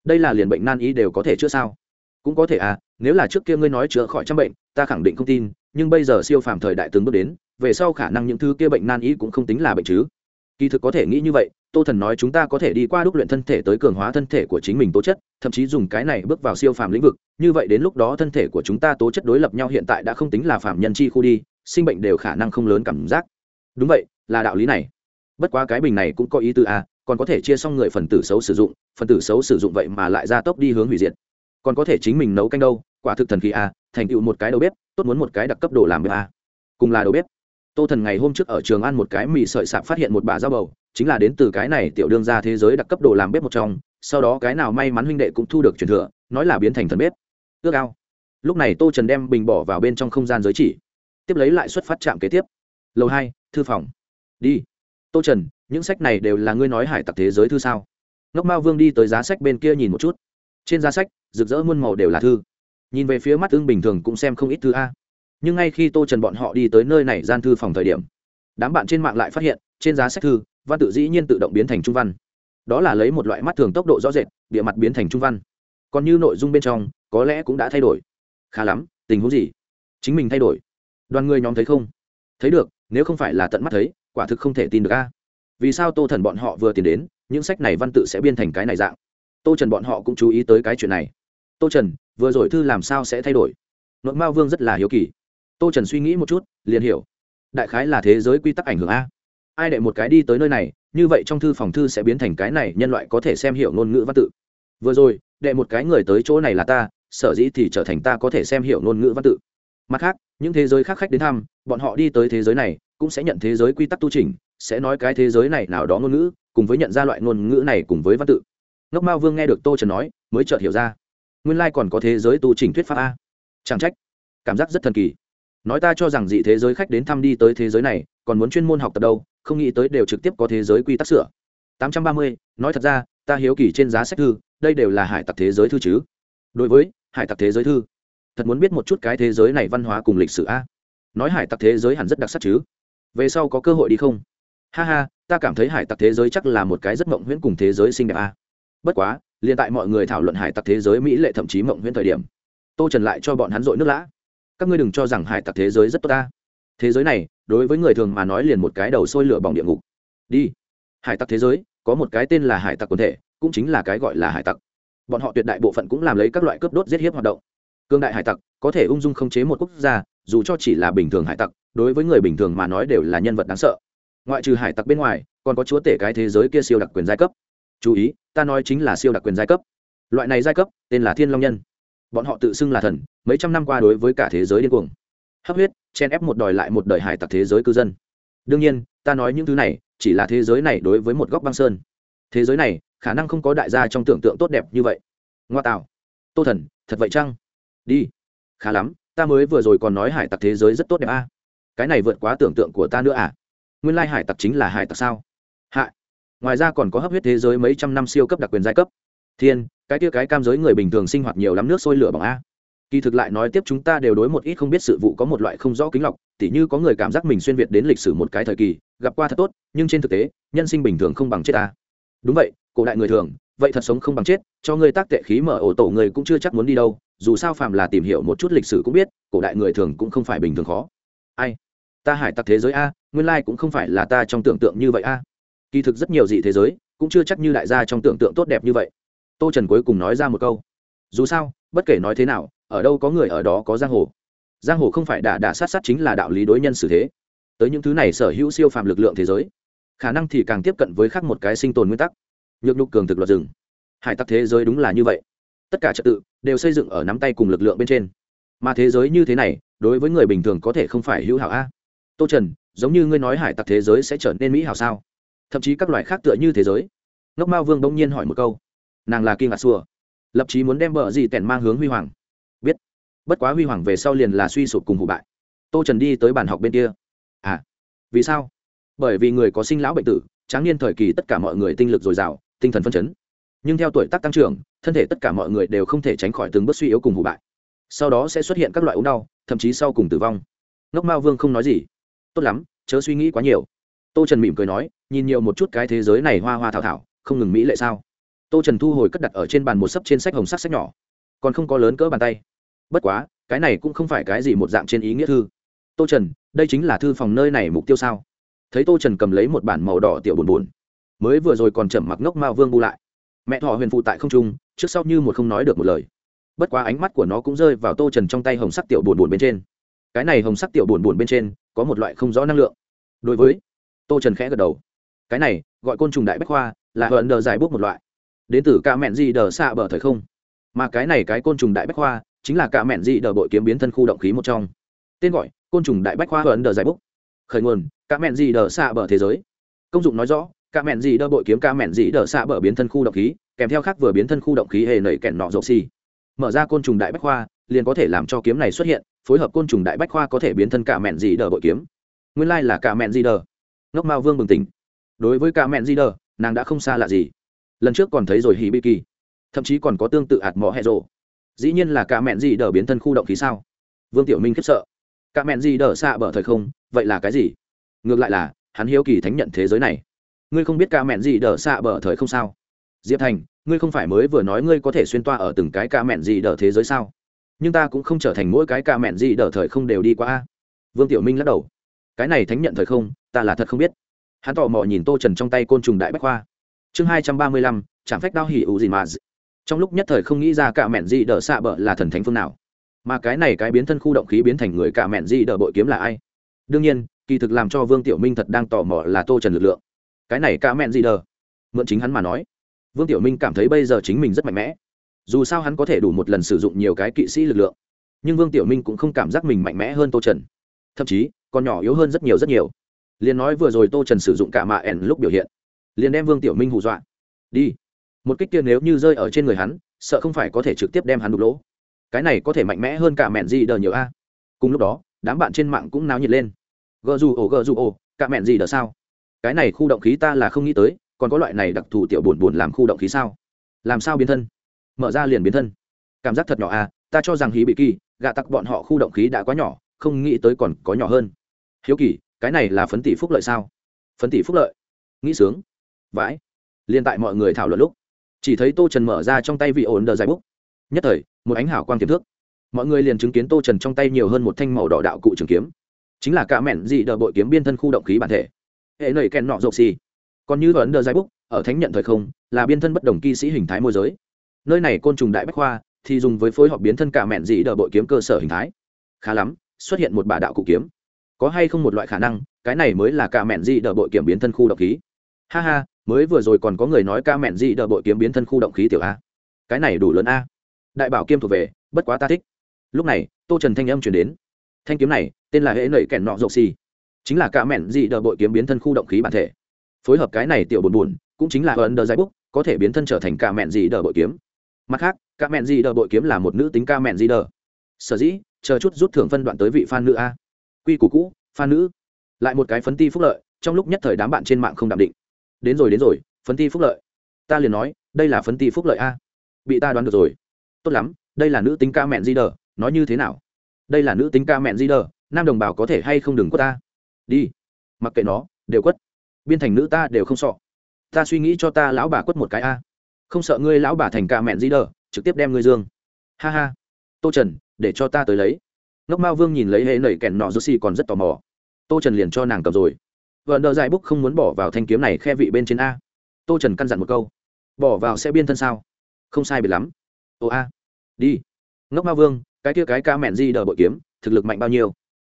Speaker 1: Đây là liền bệnh nan y đều có thể chữa sao? Cũng có thể à nếu là trước kia ngươi nói chữa khỏi trăm bệnh, ta khẳng định không tin, nhưng bây giờ siêu phàm thời đại từng bước đến, về sau khả năng những thứ kia bệnh nan y cũng không tính là bệnh chứ. Kỳ thực có thể nghĩ như vậy tô thần nói chúng ta có thể đi qua đúc luyện thân thể tới cường hóa thân thể của chính mình tố chất, thậm chí dùng cái này bước vào siêu phàm lĩnh vực. Như vậy đến lúc đó thân thể của chúng ta tố chất đối lập nhau hiện tại đã không tính là phạm nhân chi khu đi, sinh bệnh đều khả năng không lớn cảm giác. Đúng vậy, là đạo lý này. Bất quá cái bình này cũng có ý tư a à, còn có thể chia xong người phần tử xấu sử dụng, phần tử xấu sử dụng vậy mà lại ra tốc đi hướng hủy diệt. Còn có thể chính mình nấu canh đâu, quả thực thần khí a à, thành tựu một cái đầu bếp, tốt muốn một cái đặc cấp đồ làm bếp a cùng là đầu bếp. Tô thần ngày hôm trước ở trường ăn một cái mì sợi sạp phát hiện một bà dao bầu chính là đến từ cái này tiểu đương ra thế giới đặc cấp đồ làm bếp một trong, sau đó cái nào may mắn huynh đệ cũng thu được truyền thừa, nói là biến thành thần bếp. Ước ao. Lúc này tô trần đem bình bỏ vào bên trong không gian giới chỉ, tiếp lấy lại xuất phát trạm kế tiếp. Lầu hai, thư phòng. Đi. Tô trần, những sách này đều là ngươi nói hải tặc thế giới thư sao? Ngốc mao vương đi tới giá sách bên kia nhìn một chút. Trên giá sách, rực rỡ muôn màu đều là thư. Nhìn về phía mắt ưng bình thường cũng xem không ít thư a. Nhưng ngay khi tô trần bọn họ đi tới nơi này gian thư phòng thời điểm, đám bạn trên mạng lại phát hiện, trên giá sách thư văn tự dĩ nhiên tự động biến thành trung văn. Đó là lấy một loại mắt thường tốc độ rõ rệt, địa mặt biến thành trung văn. Còn như nội dung bên trong, có lẽ cũng đã thay đổi. Khá lắm, tình huống gì? Chính mình thay đổi. Đoàn người nhóm thấy không? Thấy được, nếu không phải là tận mắt thấy, quả thực không thể tin được a. Vì sao tô thần bọn họ vừa tìm đến, những sách này văn tự sẽ biên thành cái này dạng? Tô trần bọn họ cũng chú ý tới cái chuyện này. Tô trần, vừa rồi thư làm sao sẽ thay đổi? Nội mao vương rất là hiếu kỳ. Tô trần suy nghĩ một chút, liền hiểu. Đại khái là thế giới quy tắc ảnh hưởng a ai đệ một cái đi tới nơi này, như vậy trong thư phòng thư sẽ biến thành cái này, nhân loại có thể xem hiểu ngôn ngữ văn tự. Vừa rồi, đệ một cái người tới chỗ này là ta, sở dĩ thì trở thành ta có thể xem hiểu ngôn ngữ văn tự. Mặt khác, những thế giới khác khách đến thăm, bọn họ đi tới thế giới này, cũng sẽ nhận thế giới quy tắc tu trình sẽ nói cái thế giới này nào đó ngôn ngữ, cùng với nhận ra loại ngôn ngữ này cùng với văn tự. Ngốc mao vương nghe được tô trần nói, mới chợt hiểu ra. Nguyên lai còn có thế giới tu trình thuyết pháp a. Chẳng trách. Cảm giác rất thần kỳ nói ta cho rằng dị thế giới khách đến thăm đi tới thế giới này còn muốn chuyên môn học tập đâu không nghĩ tới đều trực tiếp có thế giới quy tắc sửa 830, nói thật ra ta hiếu kỳ trên giá sách thư đây đều là hải tặc thế giới thư chứ đối với hải tặc thế giới thư thật muốn biết một chút cái thế giới này văn hóa cùng lịch sử a nói hải tặc thế giới hẳn rất đặc sắc chứ về sau có cơ hội đi không ha ha ta cảm thấy hải tặc thế giới chắc là một cái rất mộng huyễn cùng thế giới xinh đẹp a bất quá liền tại mọi người thảo luận hải tặc thế giới mỹ lệ thậm chí mộng huyễn thời điểm tô trần lại cho bọn hắn dội nước lã các ngươi đừng cho rằng hải tặc thế giới rất tốt ta. Thế giới này, đối với người thường mà nói liền một cái đầu sôi lửa bỏng địa ngục. Đi. Hải tặc thế giới, có một cái tên là hải tặc quần thể, cũng chính là cái gọi là hải tặc. Bọn họ tuyệt đại bộ phận cũng làm lấy các loại cướp đốt giết hiếp hoạt động. Cương đại hải tặc, có thể ung dung khống chế một quốc gia, dù cho chỉ là bình thường hải tặc, đối với người bình thường mà nói đều là nhân vật đáng sợ. Ngoại trừ hải tặc bên ngoài, còn có chúa tể cái thế giới kia siêu đặc quyền giai cấp. Chú ý, ta nói chính là siêu đặc quyền giai cấp. Loại này giai cấp, tên là thiên long nhân bọn họ tự xưng là thần, mấy trăm năm qua đối với cả thế giới điên cuồng. Hấp huyết, chen ép một đòi lại một đời hải tặc thế giới cư dân. Đương nhiên, ta nói những thứ này chỉ là thế giới này đối với một góc băng sơn. Thế giới này, khả năng không có đại gia trong tưởng tượng tốt đẹp như vậy. Ngoa tạo. Tô thần, thật vậy chăng? Đi. Khá lắm, ta mới vừa rồi còn nói hải tặc thế giới rất tốt đẹp a. Cái này vượt quá tưởng tượng của ta nữa à? Nguyên lai hải tặc chính là hải tặc sao? Hạ ngoài ra còn có hấp huyết thế giới mấy trăm năm siêu cấp đặc quyền giai cấp thiên, cái kia cái cam giới người bình thường sinh hoạt nhiều lắm nước sôi lửa bằng a. Kỳ thực lại nói tiếp chúng ta đều đối một ít không biết sự vụ có một loại không rõ kính lọc, tỉ như có người cảm giác mình xuyên việt đến lịch sử một cái thời kỳ, gặp qua thật tốt, nhưng trên thực tế, nhân sinh bình thường không bằng chết ta đúng vậy, cổ đại người thường, vậy thật sống không bằng chết, cho người tác tệ khí mở ổ tổ người cũng chưa chắc muốn đi đâu, dù sao phàm là tìm hiểu một chút lịch sử cũng biết, cổ đại người thường cũng không phải bình thường khó. Ai? Ta hải tặc thế giới a, nguyên lai cũng không phải là ta trong tưởng tượng như vậy a. Kỳ thực rất nhiều dị thế giới, cũng chưa chắc như đại gia trong tưởng tượng tốt đẹp như vậy tô trần cuối cùng nói ra một câu. Dù sao, bất kể nói thế nào, ở đâu có người ở đó có giang hồ. Giang hồ không phải đả đả sát sát chính là đạo lý đối nhân xử thế. Tới những thứ này sở hữu siêu phàm lực lượng thế giới, khả năng thì càng tiếp cận với khác một cái sinh tồn nguyên tắc. Nhược nhục cường thực luật rừng. Hải tặc thế giới đúng là như vậy. Tất cả trật tự đều xây dựng ở nắm tay cùng lực lượng bên trên. Mà thế giới như thế này, đối với người bình thường có thể không phải hữu hảo a. Tô trần, giống như ngươi nói hải tặc thế giới sẽ trở nên mỹ hảo sao? Thậm chí các loài khác tựa như thế giới. Ngốc mao vương bỗng nhiên hỏi một câu nàng là kim ngạc xua lập chí muốn đem bờ gì tẻn mang hướng huy hoàng. Biết. Bất quá huy hoàng về sau liền là suy sụp cùng hụ bại. Tô trần đi tới bàn học bên kia. À vì sao? Bởi vì người có sinh lão bệnh tử, tráng niên thời kỳ tất cả mọi người tinh lực dồi dào, tinh thần phân chấn. Nhưng theo tuổi tác tăng trưởng, thân thể tất cả mọi người đều không thể tránh khỏi từng bước suy yếu cùng hụ bại. Sau đó sẽ xuất hiện các loại ốm đau, thậm chí sau cùng tử vong. Ngốc mao vương không nói gì. Tốt lắm, chớ suy nghĩ quá nhiều. Tô trần mỉm cười nói, nhìn nhiều một chút cái thế giới này hoa hoa thảo thảo, không ngừng mỹ lệ sao? Tô trần thu hồi cất đặt ở trên bàn một sấp trên sách hồng sắc sách nhỏ. Còn không có lớn cỡ bàn tay. Bất quá, cái này cũng không phải cái gì một dạng trên ý nghĩa thư. Tô trần, đây chính là thư phòng nơi này mục tiêu sao? Thấy tô trần cầm lấy một bản màu đỏ tiểu buồn buồn. Mới vừa rồi còn chẩm mặc ngốc mao vương bu lại. Mẹ thọ huyền phụ tại không trung, trước sau như một không nói được một lời. Bất quá ánh mắt của nó cũng rơi vào tô trần trong tay hồng sắc tiểu buồn buồn bên trên. Cái này hồng sắc tiểu buồn buồn bên trên, có một loại không rõ năng lượng. Đối với, tô trần khẽ gật đầu. Cái này, gọi côn trùng đại bách khoa, là hận đờ giải bút một loại đến từ cả mẹn gì đờ xạ bờ thời không. Mà cái này cái côn trùng đại bách khoa chính là cả mẹn gì đờ bội kiếm biến thân khu động khí một trong. Tên gọi, côn trùng đại bách khoa ấn đờ giải bút khởi nguồn, cả mẹn gì đờ xạ bờ thế giới. Công dụng nói rõ, cả mẹn gì đờ bội kiếm cả mẹn gì đờ xạ bờ biến thân khu động khí, kèm theo khác vừa biến thân khu động khí hề nảy kẹn nọ rộng xì. Mở ra côn trùng đại bách khoa, liền có thể làm cho kiếm này xuất hiện, phối hợp côn trùng đại bách khoa có thể biến thân cả mẹn gì đờ bội kiếm. Nguyên lai là cả mẹn gì đờ. Ngốc mao vương bừng tỉnh. Đối với cả mẹn gì đờ, nàng đã không xa lạ gì lần trước còn thấy rồi hì bi kỳ thậm chí còn có tương tự ạt mỏ hẹ rộ. Dĩ nhiên là cả mẹn gì đờ biến thân khu động khí sao? Vương tiểu minh khiếp sợ. Cả mẹn gì đờ xạ bở thời không, vậy là cái gì? Ngược lại là, hắn hiếu kỳ thánh nhận thế giới này. Ngươi không biết cả mẹn gì đờ xạ bở thời không sao? Diệp thành, ngươi không phải mới vừa nói ngươi có thể xuyên toa ở từng cái ca mẹn gì đỡ thế giới sao? Nhưng ta cũng không trở thành mỗi cái ca mẹn gì đỡ thời không đều đi qua a. Vương tiểu minh lắc đầu. Cái này thánh nhận thời không, ta là thật không biết. Hắn tò mò nhìn tô trần trong tay côn trùng đại bách khoa chương hai trăm ba mươi lăm trạm phách đao hỉ ủ gì mà trong lúc nhất thời không nghĩ ra cả mẹn gì đỡ xạ bờ là thần thánh phương nào. Mà cái này cái biến thân khu động khí biến thành người cả mẹn gì đỡ bội kiếm là ai? Đương nhiên, kỳ thực làm cho vương tiểu minh thật đang tò mò là tô trần lực lượng. Cái này cả mẹn gì đỡ? Mượn chính hắn mà nói. Vương tiểu minh cảm thấy bây giờ chính mình rất mạnh mẽ. Dù sao hắn có thể đủ một lần sử dụng nhiều cái kỵ sĩ lực lượng. Nhưng vương tiểu minh cũng không cảm giác mình mạnh mẽ hơn tô trần. Thậm chí, còn nhỏ yếu hơn rất nhiều rất nhiều. Liền nói vừa rồi tô trần sử dụng cả mạ ẻn lúc biểu hiện liền đem vương tiểu minh hù dọa. Đi. Một kích kia nếu như rơi ở trên người hắn, sợ không phải có thể trực tiếp đem hắn đục lỗ. Cái này có thể mạnh mẽ hơn cả mẹn gì đờ nhiều a. Cùng lúc đó, đám bạn trên mạng cũng náo nhiệt lên. Gờ dù ổ, gờ dù ổ, cả mẹn gì đờ sao? Cái này khu động khí ta là không nghĩ tới, còn có loại này đặc thù tiểu buồn buồn làm khu động khí sao? Làm sao biến thân? Mở ra liền biến thân. Cảm giác thật nhỏ à ta cho rằng hí bị kỳ, gạ tặc bọn họ khu động khí đã quá nhỏ, không nghĩ tới còn có nhỏ hơn. Hiếu kỳ, cái này là phấn tỷ phúc lợi sao? Phấn tỷ phúc lợi. Nghĩ sướng vãi. Liên tại mọi người thảo luận lúc, chỉ thấy tô trần mở ra trong tay vị ổn đờ dài bút. Nhất thời, một ánh hảo quang kiếm thước mọi người liền chứng kiến tô trần trong tay nhiều hơn một thanh màu đỏ đạo cụ trường kiếm. Chính là cả mẹn dị đờ bội kiếm biên thân khu động khí bản thể. Hệ nầy kèn nọ rộp xì. Còn như ấn đờ dài bút, ở thánh nhận thời không, là biên thân bất đồng kỵ sĩ hình thái môi giới. Nơi này côn trùng đại bách khoa, thì dùng với phối hợp biến thân cả mẹn dị đờ bội kiếm cơ sở hình thái. Khá lắm, xuất hiện một bà đạo cụ kiếm. Có hay không một loại khả năng, cái này mới là cả mẹn dị đờ bội kiểm biến thân khu động khí. Ha ha mới vừa rồi còn có người nói ca mẹn dị đờ bội kiếm biến thân khu động khí tiểu a. Cái này đủ lớn a. Đại bảo kiêm thuộc về, bất quá ta thích. Lúc này, tô trần thanh âm chuyển đến. Thanh kiếm này, tên là hệ nẩy kẻn nọ rộng xì. Chính là ca mẹn dị đờ bội kiếm biến thân khu động khí bản thể. Phối hợp cái này tiểu bùn bùn, cũng chính là ấn đờ giải búc có thể biến thân trở thành ca mẹn dị đờ bội kiếm. Mặt khác, ca mẹn dị đờ bội kiếm là một nữ tính ca mẹn dị đờ. Sở dĩ, chờ chút rút thưởng phân đoạn tới vị phan nữ a. Quy củ cũ phan nữ. Lại một cái phấn ti phúc lợi, trong lúc nhất thời đám bạn trên mạng không đạm định đến rồi đến rồi, phấn ti phúc lợi. Ta liền nói, đây là phấn ti phúc lợi a. Bị ta đoán được rồi. Tốt lắm, đây là nữ tính ca mẹn di đờ nói như thế nào? Đây là nữ tính ca mẹn di đờ nam đồng bào có thể hay không đừng quất ta? Đi. Mặc kệ nó, đều quất. Biên thành nữ ta đều không sọ ta suy nghĩ cho ta lão bà quất một cái a. Không sợ ngươi lão bà thành ca mẹn di đờ trực tiếp đem ngươi dương. Ha ha. Tô trần, để cho ta tới lấy. Ngốc mao vương nhìn lấy hệ nẩy kèn nọ rô xì còn rất tò mò. Tô trần liền cho nàng cầm rồi vợ nợ dài búc không muốn bỏ vào thanh kiếm này khe vị bên trên a. Tô trần căn dặn một câu. Bỏ vào sẽ biên thân sao? Không sai biệt lắm. Ồ a. Đi. Ngốc ma vương, cái kia cái ca mẹn di đờ bội kiếm, thực lực mạnh bao nhiêu?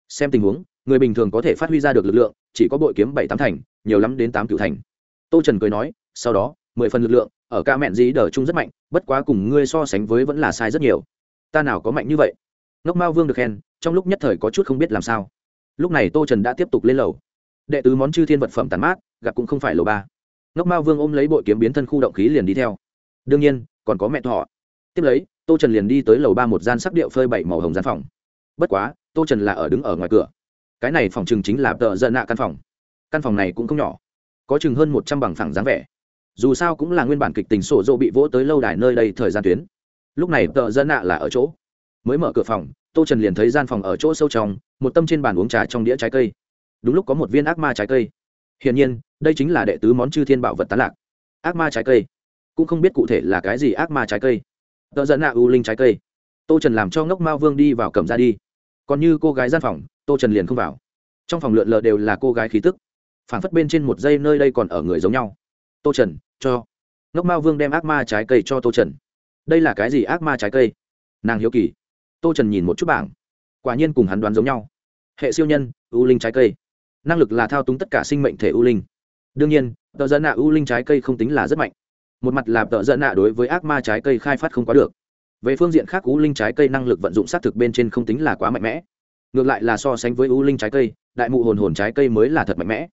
Speaker 1: Xem tình huống, người bình thường có thể phát huy ra được lực lượng, chỉ có bội kiếm bảy tám thành, nhiều lắm đến tám cựu thành. Tô trần cười nói, sau đó, mười phần lực lượng, ở ca mẹn di đờ chung rất mạnh, bất quá cùng ngươi so sánh với vẫn là sai rất nhiều. Ta nào có mạnh như vậy? Ngốc ma vương được khen, trong lúc nhất thời có chút không biết làm sao. Lúc này tô trần đã tiếp tục lên lầu đệ tứ món chư thiên vật phẩm tàn mát, gặp cũng không phải lầu ba. Ngốc mao vương ôm lấy bội kiếm biến thân khu động khí liền đi theo. Đương nhiên, còn có mẹ thọ. Tiếp lấy, tô trần liền đi tới lầu ba một gian sắc điệu phơi bảy màu hồng gian phòng. Bất quá, tô trần là ở đứng ở ngoài cửa. Cái này phòng chừng chính là tợ dân nạ căn phòng. Căn phòng này cũng không nhỏ, có chừng hơn một trăm bằng phẳng dáng vẻ. Dù sao cũng là nguyên bản kịch tình sổ dỗ bị vỗ tới lâu đài nơi đây thời gian tuyến. Lúc này tợ dân nạ là ở chỗ. Mới mở cửa phòng, tô trần liền thấy gian phòng ở chỗ sâu trong, một tâm trên bàn uống trà trong đĩa trái cây đúng lúc có một viên ác ma trái cây. Hiển nhiên, đây chính là đệ tứ món chư thiên bảo vật tán lạc. Ác ma trái cây. Cũng không biết cụ thể là cái gì ác ma trái cây. Tợ dẫn nạ u linh trái cây. Tô trần làm cho ngốc mao vương đi vào cầm ra đi. Còn như cô gái gian phòng, tô trần liền không vào. Trong phòng lượn lờ đều là cô gái khí tức. Phản phất bên trên một giây nơi đây còn ở người giống nhau. Tô trần, cho. Ngốc mao vương đem ác ma trái cây cho tô trần. Đây là cái gì ác ma trái cây? Nàng hiếu kỳ. Tô trần nhìn một chút bảng. Quả nhiên cùng hắn đoán giống nhau. Hệ siêu nhân, u linh trái cây năng lực là thao túng tất cả sinh mệnh thể U linh. Đương nhiên tờ dẫn nạ U linh trái cây không tính là rất mạnh. Một mặt là tờ dẫn nạ đối với ác ma trái cây khai phát không quá được. Về phương diện khác, U linh trái cây năng lực vận dụng xác thực bên trên không tính là quá mạnh mẽ. Ngược lại là so sánh với U linh trái cây, đại mụ hồn hồn trái cây mới là thật mạnh mẽ.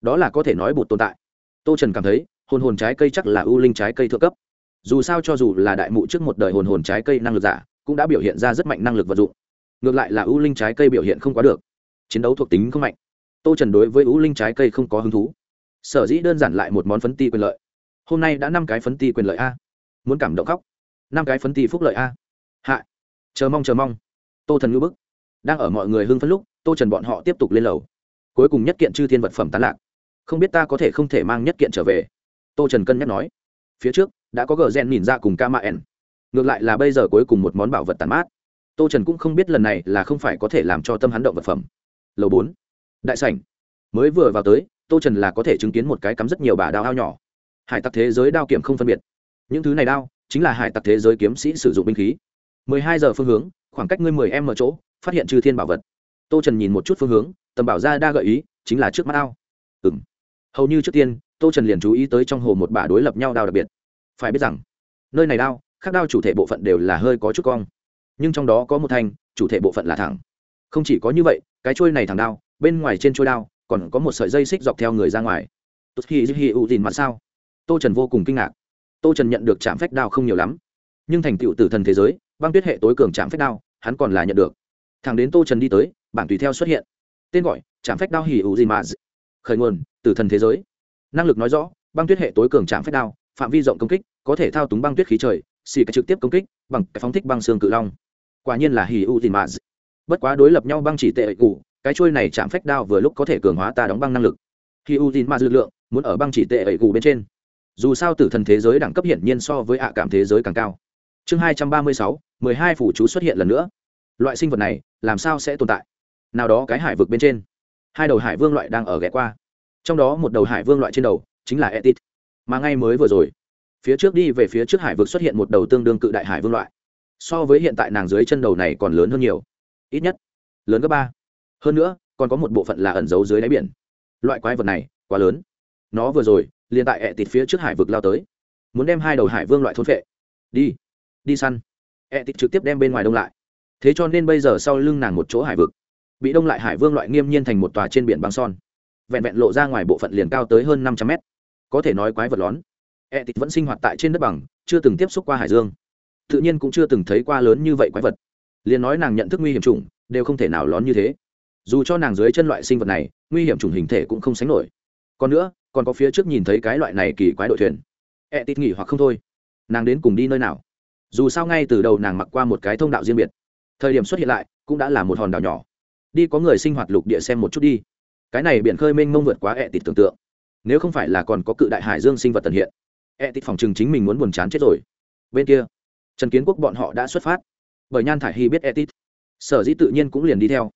Speaker 1: Đó là có thể nói bột tồn tại. Tô trần cảm thấy, hồn hồn trái cây chắc là U linh trái cây thượng cấp. Dù sao cho dù là đại mụ trước một đời hồn hồn trái cây năng lực giả, cũng đã biểu hiện ra rất mạnh năng lực vận dụng. Ngược lại là U linh trái cây biểu hiện không quá được. Chiến đấu thuộc tính không mạnh tô trần đối với ưu linh trái cây không có hứng thú. Sở dĩ đơn giản lại một món phấn ti quyền lợi. Hôm nay đã năm cái phấn ti quyền lợi a. Muốn cảm động khóc. Năm cái phấn ti phúc lợi a. Hạ. Chờ mong chờ mong. Tô thần ngữ bức. Đang ở mọi người hưng phấn lúc, tô trần bọn họ tiếp tục lên lầu. Cuối cùng nhất kiện chư thiên vật phẩm tán lạc. Không biết ta có thể không thể mang nhất kiện trở về. Tô trần cân nhắc nói. Phía trước, đã có gờ Gen nhìn ra cùng ca mạ ẻn ngược lại là bây giờ cuối cùng một món bảo vật tàn mát. Tô trần cũng không biết lần này là không phải có thể làm cho tâm hắn động vật phẩm. Lầu bốn đại sảnh. Mới vừa vào tới, tô trần là có thể chứng kiến một cái cắm rất nhiều bà đao ao nhỏ. Hải tặc thế giới đao kiểm không phân biệt. Những thứ này đao, chính là hải tặc thế giới kiếm sĩ sử dụng binh khí. Mười hai giờ phương hướng, khoảng cách ngươi mười em ở chỗ, phát hiện trừ thiên bảo vật. Tô trần nhìn một chút phương hướng, tầm bảo ra đa gợi ý, chính là trước mắt ao. Ừ m hầu như trước tiên, tô trần liền chú ý tới trong hồ một bả đối lập nhau đao đặc biệt. Phải biết rằng, nơi này đao, khác đao chủ thể bộ phận đều là hơi có chút cong. Nhưng trong đó có một thanh, chủ thể bộ phận là thẳng. Không chỉ có như vậy, cái trôi này thẳng đao bên ngoài trên trôi đao, còn có một sợi dây xích dọc theo người ra ngoài. Tốt khi hi u tin mặt sao? Tô trần vô cùng kinh ngạc. Tô trần nhận được trạm phách đao không nhiều lắm, nhưng thành tựu tử thần thế giới, băng tuyết hệ tối cường trạm phách đao, hắn còn là nhận được. Thằng đến tô trần đi tới, bảng tùy theo xuất hiện. Tên gọi trạm phách đao hỉ u gì mà khởi nguồn, tử thần thế giới. Năng lực nói rõ, băng tuyết hệ tối cường trạm phách đao, phạm vi rộng công kích, có thể thao túng băng tuyết khí trời, xì cái trực tiếp công kích, bằng cái phóng thích băng xương cự long. Quả nhiên là hỉ u gì mà bất quá đối lập nhau băng chỉ tệ cụ cái trôi này chạm phách đao vừa lúc có thể cường hóa ta đóng băng năng lực. Khi u tin ma dư lượng muốn ở băng chỉ tệ ẩy gù bên trên. Dù sao tử thần thế giới đẳng cấp hiển nhiên so với ạ cảm thế giới càng cao. Chương hai trăm ba mươi sáu, mười hai phủ chú xuất hiện lần nữa. Loại sinh vật này, làm sao sẽ tồn tại? Nào đó cái hải vực bên trên. Hai đầu hải vương loại đang ở ghé qua. Trong đó một đầu hải vương loại trên đầu chính là etit. Mà ngay mới vừa rồi, phía trước đi về phía trước hải vực xuất hiện một đầu tương đương cự đại hải vương loại. So với hiện tại nàng dưới chân đầu này còn lớn hơn nhiều. Ít nhất, lớn gấp ba hơn nữa, còn có một bộ phận là ẩn giấu dưới đáy biển. Loại quái vật này quá lớn. Nó vừa rồi, liền tại ẹ tịt phía trước hải vực lao tới. Muốn đem hai đầu hải vương loại thôn vệ. đi đi săn. Ẹ tịt trực tiếp đem bên ngoài đông lại. Thế cho nên bây giờ sau lưng nàng một chỗ hải vực, bị đông lại hải vương loại nghiêm nhiên thành một tòa trên biển băng son. Vẹn vẹn lộ ra ngoài bộ phận liền cao tới hơn năm trăm mét. Có thể nói quái vật lón. Ẹ tịt vẫn sinh hoạt tại trên đất bằng, chưa từng tiếp xúc qua hải dương. Tự nhiên cũng chưa từng thấy qua lớn như vậy quái vật. Liền nói nàng nhận thức nguy hiểm chủng, đều không thể nào lón như thế dù cho nàng dưới chân loại sinh vật này, nguy hiểm chủng hình thể cũng không sánh nổi. Còn nữa, còn có phía trước nhìn thấy cái loại này kỳ quái đội thuyền. E tít nghỉ hoặc không thôi. Nàng đến cùng đi nơi nào? Dù sao ngay từ đầu nàng mặc qua một cái thông đạo riêng biệt. Thời điểm xuất hiện lại, cũng đã là một hòn đảo nhỏ. Đi có người sinh hoạt lục địa xem một chút đi. Cái này biển khơi mênh mông vượt quá e ẹ tịt tưởng tượng. Nếu không phải là còn có cự đại hải dương sinh vật tần hiện e ẹ tịt phòng chừng chính mình muốn buồn chán chết rồi. Bên kia, trần kiến quốc bọn họ đã xuất phát. Bởi nhan thải hy biết e ẹ tịt sở dĩ tự nhiên cũng liền đi theo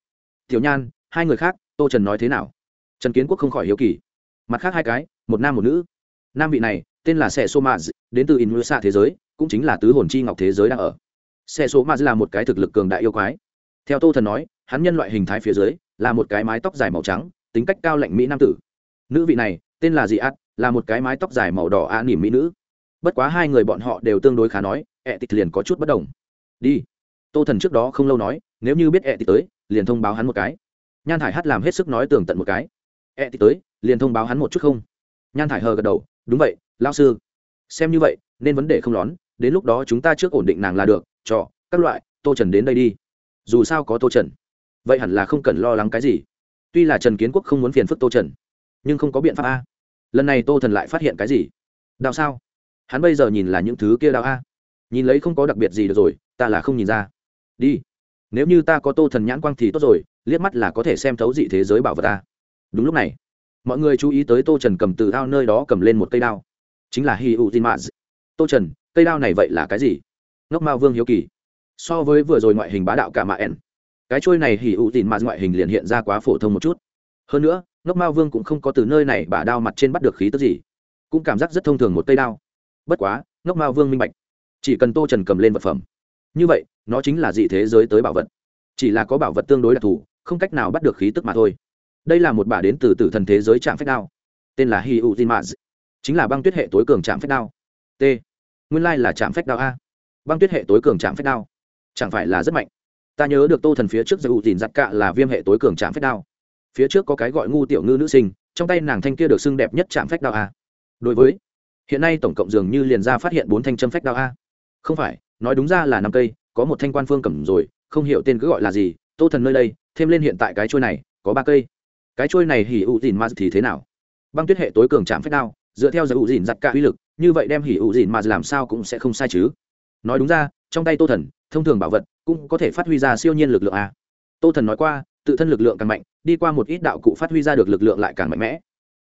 Speaker 1: tiểu nhan, hai người khác, tô trần nói thế nào? Trần kiến quốc không khỏi hiếu kỳ. Mặt khác hai cái, một nam một nữ. Nam vị này, tên là xe sô maz đến từ in xa thế giới, cũng chính là tứ hồn chi ngọc thế giới đang ở. Xe sô maz là một cái thực lực cường đại yêu quái. Theo tô thần nói, hắn nhân loại hình thái phía dưới, là một cái mái tóc dài màu trắng, tính cách cao lạnh mỹ nam tử. Nữ vị này, tên là dị ạt là một cái mái tóc dài màu đỏ a nỉm mỹ nữ. Bất quá hai người bọn họ đều tương đối khá nói, ẹ tịch liền có chút bất đồng. Đi. Tô thần trước đó không lâu nói, nếu như biết ẹ tịch tới liền thông báo hắn một cái. Nhan thải hát làm hết sức nói tường tận một cái. E thì tới, liền thông báo hắn một chút không? Nhan thải hờ gật đầu. Đúng vậy lao sư. Xem như vậy, nên vấn đề không lón, đến lúc đó chúng ta trước ổn định nàng là được. Trọ các loại, tô trần đến đây đi. Dù sao có tô trần, vậy hẳn là không cần lo lắng cái gì. Tuy là trần kiến quốc không muốn phiền phức tô trần, nhưng không có biện pháp a. Lần này tô thần lại phát hiện cái gì? Đào sao? Hắn bây giờ nhìn là những thứ kia đào a. Nhìn lấy không có đặc biệt gì được rồi, ta là không nhìn ra. Đi nếu như ta có tô thần nhãn quang thì tốt rồi, liếc mắt là có thể xem thấu dị thế giới bảo vật ta. Đúng lúc này, mọi người chú ý tới tô trần cầm từ ao nơi đó cầm lên một cây đao. Chính là hi u tin maz tô trần, cây đao này vậy là cái gì? Ngốc mao vương hiếu kỳ. So với vừa rồi ngoại hình bá đạo cả mạ ẻn, cái trôi này hỉ ụ tin maz ngoại hình liền hiện ra quá phổ thông một chút. Hơn nữa, ngốc mao vương cũng không có từ nơi này bả đao mặt trên bắt được khí tức gì, cũng cảm giác rất thông thường một cây đao. Bất quá, ngốc mao vương minh bạch, chỉ cần tô trần cầm lên vật phẩm như vậy, nó chính là dị thế giới tới bảo vật. Chỉ là có bảo vật tương đối đặc thù, không cách nào bắt được khí tức mà thôi. Đây là một bả đến từ tử thần thế giới trạm phách đao. Tên là hi u tin maz chính là băng tuyết hệ tối cường trạm phách đao. T. Nguyên lai là trạm phách đao a. Băng tuyết hệ tối cường trạm phách đao. Chẳng phải là rất mạnh. Ta nhớ được tô thần phía trước giải ủ tìm giặt cạ là viêm hệ tối cường trạm phách đao. Phía trước có cái gọi ngu tiểu ngư nữ sinh, trong tay nàng thanh kia được xưng đẹp nhất trạm phách đao a. Đối với, hiện nay tổng cộng dường như liền ra phát hiện bốn thanh châm phách đao a. Không phải nói đúng ra là năm cây, có một thanh quan phương cầm rồi, không hiểu tên cứ gọi là gì, tô thần nơi đây, thêm lên hiện tại cái trôi này, có ba cây. Cái trôi này hỉ ụ dìn ma thì thế nào? Băng tuyết hệ tối cường chạm phép đao, dựa theo giải ụ dìn giặt cả uy lực, như vậy đem hỉ ụ dìn ma làm sao cũng sẽ không sai chứ. Nói đúng ra, trong tay tô thần, thông thường bảo vật cũng có thể phát huy ra siêu nhiên lực lượng a. Tô thần nói qua, tự thân lực lượng càng mạnh, đi qua một ít đạo cụ phát huy ra được lực lượng lại càng mạnh mẽ.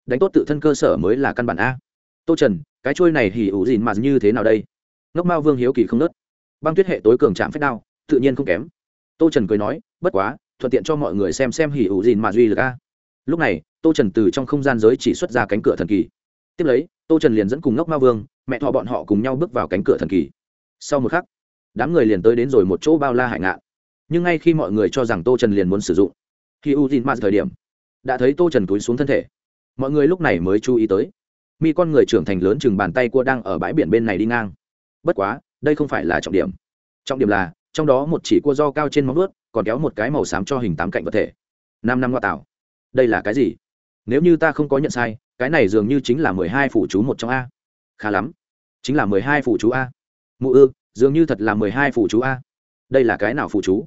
Speaker 1: Đánh tốt tự thân cơ sở mới là căn bản a. Tô trần, cái trôi này hỉ ủ dìn mà như thế nào đây? Ngốc mao vương hiếu kỳ không nớt băng tuyết hệ tối cường chạm phép đao, tự nhiên không kém. Tô trần cười nói, bất quá, thuận tiện cho mọi người xem xem hỉ ủ dìn mà duy lực a. Lúc này, tô trần từ trong không gian giới chỉ xuất ra cánh cửa thần kỳ. Tiếp lấy, tô trần liền dẫn cùng ngốc ma vương, mẹ thọ bọn họ cùng nhau bước vào cánh cửa thần kỳ. Sau một khắc, đám người liền tới đến rồi một chỗ bao la hải ngạn. Nhưng ngay khi mọi người cho rằng tô trần liền muốn sử dụng khi u tin mạt thời điểm, đã thấy tô trần túi xuống thân thể. Mọi người lúc này mới chú ý tới, mi con người trưởng thành lớn chừng bàn tay cua đang ở bãi biển bên này đi ngang. Bất quá đây không phải là trọng điểm. Trọng điểm là, trong đó một chỉ cua do cao trên móng ướt còn kéo một cái màu xám cho hình tám cạnh vật thể. Năm năm ngoại tạo. Đây là cái gì? Nếu như ta không có nhận sai, cái này dường như chính là mười hai phủ chú một trong a. Khá lắm. Chính là mười hai phủ chú a. Mụ ư, dường như thật là mười hai phủ chú a. Đây là cái nào phủ chú?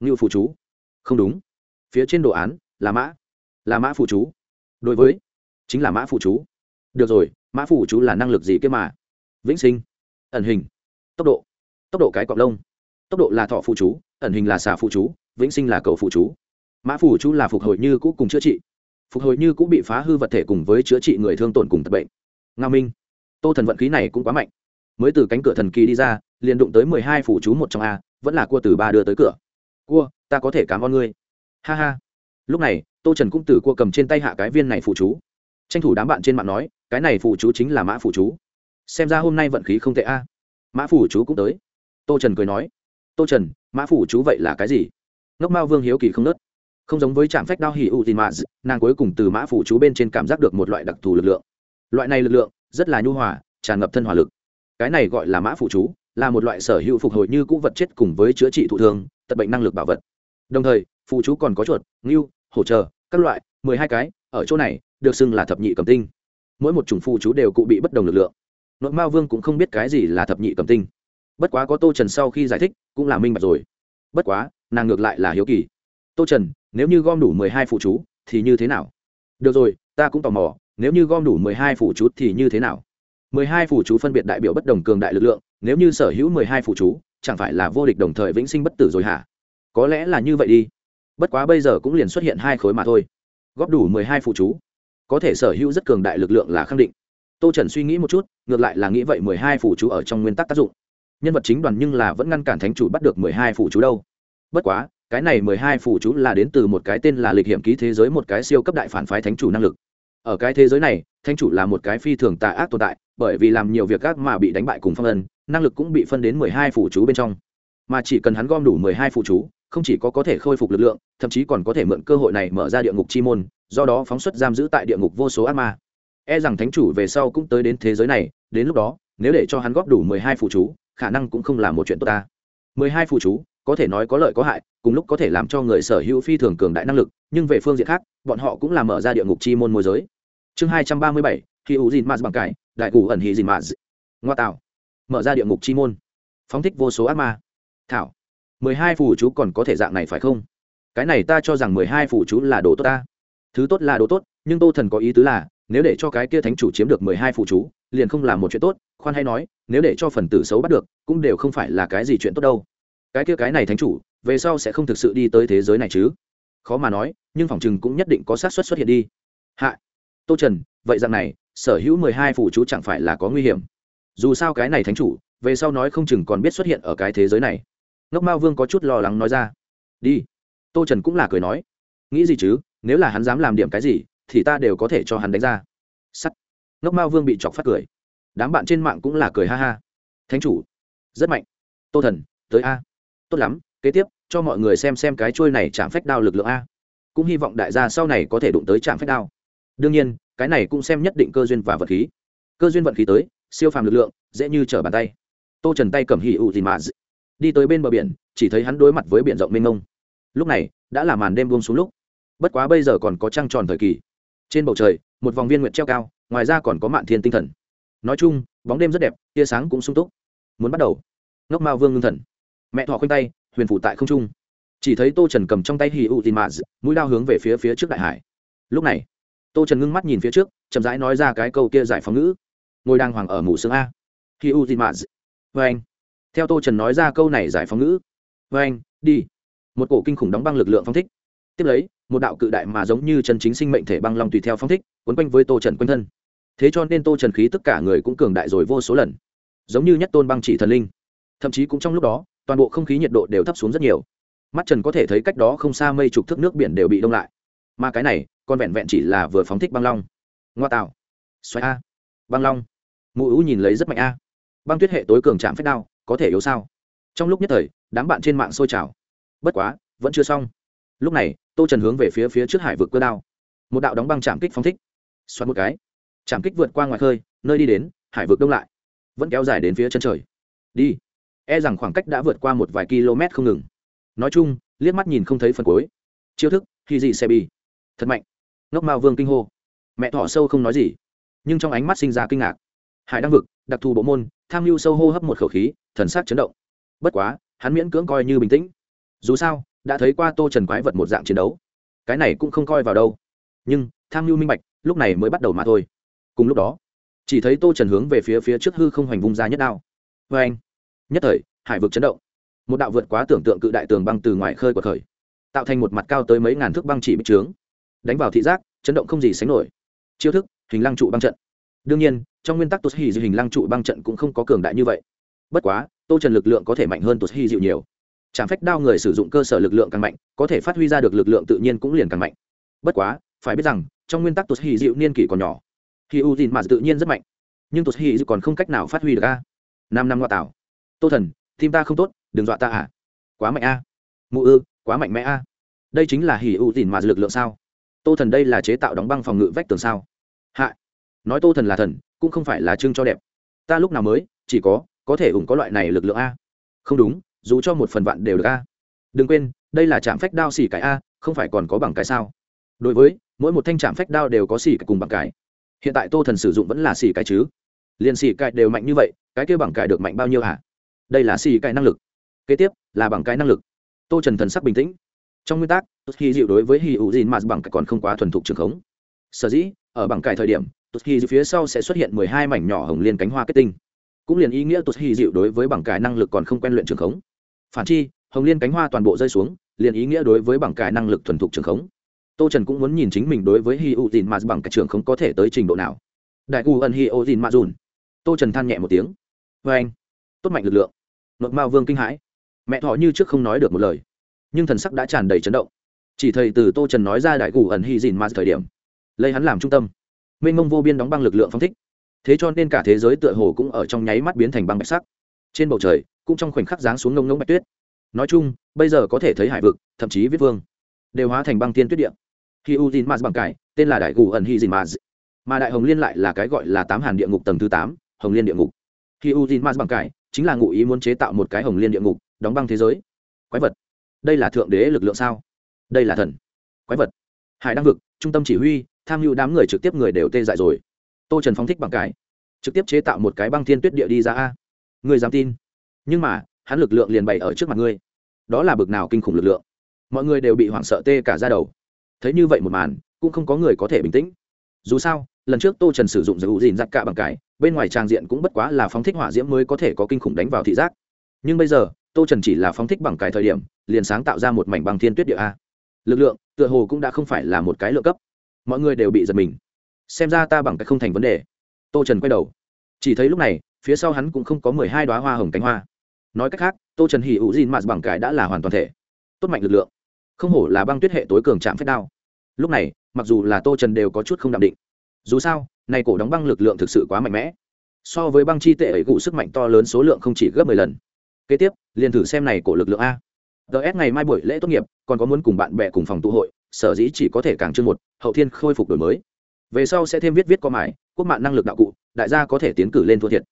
Speaker 1: Ngưu phủ chú. Không đúng. Phía trên đồ án, là mã. Là mã phủ chú. Đối với, chính là mã phủ chú. Được rồi, mã phủ chú là năng lực gì kia mà? Vĩnh sinh. Ẩn hình tốc độ. Tốc độ cái cọp lông. Tốc độ là thọ phụ chú, ẩn hình là xà phụ chú, vĩnh sinh là cầu phụ chú. Mã phủ chú là phục hồi như cũ cùng chữa trị. Phục hồi như cũ bị phá hư vật thể cùng với chữa trị người thương tổn cùng tật bệnh. Nga minh. Tô thần vận khí này cũng quá mạnh. Mới từ cánh cửa thần kỳ đi ra, liền đụng tới mười hai phủ chú một trong a, vẫn là cua từ ba đưa tới cửa. Cua, ta có thể cảm ơn ngươi. Ha ha. Lúc này, tô trần cũng từ cua cầm trên tay hạ cái viên này phụ chú. Tranh thủ đám bạn trên mạng nói, cái này phụ chú chính là mã phụ chú. Xem ra hôm nay vận khí không tệ a mã phủ chú cũng tới. Tô trần cười nói, tô trần, mã phủ chú vậy là cái gì? Ngốc mao vương hiếu kỳ không nớt. Không giống với trạm phách đao hỉ u tin mã nàng cuối cùng từ mã phủ chú bên trên cảm giác được một loại đặc thù lực lượng. Loại này lực lượng, rất là nhu hòa, tràn ngập thân hỏa lực. Cái này gọi là mã phủ chú, là một loại sở hữu phục hồi như cũ vật chất cùng với chữa trị thụ thương tật bệnh năng lực bảo vật. Đồng thời phụ chú còn có chuột, ngưu hỗ trợ các loại, mười hai cái, ở chỗ này, được xưng là thập nhị cầm tinh. Mỗi một chủng phụ chú đều cụ bị bất đồng lực lượng nội mao vương cũng không biết cái gì là thập nhị cầm tinh. Bất quá có tô trần sau khi giải thích, cũng là minh bạch rồi. Bất quá, nàng ngược lại là hiếu kỳ. Tô trần, nếu như gom đủ mười hai phụ chú, thì như thế nào? Được rồi, ta cũng tò mò, nếu như gom đủ mười hai phụ chú thì như thế nào? mười hai phụ chú phân biệt đại biểu bất đồng cường đại lực lượng, nếu như sở hữu mười hai phụ chú, chẳng phải là vô địch đồng thời vĩnh sinh bất tử rồi hả? Có lẽ là như vậy đi. Bất quá bây giờ cũng liền xuất hiện hai khối mà thôi. Góp đủ mười hai phụ chú, có thể sở hữu rất cường đại lực lượng là khẳng định tô trần suy nghĩ một chút, ngược lại là nghĩ vậy mười hai phủ chú ở trong nguyên tắc tác dụng. Nhân vật chính đoàn nhưng là vẫn ngăn cản thánh chủ bắt được mười hai phủ chú đâu. Bất quá, cái này mười hai phủ chú là đến từ một cái tên là lịch hiểm ký thế giới một cái siêu cấp đại phản phái thánh chủ năng lực. Ở cái thế giới này, thánh chủ là một cái phi thường tà ác tồn tại, bởi vì làm nhiều việc ác mà bị đánh bại cùng phong ân năng lực cũng bị phân đến mười hai phủ chú bên trong. Mà chỉ cần hắn gom đủ mười hai phụ chú, không chỉ có có thể khôi phục lực lượng, thậm chí còn có thể mượn cơ hội này mở ra địa ngục chi môn, do đó phóng xuất giam giữ tại địa ngục vô số ác ma e rằng thánh chủ về sau cũng tới đến thế giới này, đến lúc đó, nếu để cho hắn góp đủ mười hai phụ chú, khả năng cũng không là một chuyện tốt ta. mười hai phụ chú, có thể nói có lợi có hại, cùng lúc có thể làm cho người sở hữu phi thường cường đại năng lực, nhưng về phương diện khác, bọn họ cũng là mở ra địa ngục chi môn môi giới. chương hai trăm ba mươi bảy khi u dìn maz bằng cải, đại cụ ẩn hì dìn maz ngoa tạo. Mở ra địa ngục chi môn. Phóng thích vô số ác ma. Thảo. mười hai phù chú còn có thể dạng này phải không? Cái này ta cho rằng mười hai phù chú là đồ tốt ta. Thứ tốt là đồ tốt, nhưng tô thần có ý tứ là nếu để cho cái kia thánh chủ chiếm được mười hai phụ chú, liền không làm một chuyện tốt, khoan hay nói, nếu để cho phần tử xấu bắt được, cũng đều không phải là cái gì chuyện tốt đâu. Cái kia cái này thánh chủ, về sau sẽ không thực sự đi tới thế giới này chứ. Khó mà nói, nhưng phòng chừng cũng nhất định có xác suất xuất hiện đi. Hạ. Tô trần, vậy rằng này, sở hữu mười hai phụ chú chẳng phải là có nguy hiểm. Dù sao cái này thánh chủ, về sau nói không chừng còn biết xuất hiện ở cái thế giới này. Ngốc mao vương có chút lo lắng nói ra. Đi. Tô trần cũng là cười nói. Nghĩ gì chứ, nếu là hắn dám làm điểm cái gì thì ta đều có thể cho hắn đánh ra. Sắt. Ngốc mao vương bị chọc phát cười. Đám bạn trên mạng cũng là cười ha ha. Thánh chủ. Rất mạnh. Tô thần, tới a. Tốt lắm, kế tiếp, cho mọi người xem xem cái trôi này chạm phách đao lực lượng a. Cũng hy vọng đại gia sau này có thể đụng tới chạm phách đao. Đương nhiên, cái này cũng xem nhất định cơ duyên và vật khí. Cơ duyên vận khí tới, siêu phàm lực lượng, dễ như trở bàn tay. Tô trần tay cầm hỉ ụ thì mà đi tới bên bờ biển, chỉ thấy hắn đối mặt với biển rộng mênh mông. Lúc này, đã là màn đêm buông xuống lúc. Bất quá bây giờ còn có trăng tròn thời kỳ trên bầu trời, một vòng viên nguyệt treo cao, ngoài ra còn có mạn thiên tinh thần. Nói chung, bóng đêm rất đẹp, tia sáng cũng sung túc. Muốn bắt đầu. Ngốc mao vương ngưng thần. Mẹ thọ khoanh tay, huyền phủ tại không trung. Chỉ thấy tô trần cầm trong tay hì u tin mạ mũi đao hướng về phía phía trước đại hải. Lúc này, tô trần ngưng mắt nhìn phía trước, chậm rãi nói ra cái câu kia giải phóng ngữ. Ngôi đang hoàng ở mù xương a. Hì u tin mạ vê vâng anh. Theo tô trần nói ra câu này giải phóng ngữ. Vê anh, đi. Một cổ kinh khủng đóng băng lực lượng phong thích tiếp lấy, một đạo cự đại mà giống như chân chính sinh mệnh thể băng long tùy theo phong thích, quấn quanh với tô trần quanh thân. Thế cho nên tô trần khí tất cả người cũng cường đại rồi vô số lần. Giống như nhất tôn băng chỉ thần linh. Thậm chí cũng trong lúc đó, toàn bộ không khí nhiệt độ đều thấp xuống rất nhiều. Mắt trần có thể thấy cách đó không xa mây trục thước nước biển đều bị đông lại. Mà cái này, còn vẹn vẹn chỉ là vừa phóng thích băng long. Ngoa tạo. Xoay a. Băng long. Mụ ú nhìn lấy rất mạnh a. Băng tuyết hệ tối cường chạm phép đao, có thể yếu sao? Trong lúc nhất thời, đám bạn trên mạng sôi trào. Bất quá, vẫn chưa xong lúc này, tô trần hướng về phía phía trước hải vực cơ đao. Một đạo đóng băng chạm kích phóng thích. Xoắn một cái. Chạm kích vượt qua ngoài khơi, nơi đi đến, hải vực đông lại. Vẫn kéo dài đến phía chân trời. Đi. E rằng khoảng cách đã vượt qua một vài km không ngừng. Nói chung, liếc mắt nhìn không thấy phần cuối. Chiêu thức khi gì xe bi thật mạnh. Ngốc mao vương kinh hô. Mẹ thỏ sâu không nói gì. Nhưng trong ánh mắt sinh ra kinh ngạc. Hải đăng vực, đặc thù bộ môn, tham mưu sâu hô hấp một khẩu khí, thần sắc chấn động. Bất quá, hắn miễn cưỡng coi như bình tĩnh. Dù sao đã thấy qua tô trần quái vật một dạng chiến đấu. Cái này cũng không coi vào đâu. Nhưng, tham mưu minh bạch, lúc này mới bắt đầu mà thôi. Cùng lúc đó, chỉ thấy tô trần hướng về phía phía trước hư không hoành vung ra nhất đao. Vê anh, nhất thời, hải vực chấn động. Một đạo vượt quá tưởng tượng cự đại tường băng từ ngoài khơi của khởi, tạo thành một mặt cao tới mấy ngàn thước băng chỉ bích trướng. Đánh vào thị giác, chấn động không gì sánh nổi. Chiêu thức, hình lăng trụ băng trận. Đương nhiên, trong nguyên tắc tốt hì dịu hình lăng trụ băng trận cũng không có cường đại như vậy. Bất quá, tô trần lực lượng có thể mạnh hơn tốt hì dịu nhiều trảm phách đao người sử dụng cơ sở lực lượng càng mạnh, có thể phát huy ra được lực lượng tự nhiên cũng liền càng mạnh. Bất quá, phải biết rằng, trong nguyên tắc tốt hì dịu niên kỷ còn nhỏ. Khi u dìn mà tự nhiên rất mạnh. Nhưng tốt hì dịu còn không cách nào phát huy được a. Năm năm ngoại tảo. Tô thần, tim ta không tốt, đừng dọa ta à. Quá mạnh a. Mụ ư, quá mạnh mẽ a. Đây chính là hì u dìn mà lực lượng sao? Tô thần đây là chế tạo đóng băng phòng ngự vách tường sao? Hạ. Nói tô thần là thần, cũng không phải là trưng cho đẹp. Ta lúc nào mới, chỉ có có thể ủng có loại này lực lượng a. Không đúng dù cho một phần vạn đều được a. Đừng quên, đây là trạm phách đao xỉ cái a, không phải còn có bằng cái sao? Đối với, mỗi một thanh trạm phách đao đều có xỉ cái cùng bằng cái. Hiện tại tô thần sử dụng vẫn là xỉ cái chứ? Liền xỉ cái đều mạnh như vậy, cái kia bằng cái được mạnh bao nhiêu hả? Đây là xỉ cái năng lực. Kế tiếp, là bằng cái năng lực. Tô trần thần sắc bình tĩnh. Trong nguyên tắc khi dịu đối với hi ủ dìn mà bằng cái còn không quá thuần thục trường khống. Sở dĩ, ở bằng cải thời điểm tụt hy phía sau sẽ xuất hiện mười hai mảnh nhỏ hồng liên cánh hoa kết tinh. Cũng liền ý nghĩa tụt hy dịu đối với bằng cải năng lực còn không quen luyện trường khống phản chi, hồng liên cánh hoa toàn bộ rơi xuống, liền ý nghĩa đối với bằng cải năng lực thuần thục trường khống. Tô trần cũng muốn nhìn chính mình đối với hi u tin mà bằng cải trường không có thể tới trình độ nào. Đại u ẩn hi u tin mà dùn. Tô trần than nhẹ một tiếng. Vê anh, tốt mạnh lực lượng. Nội mao vương kinh hãi. Mẹ thọ như trước không nói được một lời. Nhưng thần sắc đã tràn đầy chấn động. Chỉ thầy từ tô trần nói ra đại u ẩn hi dìn mà thời điểm, lấy hắn làm trung tâm, mênh mông vô biên đóng băng lực lượng phong thích. Thế cho nên cả thế giới tựa hồ cũng ở trong nháy mắt biến thành băng bạch sắc trên bầu trời, cũng trong khoảnh khắc giáng xuống nông ngông bạch tuyết. Nói chung, bây giờ có thể thấy hải vực, thậm chí viết vương, đều hóa thành băng tiên tuyết điện khi u tin maz bằng cải, tên là đại gù ẩn hi dìn maz. Mà đại hồng liên lại là cái gọi là tám hàn địa ngục tầng thứ tám, hồng liên địa ngục. Khi u tin maz bằng cải, chính là ngụ ý muốn chế tạo một cái hồng liên địa ngục, đóng băng thế giới. Quái vật. Đây là thượng đế lực lượng sao? Đây là thần. Quái vật. Hải đăng vực, trung tâm chỉ huy, tham mưu đám người trực tiếp người đều tê dại rồi. Tô trần phóng thích bằng cái trực tiếp chế tạo một cái băng thiên tuyết địa đi ra a người dám tin. Nhưng mà, hắn lực lượng liền bày ở trước mặt ngươi. Đó là bực nào kinh khủng lực lượng. Mọi người đều bị hoảng sợ tê cả ra đầu. Thấy như vậy một màn, cũng không có người có thể bình tĩnh. Dù sao, lần trước tô trần sử dụng giải ủ dìn giặc cả bằng cái bên ngoài trang diện cũng bất quá là phóng thích hỏa diễm mới có thể có kinh khủng đánh vào thị giác. Nhưng bây giờ, tô trần chỉ là phóng thích bằng cái thời điểm, liền sáng tạo ra một mảnh băng thiên tuyết địa a. Lực lượng, tựa hồ cũng đã không phải là một cái lượng cấp. Mọi người đều bị giật mình. Xem ra ta bằng cách không thành vấn đề. Tô trần quay đầu. Chỉ thấy lúc này phía sau hắn cũng không có mười hai đoá hoa hồng cánh hoa. Nói cách khác, tô trần hỉ ủ dìn mạt bằng cái đã là hoàn toàn thể. Tốt mạnh lực lượng. Không hổ là băng tuyết hệ tối cường chạm phép đao. Lúc này, mặc dù là tô trần đều có chút không đạm định. Dù sao, này cổ đóng băng lực lượng thực sự quá mạnh mẽ. So với băng chi tệ ấy cụ sức mạnh to lớn số lượng không chỉ gấp mười lần. Kế tiếp, liền thử xem này cổ lực lượng a. Ts ngày mai buổi lễ tốt nghiệp, còn có muốn cùng bạn bè cùng phòng tụ hội, sở dĩ chỉ có thể càng chương một, hậu thiên khôi phục đổi mới. Về sau sẽ thêm viết viết có mải quốc mạng năng lực đạo cụ, đại gia có thể tiến cử lên thua thiệt.